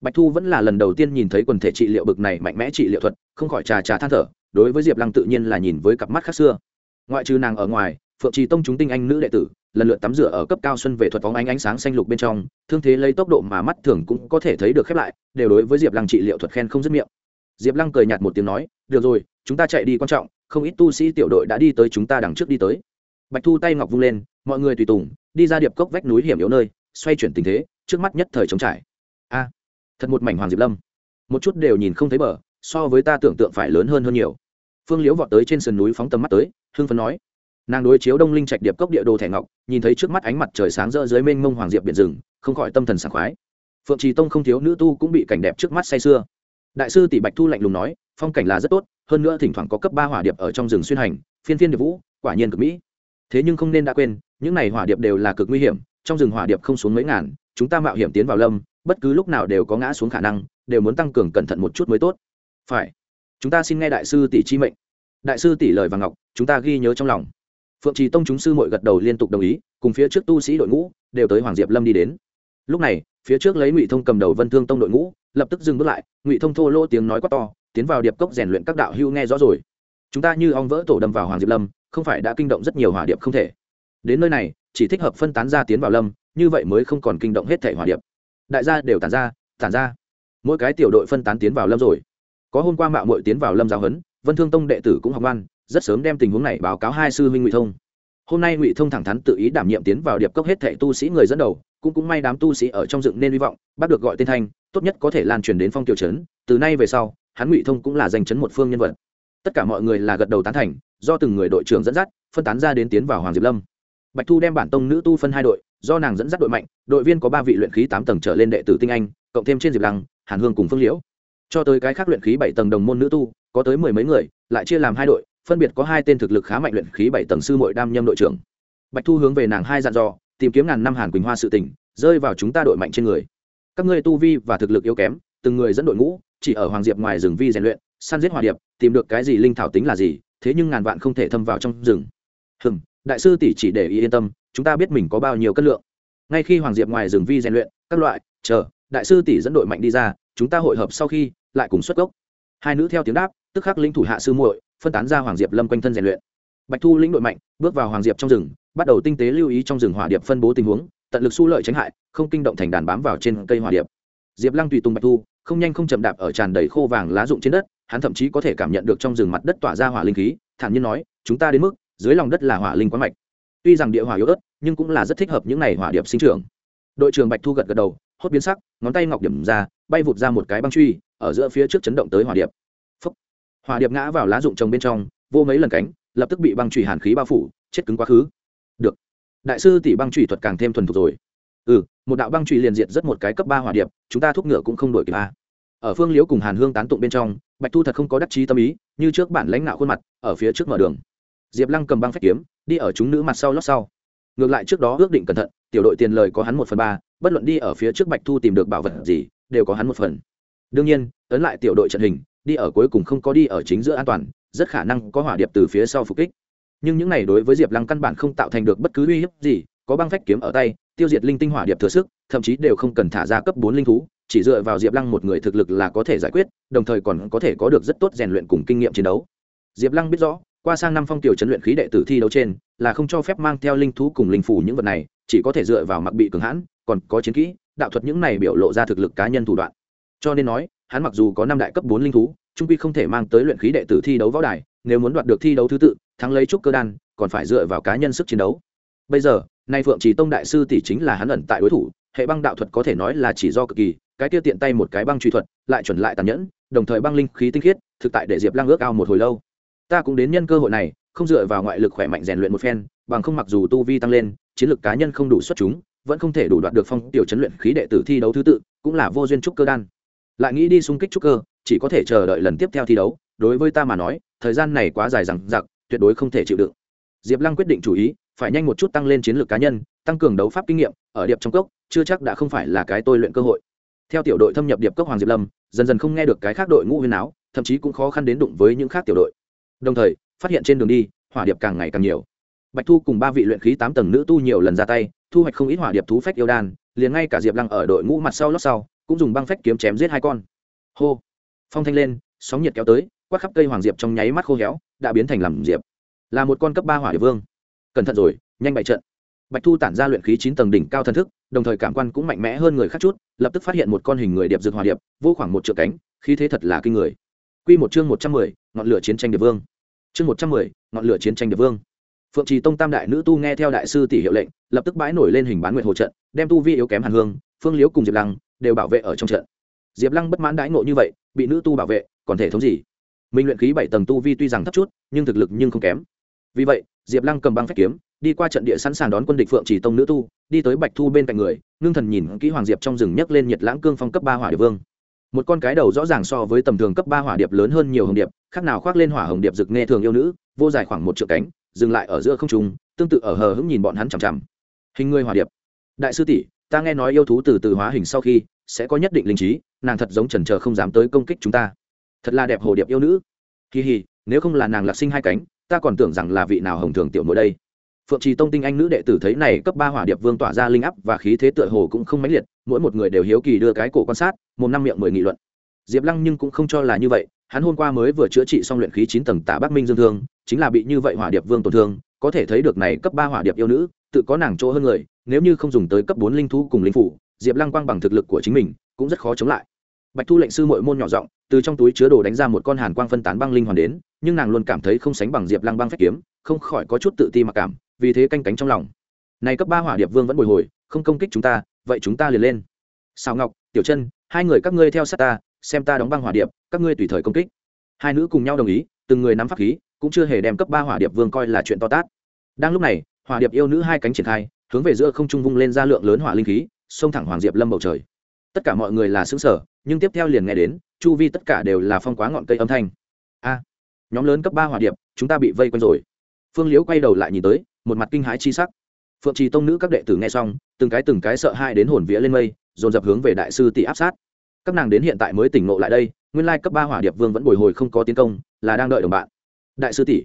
Speaker 1: Bạch thu vẫn là lần đầu tiên nhìn thấy quần thể trị liệu bực này mạnh mẽ trị liệu thuật, không khỏi trà trà than thở, đối với diệp lăng tự nhiên là nhìn với cặp mắt khác xưa. Ngoại trừ nàng ở ngoài, phượng trì tông chúng tinh anh nữ đệ tử lần lượt tắm rửa ở cấp cao xuân về thuật phóng ánh ánh sáng xanh lục bên trong, thương thế lấy tốc độ mà mắt thường cũng có thể thấy được khép lại, đều đối với diệp lăng trị liệu thuật khen không dứt miệng. Diệp lăng cười nhạt một tiếng nói, được rồi, chúng ta chạy đi quan trọng, không ít tu sĩ tiểu đội đã đi tới chúng ta đằng trước đi tới. Bạch thu tay ngọc vung lên, mọi người tùy tùng, đi ra điệp cốc vách núi hiểm yếu nơi, xoay chuyển tình thế, trước mắt nhất thời chống trải. A, thật một mảnh hoàng diệp lâm. Một chút đều nhìn không thấy bờ, so với ta tưởng tượng phải lớn hơn hơn nhiều. Phương liễu vọt tới trên sườn núi phóng tầm mắt tới hương phấn nói nàng đối chiếu đông linh trạch điệp cốc địa đồ thẻ ngọc, nhìn thấy trước mắt ánh mặt trời sáng rỡ dưới mênh mông hoàng diệp biển rừng, không khỏi tâm thần sảng khoái. Phượng trì tông không thiếu nữ tu cũng bị cảnh đẹp trước mắt say sưa. Đại sư tỷ bạch thu lạnh lùng nói, phong cảnh là rất tốt, hơn nữa thỉnh thoảng có cấp ba hỏa điệp ở trong rừng xuyên hành, phiên phiên điệp vũ, quả nhiên cực mỹ. Thế nhưng không nên đã quên, những này hỏa điệp đều là cực nguy hiểm, trong rừng hỏa điệp không xuống mấy ngàn, chúng ta mạo hiểm tiến vào lâm, bất cứ lúc nào đều có ngã xuống khả năng, đều muốn tăng cường cẩn thận một chút mới tốt. Phải, chúng ta xin nghe đại sư tỷ chi mệnh. Đại sư tỷ lời và ngọc, chúng ta ghi nhớ trong lòng phượng trì tông chúng sư mội gật đầu liên tục đồng ý, cùng phía trước tu sĩ đội ngũ đều tới hoàng diệp lâm đi đến. Lúc này, phía trước lấy ngụy thông cầm đầu vân thương tông đội ngũ, lập tức dừng bước lại, ngụy thông thô lỗ tiếng nói quát to, tiến vào điệp cốc rèn luyện các đạo hưu nghe rõ rồi. Chúng ta như ong vỡ tổ đâm vào hoàng diệp lâm, không phải đã kinh động rất nhiều hỏa điệp không thể. Đến nơi này, chỉ thích hợp phân tán ra tiến vào lâm, như vậy mới không còn kinh động hết thể hỏa điệp. Đại gia đều tản ra tản ra. Mỗi cái tiểu đội phân tán tiến vào lâm rồi. Có hôm qua mạo mội tiến vào lâm giáo huấn, vân thương tông đệ tử cũng học ngoan rất sớm đem tình huống này báo cáo hai sư huynh ngụy thông. Hôm nay ngụy thông thẳng thắn tự ý đảm nhiệm tiến vào điệp cốc hết thệ tu sĩ người dẫn đầu, cũng cũng may đám tu sĩ ở trong dựng nên hy vọng, bắt được gọi tên thanh, tốt nhất có thể lan truyền đến phong tiểu trấn từ nay về sau, hắn ngụy thông cũng là danh chấn một phương nhân vật. Tất cả mọi người là gật đầu tán thành, do từng người đội trưởng dẫn dắt, phân tán ra đến tiến vào hoàng diệp lâm. Bạch thu đem bản tông nữ tu phân hai đội, do nàng dẫn dắt đội mạnh, đội viên có ba vị luyện khí tám tầng trở lên đệ tử tinh anh, cộng thêm trên diệp lăng, hàn hương cùng phương liễu. Cho tới cái khác luyện khí bảy tầng đồng môn nữ tu, có tới mười mấy người, lại chia làm hai đội phân biệt có hai tên thực lực khá mạnh luyện khí bảy tầng sư mội đam nhâm đội trưởng. Bạch thu hướng về nàng hai dặn dò, tìm kiếm ngàn năm hàn quỳnh hoa sự tỉnh rơi vào chúng ta đội mạnh trên người. Các ngươi tu vi và thực lực yếu kém, từng người dẫn đội ngũ, chỉ ở hoàng diệp ngoài rừng vi rèn luyện, săn giết hòa điệp, tìm được cái gì linh thảo tính là gì, thế nhưng ngàn vạn không thể thâm vào trong rừng. Hừng đại sư tỷ chỉ để ý yên tâm, chúng ta biết mình có bao nhiêu cân lượng. Ngay khi hoàng diệp ngoài rừng vi rèn luyện, các loại, chờ, đại sư tỷ dẫn đội mạnh đi ra, chúng ta hội hợp sau khi, lại cùng xuất gốc. Hai nữ theo tiếng đáp, tức khắc linh thủ hạ sư muội phân tán ra hoàng diệp lâm quanh thân rèn luyện. Bạch thu lĩnh đội mạnh, bước vào hoàng diệp trong rừng, bắt đầu tinh tế lưu ý trong rừng hỏa điệp phân bố tình huống, tận lực su lợi tránh hại, không kinh động thành đàn bám vào trên cây hỏa điệp. Diệp lăng tùy tùng bạch thu, không nhanh không chậm đạp ở tràn đầy khô vàng lá rụng trên đất, hắn thậm chí có thể cảm nhận được trong rừng mặt đất tỏa ra hỏa linh khí, thản nhiên nói, chúng ta đến mức, dưới lòng đất là hỏa linh quán mạch. Tuy rằng địa hỏa yếu ớt, nhưng cũng là rất thích hợp những này hỏa điệp sinh trưởng. Đội trưởng bạch thu gật gật đầu, hốt biến sắc, ngón tay ngọc điểm ra, bay vụt ra một cái băng truy, ở giữa phía trước chấn động tới hỏa điệp hòa điệp ngã vào lá rụng trồng bên trong, vô mấy lần cánh, lập tức bị băng truy hàn khí bao phủ, chết cứng quá khứ. Được. Đại sư tỷ băng truy thuật càng thêm thuần thục rồi. Ừ một đạo băng truy liền diệt rất một cái cấp ba hỏa điệp, chúng ta thúc ngựa cũng không đổi kịp a. Ở phương liễu cùng hàn hương tán tụng bên trong, bạch thu thật không có đắc chí tâm ý, như trước bản lãnh nạo khuôn mặt, ở phía trước mở đường. Diệp lăng cầm băng phách kiếm, đi ở chúng nữ mặt sau lót sau. Ngược lại trước đó ước định cẩn thận, tiểu đội tiền lời có hắn một phần ba, bất luận đi ở phía trước bạch thu tìm được bảo vật gì, đều có hắn một phần. Đương nhiên ấn lại tiểu đội trận hình đi ở cuối cùng không có đi ở chính giữa an toàn, rất khả năng có hỏa điệp từ phía sau phục kích. Nhưng những này đối với diệp lăng căn bản không tạo thành được bất cứ uy hiếp gì, có băng phách kiếm ở tay, tiêu diệt linh tinh hỏa điệp thừa sức, thậm chí đều không cần thả ra cấp bốn linh thú, chỉ dựa vào diệp lăng một người thực lực là có thể giải quyết, đồng thời còn có thể có được rất tốt rèn luyện cùng kinh nghiệm chiến đấu. Diệp lăng biết rõ, qua sang năm phong tiểu chấn luyện khí đệ tử thi đấu trên, là không cho phép mang theo linh thú cùng linh phủ những vật này, chỉ có thể dựa vào mặc bị cường hãn, còn có chiến kỹ, đạo thuật những này biểu lộ ra thực lực cá nhân thủ đoạn. Cho nên nói hắn mặc dù có năm đại cấp bốn linh thú, trung quy không thể mang tới luyện khí đệ tử thi đấu võ đài, nếu muốn đoạt được thi đấu thứ tự, thắng lấy trúc cơ đan, còn phải dựa vào cá nhân sức chiến đấu. Bây giờ, nay phượng chỉ tông đại sư tỷ chính là hắn ẩn tại đối thủ, hệ băng đạo thuật có thể nói là chỉ do cực kỳ, cái tiêu tiện tay một cái băng truy thuật, lại chuẩn lại tàn nhẫn, đồng thời băng linh khí tinh khiết, thực tại để diệp lăng ước ao một hồi lâu. Ta cũng đến nhân cơ hội này, không dựa vào ngoại lực khỏe mạnh rèn luyện một phen, bằng không mặc dù tu vi tăng lên, chiến lược cá nhân không đủ xuất chúng, vẫn không thể đủ đoạt được phong tiểu chấn luyện khí đệ tử thi đấu thứ tự, cũng là vô duyên trúc cơ đan lại nghĩ đi xung kích trúc cơ, chỉ có thể chờ đợi lần tiếp theo thi đấu. Đối với ta mà nói, thời gian này quá dài rằng giặc tuyệt đối không thể chịu đựng. Diệp lăng quyết định chủ ý, phải nhanh một chút tăng lên chiến lược cá nhân, tăng cường đấu pháp kinh nghiệm, ở điệp trong cốc, chưa chắc đã không phải là cái tôi luyện cơ hội. Theo tiểu đội thâm nhập điệp cốc hoàng diệp lâm, dần dần không nghe được cái khác đội ngũ huyền áo thậm chí cũng khó khăn đến đụng với những khác tiểu đội. Đồng thời, phát hiện trên đường đi, hỏa điệp càng ngày càng nhiều. Bạch thu cùng ba vị luyện khí tám tầng nữ tu nhiều lần ra tay, thu hoạch không ít hỏa điệp thú phách yêu đan, liền ngay cả diệp lăng ở đội ngũ mặt sau lót sau cũng dùng băng phách kiếm chém giết hai con. Hô. Phong thanh lên, sóng nhiệt kéo tới, quát khắp cây hoàng diệp trong nháy mắt khô héo, đã biến thành làm diệp. Là một con cấp ba hỏa địa vương. Cẩn thận rồi, nhanh bại trận. Bạch thu tản ra luyện khí chín tầng đỉnh cao thần thức, đồng thời cảm quan cũng mạnh mẽ hơn người khác chút, lập tức phát hiện một con hình người điệp dược hòa điệp, vô khoảng một triệu cánh, khí thế thật là kinh người. Q một chương một trăm mười, ngọn lửa chiến tranh điệp vương. Chương một trăm mười, ngọn lửa chiến tranh điệp vương. Phượng trì tông tam đại nữ tu nghe theo đại sư tỷ hiệu lệnh, lập tức bãi nổi lên hình bán nguyện hồ trận, đem tu vi yếu kém hàn hương, phương liếu cùng diệp lăng đều bảo vệ ở trong trận. Diệp lăng bất mãn đãi ngộ như vậy, bị nữ tu bảo vệ, còn thể thống gì? Minh luyện khí bảy tầng tu vi tuy rằng thấp chút, nhưng thực lực nhưng không kém. Vì vậy, diệp lăng cầm băng phép kiếm, đi qua trận địa sẵn sàng đón quân địch phượng chỉ tông nữ tu, đi tới bạch thu bên cạnh người, ngưng thần nhìn kỹ hoàng diệp trong rừng nhấc lên nhiệt lãng cương phong cấp ba hỏa điệp vương. Một con cái đầu rõ ràng so với tầm thường cấp ba hỏa điệp lớn hơn nhiều hồng điệp, khác nào khoác lên hỏa hồng điệp rực nghe thường yêu nữ, vô dài khoảng một trượng cánh, dừng lại ở giữa không trung, tương tự ở hờ hững nhìn bọn hắn chằm chằm. Hình người hỏa điệp. Đại sư tỷ ta nghe nói yêu thú từ từ hóa hình sau khi sẽ có nhất định linh trí, nàng thật giống trần trờ không dám tới công kích chúng ta. Thật là đẹp hồ điệp yêu nữ. Kỳ hì, nếu không là nàng lạc sinh hai cánh, ta còn tưởng rằng là vị nào hồng thường tiểu mỗi đây. Phượng trì tông tinh anh nữ đệ tử thấy này cấp ba hỏa điệp vương tỏa ra linh áp và khí thế tựa hồ cũng không mãnh liệt, mỗi một người đều hiếu kỳ đưa cái cổ quan sát, một năm miệng mười nghị luận. Diệp lăng nhưng cũng không cho là như vậy, hắn hôm qua mới vừa chữa trị xong luyện khí chín tầng tả bắc minh dương thương, chính là bị như vậy hỏa điệp vương tổn thương, có thể thấy được này cấp ba hỏa điệp yêu nữ, tự có nàng chỗ hơn người nếu như không dùng tới cấp bốn linh thú cùng linh phủ, diệp lăng quang bằng thực lực của chính mình cũng rất khó chống lại. Bạch thu lệnh sư mội môn nhỏ giọng, từ trong túi chứa đồ đánh ra một con hàn quang phân tán băng linh hoàn đến, nhưng nàng luôn cảm thấy không sánh bằng diệp lăng băng phép kiếm, không khỏi có chút tự ti mặc cảm, vì thế canh cánh trong lòng. Này cấp ba hỏa điệp vương vẫn bồi hồi, không công kích chúng ta, vậy chúng ta liền lên. Sao ngọc, tiểu chân, hai người các ngươi theo sát ta, xem ta đóng băng hỏa điệp, các ngươi tùy thời công kích. Hai nữ cùng nhau đồng ý, từng người nắm pháp khí, cũng chưa hề đem cấp ba hỏa điệp vương coi là chuyện to tát. Đang lúc này, hỏa điệp yêu nữ hai cánh triển khai hướng về giữa không trung vung lên ra lượng lớn hỏa linh khí, xông thẳng hoàng diệp lâm bầu trời. Tất cả mọi người là xứng sở nhưng tiếp theo liền nghe đến, chu vi tất cả đều là phong quá ngọn cây âm thanh. A, nhóm lớn cấp ba hỏa điệp, chúng ta bị vây quanh rồi. Phương liễu quay đầu lại nhìn tới, một mặt kinh hãi chi sắc. Phượng trì tông nữ các đệ tử nghe xong, từng cái từng cái sợ hai đến hồn vía lên mây, dồn dập hướng về đại sư tỷ áp sát. Các nàng đến hiện tại mới tỉnh ngộ lại đây, nguyên lai cấp ba hỏa điệp vương vẫn bồi hồi không có tiến công, là đang đợi đồng bạn. Đại sư tỷ,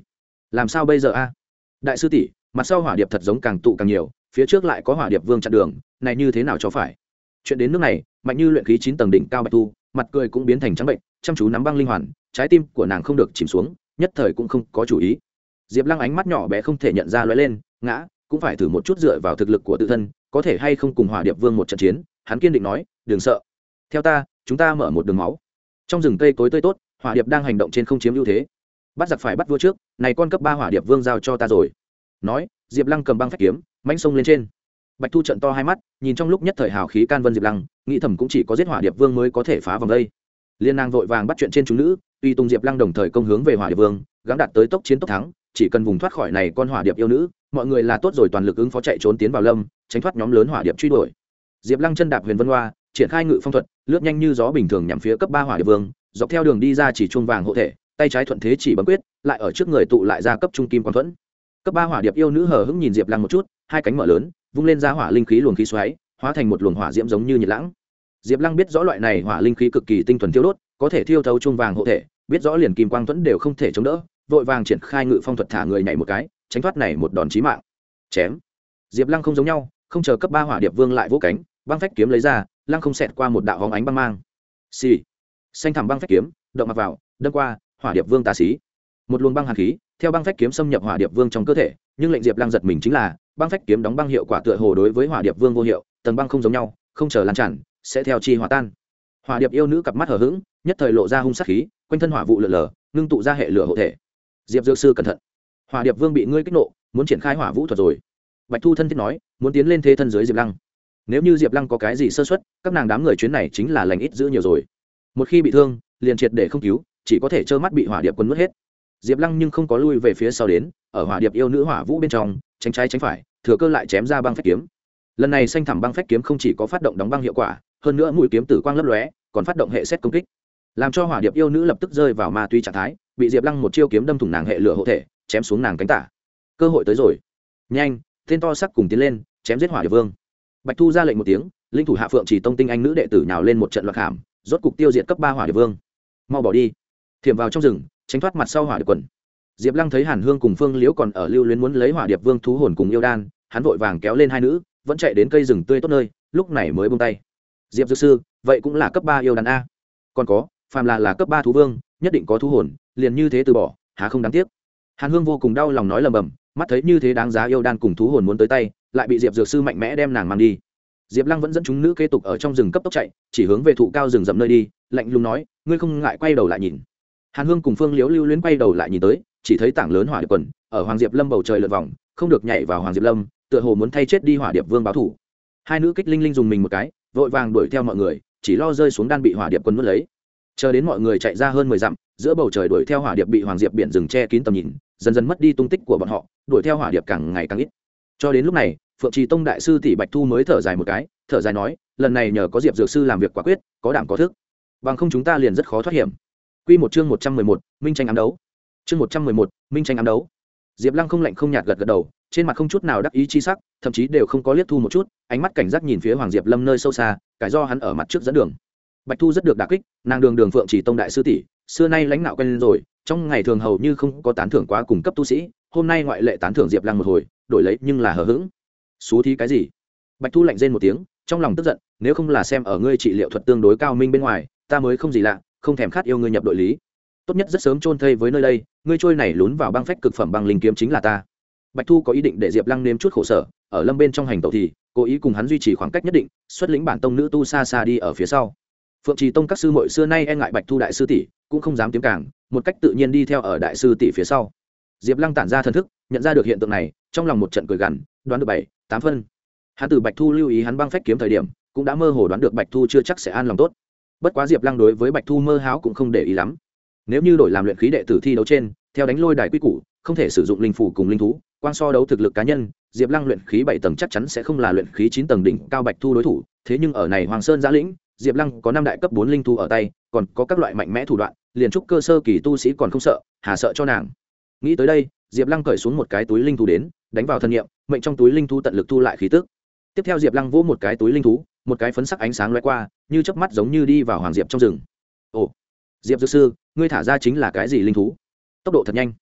Speaker 1: làm sao bây giờ a? Đại sư tỷ mặt sau hỏa điệp thật giống càng tụ càng nhiều phía trước lại có hỏa điệp vương chặn đường này như thế nào cho phải? Chuyện đến nước này mạnh như luyện khí chín tầng đỉnh cao bạch thu, mặt cười cũng biến thành trắng bệnh chăm chú nắm băng linh hoàn trái tim của nàng không được chìm xuống nhất thời cũng không có chủ ý. Diệp lăng ánh mắt nhỏ bé không thể nhận ra lóe lên ngã cũng phải thử một chút dựa vào thực lực của tự thân có thể hay không cùng hỏa điệp vương một trận chiến hắn kiên định nói đừng sợ. Theo ta chúng ta mở một đường máu. Trong rừng cây cối tươi tốt hỏa điệp đang hành động trên không chiếm ưu thế. Bắt giặc phải bắt vua trước này con cấp ba hỏa điệp vương giao cho ta rồi nói, diệp lăng cầm băng phép kiếm, mãnh sông lên trên. Bạch thu trận to hai mắt, nhìn trong lúc nhất thời hào khí can vân diệp lăng, nghĩ thầm cũng chỉ có giết hỏa điệp vương mới có thể phá vòng đây. Liên nàng vội vàng bắt chuyện trên chúng nữ tuy tùng diệp lăng đồng thời công hướng về hỏa điệp vương, gắng đạt tới tốc chiến tốc thắng, chỉ cần vùng thoát khỏi này con hỏa điệp yêu nữ, mọi người là tốt rồi toàn lực ứng phó chạy trốn tiến vào lâm, tránh thoát nhóm lớn hỏa điệp truy đuổi. Diệp lăng chân đạp huyền vân hoa, triển khai ngự phong thuật, lướt nhanh như gió bình thường nhằm phía cấp ba hỏa điệp vương, dọc theo đường đi ra chỉ chuông vàng hộ thể, tay trái thuận thế chỉ bấm quyết, lại ở trước người tụ lại ra cấp trung kim quang thuẫn cấp ba hỏa điệp yêu nữ hờ hững nhìn diệp lăng một chút, hai cánh mở lớn, vung lên ra hỏa linh khí luồng khí xoáy, hóa thành một luồng hỏa diễm giống như nhiệt lãng. Diệp lăng biết rõ loại này hỏa linh khí cực kỳ tinh thuần tiêu đốt, có thể thiêu thấu chung vàng hộ thể, biết rõ liền kim quang thuẫn đều không thể chống đỡ, vội vàng triển khai ngự phong thuật thả người nhảy một cái, tránh thoát này một đòn chí mạng. Chém. Diệp lăng không giống nhau, không chờ cấp ba hỏa điệp vương lại vỗ cánh, băng phách kiếm lấy ra, lăng không xẹt qua một đạo hóng ánh băng mang. Xì、sì. xanh thẳm băng phách kiếm, động mặc vào, đâm qua, hỏa điệp vương tà xí một luồng băng hàn khí, theo băng phách kiếm xâm nhập hỏa điệp vương trong cơ thể, nhưng lệnh diệp lăng giật mình chính là, băng phách kiếm đóng băng hiệu quả tựa hồ đối với hỏa điệp vương vô hiệu, tầng băng không giống nhau, không chờ lan tràn, sẽ theo chi hỏa tan. Hỏa điệp yêu nữ cặp mắt hờ hững, nhất thời lộ ra hung sát khí, quanh thân hỏa vụ lượn lờ, ngưng tụ ra hệ lửa hộ thể. Diệp dược sư cẩn thận. Hỏa điệp vương bị ngươi kích nộ, muốn triển khai hỏa vũ thuật rồi. Bạch thu thân thiết nói, muốn tiến lên thế thân dưới diệp lăng. Nếu như diệp lăng có cái gì sơ xuất các nàng đám người chuyến này chính là lành ít giữ nhiều rồi. Một khi bị thương, liền triệt để không cứu, chỉ có thể trơ mắt bị hỏa điệp quân nuốt hết diệp lăng nhưng không có lui về phía sau đến, ở hỏa điệp yêu nữ hỏa vũ bên trong, tránh trái tránh phải, thừa cơ lại chém ra băng phách kiếm. Lần này xanh thẳm băng phách kiếm không chỉ có phát động đóng băng hiệu quả, hơn nữa mũi kiếm tử quang lấp lóe, còn phát động hệ xét công kích. Làm cho hỏa điệp yêu nữ lập tức rơi vào ma túy trạng thái, bị diệp lăng một chiêu kiếm đâm thủng nàng hệ lửa hộ thể, chém xuống nàng cánh tả. Cơ hội tới rồi. Nhanh, tên to sắc cùng tiến lên, chém giết hỏa điệp vương. Bạch thu ra lệnh một tiếng, linh thủ hạ phượng chỉ tông tinh anh nữ đệ tử nhào lên một trận loạt hàm, rốt cục tiêu diệt cấp ba hỏa điệp vương. Mau bỏ đi. Thiểm vào trong rừng tránh thoát mặt sau hỏa điệp quần. Diệp lăng thấy hàn hương cùng phương liễu còn ở lưu luyến muốn lấy hỏa điệp vương thú hồn cùng yêu đan, hắn vội vàng kéo lên hai nữ, vẫn chạy đến cây rừng tươi tốt nơi, lúc này mới bông tay. Diệp dược sư, vậy cũng là cấp ba yêu đan a. Còn có, phàm là là cấp ba thú vương, nhất định có thú hồn, liền như thế từ bỏ, há không đáng tiếc. Hàn hương vô cùng đau lòng nói lầm bầm, mắt thấy như thế đáng giá yêu đan cùng thú hồn muốn tới tay, lại bị diệp dược sư mạnh mẽ đem nàng mang đi. Diệp lăng vẫn dẫn chúng nữ kế tục ở trong rừng cấp tốc chạy, chỉ hướng về thụ cao rừng rậm nơi đi, lạnh lùng nói, ngươi không ngại quay đầu lại nhìn hàn hương cùng phương Liễu lưu luyến quay đầu lại nhìn tới, chỉ thấy tảng lớn hỏa điệp quần, ở hoàng diệp lâm bầu trời lượt vòng, không được nhảy vào hoàng diệp lâm, tựa hồ muốn thay chết đi hỏa điệp vương báo thủ. Hai nữ kích linh linh dùng mình một cái, vội vàng đuổi theo mọi người, chỉ lo rơi xuống đan bị hỏa điệp quân nuốt lấy. Chờ đến mọi người chạy ra hơn mười dặm, giữa bầu trời đuổi theo hỏa điệp bị hoàng diệp biển rừng che kín tầm nhìn, dần dần mất đi tung tích của bọn họ, đuổi theo hỏa điệp càng ngày càng ít. Cho đến lúc này, phượng trì tông đại sư tỷ bạch thu mới thở dài một cái, thở dài nói, lần này nhờ có diệp dược sư làm việc quả quyết, có đảm có thức. Bằng không chúng ta liền rất khó thoát hiểm. Quy một chương một trăm mười một, minh tranh ám đấu. Chương một trăm mười một, minh tranh ám đấu. Diệp lăng không lạnh không nhạt gật gật đầu trên mặt không chút nào đắc ý chi sắc thậm chí đều không có liếc thu một chút ánh mắt cảnh giác nhìn phía hoàng diệp lâm nơi sâu xa cái do hắn ở mặt trước dẫn đường. Bạch thu rất được đả kích nàng đường đường phượng chỉ tông đại sư tỷ xưa nay lãnh đạo quen rồi trong ngày thường hầu như không có tán thưởng quá cùng cấp tu sĩ hôm nay ngoại lệ tán thưởng diệp lăng một hồi đổi lấy nhưng là hờ hững. Xú thí cái gì? Bạch thu lạnh rên một tiếng trong lòng tức giận nếu không là xem ở ngươi trị liệu thuật tương đối cao minh bên ngoài ta mới không gì lạ không thèm khát yêu ngươi nhập đội lý. Tốt nhất rất sớm chôn thây với nơi đây, ngươi trôi này lún vào băng phách cực phẩm băng linh kiếm chính là ta. Bạch thu có ý định để diệp lăng nếm chút khổ sở, ở lâm bên trong hành tẩu thì, cố ý cùng hắn duy trì khoảng cách nhất định, xuất lĩnh bản tông nữ tu xa xa đi ở phía sau. Phượng trì tông các sư mội xưa nay e ngại bạch thu đại sư tỷ, cũng không dám tiếng cảng một cách tự nhiên đi theo ở đại sư tỷ phía sau. Diệp lăng tản ra thần thức, nhận ra được hiện tượng này, trong lòng một trận cười gằn, đoán được bảy, tám phân. Hắn từ bạch thu lưu ý hắn băng phách kiếm thời điểm, cũng đã mơ hồ đoán được bạch thu chưa chắc sẽ an lòng tốt bất quá diệp lăng đối với bạch thu mơ háo cũng không để ý lắm. Nếu như đổi làm luyện khí đệ tử thi đấu trên, theo đánh lôi đài quy củ, không thể sử dụng linh phủ cùng linh thú quan so đấu thực lực cá nhân, diệp lăng luyện khí bảy tầng chắc chắn sẽ không là luyện khí chín tầng đỉnh cao bạch thu đối thủ, thế nhưng ở này hoàng sơn giã lĩnh, diệp lăng có năm đại cấp bốn linh thu ở tay, còn có các loại mạnh mẽ thủ đoạn, liền trúc cơ sơ kỳ tu sĩ còn không sợ, hà sợ cho nàng. Nghĩ tới đây, diệp lăng cởi xuống một cái túi linh thu đến, đánh vào thân nhiệm mệnh trong túi linh thu tận lực thu lại khí tức tiếp theo diệp lăng vỗ một cái túi linh thú, một cái phấn sắc ánh sáng loay qua, như chớp mắt giống như đi vào hoàng diệp trong rừng. Ồ, diệp dược sư, ngươi thả ra chính là cái gì linh thú? Tốc độ thật nhanh.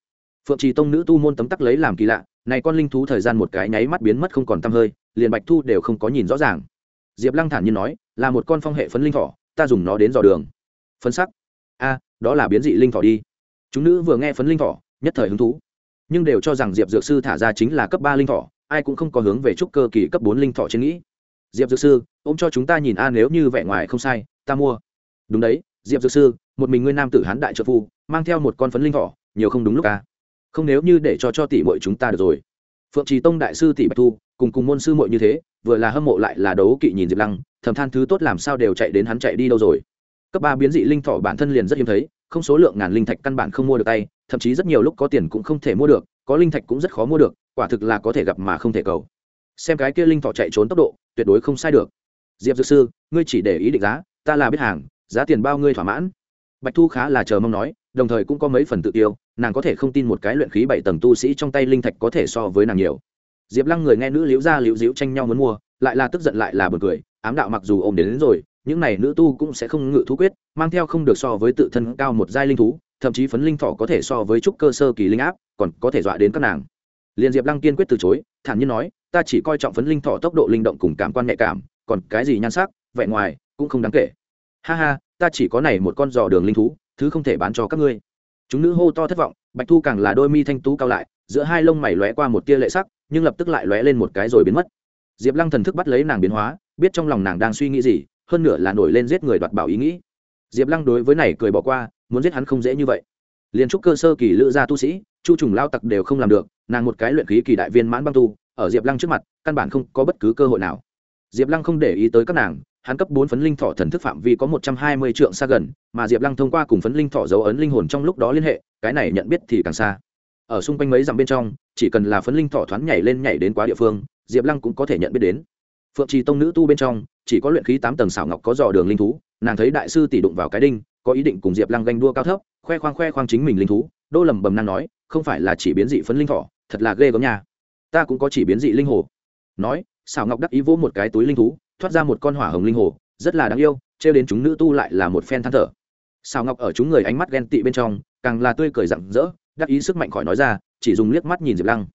Speaker 1: Phượng trì tông nữ tu môn tấm tắc lấy làm kỳ lạ, này con linh thú thời gian một cái nháy mắt biến mất không còn t hơi, liền bạch thu đều không có nhìn rõ ràng. Diệp lăng thản nhiên nói, là một con phong hệ phấn linh thỏ, ta dùng nó đến dò đường. Phấn sắc. A, đó là biến dị linh thỏ đi. Chúng nữ vừa nghe phấn linh thỏ, nhất thời hứng thú. Nhưng đều cho rằng diệp dược sư thả ra chính là cấp ba linh thỏ ai cũng không có hướng về trúc cơ kỳ cấp bốn linh thọ trên nghĩ. Diệp dược sư, ôm cho chúng ta nhìn a, nếu như vẻ ngoài không sai, ta mua. Đúng đấy, diệp dược sư, một mình ngươi nam tử hán đại trợ phu, mang theo một con phấn linh thỏ nhiều không đúng lúc à? Không nếu như để cho cho tỷ muội chúng ta được rồi. Phượng trì tông đại sư tỷ bạch thu, cùng cùng môn sư muội như thế, vừa là hâm mộ lại là đấu kỵ nhìn diệp lăng, thầm than thứ tốt làm sao đều chạy đến hắn chạy đi đâu rồi. Cấp ba biến dị linh thỏ bản thân liền rất hiếm thấy, không số lượng ngàn linh thạch căn bản không mua được tay, thậm chí rất nhiều lúc có tiền cũng không thể mua được, có linh thạch cũng rất khó mua được quả thực là có thể gặp mà không thể cầu. Xem cái kia linh thọ chạy trốn tốc độ tuyệt đối không sai được. Diệp dược sư ngươi chỉ để ý định giá ta là biết hàng giá tiền bao ngươi thỏa mãn. Bạch thu khá là chờ mong nói đồng thời cũng có mấy phần tự tiêu nàng có thể không tin một cái luyện khí bảy tầng tu sĩ trong tay linh thạch có thể so với nàng nhiều. Diệp lăng người nghe nữ liễu ra liễu diễu tranh nhau muốn mua lại là tức giận lại là bật cười ám đạo mặc dù ôm đến, đến rồi những này nữ tu cũng sẽ không ngự thú quyết mang theo không được so với tự thân cao một giai linh thú thậm chí phấn linh thọ có thể so với trúc cơ sơ kỳ linh áp còn có thể dọa đến các nàng liền diệp lăng kiên quyết từ chối, thản nhiên nói, ta chỉ coi trọng phấn linh thọ tốc độ linh động cùng cảm quan nhạy cảm, còn cái gì nhan sắc, vẻ ngoài cũng không đáng kể. Ha ha, ta chỉ có này một con giò đường linh thú, thứ không thể bán cho các ngươi. Chúng nữ hô to thất vọng, bạch thu càng là đôi mi thanh tú cao lại, giữa hai lông mày lóe qua một tia lệ sắc, nhưng lập tức lại lóe lên một cái rồi biến mất. Diệp lăng thần thức bắt lấy nàng biến hóa, biết trong lòng nàng đang suy nghĩ gì, hơn nữa là nổi lên giết người đoạt bảo ý nghĩ. Diệp lăng đối với này cười bỏ qua, muốn giết hắn không dễ như vậy. Liền trúc cơ sơ kỳ lữ gia tu sĩ, chu trùng lao tặc đều không làm được nàng một cái luyện khí kỳ đại viên mãn băng tu, ở diệp lăng trước mặt, căn bản không có bất cứ cơ hội nào. Diệp lăng không để ý tới các nàng, hắn cấp bốn phấn linh thọ thần thức phạm vi có một trăm hai mươi trượng xa gần, mà diệp lăng thông qua cùng phấn linh thọ dấu ấn linh hồn trong lúc đó liên hệ, cái này nhận biết thì càng xa. Ở xung quanh mấy dặm bên trong, chỉ cần là phấn linh thọ thoáng nhảy lên nhảy đến quá địa phương, diệp lăng cũng có thể nhận biết đến. Phượng trì tông nữ tu bên trong, chỉ có luyện khí tám tầng xảo ngọc có dò đường linh thú, nàng thấy đại sư tỷ đụng vào cái đinh, có ý định cùng diệp lăng ganh đua cao thấp, khoe khoang khoe khoang chính mình linh thú, đô lầm bầm năng nói, không phải là chỉ biến dị phấn linh thọ thật là ghê gớm nha. Ta cũng có chỉ biến dị linh hồ. Nói, xảo ngọc đắc ý vỗ một cái túi linh thú, thoát ra một con hỏa hồng linh hồ, rất là đáng yêu, trêu đến chúng nữ tu lại là một phen than thở. Xảo ngọc ở chúng người ánh mắt ghen tị bên trong, càng là tươi cười rặng rỡ, đắc ý sức mạnh khỏi nói ra, chỉ dùng liếc mắt nhìn diệp lăng.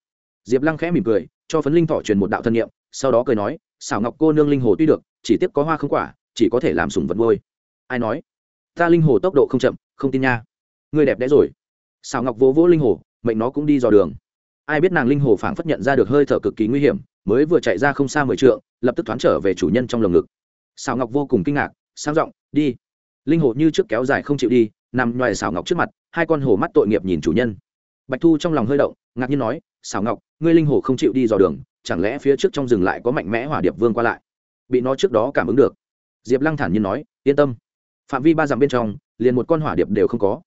Speaker 1: Diệp lăng khẽ mỉm cười, cho phấn linh thọ truyền một đạo thân nhiệm sau đó cười nói, xảo ngọc cô nương linh hồ tuy được, chỉ tiếp có hoa không quả, chỉ có thể làm sùng vật vôi ai nói, ta linh hồ tốc độ không chậm, không tin nha. Người đẹp đẽ rồi. Xảo ngọc vỗ vỗ linh hồ, mệnh nó cũng đi dò đường ai biết nàng linh hồ phảng phất nhận ra được hơi thở cực kỳ nguy hiểm, mới vừa chạy ra không xa mười trượng, lập tức thoáng trở về chủ nhân trong lồng ngực. Xào ngọc vô cùng kinh ngạc, sang giọng, đi. Linh hồ như trước kéo dài không chịu đi, nằm ngoài xào ngọc trước mặt, hai con hồ mắt tội nghiệp nhìn chủ nhân. Bạch thu trong lòng hơi động, ngạc nhiên nói xào ngọc, ngươi linh hồ không chịu đi dò đường, chẳng lẽ phía trước trong rừng lại có mạnh mẽ hỏa điệp vương qua lại? Bị nó trước đó cảm ứng được. Diệp lăng thản nhiên nói, yên tâm. Phạm vi ba dặm bên trong, liền một con hỏa điệp đều không có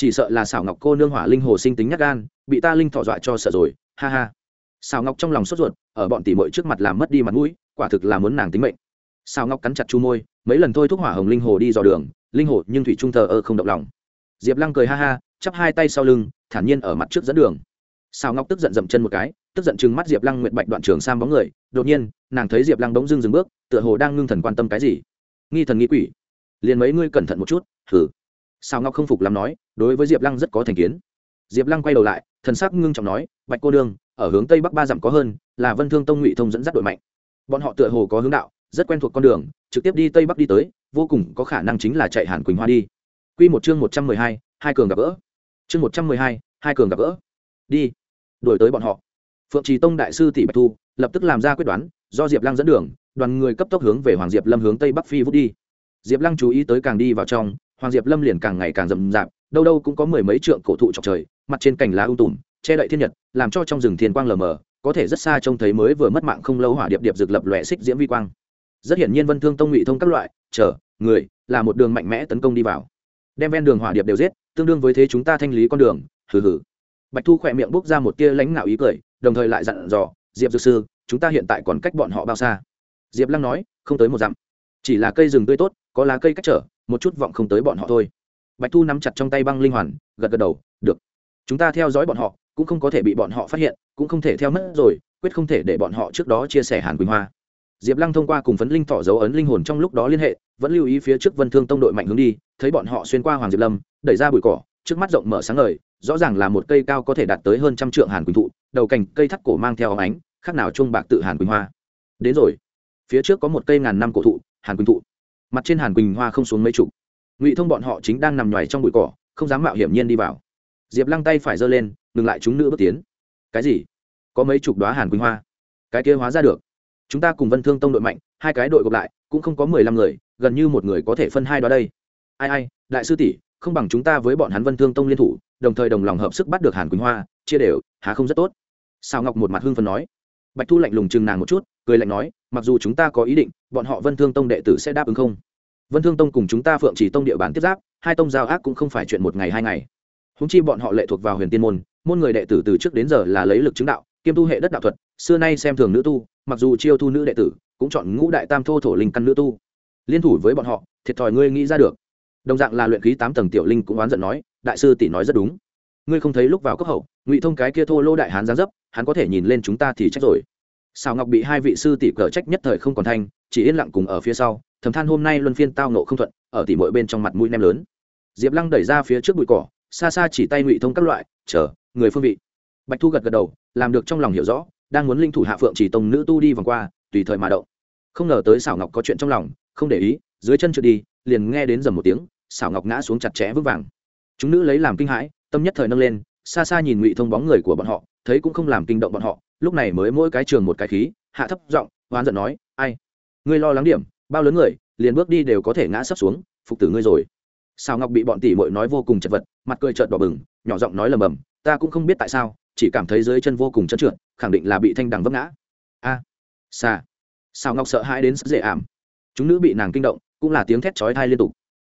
Speaker 1: chỉ sợ là xảo ngọc cô nương hỏa linh hồ sinh tính nhắc gan, bị ta linh thọ dọa cho sợ rồi, ha ha. Xảo ngọc trong lòng sốt ruột, ở bọn tỉ mội trước mặt làm mất đi mặt mũi, quả thực là muốn nàng tính mệnh. Xảo ngọc cắn chặt chu môi, mấy lần thôi thúc hỏa hồng linh hồ đi dò đường, linh hồ nhưng thủy trung thờ ơ không động lòng. Diệp lăng cười ha ha, chắp hai tay sau lưng, thản nhiên ở mặt trước dẫn đường. Xảo ngọc tức giận dậm chân một cái, tức giận chừng mắt diệp lăng nguyện bạch đoạn trường sam bóng người, đột nhiên, nàng thấy diệp lăng bỗng dưng dừng bước, tựa hồ đang ngưng thần quan tâm cái gì. Nghi thần nghĩ quỷ. Liền mấy ngươi cẩn thận một chút thử Sao ngọc không phục làm nói, đối với diệp lăng rất có thành kiến. Diệp lăng quay đầu lại, thần sắc ngưng trọng nói, bạch cô đương ở hướng tây bắc ba dặm có hơn, là vân thương tông ngụy thông dẫn dắt đội mạnh. Bọn họ tựa hồ có hướng đạo, rất quen thuộc con đường, trực tiếp đi tây bắc đi tới, vô cùng có khả năng chính là chạy hàn quỳnh hoa đi. Q một chương một trăm mười hai hai cường gặp gỡ. Chương một trăm mười hai hai cường gặp gỡ. Đi đổi tới bọn họ. Phượng trì tông đại sư tỷ bạch thu, lập tức làm ra quyết đoán, do diệp lăng dẫn đường, đoàn người cấp tốc hướng về hoàng diệp lâm hướng tây bắc phi vút đi. Diệp lăng chú ý tới càng đi vào trong hoàng diệp lâm liền càng ngày càng rậm rạp, đâu đâu cũng có mười mấy trượng cổ thụ trọc trời, mặt trên cành lá ung tùm, che đậy thiên nhật, làm cho trong rừng thiên quang lờ mờ, có thể rất xa trông thấy mới vừa mất mạng không lâu hỏa điệp điệp rực lập lòe xích diễm vi quang. Rất hiển nhiên vân thương tông ngụy thông các loại, chờ, người, là một đường mạnh mẽ tấn công đi vào. Đem ven đường hỏa điệp đều giết, tương đương với thế chúng ta thanh lý con đường, hừ hừ. Bạch thu khỏe miệng bốc ra một tia lãnh nạo ý cười, đồng thời lại dặn dò, diệp dược sư, chúng ta hiện tại còn cách bọn họ bao xa? Diệp lăng nói, không tới một dặm. Chỉ là cây rừng tươi tốt có lá cây cách trở, một chút vọng không tới bọn họ thôi. Bạch thu nắm chặt trong tay băng linh hoàn, gật gật đầu, được. Chúng ta theo dõi bọn họ, cũng không có thể bị bọn họ phát hiện, cũng không thể theo mất rồi, quyết không thể để bọn họ trước đó chia sẻ hàn quỳnh hoa. Diệp lăng thông qua cùng phấn linh tỏ dấu ấn linh hồn trong lúc đó liên hệ, vẫn lưu ý phía trước vân thương tông đội mạnh hướng đi, thấy bọn họ xuyên qua hoàng diệp lâm, đẩy ra bụi cỏ, trước mắt rộng mở sáng ngời, rõ ràng là một cây cao có thể đạt tới hơn trăm trượng hàn quỳnh thụ, đầu cành, cây thắt cổ mang theo óng ánh, khác nào chuông bạc tự hàn quỳnh hoa. Đến rồi. Phía trước có một cây ngàn năm cổ thụ, hàn quỳnh thụ mặt trên hàn quỳnh hoa không xuống mấy chục. Ngụy thông bọn họ chính đang nằm nhoài trong bụi cỏ, không dám mạo hiểm nhiên đi vào. Diệp lăng tay phải giơ lên, ngừng lại chúng nữ bước tiến. Cái gì? Có mấy chục đoá hàn quỳnh hoa? Cái kia hóa ra được. Chúng ta cùng vân thương tông đội mạnh, hai cái đội gộp lại, cũng không có mười lăm người, gần như một người có thể phân hai đó đây. Ai ai, đại sư tỷ, không bằng chúng ta với bọn hắn vân thương tông liên thủ, đồng thời đồng lòng hợp sức bắt được hàn quỳnh hoa, chia đều, há không rất tốt. Sao ngọc một mặt hưng phần nói bạch thu lạnh lùng chừng nàng một chút, cười lạnh nói, mặc dù chúng ta có ý định, bọn họ vân thương tông đệ tử sẽ đáp ứng không? Vân thương tông cùng chúng ta phượng chỉ tông địa bàn tiếp giáp, hai tông giao ác cũng không phải chuyện một ngày hai ngày. Húng chi bọn họ lệ thuộc vào huyền tiên môn môn người đệ tử từ trước đến giờ là lấy lực chứng đạo, kiêm tu hệ đất đạo thuật, xưa nay xem thường nữ tu, mặc dù chiêu thu nữ đệ tử, cũng chọn ngũ đại tam thô thổ linh căn nữ tu. Liên thủ với bọn họ, thiệt thòi ngươi nghĩ ra được. Đồng dạng là luyện khí tám tầng tiểu linh cũng oán giận nói, đại sư tỷ nói rất đúng. Ngươi không thấy lúc vào cấp hậu, ngụy thông cái kia thô lô đại hán giáng dấp hắn có thể nhìn lên chúng ta thì trách rồi. Xào ngọc bị hai vị sư tỷ cờ trách nhất thời không còn thanh, chỉ yên lặng cùng ở phía sau, thầm than hôm nay luân phiên tao nộ không thuận, ở tỉ mỗi bên trong mặt mũi nem lớn. Diệp lăng đẩy ra phía trước bụi cỏ, xa xa chỉ tay ngụy thông các loại, chờ, người phương vị. Bạch thu gật gật đầu, làm được trong lòng hiểu rõ, đang muốn linh thủ hạ phượng chỉ tông nữ tu đi vòng qua, tùy thời mà động. Không ngờ tới xảo ngọc có chuyện trong lòng, không để ý, dưới chân trượt đi, liền nghe đến dầm một tiếng xảo ngọc ngã xuống chặt chẽ vững vàng. Chúng nữ lấy làm kinh hãi, tâm nhất thời nâng lên, xa xa nhìn ngụy thông bóng người của bọn họ thấy cũng không làm kinh động bọn họ lúc này mới mỗi cái trường một cái khí hạ thấp giọng oán giận nói ai? Ngươi lo lắng điểm bao lớn người liền bước đi đều có thể ngã sấp xuống phục tử ngươi rồi. Sao ngọc bị bọn tỷ muội nói vô cùng chật vật mặt cười trợn đỏ bừng nhỏ giọng nói lầm bầm ta cũng không biết tại sao chỉ cảm thấy dưới chân vô cùng trơn trượt khẳng định là bị thanh đằng vấp ngã. A à, xa sao ngọc sợ hãi đến dễ ảm. Chúng nữ bị nàng kinh động cũng là tiếng thét chói tai liên tục.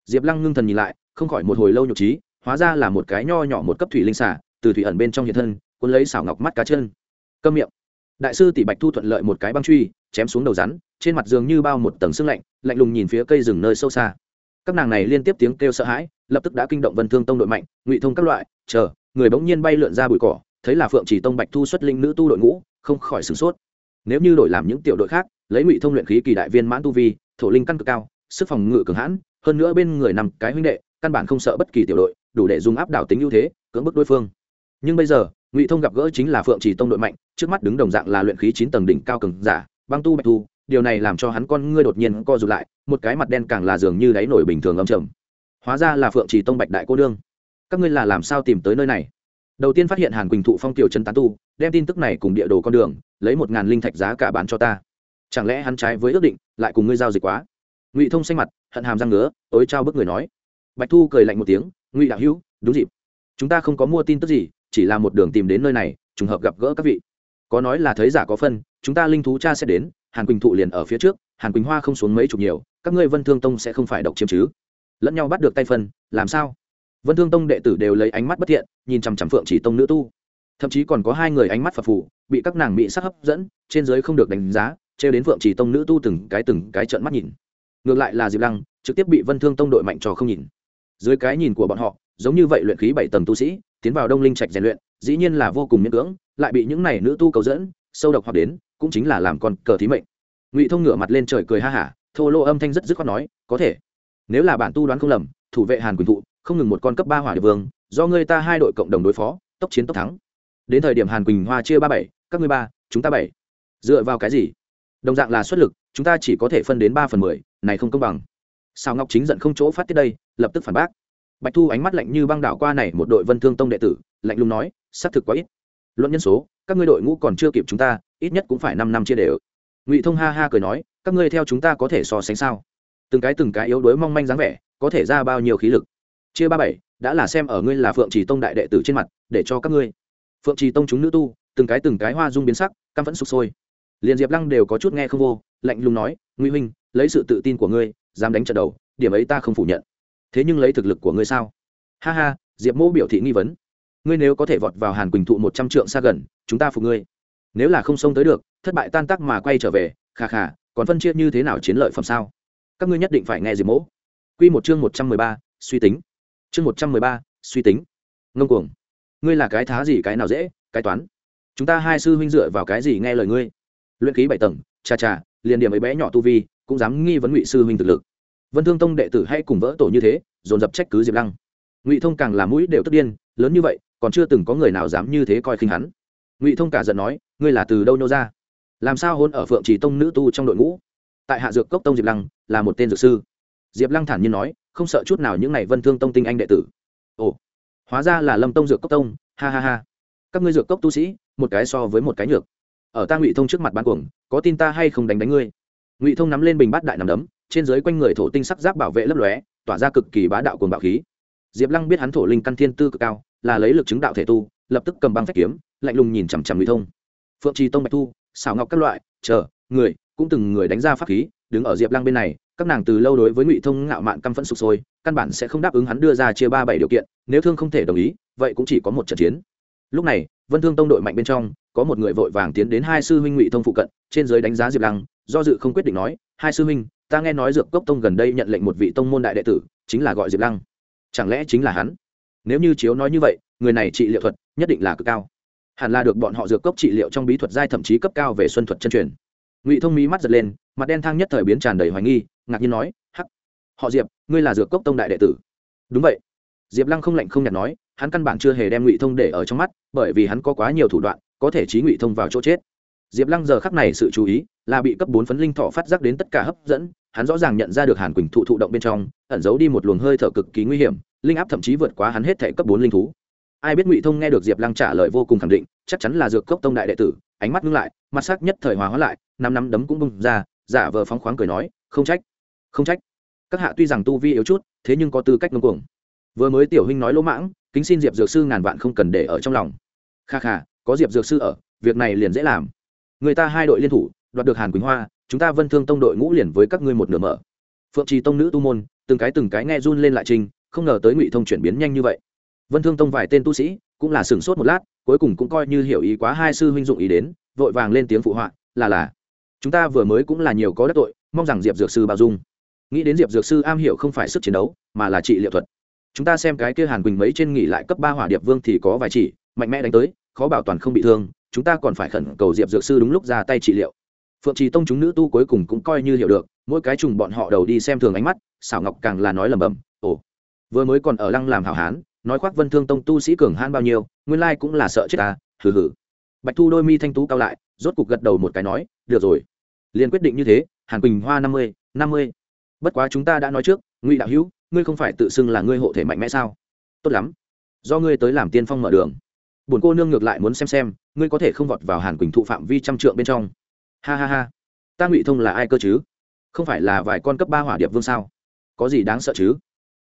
Speaker 1: Diệp lăng ngưng thần nhìn lại không khỏi một hồi lâu nhục trí hóa ra là một cái nho nhỏ một cấp thủy linh xả từ thủy ẩn bên trong hiện thân cuốn lấy xảo ngọc mắt cá chân. Câm miệng. Đại sư tỷ bạch thu thuận lợi một cái băng truy, chém xuống đầu rắn, trên mặt giường như bao một tầng sương lạnh lạnh lùng nhìn phía cây rừng nơi sâu xa. Các nàng này liên tiếp tiếng kêu sợ hãi, lập tức đã kinh động vân thương tông đội mạnh, ngụy thông các loại, chờ, người bỗng nhiên bay lượn ra bụi cỏ, thấy là phượng chỉ tông bạch thu xuất linh nữ tu đội ngũ, không khỏi sửng sốt. Nếu như đổi làm những tiểu đội khác, lấy ngụy thông luyện khí kỳ đại viên mãn tu vi, thổ linh căn cực cao, sức phòng ngự cường hãn, hơn nữa bên người nằm cái huynh đệ, căn bản không sợ bất kỳ tiểu đội, đủ để dùng áp đảo tính ưu thế, cưỡng bức đối phương. Nhưng bây giờ ngụy thông gặp gỡ chính là phượng chỉ tông đội mạnh, trước mắt đứng đồng dạng là luyện khí chín tầng đỉnh cao cường giả, băng tu bạch thu, điều này làm cho hắn con ngươi đột nhiên co rụt lại, một cái mặt đen càng là dường như đáy nổi bình thường âm trầm. Hóa ra là phượng chỉ tông bạch đại cô đương các ngươi là làm sao tìm tới nơi này? Đầu tiên phát hiện hàn quỳnh thụ phong tiểu Trần tán tu, đem tin tức này cùng địa đồ con đường, lấy một ngàn linh thạch giá cả bán cho ta. Chẳng lẽ hắn trái với ước định, lại cùng ngươi giao dịch quá? Ngụy thông xanh mặt, hận hàm răng ngứa, ối trao bức người nói. Bạch thu cười lạnh một tiếng, ngụy đạo hữu, đúng dịp. Chúng ta không có mua tin tức gì chỉ là một đường tìm đến nơi này, trùng hợp gặp gỡ các vị. Có nói là thấy giả có phân, chúng ta linh thú cha sẽ đến, hàn quỳnh thụ liền ở phía trước, hàn quỳnh hoa không xuống mấy chục nhiều, các ngươi vân thương tông sẽ không phải độc chiếm chứ? Lẫn nhau bắt được tay phân, làm sao? Vân thương tông đệ tử đều lấy ánh mắt bất thiện, nhìn chằm chằm phượng chỉ tông nữ tu. Thậm chí còn có hai người ánh mắt phật phủ bị các nàng bị sắc hấp dẫn, trên giới không được đánh giá, trêu đến phượng chỉ tông nữ tu từng cái từng cái trợn mắt nhìn. Ngược lại là diệp lăng, trực tiếp bị vân thương tông đội mạnh trò không nhìn. Dưới cái nhìn của bọn họ, giống như vậy luyện khí bảy tầng tu sĩ tiến vào đông linh trạch rèn luyện, dĩ nhiên là vô cùng miễn cưỡng, lại bị những này nữ tu cầu dẫn, sâu độc hoặc đến, cũng chính là làm con cờ thí mệnh. Ngụy thông ngửa mặt lên trời cười ha hả, thô lô âm thanh rất dứt khoát nói, có thể. Nếu là bản tu đoán không lầm, thủ vệ hàn quỳnh thụ, không ngừng một con cấp ba hỏa địa vương, do ngươi ta hai đội cộng đồng đối phó, tốc chiến tốc thắng. Đến thời điểm hàn quỳnh hoa chia ba bảy, các ngươi ba, chúng ta bảy. Dựa vào cái gì? Đồng dạng là xuất lực, chúng ta chỉ có thể phân đến ba phần mười, này không công bằng. Sao ngọc chính giận không chỗ phát tiết đây, lập tức phản bác bạch thu ánh mắt lạnh như băng đảo qua này một đội vân thương tông đệ tử, lạnh lùng nói, xác thực quá ít. Luận nhân số, các ngươi đội ngũ còn chưa kịp chúng ta, ít nhất cũng phải năm năm chia đều. Ngụy thông ha ha cười nói, các ngươi theo chúng ta có thể so sánh sao? Từng cái từng cái yếu đuối mong manh dáng vẻ, có thể ra bao nhiêu khí lực? Chia ba bảy, đã là xem ở ngươi là phượng trì tông đại đệ tử trên mặt, để cho các ngươi. Phượng trì tông chúng nữ tu, từng cái từng cái hoa dung biến sắc, căm vẫn sụp sôi. Liền diệp lăng đều có chút nghe không vô, lạnh lùng nói nguy huynh, lấy sự tự tin của ngươi, dám đánh trận đầu, điểm ấy ta không phủ nhận thế nhưng lấy thực lực của ngươi sao? Ha ha, diệp mô biểu thị nghi vấn. Ngươi nếu có thể vọt vào hàn quỳnh thụ một trăm trượng xa gần, chúng ta phục ngươi. Nếu là không xông tới được, thất bại tan tác mà quay trở về khà khà còn phân chia như thế nào chiến lợi phẩm sao? Các ngươi nhất định phải nghe diệp mỗ. Q một chương một trăm mười ba, suy tính. Chương một trăm mười ba, suy tính. Ngông cuồng. Ngươi là cái thá gì cái nào dễ, cái toán? Chúng ta hai sư huynh dựa vào cái gì nghe lời ngươi? Luyện khí bảy tầng, cha cha, liền điểm ấy bé nhỏ tu vi, cũng dám nghi vấn ngụy sư huynh thực lực vân thương tông đệ tử hay cùng vỡ tổ như thế, dồn dập trách cứ diệp lăng. Ngụy thông càng làm mũi đều tức điên, lớn như vậy, còn chưa từng có người nào dám như thế coi khinh hắn. Ngụy thông cả giận nói, ngươi là từ đâu nô ra? Làm sao hôn ở phượng chỉ tông nữ tu trong đội ngũ? Tại hạ dược cốc tông diệp lăng, là một tên dược sư. Diệp lăng thản nhiên nói, không sợ chút nào những n à y vân thương tông tinh anh đệ tử. Ồ, hóa ra là lâm tông dược cốc tông, ha ha ha. Các ngươi dược cốc tu sĩ, một cái so với một cái nhược. Ở ta ngụy thông trước mặt bán cuồng, có tin ta hay không đánh đánh ngươi? Ngụy thông nắm lên bình bát đại nằm đấm trên dưới quanh người thổ tinh sắc giáp bảo vệ lấp lóe, tỏa ra cực kỳ bá đạo cuồng bạo khí. Diệp lăng biết hắn thổ linh căn thiên tư cực cao, là lấy lực chứng đạo thể tu, lập tức cầm băng phách kiếm, lạnh lùng nhìn chằm chằm ngụy thông. Phượng trì tông bạch thu, xảo ngọc các loại, chờ, người, cũng từng người đánh ra pháp khí, đứng ở diệp lăng bên này, các nàng từ lâu đối với ngụy thông ngạo mạn căm phẫn sụp sôi, căn bản sẽ không đáp ứng hắn đưa ra chia ba bảy điều kiện, nếu thương không thể đồng ý, vậy cũng chỉ có một trận chiến. Lúc này, vân thương tông đội mạnh bên trong, có một người vội vàng tiến đến hai sư huynh ngụy thông phụ cận, trên giới đánh giá diệp lăng, do dự không quyết định nói, hai sư huynh ta nghe nói dược cốc tông gần đây nhận lệnh một vị tông môn đại đệ tử, chính là gọi diệp lăng. Chẳng lẽ chính là hắn? Nếu như chiếu nói như vậy, người này trị liệu thuật nhất định là cực cao. Hẳn là được bọn họ dược cốc trị liệu trong bí thuật giai thậm chí cấp cao về xuân thuật chân truyền. Ngụy thông mỹ mắt giật lên, mặt đen thang nhất thời biến tràn đầy hoài nghi, ngạc nhiên nói, hắc, họ diệp, ngươi là dược cốc tông đại đệ tử. Đúng vậy. Diệp lăng không lạnh không nhạt nói, hắn căn bản chưa hề đem ngụy thông để ở trong mắt, bởi vì hắn có quá nhiều thủ đoạn, có thể trí ngụy thông vào chỗ chết. Diệp lăng giờ khắc này sự chú ý là bị cấp bốn phấn linh thọ phát giác đến tất cả hấp dẫn hắn rõ ràng nhận ra được hàn quỳnh thụ thụ động bên trong, ẩn giấu đi một luồng hơi thở cực kỳ nguy hiểm, linh áp thậm chí vượt quá hắn hết thể cấp bốn linh thú. Ai biết ngụy thông nghe được diệp lăng trả lời vô cùng khẳng định, chắc chắn là dược cốc tông đại đệ tử, ánh mắt ngưng lại, mặt sắc nhất thời hòa hóa lại, năm năm đấm cũng bung ra, giả vờ phóng khoáng cười nói, không trách không trách. Các hạ tuy rằng tu vi yếu chút, thế nhưng có tư cách ngưng cuồng. Vừa mới tiểu huynh nói lỗ mãng, kính xin diệp dược sư ngàn vạn không cần để ở trong lòng. Kha kha, có diệp dược sư ở, việc này liền dễ làm. Người ta hai đội liên thủ, đoạt được hàn quỳnh hoa chúng ta vân thương tông đội ngũ liền với các ngươi một nửa mở. Phượng trì tông nữ tu môn, từng cái từng cái nghe run lên lại trình, không ngờ tới ngụy thông chuyển biến nhanh như vậy. Vân thương tông vài tên tu sĩ, cũng là sửng sốt một lát, cuối cùng cũng coi như hiểu ý quá hai sư huynh dụng ý đến, vội vàng lên tiếng phụ họa, là là, chúng ta vừa mới cũng là nhiều có đắc tội, mong rằng diệp dược sư bao dung. Nghĩ đến diệp dược sư am hiểu không phải sức chiến đấu, mà là trị liệu thuật. Chúng ta xem cái kia hàn quỳnh mấy trên nghỉ lại cấp ba hỏa điệp vương thì có vài chỉ, mạnh mẽ đánh tới, khó bảo toàn không bị thương, chúng ta còn phải khẩn cầu diệp dược sư đúng lúc ra tay trị liệu phượng trì tông chúng nữ tu cuối cùng cũng coi như hiểu được, mỗi cái trùng bọn họ đầu đi xem thường ánh mắt, xảo ngọc càng là nói lầm bầm ồ, vừa mới còn ở lăng làm hảo hán, nói khoác vân thương tông tu sĩ cường hãn bao nhiêu, nguyên lai cũng là sợ chết ta, hừ hừ. Bạch thu đôi mi thanh tú cao lại, rốt cục gật đầu một cái nói, được rồi, liền quyết định như thế, hàn quỳnh hoa năm mươi năm mươi. Bất quá chúng ta đã nói trước, ngụy đạo hữu, ngươi không phải tự xưng là ngươi hộ thể mạnh mẽ sao? Tốt lắm, do ngươi tới làm tiên phong mở đường. Bổn cô nương ngược lại muốn xem xem, ngươi có thể không vọt vào hàn quỳnh thụ phạm vi trăm trượng bên trong ha ha ha. Ta ngụy thông là ai cơ chứ? Không phải là vài con cấp ba hỏa điệp vương sao? Có gì đáng sợ chứ?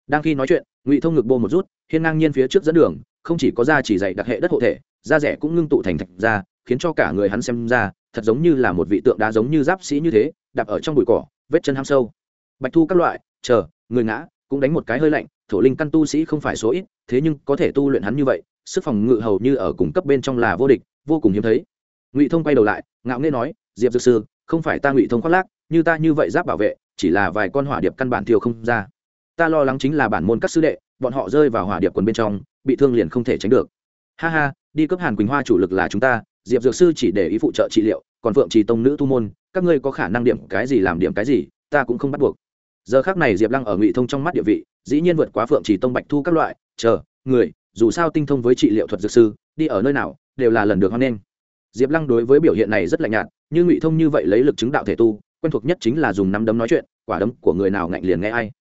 Speaker 1: Đang khi nói chuyện, ngụy thông ngực bô một rút, hiên ngang nhiên phía trước dẫn đường, không chỉ có da chỉ dạy đặc hệ đất hộ thể, da rẻ cũng ngưng tụ thành thạch ra khiến cho cả người hắn xem ra, thật giống như là một vị tượng đá giống như giáp sĩ như thế, đạp ở trong bụi cỏ, vết chân ham sâu. Bạch thu các loại, chờ, người ngã, cũng đánh một cái hơi lạnh, thổ linh căn tu sĩ không phải số ít, thế nhưng có thể tu luyện hắn như vậy, sức phòng ngự hầu như ở cùng cấp bên trong là vô địch, vô cùng hiếm thấy. Ngụy thông quay đầu lại, ngạo nghễ nói diệp dược sư, không phải ta ngụy thông khoác lác, như ta như vậy giáp bảo vệ, chỉ là vài con hỏa điệp căn bản thiêu không ra. Ta lo lắng chính là bản môn các sư đệ, bọn họ rơi vào hỏa điệp quần bên trong, bị thương liền không thể tránh được. Ha ha, đi cấp hàn quỳnh hoa chủ lực là chúng ta, diệp dược sư chỉ để ý phụ trợ trị liệu, còn phượng trì tông nữ tu môn, các ngươi có khả năng điểm cái gì làm điểm cái gì, ta cũng không bắt buộc. Giờ khác này diệp lăng ở ngụy thông trong mắt địa vị, dĩ nhiên vượt quá phượng trì tông bạch thu các loại, chờ, người, dù sao tinh thông với trị liệu thuật dược sư, đi ở nơi nào, đều là lần được hoan nghênh diệp lăng đối với biểu hiện này rất lạnh nhạt, như ngụy thông như vậy lấy lực chứng đạo thể tu, quen thuộc nhất chính là dùng nắm đấm nói chuyện, quả đấm của người nào ngạnh liền nghe ai.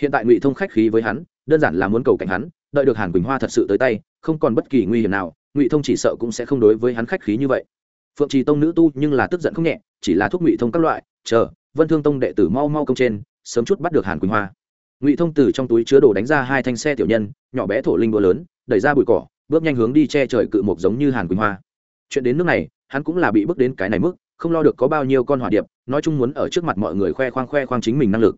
Speaker 1: Hiện tại ngụy thông khách khí với hắn, đơn giản là muốn cầu cảnh hắn, đợi được hàn quỳnh hoa thật sự tới tay, không còn bất kỳ nguy hiểm nào, ngụy thông chỉ sợ cũng sẽ không đối với hắn khách khí như vậy. Phượng trì tông nữ tu nhưng là tức giận không nhẹ, chỉ là thuốc ngụy thông các loại, chờ, vân thương tông đệ tử mau mau công trên, sớm chút bắt được hàn quỳnh hoa. Ngụy thông từ trong túi chứa đồ đánh ra hai thanh xe tiểu nhân, nhỏ bé thổ linh búa lớn, đẩy ra bụi cỏ, bước nhanh hướng đi che trời cự mộc giống như hàn quỳnh hoa chuyện đến nước này, hắn cũng là bị bước đến cái này mức, không lo được có bao nhiêu con hỏa điệp, nói chung muốn ở trước mặt mọi người khoe khoang khoe khoang chính mình năng lực.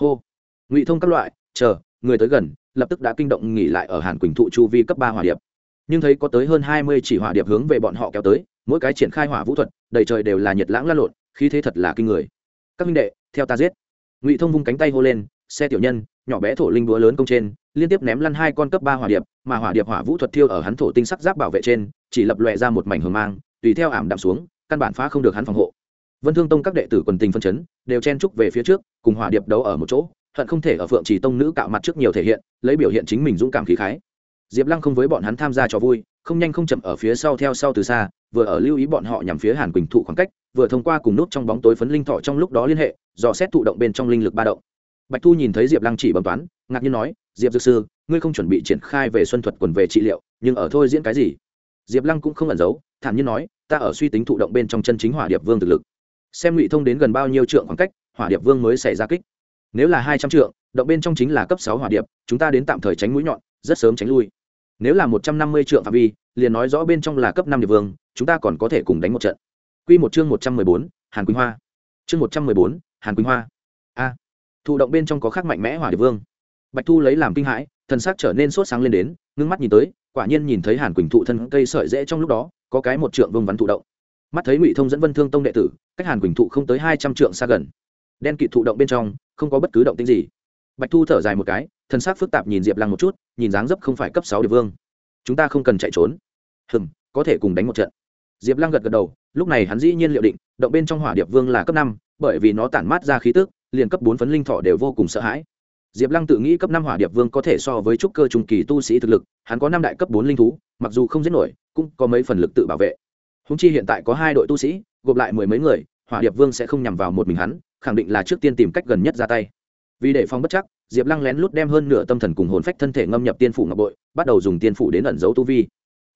Speaker 1: Hô. Ngụy thông các loại, chờ, người tới gần, lập tức đã kinh động nghỉ lại ở hàn quỳnh thụ chu vi cấp ba hỏa điệp. Nhưng thấy có tới hơn hai mươi chỉ hỏa điệp hướng về bọn họ kéo tới, mỗi cái triển khai hỏa vũ thuật, đầy trời đều là nhiệt lãng la lộn, khí thế thật là kinh người. Các minh đệ, theo ta giết. Ngụy thông vung cánh tay hô lên, xe tiểu nhân, nhỏ bé thổ linh búa lớn công trên liên tiếp ném lăn hai con cấp ba hỏa điệp, mà hỏa điệp hỏa vũ thuật thiêu ở hắn thổ tinh sắc giáp bảo vệ trên, chỉ lập lòe ra một mảnh hờ mang, tùy theo ảm đạm xuống, căn bản phá không được hắn phòng hộ. Vân thương tông các đệ tử quần tình phân chấn, đều chen trúc về phía trước, cùng hỏa điệp đấu ở một chỗ, hận không thể ở phượng trì tông nữ cạo mặt trước nhiều thể hiện, lấy biểu hiện chính mình dũng cảm khí khái. Diệp lăng không với bọn hắn tham gia trò vui, không nhanh không chậm ở phía sau theo sau từ xa, vừa ở lưu ý bọn họ nhằm phía hàn quỳnh thụ khoảng cách, vừa thông qua cùng nút trong bóng tối phấn linh thọ trong lúc đó liên hệ, dò xét thụ động bên trong linh lực ba động bạch thu nhìn thấy diệp lăng chỉ bấm toán, ngạc nhiên nói, diệp dược sư, ngươi không chuẩn bị triển khai về xuân thuật quần về trị liệu, nhưng ở thôi diễn cái gì? Diệp lăng cũng không ẩn giấu, thản nhiên nói, ta ở suy tính thụ động bên trong chân chính hỏa điệp vương thực lực. Xem ngụy thông đến gần bao nhiêu trượng khoảng cách, hỏa điệp vương mới xảy ra kích. Nếu là hai trăm trượng, động bên trong chính là cấp sáu hỏa điệp, chúng ta đến tạm thời tránh mũi nhọn, rất sớm tránh lui. Nếu là một trăm năm mươi trượng phạm vi, liền nói rõ bên trong là cấp năm điệp vương, chúng ta còn có thể cùng đánh một trận. Q một chương một trăm mười bốn, hàn quỳnh hoa. Chương một trăm mười bốn, hàn quỳnh hoa thụ động bên trong có khắc mạnh mẽ hỏa điệp vương. Bạch thu lấy làm kinh hãi, thần sắc trở nên sốt sáng lên đến, ngưng mắt nhìn tới, quả nhiên nhìn thấy hàn quỳnh thụ thân cây sợi dễ trong lúc đó, có cái một trượng vương vắn thụ động. Mắt thấy ngụy thông dẫn vân thương tông đệ tử, cách hàn quỳnh thụ không tới hai trăm trượng xa gần. Đen kịt thụ động bên trong, không có bất cứ động tính gì. Bạch thu thở dài một cái thân xác phức tạp nhìn diệp lăng một chút, nhìn dáng dấp không phải cấp sáu địa vương. Chúng ta không cần chạy trốn. Hừm, có thể cùng đánh một trận. Diệp lăng gật gật đầu, lúc này hắn dĩ nhiên liệu định, động bên trong hỏa điệp vương là cấp năm, bởi vì nó tản mát ra khí tức liền cấp bốn phấn linh thọ đều vô cùng sợ hãi. Diệp lăng tự nghĩ cấp năm hỏa điệp vương có thể so với trúc cơ trung kỳ tu sĩ thực lực, hắn có năm đại cấp bốn linh thú, mặc dù không giết nổi, cũng có mấy phần lực tự bảo vệ. Húng chi hiện tại có hai đội tu sĩ, gộp lại mười mấy người, hỏa điệp vương sẽ không nhằm vào một mình hắn, khẳng định là trước tiên tìm cách gần nhất ra tay. Vì để phòng bất chắc, diệp lăng lén lút đem hơn nửa tâm thần cùng hồn phách thân thể ngâm nhập tiên phủ ngọc bội, bắt đầu dùng tiên phủ đến ẩn giấu tu vi.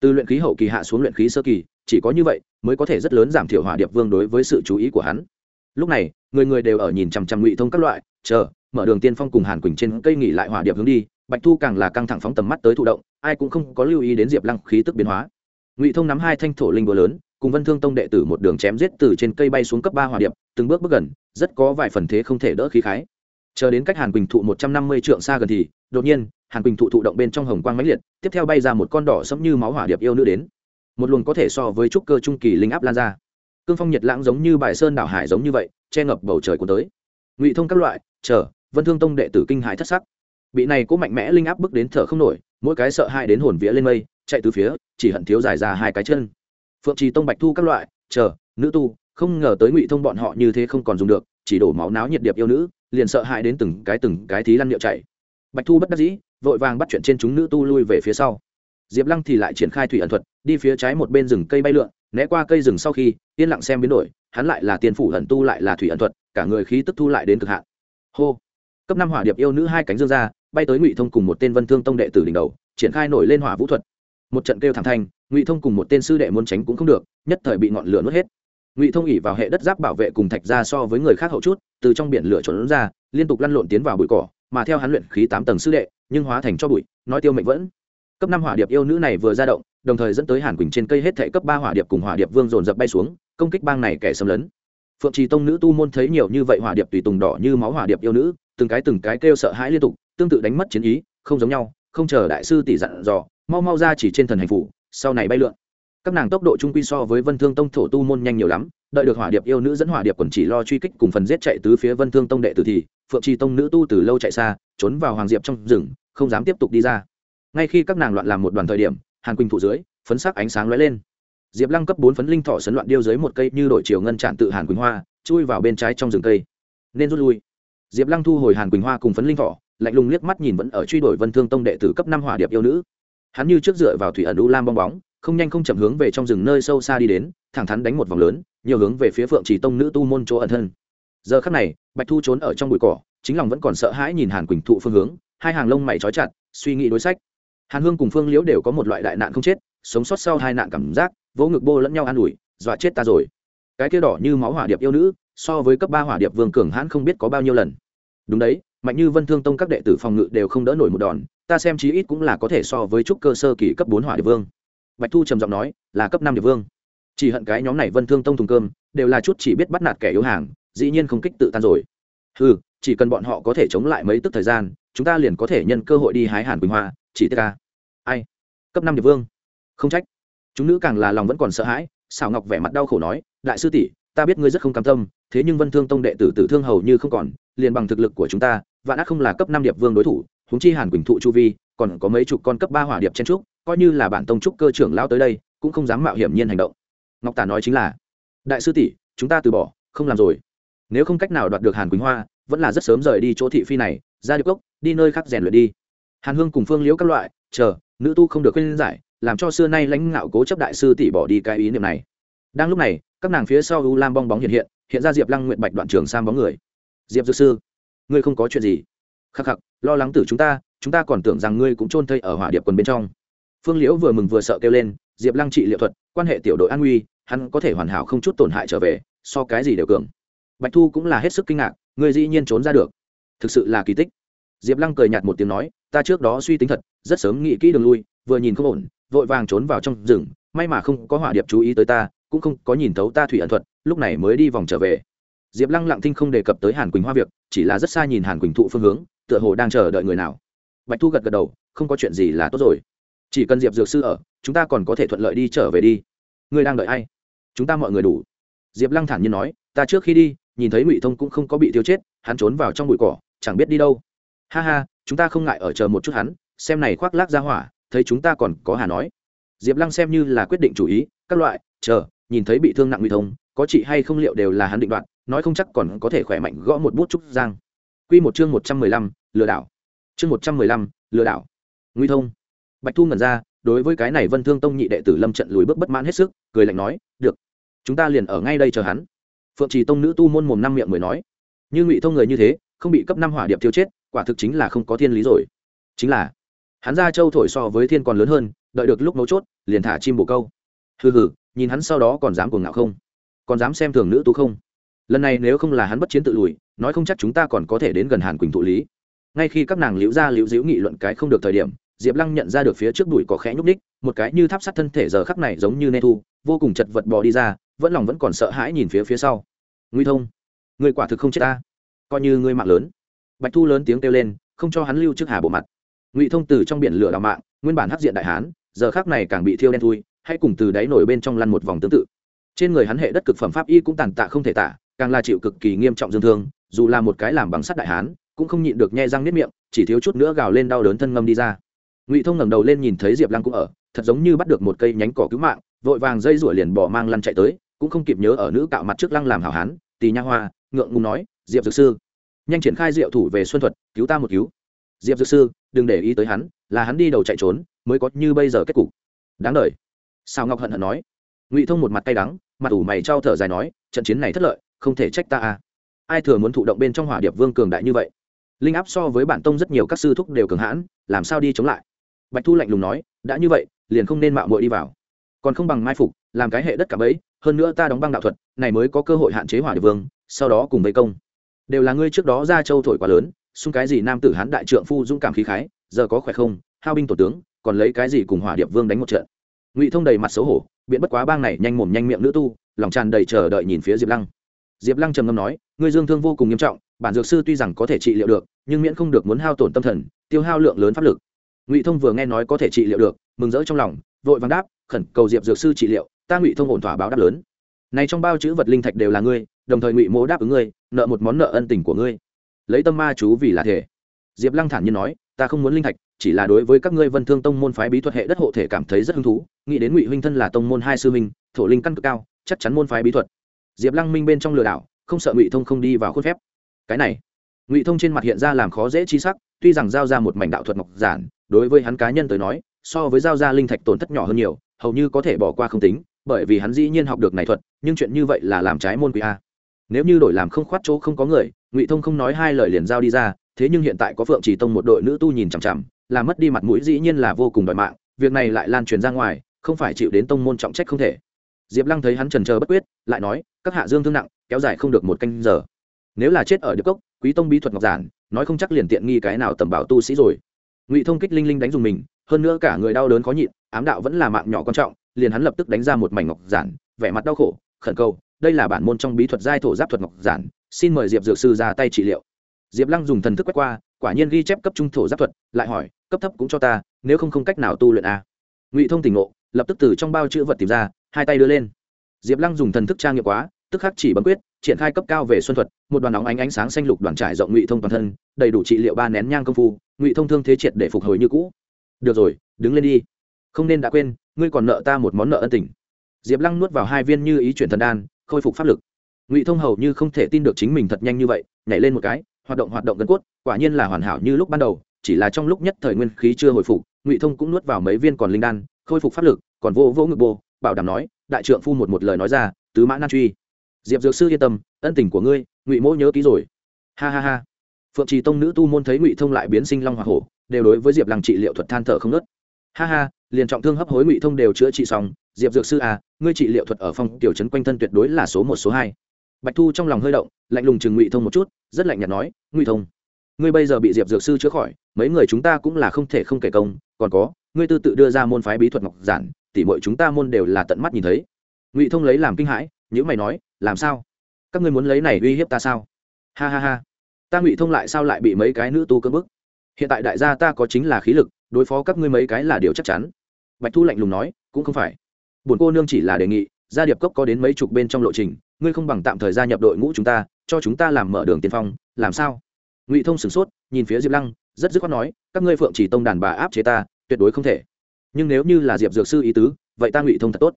Speaker 1: Từ luyện khí hậu kỳ hạ xuống luyện khí sơ kỳ, chỉ có như vậy mới có thể rất lớn giảm thiểu hỏa điệp vương đối với sự chú ý của hắn lúc này, người người đều ở nhìn chằm chằm ngụy thông các loại, chờ, mở đường tiên phong cùng hàn quỳnh trên cây nghỉ lại hỏa điệp hướng đi, bạch thu càng là căng thẳng phóng tầm mắt tới thụ động, ai cũng không có lưu ý đến diệp lăng khí tức biến hóa. Ngụy thông nắm hai thanh thổ linh búa lớn, cùng vân thương tông đệ tử một đường chém giết từ trên cây bay xuống cấp ba hỏa điệp, từng bước bước gần, rất có vài phần thế không thể đỡ khí khái. Chờ đến cách hàn quỳnh thụ một trăm năm mươi trượng xa gần thì, đột nhiên, hàn quỳnh thụ thụ động bên trong hồng quang mãnh liệt, tiếp theo bay ra một con đỏ sẫm như máu hỏa điệp yêu nữ đến. Một luồng có thể so với trúc cơ trung kỳ linh áp lan ra cương phong nhiệt lãng giống như bài sơn đảo hải giống như vậy, che ngập bầu trời của tới. Ngụy thông các loại, chờ, vân thương tông đệ tử kinh hãi thất sắc. Bị này cố mạnh mẽ linh áp bước đến thở không nổi, mỗi cái sợ hai đến hồn vía lên mây, chạy từ phía, chỉ hận thiếu dài ra hai cái chân. Phượng trì tông bạch thu các loại, chờ, nữ tu, không ngờ tới ngụy thông bọn họ như thế không còn dùng được, chỉ đổ máu náo nhiệt điệp yêu nữ, liền sợ hãi đến từng cái từng cái thí lăn điệu chạy. Bạch thu bất đắc dĩ, vội vàng bắt chuyện trên chúng nữ tu lui về phía sau. Diệp lăng thì lại triển khai thủy ẩn thuật, đi phía trái một bên rừng cây bay lượn né qua cây rừng sau khi, yên lặng xem biến đổi, hắn lại là tiền phủ ẩn tu lại là thủy ẩn thuật, cả người khí tức thu lại đến cực hạn. Hô! Cấp năm hỏa điệp yêu nữ hai cánh dương ra, bay tới ngụy thông cùng một tên vân thương tông đệ tử đỉnh đầu, triển khai nổi lên hỏa vũ thuật. Một trận kêu thảm thanh, ngụy thông cùng một tên sư đệ muốn tránh cũng không được, nhất thời bị ngọn lửa nuốt hết. Ngụy thông ỉ vào hệ đất giáp bảo vệ cùng thạch ra so với người khác hậu chút, từ trong biển lửa trốn ra, liên tục lăn lộn tiến vào bụi cỏ, mà theo hắn luyện khí tám tầng sư đệ, nhưng hóa thành cho bụi, nói tiêu mệnh vẫn cấp năm hỏa điệp yêu nữ này vừa ra động, đồng thời dẫn tới hàn quỳnh trên cây hết thệ cấp ba hỏa điệp cùng hỏa điệp vương dồn dập bay xuống, công kích bang này kẻ xâm lấn. Phượng trì tông nữ tu môn thấy nhiều như vậy hỏa điệp tùy tùng đỏ như máu hỏa điệp yêu nữ, từng cái từng cái kêu sợ hãi liên tục, tương tự đánh mất chiến ý, không giống nhau, không chờ đại sư tỷ dặn dò, mau mau ra chỉ trên thần hành phủ, sau này bay lượn. Các nàng tốc độ trung quy so với vân thương tông thổ tu môn nhanh nhiều lắm, đợi được hỏa điệp yêu nữ dẫn hỏa điệp còn chỉ lo truy kích cùng phần giết chạy tứ phía vân thương tông đệ tử thì, phượng trì tông nữ tu từ lâu chạy xa, trốn vào hoàng diệp trong rừng, không dám tiếp tục đi ra ngay khi các nàng loạn làm một đoàn thời điểm, hàn quỳnh thụ dưới, phấn sắc ánh sáng lóe lên. Diệp lăng cấp bốn phấn linh thọ sấn loạn điêu dưới một cây như đội chiều ngân tràn tự hàn quỳnh hoa, chui vào bên trái trong rừng cây. Nên rút lui. Diệp lăng thu hồi hàn quỳnh hoa cùng phấn linh thọ, lạnh lùng liếc mắt nhìn vẫn ở truy đuổi vân thương tông đệ tử cấp năm hỏa điệp yêu nữ. Hắn như trước dựa vào thủy ẩn u lam bong bóng, không nhanh không chậm hướng về trong rừng nơi sâu xa đi đến, thẳng thắn đánh một vòng lớn, nhiều hướng về phía phượng chỉ tông nữ tu môn chỗ ẩn thân. Giờ khắc này, bạch thu trốn ở trong bụi cỏ, chính lòng vẫn còn sợ hãi nhìn hàn quỳnh thụ phương hướng, hai hàng lông mày trói chặt, suy nghĩ đối sách hàn hương cùng phương liễu đều có một loại đại nạn không chết, sống sót sau hai nạn cảm giác, vỗ ngực bô lẫn nhau an ủi, dọa chết ta rồi. Cái kia đỏ như máu hỏa điệp yêu nữ, so với cấp ba hỏa điệp vương cường hãn không biết có bao nhiêu lần. Đúng đấy, mạnh như vân thương tông các đệ tử phòng ngự đều không đỡ nổi một đòn, ta xem chí ít cũng là có thể so với trúc cơ sơ kỳ cấp bốn hỏa điệp vương. Bạch thu trầm giọng nói, là cấp năm điệp vương. Chỉ hận cái nhóm này vân thương tông thùng cơm, đều là chút chỉ biết bắt nạt kẻ yếu hàng, dĩ nhiên không kích tự tan rồi. Ừ chỉ cần bọn họ có thể chống lại mấy tức thời gian, chúng ta liền có thể nhân cơ hội đi hái hàn quỳnh hoa, chỉ tiết ca ai? Cấp năm địa vương. Không trách. Chúng nữ càng là lòng vẫn còn sợ hãi xảo ngọc vẻ mặt đau khổ nói, đại sư tỷ, ta biết ngươi rất không cam tâm, thế nhưng vân thương tông đệ tử tử thương hầu như không còn, liền bằng thực lực của chúng ta, vạn ác không là cấp năm điệp vương đối thủ húng chi hàn quỳnh thụ chu vi, còn có mấy chục con cấp ba hỏa điệp chen trúc, coi như là bản tông trúc cơ trưởng lao tới đây, cũng không dám mạo hiểm nhiên hành động. Ngọc tả nói chính là, đại sư tỷ, chúng ta từ bỏ, không làm rồi. Nếu không cách nào đoạt được hàn quỳnh hoa, vẫn là rất sớm rời đi chỗ thị phi này, ra điệp cốc, đi nơi khác rèn luyện đi. Hàn hương cùng phương liễu các loại, chờ nữ tu không được khuyên giải, làm cho xưa nay lãnh ngạo cố chấp đại sư tỷ bỏ đi cái ý niệm này. Đang lúc này, các nàng phía sau u lam bong bóng hiện hiện hiện ra diệp lăng nguyện bạch đoạn trường sang bóng người. Diệp dược sư, ngươi không có chuyện gì? Khắc khắc, lo lắng tử chúng ta chúng ta còn tưởng rằng ngươi cũng trôn thây ở hỏa điệp quần bên trong. Phương liễu vừa mừng vừa sợ kêu lên, diệp lăng trị liệu thuật, quan hệ tiểu đội an nguy, hắn có thể hoàn hảo không chút tổn hại trở về, so cái gì đều cường. Bạch thu cũng là hết sức kinh ngạc, ngươi dĩ nhiên trốn ra được, thực sự là kỳ tích diệp lăng cười nhạt một tiếng nói, ta trước đó suy tính thật, rất sớm nghĩ kỹ đường lui, vừa nhìn không ổn, vội vàng trốn vào trong rừng, may mà không có hỏa điệp chú ý tới ta, cũng không có nhìn thấu ta thủy ẩn thuật, lúc này mới đi vòng trở về. Diệp lăng lặng thinh không đề cập tới hàn quỳnh hoa việc, chỉ là rất xa nhìn hàn quỳnh thụ phương hướng, tựa hồ đang chờ đợi người nào. Bạch thu gật gật đầu, không có chuyện gì là tốt rồi. Chỉ cần diệp dược sư ở, chúng ta còn có thể thuận lợi đi trở về đi. Ngươi đang đợi ai? Chúng ta mọi người đủ. Diệp lăng thản nhiên nói, ta trước khi đi, nhìn thấy ngụy thông cũng không có bị tiêu chết, hắn trốn vào trong bụi cỏ, chẳng biết đi đâu ha ha, chúng ta không ngại ở chờ một chút hắn, xem này khoác lác ra hỏa, thấy chúng ta còn có hà nói. Diệp lăng xem như là quyết định chủ ý, các loại, chờ, nhìn thấy bị thương nặng Nguy thông, có chị hay không liệu đều là hắn định đoạt, nói không chắc còn có thể khỏe mạnh gõ một bút trúc giang. Q một chương một trăm mười lăm, lừa đảo. Chương một trăm mười lăm, lừa đảo. Nguy thông. Bạch thu ngẩn ra, đối với cái này vân thương tông nhị đệ tử lâm trận lùi bước bất mãn hết sức, cười lạnh nói, được, chúng ta liền ở ngay đây chờ hắn. Phượng trì tông nữ tu môn mồm năm miệng mới nói, như ngụy thông người như thế, không bị cấp năm hỏa điệp tiêu chết quả thực chính là không có thiên lý rồi. Chính là, hắn ra châu thổi so với thiên còn lớn hơn, đợi được lúc mấu chốt, liền thả chim bồ câu. Hừ hừ, nhìn hắn sau đó còn dám cuồng ngạo không? Còn dám xem thường nữ tú không? Lần này nếu không là hắn bất chiến tự lùi, nói không chắc chúng ta còn có thể đến gần hàn quỳnh thụ lý. Ngay khi các nàng liễu ra liễu diễu nghị luận cái không được thời điểm, diệp lăng nhận ra được phía trước đùi có khẽ nhúc ních một cái như tháp sắt thân thể giờ khắc này giống như nê thu, vô cùng chật vật bò đi ra, vẫn lòng vẫn còn sợ hãi nhìn phía phía sau. Nguy thông, người quả thực không chết ta. Coi như ngươi mạng lớn bạch thu lớn tiếng kêu lên, không cho hắn lưu trước hà bộ mặt. Ngụy thông từ trong biển lửa đào mạng, nguyên bản hắc diện đại hán, giờ khác này càng bị thiêu đen thui, hay cùng từ đáy nổi bên trong lăn một vòng tương tự. Trên người hắn hệ đất cực phẩm pháp y cũng tàn tạ không thể tả, càng là chịu cực kỳ nghiêm trọng dương thương, dù là một cái làm bằng sắt đại hán, cũng không nhịn được nhe răng nếp miệng, chỉ thiếu chút nữa gào lên đau đớn thân ngâm đi ra. Ngụy thông ngẩng đầu lên nhìn thấy diệp lăng cũng ở, thật giống như bắt được một cây nhánh cỏ cứu mạng, vội vàng dây rủa liền bỏ mang lăn chạy tới, cũng không kịp nhớ ở nữ cạo mặt trước lăng làm hảo hán tì nha hoa, ngượng ngùng nói, diệp dược sư nhanh triển khai diệu thủ về xuân thuật, cứu ta một cứu. Diệp dược sư, đừng để ý tới hắn, là hắn đi đầu chạy trốn, mới có như bây giờ kết cục. Đáng đ sao ngọc hận hận nói. Ngụy thông một mặt cay đắng, mặt ủ mày trao thở dài nói, trận chiến này thất lợi, không thể trách ta à. Ai thừa muốn thụ động bên trong hỏa điệp vương cường đại như vậy? Linh áp so với bản tông rất nhiều các sư thúc đều cường hãn, làm sao đi chống lại? Bạch thu lạnh lùng nói, đã như vậy, liền không nên mạo muội đi vào. Còn không bằng mai phục, làm cái hệ đất cả bấy hơn nữa ta đóng băng đạo thuật, này mới có cơ hội hạn chế hỏa điệp vương, sau đó cùng vây công đều là ngươi trước đó ra châu thổi quá lớn, xung cái gì nam tử hán đại trượng phu dũng cảm khí khái, giờ có khỏe không, hao binh tổ tướng, còn lấy cái gì cùng hỏa điệp vương đánh một trận. Ngụy thông đầy mặt xấu hổ, biện bất quá bang này nhanh mồm nhanh miệng nữ tu, lòng tràn đầy chờ đợi nhìn phía diệp lăng. Diệp lăng trầm ngâm nói, ngươi dương thương vô cùng nghiêm trọng, bản dược sư tuy rằng có thể trị liệu được, nhưng miễn không được muốn hao tổn tâm thần, tiêu hao lượng lớn pháp lực. Ngụy thông vừa nghe nói có thể trị liệu được, mừng rỡ trong lòng, vội vàng đáp, khẩn cầu diệp dược sư trị liệu, ta ngụy thông ổn thỏa báo đáp lớn. Này trong bao chữ vật linh thạch đều là ngươi, đồng thời ngụy mỗ đáp ứng ngươi nợ một món nợ ân tình của ngươi. Lấy tâm ma chú vì là thể. Diệp lăng thản nhiên nói, ta không muốn linh thạch, chỉ là đối với các ngươi vân thương tông môn phái bí thuật hệ đất hộ thể cảm thấy rất hứng thú, nghĩ đến ngụy huynh thân là tông môn hai sư minh thổ linh căn cực cao, chắc chắn môn phái bí thuật. Diệp lăng minh bên trong lừa đảo, không sợ ngụy thông không đi vào khuôn phép. Cái này, ngụy thông trên mặt hiện ra làm khó dễ chi sắc, tuy rằng giao ra một mảnh đạo thuật ngọc giản, đối với hắn cá nhân tới nói, so với giao ra linh thạch tổn thất nhỏ hơn nhiều, hầu như có thể bỏ qua không tính, bởi vì hắn dĩ nhiên học được này thuật, nhưng chuyện như vậy là làm trái môn quý a nếu như đổi làm không khoát chỗ không có người, ngụy thông không nói hai lời liền giao đi ra, thế nhưng hiện tại có phượng chỉ tông một đội nữ tu nhìn chằm chằm, là mất đi mặt mũi dĩ nhiên là vô cùng đòi mạng, việc này lại lan truyền ra ngoài, không phải chịu đến tông môn trọng trách không thể. Diệp lăng thấy hắn trần chờ bất quyết, lại nói, các hạ dương thương nặng, kéo dài không được một canh giờ. Nếu là chết ở đức cốc, quý tông bí thuật ngọc giản, nói không chắc liền tiện nghi cái nào tầm bảo tu sĩ rồi. Ngụy thông kích linh linh đánh dùng mình, hơn nữa cả người đau đớn khó nhịn, ám đạo vẫn là mạng nhỏ quan trọng, liền hắn lập tức đánh ra một mảnh ngọc giản, vẻ mặt đau khổ, khẩn cầu đây là bản môn trong bí thuật giai thổ giáp thuật ngọc giản, xin mời diệp dược sư ra tay trị liệu. Diệp lăng dùng thần thức quét qua, quả nhiên ghi chép cấp trung thổ giáp thuật, lại hỏi, cấp thấp cũng cho ta, nếu không không cách nào tu luyện a ngụy thông tỉnh ngộ, lập tức từ trong bao chữ vật tìm ra, hai tay đưa lên. Diệp lăng dùng thần thức trang nghiệm quá, tức khắc chỉ bấm quyết, triển khai cấp cao về xuân thuật, một đoàn óng ánh ánh sáng xanh lục đoàn trải rộng ngụy thông toàn thân, đầy đủ trị liệu ba nén nhang công phu, ngụy thông thương thế triệt để phục hồi như cũ. Được rồi, đứng lên đi. Không nên đã quên, ngươi còn nợ ta một món nợ ân tình. Diệp lăng nuốt vào hai viên như ý chuyển thần đan khôi phục pháp lực. Ngụy thông hầu như không thể tin được chính mình thật nhanh như vậy, nhảy lên một cái, hoạt động hoạt động gần cốt, quả nhiên là hoàn hảo như lúc ban đầu, chỉ là trong lúc nhất thời nguyên khí chưa hồi phục, ngụy thông cũng nuốt vào mấy viên còn linh đan, khôi phục pháp lực, còn vô vô ngực bô bảo đảm nói, đại trượng phu một một lời nói ra, tứ mã nan truy. Diệp dược sư yên tâm, ân tình của ngươi, ngụy mỗ nhớ ký rồi. Ha ha ha. Phượng trì tông nữ tu môn thấy ngụy thông lại biến sinh long hoa hổ, đều đối với diệp lăng trị liệu thuật than thở không nớt ha ha, liền trọng thương hấp hối ngụy thông đều chữa trị xong diệp dược sư à ngươi trị liệu thuật ở phong tiểu trấn quanh thân tuyệt đối là số một, số hai. Bạch thu trong lòng hơi động, lạnh lùng chừng ngụy thông một chút, rất lạnh nhạt nói, ngụy thông, ngươi bây giờ bị diệp dược sư chữa khỏi, mấy người chúng ta cũng là không thể không kể công, còn có, ngươi tư tự đưa ra môn phái bí thuật ngọc giản, tỉ mọi chúng ta môn đều là tận mắt nhìn thấy. Ngụy thông lấy làm kinh hãi những mày nói, làm sao? Các ngươi muốn lấy này uy hiếp ta sao? Ha ha ha, ta ngụy thông lại sao lại bị mấy cái nữ tu cơ bức? Hiện tại đại gia ta có chính là khí lực, đối phó các ngươi mấy cái là điều chắc chắn. Bạch thu lạnh lùng nói, cũng không phải bổn cô nương chỉ là đề nghị, gia điệp cốc có đến mấy chục bên trong lộ trình, ngươi không bằng tạm thời gia nhập đội ngũ chúng ta, cho chúng ta làm mở đường tiên phong, làm sao? Ngụy thông sửng sốt, nhìn phía diệp lăng, rất dứt khoát nói, các ngươi phượng chỉ tông đàn bà áp chế ta, tuyệt đối không thể. Nhưng nếu như là diệp dược sư ý tứ, vậy ta ngụy thông thật tốt.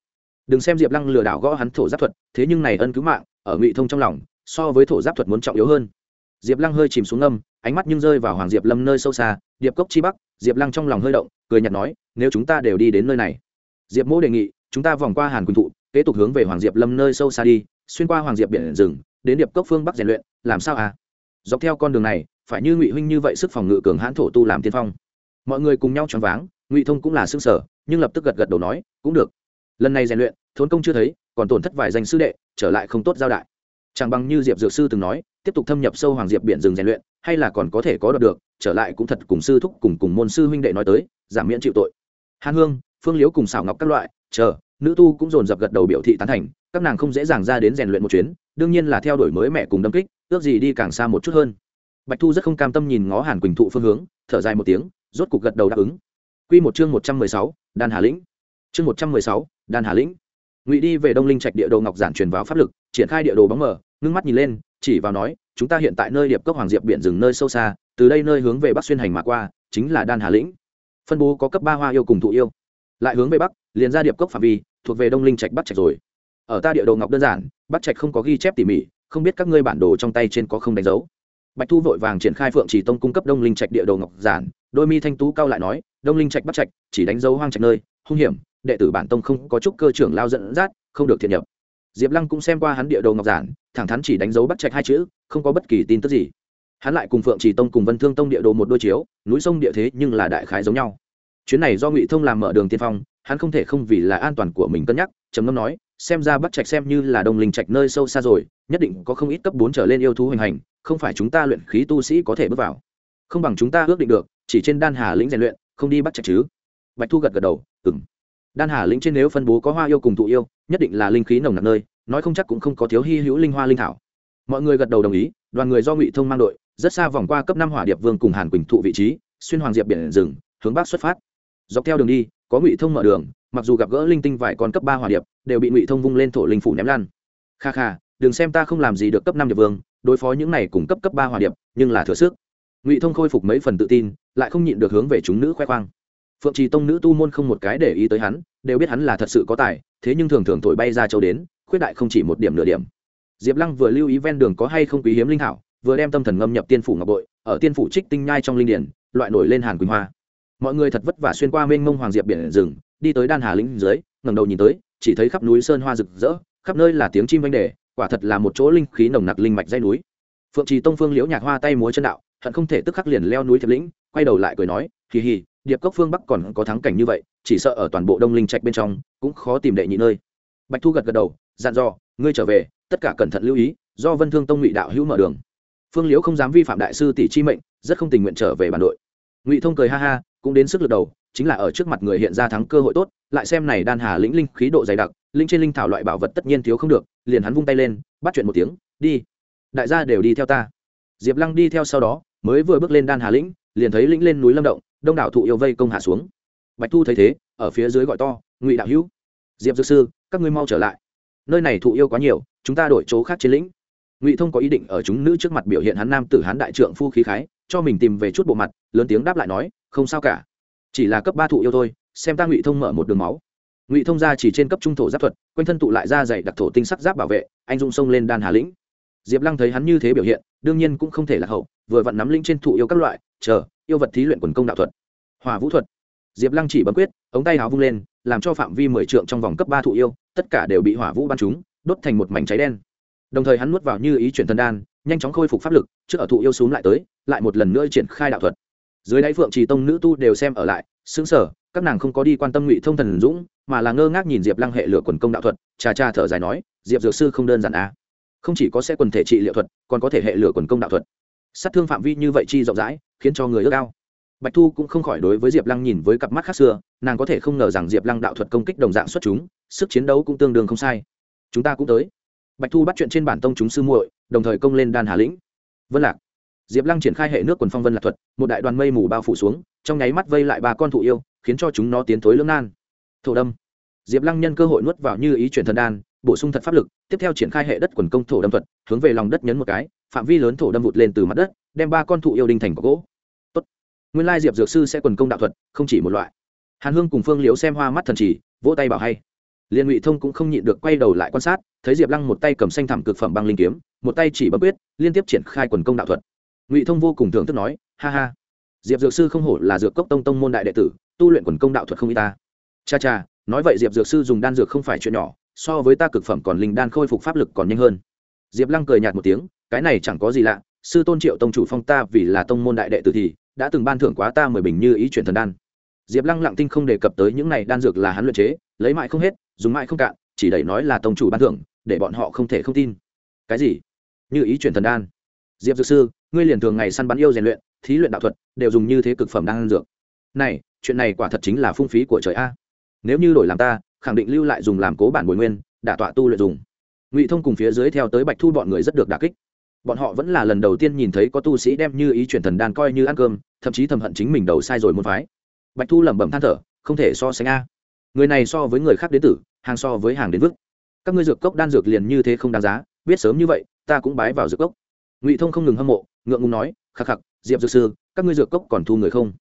Speaker 1: Đừng xem diệp lăng lừa đảo gõ hắn thổ giáp thuật, thế nhưng này ân cứu mạng, ở ngụy thông trong lòng, so với thổ giáp thuật muốn trọng yếu hơn. Diệp lăng hơi chìm xuống âm ánh mắt nhưng rơi vào hoàng diệp lâm nơi sâu xa, điệp cốc chi bắc, diệp lăng trong lòng hơi động, cười nhạt nói, nếu chúng ta đều đi đến nơi này. Diệp mỗ đề nghị chúng ta vòng qua hàn quỳnh thụ, kế tục hướng về hoàng diệp lâm nơi sâu xa đi, xuyên qua hoàng diệp biển rừng, đến điệp cốc phương bắc rèn luyện, làm sao à? Dọc theo con đường này, phải như ngụy huynh như vậy sức phòng ngự cường hãn thổ tu làm tiên phong. Mọi người cùng nhau choáng váng, ngụy thông cũng là xương sở nhưng lập tức gật gật đầu nói, cũng được. Lần này rèn luyện, thốn công chưa thấy, còn tổn thất vài danh sư đệ, trở lại không tốt giao đại. Chẳng bằng như diệp dược sư từng nói, tiếp tục thâm nhập sâu hoàng diệp biển rừng rèn luyện, hay là còn có thể có đọc được, trở lại cũng thật cùng sư thúc cùng cùng môn sư huynh đệ nói tới, giảm miễn chịu tội. Hàn hương, phương liếu cùng xảo ngọc các loại, chờ nữ tu cũng dồn dập gật đầu biểu thị tán thành, các nàng không dễ dàng ra đến rèn luyện một chuyến, đương nhiên là theo đuổi mới mẹ cùng đâm kích, ước gì đi càng xa một chút hơn. Bạch thu rất không cam tâm nhìn ngó hàn quỳnh thụ phương hướng, thở dài một tiếng, rốt cục gật đầu đáp ứng. Q một chương một trăm mười sáu, đan hà lĩnh. Chương một trăm mười sáu, đan hà lĩnh. Ngụy đi về đông linh trạch địa đồ ngọc giản truyền vào pháp lực, triển khai địa đồ bóng mở ngưng mắt nhìn lên, chỉ vào nói, chúng ta hiện tại nơi điệp cốc hoàng diệp biển rừng nơi sâu xa, từ đây nơi hướng về bắc xuyên hành mà qua, chính là đan hà lĩnh. Phân bố có cấp ba hoa yêu cùng thụ yêu lại hướng về bắc, liền ra điệp cốc phạm vi, thuộc về đông linh trạch bắc trạch rồi. Ở ta địa đồ ngọc đơn giản, bắc trạch không có ghi chép tỉ mỉ, không biết các ngươi bản đồ trong tay trên có không đánh dấu. Bạch thu vội vàng triển khai phượng chỉ tông cung cấp đông linh trạch địa đồ ngọc giản, đôi mi thanh tú cao lại nói, đông linh trạch bắc trạch, chỉ đánh dấu hoang trạch nơi, hung hiểm, đệ tử bản tông không có chút cơ trưởng lao dẫn dắt, không được thiện nhập. Diệp lăng cũng xem qua hắn địa đồ ngọc giản, thẳng thắn chỉ đánh dấu bắc trạch hai chữ, không có bất kỳ tin tức gì. Hắn lại cùng phượng chỉ tông cùng vân thương tông địa đồ một đôi chiếu, núi sông địa thế nhưng là đại khái giống nhau chuyến này do ngụy thông làm mở đường tiên phong, hắn không thể không vì là an toàn của mình cân nhắc, trầm ngâm nói, xem ra bắc trạch xem như là đông linh trạch nơi sâu xa rồi, nhất định có không ít cấp bốn trở lên yêu thú hoành hành, không phải chúng ta luyện khí tu sĩ có thể bước vào. Không bằng chúng ta ước định được, chỉ trên đan hà lĩnh rèn luyện, không đi bắt trạch chứ? Bạch thu gật gật đầu ừng đan hà lĩnh trên nếu phân bố có hoa yêu cùng thụ yêu, nhất định là linh khí nồng nặc nơi, nói không chắc cũng không có thiếu hy hữu linh hoa linh thảo. Mọi người gật đầu đồng ý, đoàn người do ngụy thông mang đội, rất xa vòng qua cấp năm hỏa điệp vương cùng hàn quỳnh thụ vị trí, xuyên hoàng diệp biển rừng, hướng bắc xuất phát dọc theo đường đi, có ngụy thông mở đường, mặc dù gặp gỡ linh tinh vài con cấp ba hỏa điệp, đều bị ngụy thông vung lên thổ linh phủ ném lan. Kha kha, đừng xem ta không làm gì được cấp năm điệp vương, đối phó những này cùng cấp cấp ba hỏa điệp, nhưng là thừa sức. Ngụy thông khôi phục mấy phần tự tin, lại không nhịn được hướng về chúng nữ khoe khoang. Phượng trì tông nữ tu môn không một cái để ý tới hắn, đều biết hắn là thật sự có tài, thế nhưng thường thường thổi bay ra châu đến, khuyết đại không chỉ một điểm nửa điểm. Diệp lăng vừa lưu ý ven đường có hay không quý hiếm linh hảo, vừa đem tâm thần ngâm nhập tiên phủ ngọc bội, ở tiên phủ trích tinh nhai trong linh điển, loại nổi lên hàn quỳnh hoa mọi người thật vất vả xuyên qua mênh mông hoàng diệp biển rừng, đi tới đan hà lĩnh dưới, ngẩng đầu nhìn tới, chỉ thấy khắp núi sơn hoa rực rỡ, khắp nơi là tiếng chim vang đề quả thật là một chỗ linh khí nồng nặc linh mạch dây núi. Phượng trì tông phương liễu nhạc hoa tay múa chân đạo, hận không thể tức khắc liền leo núi thiệp lĩnh, quay đầu lại cười nói, hì hì, điệp cốc phương bắc còn có thắng cảnh như vậy, chỉ sợ ở toàn bộ đông linh trạch bên trong, cũng khó tìm đệ nhị nơi. Bạch thu gật gật đầu, dặn dò, ngươi trở về, tất cả cẩn thận lưu ý, do vân thương tông ngụy đạo hữu mở đường. Phương liễu không dám vi phạm đại sư tỷ chi mệnh, rất không tình nguyện trở về bản đội. Ngụy thông cười ha ha cũng đến sức lực đầu, chính là ở trước mặt người hiện ra thắng cơ hội tốt, lại xem này đan hà lĩnh linh khí độ dày đặc, linh trên linh thảo loại bảo vật tất nhiên thiếu không được, liền hắn vung tay lên, bắt chuyện một tiếng, đi, đại gia đều đi theo ta. Diệp lăng đi theo sau đó, mới vừa bước lên đan hà lĩnh, liền thấy lĩnh lên núi lâm động, đông đảo thụ yêu vây công hạ xuống. Bạch thu thấy thế, ở phía dưới gọi to, ngụy đạo hữu. Diệp dược sư, các ngươi mau trở lại. Nơi này thụ yêu quá nhiều, chúng ta đổi chỗ khác trên lĩnh. Ngụy thông có ý định ở chúng nữ trước mặt biểu hiện hắn nam tử hán đại trượng phu khí khái, cho mình tìm về chút bộ mặt, lớn tiếng đáp lại nói không sao cả. Chỉ là cấp ba thụ yêu thôi, xem ta ngụy thông mở một đường máu. Ngụy thông ra chỉ trên cấp trung thổ giáp thuật, quanh thân tụ lại ra dày đặc thổ tinh sắc giáp bảo vệ, anh dung sông lên đan hà lĩnh. Diệp lăng thấy hắn như thế biểu hiện, đương nhiên cũng không thể là hậu, vừa vặn nắm lĩnh trên thụ yêu các loại, chờ, yêu vật thí luyện quần công đạo thuật. Hòa vũ thuật. Diệp lăng chỉ bấm quyết, ống tay háo vung lên, làm cho phạm vi mười trượng trong vòng cấp ba thụ yêu, tất cả đều bị hỏa vũ bắn chúng đốt thành một mảnh cháy đen. Đồng thời hắn nuốt vào như ý chuyển thần đan, nhanh chóng khôi phục pháp lực, trước ở thụ yêu xuống lại tới, lại một lần nữa triển khai đạo thuật dưới đáy phượng trì tông nữ tu đều xem ở lại xứng sở các nàng không có đi quan tâm ngụy thông thần dũng, mà là ngơ ngác nhìn diệp lăng hệ lửa quần công đạo thuật cha cha thở dài nói, diệp dược sư không đơn giản à. không chỉ có sẽ quần thể trị liệu thuật, còn có thể hệ lửa quần công đạo thuật. Sát thương phạm vi như vậy chi rộng rãi, khiến cho người ước ao. Bạch thu cũng không khỏi đối với diệp lăng nhìn với cặp mắt khác xưa, nàng có thể không ngờ rằng diệp lăng đạo thuật công kích đồng dạng xuất chúng, sức chiến đấu cũng tương đương không sai. Chúng ta cũng tới. Bạch thu bắt chuyện trên bản tông chúng sư muội, đồng thời công lên đan hà lĩnh. Vân lạc diệp lăng triển khai hệ nước quần phong vân lạc thuật, một đại đoàn mây mù bao phủ xuống, trong nháy mắt vây lại ba con thụ yêu, khiến cho chúng nó tiến thối lưỡng nan. Thổ đâm. Diệp lăng nhân cơ hội nuốt vào như ý chuyển thần đan, bổ sung thật pháp lực, tiếp theo triển khai hệ đất quần công thổ đâm thuật, hướng về lòng đất nhấn một cái, phạm vi lớn thổ đâm vụt lên từ mặt đất, đem ba con thụ yêu đinh thành có gỗ. Tốt. nguyên lai diệp dược sư sẽ quần công đạo thuật, không chỉ một loại. Hàn hương cùng phương liếu xem hoa mắt thần chỉ, vỗ tay bảo hay. Liên ngụy thông cũng không nhịn được quay đầu lại quan sát, thấy diệp lăng một tay cầm xanh thảm cực phẩm băng linh kiếm, một tay chỉ bấm quyết, liên tiếp triển khai quần công đạo thuật ngụy thông vô cùng thưởng thức nói, ha ha, diệp dược sư không hổ là dược cốc tông tông môn đại đệ tử, tu luyện quần công đạo thuật không y ta. Cha cha, nói vậy diệp dược sư dùng đan dược không phải chuyện nhỏ, so với ta cực phẩm còn linh đan khôi phục pháp lực còn nhanh hơn. Diệp lăng cười nhạt một tiếng, cái này chẳng có gì lạ, sư tôn triệu tông chủ phong ta vì là tông môn đại đệ tử thì đã từng ban thưởng quá ta mười bình như ý chuyển thần đan. Diệp lăng lặng tinh không đề cập tới những này đan dược là hắn luyện chế, lấy mãi không hết, dùng mãi không cạn, chỉ đẩy nói là tông chủ ban thưởng, để bọn họ không thể không tin. Cái gì? Như ý chuyển thần đan? Diệp dược sư ngươi liền thường ngày săn bắn yêu rèn luyện, thí luyện đạo thuật, đều dùng như thế cực phẩm đang ăn dược. Này, chuyện này quả thật chính là phung phí của trời a. Nếu như đổi làm ta, khẳng định lưu lại dùng làm cố bản bồi nguyên, đả tọa tu luyện dùng. Ngụy thông cùng phía dưới theo tới bạch thu bọn người rất được đà kích. Bọn họ vẫn là lần đầu tiên nhìn thấy có tu sĩ đem như ý chuyển thần đan coi như ăn cơm, thậm chí thầm hận chính mình đầu sai rồi muốn phái. Bạch thu lẩm bẩm than thở, không thể so sánh a. Người này so với người khác đến tử, hàng so với hàng đến vức. các ngươi dược cốc đan dược liền như thế không đáng giá, biết sớm như vậy, ta cũng bái vào dược cốc ngụy thông không ngừng hâm mộ ngượng ngùng nói khắc khắc diệp dược sư các ngươi dược cốc còn thu người không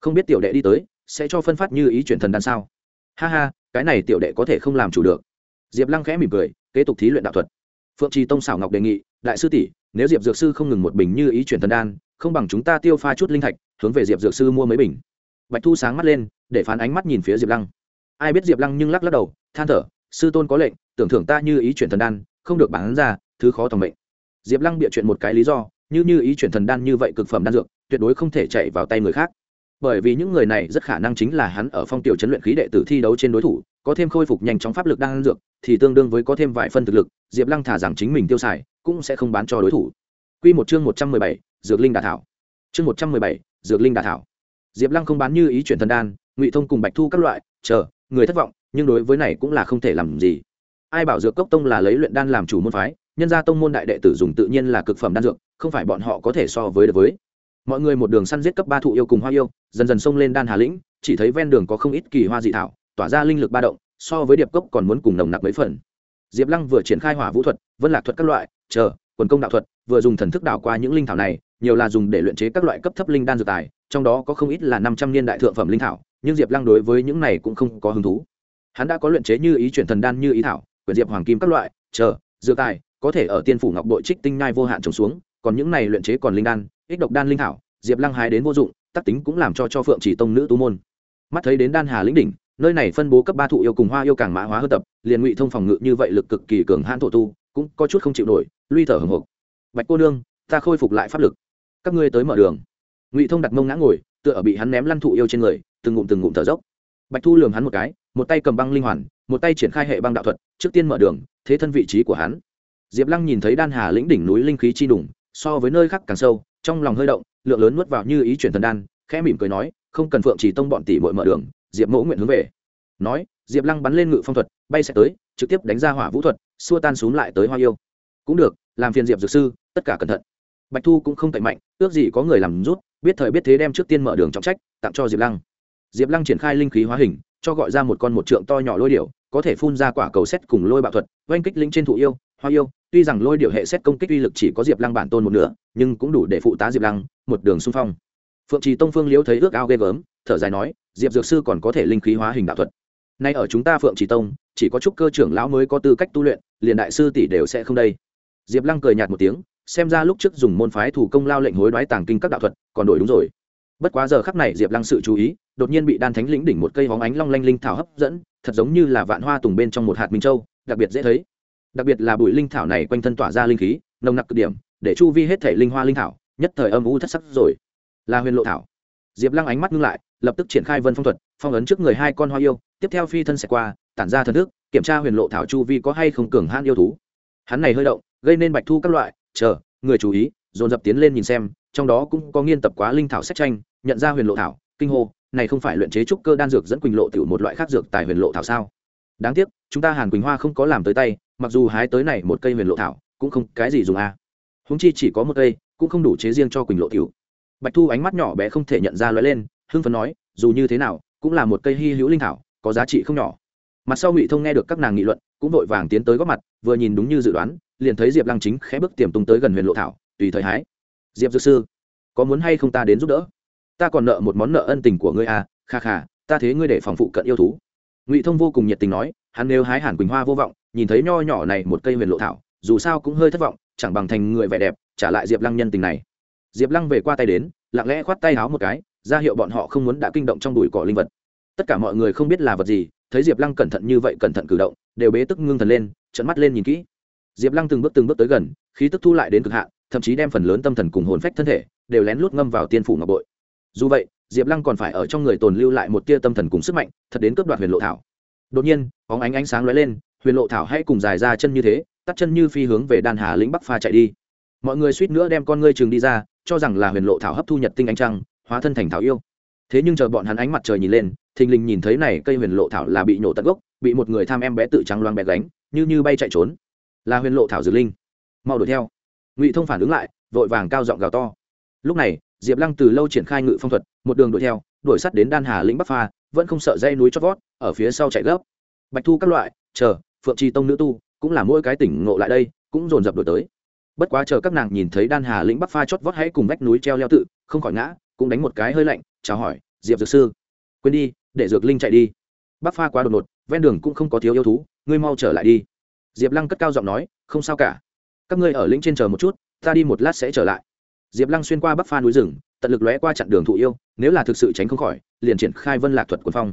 Speaker 1: không biết tiểu đệ đi tới sẽ cho phân phát như ý chuyển thần đan sao ha ha cái này tiểu đệ có thể không làm chủ được diệp lăng khẽ mỉm cười kế tục thí luyện đạo thuật phượng trì tông xảo ngọc đề nghị đại sư tỷ nếu diệp dược sư không ngừng một bình như ý chuyển thần đan không bằng chúng ta tiêu pha chút linh thạch hướng về diệp dược sư mua mấy bình bạch thu sáng mắt lên để phán ánh mắt nhìn phía diệp lăng ai biết diệp lăng nhưng lắc lắc đầu than thở sư tôn có lệnh tưởng thưởng ta như ý chuyển thần đan không được bán ra thứ khó tòng mệnh diệp lăng bịa chuyện một cái lý do, như như ý chuyển thần đan như vậy cực phẩm đan dược, tuyệt đối không thể chạy vào tay người khác. Bởi vì những người này rất khả năng chính là hắn ở phong tiểu chấn luyện khí đệ tử thi đấu trên đối thủ, có thêm khôi phục nhanh chóng pháp lực đan dược, thì tương đương với có thêm vài phân thực lực, diệp lăng thả rằng chính mình tiêu xài, cũng sẽ không bán cho đối thủ. Q một chương một trăm mười bảy, dược linh đà thảo. Chương một trăm mười bảy, dược linh đà thảo. Diệp lăng không bán như ý chuyển thần đan, ngụy thông cùng bạch thu các loại, chờ, người thất vọng, nhưng đối với này cũng là không thể làm gì. Ai bảo dược cốc tông là lấy luyện đan làm chủ môn phái nhân gia tông môn đại đệ tử dùng tự nhiên là cực phẩm đan dược, không phải bọn họ có thể so với được với. Mọi người một đường săn giết cấp ba thụ yêu cùng hoa yêu, dần dần xông lên đan hà lĩnh, chỉ thấy ven đường có không ít kỳ hoa dị thảo, tỏa ra linh lực ba động, so với điệp cốc còn muốn cùng nồng nặc mấy phần. Diệp lăng vừa triển khai hỏa vũ thuật, vân lạc thuật các loại, chờ, quần công đạo thuật, vừa dùng thần thức đảo qua những linh thảo này, nhiều là dùng để luyện chế các loại cấp thấp linh đan dược tài, trong đó có không ít là năm trăm niên đại thượng phẩm linh thảo, nhưng diệp lăng đối với những này cũng không có hứng thú. Hắn đã có luyện chế như ý chuyển thần đan như ý thảo, quyển diệp hoàng kim các loại, chờ, dược tài có thể ở tiên phủ ngọc đội trích tinh nhai vô hạn trồng xuống, còn những này luyện chế còn linh đan ích độc đan linh thảo, diệp lăng hái đến vô dụng, tác tính cũng làm cho cho phượng chỉ tông nữ tu môn. Mắt thấy đến đan hà lĩnh đỉnh, nơi này phân bố cấp ba thụ yêu cùng hoa yêu càng mã hóa hơ tập, liền ngụy thông phòng ngự như vậy lực cực kỳ cường hãn thổ tu, cũng có chút không chịu nổi luy thở hồng hộc. Bạch cô nương, ta khôi phục lại pháp lực. Các ngươi tới mở đường. Ngụy thông đặt mông ngã ngồi, tựa ở bị hắn ném lăn thụ yêu trên người, từng ngụm từng ngụm thở dốc. Bạch thu lường hắn một cái, một tay cầm băng linh hoàn, một tay triển khai hệ băng đạo thuật, trước tiên mở đường, thế thân vị trí của hắn diệp lăng nhìn thấy đan hà lĩnh đỉnh núi linh khí chi đủng, so với nơi khác càng sâu, trong lòng hơi động, lượng lớn nuốt vào như ý chuyển thần đan, khẽ mỉm cười nói, không cần phượng chỉ tông bọn tỷ bội mở đường, diệp mẫu nguyện hướng về. Nói, diệp lăng bắn lên ngự phong thuật, bay sẽ tới, trực tiếp đánh ra hỏa vũ thuật, xua tan xuống lại tới hoa yêu. Cũng được, làm phiền diệp dược sư, tất cả cẩn thận. Bạch thu cũng không tệ mạnh, ước gì có người làm rút, biết thời biết thế đem trước tiên mở đường trọng trách, tặng cho diệp lăng. Diệp lăng triển khai linh khí hóa hình, cho gọi ra một con một trượng to nhỏ lôi điệu có thể phun ra quả cầu xét cùng lôi bạo thuật, oanh kích linh trên thụ yêu, hoa yêu tuy rằng lôi điệu hệ xét công kích uy lực chỉ có diệp lăng bản tôn một nửa, nhưng cũng đủ để phụ tá diệp lăng một đường xung phong. Phượng trì tông phương liễu thấy ước ao ghê gớm, thở dài nói, diệp dược sư còn có thể linh khí hóa hình đạo thuật. Nay ở chúng ta phượng trì tông, chỉ có chúc cơ trưởng lão mới có tư cách tu luyện, liền đại sư tỷ đều sẽ không đây. Diệp lăng cười nhạt một tiếng, xem ra lúc trước dùng môn phái thủ công lao lệnh hối đoái tàng kinh các đạo thuật, còn đổi đúng rồi. Bất quá giờ khắc này diệp lăng sự chú ý, đột nhiên bị đan thánh lĩnh đỉnh một cây hóng ánh long lanh linh thảo hấp dẫn, thật giống như là vạn hoa tùng bên trong một hạt minh châu, đặc biệt dễ thấy đặc biệt là bụi linh thảo này quanh thân tỏa ra linh khí, nồng nặc cực điểm, để chu vi hết thể linh hoa linh thảo, nhất thời âm u thất sắc rồi. Là huyền lộ thảo. Diệp lăng ánh mắt ngưng lại, lập tức triển khai vân phong thuật, phong ấn trước người hai con hoa yêu, tiếp theo phi thân sẽ qua, tản ra thần thức, kiểm tra huyền lộ thảo chu vi có hay không cường hãn yêu thú. Hắn này hơi động, gây nên bạch thu các loại, chờ, người chú ý, dồn dập tiến lên nhìn xem, trong đó cũng có nghiên tập quá linh thảo sách tranh, nhận ra huyền lộ thảo, kinh hô, này không phải luyện chế trúc cơ đan dược dẫn quỳnh lộ tiểu một loại khác dược tài huyền lộ thảo sao? Đáng tiếc, chúng ta hàn quỳnh hoa không có làm tới tay mặc dù hái tới này một cây huyền lộ thảo, cũng không cái gì dùng a. À. húng chi chỉ có một cây, cũng không đủ chế riêng cho quỳnh lộ tiểu bạch thu ánh mắt nhỏ bé không thể nhận ra lóe lên, hưng phấn nói, dù như thế nào, cũng là một cây hy hữu linh thảo, có giá trị không nhỏ. Mặt sau ngụy thông nghe được các nàng nghị luận, cũng vội vàng tiến tới góp mặt, vừa nhìn đúng như dự đoán, liền thấy diệp lăng chính khẽ bước tiềm tung tới gần huyền lộ thảo, tùy thời hái. Diệp dược sư, có muốn hay không ta đến giúp đỡ? Ta còn nợ một món nợ ân tình của ngươi à kha kha, ta thế ngươi để phòng phụ cận yêu thú. Ngụy thông vô cùng nhiệt tình nói hắn nếu hái hàn quỳnh hoa vô vọng, nhìn thấy nho nhỏ này một cây huyền lộ thảo, dù sao cũng hơi thất vọng, chẳng bằng thành người vẻ đẹp, trả lại diệp lăng nhân tình này. Diệp lăng về qua tay đến, lặng lẽ khoát tay háo một cái, ra hiệu bọn họ không muốn đã kinh động trong đùi cỏ linh vật. Tất cả mọi người không biết là vật gì, thấy diệp lăng cẩn thận như vậy cẩn thận cử động, đều bế tức ngưng thần lên trận mắt lên nhìn kỹ. Diệp lăng từng bước từng bước tới gần, khí tức thu lại đến cực hạn, thậm chí đem phần lớn tâm thần cùng hồn phách thân thể đều lén lút ngâm vào tiên phủ ngọc bội. Dù vậy, diệp lăng còn phải ở trong người tồn lưu lại một tia tâm thần cùng sức mạnh, thật đến cướp đoạt huyền lộ thảo đột nhiên óng ánh ánh sáng lóe lên, huyền lộ thảo hãy cùng dài ra chân như thế, tắt chân như phi hướng về đan hà lĩnh bắc pha chạy đi. Mọi người suýt nữa đem con ngươi trường đi ra, cho rằng là huyền lộ thảo hấp thu nhật tinh ánh trăng, hóa thân thành thảo yêu. Thế nhưng chờ bọn hắn ánh mặt trời nhìn lên, thình lình nhìn thấy này cây huyền lộ thảo là bị nhổ tận gốc, bị một người tham em bé tự trắng loang bẹt gánh, như như bay chạy trốn. Là huyền lộ thảo dược linh. Mau đuổi theo. Ngụy thông phản ứng lại, vội vàng cao giọng gào to. Lúc này, diệp lăng từ lâu triển khai ngự phong thuật, một đường đuổi theo, đuổi sắt đến đan hà lĩnh bắc pha, vẫn không sợ dây núi chót vót ở phía sau chạy gấp. Bạch thu các loại, chờ, phượng tri tông nữ tu, cũng là mỗi cái tỉnh ngộ lại đây, cũng dồn dập đổi tới. Bất quá chờ các nàng nhìn thấy đan hà lĩnh bắc pha chót vót hãy cùng vách núi treo leo tự, không khỏi ngã, cũng đánh một cái hơi lạnh, chào hỏi, diệp dược sư, quên đi, để dược linh chạy đi. Bắc pha quá đột ngột, ven đường cũng không có thiếu yêu thú, ngươi mau trở lại đi. Diệp lăng cất cao giọng nói, không sao cả. Các ngươi ở lĩnh trên chờ một chút, ta đi một lát sẽ trở lại. Diệp lăng xuyên qua bắc pha núi rừng, tận lực lóe qua chặn đường thụ yêu, nếu là thực sự tránh không khỏi, liền triển khai vân lạc thuật quân phong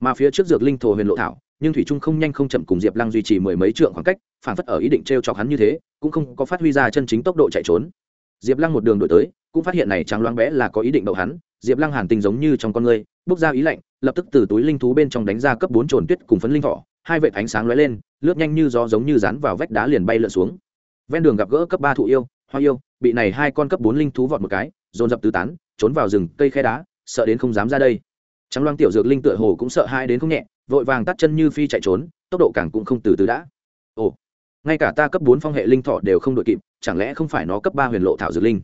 Speaker 1: mà phía trước dược linh thổ huyền lộ thảo, nhưng thủy trung không nhanh không chậm cùng diệp lăng duy trì mười mấy trượng khoảng cách, phản phất ở ý định t r e o chọc hắn như thế, cũng không có phát huy ra chân chính tốc độ chạy trốn. Diệp lăng một đường đổi tới, cũng phát hiện này trắng loáng bé là có ý định đậu hắn, diệp lăng hàn tình giống như trong con người, bốc ra ý lạnh, lập tức từ túi linh thú bên trong đánh ra cấp bốn trồn tuyết cùng phấn linh thỏ hai vệ ánh sáng lóe lên, lướt nhanh như gió giống như rán vào vách đá liền bay lượn xuống. Ven đường gặp gỡ cấp ba thụ yêu, hoa yêu, bị này hai con cấp bốn linh thú vọt một cái, dồn dập tứ tán, trốn vào rừng cây khe đá, sợ đến không dám ra đây trắng loang tiểu dược linh tựa hồ cũng sợ hai đến không nhẹ, vội vàng tắt chân như phi chạy trốn, tốc độ càng cũng không từ từ đã. Ồ, ngay cả ta cấp bốn phong hệ linh thọ đều không đội kịp, chẳng lẽ không phải nó cấp ba huyền lộ thảo dược linh?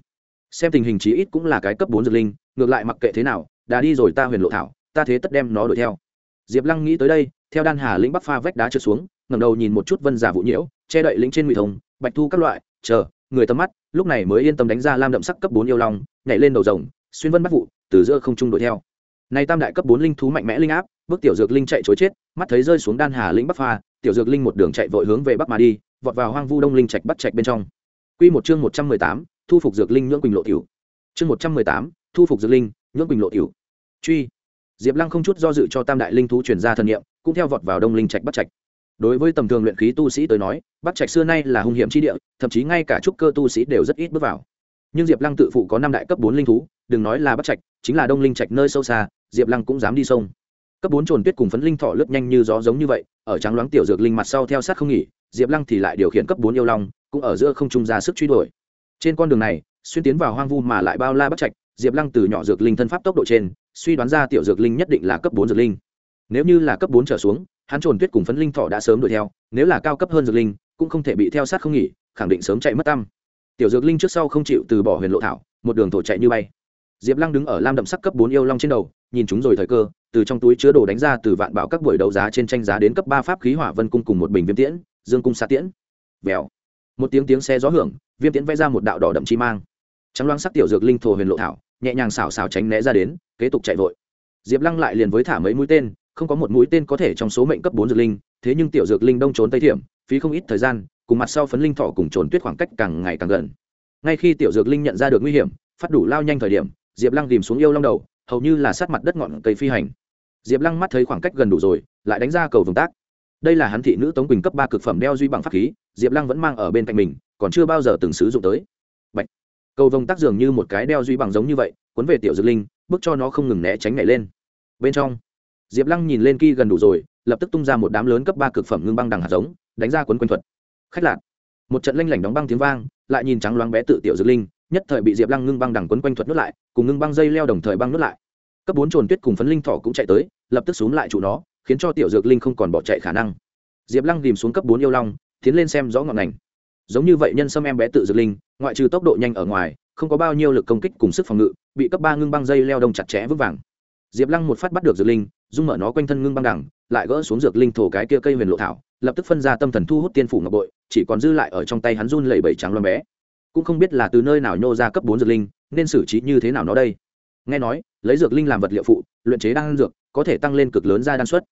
Speaker 1: Xem tình hình chí ít cũng là cái cấp bốn dược linh, ngược lại mặc kệ thế nào, đã đi rồi ta huyền lộ thảo, ta thế tất đem nó đuổi theo. Diệp lăng nghĩ tới đây, theo đan hà lĩnh bắc pha vách đá trượt xuống, ngẩng đầu nhìn một chút vân giả vụ nhiễu, che đậy lĩnh trên ngụy thông, bạch thu các loại, chờ, người tầm mắt, lúc này mới yên tâm đánh ra lam đậm sắc cấp bốn yêu long, nhảy lên đầu rồng, xuyên vân bắt vụ, từ giữa không trung đuổi theo này tam đại cấp bốn linh thú mạnh mẽ linh áp, bước tiểu dược linh chạy chối chết, mắt thấy rơi xuống đan hà lĩnh bắc pha, tiểu dược linh một đường chạy vội hướng về bắc mà đi, vọt vào hoang vu đông linh trạch bắt trạch bên trong. Quy một chương một trăm mười tám, thu phục dược linh nhưỡng quỳnh lộ tiểu. Chương một trăm mười tám, thu phục dược linh nhưỡng quỳnh lộ tiểu. Truy. Diệp lăng không chút do dự cho tam đại linh thú truyền ra thần niệm, cũng theo vọt vào đông linh trạch bắt trạch. Đối với tầm thường luyện khí tu sĩ tới nói bắt trạch xưa nay là hung hiểm chi địa, thậm chí ngay cả trúc cơ tu sĩ đều rất ít bước vào nhưng diệp lăng tự phụ có năm đại cấp bốn linh thú, đừng nói là bắt trạch, chính là đông linh trạch nơi sâu xa, diệp lăng cũng dám đi sông. Cấp bốn trồn tuyết cùng phấn linh thọ lướt nhanh như gió giống như vậy, ở trắng loáng tiểu dược linh mặt sau theo sát không nghỉ, diệp lăng thì lại điều khiển cấp bốn yêu long, cũng ở giữa không trung ra sức truy đuổi. Trên con đường này, xuyên tiến vào hoang vu mà lại bao la bắt trạch, diệp lăng từ nhỏ dược linh thân pháp tốc độ trên, suy đoán ra tiểu dược linh nhất định là cấp bốn dược linh. Nếu như là cấp bốn trở xuống, hắn trồn tuyết cùng phấn linh thọ đã sớm đuổi theo, nếu là cao cấp hơn dược linh, cũng không thể bị theo sát không nghỉ, khẳng định sớm chạy mất tâm tiểu dược linh trước sau không chịu từ bỏ huyền lộ thảo, một đường thổ chạy như bay. Diệp lăng đứng ở lam đậm sắc cấp bốn yêu long trên đầu, nhìn chúng rồi thời cơ, từ trong túi chứa đồ đánh ra từ vạn bảo các buổi đấu giá trên tranh giá đến cấp ba pháp khí hỏa vân cung cùng một bình viêm tiễn, dương cung xa tiễn. Vèo. Một tiếng tiếng xe gió hưởng, viêm tiễn vẽ ra một đạo đỏ đậm chi mang. Trắng loang sắc tiểu dược linh thổ huyền lộ thảo, nhẹ nhàng xảo xảo tránh né ra đến, kế tục chạy vội. Diệp lăng lại liền với thả mấy mũi tên, không có một mũi tên có thể trong số mệnh cấp bốn dược linh, thế nhưng tiểu dược linh đông trốn tây thiểm, phí không ít thời gian cùng mặt sau phấn linh thỏ cùng trốn tuyết khoảng cách càng ngày càng gần. Ngay khi tiểu dược linh nhận ra được nguy hiểm, phát đủ lao nhanh thời điểm, diệp lăng tìm xuống yêu long đầu, hầu như là sát mặt đất ngọn cây phi hành. Diệp lăng mắt thấy khoảng cách gần đủ rồi, lại đánh ra cầu vồng tác. Đây là hắn thị nữ tống quỳnh cấp ba cực phẩm đeo duy bằng pháp khí, diệp lăng vẫn mang ở bên cạnh mình, còn chưa bao giờ từng sử dụng tới. Bạch. cầu vồng tác dường như một cái đeo duy bằng giống như vậy, cuốn về tiểu dược linh, bước cho nó không ngừng né tránh nhảy lên. Bên trong, diệp lăng nhìn lên kỳ gần đủ rồi, lập tức tung ra một đám lớn cấp ba cực phẩm ngưng băng đằng hạt giống, đánh ra quấn quanh thuật khách lạc một trận lanh lảnh đóng băng tiếng vang, lại nhìn trắng loáng bé tự tiểu dược linh, nhất thời bị diệp lăng ngưng băng đằng quấn quanh thuật nuốt lại, cùng ngưng băng dây leo đồng thời băng nuốt lại. Cấp bốn trồn tuyết cùng phấn linh thỏ cũng chạy tới, lập tức xúm lại trụ nó, khiến cho tiểu dược linh không còn bỏ chạy khả năng. Diệp lăng tìm xuống cấp bốn yêu long, tiến lên xem rõ ngọn ngành. Giống như vậy nhân sâm em bé tự dược linh, ngoại trừ tốc độ nhanh ở ngoài, không có bao nhiêu lực công kích cùng sức phòng ngự, bị cấp ba ngưng băng dây leo đông chặt chẽ vững vàng. Diệp lăng một phát bắt được dược linh dung mở nó quanh thân ngưng băng đẳng lại gỡ xuống dược linh thổ cái kia cây huyền lộ thảo, lập tức phân ra tâm thần thu hút tiên phủ ngọc bội, chỉ còn dư lại ở trong tay hắn run lẩy bẩy trắng loan bé. Cũng không biết là từ nơi nào nhô ra cấp bốn dược linh, nên xử trí như thế nào nó đây. Nghe nói, lấy dược linh làm vật liệu phụ, luyện chế đan dược, có thể tăng lên cực lớn ra đan suất.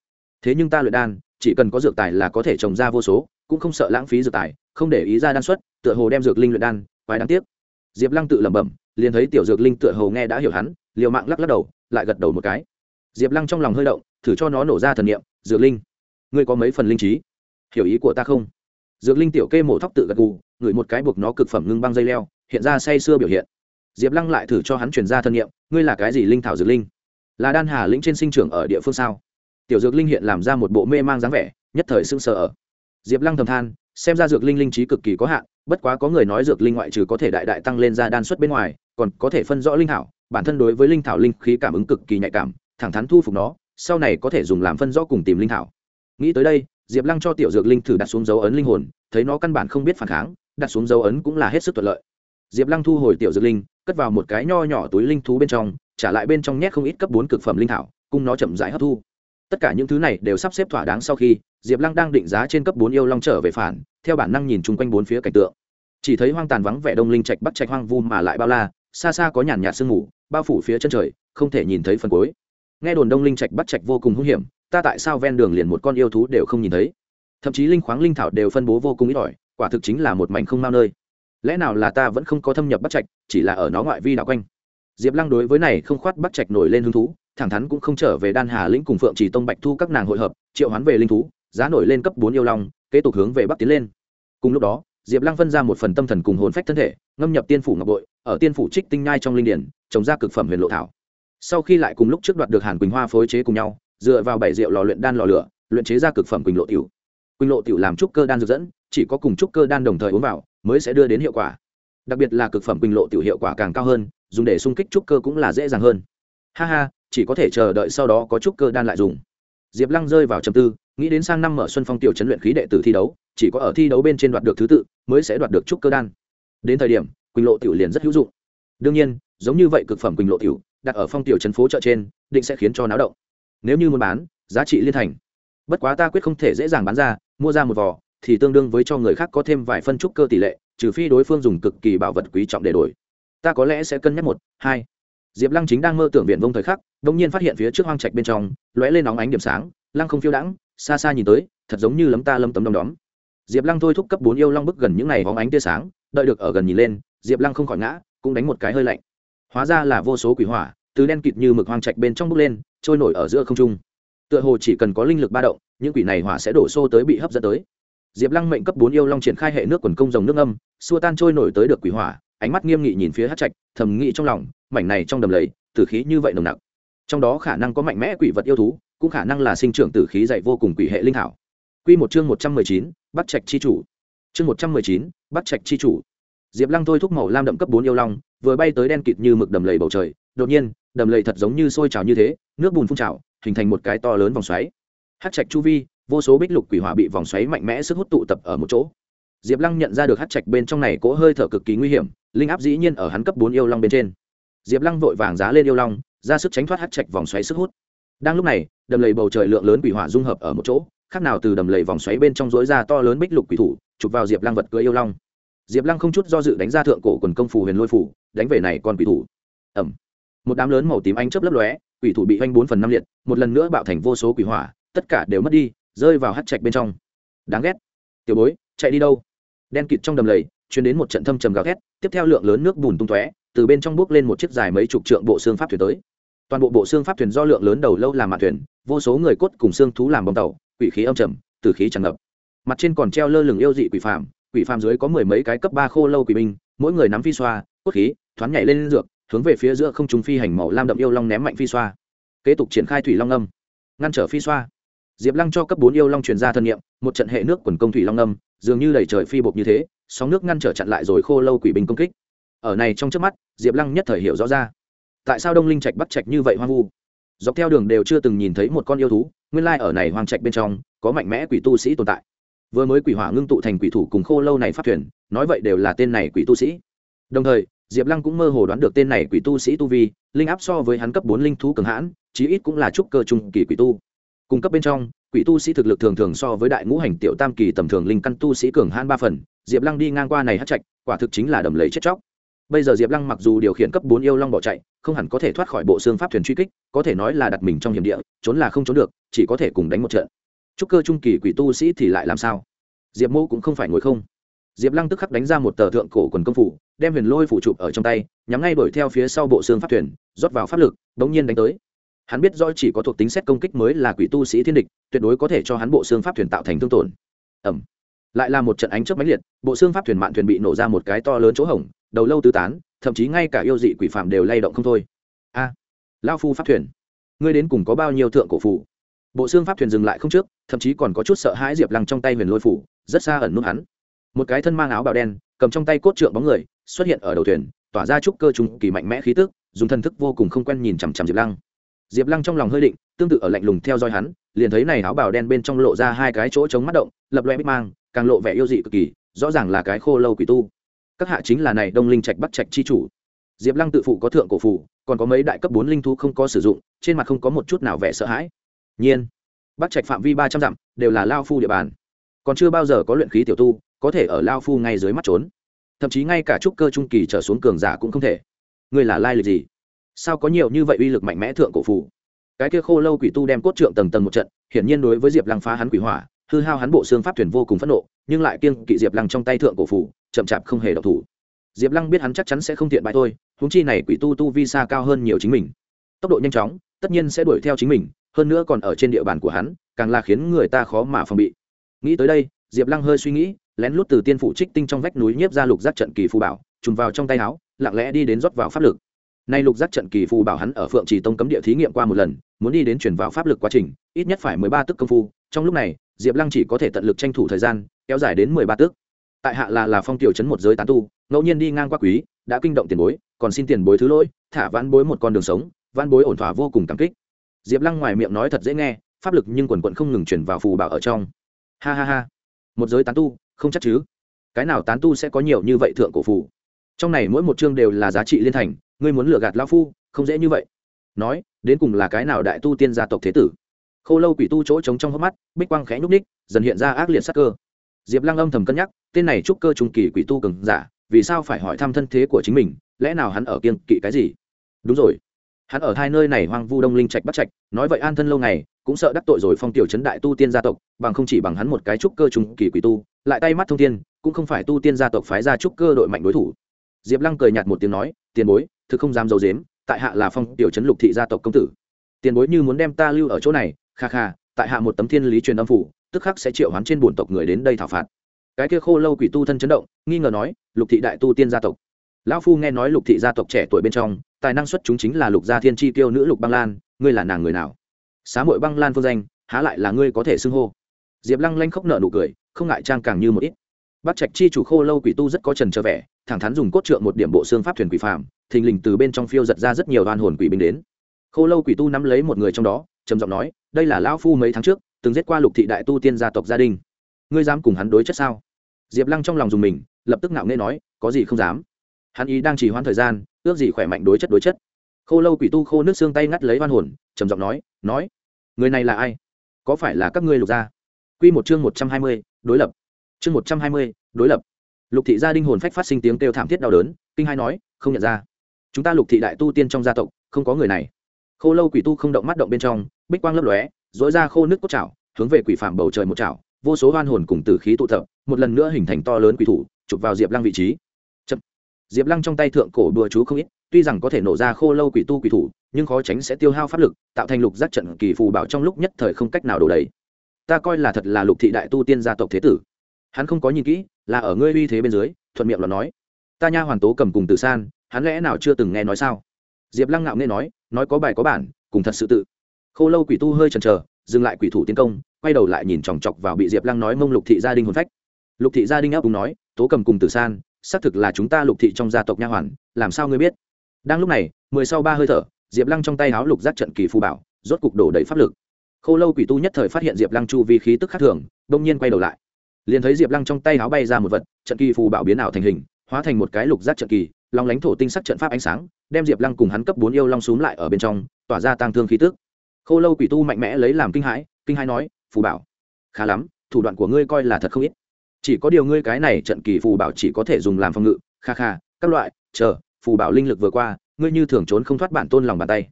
Speaker 1: Thế nhưng ta luyện đan, chỉ cần có dược tài là có thể trồng ra vô số, cũng không sợ lãng phí dược tài, không để ý ra đan suất, tựa hồ đem dược linh luyện đan, quái đáng tiếc. Diệp lăng tự lẩm bẩm, liền thấy tiểu dược linh tựa hồ nghe đã hiểu hắn, liều mạng lắc lắc đầu, lại gật đầu một cái diệp lăng trong lòng hơi động, thử cho nó nổ ra thần niệm, dược linh, ngươi có mấy phần linh trí? Hiểu ý của ta không? Dược linh tiểu kê mổ thóc tự gật gù, ngửi một cái buộc nó cực phẩm ngưng băng dây leo, hiện ra say sưa biểu hiện. Diệp lăng lại thử cho hắn chuyển ra thân nhiệm ngươi là cái gì linh thảo dược linh? Là đan hà lĩnh trên sinh trưởng ở địa phương sao? Tiểu dược linh hiện làm ra một bộ mê mang dáng vẻ, nhất thời sưng sờ ở. Diệp lăng thầm than, xem ra dược linh linh trí cực kỳ có hạn, bất quá có người nói dược linh ngoại trừ có thể đại đại tăng lên ra đan suất bên ngoài, còn có thể phân rõ linh thảo, bản thân đối với linh thảo linh khí cảm ứng cực kỳ nhạy cảm thẳng thắn thu phục nó, sau này có thể dùng làm phân rõ cùng tìm linh thảo. Nghĩ tới đây, diệp lăng cho tiểu dược linh thử đặt xuống dấu ấn linh hồn, thấy nó căn bản không biết phản kháng, đặt xuống dấu ấn cũng là hết sức thuận lợi. Diệp lăng thu hồi tiểu dược linh, cất vào một cái nho nhỏ túi linh thú bên trong, trả lại bên trong nhét không ít cấp bốn cực phẩm linh thảo, cùng nó chậm rãi hấp thu. Tất cả những thứ này đều sắp xếp thỏa đáng sau khi, diệp lăng đang định giá trên cấp bốn yêu long trở về phản, theo bản năng nhìn chung quanh bốn phía cảnh tượng. Chỉ thấy hoang tàn vắng vẻ đông linh trạch bắt trạch hoang vu mà lại bao la, xa xa có nhàn nhạt sương mù, bao phủ phía chân trời, không thể nhìn thấy phần cuối nghe đồn đông linh trạch bắt trạch vô cùng hung hiểm, ta tại sao ven đường liền một con yêu thú đều không nhìn thấy? Thậm chí linh khoáng linh thảo đều phân bố vô cùng ít ỏi, quả thực chính là một mảnh không mau nơi. Lẽ nào là ta vẫn không có thâm nhập bắt trạch, chỉ là ở nó ngoại vi đạo quanh? Diệp lăng đối với này không khoát bắt trạch nổi lên hứng thú, thẳng thắn cũng không trở về đan hà lĩnh cùng phượng chỉ tông bạch thu các nàng hội hợp, triệu hoán về linh thú, giá nổi lên cấp bốn yêu long, kế tục hướng về bắc tiến lên. Cùng lúc đó, diệp lăng phân ra một phần tâm thần cùng hồn phách thân thể, ngâm nhập tiên phủ ngọc bội, ở tiên phủ trích tinh nhai trong linh điển, trồng ra cực phẩm huyền lộ thảo sau khi lại cùng lúc trước đoạt được hàn quỳnh hoa phối chế cùng nhau, dựa vào bảy rượu lò luyện đan lò lửa, luyện chế ra cực phẩm quỳnh lộ tiểu. Quỳnh lộ tiểu làm trúc cơ đan dược dẫn, chỉ có cùng trúc cơ đan đồng thời uống vào, mới sẽ đưa đến hiệu quả. Đặc biệt là cực phẩm quỳnh lộ tiểu hiệu quả càng cao hơn, dùng để xung kích trúc cơ cũng là dễ dàng hơn. Ha ha, chỉ có thể chờ đợi sau đó có trúc cơ đan lại dùng. Diệp lăng rơi vào trầm tư, nghĩ đến sang năm mở xuân phong tiểu chấn luyện khí đệ tử thi đấu, chỉ có ở thi đấu bên trên đoạt được thứ tự, mới sẽ đoạt được trúc cơ đan. Đến thời điểm, quỳnh lộ tiểu liền rất hữu dụng. Đương nhiên, giống như vậy cực phẩm quỳnh lộ tiểu đặt ở phong tiểu trấn phố chợ trên, định sẽ khiến cho náo động. Nếu như muốn bán, giá trị liên thành. Bất quá ta quyết không thể dễ dàng bán ra, mua ra một vò, thì tương đương với cho người khác có thêm vài phân trúc cơ tỷ lệ, trừ phi đối phương dùng cực kỳ bảo vật quý trọng để đổi. Ta có lẽ sẽ cân nhắc một, hai. Diệp lăng chính đang mơ tưởng viện vông thời khắc đ ỗ n g nhiên phát hiện phía trước hoang trạch bên trong, lóe lên nóng ánh điểm sáng, lăng không phiêu đãng, xa xa nhìn tới, thật giống như lấm ta lấm tấm đom đóm. Diệp lăng thôi thúc cấp bốn yêu long bức gần những n à y hóng ánh tia sáng, đợi được ở gần nhìn lên, diệp lăng không khỏi ngã, cũng đánh một cái hơi lạnh hóa ra là vô số quỷ hỏa, từ đen kịt như mực hoang trạch bên trong bốc lên, trôi nổi ở giữa không trung. Tựa hồ chỉ cần có linh lực ba động, những quỷ này hỏa sẽ đổ xô tới bị hấp dẫn tới. Diệp lăng mệnh cấp bốn yêu long triển khai hệ nước quần công dòng nước âm xua tan trôi nổi tới được quỷ hỏa, ánh mắt nghiêm nghị nhìn phía hát trạch, thầm nghĩ trong lòng, mảnh này trong đầm lầy, tử khí như vậy nồng nặc. Trong đó khả năng có mạnh mẽ quỷ vật yêu thú, cũng khả năng là sinh trưởng tử khí dạy vô cùng quỷ hệ linh thảo Quy một chương một trăm mười chín bắt trạch chi chủ. Chương một trăm mười chín bắt trạch chi chủ diệp lăng thôi thúc màu lam đậm cấp bốn yêu long, vừa bay tới đen kịt như mực đầm lầy bầu trời, đột nhiên, đầm lầy thật giống như sôi trào như thế, nước bùn phun trào, hình thành một cái to lớn vòng xoáy. Hát trạch chu vi, vô số bích lục quỷ hỏa bị vòng xoáy mạnh mẽ sức hút tụ tập ở một chỗ. Diệp lăng nhận ra được hát trạch bên trong này cỗ hơi thở cực kỳ nguy hiểm, linh áp dĩ nhiên ở hắn cấp bốn yêu long bên trên. Diệp lăng vội vàng giá lên yêu long, ra sức tránh thoát hát trạch vòng xoáy sức hút. Đang lúc này, đầm lầy bầu trời lượng lớn quỷ hỏa dung hợp ở một chỗ, khác nào từ đầm lầy vòng xoáy bên trong dối ra to lớn bích lục quỷ thủ, chụp vào diệp lăng vật cưới yêu long diệp lăng không chút do dự đánh ra thượng cổ quần công phù huyền lôi phủ, đánh về này còn quỷ thủ. Ẩm một đám lớn màu tím ánh chớp lấp lóe, quỷ thủ bị oanh bốn phần năm liệt, một lần nữa bạo thành vô số quỷ hỏa, tất cả đều mất đi, rơi vào hát trạch bên trong. Đáng ghét. Tiểu bối, chạy đi đâu? Đen kịt trong đầm lầy chuyển đến một trận thâm trầm gào ghét tiếp theo lượng lớn nước bùn tung tóe, từ bên trong bước lên một chiếc dài mấy chục trượng bộ xương pháp thuyền tới. Toàn bộ bộ xương pháp thuyền do lượng lớn đầu lâu làm mạn thuyền, vô số người cốt cùng xương thú làm bóng tàu, quỷ khí âm trầm từ khí tràn ngập. Mặt trên còn treo lơ lửng yêu dị quỷ phàm quỷ phàm dưới có mười mấy cái cấp ba khô lâu quỷ binh, mỗi người nắm phi xoa, cốt khí, thoáng nhảy lên dược, hướng về phía giữa không trung phi hành màu lam đậm yêu long ném mạnh phi xoa. Kế tục triển khai thủy long âm, ngăn trở phi xoa. Diệp lăng cho cấp bốn yêu long truyền ra thân nhiệm một trận hệ nước quần công thủy long âm, dường như đầy trời phi bột như thế, sóng nước ngăn trở chặn lại rồi khô lâu quỷ binh công kích. Ở này trong trước mắt, diệp lăng nhất thời hiểu rõ ra, tại sao đông linh trạch bắt trạch như vậy hoang vu? Dọc theo đường đều chưa từng nhìn thấy một con yêu thú, nguyên lai ở này hoang trạch bên trong, có mạnh mẽ quỷ tu sĩ tồn tại vừa mới quỷ hỏa ngưng tụ thành quỷ thủ cùng khô lâu này phát thuyền, nói vậy đều là tên này quỷ tu sĩ. Đồng thời, diệp lăng cũng mơ hồ đoán được tên này quỷ tu sĩ tu vi, linh áp so với hắn cấp bốn linh thú cường hãn, chí ít cũng là trúc cơ trung kỳ quỷ tu. Cung cấp bên trong, quỷ tu sĩ thực lực thường thường so với đại ngũ hành tiểu tam kỳ tầm thường linh căn tu sĩ cường hãn ba phần, diệp lăng đi ngang qua này hát trạch, quả thực chính là đầm lấy chết chóc. Bây giờ diệp lăng mặc dù điều khiển cấp bốn yêu long bỏ chạy, không hẳn có thể thoát khỏi bộ xương pháp thuyền truy kích, có thể nói là đặt mình trong hiểm địa, trốn là không trốn được, chỉ có thể cùng đánh một trận trúc cơ trung kỳ quỷ tu sĩ thì lại làm sao? Diệp mô cũng không phải ngồi không. Diệp lăng tức khắc đánh ra một tờ thượng cổ quần công phủ đem huyền lôi phủ chụp ở trong tay nhắm ngay đuổi theo phía sau bộ xương pháp thuyền rót vào pháp lực đ ố n g nhiên đánh tới. Hắn biết rõ chỉ có thuộc tính xét công kích mới là quỷ tu sĩ thiên địch tuyệt đối có thể cho hắn bộ xương pháp thuyền tạo thành thương tổn. Ẩm lại là một trận ánh chớp máy liệt bộ xương pháp thuyền mạn thuyền bị nổ ra một cái to lớn chỗ hỏng đầu lâu tứ tán thậm chí ngay cả yêu dị quỷ phạm đều lay động không thôi. A. À, lao phu pháp thuyền. Ngươi đến cùng có bao nhiêu thượng cổ phủ? Bộ xương pháp thuyền dừng lại không trước, thậm chí còn có chút sợ hãi diệp lăng trong tay huyền lôi phủ, rất xa ẩn nút hắn. Một cái thân mang áo bào đen, cầm trong tay cốt trượng bóng người, xuất hiện ở đầu thuyền, tỏa ra trúc cơ trùng kỳ mạnh mẽ khí tức, dùng thần thức vô cùng không quen nhìn chằm chằm diệp lăng. Diệp lăng trong lòng hơi định, tương tự ở lạnh lùng theo dõi hắn, liền thấy này áo bào đen bên trong lộ ra hai cái chỗ chống mắt động, lập loe bích mang, càng lộ vẻ yêu dị cực kỳ, rõ ràng là cái khô lâu quỷ tu. Các hạ chính là này đông linh trạch bắt trạch chi chủ. Diệp lăng tự phụ có thượng cổ phủ còn có mấy đại cấp bốn linh thú không có sử dụng, trên mặt không có một chút nào vẻ sợ hãi nhiên. Bắc trạch phạm vi ba trăm dặm, đều là lao phu địa bàn. Còn chưa bao giờ có luyện khí tiểu tu, có thể ở lao phu ngay dưới mắt trốn. Thậm chí ngay cả trúc cơ trung kỳ trở xuống cường giả cũng không thể. Ngươi là lai lịch gì? Sao có nhiều như vậy uy lực mạnh mẽ thượng cổ phù? Cái kia khô lâu quỷ tu đem cốt trượng tầng tầng một trận, hiển nhiên đối với diệp lăng phá hắn quỷ hỏa, hư hao hắn bộ xương pháp thuyền vô cùng phẫn nộ, nhưng lại kiêng kỵ diệp lăng trong tay thượng cổ phù, chậm chạp không hề độc thủ. Diệp lăng biết hắn chắc chắn sẽ không tiện bại thôi húng chi này quỷ tu tu vi xa cao hơn nhiều chính mình. Tốc độ nhanh chóng, tất nhiên sẽ đuổi theo chính mình hơn nữa còn ở trên địa bàn của hắn, càng là khiến người ta khó mà phòng bị. Nghĩ tới đây, diệp lăng hơi suy nghĩ, lén lút từ tiên phủ trích tinh trong vách núi nhiếp ra lục giác trận kỳ phù bảo, trùm vào trong tay áo, lặng lẽ đi đến rót vào pháp lực. Nay lục giác trận kỳ phù bảo hắn ở phượng trì tông cấm địa thí nghiệm qua một lần, muốn đi đến chuyển vào pháp lực quá trình, ít nhất phải mười ba tức công phu. Trong lúc này, diệp lăng chỉ có thể tận lực tranh thủ thời gian, kéo dài đến mười ba tức. Tại hạ là là phong tiểu chấn một giới tán tu, ngẫu nhiên đi ngang qua quý, đã kinh động tiền bối, còn xin tiền bối thứ lỗi, thả vãn bối một con đường sống, vãn bối ổn thỏa vô cùng cảm kích diệp lăng ngoài miệng nói thật dễ nghe, pháp lực nhưng quần quận không ngừng chuyển vào phù bảo ở trong. Ha ha ha. Một giới tán tu, không chắc chứ. Cái nào tán tu sẽ có nhiều như vậy thượng cổ phù? Trong này mỗi một chương đều là giá trị liên thành, ngươi muốn lừa gạt lão phu, không dễ như vậy. Nói, đến cùng là cái nào đại tu tiên gia tộc thế tử? Khô lâu quỷ tu chỗ trống trong hốc mắt, bích quang khẽ nhúc ních dần hiện ra ác liệt sắc cơ. Diệp lăng âm thầm cân nhắc, tên này trúc cơ trung kỳ quỷ tu cường giả, vì sao phải hỏi thăm thân thế của chính mình, lẽ nào hắn ở kiên kỵ cái gì? Đúng rồi hắn ở hai nơi này hoang vu đông linh trạch bắt trạch, nói vậy an thân lâu ngày, cũng sợ đắc tội rồi phong tiểu chấn đại tu tiên gia tộc, bằng không chỉ bằng hắn một cái trúc cơ trùng kỳ quỷ tu, lại tay mắt thông tiên cũng không phải tu tiên gia tộc phái ra trúc cơ đội mạnh đối thủ. Diệp lăng cười nhạt một tiếng nói, tiền bối, thực không dám d i dếm tại hạ là phong tiểu chấn lục thị gia tộc công tử. Tiền bối như muốn đem ta lưu ở chỗ này, kha kha, tại hạ một tấm thiên lý truyền âm phủ, tức khắc sẽ triệu hắn trên bổn tộc người đến đây thảo phạt. Cái kia khô lâu quỷ tu thân chấn động, nghi ngờ nói, lục thị đại tu tiên gia tộc. Lão phu nghe nói lục thị gia tộc trẻ tuổi bên trong tài năng xuất chúng chính là lục gia thiên tri tiêu nữ lục băng lan ngươi là nàng người nào xá mội băng lan phương danh há lại là ngươi có thể xưng hô diệp lăng lanh khóc nợ nụ cười không ngại trang càng như một ít bác Trạch chi chủ Khô Lâu Quỷ tu rất có trần trở vẻ, thẳng thắn dùng cốt trượng một điểm bộ xương pháp thuyền quỷ phàm, thình lình từ bên trong phiêu giật ra rất nhiều đoàn hồn quỷ binh đến. Khô Lâu Quỷ tu nắm lấy một người trong đó, trầm giọng nói, đây là lão phu mấy tháng trước, từng giết qua Lục thị đại tu tiên gia tộc gia đình. Ngươi dám cùng hắn đối chất sao? Diệp Lăng trong lòng dùng mình, lập tức ngạo nghê nói, có gì không dám. Hắn ý đang trì hoãn thời gian, ước gì khỏe mạnh đối chất đối chất. Khô Lâu Quỷ tu khô nước xương tay ngắt lấy oan hồn, trầm giọng nói, nói, người này là ai? Có phải là các ngươi lục gia? Quy một chương một trăm hai mươi, đối lập chương một trăm hai mươi đối lập lục thị gia đinh hồn phách phát sinh tiếng kêu thảm thiết đau đớn kinh hai nói không nhận ra chúng ta lục thị đại tu tiên trong gia tộc không có người này khô lâu quỷ tu không động mắt động bên trong bích quang lấp lóe dối ra khô nước cốt chảo hướng về quỷ phạm bầu trời một chảo vô số hoan hồn cùng tử khí tụ tập một lần nữa hình thành to lớn quỷ thủ chụp vào diệp lăng vị trí diệp lăng trong tay thượng cổ đùa chú không ít, tuy rằng có thể nổ ra khô lâu quỷ tu quỷ thủ, nhưng khó tránh sẽ tiêu hao pháp lực, tạo thành lục giác trận kỳ phù bảo trong lúc nhất thời không cách nào đổ đầy. Ta coi là thật là lục thị đại tu tiên gia tộc thế tử. Hắn không có nhìn kỹ, là ở ngươi uy thế bên dưới, thuận miệng là nói. Ta nha hoàn tố cầm cùng từ san, hắn lẽ nào chưa từng nghe nói sao? Diệp lăng ngạo nghe nói nói có bài có bản, cùng thật sự tự. Khô lâu quỷ tu hơi chần chờ, dừng lại quỷ thủ tiến công, quay đầu lại nhìn chòng chọc vào bị diệp lăng nói mông lục thị gia đình hồn phách. Lục thị gia đình áp cùng nói, tố cầm cùng tử san xác thực là chúng ta lục thị trong gia tộc nha hoàn, làm sao ngươi biết? Đang lúc này, mười sau ba hơi thở, diệp lăng trong tay áo lục giác trận kỳ phù bảo, rốt cục đổ đầy pháp lực. Khô lâu quỷ tu nhất thời phát hiện diệp lăng chu vi khí tức khác thường đông nhiên quay đầu lại. Liền thấy diệp lăng trong tay áo bay ra một vật, trận kỳ phù bảo biến ảo thành hình, hóa thành một cái lục giác trận kỳ, long lánh thổ tinh sắc trận pháp ánh sáng, đem diệp lăng cùng hắn cấp bốn yêu long xúm lại ở bên trong, tỏa ra tăng thương khí tức. Khô lâu quỷ tu mạnh mẽ lấy làm kinh hãi kinh hãi nói, phù bảo, khá lắm, thủ đoạn của ngươi coi là thật không ít chỉ có điều ngươi cái này trận kỳ phù bảo chỉ có thể dùng làm phòng ngự. Kha kha, các loại, chờ, phù bảo linh lực vừa qua, ngươi như thường trốn không thoát bản tôn lòng bàn tay.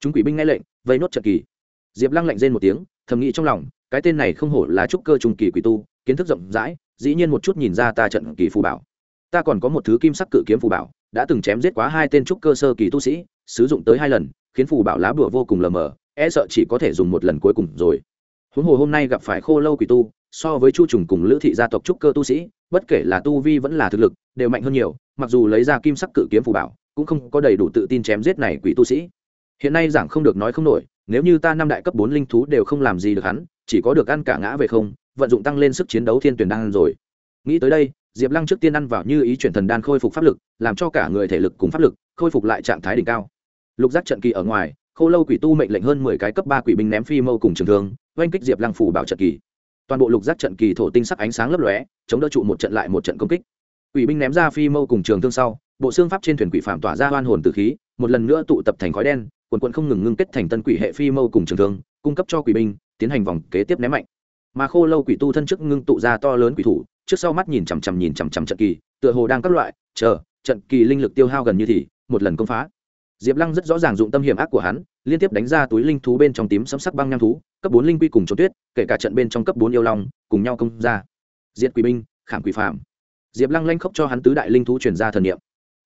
Speaker 1: Chúng quỷ binh nghe lệnh, vây nốt trận kỳ. Diệp lăng lạnh rên một tiếng, thầm nghĩ trong lòng, cái tên này không hổ là trúc cơ trung kỳ quỷ tu, kiến thức rộng rãi, dĩ nhiên một chút nhìn ra ta trận kỳ phù bảo. Ta còn có một thứ kim sắc cự kiếm phù bảo, đã từng chém giết quá hai tên trúc cơ sơ kỳ tu sĩ, sử dụng tới hai lần, khiến phù bảo lá bùa vô cùng lờ mờ e sợ chỉ có thể dùng một lần cuối cùng rồi. Huống hồ hôm nay gặp phải khô lâu quỷ tu so với chu trùng cùng lữ thị gia tộc trúc cơ tu sĩ, bất kể là tu vi vẫn là thực lực, đều mạnh hơn nhiều, mặc dù lấy ra kim sắc cự kiếm phù bảo, cũng không có đầy đủ tự tin chém giết này quỷ tu sĩ. Hiện nay giảng không được nói không nổi, nếu như ta năm đại cấp bốn linh thú đều không làm gì được hắn, chỉ có được ăn cả ngã về không, vận dụng tăng lên sức chiến đấu thiên tuyển đan rồi. Nghĩ tới đây, diệp lăng trước tiên ăn vào như ý chuyển thần đan khôi phục pháp lực, làm cho cả người thể lực cùng pháp lực khôi phục lại trạng thái đỉnh cao. Lục giác trận kỳ ở ngoài, khô lâu quỷ tu mệnh lệnh hơn mười cái cấp ba quỷ binh ném phi mâu cùng trường thương, oanh kích diệp lăng phủ bảo trận kỳ toàn bộ lục giác trận kỳ thổ tinh sắc ánh sáng lấp lóe, chống đỡ trụ một trận lại một trận công kích. Quỷ binh ném ra phi mâu cùng trường thương sau, bộ xương pháp trên thuyền quỷ phạm tỏa ra hoan hồn từ khí, một lần nữa tụ tập thành khói đen, quần quận không ngừng ngưng kết thành tân quỷ hệ phi mâu cùng trường thương, cung cấp cho quỷ binh, tiến hành vòng kế tiếp ném mạnh. Mà khô lâu quỷ tu thân chức ngưng tụ ra to lớn quỷ thủ, trước sau mắt nhìn chằm chằm nhìn chằm chằm trận kỳ, tựa hồ đang các loại, chờ, trận kỳ linh lực tiêu hao gần như thì, một lần công phá. Diệp lăng rất rõ ràng dụng tâm hiểm ác của hắn, liên tiếp đánh ra túi linh thú bên trong tím sấm sắc băng nham thú cấp bốn linh quy cùng trốn tuyết, kể cả trận bên trong cấp bốn yêu long, cùng nhau công ra. Diệt quỷ binh, khảm quỷ phạm diệp lăng lanh khóc cho hắn tứ đại linh thú chuyển ra thần niệm.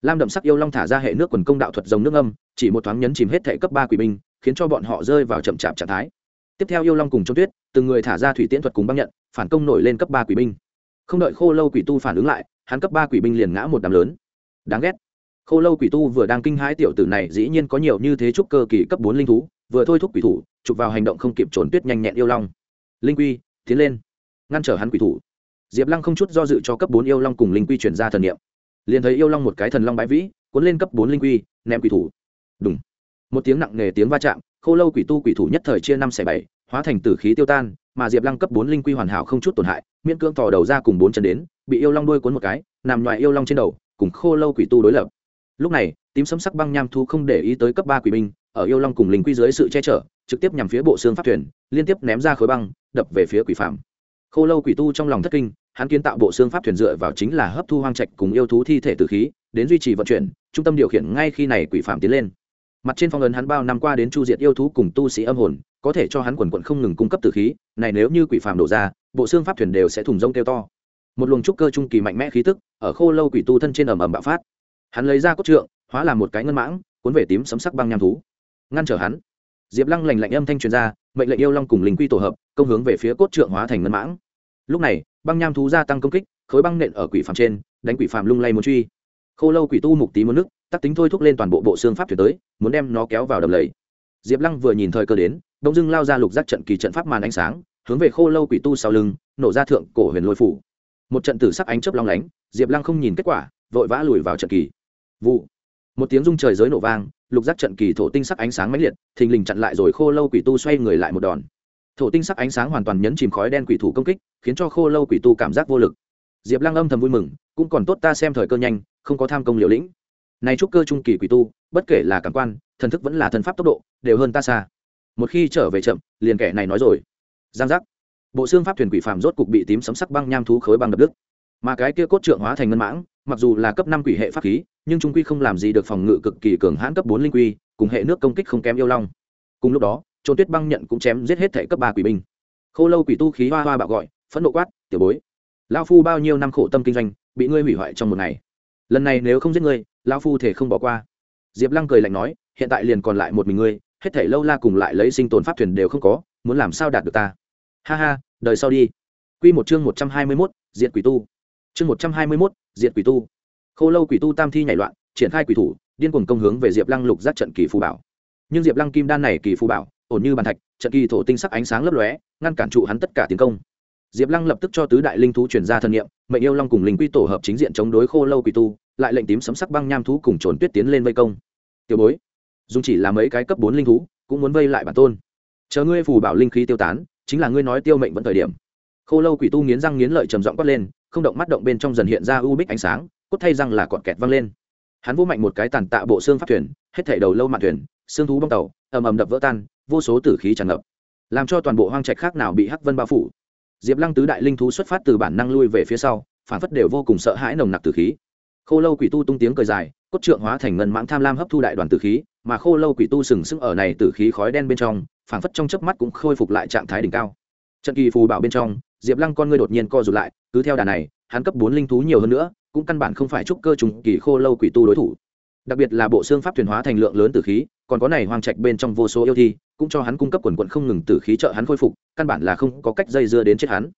Speaker 1: Lam đậm sắc yêu long thả ra hệ nước quần công đạo thuật dòng nước âm, chỉ một thoáng nhấn chìm hết thể cấp ba quỷ binh, khiến cho bọn họ rơi vào chậm chạp trạng thái. Tiếp theo yêu long cùng trốn tuyết, từng người thả ra thủy tiễn thuật cùng băng nhận, phản công nổi lên cấp ba quỷ binh. Không đợi khô lâu quỷ tu phản ứng lại, hắn cấp ba quỷ binh liền ngã một đám lớn. Đáng ghét. Khô lâu quỷ tu vừa đang kinh hãi tiểu tử này dĩ nhiên có nhiều như thế trúc cơ kỳ cấp bốn linh thú vừa thôi thúc quỷ thủ, chụp vào hành động không kịp trốn tuyết nhanh nhẹn yêu long. Linh quy, tiến lên, ngăn trở hắn quỷ thủ. Diệp lăng không chút do dự cho cấp bốn yêu long cùng linh quy chuyển ra thần niệm. Liền thấy yêu long một cái thần long bãi vĩ, cuốn lên cấp bốn linh quy, ném quỷ thủ. Đúng một tiếng nặng nề tiếng va chạm, khô lâu quỷ tu quỷ thủ nhất thời chia năm xẻ bảy, hóa thành tử khí tiêu tan, mà diệp lăng cấp bốn linh quy hoàn hảo không chút tổn hại, miễn cưỡng tỏ đầu ra cùng bốn chân đến, bị yêu long đuôi cuốn một cái, nằm ngoài yêu long trên đầu, cùng khô lâu quỷ tu đối lập. Lúc này, tím sấm sắc băng nham thu không để ý tới cấp ba quỷ binh ở yêu long cùng linh quy dưới sự che chở, trực tiếp nhằm phía bộ xương pháp thuyền, liên tiếp ném ra khối băng, đập về phía quỷ phạm khô lâu quỷ tu trong lòng thất kinh, hắn kiến tạo bộ xương pháp thuyền dựa vào chính là hấp thu hoang trạch cùng yêu thú thi thể từ khí, đến duy trì vận chuyển, trung tâm điều khiển ngay khi này quỷ phạm tiến lên. Mặt trên phong ấn hắn bao năm qua đến chu diệt yêu thú cùng tu sĩ âm hồn, có thể cho hắn quần quận không ngừng cung cấp từ khí, này nếu như quỷ phạm đổ ra, bộ xương pháp thuyền đều sẽ thùng rông kêu to. Một luồng trúc cơ trung kỳ mạnh mẽ khí tức, ở khô lâu quỷ tu thân trên ầm ầm bạo phát. Hắn lấy ra cốt trượng, hóa làm một cái ngân mãng, cuốn về tím sấm sắc băng nham thú ngăn trở hắn. Diệp lăng lành lạnh âm thanh truyền ra, mệnh lệnh yêu long cùng linh quy tổ hợp, công hướng về phía cốt trượng hóa thành ngân mãng. Lúc này, băng nham thú gia tăng công kích, khối băng nện ở quỷ phàm trên, đánh quỷ phàm lung lay muốn truy. Khô lâu quỷ tu mục tí muốn nước, tắc tính thôi thúc lên toàn bộ bộ xương pháp thuyền tới, muốn đem nó kéo vào đầm lầy. Diệp lăng vừa nhìn thời cơ đến đông dưng lao ra lục giác trận kỳ trận pháp màn ánh sáng, hướng về khô lâu quỷ tu sau lưng, nổ ra thượng cổ huyền lôi phủ. Một trận tử sắc ánh chớp long lánh, diệp lăng không nhìn kết quả, vội vã lùi vào trận kỳ. Vụ một tiếng rung trời giới nổ vang, lục giác trận kỳ thổ tinh sắc ánh sáng mãnh liệt, thình lình chặn lại rồi khô lâu quỷ tu xoay người lại một đòn. Thổ tinh sắc ánh sáng hoàn toàn nhấn chìm khói đen quỷ thủ công kích, khiến cho khô lâu quỷ tu cảm giác vô lực. Diệp lăng âm thầm vui mừng, cũng còn tốt ta xem thời cơ nhanh, không có tham công liều lĩnh. Này trúc cơ trung kỳ quỷ tu, bất kể là cảm quan, thần thức vẫn là thần pháp tốc độ, đều hơn ta xa. Một khi trở về chậm, liền kẻ này nói rồi. Giang giác. Bộ xương pháp thuyền quỷ phàm rốt cục bị tím sấm sắc băng nham thú khối băng đập đức mà cái kia cốt trượng hóa thành ngân mãng, mặc dù là cấp năm quỷ hệ pháp khí, nhưng trung quy không làm gì được phòng ngự cực kỳ cường hãn cấp bốn linh quy, cùng hệ nước công kích không kém yêu long. Cùng lúc đó, trôn tuyết băng nhận cũng chém giết hết thể cấp ba quỷ binh. Khô lâu quỷ tu khí hoa hoa bạo gọi, phẫn nộ quát, tiểu bối lao phu bao nhiêu năm khổ tâm kinh doanh, bị ngươi hủy hoại trong một ngày. Lần này nếu không giết ngươi lao phu thể không bỏ qua. Diệp lăng cười lạnh nói, hiện tại liền còn lại một mình ngươi, hết thể lâu la cùng lại lấy sinh tồn pháp thuyền đều không có, muốn làm sao đạt được ta? Ha ha, đời sau đi. Q một chương một trăm hai mươi mốt diện quỷ tu chương một trăm hai mươi mốt diện quỷ tu. Khô lâu quỷ tu tam thi nhảy loạn, triển khai quỷ thủ, điên cuồng công hướng về diệp lăng lục giác trận kỳ phù bảo. Nhưng diệp lăng kim đan này kỳ phù bảo, ổn như bàn thạch, trận kỳ thổ tinh sắc ánh sáng lấp lóe, ngăn cản trụ hắn tất cả tiến công. Diệp lăng lập tức cho tứ đại linh thú chuyển ra thân nhiệm mệnh yêu long cùng linh quy tổ hợp chính diện chống đối khô lâu quỷ tu, lại lệnh tím sấm sắc băng nham thú cùng trồn tuyết tiến lên vây công. Tiểu bối, dù chỉ là mấy cái cấp bốn linh thú, cũng muốn vây lại bản tôn. Chờ ngươi phù bảo linh khí tiêu tán, chính là ngươi nói tiêu mệnh vẫn thời điểm. Khô lâu quỷ tu nghiến răng nghiến lợi trầm giọng quát lên không động mắt động bên trong dần hiện ra u bích ánh sáng, cốt thay răng là cọt kẹt văng lên. Hắn vô mạnh một cái tàn tạ bộ xương pháp thuyền, hết thảy đầu lâu mạn thuyền, xương thú bong tàu, ầm ầm đập vỡ tan, vô số tử khí tràn ngập. Làm cho toàn bộ hoang trạch khác nào bị hắc vân bao phủ. Diệp lăng tứ đại linh thú xuất phát từ bản năng lui về phía sau, phản phất đều vô cùng sợ hãi nồng nặc tử khí. Khô lâu quỷ tu tung tiếng cười dài, cốt trượng hóa thành ngân mãng tham lam hấp thu đại đoàn tử khí, mà khô lâu quỷ tu sừng sững ở này tử khí khói đen bên trong, phản phất trong chớp mắt cũng khôi phục lại trạng thái đỉnh cao trận kỳ phù bảo bên trong, diệp lăng con ngươi đột nhiên co rụt lại, cứ theo đà này, hắn cấp bốn linh thú nhiều hơn nữa, cũng căn bản không phải trúc cơ trùng kỳ khô lâu quỷ tu đối thủ. Đặc biệt là bộ xương pháp thuyền hóa thành lượng lớn tử khí, còn có này hoang trạch bên trong vô số yêu thi, cũng cho hắn cung cấp quần quận không ngừng tử khí trợ hắn khôi phục, căn bản là không có cách dây dưa đến chết hắn.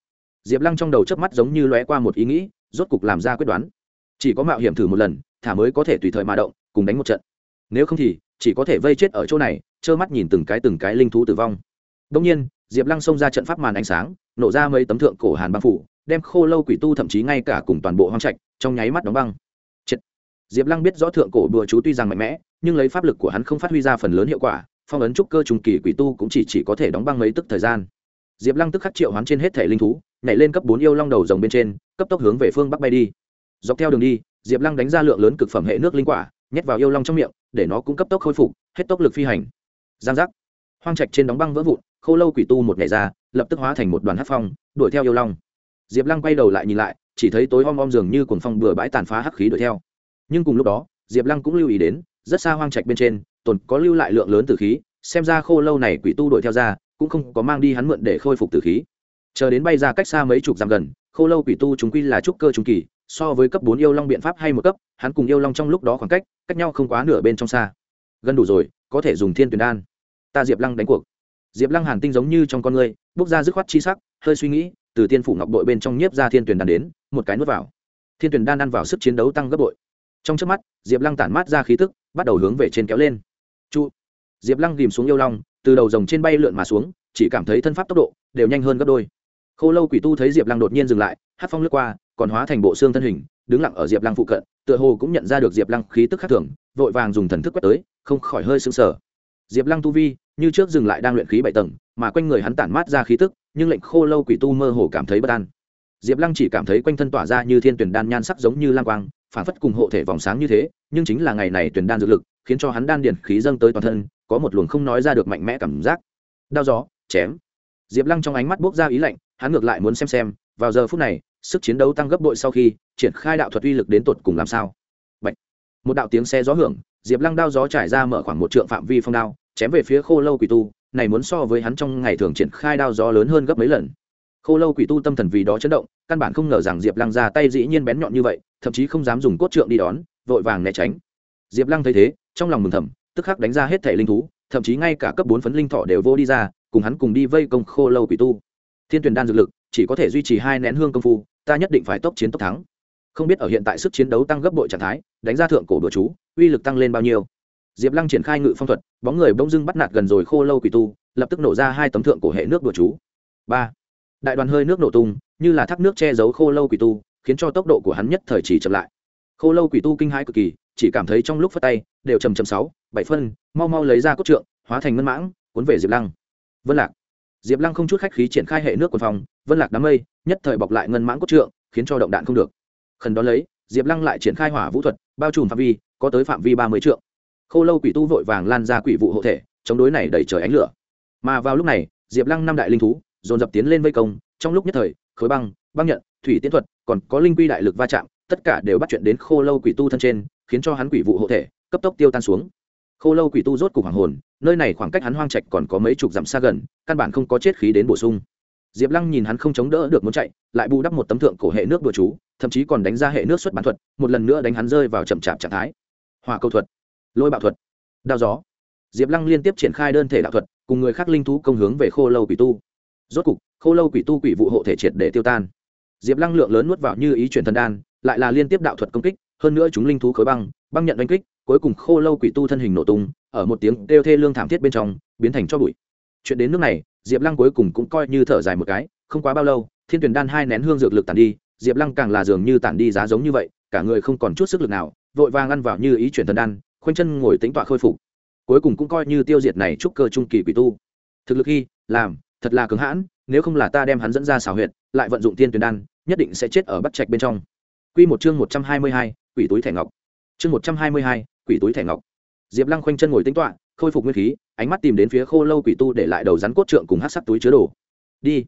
Speaker 1: Diệp lăng trong đầu chớp mắt giống như lóe qua một ý nghĩ, rốt cục làm ra quyết đoán. Chỉ có mạo hiểm thử một lần, thả mới có thể tùy thời mà động, cùng đánh một trận. Nếu không thì, chỉ có thể vây chết ở chỗ này, trơ mắt nhìn từng cái từng cái linh thú tử vong. Đông nhiên diệp lăng xông ra trận pháp màn ánh sáng nổ ra mấy tấm thượng cổ hàn băng phủ đem khô lâu quỷ tu thậm chí ngay cả cùng toàn bộ hoang trạch trong nháy mắt đóng băng. Chết. diệp lăng biết rõ thượng cổ bừa chú tuy rằng mạnh mẽ nhưng lấy pháp lực của hắn không phát huy ra phần lớn hiệu quả phong ấn trúc cơ trùng kỳ quỷ tu cũng chỉ, chỉ có thể đóng băng mấy tức thời gian. Diệp lăng tức khắc triệu hoán trên hết thể linh thú nhảy lên cấp bốn yêu long đầu rồng bên trên cấp tốc hướng về phương bắc bay đi. Dọc theo đường đi diệp lăng đánh ra lượng lớn cực phẩm hệ nước linh quả nhét vào yêu long trong miệng để nó cũng cấp tốc khôi phục hết tốc lực phi hành. Giang giác. Hoang trạch trên đóng băng vỡ vụn khô lâu quỷ tu một ngày ra, lập tức hóa thành một đoàn hát phong, đuổi theo yêu long. Diệp lăng quay đầu lại nhìn lại, chỉ thấy tối om om dường như cuồng phong bừa bãi tàn phá hắc khí đuổi theo. Nhưng cùng lúc đó, diệp lăng cũng lưu ý đến, rất xa hoang trạch bên trên, tồn có lưu lại lượng lớn từ khí, xem ra khô lâu này quỷ tu đuổi theo ra, cũng không có mang đi hắn mượn để khôi phục từ khí. Chờ đến bay ra cách xa mấy chục dặm gần, khô lâu quỷ tu chúng quy là trúc cơ trung kỳ, so với cấp bốn yêu long biện pháp hay một cấp, hắn cùng yêu long trong lúc đó khoảng cách cách nhau không quá nửa bên trong xa. Gần đủ rồi, có thể dùng thiên tuyển đan. Ta diệp lăng đánh cuộc diệp lăng hàn tinh giống như trong con người bốc ra dứt khoát chi sắc, hơi suy nghĩ, từ tiên phủ ngọc đội bên trong nhiếp ra thiên tuyển đan đến, một cái nuốt vào. Thiên tuyển đan ăn vào sức chiến đấu tăng gấp bội. Trong trước mắt, diệp lăng tản mát ra khí tức, bắt đầu hướng về trên kéo lên. Chu. Diệp lăng ghìm xuống yêu long, từ đầu rồng trên bay lượn mà xuống, chỉ cảm thấy thân pháp tốc độ đều nhanh hơn gấp đôi. K h ô lâu quỷ tu thấy diệp lăng đột nhiên dừng lại hát phong lướt qua, còn hóa thành bộ xương thân hình, đứng lặng ở diệp lăng phụ cận, tựa hồ cũng nhận ra được diệp lăng khí tức khác thường, vội vàng dùng thần thức quét tới, không khỏi hơi sững sờ diệp lăng tu vi, như trước dừng lại đang luyện khí bảy tầng, mà quanh người hắn tản mát ra khí tức, nhưng lệnh khô lâu quỷ tu mơ hồ cảm thấy bất an. Diệp lăng chỉ cảm thấy quanh thân tỏa ra như thiên tuyển đan nhan sắc giống như lang quang, phản phất cùng hộ thể vòng sáng như thế, nhưng chính là ngày này tuyển đan dược lực, khiến cho hắn đan điền khí dâng tới toàn thân, có một luồng không nói ra được mạnh mẽ cảm giác. Đao gió, chém. Diệp lăng trong ánh mắt buốc ra ý lạnh, hắn ngược lại muốn xem xem, vào giờ phút này, sức chiến đấu tăng gấp bội sau khi, triển khai đạo thuật uy lực đến tột cùng làm sao. Bạch. một đạo tiếng xe gió hưởng diệp lăng đao gió trải ra mở khoảng một trượng phạm vi phong đao, chém về phía khô lâu quỷ tu, này muốn so với hắn trong ngày thường triển khai đao gió lớn hơn gấp mấy lần. Khô lâu quỷ tu tâm thần vì đó chấn động, căn bản không ngờ rằng diệp lăng ra tay dĩ nhiên bén nhọn như vậy, thậm chí không dám dùng cốt trượng đi đón, vội vàng né tránh. Diệp lăng thấy thế, trong lòng mừng thầm, tức khắc đánh ra hết thể linh thú, thậm chí ngay cả cấp bốn phấn linh thọ đều vô đi ra, cùng hắn cùng đi vây công khô lâu quỷ tu. Thiên Tuyền đan dược lực, chỉ có thể duy trì hai nén hương công phu, ta nhất định phải tốc chiến tốc thắng. Không biết ở hiện tại sức chiến đấu tăng gấp bội trạng thái đánh ra thượng cổ đồ chú, uy lực tăng lên bao nhiêu. Diệp lăng triển khai ngự phong thuật, bóng người bỗng dưng bắt nạt gần rồi khô lâu quỷ tu, lập tức nổ ra hai tấm thượng cổ hệ nước đồ chú. Ba. Đại đoàn hơi nước nổ tung, như là thác nước che giấu khô lâu quỷ tu, khiến cho tốc độ của hắn nhất thời chỉ chậm lại. Khô lâu quỷ tu kinh hãi cực kỳ, chỉ cảm thấy trong lúc phát tay, đều chầm chầm sáu, bảy phân, mau mau lấy ra cốt trượng, hóa thành ngân mãng, cuốn về diệp lăng. Vân lạc. Diệp lăng không chút khách khí triển khai hệ nước quần phòng vân lạc đám mây, nhất thời bọc lại ngân mãng cốt trượng, khiến cho động đạn không được. Khẩn đó lấy, diệp lăng lại triển khai hỏa vũ thuật bao trùm phạm vi, có tới phạm vi ba mươi trượng. Khô lâu quỷ tu vội vàng lan ra quỷ vụ hộ thể, chống đối này đẩy trời ánh lửa. Mà vào lúc này, diệp lăng năm đại linh thú, dồn dập tiến lên vây công, trong lúc nhất thời, khối băng băng nhận, thủy tiến thuật, còn có linh quy đại lực va chạm, tất cả đều bắt chuyện đến khô lâu quỷ tu thân trên, khiến cho hắn quỷ vụ hộ thể, cấp tốc tiêu tan xuống. Khô lâu quỷ tu rốt cục hoàng hồn, nơi này khoảng cách hắn hoang trạch còn có mấy chục dặm xa gần, căn bản không có chết khí đến bổ sung diệp lăng nhìn hắn không chống đỡ được muốn chạy, lại bù đắp một tấm thượng cổ hệ nước đùa chú, thậm chí còn đánh ra hệ nước xuất bản thuật, một lần nữa đánh hắn rơi vào chậm chạp trạng thái. Hòa câu thuật, lôi bạo thuật, đao gió. Diệp lăng liên tiếp triển khai đơn thể đạo thuật, cùng người khác linh thú công hướng về khô lâu quỷ tu. Rốt cục, khô lâu quỷ tu quỷ vụ hộ thể triệt để tiêu tan. Diệp lăng lượng lớn nuốt vào như ý chuyển thần đan, lại là liên tiếp đạo thuật công kích, hơn nữa chúng linh thú khối băng băng nhận đánh kích, cuối cùng khô lâu quỷ tu thân hình nổ tung, ở một tiếng kêu thê lương thảm thiết bên trong, biến thành cho bụi. Chuyện đến nước này diệp lăng cuối cùng cũng coi như thở dài một cái không quá bao lâu thiên tuyển đan hai nén hương dược lực tàn đi diệp lăng càng là dường như tàn đi giá giống như vậy cả người không còn chút sức lực nào vội vàng ăn vào như ý chuyển thần đan khoanh chân ngồi tính tọa khôi phục cuối cùng cũng coi như tiêu diệt này trúc cơ trung kỳ quỷ tu thực lực khi làm thật là cứng hãn nếu không là ta đem hắn dẫn ra xảo huyệt lại vận dụng Thiên tuyển đan nhất định sẽ chết ở bắt trạch bên trong Quy một chương một trăm hai mươi hai, quỷ túi thẻ ngọc. Chương một trăm hai mươi hai, quỷ túi thẻ ngọc. Diệp Lăng khoanh chân ngồi tính toán, khôi phục nguyên khí, ánh mắt tìm đến phía Khô Lâu quỷ tu để lại đầu rắn cốt trượng cùng hắc sắc túi chứa đồ. Đi.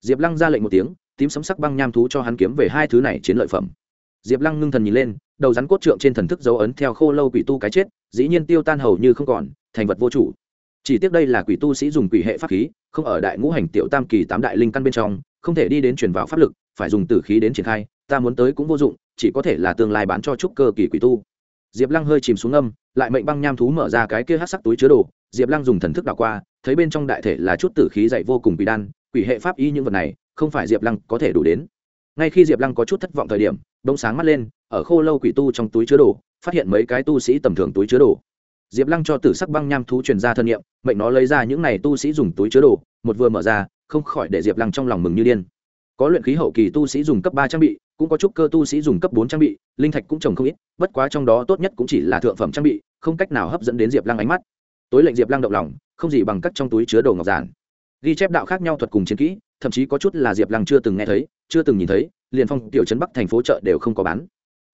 Speaker 1: Diệp Lăng ra lệnh một tiếng, tím sấm sắc băng nham thú cho hắn kiếm về hai thứ này chiến lợi phẩm. Diệp Lăng ngưng thần nhìn lên, đầu rắn cốt trượng trên thần thức dấu ấn theo Khô Lâu quỷ tu cái chết, dĩ nhiên tiêu tan hầu như không còn, thành vật vô chủ. Chỉ tiếc đây là quỷ tu sĩ dùng quỷ hệ pháp khí, không ở đại ngũ hành tiểu tam kỳ tám đại linh căn bên trong, không thể đi đến truyền vào pháp lực, phải dùng tử khí đến triển khai, ta muốn tới cũng vô dụng, chỉ có thể là tương lai bán cho trúc cơ kỳ quỷ tu diệp lăng hơi chìm xuống âm, lại mệnh băng nham thú mở ra cái kia hát sắc túi chứa đồ, diệp lăng dùng thần thức đảo qua, thấy bên trong đại thể là chút tử khí dậy vô cùng quỷ đan, quỷ hệ pháp y những vật này, không phải diệp lăng có thể đủ đến. Ngay khi diệp lăng có chút thất vọng thời điểm đông sáng mắt lên, ở khô lâu quỷ tu trong túi chứa đồ, phát hiện mấy cái tu sĩ tầm thường túi chứa đồ. Diệp lăng cho tử sắc băng nham thú truyền ra thân nhiệm mệnh nó lấy ra những này tu sĩ dùng túi chứa đồ, một vừa mở ra, không khỏi để diệp lăng trong lòng mừng như điên. Có luyện khí hậu kỳ tu sĩ dùng cấp ba trang bị cũng có chút cơ tu sĩ dùng cấp bốn trang bị, linh thạch cũng trồng không ít, bất quá trong đó tốt nhất cũng chỉ là thượng phẩm trang bị, không cách nào hấp dẫn đến diệp lăng ánh mắt. Tối lệnh diệp lăng động lòng, không gì bằng cắt trong túi chứa đồ ngọc giản. Ghi chép đạo khác nhau thuật cùng chiến kỹ, thậm chí có chút là diệp lăng chưa từng nghe thấy, chưa từng nhìn thấy, liền phong tiểu trấn bắc thành phố chợ đều không có bán.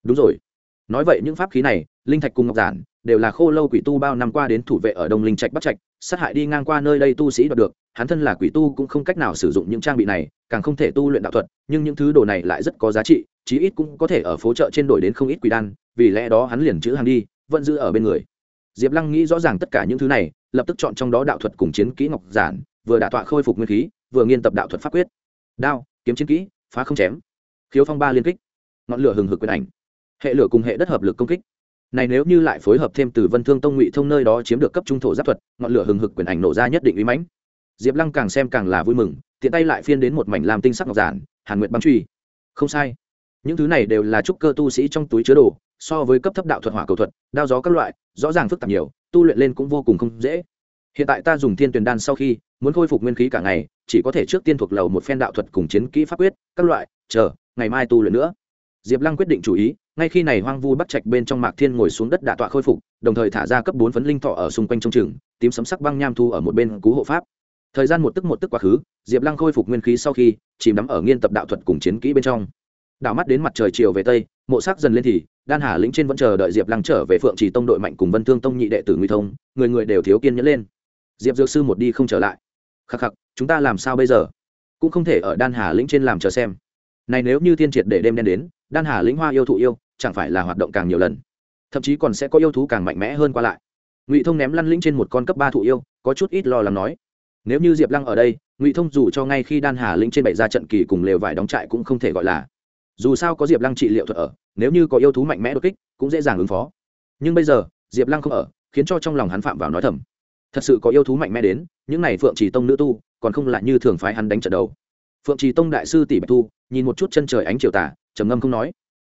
Speaker 1: Đúng rồi. Nói vậy những pháp khí này, linh thạch cùng ngọc giản, đều là khô lâu quỷ tu bao năm qua đến thủ vệ ở đông linh trạch bắc trạch, sát hại đi ngang qua nơi đây tu sĩ đoạt được hắn thân là quỷ tu cũng không cách nào sử dụng những trang bị này, càng không thể tu luyện đạo thuật, nhưng những thứ đồ này lại rất có giá trị, chí ít cũng có thể ở phố chợ trên đổi đến không ít quỷ đan, vì lẽ đó hắn liền chữ hàng đi, vẫn giữ ở bên người. Diệp lăng nghĩ rõ ràng tất cả những thứ này, lập tức chọn trong đó đạo thuật cùng chiến kỹ ngọc giản, vừa đả tọa khôi phục nguyên khí, vừa nghiên tập đạo thuật pháp quyết. Đao, kiếm chiến kỹ, phá không chém. Khiếu phong ba liên kích. Ngọn lửa hừng hực quyền ảnh. Hệ lửa cùng hệ đất hợp lực công kích. Này nếu như lại phối hợp thêm từ vân thương tông ngụy thông nơi đó chiếm được cấp trung thổ giáp thuật, ngọn lửa hừng hực quyền ảnh nổ ra nhất định uy mãnh diệp lăng càng xem càng là vui mừng, tiện tay lại phiên đến một mảnh làm tinh sắc ngọc giản, hàn nguyệt băng truy. Không sai. Những thứ này đều là trúc cơ tu sĩ trong túi chứa đồ, so với cấp thấp đạo thuật hỏa cầu thuật, đao gió các loại, rõ ràng phức tạp nhiều, tu luyện lên cũng vô cùng không dễ. Hiện tại ta dùng thiên tuyền đan sau khi, muốn khôi phục nguyên khí cả ngày, chỉ có thể trước tiên thuộc lầu một phen đạo thuật cùng chiến kỹ pháp quyết, các loại, chờ, ngày mai tu luyện nữa. Diệp lăng quyết định chủ ý, ngay khi này hoang vu bắt trạch bên trong mạc thiên ngồi xuống đất đạ tọa khôi phục, đồng thời thả ra cấp bốn phấn linh thọ ở xung quanh trong trường tím sấm sắc băng nham thu ở một bên cú hộ pháp thời gian một tức một tức quá khứ, diệp lăng khôi phục nguyên khí sau khi chìm đắm ở nghiên tập đạo thuật cùng chiến kỹ bên trong. Đảo mắt đến mặt trời chiều về tây, mộ sắc dần lên thì, đan hà lĩnh trên vẫn chờ đợi diệp lăng trở về phượng trì tông đội mạnh cùng vân thương tông nhị đệ tử nguy thông, người người đều thiếu kiên nhẫn lên. Diệp dược sư một đi không trở lại. Khắc khắc, chúng ta làm sao bây giờ? Cũng không thể ở đan hà lĩnh trên làm chờ xem. Này nếu như thiên triệt để đêm đen đến, đan hà lĩnh hoa yêu thụ yêu, chẳng phải là hoạt động càng nhiều lần, thậm chí còn sẽ có yêu thú càng mạnh mẽ hơn qua lại. Ngụy thông ném lăn lĩnh trên một con cấp ba thụ yêu, có chút ít lo lắng nói nếu như diệp lăng ở đây, ngụy thông dù cho ngay khi đan hà lĩnh trên bậy ra trận kỳ cùng lều vải đóng trại cũng không thể gọi là. Dù sao có diệp lăng trị liệu thuật ở, nếu như có yêu thú mạnh mẽ đột kích, cũng dễ dàng ứng phó. Nhưng bây giờ, diệp lăng không ở, khiến cho trong lòng hắn phạm vào nói thầm. Thật sự có yêu thú mạnh mẽ đến, những n à y phượng trì tông nữ tu, còn không lại như thường phái hắn đánh trận đầu. Phượng trì tông đại sư tỷ bạch thu, nhìn một chút chân trời ánh chiều tả trầm ngâm không nói.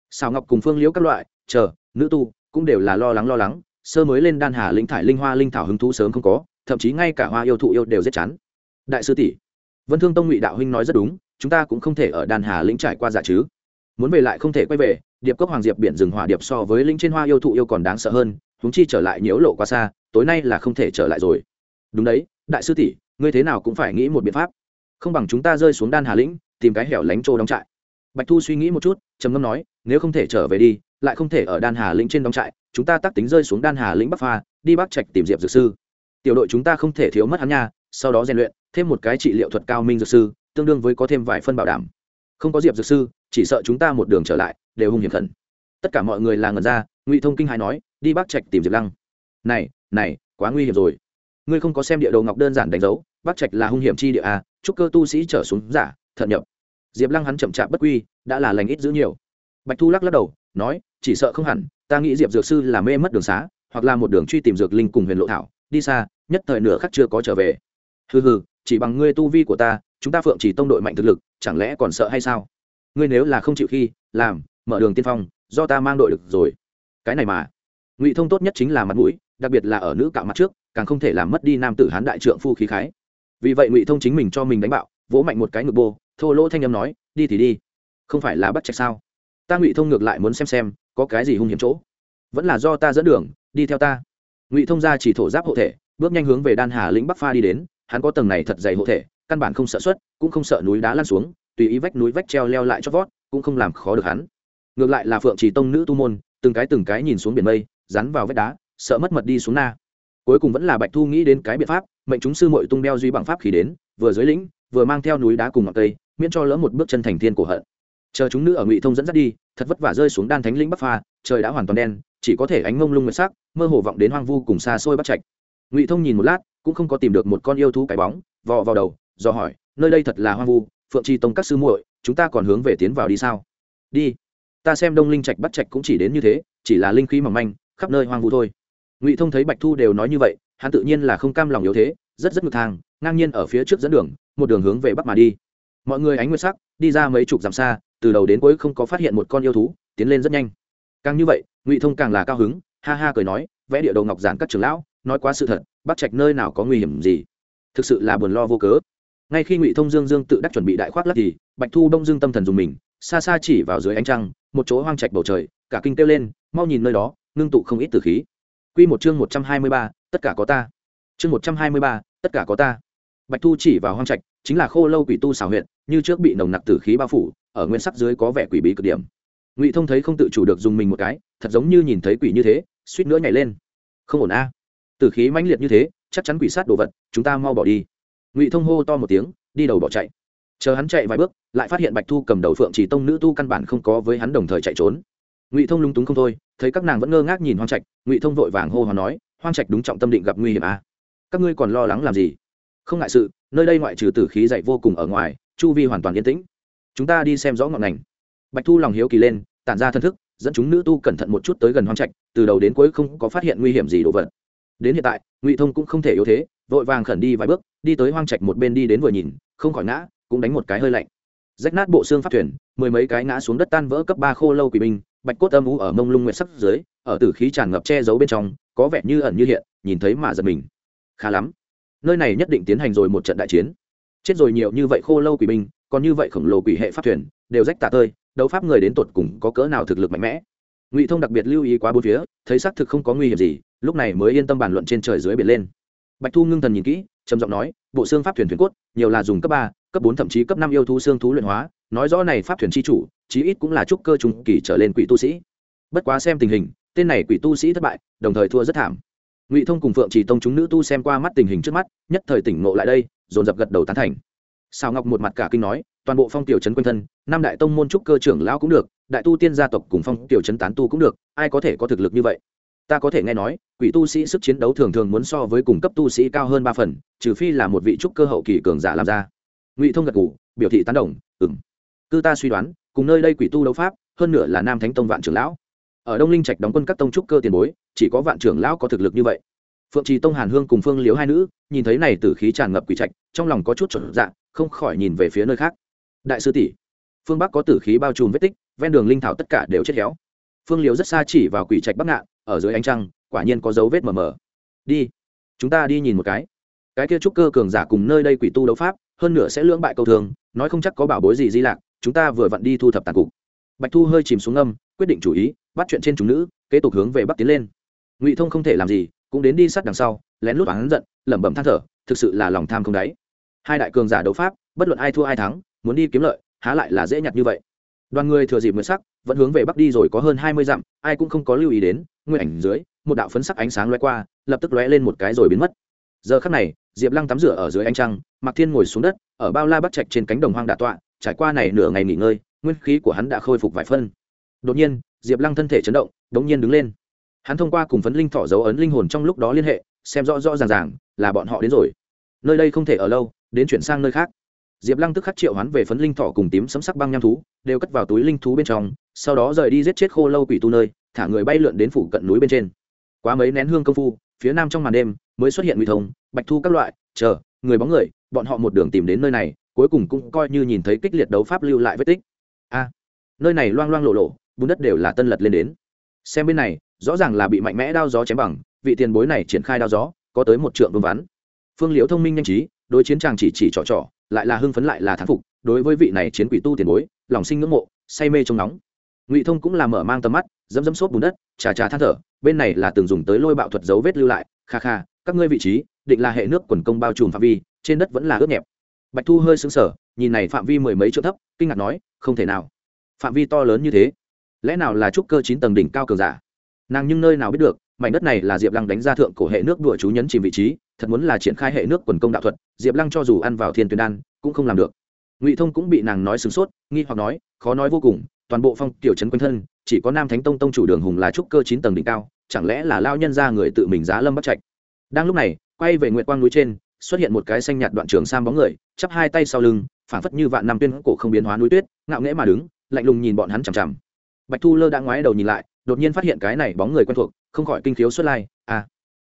Speaker 1: Xào ngọc cùng phương liễu các loại, chờ, nữ tu, cũng đều là lo lắng lo lắng, sơ mới lên đan hà lĩnh thải linh hoa linh thảo hứng thú sớm không có thậm chí ngay cả hoa yêu thụ yêu đều rất chán đại sư tỷ, vân thương tông ngụy đạo huynh nói rất đúng, chúng ta cũng không thể ở đan hà lĩnh trải qua dạ chứ. Muốn về lại không thể quay về, điệp cốc hoàng diệp biển rừng hỏa điệp so với linh trên hoa yêu thụ yêu còn đáng sợ hơn chúng chi trở lại nhiễu lộ quá xa, tối nay là không thể trở lại rồi. Đúng đấy, đại sư tỷ, ngươi thế nào cũng phải nghĩ một biện pháp. Không bằng chúng ta rơi xuống đan hà lĩnh, tìm cái hẻo lánh trô đóng trại. Bạch thu suy nghĩ một chút, trầm ngâm nói, nếu không thể trở về đi, lại không thể ở đan hà lĩnh trên đóng trại, chúng ta tác tính rơi xuống đan hà lĩnh bắc pha, đi bắc trạch tìm diệp dược sư tiểu đội chúng ta không thể thiếu mất hắn nha, sau đó rèn luyện, thêm một cái trị liệu thuật cao minh dược sư, tương đương với có thêm vài phân bảo đảm. Không có diệp dược sư, chỉ sợ chúng ta một đường trở lại, đều hung hiểm khẩn. Tất cả mọi người là ngần ra, ngụy thông kinh hài nói, đi bắc trạch tìm diệp lăng. Này này, quá nguy hiểm rồi. Ngươi không có xem địa đồ ngọc đơn giản đánh dấu, bắc trạch là hung hiểm chi địa a chúc cơ tu sĩ trở xuống giả, thận nhập. Diệp lăng hắn chậm chạp bất quy, đã là lành ít giữ nhiều. Bạch thu lắc lắc đầu, nói, chỉ sợ không hẳn, ta nghĩ diệp dược sư là mê mất đường xá, hoặc là một đường truy tìm dược linh cùng huyền lộ thảo, đi xa nhất thời nửa khắc chưa có trở về. Hừ hừ, chỉ bằng ngươi tu vi của ta, chúng ta phượng chỉ tông đội mạnh thực lực, chẳng lẽ còn sợ hay sao? Ngươi nếu là không chịu khi, làm, mở đường tiên phong, do ta mang đội được rồi. Cái này mà. Ngụy thông tốt nhất chính là mặt mũi, đặc biệt là ở nữ cạo mặt trước, càng không thể làm mất đi nam tử hán đại trượng phu khí khái. Vì vậy ngụy thông chính mình cho mình đánh bạo, vỗ mạnh một cái ngực bô, thô lỗ thanh âm nói, đi thì đi. Không phải là bắt trạch sao? Ta ngụy thông ngược lại muốn xem xem, có cái gì hung hiểm chỗ. Vẫn là do ta dẫn đường, đi theo ta. Ngụy thông ra chỉ thổ giáp hộ thể bước nhanh hướng về đan hà lĩnh bắc pha đi đến, hắn có tầng này thật dày hộ thể, căn bản không sợ xuất, cũng không sợ núi đá lan xuống, tùy ý vách núi vách treo leo lại cho vót, cũng không làm khó được hắn. Ngược lại là phượng trì tông nữ tu môn, từng cái từng cái nhìn xuống biển mây, rắn vào vách đá, sợ mất mật đi xuống na. Cuối cùng vẫn là bạch thu nghĩ đến cái biện pháp, mệnh chúng sư mội tung đeo duy bằng pháp khí đến, vừa dưới lĩnh, vừa mang theo núi đá cùng ngọn cây, miễn cho lỡ một bước chân thành thiên cổ hận. Chờ chúng nữ ở ngụy thông dẫn dắt đi, thật vất vả rơi xuống đan thánh lĩnh bắc pha, trời đã hoàn toàn đen, chỉ có thể ánh mông lung nguyệt sắc, mơ hồ vọng đến hoang vu cùng xa xôi bắc trạch ngụy thông nhìn một lát cũng không có tìm được một con yêu thú cái bóng vò vào đầu do hỏi nơi đây thật là hoang vu phượng tri tông các sư muội chúng ta còn hướng về tiến vào đi sao đi ta xem đông linh trạch bắt trạch cũng chỉ đến như thế chỉ là linh khí mỏng manh khắp nơi hoang vu thôi ngụy thông thấy bạch thu đều nói như vậy hắn tự nhiên là không cam lòng yếu thế rất rất ngược thang ngang nhiên ở phía trước dẫn đường một đường hướng về bắc mà đi mọi người ánh nguyệt sắc đi ra mấy chục dặm xa từ đầu đến cuối không có phát hiện một con yêu thú tiến lên rất nhanh càng như vậy ngụy thông càng là cao hứng ha ha cười nói vẽ địa đầu ngọc giản các trường lão nói quá sự thật bắt trạch nơi nào có nguy hiểm gì thực sự là buồn lo vô cớ ngay khi ngụy thông dương dương tự đắc chuẩn bị đại khoác lắc thì bạch thu đông dương tâm thần dùng mình xa xa chỉ vào dưới ánh trăng một chỗ hoang trạch bầu trời cả kinh kêu lên mau nhìn nơi đó ngưng tụ không ít từ khí Quy một chương một trăm hai mươi ba, tất cả có ta. Chương một trăm hai mươi ba, tất cả có ta. Bạch Thu chỉ vào hoang trạch, chính là khô lâu quỷ tu xảo huyện như trước bị nồng nặc tử khí bao phủ, ở nguyên sắc dưới có vẻ quỷ bí cực điểm. Ngụy Thông thấy không tự chủ được dùng mình một cái, thật giống như nhìn thấy quỷ như thế, suýt nữa nhảy lên. Không ổn a. Tử khí mãnh liệt như thế, chắc chắn quỷ sát đồ vật, chúng ta mau bỏ đi. Ngụy Thông hô to một tiếng, đi đầu bỏ chạy. Chờ hắn chạy vài bước, lại phát hiện Bạch Thu cầm đầu Phượng Chỉ Tông nữ tu căn bản không có với hắn đồng thời chạy trốn ngụy thông lúng túng không thôi thấy các nàng vẫn ngơ ngác nhìn hoang trạch ngụy thông vội vàng hô hoán nói hoang trạch đúng trọng tâm định gặp nguy hiểm à? các ngươi còn lo lắng làm gì không ngại sự nơi đây ngoại trừ tử khí dậy vô cùng ở ngoài chu vi hoàn toàn yên tĩnh chúng ta đi xem rõ ngọn ngành bạch thu lòng hiếu kỳ lên tản ra thân thức dẫn chúng nữ tu cẩn thận một chút tới gần hoang trạch từ đầu đến cuối không có phát hiện nguy hiểm gì đồ vật đến hiện tại, ngụy thông cũng không thể yếu thế, vội vàng khẩn đi vài bước, đi tới hoang trạch một bên đi đến vừa nhìn, không khỏi ngã, cũng đánh một cái hơi lạnh. Rách nát bộ xương pháp thuyền, mười mấy cái ngã xuống đất tan vỡ cấp ba khô lâu quỷ binh, bạch cốt âm ú ở mông lung nguyệt sắc dưới, ở tử khí tràn ngập che giấu bên trong, có vẻ như ẩn như hiện, nhìn thấy mà giật mình. Khá lắm. Nơi này nhất định tiến hành rồi một trận đại chiến. Chết rồi nhiều như vậy khô lâu quỷ binh, còn như vậy khổng lồ quỷ hệ pháp thuyền, đều rách tả tơi, đấu pháp người đến tột cùng có cỡ nào thực lực mạnh mẽ. Ngụy thông đặc biệt lưu ý quá bốn phía, thấy xác thực không có nguy hiểm gì lúc này mới yên tâm bàn luận trên trời dưới biển lên. Bạch thu ngưng thần nhìn kỹ, trầm giọng nói, bộ xương pháp thuyền thuyền cốt, nhiều là dùng cấp ba, cấp bốn thậm chí cấp năm yêu thú xương thú luyện hóa, nói rõ này pháp thuyền chi chủ, chí ít cũng là trúc cơ trung kỳ trở lên quỷ tu sĩ. Bất quá xem tình hình, tên này quỷ tu sĩ thất bại, đồng thời thua rất thảm. Ngụy thông cùng phượng chỉ tông chúng nữ tu xem qua mắt tình hình trước mắt, nhất thời tỉnh ngộ lại đây, dồn dập gật đầu tán thành. Xào ngọc một mặt cả kinh nói, toàn bộ phong tiểu trấn quanh thân, năm đại tông môn trúc cơ trưởng lão cũng được, đại tu tiên gia tộc cùng phong tiểu trấn tán tu cũng được, ai có thể có thực lực như vậy? Ta có thể nghe nói, quỷ tu sĩ sức chiến đấu thường thường muốn so với cùng cấp tu sĩ cao hơn ba phần, trừ phi là một vị trúc cơ hậu kỳ cường giả làm ra. Ngụy thông gật g ủ biểu thị tán đồng ừng cư ta suy đoán, cùng nơi đây quỷ tu đấu pháp, hơn nửa là nam thánh tông vạn trưởng lão. Ở đông linh trạch đóng quân các tông trúc cơ tiền bối, chỉ có vạn trưởng lão có thực lực như vậy. Phượng trì tông hàn hương cùng phương liếu hai nữ, nhìn thấy này tử khí tràn ngập quỷ trạch, trong lòng có chút trộn dạng không khỏi nhìn về phía nơi khác. Đại sư tỷ, phương bắc có tử khí bao trùm vết tích, ven đường linh thảo tất cả đều chết héo. Phương liếu rất xa chỉ vào quỷ trạch bắc ngạn ở dưới ánh trăng, quả nhiên có dấu vết mờ mờ. Đi, chúng ta đi nhìn một cái. Cái kia trúc cơ cường giả cùng nơi đây quỷ tu đấu pháp, hơn nữa sẽ lưỡng bại câu thường, nói không chắc có bảo bối gì di lạc, chúng ta vừa vặn đi thu thập tàn cục. Bạch thu hơi chìm xuống âm quyết định chủ ý, bắt chuyện trên chúng nữ, kế tục hướng về bắc tiến lên. Ngụy thông không thể làm gì, cũng đến đi sát đằng sau, lén lút hắn giận, lẩm bẩm than thở, thực sự là lòng tham không đáy. Hai đại cường giả đấu pháp, bất luận ai thua ai thắng, muốn đi kiếm lợi, há lại là dễ nhặt như vậy. Đoàn người thừa dịp mượn sắc, vẫn hướng về bắc đi rồi có hơn hai mươi dặm, ai cũng không có lưu ý đến nguyên ảnh dưới, một đạo phấn sắc ánh sáng lóe qua, lập tức lóe lên một cái rồi biến mất. Giờ khắc này, diệp lăng tắm rửa ở dưới ánh trăng, mạc thiên ngồi xuống đất, ở bao la bắc trạch trên cánh đồng hoang đạ tọa, trải qua này nửa ngày nghỉ ngơi, nguyên khí của hắn đã khôi phục vài phân. Đột nhiên, diệp lăng thân thể chấn động đ ố n g nhiên đứng lên. Hắn thông qua cùng phấn linh thỏ dấu ấn linh hồn trong lúc đó liên hệ, xem rõ rõ ràng ràng là bọn họ đến rồi. Nơi đây không thể ở lâu, đến chuyển sang nơi khác. Diệp lăng tức khắc triệu hắn về phấn linh thỏ cùng tím sấm sắc băng nham thú, đều cất vào túi linh thú bên trong, sau đó rời đi giết chết khô lâu quỷ tu nơi thả người bay lượn đến phủ cận núi bên trên. Quá mấy nén hương công phu, phía nam trong màn đêm mới xuất hiện nguy thông, bạch thu các loại, chờ, người bóng người, bọn họ một đường tìm đến nơi này, cuối cùng cũng coi như nhìn thấy kích liệt đấu pháp lưu lại vết tích. A, nơi này loang loang lộ lộ, bùn đất đều là tân lật lên đến. Xem bên này, rõ ràng là bị mạnh mẽ đao gió chém bằng, vị tiền bối này triển khai đao gió, có tới một trượng vương vắn. Phương liễu thông minh nhanh trí, đối chiến chàng chỉ chỉ trỏ trỏ lại là hưng phấn lại là thán phục, đối với vị này chiến quỷ tu tiền bối, lòng sinh ngưỡng mộ, say mê trong nóng. Ngụy thông cũng là mở mang tầm mắt dẫm dẫm xốp bùn đất, trà trà than thở, bên này là từng dùng tới lôi bạo thuật dấu vết lưu lại, kha kha, các ngươi vị trí, định là hệ nước quần công bao trùm phạm vi, trên đất vẫn là ướt nhẹp. Bạch thu hơi xứng sở nhìn này phạm vi mười mấy chỗ thấp, kinh ngạc nói, không thể nào. Phạm vi to lớn như thế, lẽ nào là trúc cơ chín tầng đỉnh cao cường giả? Nàng nhưng nơi nào biết được, mảnh đất này là diệp lăng đánh ra thượng cổ hệ nước đùa chú nhấn chìm vị trí, thật muốn là triển khai hệ nước quần công đạo thuật, diệp lăng cho dù ăn vào thiên tuyền đan, cũng không làm được. Ngụy thông cũng bị nàng nói sửng sốt, nghi hoặc nói, khó nói vô cùng toàn bộ phong tiểu trấn quanh thân, chỉ có nam thánh tông tông chủ đường hùng là trúc cơ chín tầng đỉnh cao, chẳng lẽ là lao nhân ra người tự mình giá lâm bắt trạch? Đang lúc này, quay về nguyệt quang núi trên, xuất hiện một cái xanh nhạt đoạn trường sam bóng người, chắp hai tay sau lưng, phảng phất như vạn năm tuyên cổ không biến hóa núi tuyết, ngạo nghễ mà đứng, lạnh lùng nhìn bọn hắn chằm chằm. Bạch thu lơ đã ngoái đầu nhìn lại, đột nhiên phát hiện cái này bóng người quen thuộc, không khỏi kinh khiếu xuất lai à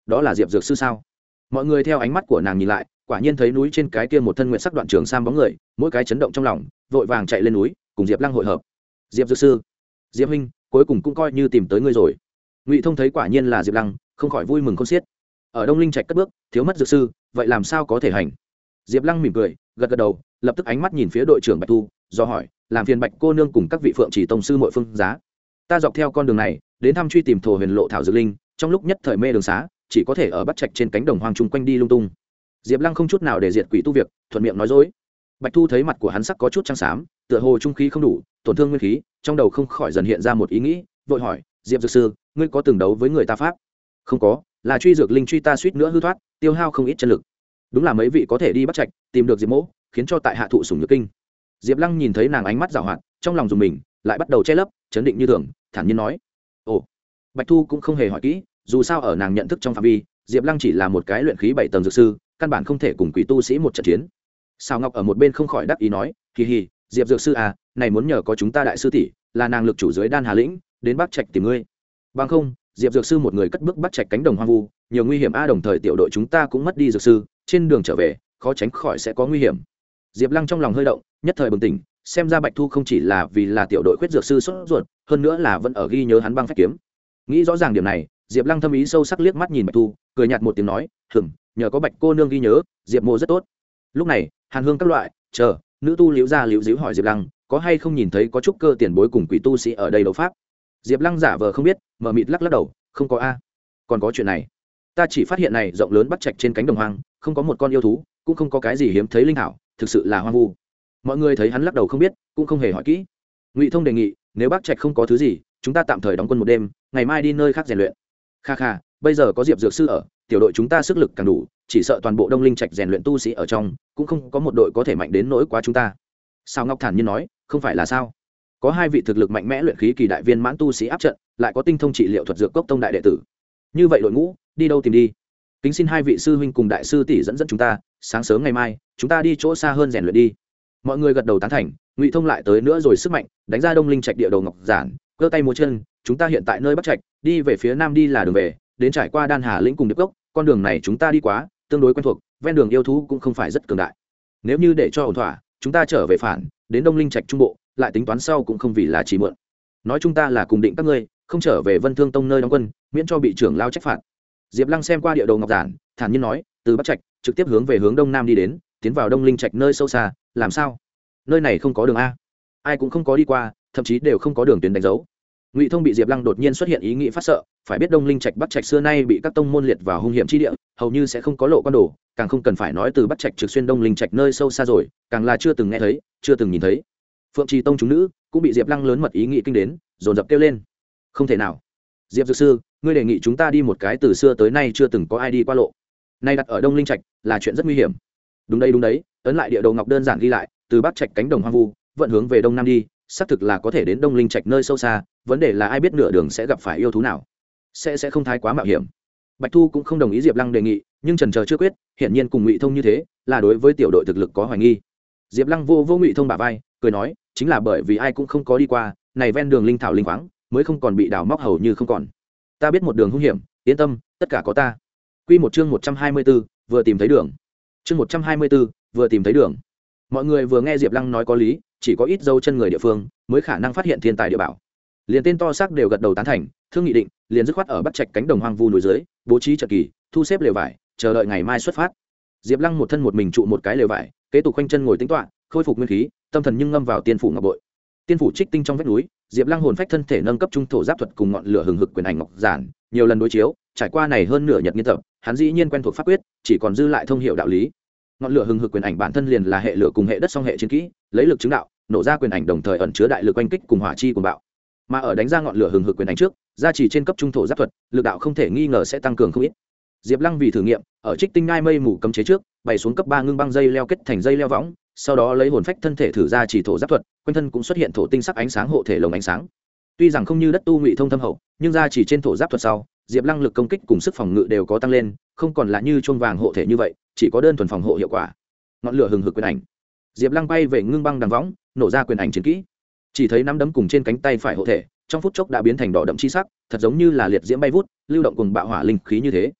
Speaker 1: đó là diệp dược sư sao? Mọi người theo ánh mắt của nàng nhìn lại, quả nhiên thấy núi trên cái kia một thân nguyện sắc đoạn trường sam bóng người, mỗi cái chấn động trong lòng, vội vàng chạy lên núi, cùng diệp lăng hội hợp diệp dược sư, diệp huynh, cuối cùng cũng coi như tìm tới ngươi rồi. Ngụy thông thấy quả nhiên là diệp lăng, không khỏi vui mừng không xiết. Ở đông linh trạch cất bước, thiếu mất dược sư, vậy làm sao có thể hành? Diệp lăng mỉm cười, gật gật đầu, lập tức ánh mắt nhìn phía đội trưởng bạch thu, do hỏi, làm phiền bạch cô nương cùng các vị phượng chỉ tổng sư mọi phương giá. Ta dọc theo con đường này, đến thăm truy tìm thổ huyền lộ thảo dược linh, trong lúc nhất thời mê đường xá, chỉ có thể ở bắt trạch trên cánh đồng hoang chung quanh đi lung tung. Diệp lăng không chút nào để diệt quỷ tu việc, thuận miệng nói dối. Bạch thu thấy mặt của hắn sắc có chút trắng xám, tựa hồ trung khí không đủ tổn thương nguyên khí, trong đầu không khỏi dần hiện ra một ý nghĩ, vội hỏi, diệp dược sư, ngươi có từng đấu với người ta pháp? Không có, là truy dược linh truy ta suýt nữa hư thoát, tiêu hao không ít chân lực. Đúng là mấy vị có thể đi bắt trạch, tìm được diệp mỗ, khiến cho tại hạ thụ sùng nhược kinh. Diệp lăng nhìn thấy nàng ánh mắt g hoạt, trong lòng dùng mình, lại bắt đầu che lấp, chấn định như thường, thản nhiên nói, ồ. Bạch thu cũng không hề hỏi kỹ, dù sao ở nàng nhận thức trong phạm vi, diệp lăng chỉ là một cái luyện khí bảy tầng dược sư, căn bản không thể cùng quỷ tu sĩ một trận chiến. Sao ngọc ở một bên không khỏi đắc ý nói, kỳ hì, diệp dược sư à này muốn nhờ có chúng ta đại sư tỷ, là nàng lực chủ dưới đan hà lĩnh, đến bắc trạch tìm ngươi. Bằng không, diệp dược sư một người cất bước bắc trạch cánh đồng hoang vu, nhiều nguy hiểm a, đồng thời tiểu đội chúng ta cũng mất đi dược sư, trên đường trở về, khó tránh khỏi sẽ có nguy hiểm. Diệp lăng trong lòng hơi động, nhất thời bừng tỉnh, xem ra bạch thu không chỉ là vì là tiểu đội khuyết dược sư sốt ruột, hơn nữa là vẫn ở ghi nhớ hắn băng phép kiếm. Nghĩ rõ ràng điểm này, diệp lăng thâm ý sâu sắc liếc mắt nhìn bạch thu, cười nhạt một tiếng nói hừng nhờ có bạch cô nương ghi nhớ, diệp mô rất tốt. Lúc này, hàn hương các loại, chờ, nữ tu liễu ra liễu díu hỏi diệp lăng có hay không nhìn thấy có chút cơ tiền bối cùng quỷ tu sĩ ở đây đấu pháp? Diệp lăng giả vờ không biết mờ mịt lắc lắc đầu, không có a. Còn có chuyện này. Ta chỉ phát hiện này rộng lớn bắt chạch trên cánh đồng hoang, không có một con yêu thú, cũng không có cái gì hiếm thấy linh hảo thực sự là hoang vu. Mọi người thấy hắn lắc đầu không biết, cũng không hề hỏi kỹ. Ngụy thông đề nghị, nếu bác trạch không có thứ gì, chúng ta tạm thời đóng quân một đêm, ngày mai đi nơi khác rèn luyện. Kha kha, bây giờ có diệp dược sư ở, tiểu đội chúng ta sức lực càng đủ, chỉ sợ toàn bộ đông linh trạch rèn luyện tu sĩ ở trong, cũng không có một đội có thể mạnh đến nỗi quá chúng ta sao ngọc thản nhiên nói, không phải là sao? Có hai vị thực lực mạnh mẽ luyện khí kỳ đại viên mãn tu sĩ áp trận, lại có tinh thông trị liệu thuật dược cốc tông đại đệ tử. Như vậy đội ngũ, đi đâu tìm đi? Kính xin hai vị sư huynh cùng đại sư tỷ dẫn dẫn chúng ta, sáng sớm ngày mai, chúng ta đi chỗ xa hơn rèn luyện đi. Mọi người gật đầu tán thành, ngụy thông lại tới nữa rồi sức mạnh, đánh ra đông linh trạch địa đầu ngọc giản cơ tay múa chân, chúng ta hiện tại nơi bắc trạch, đi về phía nam đi là đường về, đến trải qua đan hà lĩnh cùng điệp cốc, con đường này chúng ta đi quá, tương đối quen thuộc, ven đường yêu thú cũng không phải rất cường đại. Nếu như để cho ổn thỏa chúng ta trở về phản, đến đông linh trạch trung bộ, lại tính toán sau cũng không vì là chỉ mượn. Nói chúng ta là cùng định các ngươi, không trở về vân thương tông nơi đóng quân, miễn cho bị trưởng lao trách phạt. Diệp lăng xem qua địa đồ ngọc giản, thản nhiên nói, từ bắc trạch, trực tiếp hướng về hướng đông nam đi đến, tiến vào đông linh trạch nơi sâu xa, làm sao? Nơi này không có đường a. Ai cũng không có đi qua, thậm chí đều không có đường tuyến đánh dấu. Ngụy thông bị diệp lăng đột nhiên xuất hiện ý nghĩ phát sợ, phải biết đông linh trạch bắc trạch xưa nay bị các tông môn liệt vào hung hiểm chi địa hầu như sẽ không có lộ quan đồ, càng không cần phải nói từ bắc trạch trực xuyên đông linh trạch nơi sâu xa rồi, càng là chưa từng nghe thấy, chưa từng nhìn thấy. Phượng trì tông chúng nữ cũng bị diệp lăng lớn mật ý nghĩ kinh đến, dồn dập kêu lên. Không thể nào. Diệp dược sư, ngươi đề nghị chúng ta đi một cái từ xưa tới nay chưa từng có ai đi qua lộ. Nay đặt ở đông linh trạch là chuyện rất nguy hiểm. Đúng đây đúng đấy, ấn lại địa đồ ngọc đơn giản ghi lại, từ bắc trạch cánh đồng hoang vu, vận hướng về đông nam đi, xác thực là có thể đến đông linh trạch nơi sâu xa, vấn đề là ai biết nửa đường sẽ gặp phải yêu thú nào. Sẽ sẽ không thái quá mạo hiểm bạch thu cũng không đồng ý diệp lăng đề nghị, nhưng trần chờ chưa quyết, hiển nhiên cùng ngụy thông như thế, là đối với tiểu đội thực lực có hoài nghi. Diệp lăng vô vô ngụy thông bà vai, cười nói, chính là bởi vì ai cũng không có đi qua, này ven đường linh thảo linh khoáng, mới không còn bị đào móc hầu như không còn. Ta biết một đường hung hiểm, yên tâm, tất cả có ta. Q một chương một trăm hai mươi b ố vừa tìm thấy đường. Chương một trăm hai mươi b ố vừa tìm thấy đường. Mọi người vừa nghe diệp lăng nói có lý, chỉ có ít dâu chân người địa phương, mới khả năng phát hiện thiên tài địa bảo. Liền tên to xác đều gật đầu tán thành thương nghị định liền dứt khoát ở bắt trạch cánh đồng hoang vu núi dưới, bố trí trận kỳ, thu xếp lều vải, chờ đợi ngày mai xuất phát. Diệp lăng một thân một mình trụ một cái lều vải, kế tục quanh chân ngồi tính toạ khôi phục nguyên khí, tâm thần nhưng ngâm vào tiên phủ ngọc bội. Tiên phủ trích tinh trong vách núi, diệp lăng hồn phách thân thể nâng cấp trung thổ giáp thuật cùng ngọn lửa hừng hực quyền ảnh ngọc giản, nhiều lần đối chiếu, trải qua này hơn nửa nhật nghiên tập, hắn dĩ nhiên quen thuộc pháp quyết, chỉ còn dư lại thông hiệu đạo lý. Ngọn lửa hừng hực quyền ảnh bản thân liền là hệ lửa cùng hệ đất song hệ chiến kỹ, lấy lực chứng đạo, nổ ra quyền ảnh đồng thời ẩn chứa đại lực oanh kích cùng hỏa chi cùng bạo. Mà ở đánh ra ngọn lửa hừng hực quyền ảnh trước gia trì trên cấp trung thổ giáp thuật, lực đạo không thể nghi ngờ sẽ tăng cường không ít. Diệp lăng vì thử nghiệm, ở trích tinh ngai mây mù cấm chế trước, bày xuống cấp ba ngưng băng dây leo kết thành dây leo võng, sau đó lấy hồn phách thân thể thử ra chỉ thổ giáp thuật, quanh thân cũng xuất hiện thổ tinh sắc ánh sáng hộ thể lồng ánh sáng. Tuy rằng không như đất tu ngụy thông thâm hậu, nhưng ra chỉ trên thổ giáp thuật sau, diệp lăng lực công kích cùng sức phòng ngự đều có tăng lên, không còn là như chuông vàng hộ thể như vậy, chỉ có đơn thuần phòng hộ hiệu quả. Ngọn lửa hừng hực quyền ảnh. Diệp lăng bay về ngưng băng đằng võng, nổ ra quyền ảnh chiến kỹ. Chỉ thấy nắm đấm cùng trên cánh tay phải hộ thể trong phút chốc đã biến thành đỏ đậm chi sắc, thật giống như là liệt diễm bay vút, lưu động cùng bạo hỏa linh khí như thế.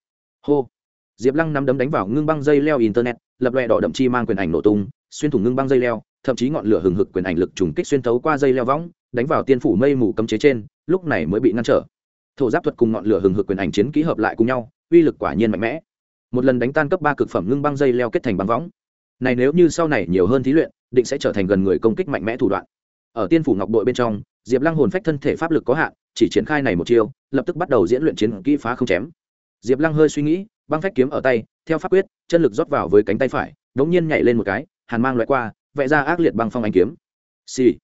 Speaker 1: Hô! Diệp lăng nắm đấm đánh vào ngưng băng dây leo internet, lập loẹ đỏ đậm chi mang quyền ảnh nổ tung, xuyên thủng ngưng băng dây leo, thậm chí ngọn lửa hừng hực quyền ảnh lực trùng kích xuyên thấu qua dây leo võng, đánh vào tiên phủ mây mù cấm chế trên, lúc này mới bị ngăn trở. Thổ giáp thuật cùng ngọn lửa hừng hực quyền ảnh chiến ký hợp lại cùng nhau, uy lực quả nhiên mạnh mẽ. Một lần đánh tan cấp ba cực phẩm ngưng băng dây leo kết thành băng võng. Này nếu như sau này nhiều hơn thí luyện, định sẽ trở thành gần người công kích mạnh mẽ thủ đoạn. Ở tiên phủ ngọc đội bên trong diệp lăng hồn phách thân thể pháp lực có hạn, chỉ triển khai này một chiêu, lập tức bắt đầu diễn luyện chiến kỹ phá không chém. Diệp lăng hơi suy nghĩ, băng phách kiếm ở tay, theo pháp quyết, chân lực rót vào với cánh tay phải đ ỗ n g nhiên nhảy lên một cái, hàn mang loại qua, vẽ ra ác liệt băng phong anh kiếm. Xì、sì.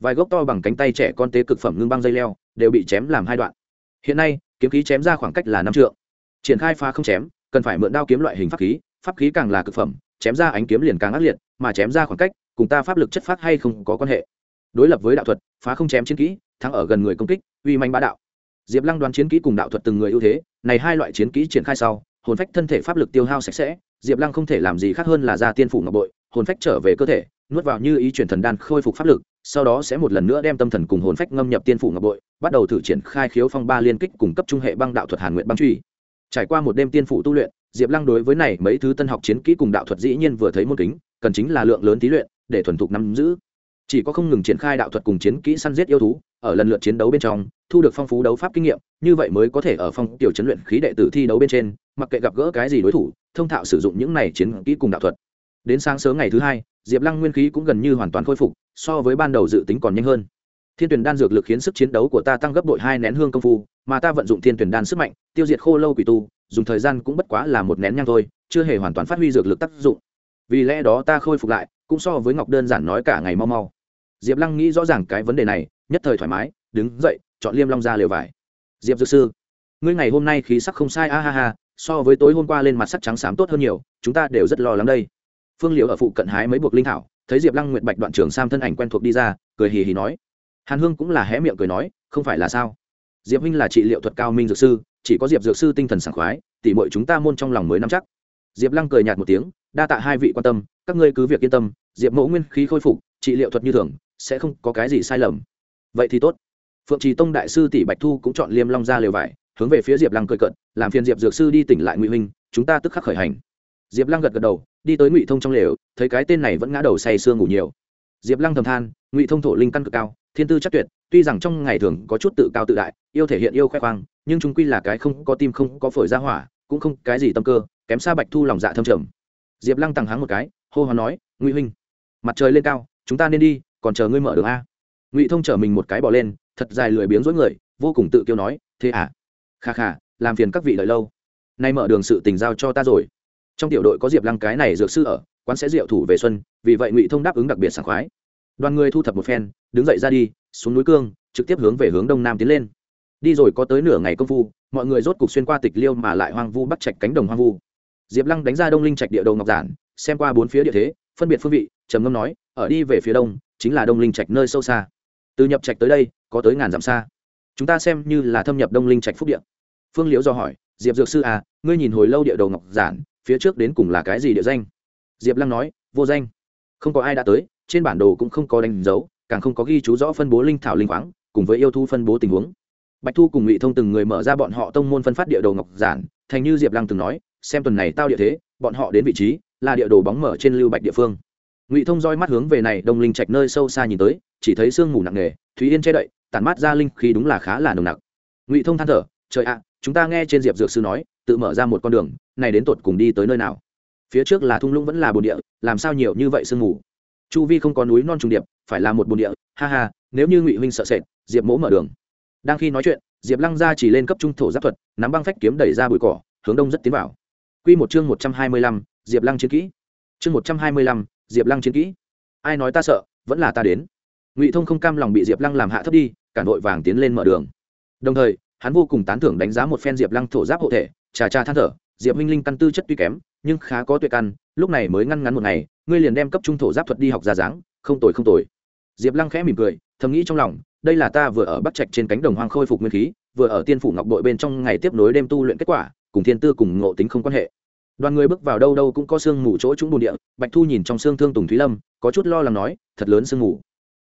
Speaker 1: vài gốc to bằng cánh tay trẻ con tế cực phẩm ngưng băng dây leo, đều bị chém làm hai đoạn. Hiện nay, kiếm khí chém ra khoảng cách là năm trượng. Triển khai phá không chém, cần phải mượn đao kiếm loại hình pháp khí pháp khí càng là cực phẩm, chém ra ánh kiếm liền càng ác liệt, mà chém ra khoảng cách, cùng ta pháp lực chất phát hay không có quan hệ đối lập với đạo thuật, phá không chém chiến kỹ, thắng ở gần người công kích, uy manh bá đạo. Diệp lăng đoán chiến kỹ cùng đạo thuật từng người ưu thế, này hai loại chiến kỹ triển khai sau, hồn phách thân thể pháp lực tiêu hao sạch sẽ, diệp lăng không thể làm gì khác hơn là ra tiên phủ ngọc bội, hồn phách trở về cơ thể, nuốt vào như ý chuyển thần đan khôi phục pháp lực, sau đó sẽ một lần nữa đem tâm thần cùng hồn phách ngâm nhập tiên phủ ngọc bội, bắt đầu thử triển khai khiếu phong ba liên kích cùng cấp trung hệ băng đạo thuật hàn nguyện băng truy. Trải qua một đêm tiên phủ tu luyện, diệp lăng đối với này mấy thứ tân học chiến kỹ cùng đạo thuật dĩ nhiên vừa thấy môn kính, cần chính là lượng lớn tí luyện, để thuần thục nắm giữ chỉ có không ngừng triển khai đạo thuật cùng chiến kỹ săn giết yêu thú, ở lần lượt chiến đấu bên trong, thu được phong phú đấu pháp kinh nghiệm, như vậy mới có thể ở phong tiểu chấn luyện khí đệ tử thi đấu bên trên, mặc kệ gặp gỡ cái gì đối thủ, thông thạo sử dụng những này chiến kỹ cùng đạo thuật. Đến sáng sớm ngày thứ hai, diệp lăng nguyên khí cũng gần như hoàn toàn khôi phục, so với ban đầu dự tính còn nhanh hơn. Thiên tuyển đan dược lực khiến sức chiến đấu của ta tăng gấp đội hai nén hương công phu, mà ta vận dụng thiên tuyển đan sức mạnh, tiêu diệt khô lâu quỷ tu, dùng thời gian cũng bất quá là một nén nhang thôi, chưa hề hoàn toàn phát huy dược lực tác dụng. Vì lẽ đó ta khôi phục lại, cũng so với ngọc đơn giản nói cả ngày mau mau diệp lăng nghĩ rõ ràng cái vấn đề này, nhất thời thoải mái, đứng dậy, chọn liêm long ra lều vải. Diệp dược sư, ngươi ngày hôm nay khí sắc không sai, a ha ha, so với tối hôm qua lên mặt sắc trắng xám tốt hơn nhiều, chúng ta đều rất lo lắng đây. Phương liệu ở phụ cận hái mấy buộc linh thảo, thấy diệp lăng nguyện bạch đoạn trưởng sam thân ảnh quen thuộc đi ra, cười hì hì nói. Hàn hương cũng là hé miệng cười nói, không phải là sao? Diệp minh là trị liệu thuật cao minh dược sư, chỉ có diệp dược sư tinh thần sảng khoái, tỉ mọi chúng ta môn trong lòng mới nắm chắc. Diệp lăng cười nhạt một tiếng, đa tạ hai vị quan tâm, các ngươi cứ việc yên tâm, diệp mẫu nguyên khí khôi phục, trị liệu thuật như thường sẽ không có cái gì sai lầm. Vậy thì tốt. Phượng trì tông đại sư tỷ bạch thu cũng chọn liêm long ra lều vải, hướng về phía diệp lăng cười cận làm phiền diệp dược sư đi tỉnh lại ngụy huynh, chúng ta tức khắc khởi hành. Diệp lăng gật gật đầu, đi tới ngụy thông trong lều, thấy cái tên này vẫn ngã đầu say sương ngủ nhiều. Diệp lăng thầm than, ngụy thông thổ linh căn cực cao, thiên tư chắc tuyệt, tuy rằng trong ngày thường có chút tự cao tự đại, yêu thể hiện yêu khoe khoang, nhưng chúng quy là cái không có tim không có phổi ra hỏa, cũng không cái gì tâm cơ, kém xa bạch thu lòng dạ thâm trầm. Diệp lăng tằng háng một cái, hô hoán nói, ngụy huynh, mặt trời lên cao, chúng ta nên đi còn chờ ngươi mở đường a. Ngụy thông chở mình một cái bỏ lên, thật dài lười biếng dối người, vô cùng tự kiêu nói, thế à? Kha kha, làm phiền các vị đợi lâu. Nay mở đường sự tình giao cho ta rồi. Trong tiểu đội có diệp lăng cái này dược sư ở, quán sẽ rượu thủ về xuân, vì vậy ngụy thông đáp ứng đặc biệt sảng khoái. Đoàn người thu thập một phen, đứng dậy ra đi, xuống núi cương, trực tiếp hướng về hướng đông nam tiến lên. Đi rồi có tới nửa ngày công phu, mọi người rốt cục xuyên qua tịch liêu mà lại hoang vu bắt chạch cánh đồng hoang vu. Diệp lăng đánh ra đông linh trạch địa đầu ngọc giản, xem qua bốn phía địa thế, phân biệt phương vị, trầm ngâm nói, ở đi về phía đông chính là đông linh trạch nơi sâu xa. Từ nhập trạch tới đây, có tới ngàn dặm xa. Chúng ta xem như là thâm nhập đông linh trạch phúc địa. Phương liễu do hỏi, diệp dược sư à ngươi nhìn hồi lâu địa đầu ngọc giản, phía trước đến cùng là cái gì địa danh? Diệp lăng nói, vô danh. Không có ai đã tới, trên bản đồ cũng không có đánh dấu, càng không có ghi chú rõ phân bố linh thảo linh khoáng, cùng với yêu thu phân bố tình huống. Bạch thu cùng ngụy thông từng người mở ra bọn họ tông môn phân phát địa đồ ngọc giản, thành như diệp lăng từng nói, xem tuần này tao địa thế, bọn họ đến vị trí là địa đồ bóng mở trên lưu bạch địa phương ngụy thông roi mắt hướng về này đông linh trạch nơi sâu xa nhìn tới chỉ thấy sương mù nặng nề thúy yên che đậy tản mát ra linh khí đúng là khá là nồng nặc ngụy thông than thở trời ạ chúng ta nghe trên diệp dược sư nói tự mở ra một con đường này đến tột cùng đi tới nơi nào phía trước là thung lũng vẫn là bồn địa làm sao nhiều như vậy sương mù chu vi không có núi non trùng điệp phải là một bồn địa ha ha nếu như ngụy huynh sợ sệt diệp mỗ mở đường đang khi nói chuyện diệp lăng ra chỉ lên cấp trung thổ giáp thuật nắm băng phách kiếm đẩy ra bụi cỏ hướng đông rất tiến vào q một chương một trăm hai mươi lăm diệp lăng chiến kỹ chương một trăm hai mươi lăm diệp lăng chiến kỹ. Ai nói ta sợ, vẫn là ta đến. Ngụy thông không cam lòng bị diệp lăng làm hạ thấp đi, cả nội vàng tiến lên mở đường. Đồng thời, hắn vô cùng tán thưởng đánh giá một phen diệp lăng thổ giáp hộ thể, trà trà than thở, diệp minh linh căn tư chất tuy kém, nhưng khá có tuệ căn, lúc này mới ngăn ngắn một ngày, ngươi liền đem cấp trung thổ giáp thuật đi học ra dáng, không tồi không tồi. Diệp lăng khẽ mỉm cười, thầm nghĩ trong lòng, đây là ta vừa ở bắc trạch trên cánh đồng hoang khôi phục nguyên khí, vừa ở tiên phủ ngọc Đội bên trong ngày tiếp nối đêm tu luyện kết quả, cùng thiên tư cùng ngộ tính không quan hệ đoàn người bước vào đâu đâu cũng có sương mù chỗ trũng bùn địa, bạch thu nhìn trong xương thương tùng thúy lâm, có chút lo lắng nói, thật lớn sương mù.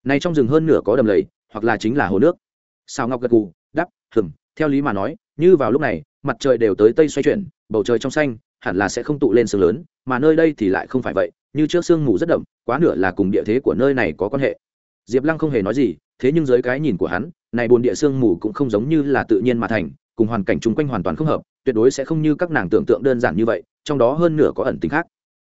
Speaker 1: Này trong rừng hơn nửa có đầm lầy, hoặc là chính là hồ nước. Sao ngọc gật gù đắp hừng theo lý mà nói, như vào lúc này, mặt trời đều tới tây xoay chuyển, bầu trời trong xanh, hẳn là sẽ không tụ lên sương lớn, mà nơi đây thì lại không phải vậy, như trước sương mù rất đậm, quá nửa là cùng địa thế của nơi này có quan hệ. Diệp lăng không hề nói gì, thế nhưng dưới cái nhìn của hắn, này bồn địa sương mù cũng không giống như là tự nhiên mà thành cùng hoàn cảnh chung quanh hoàn toàn không hợp, tuyệt đối sẽ không như các nàng tưởng tượng đơn giản như vậy, trong đó hơn nửa có ẩn tính khác.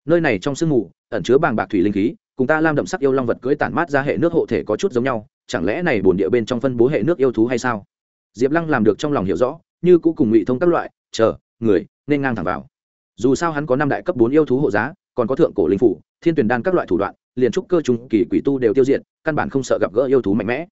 Speaker 1: Nơi này trong sương mù, ẩn chứa bàng bạc thủy linh khí, cùng ta lam đậm sắc yêu long vật cưỡi tản mát ra hệ nước hộ thể có chút giống nhau, chẳng lẽ này bồn địa bên trong phân bố hệ nước yêu thú hay sao? Diệp lăng làm được trong lòng hiểu rõ, như cũ cùng ngụy thông các loại, chờ, người, nên ngang thẳng vào. Dù sao hắn có năm đại cấp bốn yêu thú hộ giá, còn có thượng cổ linh phủ, thiên tuyển đan các loại thủ đoạn, liền trúc cơ trùng kỳ quỷ tu đều tiêu diệt, căn bản không sợ gặp gỡ yêu thú mạnh mẽ.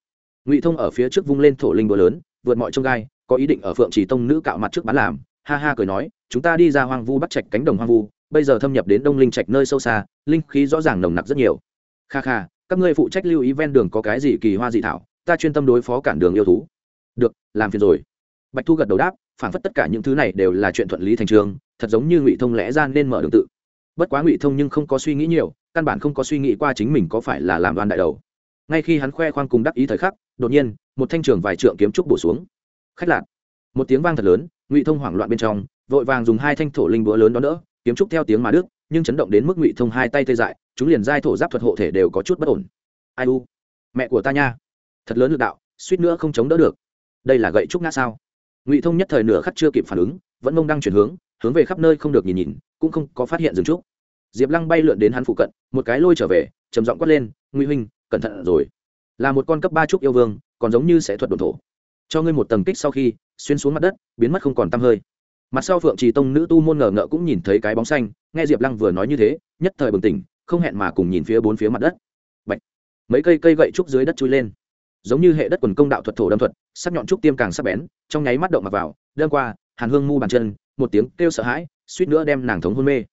Speaker 1: Ngụy thông ở phía trước vung lên thổ linh búa lớn, vượt mọi trông gai có ý định ở phượng trì tông nữ cạo mặt trước bán làm, ha ha cười nói, chúng ta đi ra hoang vu bắt trạch cánh đồng hoang vu, bây giờ thâm nhập đến đông linh trạch nơi sâu xa, linh khí rõ ràng nồng nặc rất nhiều. Kha kha, các ngươi phụ trách lưu ý ven đường có cái gì kỳ hoa dị thảo, ta chuyên tâm đối phó cản đường yêu thú. Được, làm phiền rồi. Bạch thu gật đầu đáp phản phất tất cả những thứ này đều là chuyện thuận lý thành trường, thật giống như ngụy thông lẽ ra nên mở đường tự. Bất quá ngụy thông nhưng không có suy nghĩ nhiều, căn bản không có suy nghĩ qua chính mình có phải là làm đoan đại đầu. Ngay khi hắn khoe khoang cùng đắc ý thời khắc, đột nhiên, một thanh trường vài trượng kiếm trúc bổ xuống khách lạc. Một tiếng vang thật lớn, ngụy thông hoảng loạn bên trong, vội vàng dùng hai thanh thổ linh búa lớn đó đỡ, kiếm trúc theo tiếng mà đức, nhưng chấn động đến mức ngụy thông hai tay tê dại, chúng liền giai thổ giáp thuật hộ thể đều có chút bất ổn. Ai u? Mẹ của ta nha. Thật lớn lực đạo, suýt nữa không chống đỡ được. Đây là gậy trúc ngã sao? Ngụy thông nhất thời nửa khắc chưa kịp phản ứng, vẫn mông đang chuyển hướng hướng về khắp nơi không được nhìn nhìn, cũng không có phát hiện dừng trúc. Diệp lăng bay lượn đến hắn phụ cận, một cái lôi trở về, trầm giọng quát lên, ngụy huynh, cẩn thận rồi. Là một con cấp ba trúc yêu vương, còn giống như sẽ thuật đồn thổ cho ngươi một tầng kích sau khi, xuyên xuống mặt đất, biến mất không còn tăm hơi. Mặt sau phượng trì tông nữ tu môn ngờ ngợ cũng nhìn thấy cái bóng xanh, nghe diệp lăng vừa nói như thế, nhất thời bừng tỉnh, không hẹn mà cùng nhìn phía bốn phía mặt đất. Bạch. mấy cây cây gậy trúc dưới đất chui lên. Giống như hệ đất quần công đạo thuật thổ đâm thuật, sắc nhọn trúc tiêm càng sắc bén, trong nháy mắt động mặc vào, đâm qua, hàn hương mu bàn chân, một tiếng kêu sợ hãi, suýt nữa đem nàng thống hôn mê.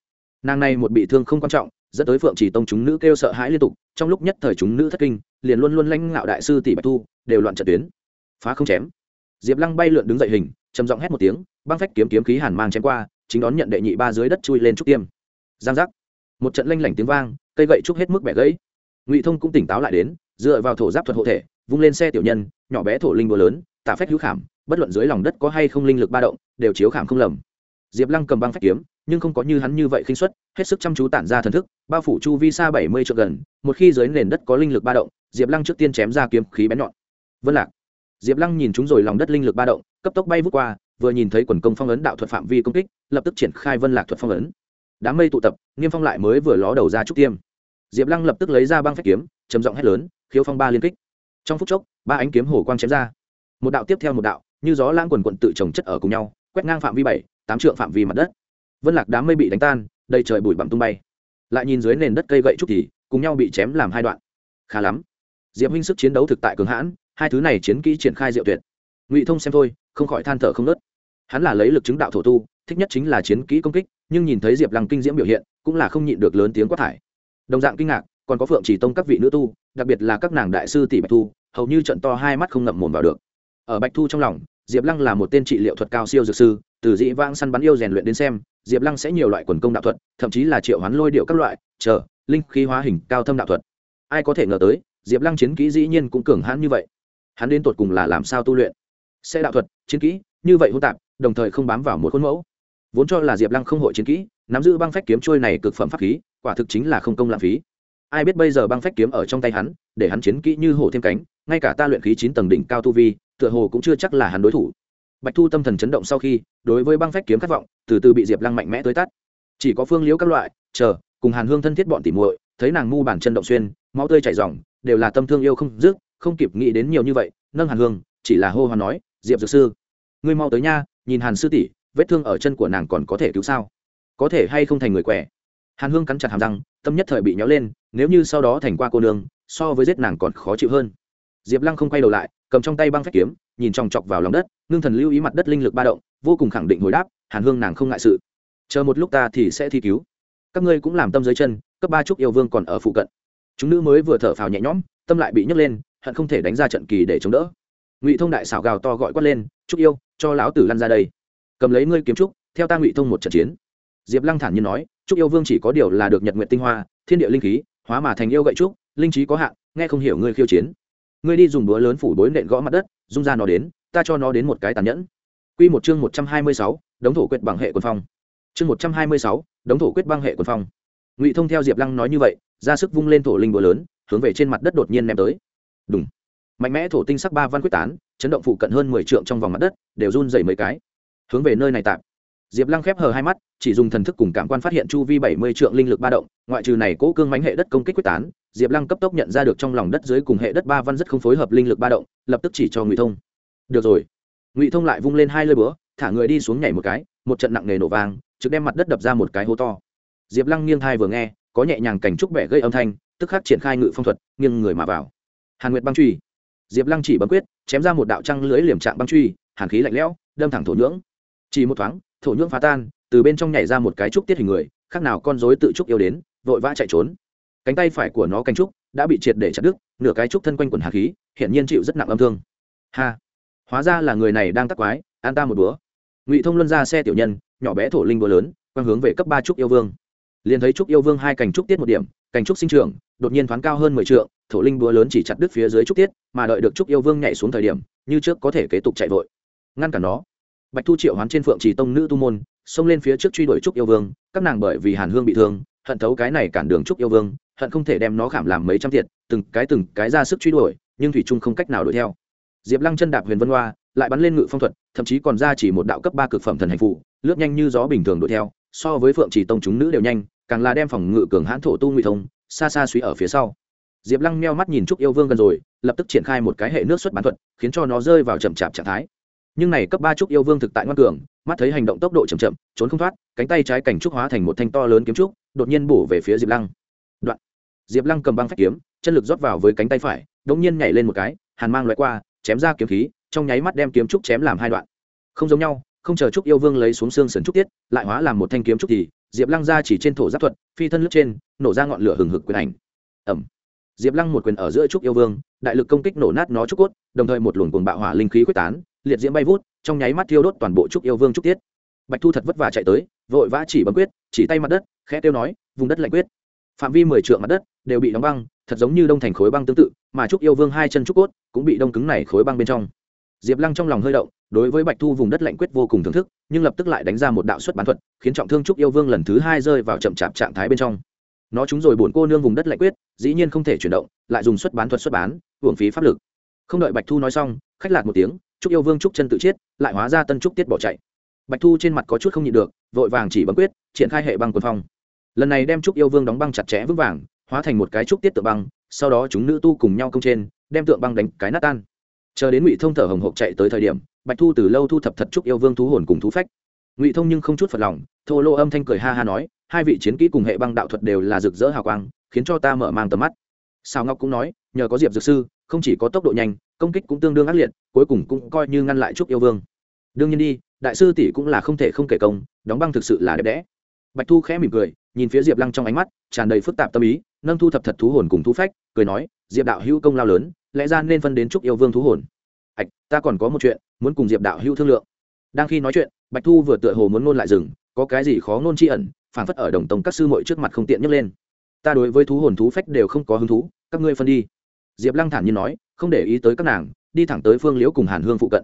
Speaker 1: Nàng này một bị thương không quan trọng, dẫn tới phượng chỉ tông chúng nữ kêu sợ hãi liên tục, trong lúc nhất thời chúng nữ thất kinh, liền luôn luôn lãnh ngạo đại sư tỷ bạch thu đều loạn trận tuyến phá không chém. Diệp lăng bay lượn đứng dậy hình, trầm giọng hét một tiếng, băng phách kiếm kiếm khí hàn mang chém qua, chính đón nhận đệ nhị ba dưới đất chui lên trúc tiêm. Giang giác. Một trận lanh lảnh tiếng vang, cây gậy trúc hết mức bẻ gãy. Ngụy thông cũng tỉnh táo lại đến, dựa vào thổ giáp thuật hộ thể, vung lên xe tiểu nhân, nhỏ bé thổ linh búa lớn, tả phách hữu khảm, bất luận dưới lòng đất có hay không linh lực ba động, đều chiếu khảm không lầm. Diệp lăng cầm băng phách kiếm, nhưng không có như hắn như vậy khinh suất, hết sức chăm chú tản ra thần thức, bao phủ chu vi xa bảy mươi triệu gần, một khi dưới nền đất có linh lực ba động, diệp lăng trước tiên chém ra kiếm khí bén nhọn. Vân lạc diệp lăng nhìn chúng rồi lòng đất linh lực ba động, cấp tốc bay vút qua, vừa nhìn thấy quần công phong ấn đạo thuật phạm vi công kích, lập tức triển khai vân lạc thuật phong ấn. Đám mây tụ tập, nghiêm phong lại mới vừa ló đầu ra trúc tiêm. Diệp lăng lập tức lấy ra băng phách kiếm, trầm giọng hét lớn khiếu phong ba liên kích. Trong phút chốc, ba ánh kiếm hổ quang chém ra. Một đạo tiếp theo một đạo, như gió lãng quần quận tự trồng chất ở cùng nhau, quét ngang phạm vi bảy, tám trượng phạm vi mặt đất. Vân lạc đám mây bị đánh tan, đầy trời bụi bặm tung bay. Lại nhìn dưới nền đất cây gậy trúc thì, cùng nhau bị chém làm hai đoạn. Khá lắm. Diệp huynh sức chiến đấu thực tại cường hãn hai thứ này chiến kỹ triển khai diệu tuyệt. Ngụy thông xem thôi, không khỏi than thở không nớt hắn là lấy lực chứng đạo thổ tu, thích nhất chính là chiến kỹ công kích, nhưng nhìn thấy diệp lăng kinh diễm biểu hiện, cũng là không nhịn được lớn tiếng quát thải. Đồng dạng kinh ngạc, còn có phượng chỉ tông các vị nữ tu, đặc biệt là các nàng đại sư tỷ bạch thu, hầu như trận to hai mắt không ngậm mồm vào được. Ở bạch thu trong lòng, diệp lăng là một tên trị liệu thuật cao siêu dược sư, từ dĩ vãng săn bắn yêu rèn luyện đến xem, diệp lăng sẽ nhiều loại quần công đạo thuật, thậm chí là triệu hoán lôi điệu các loại, chờ, linh khí hóa hình cao thâm đạo thuật. Ai có thể ngờ tới, diệp lăng chiến kỹ dĩ nhiên cũng cường hãn như vậy hắn đến tột cùng là làm sao tu luyện? Sẽ đạo thuật, chiến kỹ, như vậy hỗn tạp, đồng thời không bám vào một khuôn mẫu. Vốn cho là diệp lăng không hội chiến kỹ, nắm giữ băng phách kiếm trôi này cực phẩm pháp khí, quả thực chính là không công lãng phí. Ai biết bây giờ băng phách kiếm ở trong tay hắn, để hắn chiến kỹ như hổ thêm cánh, ngay cả ta luyện khí chín tầng đỉnh cao tu vi, tựa hồ cũng chưa chắc là hắn đối thủ. Bạch thu tâm thần chấn động sau khi, đối với băng phách kiếm khát vọng, từ từ bị diệp lăng mạnh mẽ tới tắt chỉ có phương liễu các loại, chờ, cùng hàn hương thân thiết bọn tỉ muội, thấy nàng mu bàn chân động xuyên, máu tươi chảy r đều là tâm thương yêu không dứt không kịp nghĩ đến nhiều như vậy, nâng hàn hương, chỉ là hô hoán nói, diệp dược sư, ngươi mau tới nha, nhìn hàn sư tỷ, vết thương ở chân của nàng còn có thể cứu sao? Có thể hay không thành người quẻ hàn hương cắn chặt hàm răng, tâm nhất thời bị nhéo lên, nếu như sau đó thành qua cô nương, so với giết nàng còn khó chịu hơn. Diệp lăng không quay đầu lại, cầm trong tay băng phách kiếm, nhìn chòng chọc vào lòng đất, ngưng thần lưu ý mặt đất linh lực ba động, vô cùng khẳng định hồi đáp, hàn hương nàng không ngại sự. Chờ một lúc ta thì sẽ thi cứu. Các ngươi cũng làm tâm dưới chân, cấp ba trúc yêu vương còn ở phụ cận. Chúng nữ mới vừa thở phào nhẹ nhõm, tâm lại bị nhấc lên hận không thể đánh ra trận kỳ để chống đỡ ngụy thông đại xảo gào to gọi quát lên trúc yêu cho lão tử lăn ra đây cầm lấy ngươi kiếm trúc theo ta ngụy thông một trận chiến diệp lăng thản nhiên nói trúc yêu vương chỉ có điều là được nhật nguyện tinh hoa thiên địa linh khí hóa mà thành yêu gậy trúc linh trí có hạn nghe không hiểu ngươi khiêu chiến ngươi đi dùng búa lớn phủ bối nện gõ mặt đất dung ra nó đến ta cho nó đến một cái tàn nhẫn Quy một chương một trăm hai mươi sáu, đống thổ quyết bằng hệ quân phong. Chương một trăm hai mươi sáu, đống thổ quyết băng hệ quân phong. Ngụy Thông theo Diệp Lăng nói như vậy, ra sức vung lên thổ linh búa lớn, hướng về trên mặt đất đột nhiên ném tới đúng Mạnh mẽ thổ tinh sắc ba văn quyết tán, chấn động phụ cận hơn mười trượng trong vòng mặt đất, đều run rẩy mấy cái. Hướng về nơi này tạm. Diệp Lăng khép hờ hai mắt, chỉ dùng thần thức cùng cảm quan phát hiện chu vi bảy mươi trượng linh lực ba động, ngoại trừ này cố cương mánh hệ đất công kích quyết tán, Diệp Lăng cấp tốc nhận ra được trong lòng đất dưới cùng hệ đất ba văn rất không phối hợp linh lực ba động, lập tức chỉ cho Ngụy Thông. Được rồi. Ngụy Thông lại vung lên hai lơi búa, thả người đi xuống nhảy một cái, một trận nặng nề nổ vang, trực đem mặt đất đập ra một cái hố to. Diệp Lăng nghiêng thai vừa nghe, có nhẹ nhàng cảnh trúc bẻ gây âm thanh, tức khắc triển khai ngự phong thuật, nghiêng người mà vào. Hàn Nguyệt băng truy. Diệp Lăng chỉ bấm quyết, chém ra một đạo trăng lưới liềm trạng băng truy, hàn khí lạnh lẽo, đâm thẳng thổ nhưỡng. Chỉ một thoáng, thổ nhưỡng phá tan, từ bên trong nhảy ra một cái trúc tiết hình người khác nào con rối tự trúc yêu đến vội vã chạy trốn. Cánh tay phải của nó cánh trúc đã bị triệt để chặt đứt nửa cái trúc thân quanh quần hàn khí hiện nhiên chịu rất nặng âm thương. Ha! Hóa ra là người này đang tắc quái an ta một búa ngụy thông luân ra xe tiểu nhân nhỏ bé thổ linh búa lớn quang hướng về cấp ba trúc yêu vương. Liền thấy trúc yêu vương hai cành trúc tiết một điểm cành trúc sinh trưởng, đột nhiên thoáng cao hơn mười trượng, thổ linh búa lớn chỉ chặt đứt phía dưới trúc tiết, mà đợi được trúc yêu vương nhảy xuống thời điểm, như trước có thể kế tục chạy vội. Ngăn cản nó. Bạch thu triệu hoán trên phượng trì tông nữ tu môn, xông lên phía trước truy đuổi trúc yêu vương, các nàng bởi vì hàn hương bị thương, hận thấu cái này cản đường trúc yêu vương, hận không thể đem nó khảm làm mấy trăm thiệt từng cái từng cái ra sức truy đuổi, nhưng thủy trung không cách nào đuổi theo. Diệp lăng chân đạp huyền vân hoa, lại bắn lên ngự phong thuật, thậm chí còn ra chỉ một đạo cấp ba cực phẩm thần hành phụ lướt nhanh như gió bình thường đuổi theo, so với phượng chỉ tông chúng nữ đều nhanh càng là đem phòng ngự cường hãn thổ tu ngụy thông, xa xa suy ở phía sau. Diệp lăng meo mắt nhìn trúc yêu vương gần rồi, lập tức triển khai một cái hệ nước xuất bán thuật, khiến cho nó rơi vào chậm chạp trạng thái. Nhưng này cấp ba trúc yêu vương thực tại ngoan cường, mắt thấy hành động tốc độ chậm chậm, trốn không thoát, cánh tay trái cảnh trúc hóa thành một thanh to lớn kiếm trúc, đột nhiên bổ về phía diệp lăng. Đoạn. Diệp lăng cầm băng phách kiếm, chân lực rót vào với cánh tay phải đ ỗ n g nhiên nhảy lên một cái, hàn mang loại qua, chém ra kiếm khí, trong nháy mắt đem kiếm trúc chém làm hai đoạn. Không giống nhau, không chờ trúc yêu vương lấy xuống xương sần trúc tiết, lại hóa làm một thanh kiếm trúc thì diệp lăng ra chỉ trên thổ giáp thuật, phi thân lướt trên, nổ ra ngọn lửa hừng hực quyền ảnh. Ẩm. Diệp lăng một quyền ở giữa trúc yêu vương, đại lực công kích nổ nát nó trúc cốt, đồng thời một luồng cuồng bạo hỏa linh khí quyết tán, liệt diễm bay vút, trong nháy mắt thiêu đốt toàn bộ trúc yêu vương trúc tiết. Bạch thu thật vất vả chạy tới, vội vã chỉ bấm quyết, chỉ tay mặt đất, khẽ tiêu nói, vùng đất lạnh quyết. Phạm vi mười trượng mặt đất đều bị đóng băng, thật giống như đông thành khối băng tương tự, mà trúc yêu vương hai chân trúc cốt cũng bị đông cứng này khối băng bên trong. Diệp lăng trong lòng hơi động đối với bạch thu vùng đất lạnh quyết vô cùng thưởng thức, nhưng lập tức lại đánh ra một đạo xuất bán thuật, khiến trọng thương trúc yêu vương lần thứ hai rơi vào chậm chạp trạng thái bên trong. Nó chúng rồi bổn cô nương vùng đất lạnh quyết, dĩ nhiên không thể chuyển động, lại dùng xuất bán thuật xuất bán hưởng phí pháp lực. Không đợi bạch thu nói xong, khách lạc một tiếng, trúc yêu vương trúc chân tự chiết, lại hóa ra tân trúc tiết bỏ chạy. Bạch thu trên mặt có chút không nhịn được, vội vàng chỉ bấm quyết, triển khai hệ băng quần phong. Lần này đem trúc yêu vương đóng băng chặt chẽ vững vàng, hóa thành một cái trúc tiết tượng băng, sau đó chúng nữ tu cùng nhau công trên, đem tượng băng đánh cái nát tan. Chờ đến ngụy thông thở hồng hộc chạy tới thời điểm bạch thu từ lâu thu thập thật trúc yêu vương thú hồn cùng thú phách. Ngụy thông nhưng không chút phật lòng, thô lô âm thanh cười ha ha nói, hai vị chiến kỹ cùng hệ băng đạo thuật đều là rực rỡ hào quang, khiến cho ta mở mang tầm mắt. Sao ngọc cũng nói, nhờ có diệp dược sư, không chỉ có tốc độ nhanh, công kích cũng tương đương ác liệt, cuối cùng cũng coi như ngăn lại trúc yêu vương. Đương nhiên đi, đại sư tỷ cũng là không thể không kể công, đóng băng thực sự là đẹp đẽ. Bạch thu khẽ mỉm cười, nhìn phía diệp lăng trong ánh mắt, tràn đầy phức tạp tâm ý, nâng thu thập thật thú hồn cùng thú phách, cười nói, diệp đạo hữu công lao lớn, lẽ ra nên phân đến trúc yêu vương thú hồn. Ạch ta còn có một chuyện muốn cùng diệp đạo hữu thương lượng. Đang khi nói chuyện, bạch thu vừa tựa hồ muốn ngôn lại rừng, có cái gì khó ngôn tri ẩn phản phất ở đồng tông các sư mội trước mặt không tiện nhấc lên. Ta đối với thú hồn thú phách đều không có hứng thú, các ngươi phân đi. Diệp lăng thản nhiên nói, không để ý tới các nàng, đi thẳng tới phương liễu cùng hàn hương phụ cận.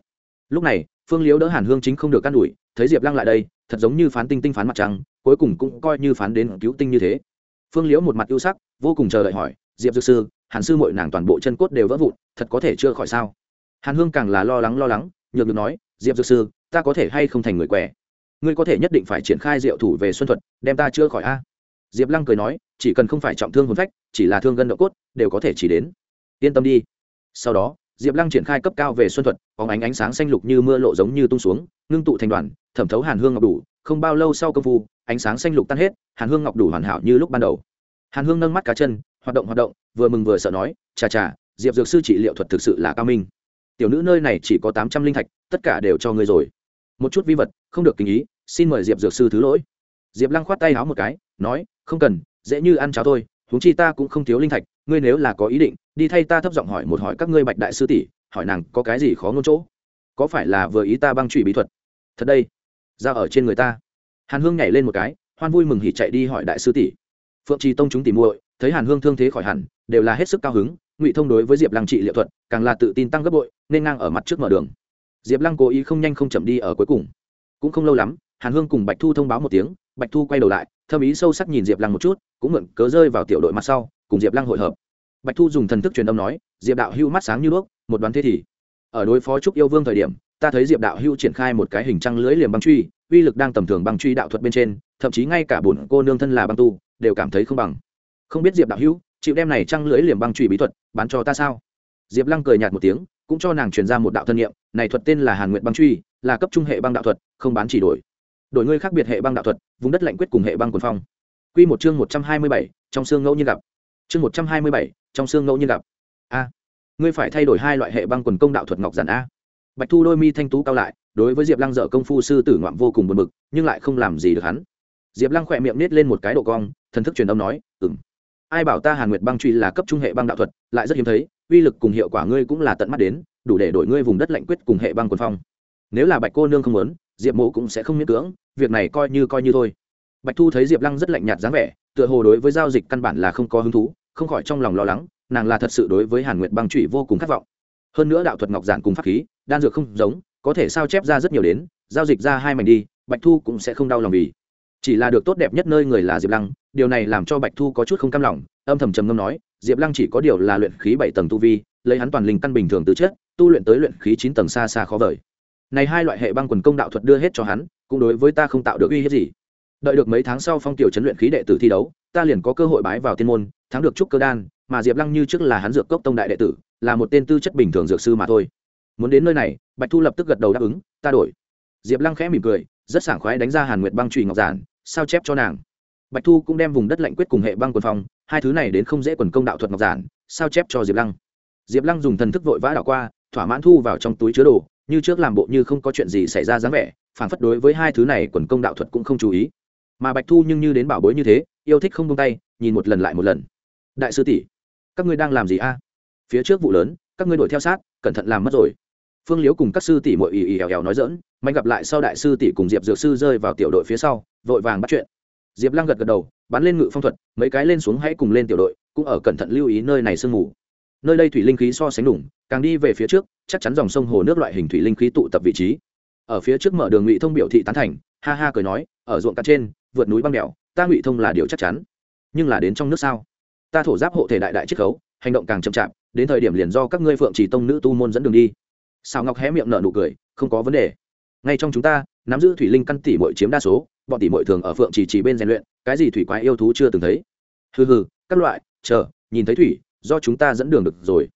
Speaker 1: Lúc này, phương liễu đỡ hàn hương chính không được can đủi thấy diệp lăng lại đây, thật giống như phán tinh tinh phán mặt trăng, cuối cùng cũng coi như phán đến cứu tinh như thế. Phương liễu một mặt ưu sắc, vô cùng chờ đợi hỏi, diệp dược sư, hàn sư mội nàng toàn bộ chân cốt đều vỡ vụn, thật có thể chưa khỏi sao? Hàn hương càng là lo lắng lo lắng nhược được nói, diệp dược sư, ta có thể hay không thành người què? Ngươi có thể nhất định phải triển khai diệu thủ về xuân thuật, đem ta chữa khỏi a. Diệp lăng cười nói, chỉ cần không phải trọng thương hồn phách, chỉ là thương gân độ cốt, đều có thể chỉ đến. Yên tâm đi. Sau đó, diệp lăng triển khai cấp cao về xuân thuật có ánh ánh sáng xanh lục như mưa lộ giống như tung xuống, ngưng tụ thành đoàn, thẩm thấu hàn hương ngọc đủ, không bao lâu sau công phu, ánh sáng xanh lục tan hết, hàn hương ngọc đủ hoàn hảo như lúc ban đầu. Hàn hương nâng mắt cá chân, hoạt động hoạt động, vừa mừng vừa sợ nói, chà chà, diệp dược sư trị liệu thuật thực sự là cao minh tiểu nữ nơi này chỉ có tám trăm linh thạch, tất cả đều cho ngươi rồi. Một chút vi vật, không được kinh ý, xin mời diệp dược sư thứ lỗi. Diệp lăng khoát tay háo một cái, nói, không cần, dễ như ăn cháo thôi, huống chi ta cũng không thiếu linh thạch, ngươi nếu là có ý định, đi thay ta thấp giọng hỏi một hỏi các ngươi bạch đại sư tỷ, hỏi nàng có cái gì khó ngôn chỗ? Có phải là vừa ý ta băng trụy bí thuật? Thật đây, ra ở trên người ta. Hàn hương nhảy lên một cái, hoan vui mừng hỉ chạy đi hỏi đại sư tỷ. Phượng trì tông chúng tìm muội, thấy hàn hương thương thế khỏi hẳn, đều là hết sức cao hứng ngụy thông đối với diệp lăng trị liệu thuật càng là tự tin tăng gấp bội nên ngang ở mặt trước mở đường diệp lăng cố ý không nhanh không chậm đi ở cuối cùng cũng không lâu lắm hàn hương cùng bạch thu thông báo một tiếng bạch thu quay đầu lại thâm ý sâu sắc nhìn diệp lăng một chút cũng mượn cớ rơi vào tiểu đội mặt sau cùng diệp lăng hội hợp bạch thu dùng thần thức truyền âm nói diệp đạo hưu mắt sáng như đuốc một đoán thế thì ở đối phó trúc yêu vương thời điểm ta thấy diệp đạo hưu triển khai một cái hình trăng lưới liềm băng truy uy lực đang tầm thường băng truy đạo thuật bên trên thậm chí ngay cả bổn cô nương thân là băng tu đều cảm thấy không bằng không biết diệp đạo hưu chịu đem này trăng lưới liềm băng truy bí thuật bán cho ta sao? Diệp lăng cười nhạt một tiếng, cũng cho nàng truyền ra một đạo thân nhiệm này thuật tên là hàn nguyện băng truy, là cấp trung hệ băng đạo thuật, không bán chỉ đổi. Đổi ngươi khác biệt hệ băng đạo thuật, vùng đất lạnh quyết cùng hệ băng quần phong. Q một chương một trăm hai mươi bảy, trong xương ngẫu nhiên gặp. Chương một trăm hai mươi bảy, trong xương ngẫu nhiên gặp. A. Ngươi phải thay đổi hai loại hệ băng quần công đạo thuật ngọc giản a. Bạch thu đôi mi thanh tú cao lại, đối với diệp lăng dở công phu sư tử ngoạm vô cùng buồn bực, nhưng lại không làm gì được hắn. Diệp lăng khỏe miệng nết lên một cái độ cong, thần thức truyền âm nói ừng ai bảo ta hàn nguyệt băng truy là cấp trung hệ băng đạo thuật, lại rất hiếm thấy, uy lực cùng hiệu quả ngươi cũng là tận mắt đến, đủ để đổi ngươi vùng đất lạnh quyết cùng hệ băng quần phong. Nếu là bạch cô nương không muốn, diệp mộ cũng sẽ không miễn cưỡng, việc này coi như coi như thôi. Bạch thu thấy diệp lăng rất lạnh nhạt dáng vẻ, tựa hồ đối với giao dịch căn bản là không có hứng thú, không khỏi trong lòng lo lắng, nàng là thật sự đối với hàn nguyệt băng trụy vô cùng khát vọng. Hơn nữa đạo thuật ngọc giản cùng pháp khí, đan dược không giống, có thể sao chép ra rất nhiều đến, giao dịch ra hai mảnh đi, bạch thu cũng sẽ không đau lòng vì. Chỉ là được tốt đẹp nhất nơi người là diệp lăng điều này làm cho bạch thu có chút không cam lòng, âm thầm trầm ngâm nói, diệp lăng chỉ có điều là luyện khí bảy tầng tu vi, lấy hắn toàn linh căn bình thường từ chất, tu luyện tới luyện khí chín tầng xa xa khó vời. Này hai loại hệ băng quần công đạo thuật đưa hết cho hắn, cũng đối với ta không tạo được uy hiếp gì. Đợi được mấy tháng sau phong tiểu chấn luyện khí đệ tử thi đấu, ta liền có cơ hội bái vào tiên môn, thắng được trúc cơ đan, mà diệp lăng như trước là hắn dược cốc tông đại đệ tử, là một tên tư chất bình thường dược sư mà thôi. Muốn đến nơi này, bạch thu lập tức gật đầu đáp ứng, ta đổi. Diệp lăng khẽ mỉm cười, rất sảng khoái đánh ra hàn nguyệt băng chùy ngọc giản, sao chép cho nàng? Bạch thu cũng đem vùng đất lạnh quyết cùng hệ băng quần phong hai thứ này đến không dễ quần công đạo thuật ngọc giản, sao chép cho diệp lăng. Diệp lăng dùng thần thức vội vã đảo qua, thỏa mãn thu vào trong túi chứa đồ, như trước làm bộ như không có chuyện gì xảy ra dáng vẻ phản phất đối với hai thứ này quần công đạo thuật cũng không chú ý. Mà bạch thu nhưng như đến bảo bối như thế, yêu thích không tung tay, nhìn một lần lại một lần. Đại sư tỷ, các ngươi đang làm gì a? Phía trước vụ lớn, các ngươi đuổi theo sát, cẩn thận làm mất rồi. Phương liếu cùng các sư tỷ mội ì ì èo èo nói dỡn mạnh gặp lại sau đại sư tỷ cùng diệp dược sư rơi vào tiểu đội phía sau, vội vàng bắt chuyện diệp lăng gật gật đầu, bắn lên ngự phong thuật, mấy cái lên xuống hãy cùng lên tiểu đội, cũng ở cẩn thận lưu ý nơi này sương mù. Nơi đây thủy linh khí so sánh đủng, càng đi về phía trước, chắc chắn dòng sông hồ nước loại hình thủy linh khí tụ tập vị trí. Ở phía trước mở đường ngụy thông biểu thị tán thành, ha ha cười nói, ở ruộng cắt trên, vượt núi băng đèo, ta ngụy thông là điều chắc chắn. Nhưng là đến trong nước sao? Ta thổ giáp hộ thể đại đại chiết khấu, hành động càng chậm chạp, đến thời điểm liền do các ngươi phượng chỉ tông nữ tu môn dẫn đường đi. Sao ngọc hé miệng nở nụ cười, không có vấn đề. Ngay trong chúng ta, nắm giữ thủy linh căn tỷ mọi chiếm đa số bọn tỷ muội thường ở phượng chỉ chỉ bên rèn luyện, cái gì thủy quái yêu thú chưa từng thấy. Hừ hừ, các loại, chờ, nhìn thấy thủy, do chúng ta dẫn đường được rồi.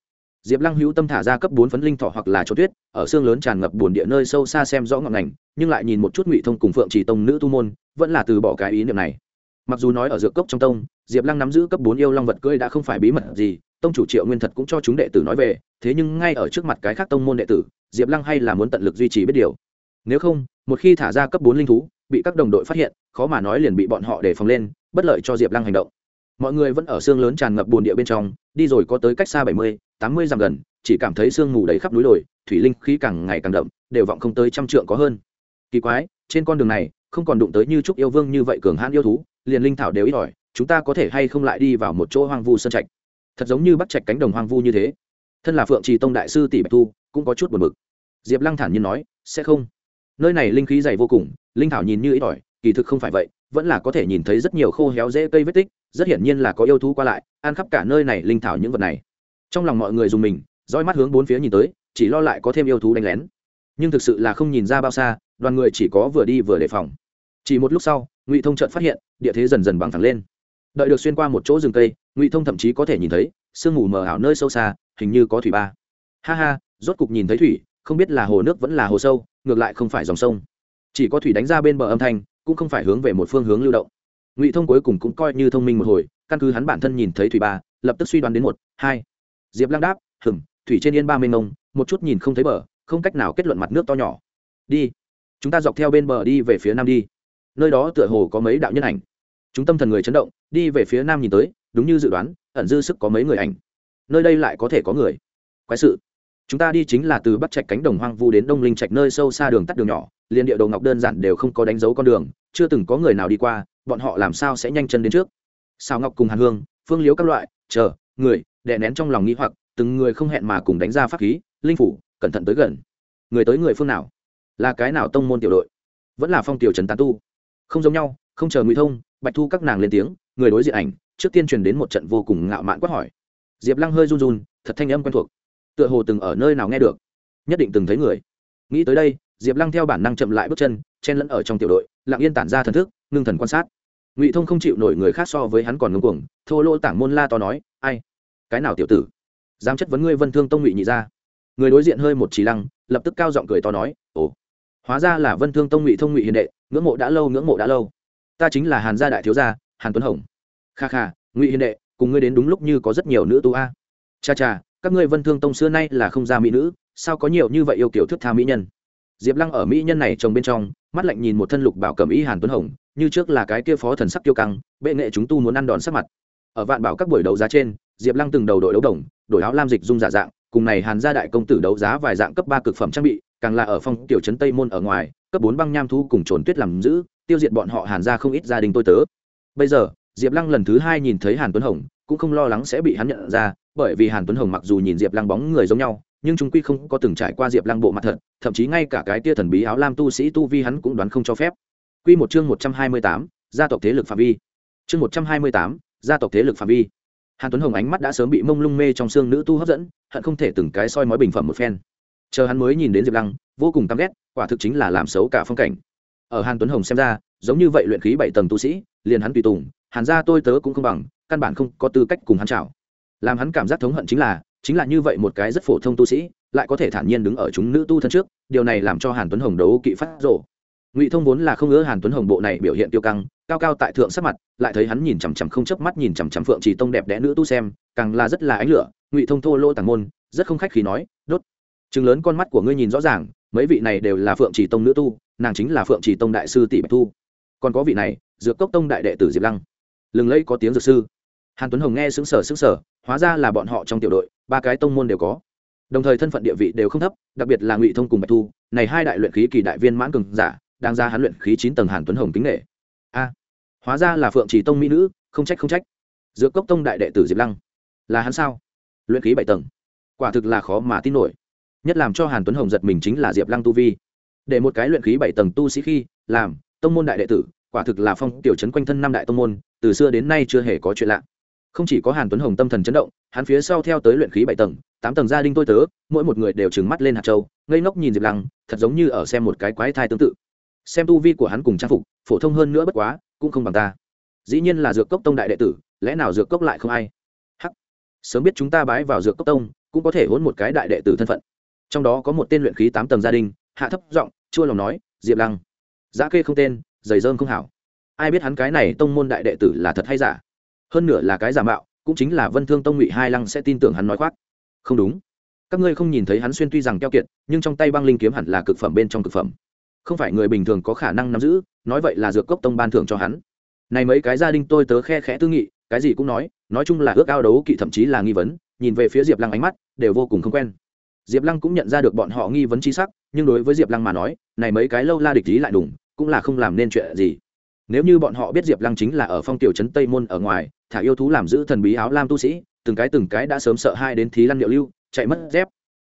Speaker 1: Diệp lăng hữu tâm thả ra cấp bốn phấn linh thọ hoặc là chỗ tuyết, ở xương lớn tràn ngập bồn địa nơi sâu xa xem rõ ngọn ngành, nhưng lại nhìn một chút ngụy thông cùng phượng chỉ tông nữ tu môn, vẫn là từ bỏ cái ý niệm này. Mặc dù nói ở dược cốc trong tông, diệp lăng nắm giữ cấp bốn yêu long vật cưỡi đã không phải bí mật gì, tông chủ triệu nguyên thật cũng cho chúng đệ tử nói về, thế nhưng ngay ở trước mặt cái khác tông môn đệ tử, diệp lăng hay là muốn tận lực duy trì biết điều. Nếu không, một khi thả ra cấp bốn linh thú bị các đồng đội phát hiện, khó mà nói liền bị bọn họ để phòng lên, bất lợi cho diệp lăng hành động. Mọi người vẫn ở xương lớn tràn ngập bồn địa bên trong, đi rồi có tới cách xa bảy mươi, tám mươi dặm gần, chỉ cảm thấy sương mù đầy khắp núi đồi, thủy linh khí càng ngày càng đậm, đều vọng không tới trăm trượng có hơn. Kỳ quái, trên con đường này, không còn đụng tới như trúc yêu vương như vậy cường hãn yêu thú, liền linh thảo đều ít ỏi, chúng ta có thể hay không lại đi vào một chỗ hoang vu sơn trạch? Thật giống như bắt trạch cánh đồng hoang vu như thế. Thân là phượng trì tông đại sư tỷ bạch thu, cũng có chút buồn bực. Diệp lăng thản nhiên nói, sẽ không nơi này linh khí dày vô cùng, linh thảo nhìn như ít ỏi, kỳ thực không phải vậy, vẫn là có thể nhìn thấy rất nhiều khô héo dễ cây vết tích, rất hiển nhiên là có yêu thú qua lại, ăn khắp cả nơi này linh thảo những vật này. Trong lòng mọi người dùng mình roi mắt hướng bốn phía nhìn tới, chỉ lo lại có thêm yêu thú đánh lén. Nhưng thực sự là không nhìn ra bao xa, đoàn người chỉ có vừa đi vừa đề phòng. Chỉ một lúc sau, ngụy thông chợt phát hiện, địa thế dần dần bằng thẳng lên. Đợi được xuyên qua một chỗ rừng cây, ngụy thông thậm chí có thể nhìn thấy, sương mù mờ ảo nơi sâu xa, hình như có thủy ba. Ha ha, rốt cục nhìn thấy thủy không biết là hồ nước vẫn là hồ sâu, ngược lại không phải dòng sông. Chỉ có thủy đánh ra bên bờ âm thanh, cũng không phải hướng về một phương hướng lưu động. Ngụy thông cuối cùng cũng coi như thông minh một hồi, căn cứ hắn bản thân nhìn thấy thủy ba, lập tức suy đoán đến một, hai. Diệp lăng đáp hừng thủy trên yên ba mênh mông, một chút nhìn không thấy bờ, không cách nào kết luận mặt nước to nhỏ. Đi, chúng ta dọc theo bên bờ đi về phía nam đi. Nơi đó tựa hồ có mấy đạo nhân ảnh. Chúng tâm thần người chấn động, đi về phía nam nhìn tới, đúng như dự đoán, ẩn dư sức có mấy người ảnh. Nơi đây lại có thể có người. Quái sự chúng ta đi chính là từ bắc trạch cánh đồng hoang vu đến đông linh trạch nơi sâu xa đường tắt đường nhỏ, liền địa đồ ngọc đơn giản đều không có đánh dấu con đường, chưa từng có người nào đi qua, bọn họ làm sao sẽ nhanh chân đến trước? Sao ngọc cùng hàn hương, phương liếu các loại, chờ, người, đè nén trong lòng nghĩ hoặc, từng người không hẹn mà cùng đánh ra pháp khí, linh phủ, cẩn thận tới gần. Người tới người phương nào? Là cái nào tông môn tiểu đội? Vẫn là phong tiểu trần tán tu? Không giống nhau, không chờ ngụy thông, bạch thu các nàng lên tiếng, người đối diện ảnh, trước tiên truyền đến một trận vô cùng ngạo mạn quát hỏi. Diệp lăng hơi run run, thật thanh âm quen thuộc tựa hồ từng ở nơi nào nghe được. Nhất định từng thấy người. Nghĩ tới đây, diệp lăng theo bản năng chậm lại bước chân, chen lẫn ở trong tiểu đội, lặng yên tản ra thần thức, ngưng thần quan sát. Ngụy thông không chịu nổi người khác so với hắn còn ngưng cuồng, thô lỗ tảng môn la to nói, ai? Cái nào tiểu tử? Dám chất vấn ngươi vân thương tông ngụy nhị ra người đối diện hơi một trí lăng, lập tức cao giọng cười to nói, ồ, hóa ra là vân thương tông ngụy thông ngụy hiền đệ, ngưỡng mộ đã lâu, ngưỡng mộ đã lâu. Ta chính là hàn gia đại thiếu gia, hàn tuấn hồng. Kha kha, ngụy hiền đệ, cùng ngươi đến đúng lúc như có rất nhiều nữ tu a. Cha cha các ngươi vân thương tông xưa nay là không ra mỹ nữ, sao có nhiều như vậy yêu kiểu thức tha mỹ nhân? Diệp lăng ở mỹ nhân này trồng bên trong, mắt lạnh nhìn một thân lục bảo cầm ý hàn tuấn hồng, như trước là cái kia phó thần sắc tiêu căng, bệ nghệ chúng tu muốn ăn đòn sắc mặt. Ở vạn bảo các buổi đấu giá trên, diệp lăng từng đầu đội đấu đồng đổi áo lam dịch dung giả dạng, cùng này hàn gia đại công tử đấu giá vài dạng cấp ba cực phẩm trang bị, càng là ở phong tiểu trấn tây môn ở ngoài, cấp bốn băng nham thu cùng trồn tuyết làm giữ, tiêu diệt bọn họ hàn gia không ít gia đình tôi tớ. Bây giờ, diệp lăng lần thứ hai nhìn thấy hàn tuấn hồng cũng không lo lắng sẽ bị hắn nhận ra, bởi vì hàn tuấn hồng mặc dù nhìn diệp lăng bóng người giống nhau, nhưng chúng quy không có từng trải qua diệp lăng bộ mặt thật, thậm chí ngay cả cái tia thần bí áo lam tu sĩ tu vi hắn cũng đoán không cho phép. Q một chương một trăm hai mươi tám, gia tộc thế lực phạm vi. Chương một trăm hai mươi tám, gia tộc thế lực phạm vi. Hàn tuấn hồng ánh mắt đã sớm bị mông lung mê trong xương nữ tu hấp dẫn, hận không thể từng cái soi mói bình phẩm một phen. Chờ hắn mới nhìn đến diệp lăng, vô cùng căm ghét, quả thực chính là làm xấu cả phong cảnh. Ở hàn tuấn hồng xem ra, giống như vậy luyện khí bảy tầng tu sĩ, liền hắn tùy tùng, hàn gia tôi tớ cũng không bằng căn bản không có tư cách cùng hắn chào. Làm hắn cảm giác thống hận chính là chính là như vậy một cái rất phổ thông tu sĩ, lại có thể thản nhiên đứng ở chúng nữ tu thân trước, điều này làm cho hàn tuấn hồng đấu kỵ phát rộ ngụy thông vốn là không ngỡ hàn tuấn hồng bộ này biểu hiện tiêu căng, cao cao tại thượng sắc mặt, lại thấy hắn nhìn chằm chằm không chớp mắt nhìn chằm chằm phượng chỉ tông đẹp đẽ nữ tu xem, càng là rất là ánh lửa, ngụy thông thô lô tàng môn, rất không khách khí nói, đốt. Chừng lớn con mắt của ngươi nhìn rõ ràng, mấy vị này đều là phượng chỉ tông nữ tu, nàng chính là phượng chỉ tông đại sư tỷ bạch thu. Còn có vị này, dược cốc tông đại đệ tử diệp lăng. Lừng lẫy có tiếng dược sư hàn tuấn hồng nghe xứng sở xứng sở hóa ra là bọn họ trong tiểu đội, ba cái tông môn đều có. Đồng thời thân phận địa vị đều không thấp, đặc biệt là ngụy thông cùng bạch thu, này hai đại luyện khí kỳ đại viên mãn cường giả đang ra hắn luyện khí chín tầng hàn tuấn hồng kính nghệ a, hóa ra là phượng chỉ tông mỹ nữ, không trách không trách. Giữa cốc tông đại đệ tử diệp lăng, là hắn sao? Luyện khí bảy tầng. Quả thực là khó mà tin nổi. Nhất làm cho hàn tuấn hồng giật mình chính là diệp lăng tu vi. Để một cái luyện khí bảy tầng tu sĩ khi, làm, tông môn đại đệ tử, quả thực là phong tiểu trấn quanh thân năm đại tông môn, từ xưa đến nay chưa hề có chuyện lạ không chỉ có hàn tuấn hồng tâm thần chấn động, hắn phía sau theo tới luyện khí bảy tầng, tám tầng gia đình tôi tớ, mỗi một người đều trừng mắt lên hạt châu, ngây ngốc nhìn diệp lăng, thật giống như ở xem một cái quái thai tương tự. Xem tu vi của hắn cùng trang phục, phổ thông hơn nữa bất quá, cũng không bằng ta. Dĩ nhiên là dược cốc tông đại đệ tử, lẽ nào dược cốc lại không ai? Hắc. Sớm biết chúng ta bái vào dược cốc tông, cũng có thể hôn một cái đại đệ tử thân phận. Trong đó có một tên luyện khí tám tầng gia đình, hạ thấp giọng, chua lòng nói, diệp lăng. Giá kê không tên, giày dơm không hảo. Ai biết hắn cái này tông môn đại đệ tử là thật hay giả? Hơn nửa là cái giả mạo, cũng chính là vân thương tông ngụy hai lăng sẽ tin tưởng hắn nói khoác. Không đúng. Các ngươi không nhìn thấy hắn xuyên tuy rằng keo kiệt, nhưng trong tay băng linh kiếm hẳn là cực phẩm bên trong cực phẩm. Không phải người bình thường có khả năng nắm giữ, nói vậy là dược cốc tông ban thưởng cho hắn. Này mấy cái gia đình tôi tớ khe khẽ tư nghị, cái gì cũng nói nói chung là ước ao đấu kỵ thậm chí là nghi vấn, nhìn về phía diệp lăng ánh mắt, đều vô cùng không quen. Diệp lăng cũng nhận ra được bọn họ nghi vấn chi sắc, nhưng đối với diệp lăng mà nói, này mấy cái lâu la địch ý lại đủng cũng là không làm nên chuyện gì. Nếu như bọn họ biết diệp lăng chính là ở phong tiểu trấn tây môn ở ngoài thả yêu thú làm giữ thần bí áo lam tu sĩ, từng cái từng cái đã sớm sợ hai đến thí lăn liệu lưu, chạy mất dép.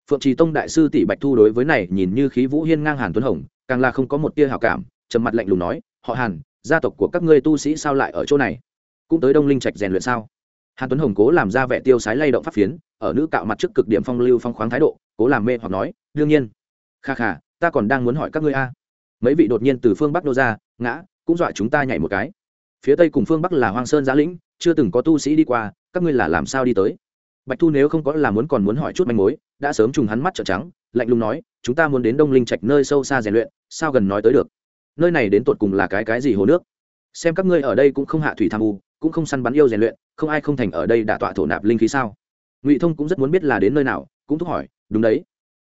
Speaker 1: Phượng trì tông đại sư tỷ bạch thu đối với này nhìn như khí vũ hiên ngang hàn tuấn hồng, càng là không có một tia hào cảm, trầm mặt lạnh lùng nói, họ hàn, gia tộc của các ngươi tu sĩ sao lại ở chỗ này? Cũng tới đông linh trạch rèn luyện sao? Hàn tuấn hồng cố làm ra vẻ tiêu sái lay động pháp phiến, ở nữ cạo mặt trước cực điểm phong lưu phong khoáng thái độ, cố làm mê hoặc nói, đương nhiên. Kha kha, ta còn đang muốn hỏi các ngươi a. Mấy vị đột nhiên từ phương bắc nô ra, ngã, cũng dọa chúng ta nhảy một cái. Phía tây cùng phương bắc là hoang sơn giã lĩnh chưa từng có tu sĩ đi qua, các ngươi là làm sao đi tới? Bạch thu nếu không có là muốn còn muốn hỏi chút manh mối, đã sớm trùng hắn mắt trợn trắng, lạnh lùng nói, chúng ta muốn đến đông linh trạch nơi sâu xa rèn luyện, sao gần nói tới được? Nơi này đến tột cùng là cái cái gì hồ nước? Xem các ngươi ở đây cũng không hạ thủy tham u, cũng không săn bắn yêu rèn luyện, không ai không thành ở đây đả tọa thổ nạp linh khí sao? Ngụy thông cũng rất muốn biết là đến nơi nào, cũng thúc hỏi, đúng đấy.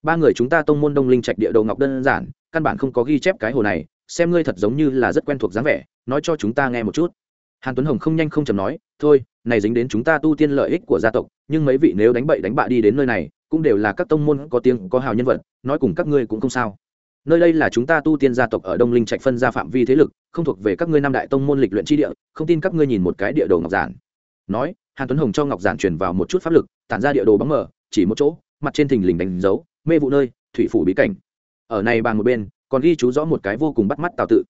Speaker 1: Ba người chúng ta tông môn đông linh trạch địa đầu ngọc đơn giản, căn bản không có ghi chép cái hồ này, xem ngươi thật giống như là rất quen thuộc dáng vẻ, nói cho chúng ta nghe một chút hàn tuấn hồng không nhanh không chầm nói, thôi, này dính đến chúng ta tu tiên lợi ích của gia tộc, nhưng mấy vị nếu đánh bậy đánh bạ đi đến nơi này, cũng đều là các tông môn có tiếng, có hào nhân vật, nói cùng các ngươi cũng không sao. Nơi đây là chúng ta tu tiên gia tộc ở đông linh trạch phân ra phạm vi thế lực, không thuộc về các ngươi năm đại tông môn lịch luyện tri địa, không tin các ngươi nhìn một cái địa đồ ngọc giản. Nói, hàn tuấn hồng cho ngọc giản truyền vào một chút pháp lực, tản ra địa đồ bóng mờ, chỉ một chỗ, mặt trên thình lình đánh dấu, mê vụ nơi, thủy phủ bí cảnh. Ở này bàn một bên, còn ghi chú rõ một cái vô cùng bắt mắt tào tự.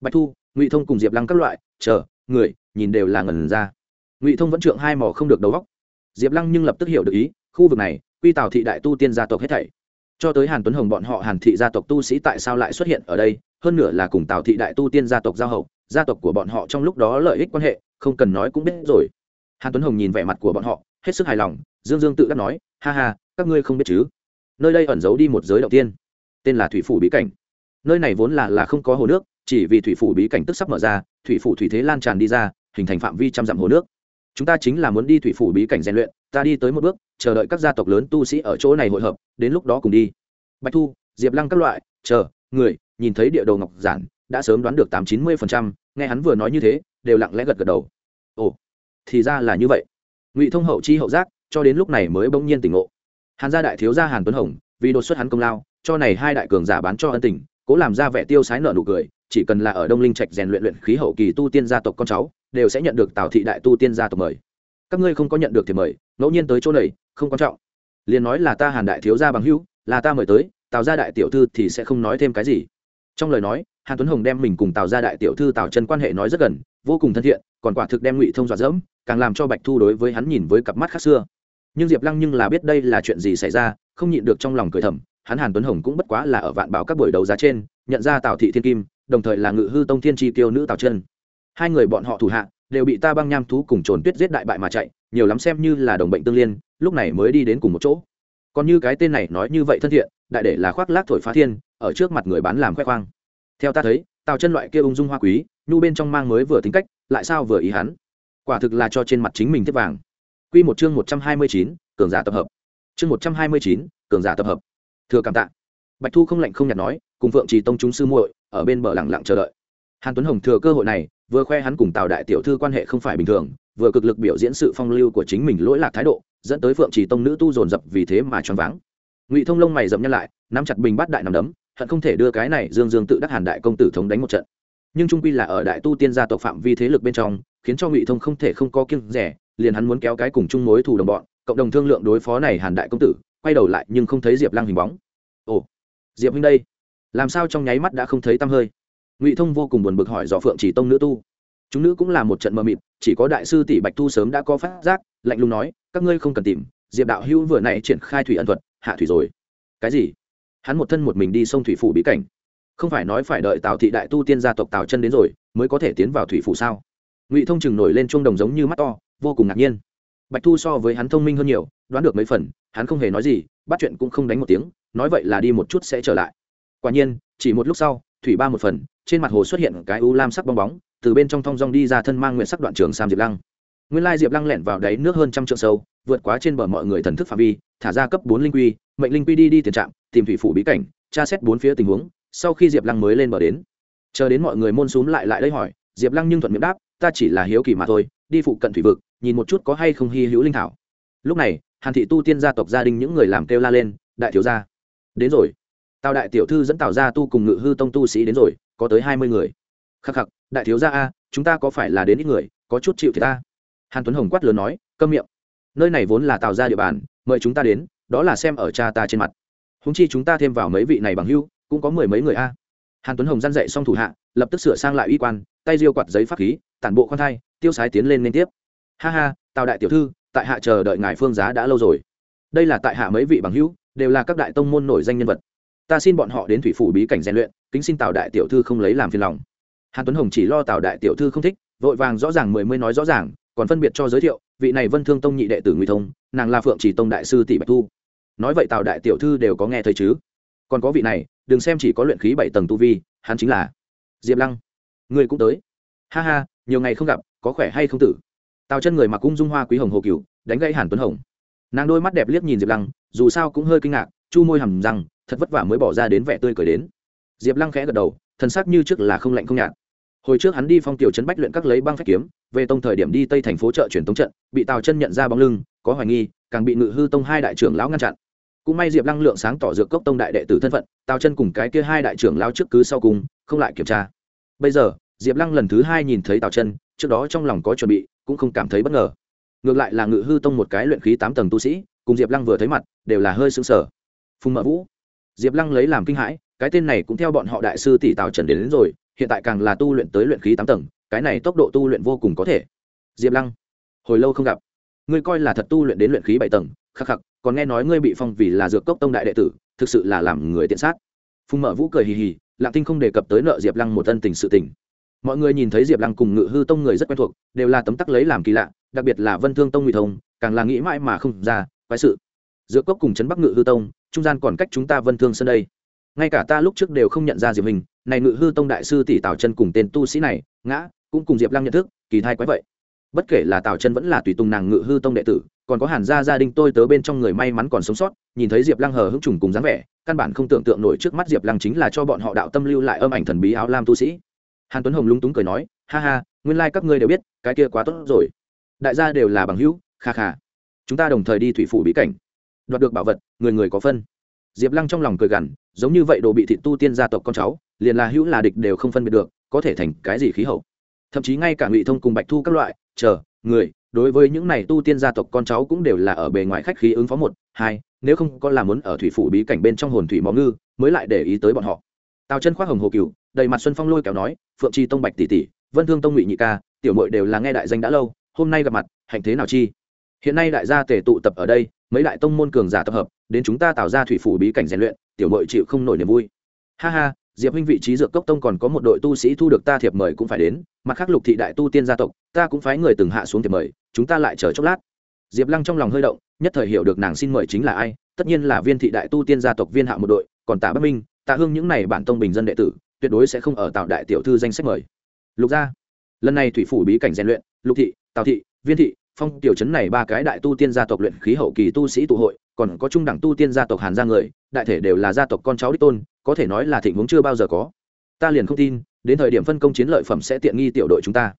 Speaker 1: Bạch thu, ngụy thông cùng diệp lăng các loại, chờ người, nhìn đều là ngần ra. Ngụy thông vẫn trượng hai mỏ không được đầu góc diệp lăng nhưng lập tức hiểu được ý, khu vực này, quy tào thị đại tu tiên gia tộc hết thảy. Cho tới hàn tuấn hồng bọn họ hàn thị gia tộc tu sĩ tại sao lại xuất hiện ở đây, hơn nữa là cùng tào thị đại tu tiên gia tộc giao hậu, gia tộc của bọn họ trong lúc đó lợi ích quan hệ, không cần nói cũng biết rồi. Hàn tuấn hồng nhìn vẻ mặt của bọn họ, hết sức hài lòng, dương dương tự đắc nói, ha ha, các ngươi không biết chứ? Nơi đây ẩn giấu đi một giới đầu tiên. Tên là thủy phủ bí cảnh. Nơi này vốn là là không có hồ nước chỉ vì thủy phủ bí cảnh tức sắp mở ra, thủy phủ thủy thế lan tràn đi ra, hình thành phạm vi trăm dặm hồ nước. Chúng ta chính là muốn đi thủy phủ bí cảnh rèn luyện, ta đi tới một bước, chờ đợi các gia tộc lớn tu sĩ ở chỗ này hội hợp, đến lúc đó cùng đi. Bạch thu, diệp lăng các loại, chờ, người, nhìn thấy địa đồ ngọc giản, đã sớm đoán được tám chín mươi phần trăm, nghe hắn vừa nói như thế, đều lặng lẽ gật gật đầu. Ồ, thì ra là như vậy. Ngụy thông hậu chi hậu giác, cho đến lúc này mới bỗng nhiên tỉnh ngộ. Hàn gia đại thiếu gia hàn tuấn hồng, vì đột xuất hắn công lao, cho này hai đại cường giả bán cho ân tình, cố làm ra vẻ tiêu sái nợ nụ cười chỉ cần là ở đông linh trạch rèn luyện luyện khí hậu kỳ tu tiên gia tộc con cháu, đều sẽ nhận được tào thị đại tu tiên gia tộc mời. Các ngươi không có nhận được thì mời, ngẫu nhiên tới chỗ này, không quan trọng. Liền nói là ta hàn đại thiếu gia bằng hữu, là ta mời tới, tào gia đại tiểu thư thì sẽ không nói thêm cái gì. Trong lời nói, hàn tuấn hồng đem mình cùng tào gia đại tiểu thư tào chân quan hệ nói rất gần, vô cùng thân thiện, còn quả thực đem ngụy thông dọa dẫm, càng làm cho bạch thu đối với hắn nhìn với cặp mắt khác xưa. Nhưng diệp lăng nhưng là biết đây là chuyện gì xảy ra, không nhịn được trong lòng cười thầm, hắn hàn tuấn hồng cũng bất quá là ở vạn bảo các buổi đấu giá trên, nhận ra tào thị thiên kim đồng thời là ngự hư tông thiên tri tiêu nữ tào chân. Hai người bọn họ thủ hạ đều bị ta băng nham thú cùng trồn tuyết giết đại bại mà chạy, nhiều lắm xem như là đồng bệnh tương liên, lúc này mới đi đến cùng một chỗ. Còn như cái tên này nói như vậy thân thiện, đại để là khoác lác thổi phá thiên, ở trước mặt người bán làm khoe khoang. Theo ta thấy, tào chân loại kia ung dung hoa quý, nhu bên trong mang mới vừa tính cách, lại sao vừa ý hắn? Quả thực là cho trên mặt chính mình tiếp vàng. Q một chương một trăm hai mươi chín, cường giả tập hợp. Chương một trăm hai mươi chín, cường giả tập hợp. Thừa cảm tạ. Bạch thu không lạnh không nhạt nói cùng phượng trì tông chúng sư muội ở bên bờ lặng lặng chờ đợi. Hàn tuấn hồng thừa cơ hội này, vừa khoe hắn cùng tào đại tiểu thư quan hệ không phải bình thường, vừa cực lực biểu diễn sự phong lưu của chính mình lỗi lạc thái độ, dẫn tới phượng trì tông nữ tu dồn dập vì thế mà choáng váng. Ngụy thông lông mày dậm nhăn lại, nắm chặt bình bát đại nằm đấm, hận không thể đưa cái này dương dương tự đắc hàn đại công tử thống đánh một trận. Nhưng trung quy là ở đại tu tiên gia tộc phạm vi thế lực bên trong, khiến cho ngụy thông không thể không có kiêng rẻ, liền hắn muốn kéo cái cùng chung mối thù đồng bọn, cộng đồng thương lượng đối phó này hàn đại công tử, quay đầu lại nhưng không thấy diệp lăng hình bóng. Ồ, diệp huynh đây làm sao trong nháy mắt đã không thấy tăm hơi? Ngụy thông vô cùng buồn bực hỏi dò phượng chỉ tông nữ tu. Chúng nữ cũng là một trận mờ mịt, chỉ có đại sư tỷ bạch thu sớm đã có phát giác, lạnh lùng nói, các ngươi không cần tìm, diệp đạo hữu vừa nãy triển khai thủy Ân thuật, hạ thủy rồi. Cái gì? Hắn một thân một mình đi sông thủy phủ bí cảnh. Không phải nói phải đợi tào thị đại tu tiên gia tộc tào chân đến rồi, mới có thể tiến vào thủy phủ sao? Ngụy thông chừng nổi lên chuông đồng giống như mắt to, vô cùng ngạc nhiên. Bạch thu so với hắn thông minh hơn nhiều, đoán được mấy phần, hắn không hề nói gì, bắt chuyện cũng không đánh một tiếng, nói vậy là đi một chút sẽ trở lại quả nhiên, chỉ một lúc sau, thủy ba một phần, trên mặt hồ xuất hiện cái u lam sắc bong bóng, từ bên trong thong rong đi ra thân mang nguyện sắc đoạn trường sam diệp lăng. Nguyên lai diệp lăng lẻn vào đáy nước hơn trăm trượng sâu, vượt quá trên bờ mọi người thần thức phạm vi, thả ra cấp bốn linh quy, mệnh linh quy đi đi tiền trạm, tìm thủy phủ bí cảnh, tra xét bốn phía tình huống, sau khi diệp lăng mới lên bờ đến. Chờ đến mọi người môn xúm lại lại đây hỏi, diệp lăng nhưng thuận miệng đáp, ta chỉ là hiếu kỳ mà thôi, đi phụ cận thủy vực, nhìn một chút có hay không hy hữu linh thảo. Lúc này, hàn thị tu tiên gia tộc gia đình những người làm kêu la lên, đại thiếu gia. Đến rồi tào đại tiểu thư dẫn tào gia tu cùng ngự hư tông tu sĩ đến rồi, có tới hai mươi người. Khắc khắc, đại thiếu gia a, chúng ta có phải là đến ít người, có chút chịu thì ta? Hàn tuấn hồng quát lớn nói, câm miệng. Nơi này vốn là tào gia địa bàn, mời chúng ta đến, đó là xem ở cha ta trên mặt. Húng chi chúng ta thêm vào mấy vị này bằng hưu, cũng có mười mấy người a. Hàn tuấn hồng dăn dậy xong thủ hạ, lập tức sửa sang lại uy quan, tay riêu quạt giấy pháp khí, tản bộ khoan thai, tiêu sái tiến lên liên tiếp. Ha ha, tào đại tiểu thư, tại hạ chờ đợi ngài phương giá đã lâu rồi. Đây là tại hạ mấy vị bằng hữu đều là các đại tông môn nổi danh nhân vật ta xin bọn họ đến thủy phủ bí cảnh rèn luyện, kính xin tào đại tiểu thư không lấy làm phiền lòng. Hàn tuấn hồng chỉ lo tào đại tiểu thư không thích, vội vàng rõ ràng mười mươi nói rõ ràng, còn phân biệt cho giới thiệu, vị này vân thương tông nhị đệ tử nguy thông, nàng là phượng chỉ tông đại sư tỷ bạch thu. Nói vậy tào đại tiểu thư đều có nghe thấy chứ? Còn có vị này, đừng xem chỉ có luyện khí bảy tầng tu vi, hắn chính là diệp lăng. Người cũng tới. Ha ha, nhiều ngày không gặp, có khỏe hay không tử? Tào chân người mặc cung dung hoa quý hồng hồ cửu, đánh gãy hàn tuấn hồng. Nàng đôi mắt đẹp liếc nhìn diệp lăng, dù sao cũng hơi kinh ngạc, chu môi hầm răng thật vất vả mới bỏ ra đến vẻ tươi cười đến. Diệp lăng khẽ gật đầu, thần sắc như trước là không lạnh không nhạt. Hồi trước hắn đi phong tiểu trấn bách luyện các lấy băng phách kiếm, về tông thời điểm đi tây thành phố chợ truyền tống trận, bị tào chân nhận ra bóng lưng, có hoài nghi, càng bị ngự hư tông hai đại trưởng lão ngăn chặn. Cũng may diệp lăng lượng sáng tỏ dược cốc tông đại đệ tử thân phận, tào chân cùng cái kia hai đại trưởng lão trước cứ sau cùng, không lại kiểm tra. Bây giờ, diệp lăng lần thứ hai nhìn thấy tào chân, trước đó trong lòng có chuẩn bị, cũng không cảm thấy bất ngờ. Ngược lại là ngự hư tông một cái luyện khí tám tầng tu sĩ, cùng diệp lăng vừa thấy mặt, đều là hơi xứng sở phùng mợ vũ diệp lăng lấy làm kinh hãi cái tên này cũng theo bọn họ đại sư tỷ tào trần đến, đến rồi hiện tại càng là tu luyện tới luyện khí tám tầng cái này tốc độ tu luyện vô cùng có thể. Diệp lăng hồi lâu không gặp. Ngươi coi là thật tu luyện đến luyện khí bảy tầng khắc khắc còn nghe nói ngươi bị phong vì là dược cốc tông đại đệ tử thực sự là làm người tiện sát. Phùng mở vũ cười hì hì lạng tinh không đề cập tới nợ diệp lăng một ân tình sự tình. Mọi người nhìn thấy diệp lăng cùng ngự hư tông người rất quen thuộc đều là tấm tắc lấy làm kỳ lạ đặc biệt là vân thương tông ngụy thông càng là nghĩ mãi mà không ra quái sự. Dược cốc cùng trấn bắc ngự hư tông trung gian còn cách chúng ta vân thương sân đây. Ngay cả ta lúc trước đều không nhận ra diệp hình, này ngự hư tông đại sư tỷ tào chân cùng tên tu sĩ này, ngã, cũng cùng diệp lăng nhận thức, kỳ thai quái vậy. Bất kể là tào chân vẫn là tùy tùng nàng ngự hư tông đệ tử, còn có hàn gia gia đình tôi tớ bên trong người may mắn còn sống sót, nhìn thấy diệp lăng hờ hững trùng cùng dáng vẻ, căn bản không tưởng tượng nổi trước mắt diệp lăng chính là cho bọn họ đạo tâm lưu lại âm ảnh thần bí áo lam tu sĩ. Hàn tuấn hồng lung túng cười nói, ha ha, nguyên lai、like、các ngươi đều biết, cái kia quá tốt rồi. Đại gia đều là bằng hữu, kha kha. Chúng ta đồng thời đi thủy phủ bí cảnh đoạt được bảo vật, người người có phân. Diệp lăng trong lòng cười gằn, giống như vậy đồ bị thị tu tiên gia tộc con cháu, liền là hữu là địch đều không phân biệt được, có thể thành cái gì khí hậu. Thậm chí ngay cả ngụy thông cùng bạch thu các loại, chờ, người, đối với những này tu tiên gia tộc con cháu cũng đều là ở bề ngoài khách khí ứng phó một, hai, nếu không có làm muốn ở thủy phủ bí cảnh bên trong hồn thủy mó ngư, mới lại để ý tới bọn họ. Tào chân khoác hồng hồ cửu đầy mặt xuân phong lôi kéo nói, phượng chi tông bạch tỷ tỷ, vân thương tông ngụy nhị ca, tiểu mội đều là nghe đại danh đã lâu, hôm nay gặp mặt, hạnh thế nào chi? Hiện nay đại gia tề tụ tập ở đây mấy đại tông môn cường giả tập hợp, đến chúng ta tạo ra thủy phủ bí cảnh rèn luyện, tiểu mội chịu không nổi niềm vui. Ha ha, diệp huynh vị trí dược cốc tông còn có một đội tu sĩ thu được ta thiệp mời cũng phải đến, mặt khác lục thị đại tu tiên gia tộc, ta cũng phái người từng hạ xuống thiệp mời, chúng ta lại chờ chốc lát. Diệp lăng trong lòng hơi động, nhất thời hiểu được nàng xin mời chính là ai, tất nhiên là viên thị đại tu tiên gia tộc viên hạ một đội, còn tạ bắc minh, tạ hương những này bản tông bình dân đệ tử, tuyệt đối sẽ không ở tạo đại tiểu thư danh sách mời. Lục gia, lần này thủy phủ bí cảnh rèn luyện, lục thị, tào thị, viên thị phong tiểu trấn này ba cái đại tu tiên gia tộc luyện khí hậu kỳ tu sĩ tụ hội, còn có trung đẳng tu tiên gia tộc hàn gia người, đại thể đều là gia tộc con cháu đích tôn, có thể nói là thịnh vốn chưa bao giờ có. Ta liền không tin, đến thời điểm phân công chiến lợi phẩm sẽ tiện nghi tiểu đội chúng ta.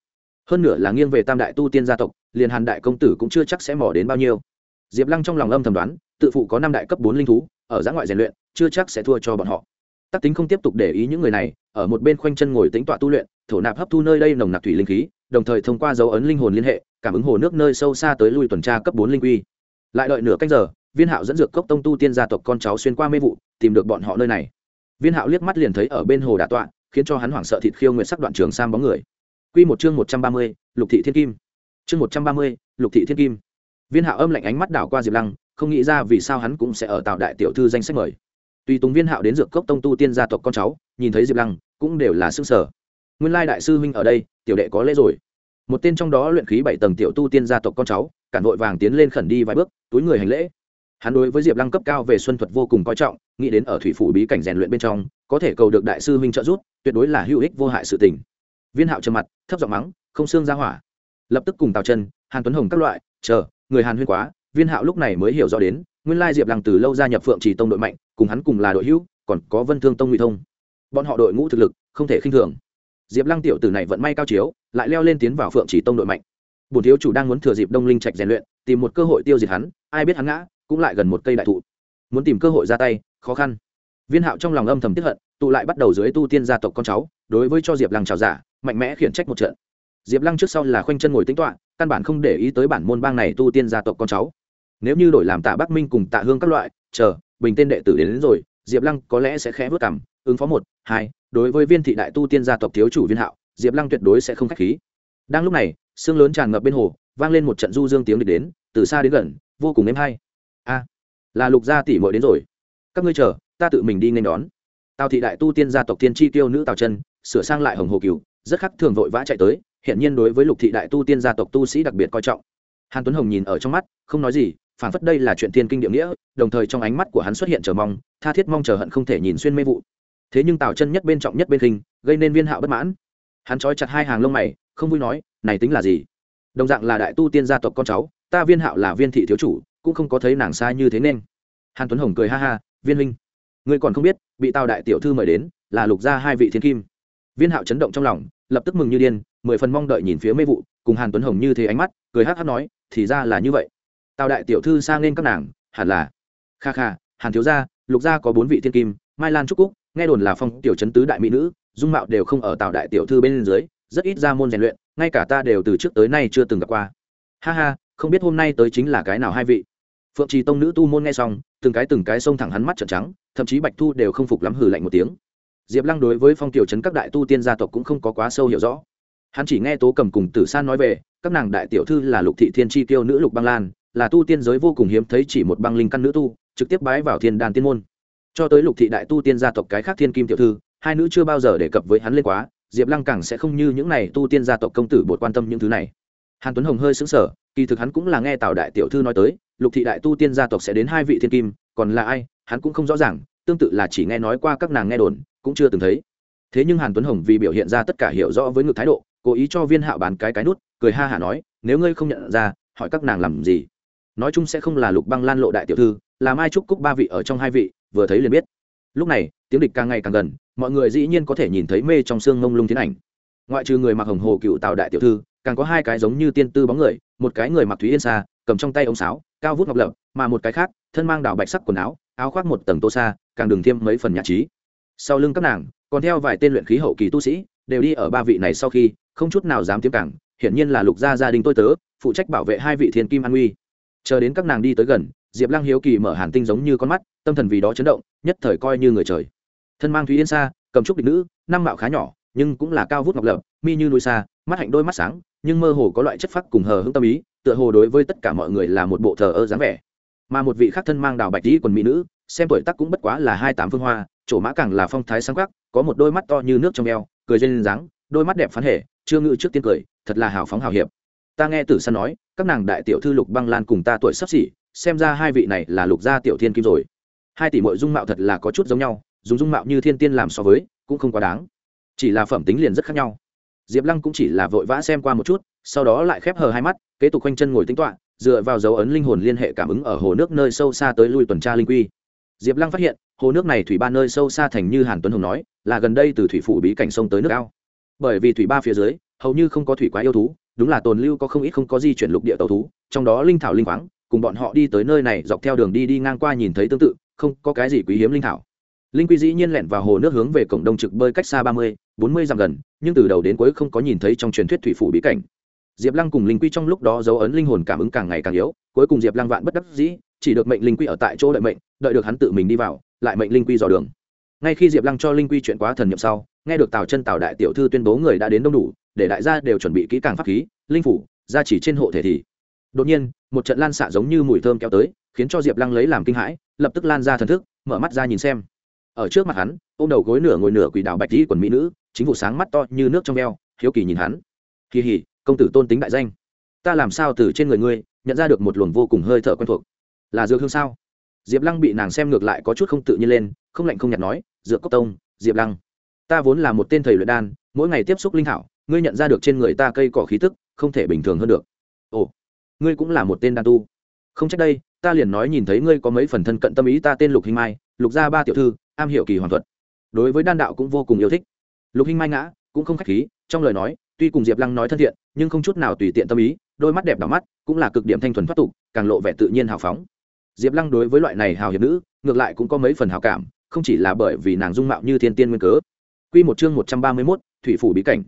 Speaker 1: Hơn nữa là nghiêng về tam đại tu tiên gia tộc, liền hàn đại công tử cũng chưa chắc sẽ mỏ đến bao nhiêu. Diệp lăng trong lòng âm thầm đoán, tự phụ có năm đại cấp bốn linh thú, ở giã ngoại rèn luyện, chưa chắc sẽ thua cho bọn họ. Tắc tính không tiếp tục để ý những người này, ở một bên khoanh chân ngồi tính tọa tu luyện, thổ nạp hấp thu nơi đây nồng nặc thủy linh khí đồng thời thông qua dấu ấn linh hồn liên hệ, cảm ứng hồ nước nơi sâu xa tới lui tuần tra cấp bốn linh quy. Lại đợi nửa canh giờ, viên hạo dẫn dược cốc tông tu tiên gia tộc con cháu xuyên qua mê vụ, tìm được bọn họ nơi này. Viên hạo liếc mắt liền thấy ở bên hồ đà tọa, khiến cho hắn hoảng sợ thịt khiêu nguyện sắc đoạn trường sang bóng người. Q một chương một trăm ba mươi, lục thị thiên kim. Chương một trăm ba mươi, lục thị thiên kim. Viên hạo âm lạnh ánh mắt đảo qua diệp lăng, không nghĩ ra vì sao hắn cũng sẽ ở tạo đại tiểu thư danh sách mời. Tùy tùng viên hạo đến dược cốc tông tu tiên gia tộc con cháu, nhìn thấy diệp lăng, cũng đều là xương sở nguyên lai đại sư huynh ở đây, tiểu đệ có lễ rồi. Một tên trong đó luyện khí bảy tầng tiểu tu tiên gia tộc con cháu, cản vội vàng tiến lên khẩn đi vài bước, túi người hành lễ. Hắn đối với diệp lăng cấp cao về xuân thuật vô cùng coi trọng, nghĩ đến ở thủy phủ bí cảnh rèn luyện bên trong, có thể cầu được đại sư huynh trợ giúp, tuyệt đối là hữu ích vô hại sự tình. Viên hạo trầm mặt, thấp giọng mắng, không xương ra hỏa. Lập tức cùng tào chân, hàn tuấn hồng các loại, chờ, người hàn huyên quá. Viên hạo lúc này mới hiểu rõ đến, nguyên lai diệp lăng từ lâu gia nhập phượng trì tông đội mạnh, cùng hắn cùng là đội hữu, còn có vân thương tông ngụy thông. Bọn họ đội ngũ thực lực không thể khinh thường diệp lăng tiểu tử này vận may cao chiếu lại leo lên tiến vào phượng chỉ tông đội mạnh. Bùn thiếu chủ đang muốn thừa dịp đông linh trạch rèn luyện tìm một cơ hội tiêu diệt hắn ai biết hắn ngã cũng lại gần một cây đại thụ. Muốn tìm cơ hội ra tay khó khăn. Viên hạo trong lòng âm thầm tiếp hận tụ lại bắt đầu dưới tu tiên gia tộc con cháu đối với cho diệp lăng trào giả mạnh mẽ khiển trách một trận. Diệp lăng trước sau là khoanh chân ngồi tính toạ căn bản không để ý tới bản môn bang này tu tiên gia tộc con cháu. Nếu như đổi làm tạ bắc minh cùng tạ hương các loại chờ bình tên đệ tử đến, đến rồi diệp lăng có lẽ sẽ khẽ vớt cảm ứng phó một, hai, đối với viên thị đại tu tiên gia tộc thiếu chủ viên hạo, diệp lăng tuyệt đối sẽ không k h á c h khí. Đang lúc này, sương lớn tràn ngập bên hồ, vang lên một trận du dương tiếng địch đến, từ xa đến gần, vô cùng êm hay. A, là lục gia tỷ mội đến rồi. Các ngươi chờ, ta tự mình đi nên đón. Tào thị đại tu tiên gia tộc tiên tri tiêu nữ tào chân, sửa sang lại hồng hồ cựu rất khắc thường vội vã chạy tới, hiện nhiên đối với lục thị đại tu tiên gia tộc tu sĩ đặc biệt coi trọng. Hàn tuấn hồng nhìn ở trong mắt, không nói gì phản phất đây là chuyện thiên kinh địa nghĩa, đồng thời trong ánh mắt của hắn xuất hiện chờ mong, tha thiết mong chờ hận không thể nhìn xuyên mê vụ thế nhưng tào chân nhất bên trọng nhất bên khinh, gây nên viên hạo bất mãn. Hắn trói chặt hai hàng lông mày, không vui nói, này tính là gì? Đồng dạng là đại tu tiên gia tộc con cháu, ta viên hạo là viên thị thiếu chủ, cũng không có thấy nàng sai như thế nên. Hàn tuấn hồng cười ha ha, viên huynh, ngươi còn không biết, bị tào đại tiểu thư mời đến, là lục gia hai vị thiên kim. Viên hạo chấn động trong lòng, lập tức mừng như điên, mười phần mong đợi nhìn phía mê vụ, cùng hàn tuấn hồng như thế ánh mắt, cười hát hát nói, thì ra là như vậy. Tào đại tiểu thư sang nên các nàng, hẳn là. Kha kha, hàn thiếu gia, lục gia có bốn vị thiên kim, mai lan trúc cúc nghe đồn là phong tiểu chấn tứ đại mỹ nữ, dung mạo đều không ở tào đại tiểu thư bên dưới, rất ít ra môn rèn luyện, ngay cả ta đều từ trước tới nay chưa từng gặp qua. Ha ha, không biết hôm nay tới chính là cái nào hai vị. Phượng trì tông nữ tu môn nghe xong, từng cái từng cái xông thẳng hắn mắt trợn trắng, thậm chí bạch thu đều không phục lắm hừ lạnh một tiếng. Diệp lăng đối với phong tiểu chấn các đại tu tiên gia tộc cũng không có quá sâu hiểu rõ. Hắn chỉ nghe tố cầm cùng tử san nói về, các nàng đại tiểu thư là lục thị thiên tri tiêu nữ lục băng lan, là tu tiên giới vô cùng hiếm thấy chỉ một băng linh căn nữ tu, trực tiếp bái vào thiên đàn tiên môn cho tới lục thị đại tu tiên gia tộc cái khác thiên kim tiểu thư, hai nữ chưa bao giờ đề cập với hắn lên quá, diệp lăng càng sẽ không như những này tu tiên gia tộc công tử bột quan tâm những thứ này. Hàn tuấn hồng hơi xứng sở kỳ thực hắn cũng là nghe tào đại tiểu thư nói tới, lục thị đại tu tiên gia tộc sẽ đến hai vị thiên kim, còn là ai, hắn cũng không rõ ràng, tương tự là chỉ nghe nói qua các nàng nghe đồn, cũng chưa từng thấy. Thế nhưng hàn tuấn hồng vì biểu hiện ra tất cả hiểu rõ với ngược thái độ, cố ý cho viên hạo bàn cái cái nút, cười ha hả nói, nếu ngươi không nhận ra, hỏi các nàng làm gì? Nói chung sẽ không là lục băng lan lộ đại tiểu thư, là mai trúc cúc ba vị ở trong hai vị vừa thấy liền biết. Lúc này, tiếng địch càng ngày càng gần, mọi người dĩ nhiên có thể nhìn thấy mê trong xương mông lung tiến ảnh. Ngoại trừ người mặc hồng hồ cựu tào đại tiểu thư, càng có hai cái giống như tiên tư bóng người, một cái người mặc thúy yên xa cầm trong tay ống sáo, cao vút ngọc lập mà một cái khác, thân mang đảo bạch sắc quần áo áo khoác một tầng tô xa càng đường thêm mấy phần nhạc trí. Sau lưng các nàng, còn theo vài tên luyện khí hậu kỳ tu sĩ, đều đi ở ba vị này sau khi, không chút nào dám tiêm cảng, hiển nhiên là lục gia gia đình tôi tớ, phụ trách bảo vệ hai vị thiên kim an uy. Chờ đến các nàng đi tới gần diệp lăng hiếu kỳ mở hàn tinh giống như con mắt, tâm thần vì đó chấn động, nhất thời coi như người trời. Thân mang thúy yên xa, cầm trúc địch nữ, năm mạo khá nhỏ, nhưng cũng là cao vút ngọc lập mi như núi xa, mắt hạnh đôi mắt sáng, nhưng mơ hồ có loại chất phác cùng hờ hững tâm ý, tựa hồ đối với tất cả mọi người là một bộ thờ ơ dáng vẻ. Mà một vị khác thân mang đào bạch dĩ quần mỹ nữ, xem tuổi tác cũng bất quá là hai tám phương hoa, chỗ mã càng là phong thái sáng khắc có một đôi mắt to như nước trong eo, cười trên dáng, đôi mắt đẹp phán hệ chưa ngự trước tiên cười, thật là hào phóng hào hiệp. Ta nghe tử san nói, các nàng đại tiểu thư lục băng lan cùng ta tuổi sắp xỉ xem ra hai vị này là lục gia tiểu thiên kim rồi. Hai tỷ mội dung mạo thật là có chút giống nhau, dùng dung mạo như thiên tiên làm so với, cũng không quá đáng. Chỉ là phẩm tính liền rất khác nhau. Diệp lăng cũng chỉ là vội vã xem qua một chút, sau đó lại khép hờ hai mắt, kế tục quanh chân ngồi tính toạ dựa vào dấu ấn linh hồn liên hệ cảm ứng ở hồ nước nơi sâu xa tới lui tuần tra linh quy. Diệp lăng phát hiện, hồ nước này thủy ba nơi sâu xa thành như hàn tuấn hùng nói, là gần đây từ thủy phủ bí cảnh sông tới nước ao. Bởi vì thủy ba phía dưới, hầu như không có thủy quá yêu thú, đúng là tồn lưu có không ít không có di chuyển lục địa tàu thú, trong đó linh thảo linh khoáng cùng bọn họ đi tới nơi này dọc theo đường đi đi ngang qua nhìn thấy tương tự, không có cái gì quý hiếm linh thảo. Linh quy dĩ nhiên lẻn vào hồ nước hướng về cổng đông trực bơi cách xa ba mươi, bốn mươi dặm gần, nhưng từ đầu đến cuối không có nhìn thấy trong truyền thuyết thủy phủ bí cảnh. Diệp lăng cùng linh quy trong lúc đó dấu ấn linh hồn cảm ứng càng ngày càng yếu, cuối cùng diệp lăng vạn bất đắc dĩ, chỉ được mệnh linh quy ở tại chỗ đợi mệnh, đợi được hắn tự mình đi vào, lại mệnh linh quy dò đường. Ngay khi diệp lăng cho linh quy chuyện quá thần nhậm sau, nghe được tào chân tào đại tiểu thư tuyên bố người đã đến đông đủ, để đại gia đều chuẩn bị kỹ càng pháp khí, linh phủ, gia chỉ trên hộ thể thì đột nhiên, một trận lan xạ giống như mùi thơm kéo tới, khiến cho diệp lăng lấy làm kinh hãi, lập tức lan ra thần thức, mở mắt ra nhìn xem. Ở trước mặt hắn ô m đầu gối nửa ngồi nửa quỷ đạo bạch dĩ quần mỹ nữ, chính vụ sáng mắt to như nước trong veo, hiếu kỳ nhìn hắn. Kỳ hỉ, công tử tôn tính đại danh. Ta làm sao từ trên người ngươi, nhận ra được một luồng vô cùng hơi thở quen thuộc? Là dược hương sao? Diệp lăng bị nàng xem ngược lại có chút không tự nhiên lên, không lạnh không nhạt nói, dược cốc tông, diệp lăng, ta vốn là một tên thầy luyện đan, mỗi ngày tiếp xúc linh thảo, ngươi nhận ra được trên người ta cây cỏ khí tức, không thể bình thường hơn được. Ồ ngươi cũng là một tên đan tu. Không trách đây, ta liền nói nhìn thấy ngươi có mấy phần thân cận tâm ý ta tên lục hình mai, lục gia ba tiểu thư, am hiểu kỳ hoàn thuật. Đối với đan đạo cũng vô cùng yêu thích. Lục hình mai ngã, cũng không khách khí, trong lời nói, tuy cùng diệp lăng nói thân thiện, nhưng không chút nào tùy tiện tâm ý, đôi mắt đẹp đỏ mắt, cũng là cực điểm thanh thuần thoát tục, càng lộ vẻ tự nhiên hào phóng. Diệp lăng đối với loại này hào hiệp nữ, ngược lại cũng có mấy phần hào cảm, không chỉ là bởi vì nàng dung mạo như thiên tiên nguyên cớ. Q một chương một trăm ba mươi mốt, thủy phủ bí cảnh.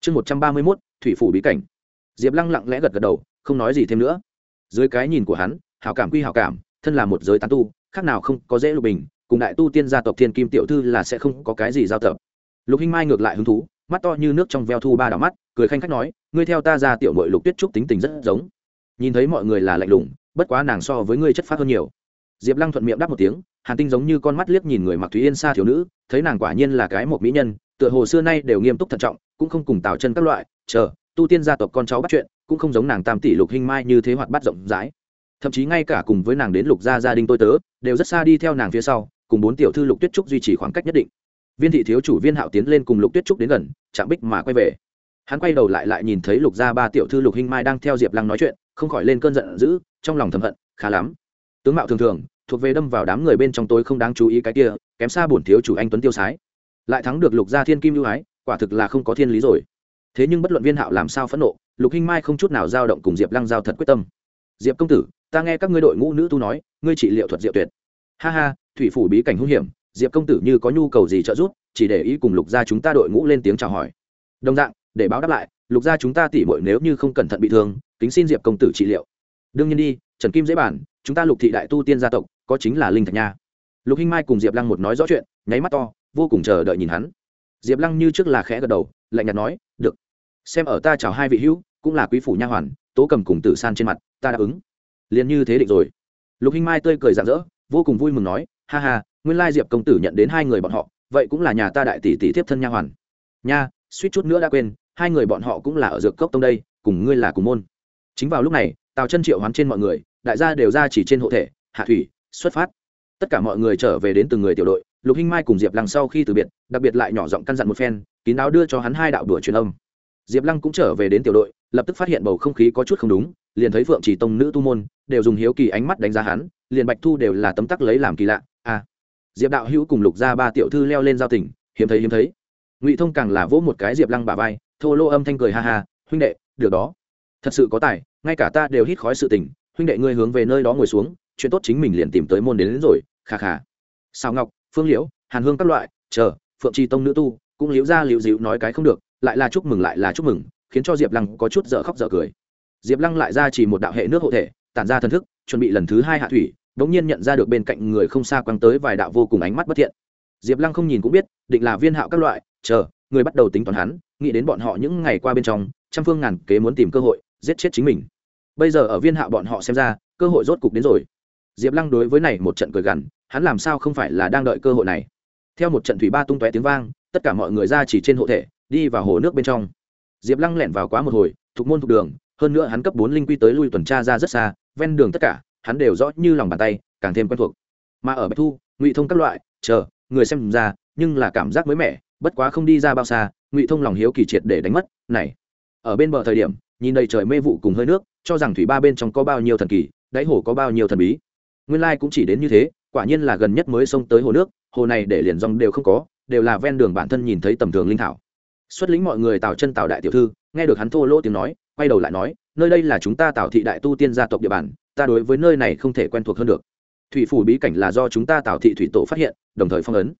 Speaker 1: Chương một trăm ba mươi mốt, thủy phủ bí cảnh. Diệp lăng lặng lẽ gật gật đầu không nói gì thêm nữa. Dưới cái nhìn của hắn, hảo cảm quy hảo cảm, thân là một giới tán tu, khác nào không có dễ lục bình, cùng đại tu tiên gia tộc thiên kim tiểu thư là sẽ không có cái gì giao tập. Lục hinh mai ngược lại hứng thú, mắt to như nước trong veo thu ba đảo mắt, cười khanh khách nói, ngươi theo ta ra tiểu mội lục tuyết trúc tính tình rất giống. Nhìn thấy mọi người là lạnh lùng, bất quá nàng so với ngươi chất phát hơn nhiều. Diệp lăng thuận miệng đáp một tiếng, hàn tinh giống như con mắt liếc nhìn người mặc thúy yên xa thiếu nữ, thấy nàng quả nhiên là cái một mỹ nhân, tựa hồ xưa nay đều nghiêm túc thận trọng, cũng không cùng tào chân các loại, chờ, tu tiên gia tộc con cháu bắt chuyện cũng không giống nàng tam tỷ lục Hinh mai như thế hoạt bát rộng rãi. Thậm chí ngay cả cùng với nàng đến lục gia gia đình tôi tớ, đều rất xa đi theo nàng phía sau, cùng bốn tiểu thư lục tuyết trúc duy trì khoảng cách nhất định. Viên thị thiếu chủ viên hạo tiến lên cùng lục tuyết trúc đến gần, chạm bích mà quay về. Hắn quay đầu lại lại nhìn thấy lục gia ba tiểu thư lục hinh mai đang theo diệp lăng nói chuyện, không khỏi lên cơn giận dữ, trong lòng thầm hận, khá lắm. Tướng mạo thường thường, thuộc về đâm vào đám người bên trong tôi không đáng chú ý cái kia, kém xa bổn thiếu chủ anh tuấn tiêu sái. Lại thắng được lục gia thiên kim ưu ái, quả thực là không có thiên lý rồi. Thế nhưng bất luận viên hạo làm sao phẫn nộ lục hinh mai không chút nào dao động cùng diệp lăng giao thật quyết tâm. Diệp công tử, ta nghe các ngươi đội ngũ nữ tu nói, ngươi trị liệu thuật diệu tuyệt. Ha ha, thủy phủ bí cảnh hữu hiểm, diệp công tử như có nhu cầu gì trợ giúp, chỉ để ý cùng lục gia chúng ta đội ngũ lên tiếng chào hỏi. Đồng dạng, để báo đáp lại, lục gia chúng ta tỉ mội nếu như không cẩn thận bị thương, kính xin diệp công tử trị liệu. Đương nhiên đi, trần kim dễ bản chúng ta lục thị đại tu tiên gia tộc, có chính là linh thạch nha. Lục hinh mai cùng diệp lăng một nói rõ chuyện, nháy mắt to, vô cùng chờ đợi nhìn hắn. Diệp lăng như trước là khẽ gật đầu, lạnh nhạt nói, được, xem ở ta chào hai vị hữu cũng là quý phủ nha hoàn, tố cầm cùng tử san trên mặt, ta đáp ứng. Liền như thế định rồi. Lục hinh mai tươi cười rạng rỡ, vô cùng vui mừng nói, ha ha, nguyên lai diệp công tử nhận đến hai người bọn họ, vậy cũng là nhà ta đại tỷ tỷ tiếp thân nha hoàn. Nha, suýt chút nữa đã quên, hai người bọn họ cũng là ở dược cốc tông đây, cùng ngươi là cùng môn. Chính vào lúc này, tào chân triệu hoán trên mọi người, đại gia đều ra chỉ trên hộ thể, hạ thủy, xuất phát. Tất cả mọi người trở về đến từng người tiểu đội, lục hinh mai cùng diệp lằng sau khi từ biệt, đặc biệt lại nhỏ giọng căn dặn một phen, kín đáo đưa cho hắn hai đạo đùa truyền âm diệp lăng cũng trở về đến tiểu đội lập tức phát hiện bầu không khí có chút không đúng liền thấy phượng chỉ tông nữ tu môn đều dùng hiếu kỳ ánh mắt đánh giá hắn liền bạch thu đều là tấm tắc lấy làm kỳ lạ a à, diệp đạo hữu cùng lục gia ba tiểu thư leo lên giao tỉnh hiếm thấy hiếm thấy. Ngụy thông càng là vỗ một cái diệp lăng bà vai thô lô âm thanh cười ha ha huynh đệ được đó. Thật sự có tài ngay cả ta đều hít khói sự tình huynh đệ ngươi hướng về nơi đó ngồi xuống chuyện tốt chính mình liền tìm tới môn đến, đến rồi khà khà sao ngọc phương liễu hàn hương các loại chờ phượng tri tông nữ tu cũng liễu ra liễu dịu nói cái không được lại là chúc mừng lại là chúc mừng, khiến cho diệp lăng có chút dở khóc dở cười. Diệp lăng lại ra chỉ một đạo hệ nước hộ thể, tản ra thần thức, chuẩn bị lần thứ hai hạ thủy đ ỗ n g nhiên nhận ra được bên cạnh người không xa quăng tới vài đạo vô cùng ánh mắt bất thiện. Diệp lăng không nhìn cũng biết, định là viên hạo các loại, chờ, người bắt đầu tính toán hắn, nghĩ đến bọn họ những ngày qua bên trong, trăm phương ngàn kế muốn tìm cơ hội, giết chết chính mình. Bây giờ ở viên hạo bọn họ xem ra, cơ hội rốt cục đến rồi. Diệp lăng đối với này một trận cười gằn, hắn làm sao không phải là đang đợi cơ hội này? Theo một trận thủy ba tung tóe tiếng vang, tất cả mọi người ra chỉ trên hộ thể đi vào hồ nước bên trong. Diệp lăng lẻn vào quá một hồi, thuộc môn thuộc đường, hơn nữa hắn cấp bốn linh quy tới lui tuần tra ra rất xa, ven đường tất cả, hắn đều rõ như lòng bàn tay, càng thêm quen thuộc. Mà ở bạch thu, ngụy thông các loại, chờ, người xem ra, nhưng là cảm giác mới mẻ, bất quá không đi ra bao xa, ngụy thông lòng hiếu kỳ triệt để đánh mất, này, ở bên bờ thời điểm, nhìn đầy trời mê vụ cùng hơi nước, cho rằng thủy ba bên trong có bao nhiêu thần kỳ, đáy hồ có bao nhiêu thần bí. Nguyên lai cũng chỉ đến như thế, quả nhiên là gần nhất mới xông tới hồ nước, hồ này để liền dòng đều không có, đều là ven đường bản thân nhìn thấy tầm thường linh thảo xuất lĩnh mọi người tào chân tào đại tiểu thư, nghe được hắn thô lỗ tiếng nói, quay đầu lại nói, nơi đây là chúng ta tào thị đại tu tiên gia tộc địa bàn, ta đối với nơi này không thể quen thuộc hơn được. Thủy phủ bí cảnh là do chúng ta tào thị thủy tổ phát hiện, đồng thời phong ấn.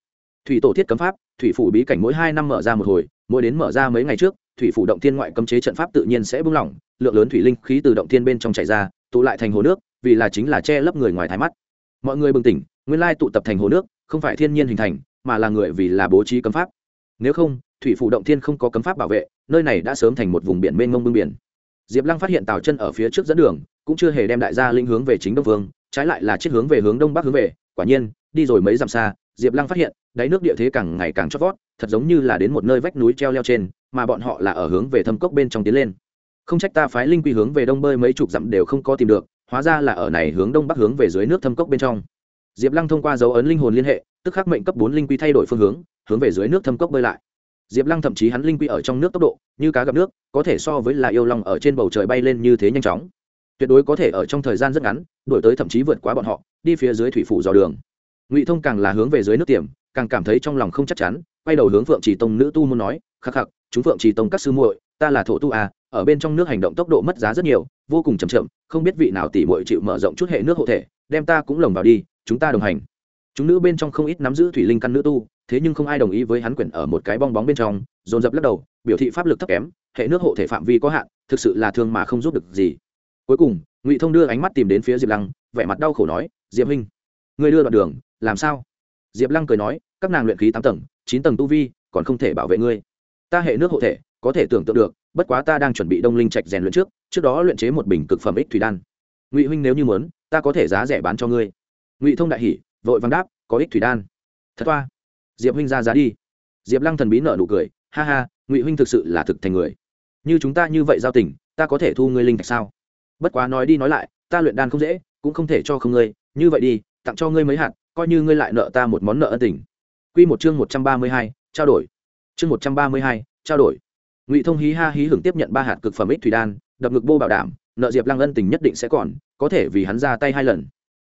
Speaker 1: Thủy tổ thiết cấm pháp, thủy phủ bí cảnh mỗi hai năm mở ra một hồi, mỗi đến mở ra mấy ngày trước, thủy phủ động thiên ngoại cấm chế trận pháp tự nhiên sẽ bung lỏng, lượng lớn thủy linh khí từ động thiên bên trong chảy ra, tụ lại thành hồ nước, vì là chính là che lấp người ngoài thái mắt. Mọi người bừng tỉnh, nguyên lai tụ tập thành hồ nước, không phải thiên nhiên hình thành, mà là người vì là bố trí cấm pháp. Nếu không thủy phủ động thiên không có cấm pháp bảo vệ, nơi này đã sớm thành một vùng biển mênh mông bưng biển. Diệp lăng phát hiện tào chân ở phía trước dẫn đường, cũng chưa hề đem đại gia linh hướng về chính đông vương, trái lại là chiếc hướng về hướng đông bắc hướng về, quả nhiên, đi rồi mấy dặm xa, diệp lăng phát hiện, đáy nước địa thế càng ngày càng chót vót, thật giống như là đến một nơi vách núi treo leo trên, mà bọn họ là ở hướng về thâm cốc bên trong tiến lên. Không trách ta phái linh quy hướng về đông bơi mấy chục dặm đều không có tìm được, hóa ra là ở này hướng đông bắc hướng về dưới nước thâm cốc bên trong. Diệp lăng thông qua dấu ấn linh hồn liên hệ, tức khắc mệnh cấp bốn linh quy thay đổi phương hướng hướng về dưới nước thâm cốc bơi lại diệp lăng thậm chí hắn linh quy ở trong nước tốc độ, như cá gặp nước, có thể so với là yêu long ở trên bầu trời bay lên như thế nhanh chóng. Tuyệt đối có thể ở trong thời gian rất ngắn đổi tới thậm chí vượt quá bọn họ, đi phía dưới thủy phủ dò đường. Ngụy thông càng là hướng về dưới nước tiềm, càng cảm thấy trong lòng không chắc chắn, quay đầu hướng phượng trì tông nữ tu muốn nói, khắc khắc, chúng phượng trì tông các sư muội, ta là thổ tu à ở bên trong nước hành động tốc độ mất giá rất nhiều, vô cùng chậm chậm, không biết vị nào tỷ muội chịu mở rộng chút hệ nước hộ thể, đem ta cũng lồng vào đi, chúng ta đồng hành. Chúng nữ bên trong không ít nắm giữ thủy linh căn nữ tu thế nhưng không ai đồng ý với hắn quyển ở một cái bong bóng bên trong, dồn dập lắc đầu, biểu thị pháp lực thấp kém, hệ nước hộ thể phạm vi có hạn, thực sự là thương mà không giúp được gì. Cuối cùng, ngụy thông đưa ánh mắt tìm đến phía diệp lăng, vẻ mặt đau khổ nói, diệp huynh người đưa đoạn đường, làm sao? Diệp lăng cười nói, các nàng luyện khí tám tầng, chín tầng tu vi, còn không thể bảo vệ ngươi. Ta hệ nước hộ thể, có thể tưởng tượng được, bất quá ta đang chuẩn bị đông linh trạch rèn luyện trước trước đó luyện chế một bình cực phẩm ích thủy đan. Ngụy huynh nếu như muốn, ta có thể giá rẻ bán cho ngươi. Ngụy thông đại hỉ, vội vàng đáp, có ích thủy đan. Thật toa diệp huynh ra giá đi diệp lăng thần bí nợ nụ cười ha ha ngụy huynh thực sự là thực thành người như chúng ta như vậy giao tình ta có thể thu ngươi linh thạch sao bất quá nói đi nói lại ta luyện đan không dễ cũng không thể cho không ngươi như vậy đi tặng cho ngươi mấy hạt coi như ngươi lại nợ ta một món nợ ân tình Quy một chương một trăm ba mươi hai, trao đổi. Chương một trăm ba mươi hai, trao đổi. Ngụy Thông hí ha hí hưởng tiếp nhận ba hạt cực phẩm ích thủy đan, đập ngực bô bảo đảm, nợ Diệp Lăng ân tình nhất định sẽ còn, có thể vì hắn ra tay hai lần.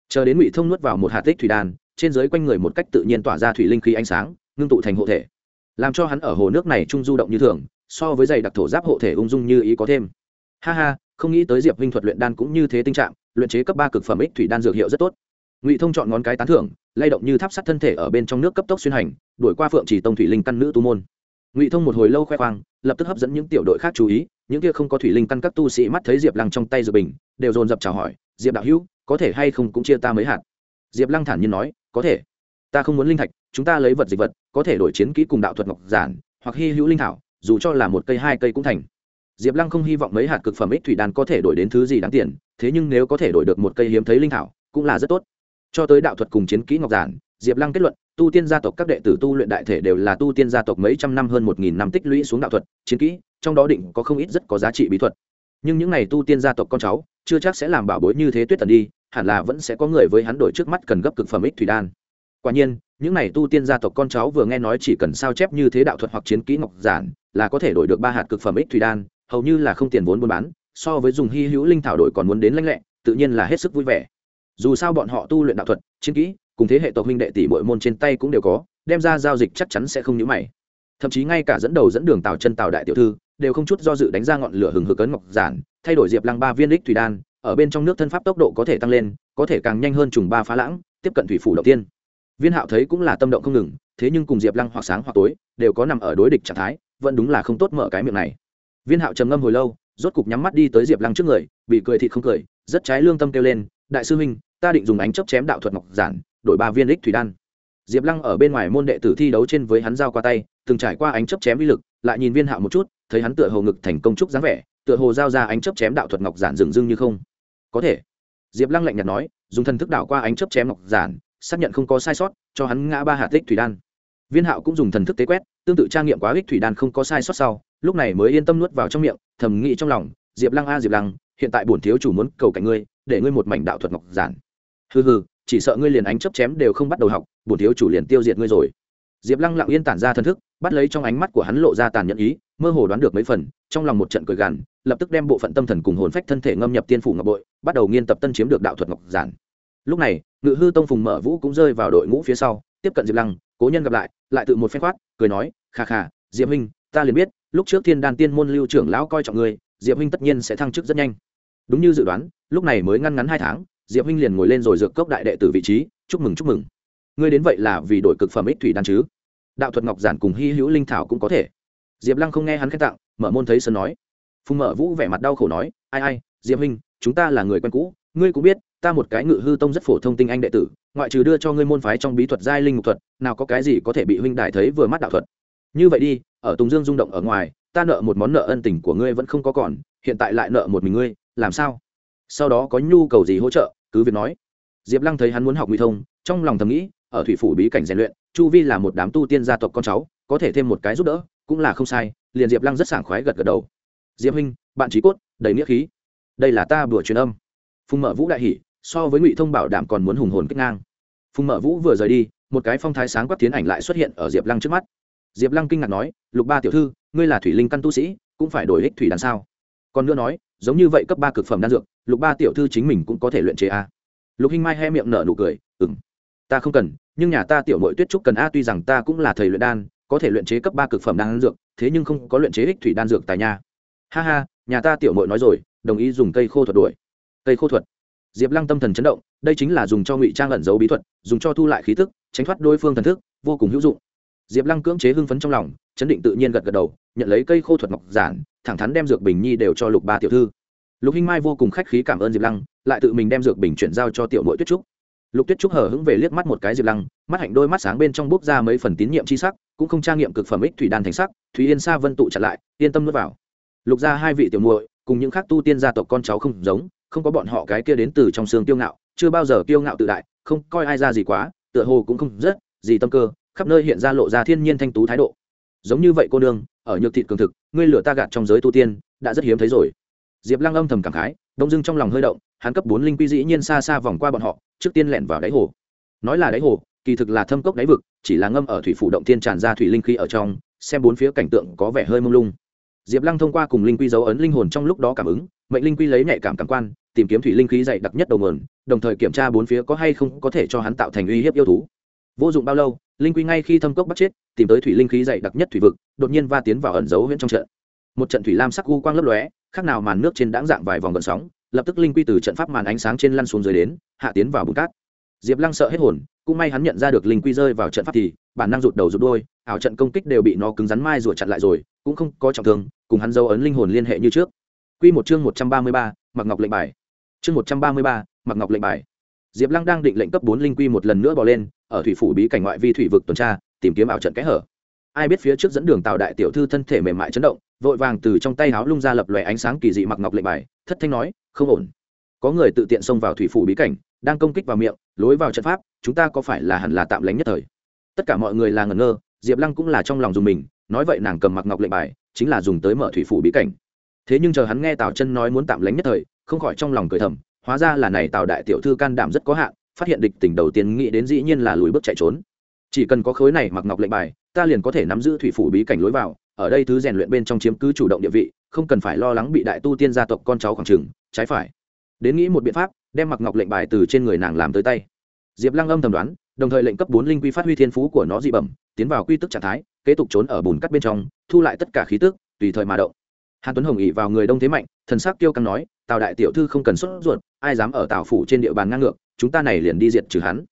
Speaker 1: Chờ đến Ngụy Thông nuốt vào một hạt tích thủy đan, trên dưới quanh người một cách tự nhiên tỏa ra thủy linh khí ánh sáng, ngưng tụ thành hộ thể, làm cho hắn ở hồ nước này trung du động như thường, so với giày đặc thổ giáp hộ thể ung dung như ý có thêm. Ha ha, không nghĩ tới Diệp huynh thuật luyện đan cũng như thế tình trạng, luyện chế cấp ba cực phẩm ích thủy đan dược hiệu rất tốt. Ngụy thông chọn ngón cái tán thưởng lay động như tháp sắt thân thể ở bên trong nước cấp tốc xuyên hành đuổi qua phượng chỉ tông thủy linh căn nữ tu môn. Ngụy thông một hồi lâu khoe khoang lập tức hấp dẫn những tiểu đội khác chú ý những kia không có thủy linh căn các tu sĩ mắt thấy diệp lăng trong tay dược bình đều dồn dập chào hỏi diệp đạo hữu có thể hay không cũng chia ta mấy hạt? Diệp lăng thản nhiên nói có thể. Ta không muốn linh thạch, chúng ta lấy vật dịch vật, có thể đổi chiến kỹ cùng đạo thuật ngọc giản, hoặc hy hữu linh thảo, dù cho là một cây, hai cây cũng thành. Diệp lăng không hy vọng mấy hạt cực phẩm ích thủy đan có thể đổi đến thứ gì đáng tiền, thế nhưng nếu có thể đổi được một cây hiếm thấy linh thảo, cũng là rất tốt. Cho tới đạo thuật cùng chiến kỹ ngọc giản, diệp lăng kết luận, tu tiên gia tộc các đệ tử tu luyện đại thể đều là tu tiên gia tộc mấy trăm năm hơn một nghìn năm tích lũy xuống đạo thuật, chiến kỹ, trong đó định có không ít rất có giá trị bí thuật. Nhưng những n à y tu tiên gia tộc con cháu, chưa chắc sẽ làm bảo bối như thế tuyết tần đi hẳn là vẫn sẽ có người với hắn đổi trước mắt cần gấp cực phẩm ích thủy đan. Quả nhiên, những n à y tu tiên gia tộc con cháu vừa nghe nói chỉ cần sao chép như thế đạo thuật hoặc chiến kỹ ngọc giản, là có thể đổi được ba hạt cực phẩm ích thủy đan, hầu như là không tiền vốn buôn bán, so với dùng hy hữu linh thảo đổi còn muốn đến lãnh lệ tự nhiên là hết sức vui vẻ. Dù sao bọn họ tu luyện đạo thuật, chiến kỹ, cùng thế hệ tộc huynh đệ tỷ mỗi môn trên tay cũng đều có, đem ra giao dịch chắc chắn sẽ không nhữ mày. Thậm chí ngay cả dẫn đầu dẫn đường tàu chân tàu đại tiểu thư, đều không chút do dự đánh ra ngọn lửa hừng hực ấn ngọc giản, thay đổi diệp lăng ba viên ích thủy đan ở bên trong nước thân pháp tốc độ có thể tăng lên, có thể càng nhanh hơn trùng ba phá lãng, tiếp cận thủy phủ đầu tiên. Viên hạo thấy cũng là tâm động không ngừng, thế nhưng cùng diệp lăng hoặc sáng hoặc tối, đều có nằm ở đối địch trạng thái, vẫn đúng là không tốt mở cái miệng này. Viên hạo trầm ngâm hồi lâu, rốt cục nhắm mắt đi tới diệp lăng trước người, bị cười thịt không cười, rất trái lương tâm kêu lên, đại sư huynh, ta định dùng ánh chấp chém đạo thuật ngọc giản, đổi ba viên đích thủy đan. Diệp lăng ở bên ngoài môn đệ tử thi đấu trên với hắn giao qua tay, từng trải qua ánh chấp chém uy lực, lại nhìn viên hạo một chút, thấy hắn tựa hồ ngực thành công trúc dáng vẻ tựa hồ giao ra ánh chấp chém đạo thuật ngọc giản dừng dưng như không. Có thể. Diệp lăng lạnh nhạt nói, dùng thần thức đạo qua ánh chấp chém ngọc giản, xác nhận không có sai sót, cho hắn ngã ba hạt tích thủy đan. Viên hạo cũng dùng thần thức tế quét, tương tự trang nghiệm quá ích thủy đan không có sai sót sau, lúc này mới yên tâm nuốt vào trong miệng, thầm nghĩ trong lòng, diệp lăng a, diệp lăng, hiện tại bổn thiếu chủ muốn cầu cảnh ngươi, để ngươi một mảnh đạo thuật ngọc giản. Hừ hừ, chỉ sợ ngươi liền ánh chấp chém đều không bắt đầu học, bổn thiếu chủ liền tiêu diệt ngươi rồi diệp lăng lặng yên tản ra thần thức, bắt lấy trong ánh mắt của hắn lộ ra tàn nhẫn ý, mơ hồ đoán được mấy phần, trong lòng một trận cười gằn, lập tức đem bộ phận tâm thần cùng hồn phách thân thể ngâm nhập tiên phủ ngọc bội, bắt đầu nghiên tập tân chiếm được đạo thuật ngọc giản. Lúc này, ngự hư tông phùng mở vũ cũng rơi vào đội ngũ phía sau, tiếp cận diệp lăng, cố nhân gặp lại lại tự một phen khoát, cười nói khà khà diệp huynh, ta liền biết, lúc trước thiên đan tiên môn lưu trưởng lão coi trọng ngươi, diệp huynh tất nhiên sẽ thăng chức rất nhanh. Đúng như dự đoán, lúc này mới ngăn ngắn hai tháng, diệp huynh liền ngồi lên rồi dược cốc đại đệ tử vị trí, chúc mừng chúc mừng ngươi đến vậy là vì đổi cực phẩm ích thủy đan chứ? Đạo thuật ngọc giản cùng hy hữu linh thảo cũng có thể. Diệp lăng không nghe hắn khen tặng, mở môn thấy sơn nói. Phùng mở vũ vẻ mặt đau khổ nói, ai ai, diệp huynh, chúng ta là người quen cũ, ngươi cũng biết, ta một cái ngự hư tông rất phổ thông tinh anh đệ tử, ngoại trừ đưa cho ngươi môn phái trong bí thuật giai linh mục thuật, nào có cái gì có thể bị huynh đại thấy vừa mắt đạo thuật. Như vậy đi, ở tùng dương rung động ở ngoài, ta nợ một món nợ ân tình của ngươi vẫn không có còn, hiện tại lại nợ một mình ngươi, làm sao? Sau đó có nhu cầu gì hỗ trợ, cứ việc nói. Diệp lăng thấy hắn muốn học nguy thông, trong lòng thầm nghĩ ở thủy phủ bí cảnh rèn luyện, chu vi là một đám tu tiên gia tộc con cháu, có thể thêm một cái giúp đỡ, cũng là không sai, liền diệp lăng rất sảng khoái gật gật đầu. Diệp huynh, bạn trí cốt, đầy nghĩa khí. Đây là ta bữa truyền âm. Phùng mở vũ đại hỷ so với ngụy thông bảo đảm còn muốn hùng hồn kích ngang. Phùng mở vũ vừa rời đi, một cái phong thái sáng quắc tiến ảnh lại xuất hiện ở diệp lăng trước mắt. Diệp lăng kinh ngạc nói, lục ba tiểu thư, ngươi là thủy linh căn tu sĩ, cũng phải đổi ích thủy đàn sao? Còn nữa nói, giống như vậy cấp ba cực phẩm đan dược, lục ba tiểu thư chính mình cũng có thể luyện chế a lục hinh mai he miệng nở nụ cười ừng ta không cần, nhưng nhà ta tiểu mội tuyết trúc cần a, tuy rằng ta cũng là thầy luyện đan, có thể luyện chế cấp ba cực phẩm đan dược, thế nhưng không có luyện chế ích thủy đan dược tại nhà ha ha, nhà ta tiểu mội nói rồi, đồng ý dùng cây khô thuật đuổi. Cây khô thuật? Diệp lăng tâm thần chấn động, đây chính là dùng cho ngụy trang ẩn giấu bí thuật, dùng cho thu lại khí thức tránh thoát đối phương thần thức, vô cùng hữu dụng. Diệp lăng cưỡng chế hưng phấn trong lòng, chấn định tự nhiên gật gật đầu, nhận lấy cây khô thuật ngọc giản, thẳng thắn đem dược bình nhi đều cho lục ba tiểu thư. Lục hinh mai vô cùng khách khí cảm ơn diệp lăng, lại tự mình đem dược bình chuyển giao cho tiểu nội tuyết trúc lục tuyết trúc hở hững về liếc mắt một cái diệp lăng, mắt hạnh đôi mắt sáng bên trong bốc ra mấy phần tín nhiệm c h i sắc, cũng không tra nghiệm cực phẩm ích thủy đan thành sắc thúy yên sa vân tụ chặt lại, yên tâm nuốt vào. Lục ra hai vị tiểu muội, cùng những khác tu tiên gia tộc con cháu không giống, không có bọn họ cái kia đến từ trong xương tiêu ngạo, chưa bao giờ kiêu ngạo tự đại, không coi ai ra gì quá, tựa hồ cũng không rất, gì tâm cơ, khắp nơi hiện ra lộ ra thiên nhiên thanh tú thái độ. Giống như vậy cô nương, ở nhược thịt cường thực, ngươi lửa ta gạt trong giới tu tiên, đã rất hiếm thấy rồi. Diệp lăng âm thầm cảm khái, đông dưng trong lòng hơi động hắn cấp bốn linh quy dĩ nhiên xa xa vòng qua bọn họ, trước tiên lẻn vào đáy hồ. Nói là đáy hồ, kỳ thực là thâm cốc đáy vực, chỉ là ngâm ở thủy phủ động tiên tràn ra thủy linh khí ở trong, xem bốn phía cảnh tượng có vẻ hơi mông lung. Diệp lăng thông qua cùng linh quy dấu ấn linh hồn trong lúc đó cảm ứng, mệnh linh quy lấy nhạy cảm cảm quan, tìm kiếm thủy linh khí dày đặc nhất đầu mườn đồng thời kiểm tra bốn phía có hay không có thể cho hắn tạo thành uy hiếp yêu thú. Vô dụng bao lâu, linh quy ngay khi thâm cốc bắt chết, tìm tới thủy linh khí dày đặc nhất thủy vực, đột nhiên va tiến vào ẩn dấu huyễn trong trận. Một trận thủy lam sắc u quang lấp lóe, khác nào màn nước trên đãng dạng vài vòng gợn sóng lập tức linh quy từ trận pháp màn ánh sáng trên lăn xuống dưới đến hạ tiến vào bùn cát. Diệp lăng sợ hết hồn cũng may hắn nhận ra được linh quy rơi vào trận pháp thì bản năng rụt đầu rụt đôi ảo trận công kích đều bị nó cứng rắn mai rủa chặn lại rồi cũng không có trọng thương cùng hắn dấu ấn linh hồn liên hệ như trước. Quy một chương một trăm ba mươi ba, mặc ngọc lệnh bài. Chương một trăm ba mươi ba, mặc ngọc lệnh bài. Diệp lăng đang định lệnh cấp bốn linh quy một lần nữa bỏ lên ở thủy phủ bí cảnh ngoại vi thủy vực tuần tra tìm kiếm ảo trận kẽ hở. Ai biết phía trước dẫn đường tạo đại tiểu thư thân thể mềm mại chấn động vội vàng từ trong tay háo lung ra lập lòe ánh sáng kỳ dị mặc ngọc lệnh bài thất thanh nói không ổn. Có người tự tiện xông vào thủy phủ bí cảnh, đang công kích vào miệng, lối vào trận pháp, chúng ta có phải là hẳn là tạm lánh nhất thời? Tất cả mọi người là ngẩn ngơ, diệp lăng cũng là trong lòng dùng mình, nói vậy nàng cầm mặc ngọc lệnh bài, chính là dùng tới mở thủy phủ bí cảnh. Thế nhưng chờ hắn nghe tào chân nói muốn tạm lánh nhất thời, không khỏi trong lòng cười thầm, hóa ra là này tào đại tiểu thư can đảm rất có hạn, phát hiện địch tình đầu tiên nghĩ đến dĩ nhiên là lùi bước chạy trốn. Chỉ cần có khối này mặc ngọc lệnh bài, ta liền có thể nắm giữ thủy phủ bí cảnh lối vào, ở đây thứ rèn luyện bên trong chiếm cứ chủ động địa vị, không cần phải lo lắng bị đại tu tiên gia tộc con cháu khoảng trừng trái phải. Đến nghĩ một biện pháp, đem mặc ngọc lệnh bài từ trên người nàng làm tới tay. Diệp lăng âm thầm đoán, đồng thời lệnh cấp bốn linh quy phát huy thiên phú của nó dị bẩm, tiến vào quy tức trạng thái, kế tục trốn ở bùn cắt bên trong, thu lại tất cả khí tức, tùy thời mà động. Hàn tuấn hồng ỉ vào người đông thế mạnh, thần sắc tiêu căng nói, tào đại tiểu thư không cần xuất ruột, ai dám ở tào phủ trên địa bàn ngang ngược, chúng ta này liền đi diệt trừ hắn.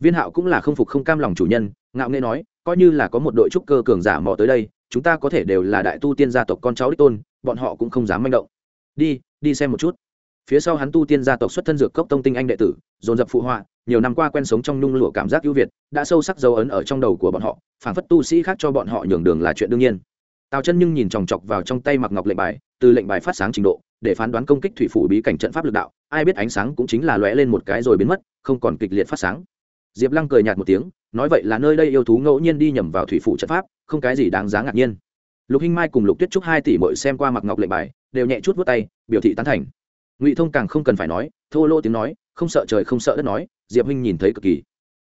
Speaker 1: Viên hạo cũng là không phục không cam lòng chủ nhân, ngạo nghễ nói, coi như là có một đội trúc cơ cường giả mò tới đây, chúng ta có thể đều là đại tu tiên gia tộc con cháu đích tôn, bọn họ cũng không dám manh động. Đi đi xem một chút. Phía sau hắn tu tiên gia tộc xuất thân dược cốc tông tinh anh đệ tử, dồn dập phụ họa, nhiều năm qua quen sống trong nhung lụa cảm giác ưu việt, đã sâu sắc dấu ấn ở trong đầu của bọn họ phản phất tu sĩ khác cho bọn họ nhường đường là chuyện đương nhiên. Tào chân nhưng nhìn chòng chọc vào trong tay mặc ngọc lệnh bài, từ lệnh bài phát sáng trình độ, để phán đoán công kích thủy phủ bí cảnh trận pháp lực đạo, ai biết ánh sáng cũng chính là lóe lên một cái rồi biến mất, không còn kịch liệt phát sáng. Diệp lăng cười nhạt một tiếng, nói vậy là nơi đây yêu thú ngẫu nhiên đi nhầm vào thủy phủ trận pháp, không cái gì đáng giá ngạc nhiên. Lục hinh mai cùng lục tuyết trúc hai tỷ mội xem qua mặc ngọc lệnh bài đều nhẹ chút vút tay, biểu thị tán thành. Ngụy thông càng không cần phải nói, thô lô tiếng nói, không sợ trời không sợ đất nói, diệp huynh nhìn thấy cực kỳ.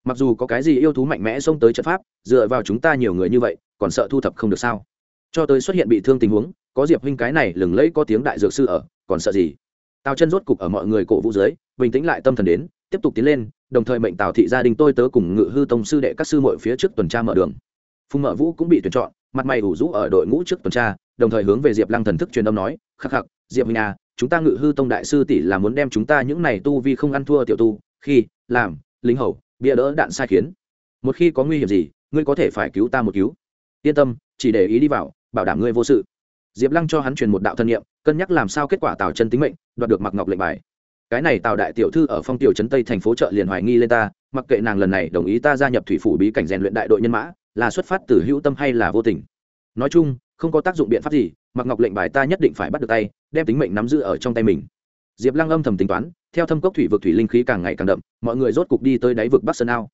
Speaker 1: Mặc dù có cái gì yêu thú mạnh mẽ xông tới trận pháp, dựa vào chúng ta nhiều người như vậy, còn sợ thu thập không được sao? Cho tới xuất hiện bị thương tình huống, có diệp huynh cái này lừng lẫy có tiếng đại dược sư ở, còn sợ gì? Tào chân rốt cục ở mọi người cổ vũ dưới, bình tĩnh lại tâm thần đến, tiếp tục tiến lên, đồng thời mệnh tào thị gia đình tôi tớ cùng ngự hư tông sư đệ các sư muội phía trước tuần tra mở đường. Phùng mở vũ cũng bị tuyển chọn, mặt mày ủ rũ ở đội ngũ trước tuần tra đồng thời hướng về diệp lăng thần thức truyền âm nói, khắc khắc, diệp huynh à chúng ta ngự hư tông đại sư tỷ là muốn đem chúng ta những này tu vi không ăn thua tiểu tu, khi, làm lính hầu, bia đỡ đạn sai khiến. Một khi có nguy hiểm gì, ngươi có thể phải cứu ta một cứu. Yên tâm, chỉ để ý đi vào, bảo đảm ngươi vô sự. Diệp lăng cho hắn truyền một đạo thân nhiệm cân nhắc làm sao kết quả tào chân tính mệnh, đoạt được mặc ngọc lệnh bài. Cái này tào đại tiểu thư ở phong tiểu trấn tây thành phố chợ liền hoài nghi lên ta, mặc kệ nàng lần này đồng ý ta gia nhập thủy phủ bí cảnh rèn luyện đại đội nhân mã, là xuất phát từ hữu tâm hay là vô tình. Nói chung không có tác dụng biện pháp gì mặc ngọc lệnh bài ta nhất định phải bắt được tay, đem tính mệnh nắm giữ ở trong tay mình. Diệp lăng âm thầm tính toán, theo thâm cốc thủy vực thủy linh khí càng ngày càng đậm, mọi người rốt cục đi tới đáy vực bắc sơn ao.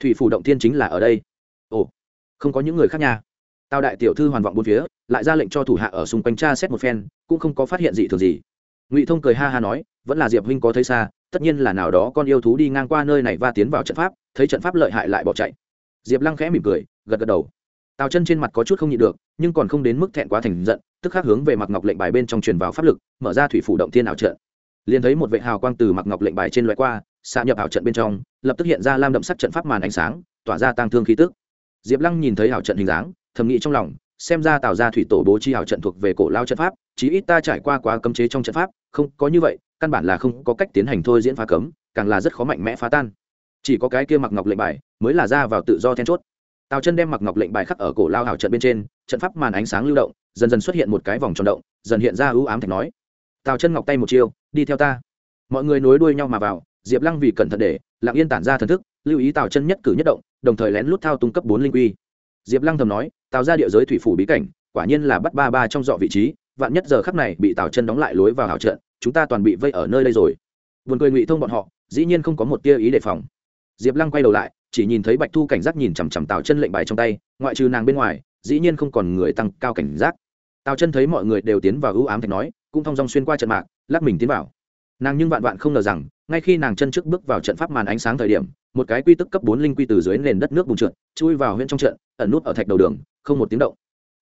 Speaker 1: Thủy phủ động thiên chính là ở đây. Ồ, không có những người khác nhà. tào đại tiểu thư hoàn vọng bốn phía, lại ra lệnh cho thủ hạ ở xung quanh tra xét một phen, cũng không có phát hiện gì thường gì. Ngụy thông cười ha ha nói, vẫn là diệp huynh có thấy xa, tất nhiên là nào đó con yêu thú đi ngang qua nơi này và tiến vào trận pháp, thấy trận pháp lợi hại lại bỏ chạy. Diệp lăng khẽ mỉm cười, gật gật đầu tào chân trên mặt có chút không nhịn được, nhưng còn không đến mức thẹn quá thành giận, tức khắc hướng về mặc ngọc lệnh bài bên trong truyền vào pháp lực, mở ra thủy phủ động thiên ảo trận. Liền thấy một vệ hào quang từ mặc ngọc lệnh bài trên loại qua, xạ nhập ảo trận bên trong, lập tức hiện ra lam đậm sắc trận pháp màn ánh sáng, tỏa ra tăng thương khí tức. Diệp lăng nhìn thấy ảo trận hình dáng, thầm nghĩ trong lòng, xem ra tạo ra thủy tổ bố trí ảo trận thuộc về cổ lao trận pháp, chí ít ta trải qua quá cấm chế trong trận pháp, không, có như vậy, căn bản là không có cách tiến hành thôi diễn phá cấm, càng là rất khó mạnh mẽ phá tan. Chỉ có cái kia mặc ngọc lệnh bài, mới là ra vào tự do then chốt tào chân đem mặc ngọc lệnh bài khắc ở cổ lao hảo trận bên trên, trận pháp màn ánh sáng lưu động, dần dần xuất hiện một cái vòng tròn động, dần hiện ra ưu ám thạch nói. Tào chân ngọc tay một chiêu, đi theo ta. Mọi người nối đuôi nhau mà vào, diệp lăng vì cẩn thận để, lặng yên tản ra thần thức, lưu ý tào chân nhất cử nhất động, đồng thời lén lút thao tung cấp bốn linh quy. Diệp lăng thầm nói, tào ra địa giới thủy phủ bí cảnh, quả nhiên là bắt ba ba trong dọ vị trí, vạn nhất giờ khắc này bị tào chân đóng lại lối vào hảo trận, chúng ta toàn bị vây ở nơi đây rồi. Vườn cười ngụy thông bọn họ, dĩ nhiên không có một tia ý đề phòng. Diệp lăng quay đầu lại chỉ nhìn thấy bạch thu cảnh giác nhìn chằm chằm tào chân lệnh bài trong tay, ngoại trừ nàng bên ngoài, dĩ nhiên không còn người tăng cao cảnh giác. Tào chân thấy mọi người đều tiến vào ưu ám thạch nói, cũng thong dong xuyên qua trận mạc, lắc mình tiến vào. Nàng nhưng vạn vạn không ngờ rằng, ngay khi nàng chân trước bước vào trận pháp màn ánh sáng thời điểm, một cái quy tức cấp bốn linh quy từ dưới nền đất nước bùn trượt, chui vào huyện trong trận, ẩn nút ở thạch đầu đường, không một tiếng động.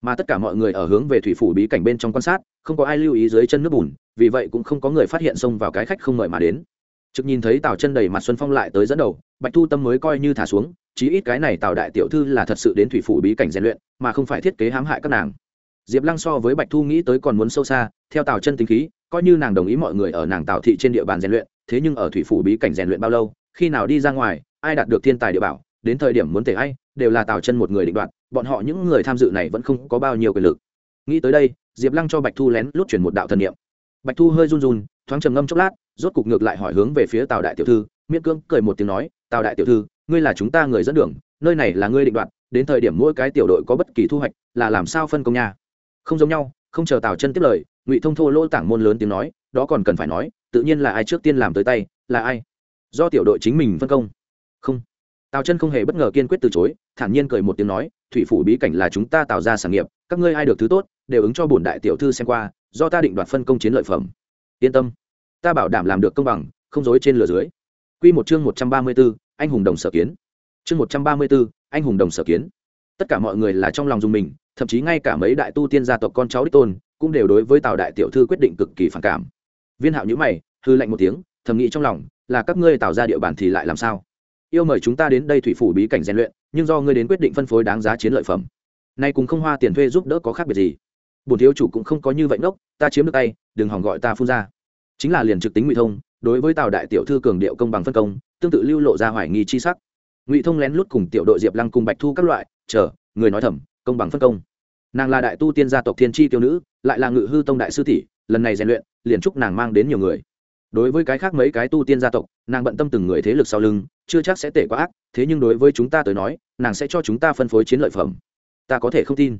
Speaker 1: Mà tất cả mọi người ở hướng về thủy phủ bí cảnh bên trong quan sát, không có ai lưu ý dưới chân nước bùn, vì vậy cũng không có người phát hiện xông vào cái khách không mời mà đến trực nhìn thấy tào chân đầy mặt xuân phong lại tới dẫn đầu, bạch thu tâm mới coi như thả xuống, chí ít cái này tào đại tiểu thư là thật sự đến thủy phủ bí cảnh rèn luyện, mà không phải thiết kế hãm hại các nàng. Diệp lăng so với bạch thu nghĩ tới còn muốn sâu xa, theo tào chân tính khí, coi như nàng đồng ý mọi người ở nàng tào thị trên địa bàn rèn luyện, thế nhưng ở thủy phủ bí cảnh rèn luyện bao lâu, khi nào đi ra ngoài, ai đạt được thiên tài địa bảo, đến thời điểm muốn tể ai, đều là tào chân một người định đoạt, bọn họ những người tham dự này vẫn không có bao nhiêu quyền lực. Nghĩ tới đây, diệp lăng cho bạch thu lén lút chuyển một đạo thần niệm. Bạch thu hơi run run thoáng trầm ngâm chốc lát, rốt cục ngược lại hỏi hướng về phía tào đại tiểu thư, miễn cưỡng cười một tiếng nói, tào đại tiểu thư, ngươi là chúng ta người dẫn đường, nơi này là ngươi định đoạt, đến thời điểm mỗi cái tiểu đội có bất kỳ thu hoạch, là làm sao phân công nhà không giống nhau, không chờ tào chân tiếp lời, ngụy thông thô lỗ tảng môn lớn tiếng nói, đó còn cần phải nói, tự nhiên là ai trước tiên làm tới tay, là ai? Do tiểu đội chính mình phân công. Không. Tào chân không hề bất ngờ kiên quyết từ chối, thản nhiên cười một tiếng nói, thủy phủ bí cảnh là chúng ta tạo ra sản nghiệp, các ngươi ai được thứ tốt, đều ứng cho bổn đại tiểu thư xem qua, do ta định đoạt phân công chiến lợi phẩm yên tâm ta bảo đảm làm được công bằng không dối trên lửa dưới Quy một chương một trăm ba mươi 134, anh hùng đồng sở kiến. Chương một trăm ba mươi 134, anh hùng đồng sở kiến. Tất cả mọi người là trong lòng dùng mình, thậm chí ngay cả mấy đại tu tiên gia tộc con cháu đích tôn, cũng đều đối với Tào đại tiểu thư quyết định cực kỳ phản cảm. Viên Hạo nhữ mày, hư lạnh một tiếng, thầm nghĩ trong lòng, là các ngươi tạo ra địa bàn thì lại làm sao? Yêu mời chúng ta đến đây thủy phủ bí cảnh rèn luyện, nhưng do ngươi đến quyết định phân phối đáng giá chiến lợi phẩm. Nay cùng không hoa tiền thuê giúp đỡ có khác biệt gì? Bổn thiếu chủ cũng không có như vậy ngốc, ta chiếm được tay, đừng hòng gọi ta phun ra. Chính là liền trực tính ngụy thông, đối với tào đại tiểu thư cường điệu công bằng phân công tương tự lưu lộ ra hoài nghi chi sắc. Ngụy thông lén lút cùng tiểu đội diệp lăng cùng bạch thu các loại chờ người nói thầm công bằng phân công. Nàng là đại tu tiên gia tộc thiên tri tiêu nữ lại là ngự hư tông đại sư tỷ lần này rèn luyện liền chúc nàng mang đến nhiều người. Đối với cái khác mấy cái tu tiên gia tộc nàng bận tâm từng người thế lực sau lưng chưa chắc sẽ tệ quá ác thế nhưng đối với chúng ta tới nói nàng sẽ cho chúng ta phân phối chiến lợi phẩm. Ta có thể không tin.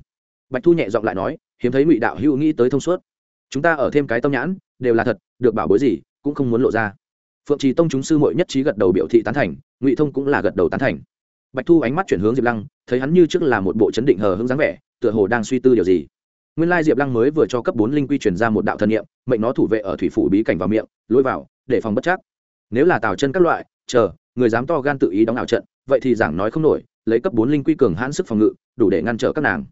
Speaker 1: Bạch thu nhẹ giọng lại nói hiếm thấy ngụy đạo hữu nghĩ tới thông suốt chúng ta ở thêm cái tâm nhãn, đều là thật, được bảo bối gì, cũng không muốn lộ ra. Phượng trì tông chúng sư mội nhất trí gật đầu biểu thị tán thành, ngụy thông cũng là gật đầu tán thành. Bạch thu ánh mắt chuyển hướng diệp lăng, thấy hắn như trước là một bộ chấn định hờ hững dáng vẻ, tựa hồ đang suy tư điều gì. Nguyên lai diệp lăng mới vừa cho cấp bốn linh quy chuyển ra một đạo thần niệm, mệnh nó thủ vệ ở thủy phủ bí cảnh vào miệng lối vào, để phòng bất chắc. Nếu là tào chân các loại, chờ, người dám to gan tự ý đóng ảo trận, vậy thì giảng nói không nổi, lấy cấp bốn linh quy cường hãn sức phòng ngự, đủ để ngăn trở các nàng.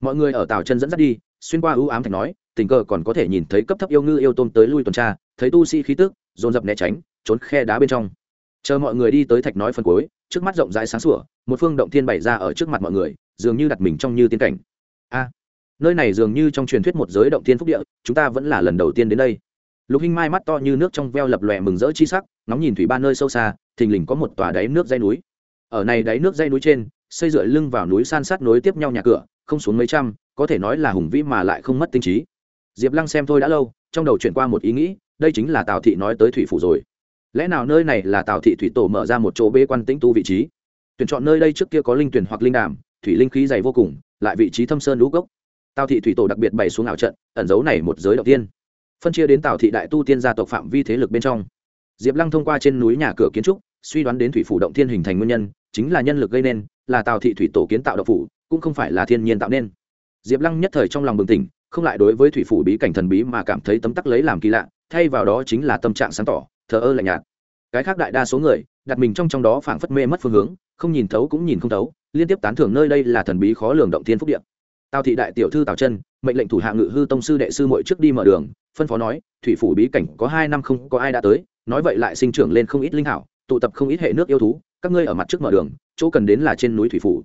Speaker 1: Mọi người ở tào chân dẫn dắt đi, xuyên qua ưu ám thành nói tình cờ còn có thể nhìn thấy cấp thấp yêu ngư yêu tôm tới lui tuần tra, thấy tu sĩ khí tức, dồn dập né tránh, trốn khe đá bên trong. Chờ mọi người đi tới thạch nói phần cuối, trước mắt rộng rãi sáng sủa, một phương động thiên bày ra ở trước mặt mọi người, dường như đặt mình trong như tiên cảnh. A, nơi này dường như trong truyền thuyết một giới động thiên phúc địa, chúng ta vẫn là lần đầu tiên đến đây. Lục hinh mai mắt to như nước trong veo lập lòe mừng rỡ chi sắc, ngóng nhìn thủy ba nơi sâu xa, thình lình có một tòa đáy nước dây núi. Ở này đáy nước dây núi trên, xây dựa lưng vào núi san sát nối tiếp nhau nhà cửa, không xuống mấy trăm, có thể nói là hùng vĩ mà lại không mất tinh trí diệp lăng xem thôi đã lâu, trong đầu chuyển qua một ý nghĩ, đây chính là tào thị nói tới thủy phủ rồi. Lẽ nào nơi này là tào thị thủy tổ mở ra một chỗ bế quan tĩnh tu vị trí? Tuyển chọn nơi đây trước kia có linh tuyển hoặc linh đàm, thủy linh khí dày vô cùng, lại vị trí thâm sơn lũ gốc tào thị thủy tổ đặc biệt bày xuống ảo trận, ẩn dấu này một giới đầu tiên. Phân chia đến tào thị đại tu tiên gia tộc phạm vi thế lực bên trong. Diệp lăng thông qua trên núi nhà cửa kiến trúc, suy đoán đến thủy phủ động thiên hình thành nguyên nhân, chính là nhân lực gây nên, là tào thị thủy tổ kiến tạo độc phủ, cũng không phải là thiên nhiên tạo nên. Diệp lăng nhất thời trong lòng bừng tỉnh không lại đối với thủy phủ bí cảnh thần bí mà cảm thấy tấm tắc lấy làm kỳ lạ, thay vào đó chính là tâm trạng sáng tỏ, thờ ơ lạnh nhạt. Cái khác đại đa số người, đặt mình trong trong đó phảng phất mê mất phương hướng, không nhìn thấu cũng nhìn không thấu, liên tiếp tán thưởng nơi đây là thần bí khó lường động thiên phúc điện tào thị đại tiểu thư tào chân, mệnh lệnh thủ hạ ngự hư tông sư đệ sư mội trước đi mở đường, phân phó nói, thủy phủ bí cảnh có hai năm không có ai đã tới, nói vậy lại sinh trưởng lên không ít linh hảo, tụ tập không ít hệ nước yêu thú, các ngươi ở mặt trước mở đường, chỗ cần đến là trên núi thủy phủ.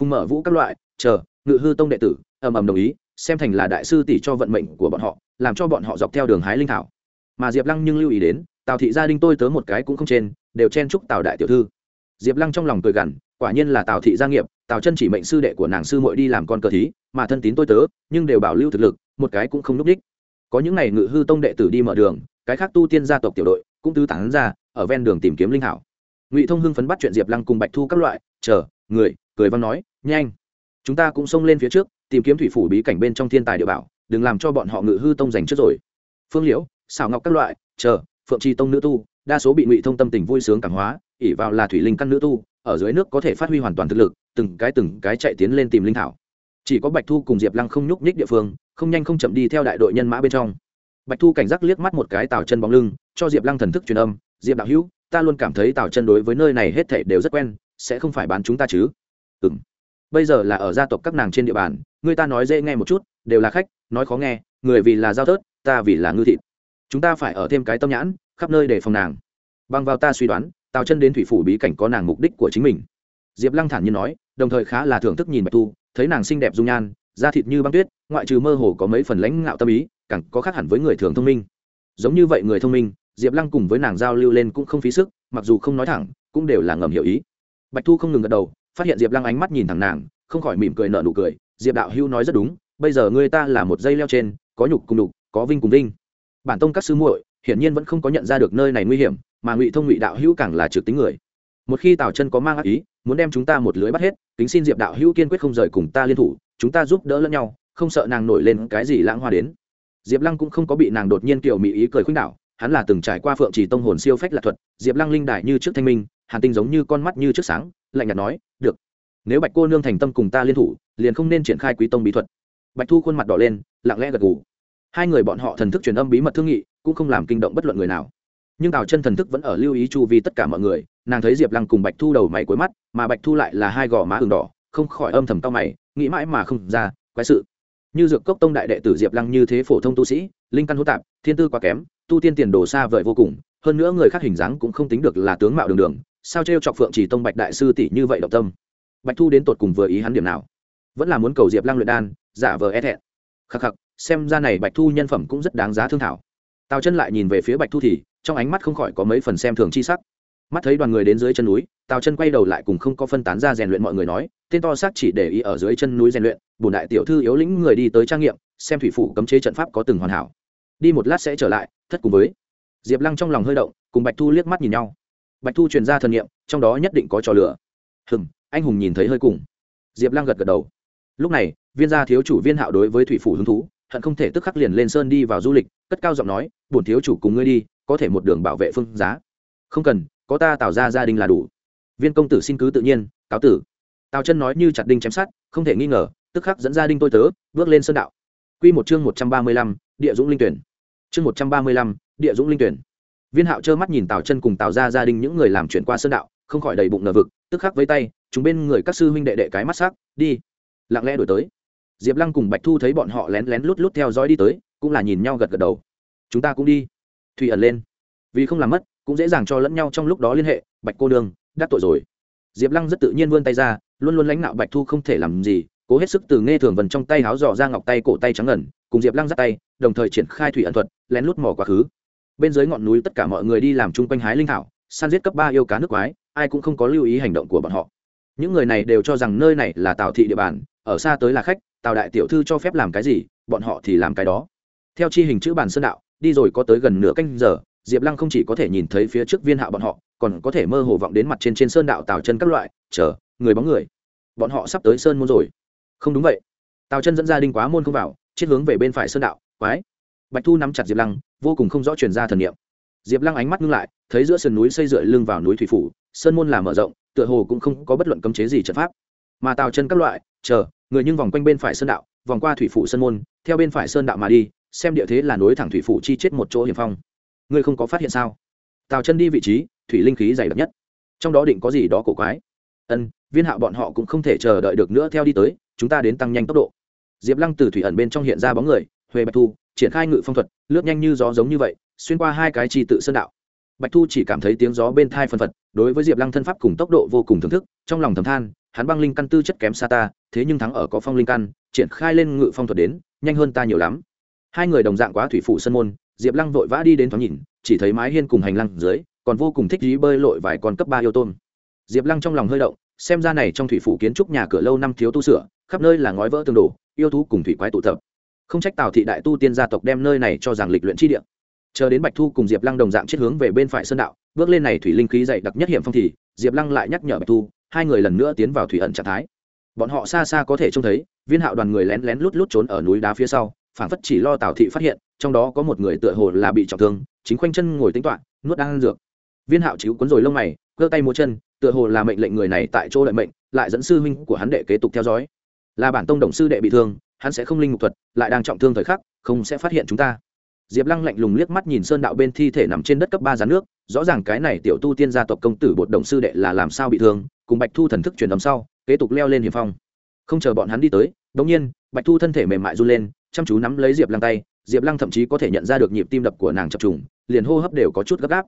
Speaker 1: Phùng mở vũ các loại, chờ, ngự hư tông đệ tử, ầm ầm đồng ý xem thành là đại sư tỷ cho vận mệnh của bọn họ, làm cho bọn họ dọc theo đường hái linh thảo. Mà diệp lăng nhưng lưu ý đến, tào thị gia đình tôi tớ một cái cũng không trên, đều chen chúc tào đại tiểu thư. Diệp lăng trong lòng cười gằn, quả nhiên là tào thị gia nghiệp, tào chân chỉ mệnh sư đệ của nàng sư muội đi làm con cờ thí, mà thân tín tôi tớ, nhưng đều bảo lưu thực lực, một cái cũng không núp đích. Có những ngày ngự hư tông đệ tử đi mở đường, cái khác tu tiên gia tộc tiểu đội cũng tứ tán ra, ở ven đường tìm kiếm linh hảo ngụy thông hưng phấn bắt chuyện diệp lăng cùng bạch thu các loại, chờ, người, cười văn nói, nhanh, chúng ta cũng xông lên phía trước tìm kiếm thủy phủ bí cảnh bên trong thiên tài địa bảo, đừng làm cho bọn họ ngự hư tông giành trước rồi. Phương liễu, xảo ngọc các loại, chờ, phượng tri tông nữ tu, đa số bị ngụy thông tâm tình vui sướng cảm hóa ỉ vào là thủy linh căn nữ tu, ở dưới nước có thể phát huy hoàn toàn thực lực, từng cái từng cái chạy tiến lên tìm linh thảo. Chỉ có bạch thu cùng diệp lăng không nhúc nhích địa phương, không nhanh không chậm đi theo đại đội nhân mã bên trong. Bạch thu cảnh giác liếc mắt một cái tào chân bóng lưng, cho diệp lăng thần thức truyền âm, diệp đạo hữu, ta luôn cảm thấy tào chân đối với nơi này hết thảy đều rất quen, sẽ không phải bán chúng ta chứ? Ừ m bây giờ là ở gia tộc các nàng trên địa bàn, người ta nói dễ nghe một chút, đều là khách, nói khó nghe, người vì là giao tớt ta vì là ngư thịt. Chúng ta phải ở thêm cái tâm nhãn, khắp nơi để phòng nàng. Bằng vào ta suy đoán, tào chân đến thủy phủ bí cảnh có nàng mục đích của chính mình. Diệp lăng thản nhiên nói, đồng thời khá là thưởng thức nhìn bạch thu thấy nàng xinh đẹp dung nhan, da thịt như băng tuyết, ngoại trừ mơ hồ có mấy phần lãnh ngạo tâm ý, càng có khác hẳn với người thường thông minh. Giống như vậy người thông minh, diệp lăng cùng với nàng giao lưu lên cũng không phí sức, mặc dù không nói thẳng, cũng đều là ngầm hiểu ý. Bạch thu không ngừng gật đầu phát hiện diệp lăng ánh mắt nhìn thẳng nàng, không khỏi mỉm cười nợ nụ cười, diệp đạo hữu nói rất đúng, bây giờ người ta là một dây leo trên, có nhục cùng đục có vinh cùng vinh. Bản tông các sư muội, hiển nhiên vẫn không có nhận ra được nơi này nguy hiểm, mà ngụy thông ngụy đạo hữu càng là trực tính người. Một khi tào chân có mang ác ý, muốn đem chúng ta một lưới bắt hết tính xin diệp đạo hữu kiên quyết không rời cùng ta liên thủ, chúng ta giúp đỡ lẫn nhau, không sợ nàng nổi lên cái gì lãng hoa đến. Diệp lăng cũng không có bị nàng đột nhiên kiểu mỹ ý cười khuynh đảo, hắn là từng trải qua phượng trì tông hồn siêu phách lạc thuật, diệp lăng linh đại như trước thanh minh, hàn tinh giống như con mắt như trước sáng lạnh nhạt nói, được. Nếu bạch cô nương thành tâm cùng ta liên thủ, liền không nên triển khai quý tông bí thuật. Bạch thu khuôn mặt đỏ lên, lặng lẽ gật gù. Hai người bọn họ thần thức truyền âm bí mật thương nghị, cũng không làm kinh động bất luận người nào. Nhưng tào chân thần thức vẫn ở lưu ý chu vi tất cả mọi người, nàng thấy diệp lăng cùng bạch thu đầu mày cuối mắt, mà bạch thu lại là hai gò má ừng đỏ, không khỏi âm thầm cao mày, nghĩ mãi mà không ra, quái sự. Như dược cốc tông đại đệ tử diệp lăng như thế phổ thông tu sĩ, linh căn hô tạp, thiên tư quá kém, tu tiên tiền đồ xa vời vô cùng, hơn nữa người khác hình dáng cũng không tính được là tướng mạo đường đường sao trêu chọc phượng chỉ tông bạch đại sư tỷ như vậy động tâm? Bạch thu đến tột cùng vừa ý hắn điểm nào? Vẫn là muốn cầu diệp lăng luyện đan, giả vờ e thẹn. Khắc khắc, xem ra này bạch thu nhân phẩm cũng rất đáng giá thương thảo. Tào chân lại nhìn về phía bạch thu thì, trong ánh mắt không khỏi có mấy phần xem thường chi sắc. Mắt thấy đoàn người đến dưới chân núi, tào chân quay đầu lại cùng không có phân tán ra rèn luyện mọi người nói, tên to xác chỉ để ý ở dưới chân núi rèn luyện bùn đại tiểu thư yếu lĩnh người đi tới trang nghiệm, xem thủy phủ cấm chế trận pháp có từng hoàn hảo. Đi một lát sẽ trở lại, thất cùng với. Diệp lăng trong lòng hơi động, cùng bạch thu liếc mắt nhìn nhau bạch thu truyền ra thần nghiệm trong đó nhất định có trò lửa. Hừng anh hùng nhìn thấy hơi cùng. Diệp lăng gật gật đầu. Lúc này, viên gia thiếu chủ viên hạo đối với thủy phủ hứng thú, hận không thể tức khắc liền lên sơn đi vào du lịch, cất cao giọng nói, bổn thiếu chủ cùng ngươi đi, có thể một đường bảo vệ phương giá. Không cần, có ta tạo ra gia đình là đủ. Viên công tử xin cứ tự nhiên, cáo tử. Tào chân nói như chặt đinh chém sát không thể nghi ngờ, tức khắc dẫn gia đình tôi tớ, bước lên sơn đạo. Q một chương một trăm ba mươi lăm, địa dũng linh tuyển. Chương một trăm ba mươi lăm, địa dũng linh tuyển viên hạo trơ mắt nhìn tào chân cùng tào ra gia đình những người làm chuyện qua sơn đạo, không khỏi đầy bụng nở vực, tức khắc với tay, chúng bên người các sư huynh đệ đệ cái mắt sắc, đi. Lặng lẽ đổi tới. Diệp lăng cùng bạch thu thấy bọn họ lén lén lút lút theo dõi đi tới, cũng là nhìn nhau gật gật đầu. Chúng ta cũng đi. Thủy ẩn lên. Vì không làm mất, cũng dễ dàng cho lẫn nhau trong lúc đó liên hệ, bạch cô đường đắc tội rồi. Diệp lăng rất tự nhiên vươn tay ra, luôn luôn lãnh đạo bạch thu không thể làm gì, cố hết sức từ nghe thường vần trong tay háo dò ra ngọc tay cổ tay trắng ngẩn cùng diệp lăng dắt tay, đồng thời triển khai thủy ẩn thuật, lén lút mỏ quá khứ bên dưới ngọn núi tất cả mọi người đi làm chung quanh hái linh thảo san giết cấp ba yêu cá nước quái, ai cũng không có lưu ý hành động của bọn họ. Những người này đều cho rằng nơi này là tào thị địa bàn, ở xa tới là khách, tào đại tiểu thư cho phép làm cái gì, bọn họ thì làm cái đó. Theo chi hình chữ bản sơn đạo, đi rồi có tới gần nửa canh giờ, diệp lăng không chỉ có thể nhìn thấy phía trước viên hạ bọn họ, còn có thể mơ hồ vọng đến mặt trên trên sơn đạo tào chân các loại, chờ, người bóng người. Bọn họ sắp tới sơn môn rồi. Không đúng vậy. Tào chân dẫn gia đình quá môn không vào, chết hướng về bên phải sơn đạo, quái. Bạch thu nắm chặt diệp lăng vô cùng không rõ truyền ra thần niệm. Diệp lăng ánh mắt ngưng lại, thấy giữa sườn núi xây dựa lưng vào núi thủy phủ, sơn môn là mở rộng, tựa hồ cũng không có bất luận cấm chế gì trận pháp. Mà tào chân các loại, chờ, người nhưng vòng quanh bên phải sơn đạo, vòng qua thủy phủ sơn môn, theo bên phải sơn đạo mà đi, xem địa thế là nối thẳng thủy phủ chi chết một chỗ hiểm phong. Ngươi không có phát hiện sao? Tào chân đi vị trí, thủy linh khí dày đặc nhất. Trong đó định có gì đó cổ quái? Ân, viên hạo bọn họ cũng không thể chờ đợi được nữa theo đi tới, chúng ta đến tăng nhanh tốc độ. Diệp lăng từ thủy ẩn bên trong hiện ra bóng người, huệ bạch thu, triển khai ngự phong thuật lướt nhanh như gió giống như vậy, xuyên qua hai cái trì tự sơn đạo. Bạch thu chỉ cảm thấy tiếng gió bên thai phân phật, đối với diệp lăng thân pháp cùng tốc độ vô cùng thưởng thức, trong lòng thầm than, hắn băng linh căn tư chất kém xa ta, thế nhưng thắng ở có phong linh căn, triển khai lên ngự phong thuật đến, nhanh hơn ta nhiều lắm. Hai người đồng dạng quá thủy phủ sân môn, diệp lăng vội vã đi đến thoáng nhìn, chỉ thấy mái hiên cùng hành lang dưới, còn vô cùng thích dí bơi lội vài con cấp ba yêu tôm diệp lăng trong lòng hơi động, xem ra này trong thủy phủ kiến trúc nhà cửa lâu năm thiếu tu sửa, khắp nơi là ngói vỡ tương đổ, yêu thú cùng thủy quái tụ tập không trách tào thị đại tu tiên gia tộc đem nơi này cho rằng lịch luyện chi địa. Chờ đến bạch thu cùng diệp lăng đồng dạng chết hướng về bên phải sơn đạo, bước lên này thủy linh khí dày đặc nhất hiểm phong thì, diệp lăng lại nhắc nhở bạch thu, hai người lần nữa tiến vào thủy ẩn trạng thái. Bọn họ xa xa có thể trông thấy, viên hạo đoàn người lén lén lút lút trốn ở núi đá phía sau phản phất chỉ lo tào thị phát hiện, trong đó có một người tựa hồ là bị trọng thương, chính khoanh chân ngồi tính toán, nuốt đang ăn dược. Viên hạo chịu cuốn rồi lông mày, cơ tay múa chân, tựa hồ là mệnh lệnh người này tại chỗ lợi mệnh, lại dẫn sư huynh của hắn đệ kế tục theo dõi. Là bản tông đồng sư đệ bị thương hắn sẽ không linh mục thuật, lại đang trọng thương thời khắc, không sẽ phát hiện chúng ta. Diệp lăng lạnh lùng liếc mắt nhìn sơn đạo bên thi thể nằm trên đất cấp ba rán nước, rõ ràng cái này tiểu tu tiên gia tộc công tử bột đồng sư đệ là làm sao bị thương, cùng bạch thu thần thức truyền âm sau, kế tục leo lên hiểm phong. Không chờ bọn hắn đi tới đ ỗ n g nhiên, bạch thu thân thể mềm mại run lên, chăm chú nắm lấy diệp lăng tay, diệp lăng thậm chí có thể nhận ra được nhịp tim đập của nàng chập trùng, liền hô hấp đều có chút gấp gáp.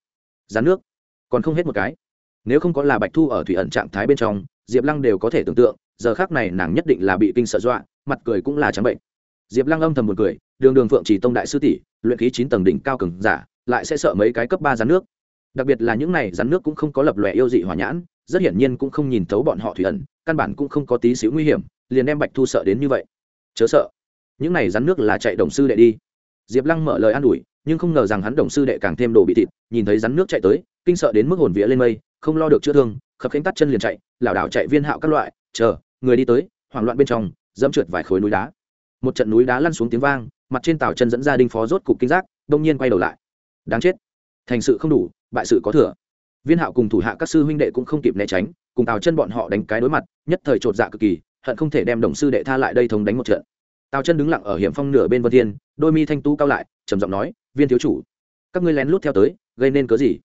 Speaker 1: Rán nước, còn không hết một cái. Nếu không có là bạch thu ở thủy ẩn trạng thái bên trong, diệp lăng đều có thể tưởng tượng, giờ khác này nàng nhất định là bị kinh sợ dọa mặt cười cũng là trắng bệnh. Diệp lăng âm thầm một cười, đường đường phượng chỉ tông đại sư tỷ, luyện khí chín tầng đỉnh cao cường giả, lại sẽ sợ mấy cái cấp ba rắn nước. Đặc biệt là những này rắn nước cũng không có lập lòe yêu dị hỏa nhãn, rất hiển nhiên cũng không nhìn thấu bọn họ thủy ẩn, căn bản cũng không có tí xíu nguy hiểm, liền đem bạch thu sợ đến như vậy. Chớ sợ, những này rắn nước là chạy đồng sư đệ đi. Diệp lăng mở lời an ủi, nhưng không ngờ rằng hắn đồng sư đệ càng thêm đồ bị thịt, nhìn thấy rắn nước chạy tới, kinh sợ đến mức hồn vía lên mây, không lo được chữa thương, khập khánh tắt chân liền chạy, lảo đảo chạy viên hạo các loại, chờ, người đi tới, hoảng loạn bên trong dẫm trượt vài khối núi đá. Một trận núi đá lăn xuống tiếng vang, mặt trên tàu chân dẫn ra đinh phó rốt cục kinh giác, đông nhiên quay đầu lại. Đáng chết. Thành sự không đủ, bại sự có thừa. Viên hạo cùng thủ hạ các sư huynh đệ cũng không kịp né tránh, cùng tào chân bọn họ đánh cái đối mặt, nhất thời chột dạ cực kỳ, hận không thể đem đồng sư đệ tha lại đây thống đánh một trận. Tào chân đứng lặng ở hiểm phong nửa bên vân thiên, đôi mi thanh tú cao lại, trầm giọng nói, viên thiếu chủ, các ngươi lén lút theo tới, gây nên cớ gì?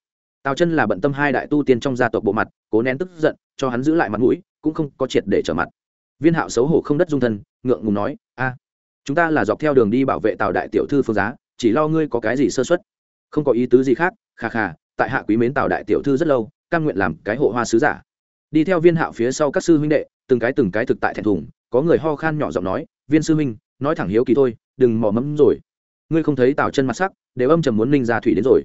Speaker 1: Tào chân là bận tâm hai đại tu tiên trong gia tộc bộ mặt, cố nén tức giận, cho hắn giữ lại mặt mũi, cũng không có triệt để trở mặt viên hạo xấu hổ không đất dung thân, ngượng ngùng nói, a, chúng ta là dọc theo đường đi bảo vệ tào đại tiểu thư phương giá, chỉ lo ngươi có cái gì sơ xuất không có ý tứ gì khác, kha kha, tại hạ quý mến tào đại tiểu thư rất lâu căn nguyện làm cái hộ hoa sứ giả. Đi theo viên hạo phía sau các sư huynh đệ, từng cái từng cái thực tại thẹn thùng, có người ho khan nhỏ giọng nói, viên sư huynh, nói thẳng hiếu kỳ thôi, đừng mò mẫm rồi. Ngươi không thấy tào chân mặt sắc, đều âm trầm muốn ninh ra thủy đến rồi.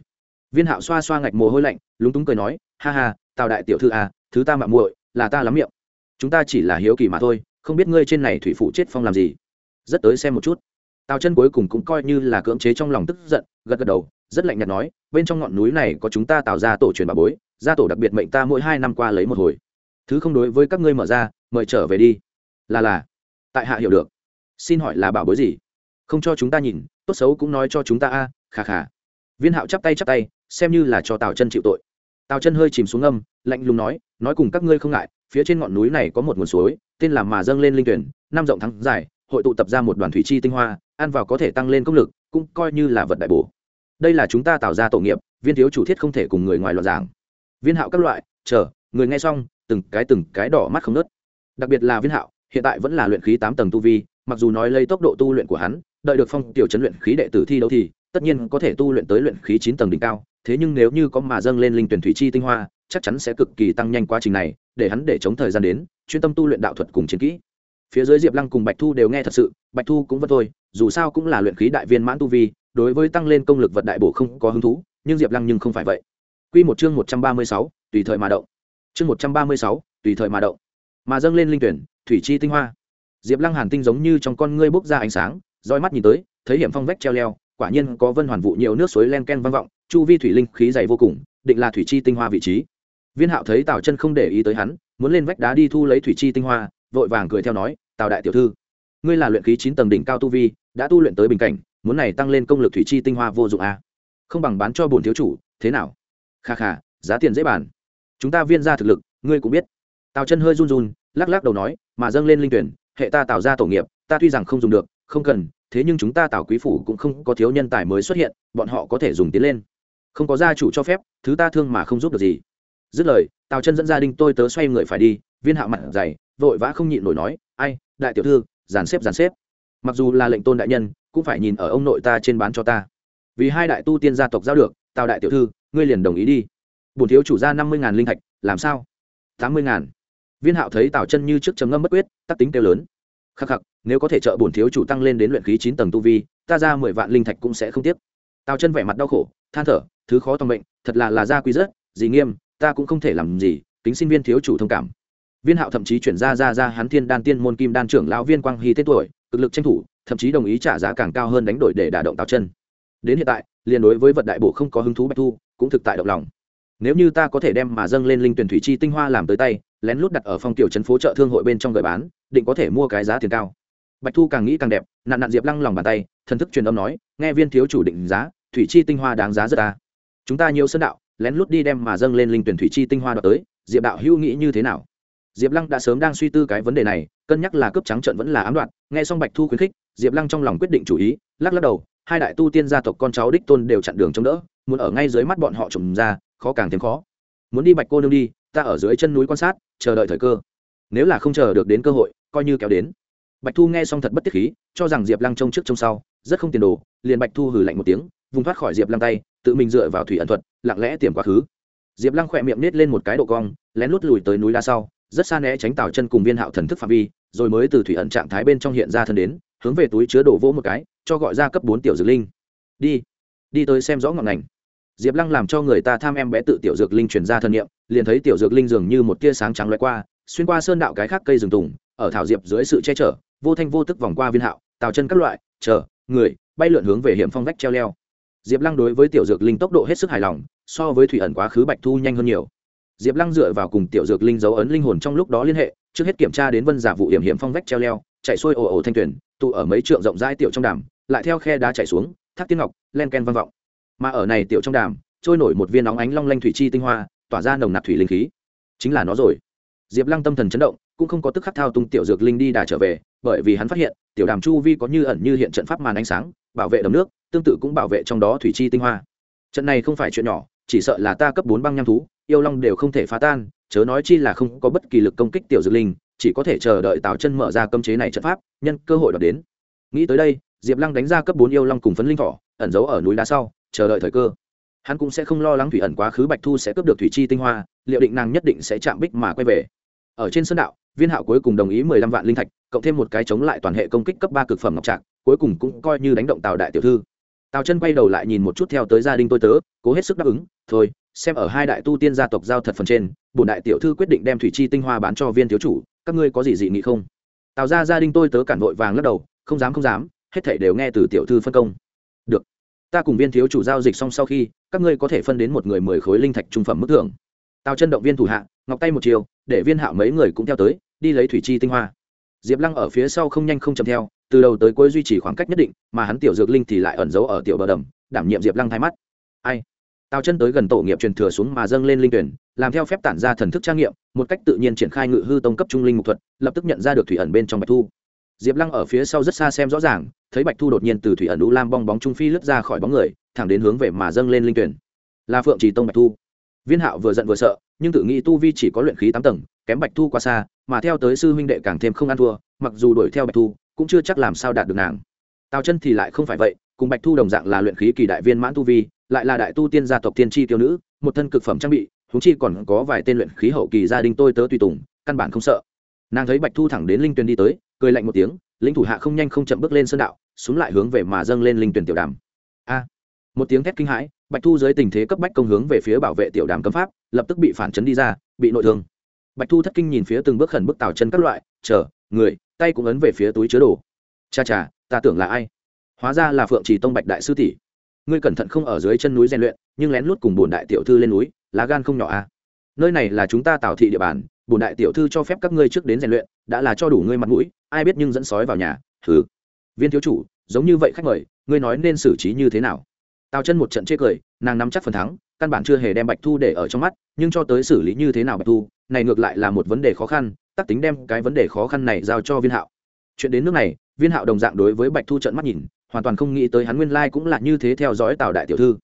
Speaker 1: Viên hạo xoa xoa ngạch mồ hôi lạnh, lúng túng cười nói, ha ha, tào đại tiểu thư à thứ ta mạng muội, là ta lắm miệng chúng ta chỉ là hiếu kỳ mà thôi không biết ngươi trên này thủy phụ chết phong làm gì. Rất tới xem một chút. Tào chân cuối cùng cũng coi như là cưỡng chế trong lòng tức giận gật gật đầu rất lạnh nhạt nói bên trong ngọn núi này có chúng ta tạo ra tổ truyền bà bối gia tổ đặc biệt mệnh ta mỗi hai năm qua lấy một hồi. Thứ không đối với các ngươi mở ra mời trở về đi. Là là. Tại hạ hiểu được. Xin hỏi là bảo bối gì? Không cho chúng ta nhìn tốt xấu cũng nói cho chúng ta a à, khà khà viên hạo chắp tay chắp tay xem như là cho tào chân chịu tội. Tào chân hơi chìm xuống âm lạnh lùng nói nói cùng các ngươi không ngại phía trên ngọn núi này có một nguồn suối, tên là mà dâng lên linh tuyển, năm rộng thắng dài, hội tụ tập ra một đoàn thủy chi tinh hoa, ăn vào có thể tăng lên công lực, cũng coi như là vật đại bổ. Đây là chúng ta tạo ra tổ nghiệp, viên thiếu chủ thiết không thể cùng người ngoài loạn giảng. Viên hạo các loại, chờ, người nghe xong, từng cái từng cái đỏ mắt không nớt đặc biệt là viên hạo, hiện tại vẫn là luyện khí tám tầng tu vi, mặc dù nói lấy tốc độ tu luyện của hắn, đợi được phong tiểu chấn luyện khí đệ tử thi đấu thì, tất nhiên có thể tu luyện tới luyện khí chín tầng đỉnh cao. Thế nhưng nếu như có mà dâng lên linh tuyển thủy chi tinh hoa, chắc chắn sẽ cực kỳ tăng nhanh quá trình này để hắn để chống thời gian đến, chuyên tâm tu luyện đạo thuật cùng chiến kỹ. Phía dưới diệp lăng cùng bạch thu đều nghe thật sự, bạch thu cũng vẫn thôi, dù sao cũng là luyện khí đại viên mãn tu vi, đối với tăng lên công lực vật đại bổ không có hứng thú, nhưng diệp lăng nhưng không phải vậy. Q một chương một trăm ba mươi sáu, tùy thời mà động. Chương một trăm ba mươi sáu, tùy thời mà động. Mà dâng lên linh tuyển, thủy chi tinh hoa. Diệp lăng hàn tinh giống như trong con ngươi bốc ra ánh sáng, roi mắt nhìn tới, thấy hiểm phong vách treo leo, quả nhiên có vân hoàn vụ nhiều nước suối len ken vang vọng, chu vi thủy linh khí dày vô cùng, định là thủy chi tinh hoa vị trí viên hạo thấy tào chân không để ý tới hắn, muốn lên vách đá đi thu lấy thủy chi tinh hoa, vội vàng cười theo nói, tào đại tiểu thư, ngươi là luyện khí chín tầng đỉnh cao tu vi, đã tu luyện tới bình cảnh, muốn này tăng lên công lực thủy chi tinh hoa vô dụng a à? không bằng bán cho bổn thiếu chủ, thế nào? Kha kha, giá tiền dễ bàn. Chúng ta viên ra thực lực, ngươi cũng biết. Tào chân hơi run run, lắc lắc đầu nói, mà dâng lên linh tuyển, hệ ta tạo ra tổ nghiệp, ta tuy rằng không dùng được, không cần, thế nhưng chúng ta tạo quý phủ cũng không có thiếu nhân tài mới xuất hiện, bọn họ có thể dùng tiến lên. Không có gia chủ cho phép, thứ ta thương mà không giúp được gì dứt lời tào chân dẫn gia đình tôi tớ xoay người phải đi viên hạ mặt dày vội vã không nhịn nổi nói ai đại tiểu thư dàn xếp dàn xếp. Mặc dù là lệnh tôn đại nhân cũng phải nhìn ở ông nội ta trên bán cho ta. Vì hai đại tu tiên gia tộc giao được tào đại tiểu thư ngươi liền đồng ý đi. Bổn thiếu chủ ra năm mươi linh thạch làm sao? tám mươi viên hạo thấy tào chân như trước trầm ngâm bất quyết tắc tính kêu lớn. Khắc khắc nếu có thể trợ bổn thiếu chủ tăng lên đến luyện khí chín tầng tu vi ta ra mười vạn linh thạch cũng sẽ không tiếc. Tào chân vẻ mặt đau khổ than thở thứ khó tòng bệnh, thật là là gia quý rất gì nghiêm ta cũng không thể làm gì, kính xin viên thiếu chủ thông cảm. Viên hạo thậm chí chuyển ra ra ra hắn thiên đan tiên môn kim đan trưởng lão viên quang hy tên tuổi, cực lực tranh thủ, thậm chí đồng ý trả giá càng cao hơn đánh đổi để đả động tào chân. Đến hiện tại, liền đối với vật đại bộ không có hứng thú bạch thu, cũng thực tại động lòng. Nếu như ta có thể đem mà dâng lên linh tuyển thủy chi tinh hoa làm tới tay, lén lút đặt ở phong tiểu trấn phố chợ thương hội bên trong gửi bán, định có thể mua cái giá tiền cao. Bạch thu càng nghĩ càng đẹp nạn nạn diệp lăng lòng bàn tay, thần thức truyền âm nói, nghe viên thiếu chủ định giá, thủy chi tinh hoa đáng giá rất ta chúng ta nhiều sơn đạo lén lút đi đem mà dâng lên linh tuyển thủy chi tinh hoa đoạt tới, diệp đạo hữu nghĩ như thế nào? Diệp lăng đã sớm đang suy tư cái vấn đề này, cân nhắc là cướp trắng trận vẫn là ám đoạn nghe xong bạch thu khuyến khích, diệp lăng trong lòng quyết định chủ ý, lắc lắc đầu, hai đại tu tiên gia tộc con cháu đích tôn đều chặn đường chống đỡ, muốn ở ngay dưới mắt bọn họ trùng ra, khó càng thêm khó. Muốn đi bạch cô nương đi, ta ở dưới chân núi quan sát, chờ đợi thời cơ. Nếu là không chờ được đến cơ hội, coi như kéo đến. Bạch thu nghe xong thật bất tiết khí, cho rằng diệp lăng trông trước trông sau, rất không tiền đồ, liền bạch thu hử lạnh một tiếng, vùng thoát khỏi diệp lăng tay tự mình dựa vào thủy ẩn thuật, lặng lẽ tiềm quá khứ. Diệp lăng khỏe miệng nết lên một cái độ cong, lén lút lùi tới núi đá sau, rất xa né tránh tào chân cùng viên hạo thần thức phạm vi, rồi mới từ thủy ẩn trạng thái bên trong hiện ra thân đến, hướng về túi chứa đổ vỗ một cái, cho gọi ra cấp bốn tiểu dược linh. Đi đi tới xem rõ ngọn ngành. Diệp lăng làm cho người ta tham em bé tự tiểu dược linh truyền ra thân nhiệm liền thấy tiểu dược linh dường như một tia sáng trắng loại qua, xuyên qua sơn đạo cái khác cây rừng tùng, ở thảo diệp dưới sự che chở, vô thanh vô tức vòng qua viên hạo, tào chân các loại, chờ, người, bay lượn hướng về hiểm phong vách treo leo diệp lăng đối với tiểu dược linh tốc độ hết sức hài lòng, so với thủy ẩn quá khứ bạch thu nhanh hơn nhiều. Diệp lăng dựa vào cùng tiểu dược linh dấu ấn linh hồn trong lúc đó liên hệ, trước hết kiểm tra đến vân giả vụ hiểm hiểm phong vách treo leo, chạy xuôi ồ ồ thanh tuyển tụ ở mấy trượng rộng rãi tiểu trong đàm, lại theo khe đá chạy xuống, thác tiên ngọc, len ken vang vọng. Mà ở này tiểu trong đàm, trôi nổi một viên nóng ánh long lanh thủy chi tinh hoa, tỏa ra nồng nặc thủy linh khí. Chính là nó rồi. Diệp lăng tâm thần chấn động, cũng không có tức khắc thao tung tiểu dược linh đi đà trở về, bởi vì hắn phát hiện, tiểu đàm chu vi có như ẩn như hiện trận pháp màn ánh sáng, bảo vệ đầm nước tương tự cũng bảo vệ trong đó thủy chi tinh hoa. Trận này không phải chuyện nhỏ, chỉ sợ là ta cấp bốn băng nham thú, yêu long đều không thể phá tan, chớ nói chi là không có bất kỳ lực công kích tiểu dược linh, chỉ có thể chờ đợi tào chân mở ra cấm chế này trận pháp, nhân cơ hội đoạt đến. Nghĩ tới đây, diệp lăng đánh ra cấp bốn yêu long cùng phấn linh thỏ, ẩn giấu ở núi đá sau, chờ đợi thời cơ. Hắn cũng sẽ không lo lắng thủy ẩn quá khứ bạch thu sẽ cướp được thủy chi tinh hoa, liệu định nàng nhất định sẽ chạm bích mà quay về. Ở trên sân đạo, viên hạo cuối cùng đồng ý mười lăm vạn linh thạch, cộng thêm một cái chống lại toàn hệ công kích cấp ba cực phẩm ngọc trạc, cuối cùng cũng coi như đánh động tào đại tiểu thư tào chân quay đầu lại nhìn một chút theo tới gia đình tôi tớ, cố hết sức đáp ứng, thôi, xem ở hai đại tu tiên gia tộc giao thật phần trên, bổn đại tiểu thư quyết định đem thủy chi tinh hoa bán cho viên thiếu chủ, các ngươi có gì dị nghị không? Tào ra gia đình tôi tớ cản vội vàng lắc đầu, không dám không dám, hết thảy đều nghe từ tiểu thư phân công. Được, ta cùng viên thiếu chủ giao dịch xong sau khi, các ngươi có thể phân đến một người mười khối linh thạch trung phẩm mức thưởng. Tào chân động viên thủ hạ, ngọc tay một chiều, để viên hạo mấy người cũng theo tới, đi lấy thủy chi tinh hoa. Diệp lăng ở phía sau không nhanh không chậm theo từ đầu tới cuối duy trì khoảng cách nhất định, mà hắn tiểu dược linh thì lại ẩn giấu ở tiểu bờ đầm, đảm nhiệm diệp lăng thay mắt. Ai? Tào chân tới gần tổ nghiệp truyền thừa xuống mà dâng lên linh tuyển, làm theo phép tản ra thần thức trang nghiệm, một cách tự nhiên triển khai ngự hư tông cấp trung linh mục thuật, lập tức nhận ra được thủy ẩn bên trong bạch thu. Diệp lăng ở phía sau rất xa xem rõ ràng, thấy bạch thu đột nhiên từ thủy ẩn u lam bong bóng trung phi lướt ra khỏi bóng người, thẳng đến hướng về mà dâng lên linh tuyển. Là phượng trì tông bạch thu. Viên hạo vừa giận vừa sợ, nhưng tự nghĩ tu vi chỉ có luyện khí tám tầng, kém bạch thu quá xa, mà theo tới sư huynh đệ càng thêm không ăn thua, mặc dù đuổi theo bạch thu cũng chưa chắc làm sao đạt được nàng. Tào chân thì lại không phải vậy, cùng bạch thu đồng dạng là luyện khí kỳ đại viên mãn tu vi, lại là đại tu tiên gia tộc tiên tri tiêu nữ, một thân cực phẩm trang bị húng chi còn có vài tên luyện khí hậu kỳ gia đình tôi tớ tùy tùng, căn bản không sợ. Nàng thấy bạch thu thẳng đến linh tuyền đi tới, cười lạnh một tiếng lính thủ hạ không nhanh không chậm bước lên sơn đạo, xuống lại hướng về mà dâng lên linh tuyển tiểu đàm. A. Một tiếng thét kinh hãi, bạch thu dưới tình thế cấp bách công hướng về phía bảo vệ tiểu đàm cấm pháp, lập tức bị phản chấn đi ra, bị nội thương. Bạch thu thất kinh nhìn phía từng bước khẩn bước tào chân các loại, chờ, người tay cũng ấn về phía túi chứa đồ. Cha cha, ta tưởng là ai? Hóa ra là phượng trì tông bạch đại sư tỷ. Ngươi cẩn thận không ở dưới chân núi rèn luyện, nhưng lén lút cùng bồn đại tiểu thư lên núi, lá gan không nhỏ a à. nơi này là chúng ta tạo thị địa bàn bồn đại tiểu thư cho phép các ngươi trước đến rèn luyện, đã là cho đủ ngươi mặt mũi, ai biết nhưng dẫn sói vào nhà thử viên thiếu chủ, giống như vậy khách mời, ngươi nói nên xử trí như thế nào? Tào chân một trận chê cười, nàng nắm chắc phần thắng, căn bản chưa hề đem bạch thu để ở trong mắt, nhưng cho tới xử lý như thế nào bạch thu, này ngược lại là một vấn đề khó khăn tác tính đem cái vấn đề khó khăn này giao cho viên hạo. Chuyện đến nước này, viên hạo đồng dạng đối với bạch thu trận mắt nhìn, hoàn toàn không nghĩ tới hắn nguyên lai cũng là như thế theo dõi tào đại tiểu thư.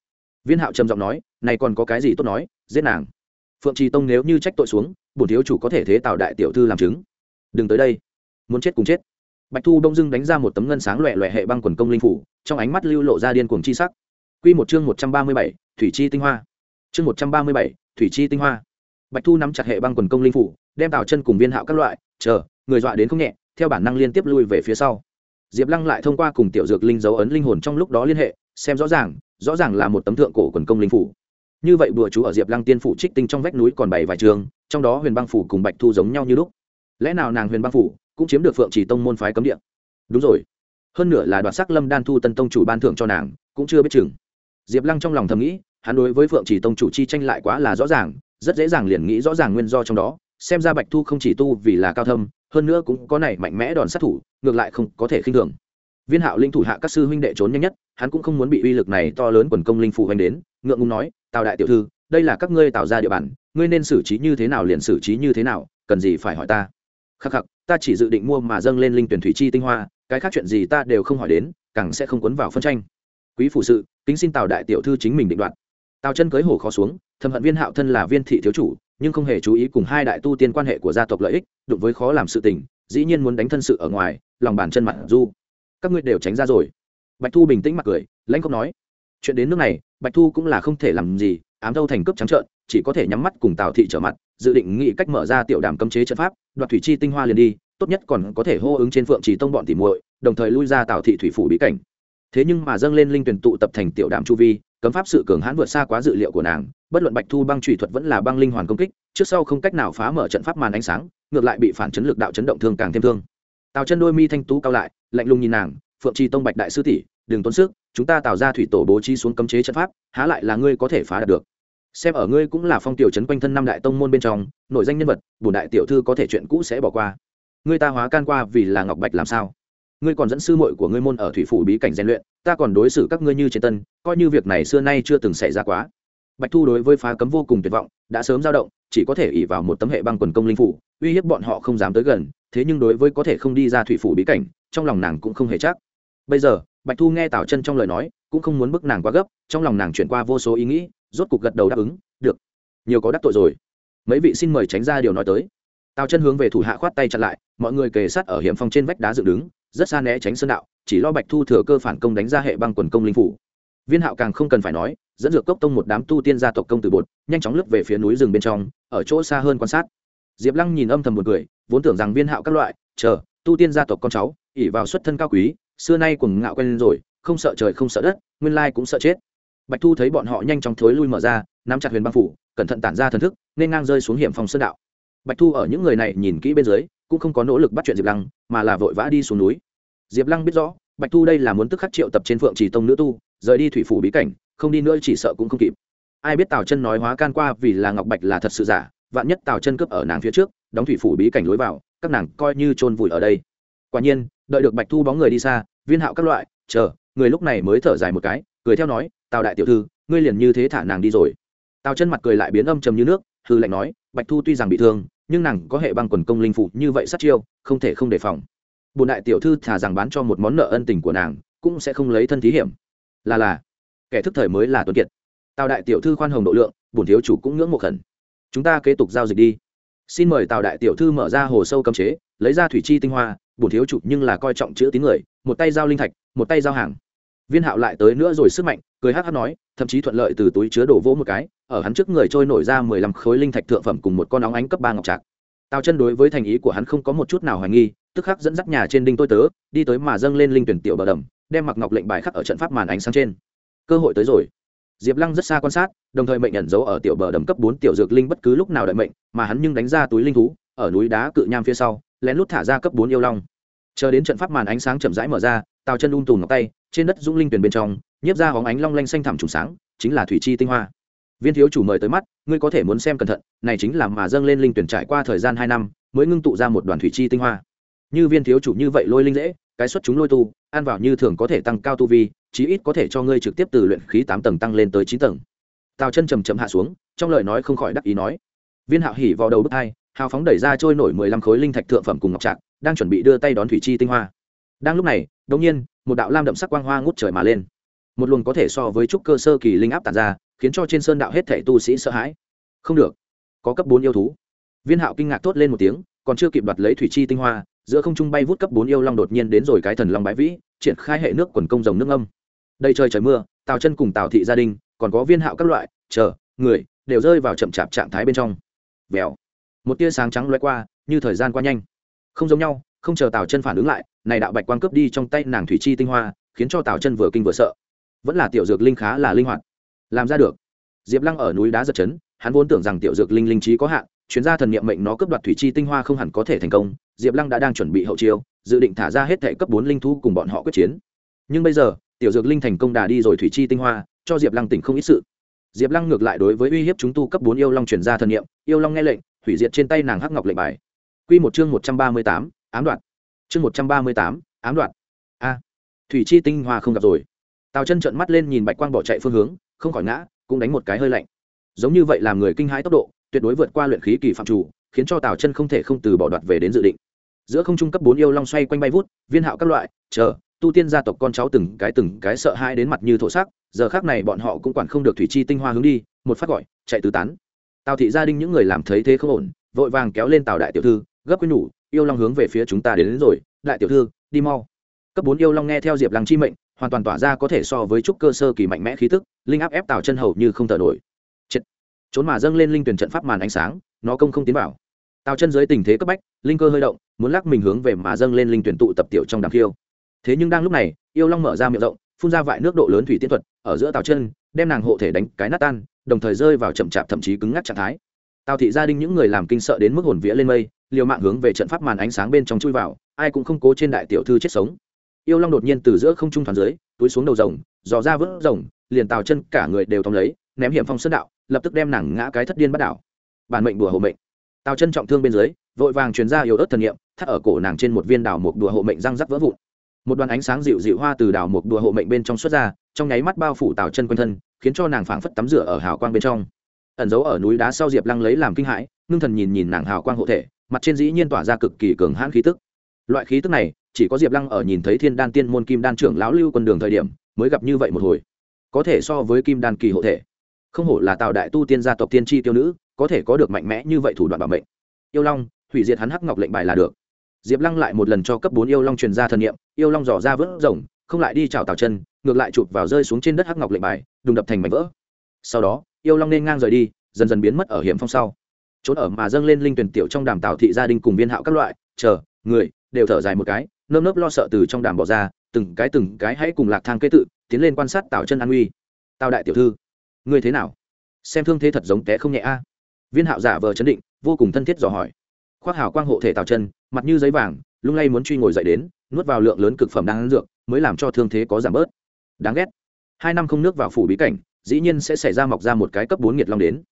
Speaker 1: Viên hạo trầm giọng nói, này còn có cái gì tốt nói, giết nàng. Phượng trì tông nếu như trách tội xuống, bổn thiếu chủ có thể thế tào đại tiểu thư làm chứng. Đừng tới đây. Muốn chết cùng chết. Bạch thu đông dưng đánh ra một tấm ngân sáng loẹ loẹ hệ băng quần công linh phủ, trong ánh mắt lưu lộ ra điên cuồng chi sắc. Quy một chương một trăm ba mươi bảy, thủy chi tinh hoa. Chương một trăm ba mươi bảy, thủy chi tinh hoa bạch thu nắm chặt hệ băng quần công linh phủ, đem tào chân cùng viên hạo các loại, chờ, người dọa đến không nhẹ, theo bản năng liên tiếp lui về phía sau. Diệp lăng lại thông qua cùng tiểu dược linh dấu ấn linh hồn trong lúc đó liên hệ, xem rõ ràng rõ ràng là một tấm thượng cổ quần công linh phủ. Như vậy bùa chú ở diệp lăng tiên phủ trích tinh trong vách núi còn bảy vài trường, trong đó huyền băng phủ cùng bạch thu giống nhau như lúc. Lẽ nào nàng huyền băng phủ cũng chiếm được phượng chỉ tông môn phái cấm địa? Đúng rồi. Hơn nữa là đoạt sắc lâm đan thu tân tông chủ ban thưởng cho nàng, cũng chưa biết chừng. Diệp lăng trong lòng thầm nghĩ, hắn đối với phượng chỉ tông chủ chi tranh lại quá là rõ ràng rất dễ dàng liền nghĩ rõ ràng nguyên do trong đó, xem ra bạch thu không chỉ tu vì là cao thâm, hơn nữa cũng có này mạnh mẽ đòn sát thủ, ngược lại không có thể khinh thường. Viên hạo linh thủ hạ các sư huynh đệ trốn nhanh nhất, hắn cũng không muốn bị uy lực này to lớn quần công linh phủ hoành đến, ngượng ngùng nói, tào đại tiểu thư, đây là các ngươi tạo ra địa bàn, ngươi nên xử trí như thế nào liền xử trí như thế nào, cần gì phải hỏi ta? Khắc khắc, ta chỉ dự định mua mà dâng lên linh tuyển thủy chi tinh hoa, cái khác chuyện gì ta đều không hỏi đến, càng sẽ không cuốn vào phân tranh. Quý phủ sự, kính xin tào đại tiểu thư chính mình định đoạt tào chân cưới hổ khó xuống thầm hận viên hạo thân là viên thị thiếu chủ, nhưng không hề chú ý cùng hai đại tu tiên quan hệ của gia tộc lợi ích, đụng với khó làm sự tình, dĩ nhiên muốn đánh thân sự ở ngoài, lòng bàn chân mặt du. Các ngươi đều tránh ra rồi. Bạch thu bình tĩnh mặt cười, lãnh không nói. Chuyện đến nước này, bạch thu cũng là không thể làm gì, ám thâu thành cướp trắng trợn, chỉ có thể nhắm mắt cùng tào thị trở mặt, dự định nghĩ cách mở ra tiểu đàm cấm chế trận pháp, đoạt thủy chi tinh hoa liền đi, tốt nhất còn có thể hô ứng trên phượng chỉ tông bọn tỉ muội, đồng thời lui ra tào thị thủy phủ bí cảnh. Thế nhưng mà dâng lên linh tuyển tụ tập thành tiểu đàm chu vi cấm pháp sự cường hãn vượt xa quá dự liệu của nàng, bất luận bạch thu băng trụy thuật vẫn là băng linh hoàn công kích, trước sau không cách nào phá mở trận pháp màn ánh sáng, ngược lại bị phản chấn lực đạo chấn động thương càng thêm thương. Tào chân đôi mi thanh tú cao lại, lạnh lùng nhìn nàng, phượng trì tông bạch đại sư tỷ, đừng tốn sức, chúng ta tạo ra thủy tổ bố trí xuống cấm chế trận pháp, há lại là ngươi có thể phá đạt được. Xem ở ngươi cũng là phong tiểu trấn quanh thân năm đại tông môn bên trong, nội danh nhân vật bùn đại tiểu thư có thể chuyện cũ sẽ bỏ qua. Ngươi ta hóa can qua vì là ngọc bạch làm sao? Ngươi còn dẫn sư muội của ngươi môn ở thủy phủ bí cảnh rèn luyện, ta còn đối xử các ngươi như trên tân, coi như việc này xưa nay chưa từng xảy ra quá. Bạch thu đối với phá cấm vô cùng tuyệt vọng, đã sớm dao động, chỉ có thể ỉ vào một tấm hệ băng quần công linh phủ, uy hiếp bọn họ không dám tới gần, thế nhưng đối với có thể không đi ra thủy phủ bí cảnh, trong lòng nàng cũng không hề chắc. Bây giờ, bạch thu nghe tào chân trong lời nói, cũng không muốn bức nàng quá gấp, trong lòng nàng chuyển qua vô số ý nghĩ, rốt cục gật đầu đáp ứng, được, nhiều có đắc tội rồi. Mấy vị xin mời tránh ra điều nói tới. Tào chân hướng về thủ hạ khoát tay chặn lại, mọi người kề sát ở hiểm phong trên vách đá dựng đứng rất xa né tránh sơn đạo, chỉ lo bạch thu thừa cơ phản công đánh ra hệ băng quần công linh phủ. Viên hạo càng không cần phải nói, dẫn dược cốc tông một đám tu tiên gia tộc công từ bột, nhanh chóng lướt về phía núi rừng bên trong, ở chỗ xa hơn quan sát. Diệp lăng nhìn âm thầm một người vốn tưởng rằng viên hạo các loại, chờ, tu tiên gia tộc con cháu ỉ vào xuất thân cao quý, xưa nay cùng ngạo quen rồi, không sợ trời không sợ đất, nguyên lai cũng sợ chết. Bạch thu thấy bọn họ nhanh chóng thối lui mở ra, nắm chặt huyền băng phủ, cẩn thận tản ra thần thức, nên ngang rơi xuống hiểm phòng sơn đạo. Bạch thu ở những người này nhìn kỹ bên dưới cũng không có nỗ lực bắt chuyện diệp lăng, mà là vội vã đi xuống núi. Diệp lăng biết rõ, bạch thu đây là muốn tức khắc triệu tập trên phượng chỉ tông nữ tu, rời đi thủy phủ bí cảnh, không đi nữa chỉ sợ cũng không kịp. Ai biết tào chân nói hóa can qua vì là ngọc bạch là thật sự giả, vạn nhất tào chân cướp ở nàng phía trước, đóng thủy phủ bí cảnh lối vào, các nàng coi như chôn vùi ở đây. Quả nhiên, đợi được bạch thu bóng người đi xa, viên hạo các loại, chờ, người lúc này mới thở dài một cái, cười theo nói, tào đại tiểu thư, ngươi liền như thế thả nàng đi rồi. Tào chân mặt cười lại biến âm trầm như nước hư lạnh nói, bạch thu tuy rằng bị thương nhưng nàng có hệ băng quần công linh phụ như vậy sát chiêu, không thể không đề phòng. Bồn đại tiểu thư thả rằng bán cho một món nợ ân tình của nàng, cũng sẽ không lấy thân thí hiểm. Là là, kẻ thức thời mới là tuấn kiệt. Tào đại tiểu thư khoan hồng độ lượng bổn thiếu chủ cũng ngưỡng một khẩn. Chúng ta kế tục giao dịch đi. Xin mời tào đại tiểu thư mở ra hồ sâu cấm chế, lấy ra thủy chi tinh hoa bổn thiếu chủ nhưng là coi trọng chữ tín người, một tay giao linh thạch, một tay giao hàng viên hạo lại tới nữa rồi sức mạnh, cười hát hát nói, thậm chí thuận lợi từ túi chứa đổ vỗ một cái, ở hắn trước người trôi nổi ra mười lăm khối linh thạch thượng phẩm cùng một con óng ánh cấp ba ngọc trạc. Tào chân đối với thành ý của hắn không có một chút nào hoài nghi, tức khắc dẫn dắt nhà trên đinh tôi tớ, đi tới mà dâng lên linh tuyển tiểu bờ đầm, đem mặc ngọc lệnh bài khắc ở trận pháp màn ánh sáng trên. Cơ hội tới rồi. Diệp lăng rất xa quan sát, đồng thời mệnh nhận dấu ở tiểu bờ đầm cấp bốn tiểu dược linh bất cứ lúc nào đợi mệnh, mà hắn nhưng đánh ra túi linh thú, ở núi đá cự nham phía sau, lén lút thả ra cấp bốn yêu long. Chờ đến trận pháp màn ánh sáng chậm rãi mở ra, tào chân un tùm ngọc tay trên đất dũng linh tuyển bên trong, nhiếp ra hóng ánh long lanh xanh thẳm trùng sáng, chính là thủy chi tinh hoa. Viên thiếu chủ mời tới mắt, ngươi có thể muốn xem cẩn thận, này chính là mà dâng lên linh tuyển trải qua thời gian hai năm, mới ngưng tụ ra một đoàn thủy chi tinh hoa. Như viên thiếu chủ như vậy lôi linh dễ, cái xuất chúng lôi tu, ăn vào như thường có thể tăng cao tu vi, chí ít có thể cho ngươi trực tiếp từ luyện khí tám tầng tăng lên tới chín tầng. Tào chân trầm trầm hạ xuống, trong lời nói không khỏi đắc ý nói. Viên hạo hỉ vào đầu bức hai, hào phóng đẩy ra trôi nổi mười lăm khối linh thạch thượng phẩm cùng ngọc trạc, đang chuẩn bị đưa tay đón thủy chi tinh hoa đang lúc này đông nhiên, một đạo lam đậm sắc quang hoa ngút trời mà lên. Một luồng có thể so với trúc cơ sơ kỳ linh áp tàn ra, khiến cho trên sơn đạo hết thể tu sĩ sợ hãi. Không được, có cấp bốn yêu thú. Viên hạo kinh ngạc thốt lên một tiếng, còn chưa kịp đoạt lấy thủy chi tinh hoa, giữa không trung bay vút cấp bốn yêu long đột nhiên đến rồi cái thần long bái vĩ, triển khai hệ nước quần công rồng nước âm đây trời trời mưa, tào chân cùng tào thị gia đình, còn có viên hạo các loại, chờ, người, đều rơi vào chậm chạp trạng thái bên trong. Vèo. Một tia sáng trắng loay qua, như thời gian qua nhanh. Không giống nhau không chờ tào chân phản ứng lại này đạo bạch quang cướp đi trong tay nàng thủy chi tinh hoa khiến cho tào chân vừa kinh vừa sợ vẫn là tiểu dược linh khá là linh hoạt làm ra được diệp lăng ở núi đá giật chấn hắn vốn tưởng rằng tiểu dược linh linh trí có hạn chuyên gia thần niệm mệnh nó cướp đoạt thủy chi tinh hoa không hẳn có thể thành công diệp lăng đã đang chuẩn bị hậu chiêu dự định thả ra hết thể cấp bốn linh thú cùng bọn họ quyết chiến nhưng bây giờ tiểu dược linh thành công đà đi rồi thủy chi tinh hoa cho diệp lăng tỉnh không ít sự diệp lăng ngược lại đối với uy hiếp chúng tu cấp bốn yêu long chuyển ra thần niệm yêu long nghe lệnh hủy diệt trên tay nàng hắc ngọc lệnh bài q một chương một trăm ba mươi tám ám đoạn chương một trăm ba mươi tám, ám đoạn a, thủy chi tinh hoa không gặp rồi. Tào chân trợn mắt lên nhìn bạch quang bỏ chạy phương hướng, không khỏi ngã, cũng đánh một cái hơi lạnh. Giống như vậy làm người kinh hãi tốc độ, tuyệt đối vượt qua luyện khí kỳ phạm chủ, khiến cho tào chân không thể không từ bỏ đoạt về đến dự định. Giữa không trung cấp bốn yêu long xoay quanh bay vút, viên hạo các loại, chờ, tu tiên gia tộc con cháu từng cái từng cái sợ hãi đến mặt như thổ sắc, giờ khác này bọn họ cũng quản không được thủy chi tinh hoa hướng đi, một phát gọi, chạy tứ tán. Tào thị gia đình những người làm thấy thế không ổn, vội vàng kéo lên tào đại tiểu thư, gấp quên nhủ yêu long hướng về phía chúng ta đến, đến rồi đại tiểu thư đi mau. Cấp bốn yêu long nghe theo diệp lăng chi mệnh hoàn toàn tỏa ra có thể so với trúc cơ sơ kỳ mạnh mẽ khí tức linh áp ép tào chân hầu như không thở nổi. Chết. trốn mà dâng lên linh tuyển trận pháp màn ánh sáng nó công không tiến vào. Tào chân dưới tình thế cấp bách linh cơ hơi động muốn lắc mình hướng về mà dâng lên linh tuyển tụ tập tiểu trong đàm khiêu thế nhưng đang lúc này yêu long mở ra miệng rộng phun ra vại nước độ lớn thủy tiên thuật ở giữa tào chân đem nàng hộ thể đánh cái nát tan đồng thời rơi vào chậm chạp thậm chí cứng ngắc trạng thái tào thị gia đình những người làm kinh sợ đến mức hồn vía lên mây, liều mạng hướng về trận pháp màn ánh sáng bên trong chui vào, ai cũng không cố trên đại tiểu thư chết sống. Yêu long đột nhiên từ giữa không trung thoáng dưới, túi xuống đầu rồng, dò ra vớt rồng, liền tào chân cả người đều tóm lấy, ném hiểm phong sơn đạo, lập tức đem nàng ngã cái thất điên bắt đảo. Bản mệnh đùa hộ mệnh. Tào chân trọng thương bên dưới, vội vàng truyền ra yếu ớt thần nghiệm thắt ở cổ nàng trên một viên đảo một đùa hộ mệnh răng rắc vỡ vụn. Một đoàn ánh sáng dịu dịu hoa từ đảo một đùa hộ mệnh bên trong xuất ra, trong nháy mắt bao phủ tào chân quanh thân, khiến cho nàng phảng phất tắm rửa ở hào quang bên trong ẩn giấu ở núi đá sau diệp lăng lấy làm kinh hãi, ngưng thần nhìn nhìn nàng hào quang hộ thể, mặt trên dĩ nhiên tỏa ra cực kỳ cường hãn khí tức. Loại khí tức này, chỉ có diệp lăng ở nhìn thấy thiên đan tiên môn kim đan trưởng lão lưu quân đường thời điểm, mới gặp như vậy một hồi. Có thể so với kim đan kỳ hộ thể. Không hổ là tào đại tu tiên gia tộc tiên tri tiêu nữ, có thể có được mạnh mẽ như vậy thủ đoạn bảo mệnh. Yêu long, hủy diệt hắn hắc ngọc lệnh bài là được. Diệp lăng lại một lần cho cấp bốn yêu long truyền ra thần nghiệm yêu long dò ra vớt rồng, không lại đi chào tào chân, ngược lại chụp vào rơi xuống trên đất hắc ngọc lệnh bài, đùng đập thành mảnh vỡ sau đó, yêu long nên ngang rời đi, dần dần biến mất ở hiểm phong sau. Trốn ở mà dâng lên linh tuyển tiểu trong đàm tào thị gia đình cùng viên hạo các loại, chờ, người, đều thở dài một cái, nơm nớp lo sợ từ trong đàm bỏ ra, từng cái từng cái hãy cùng lạc thang kế tự, tiến lên quan sát tào chân an uy. Tào đại tiểu thư, ngươi thế nào? Xem thương thế thật giống té không nhẹ a. Viên hạo giả vờ chấn định, vô cùng thân thiết dò hỏi. Khoác hào quang hộ thể tào chân, mặt như giấy vàng, lung lay muốn truy ngồi dậy đến, nuốt vào lượng lớn cực phẩm đang ăn dược, mới làm cho thương thế có giảm bớt. Đáng ghét. Hai năm không nước vào phủ bí cảnh dĩ nhiên sẽ xảy ra mọc ra một cái cấp bốn nghiệt long đến.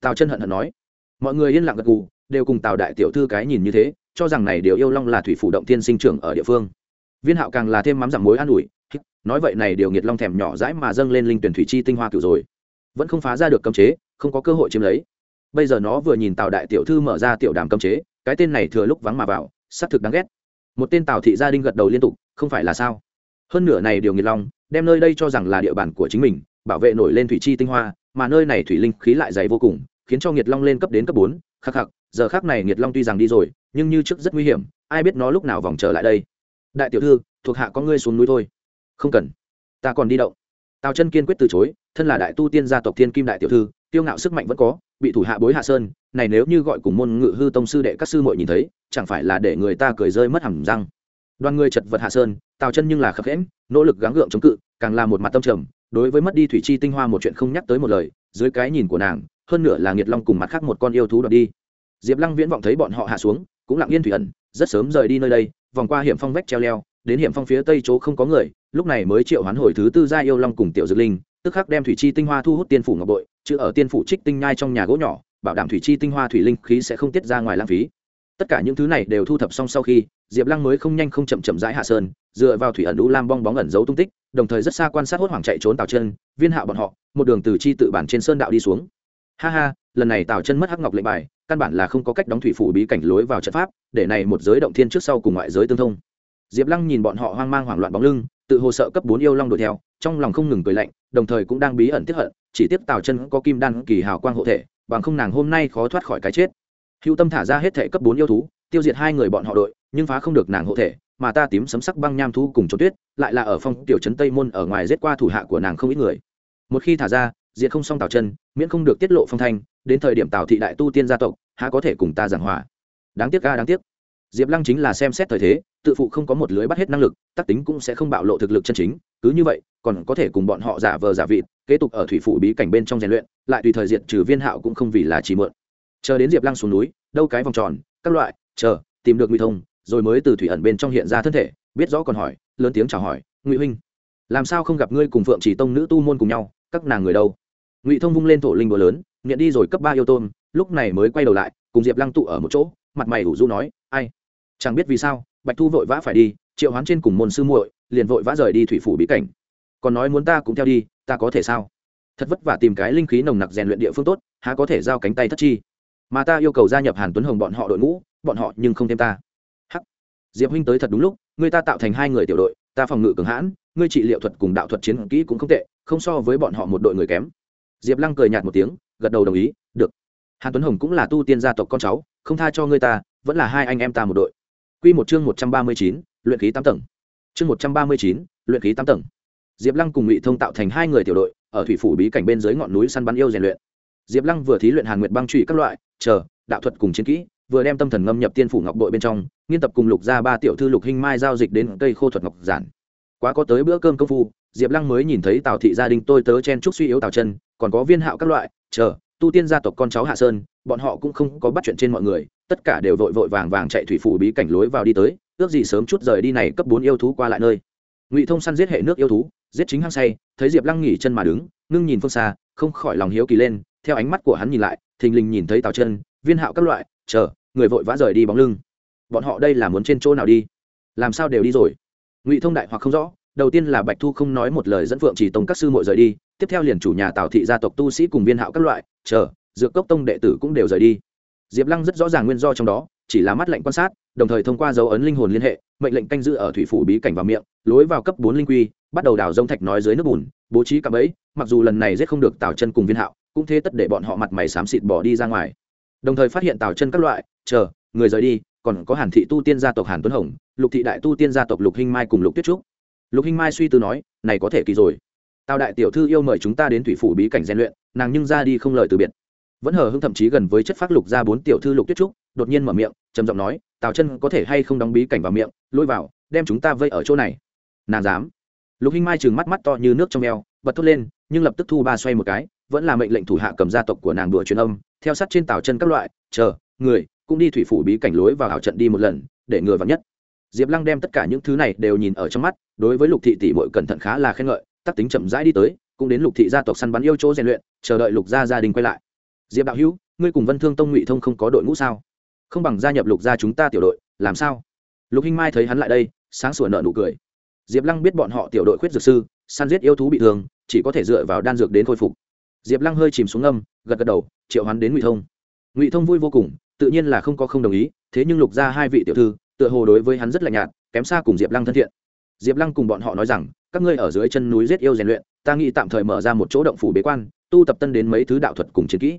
Speaker 1: Tào chân hận hận nói. Mọi người yên lặng gật gù, đều cùng tào đại tiểu thư cái nhìn như thế, cho rằng này điều yêu long là thủy phủ động tiên sinh trưởng ở địa phương. Viên hạo càng là thêm mắm giảm mối an ủi nói vậy này điều nghiệt long thèm nhỏ dãi mà dâng lên linh tuyển thủy chi tinh hoa cựu rồi. Vẫn không phá ra được cấm chế, không có cơ hội chiếm lấy. Bây giờ nó vừa nhìn tào đại tiểu thư mở ra tiểu đàm cấm chế, cái tên này thừa lúc vắng mà vào, xác thực đáng ghét. Một tên tào thị gia đình gật đầu liên tục, không phải là sao? Hơn nửa này điều nghiệt long, đem nơi đây cho rằng là địa bàn của chính mình bảo vệ nổi lên thủy chi tinh hoa, mà nơi này thủy linh khí lại dày vô cùng, khiến cho nghiệt long lên cấp đến cấp bốn. Khắc khắc, giờ khác này nghiệt long tuy rằng đi rồi, nhưng như trước rất nguy hiểm, ai biết nó lúc nào vòng trở lại đây. Đại tiểu thư, thuộc hạ có ngươi xuống núi thôi. Không cần. Ta còn đi động. Tào chân kiên quyết từ chối, thân là đại tu tiên gia tộc thiên kim đại tiểu thư tiêu ngạo sức mạnh vẫn có, bị thủ hạ bối hạ sơn, này nếu như gọi cùng môn ngự hư tông sư đệ các sư muội nhìn thấy, chẳng phải là để người ta cười rơi mất hẳn răng. Đoàn người chật vật hạ sơn, tào chân nhưng là khập khẽm, nỗ lực gắng gượng chống cự, càng là một mặt tâm trầm đối với mất đi thủy chi tinh hoa một chuyện không nhắc tới một lời, dưới cái nhìn của nàng, hơn nửa là nghiệt long cùng mặt khác một con yêu thú đoạt đi. Diệp lăng viễn vọng thấy bọn họ hạ xuống, cũng lặng yên thủy ẩn, rất sớm rời đi nơi đây, vòng qua hiểm phong vách treo leo, đến hiểm phong phía tây chỗ không có người, lúc này mới triệu hoán hồi thứ tư gia yêu long cùng tiểu dược linh, tức khắc đem thủy chi tinh hoa thu hút tiên phủ ngọc bội, chứ ở tiên phủ trích tinh nhai trong nhà gỗ nhỏ, bảo đảm thủy chi tinh hoa thủy linh khí sẽ không tiết ra ngoài lãng phí tất cả những thứ này đều thu thập xong sau khi, diệp lăng mới không nhanh không chậm chậm rãi hạ sơn, dựa vào thủy ẩn đũ lam bong bóng ẩn giấu tung tích, đồng thời rất xa quan sát hốt hoảng chạy trốn tào chân, viên hạ bọn họ, một đường từ chi tự bản trên sơn đạo đi xuống. Ha ha, lần này tào chân mất hắc ngọc lệnh bài, căn bản là không có cách đóng thủy phủ bí cảnh lối vào trận pháp, để này một giới động thiên trước sau cùng ngoại giới tương thông. Diệp lăng nhìn bọn họ hoang mang hoảng loạn bóng lưng, tự hồ sợ cấp bốn yêu long đuổi theo, trong lòng không ngừng cười lạnh, đồng thời cũng đang bí ẩn tiếp hận, chỉ tiếp tào chân có kim đan kỳ hào quang hộ thể, bằng không nàng hôm nay khó thoát khỏi cái chết hữu tâm thả ra hết thể cấp bốn yêu thú, tiêu diệt hai người bọn họ đội, nhưng phá không được nàng hộ thể, mà ta tím sấm sắc băng nham thú cùng trốn tuyết, lại là ở phong tiểu trấn tây môn ở ngoài giết qua thủ hạ của nàng không ít người. Một khi thả ra, diệt không xong tào chân, miễn không được tiết lộ phong thanh, đến thời điểm tào thị đại tu tiên gia tộc, há có thể cùng ta giảng hòa. Đáng tiếc ca đáng tiếc. Diệp lăng chính là xem xét thời thế, tự phụ không có một lưới bắt hết năng lực, tác tính cũng sẽ không bạo lộ thực lực chân chính, cứ như vậy, còn có thể cùng bọn họ giả vờ giả vịt, kế tục ở thủy phủ bí cảnh bên trong rèn luyện, lại tùy thời diện trừ viên hạo cũng không vì là chỉ mượn chờ đến diệp lăng xuống núi đâu cái vòng tròn các loại chờ tìm được nguy thông rồi mới từ thủy ẩn bên trong hiện ra thân thể biết rõ còn hỏi lớn tiếng chào hỏi ngụy huynh làm sao không gặp ngươi cùng phượng chỉ tông nữ tu môn cùng nhau các nàng người đâu? Ngụy thông vung lên thổ linh búa lớn nghiện đi rồi cấp ba yêu tôn, lúc này mới quay đầu lại cùng diệp lăng tụ ở một chỗ mặt mày ủ rũ nói ai? Chẳng biết vì sao bạch thu vội vã phải đi triệu hoán trên cùng môn sư muội liền vội vã rời đi thủy phủ bí cảnh. Còn nói muốn ta cũng theo đi ta có thể sao? Thật vất vả tìm cái linh khí nồng nặc rèn luyện địa phương tốt há có thể giao cánh tay thất chi mà ta yêu cầu gia nhập hàn tuấn hồng bọn họ đội ngũ, bọn họ nhưng không thêm ta. Hắc. Diệp huynh tới thật đúng lúc, người ta tạo thành hai người tiểu đội, ta phòng ngự cường hãn, ngươi trị liệu thuật cùng đạo thuật chiến kỹ cũng không tệ, không so với bọn họ một đội người kém. Diệp lăng cười nhạt một tiếng, gật đầu đồng ý, được. Hàn tuấn hồng cũng là tu tiên gia tộc con cháu, không tha cho ngươi ta, vẫn là hai anh em ta một đội. Q một chương một trăm ba mươi chín, luyện khí tám tầng. Chương một trăm ba mươi chín, luyện khí tám tầng. Diệp lăng cùng ngụy thông tạo thành hai người tiểu đội, ở thủy phủ bí cảnh bên dưới ngọn núi săn bắn yêu rèn luyện. Diệp lăng vừa thí luyện hàn nguyệt băng trụy các loại chờ, đạo thuật cùng chiến kỹ, vừa đem tâm thần ngâm nhập tiên phủ ngọc bội bên trong, nghiên tập cùng lục ra ba tiểu thư lục hình mai giao dịch đến cây khô thuật ngọc giản. Quá có tới bữa cơm công phu, diệp lăng mới nhìn thấy tào thị gia đình tôi tớ chen trúc suy yếu tào chân, còn có viên hạo các loại, chờ, tu tiên gia tộc con cháu hạ sơn, bọn họ cũng không có bắt chuyện trên mọi người, tất cả đều vội vội vàng vàng chạy thủy phủ bí cảnh lối vào đi tới, ước gì sớm chút rời đi này cấp bốn yêu thú qua lại nơi. Ngụy thông săn giết hệ nước yêu thú, giết chính hăng say, thấy diệp lăng nghỉ chân mà đứng, ngưng nhìn phương xa, không khỏi lòng hiếu kỳ lên, theo ánh mắt của hắn nhìn lại thình lình nhìn thấy tào chân, viên hạo các loại, chờ, người vội vã rời đi bóng lưng. Bọn họ đây là muốn trên chỗ nào đi? Làm sao đều đi rồi? Ngụy thông đại hoặc không rõ, đầu tiên là bạch thu không nói một lời dẫn phượng chỉ tông các sư mội rời đi, tiếp theo liền chủ nhà tào thị gia tộc tu sĩ cùng viên hạo các loại, chờ, dược cốc tông đệ tử cũng đều rời đi. Diệp lăng rất rõ ràng nguyên do trong đó, chỉ là mắt lệnh quan sát, đồng thời thông qua dấu ấn linh hồn liên hệ, mệnh lệnh canh giữ ở thủy phủ bí cảnh vào miệng, lối vào cấp bốn linh quy, bắt đầu đào rông thạch nói dưới nước bùn, bố trí cạm ấy mặc dù lần này giết không được tào chân cùng viên hạo cũng thế tất để bọn họ mặt mày xám xịt bỏ đi ra ngoài. Đồng thời phát hiện tào chân các loại, chờ, người rời đi, còn có hàn thị tu tiên gia tộc hàn tuấn hồng, lục thị đại tu tiên gia tộc lục hinh mai cùng lục tuyết trúc. Lục hinh mai suy tư nói, này có thể kỳ rồi. Tào đại tiểu thư yêu mời chúng ta đến thủy phủ bí cảnh rèn luyện, nàng nhưng ra đi không lời từ biệt. Vẫn hờ hưng thậm chí gần với chất phát lục ra bốn tiểu thư lục tuyết trúc, đột nhiên mở miệng, trầm giọng nói, tào chân có thể hay không đóng bí cảnh vào miệng, lôi vào, đem chúng ta vây ở chỗ này. Nàng dám. Lục hinh mai trừng mắt mắt to như nước trong eo, bật thốt lên nhưng lập tức thu ba xoay một cái, vẫn là mệnh lệnh thủ hạ cầm gia tộc của nàng đùa truyền âm, theo sát trên tàu chân các loại, chờ, người, cũng đi thủy phủ bí cảnh lối vào hảo trận đi một lần, để ngừa vào nhất. Diệp lăng đem tất cả những thứ này đều nhìn ở trong mắt, đối với lục thị tỷ bội cẩn thận khá là khen ngợi, tắc tính chậm rãi đi tới, cũng đến lục thị gia tộc săn bắn yêu chỗ rèn luyện, chờ đợi lục gia gia đình quay lại. Diệp đạo hữu, ngươi cùng vân thương tông ngụy thông không có đội ngũ sao? Không bằng gia nhập lục gia chúng ta tiểu đội, làm sao? Lục hinh mai thấy hắn lại đây, sáng sủa nợ nụ cười. Diệp lăng biết bọn họ tiểu đội khuyết dược sư, săn giết yêu thú bị thương chỉ có thể dựa vào đan dược đến khôi phục. Diệp lăng hơi chìm xuống âm gật gật đầu, triệu hắn đến ngụy thông. Ngụy thông vui vô cùng, tự nhiên là không có không đồng ý, thế nhưng lục ra hai vị tiểu thư, tựa hồ đối với hắn rất lạnh nhạt, kém xa cùng diệp lăng thân thiện. Diệp lăng cùng bọn họ nói rằng, các ngươi ở dưới chân núi giết yêu rèn luyện, ta nghĩ tạm thời mở ra một chỗ động phủ bế quan, tu tập tân đến mấy thứ đạo thuật cùng chiến kỹ.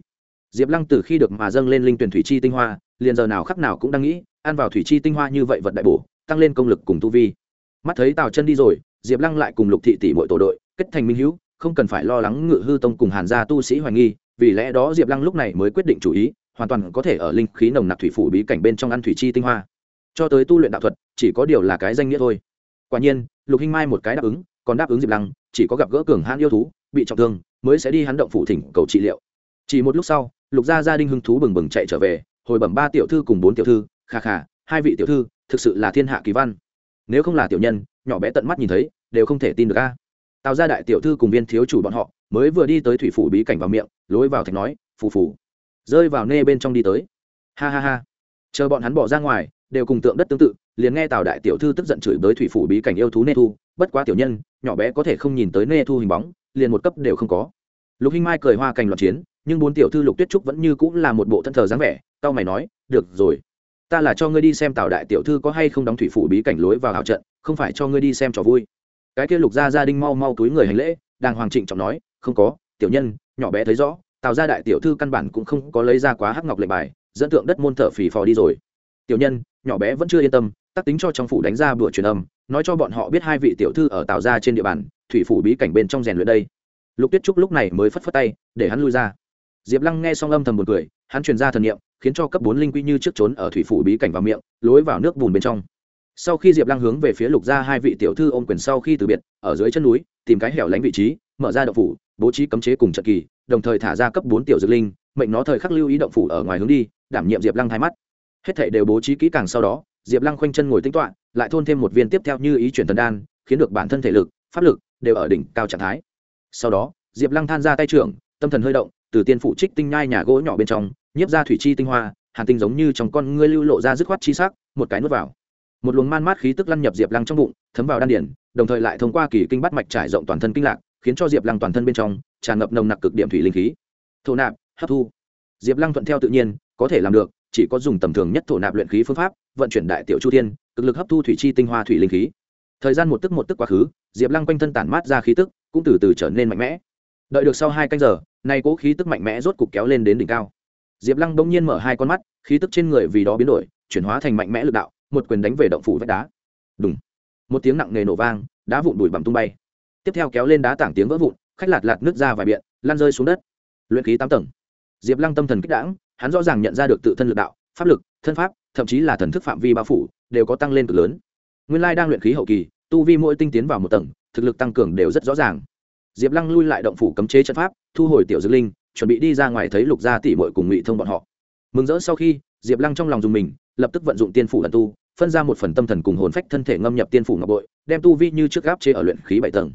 Speaker 1: Diệp lăng từ khi được mà dâng lên linh tuyển thủy chi tinh hoa, liền giờ nào khắc nào cũng đang nghĩ, ăn vào thủy chi tinh hoa như vậy vật đại bổ, tăng lên công lực cùng tu vi. Mắt thấy tào chân đi rồi, diệp lăng lại cùng lục thị tỷ mọi tổ đội kết thành minh hữu, không cần phải lo lắng ngự hư tông cùng hàn gia tu sĩ hoài nghi, vì lẽ đó diệp lăng lúc này mới quyết định chủ ý, hoàn toàn có thể ở linh khí nồng nặc thủy phủ bí cảnh bên trong ăn thủy chi tinh hoa. Cho tới tu luyện đạo thuật, chỉ có điều là cái danh nghĩa thôi. Quả nhiên, lục hinh mai một cái đáp ứng, còn đáp ứng diệp lăng, chỉ có gặp gỡ cường hãn yêu thú, bị trọng thương, mới sẽ đi hắn động phủ thỉnh cầu trị liệu. Chỉ một lúc sau, lục gia gia đình hưng thú bừng bừng chạy trở về, hồi bẩm ba tiểu thư cùng bốn tiểu thư, kha kha, hai vị tiểu thư, thực sự là thiên hạ kỳ văn. Nếu không là tiểu nhân, nhỏ bé tận mắt nhìn thấy, đều không thể tin được a tào gia đại tiểu thư cùng viên thiếu chủ bọn họ mới vừa đi tới thủy phủ bí cảnh vào miệng, lối vào thạch nói, phù phù. Rơi vào nê bên trong đi tới. Ha ha ha. Chờ bọn hắn bỏ ra ngoài, đều cùng tượng đất tương tự, liền nghe tào đại tiểu thư tức giận chửi bới thủy phủ bí cảnh yêu thú nê thu, bất quá tiểu nhân, nhỏ bé có thể không nhìn tới nê thu hình bóng, liền một cấp đều không có. Lục hinh mai cười hoa cành loạn chiến, nhưng bốn tiểu thư lục tuyết trúc vẫn như cũng là một bộ thân thờ dáng vẻ tao mày nói, được rồi. Ta là cho ngươi đi xem tào đại tiểu thư có hay không đóng thủy phủ bí cảnh lối vào hào trận, không phải cho ngươi đi xem trò vui cái kia lục gia gia đình mau mau túi người hành lễ đang hoàng trịnh trọng nói, không có, tiểu nhân, nhỏ bé thấy rõ, tào gia đại tiểu thư căn bản cũng không có lấy ra quá hắc ngọc lệnh bài, dẫn tượng đất môn thở phì phò đi rồi. Tiểu nhân, nhỏ bé vẫn chưa yên tâm tác tính cho trong phủ đánh ra bữa truyền âm, nói cho bọn họ biết hai vị tiểu thư ở tào gia trên địa bàn, thủy phủ bí cảnh bên trong rèn luyện đây. Lục tuyết trúc lúc này mới phất phất tay, để hắn lui ra. Diệp lăng nghe xong âm thầm một cười, hắn truyền ra thần nghiệm khiến cho cấp bốn linh quy như trước trốn ở thủy phủ bí cảnh vào miệng, lối vào nước bùn bên trong sau khi diệp lăng hướng về phía lục gia hai vị tiểu thư ôm quyền sau khi từ biệt, ở dưới chân núi, tìm cái hẻo lánh vị trí, mở ra động phủ, bố trí cấm chế cùng trận kỳ, đồng thời thả ra cấp bốn tiểu dược linh, mệnh nó thời khắc lưu ý động phủ ở ngoài hướng đi, đảm nhiệm diệp lăng thay mắt. Hết thảy đều bố trí kỹ càng sau đó, diệp lăng khoanh chân ngồi tính toạ lại thôn thêm một viên tiếp theo như ý chuyển thần đan, khiến được bản thân thể lực, pháp lực đều ở đỉnh cao trạng thái. Sau đó, diệp lăng than ra tay trưởng, tâm thần hơi động, từ tiên phủ trích tinh nhai nhà gỗ nhỏ bên trong, nhiếp ra thủy chi tinh hoa, hàn tinh giống như trong con ngươi lưu lộ ra dứt khoát chi sắc, một cái nuốt vào một luồng man mát khí tức lăn nhập diệp lăng trong bụng, thấm vào đan điển đồng thời lại thông qua kỳ kinh bắt mạch trải rộng toàn thân kinh lạc, khiến cho diệp lăng toàn thân bên trong tràn ngập nồng nặc cực điểm thủy linh khí. Thổ nạp, hấp thu. Diệp lăng thuận theo tự nhiên, có thể làm được, chỉ có dùng tầm thường nhất thổ nạp luyện khí phương pháp, vận chuyển đại tiểu chu thiên, cực lực hấp thu thủy chi tinh hoa thủy linh khí. Thời gian một tức một tức quá khứ, diệp lăng quanh thân tản mát ra khí tức, cũng từ từ trở nên mạnh mẽ. Đợi được sau hai canh giờ, nay cố khí tức mạnh mẽ rốt cục kéo lên đến đỉnh cao. Diệp lăng bỗng nhiên mở hai con mắt, khí tức trên người vì đó biến đổi, chuyển hóa thành mạnh mẽ lực đạo một quyền đánh về động phủ vách đá. Đúng một tiếng nặng nề nổ vang, đá vụn đùi bằng tung bay. Tiếp theo kéo lên đá tảng tiếng vỡ vụn, khách lạt lạt nước ra vài biện lan rơi xuống đất. Luyện khí tám tầng. Diệp lăng tâm thần kích đãng, hắn rõ ràng nhận ra được tự thân lực đạo, pháp lực, thân pháp, thậm chí là thần thức phạm vi bao phủ, đều có tăng lên cực lớn. Nguyên lai đang luyện khí hậu kỳ, tu vi mỗi tinh tiến vào một tầng, thực lực tăng cường đều rất rõ ràng. Diệp lăng lui lại động phủ cấm chế trận pháp, thu hồi tiểu dược linh, chuẩn bị đi ra ngoài thấy lục gia tỷ mội cùng ngụy thông bọn họ. Mừng rỡ sau khi, diệp lăng trong lòng dùng mình, lập tức vận dụng tiên phủ lần tu phân ra một phần tâm thần cùng hồn phách thân thể ngâm nhập tiên phủ ngọc bội, đem tu vi như trước gáp chế ở luyện khí bảy tầng.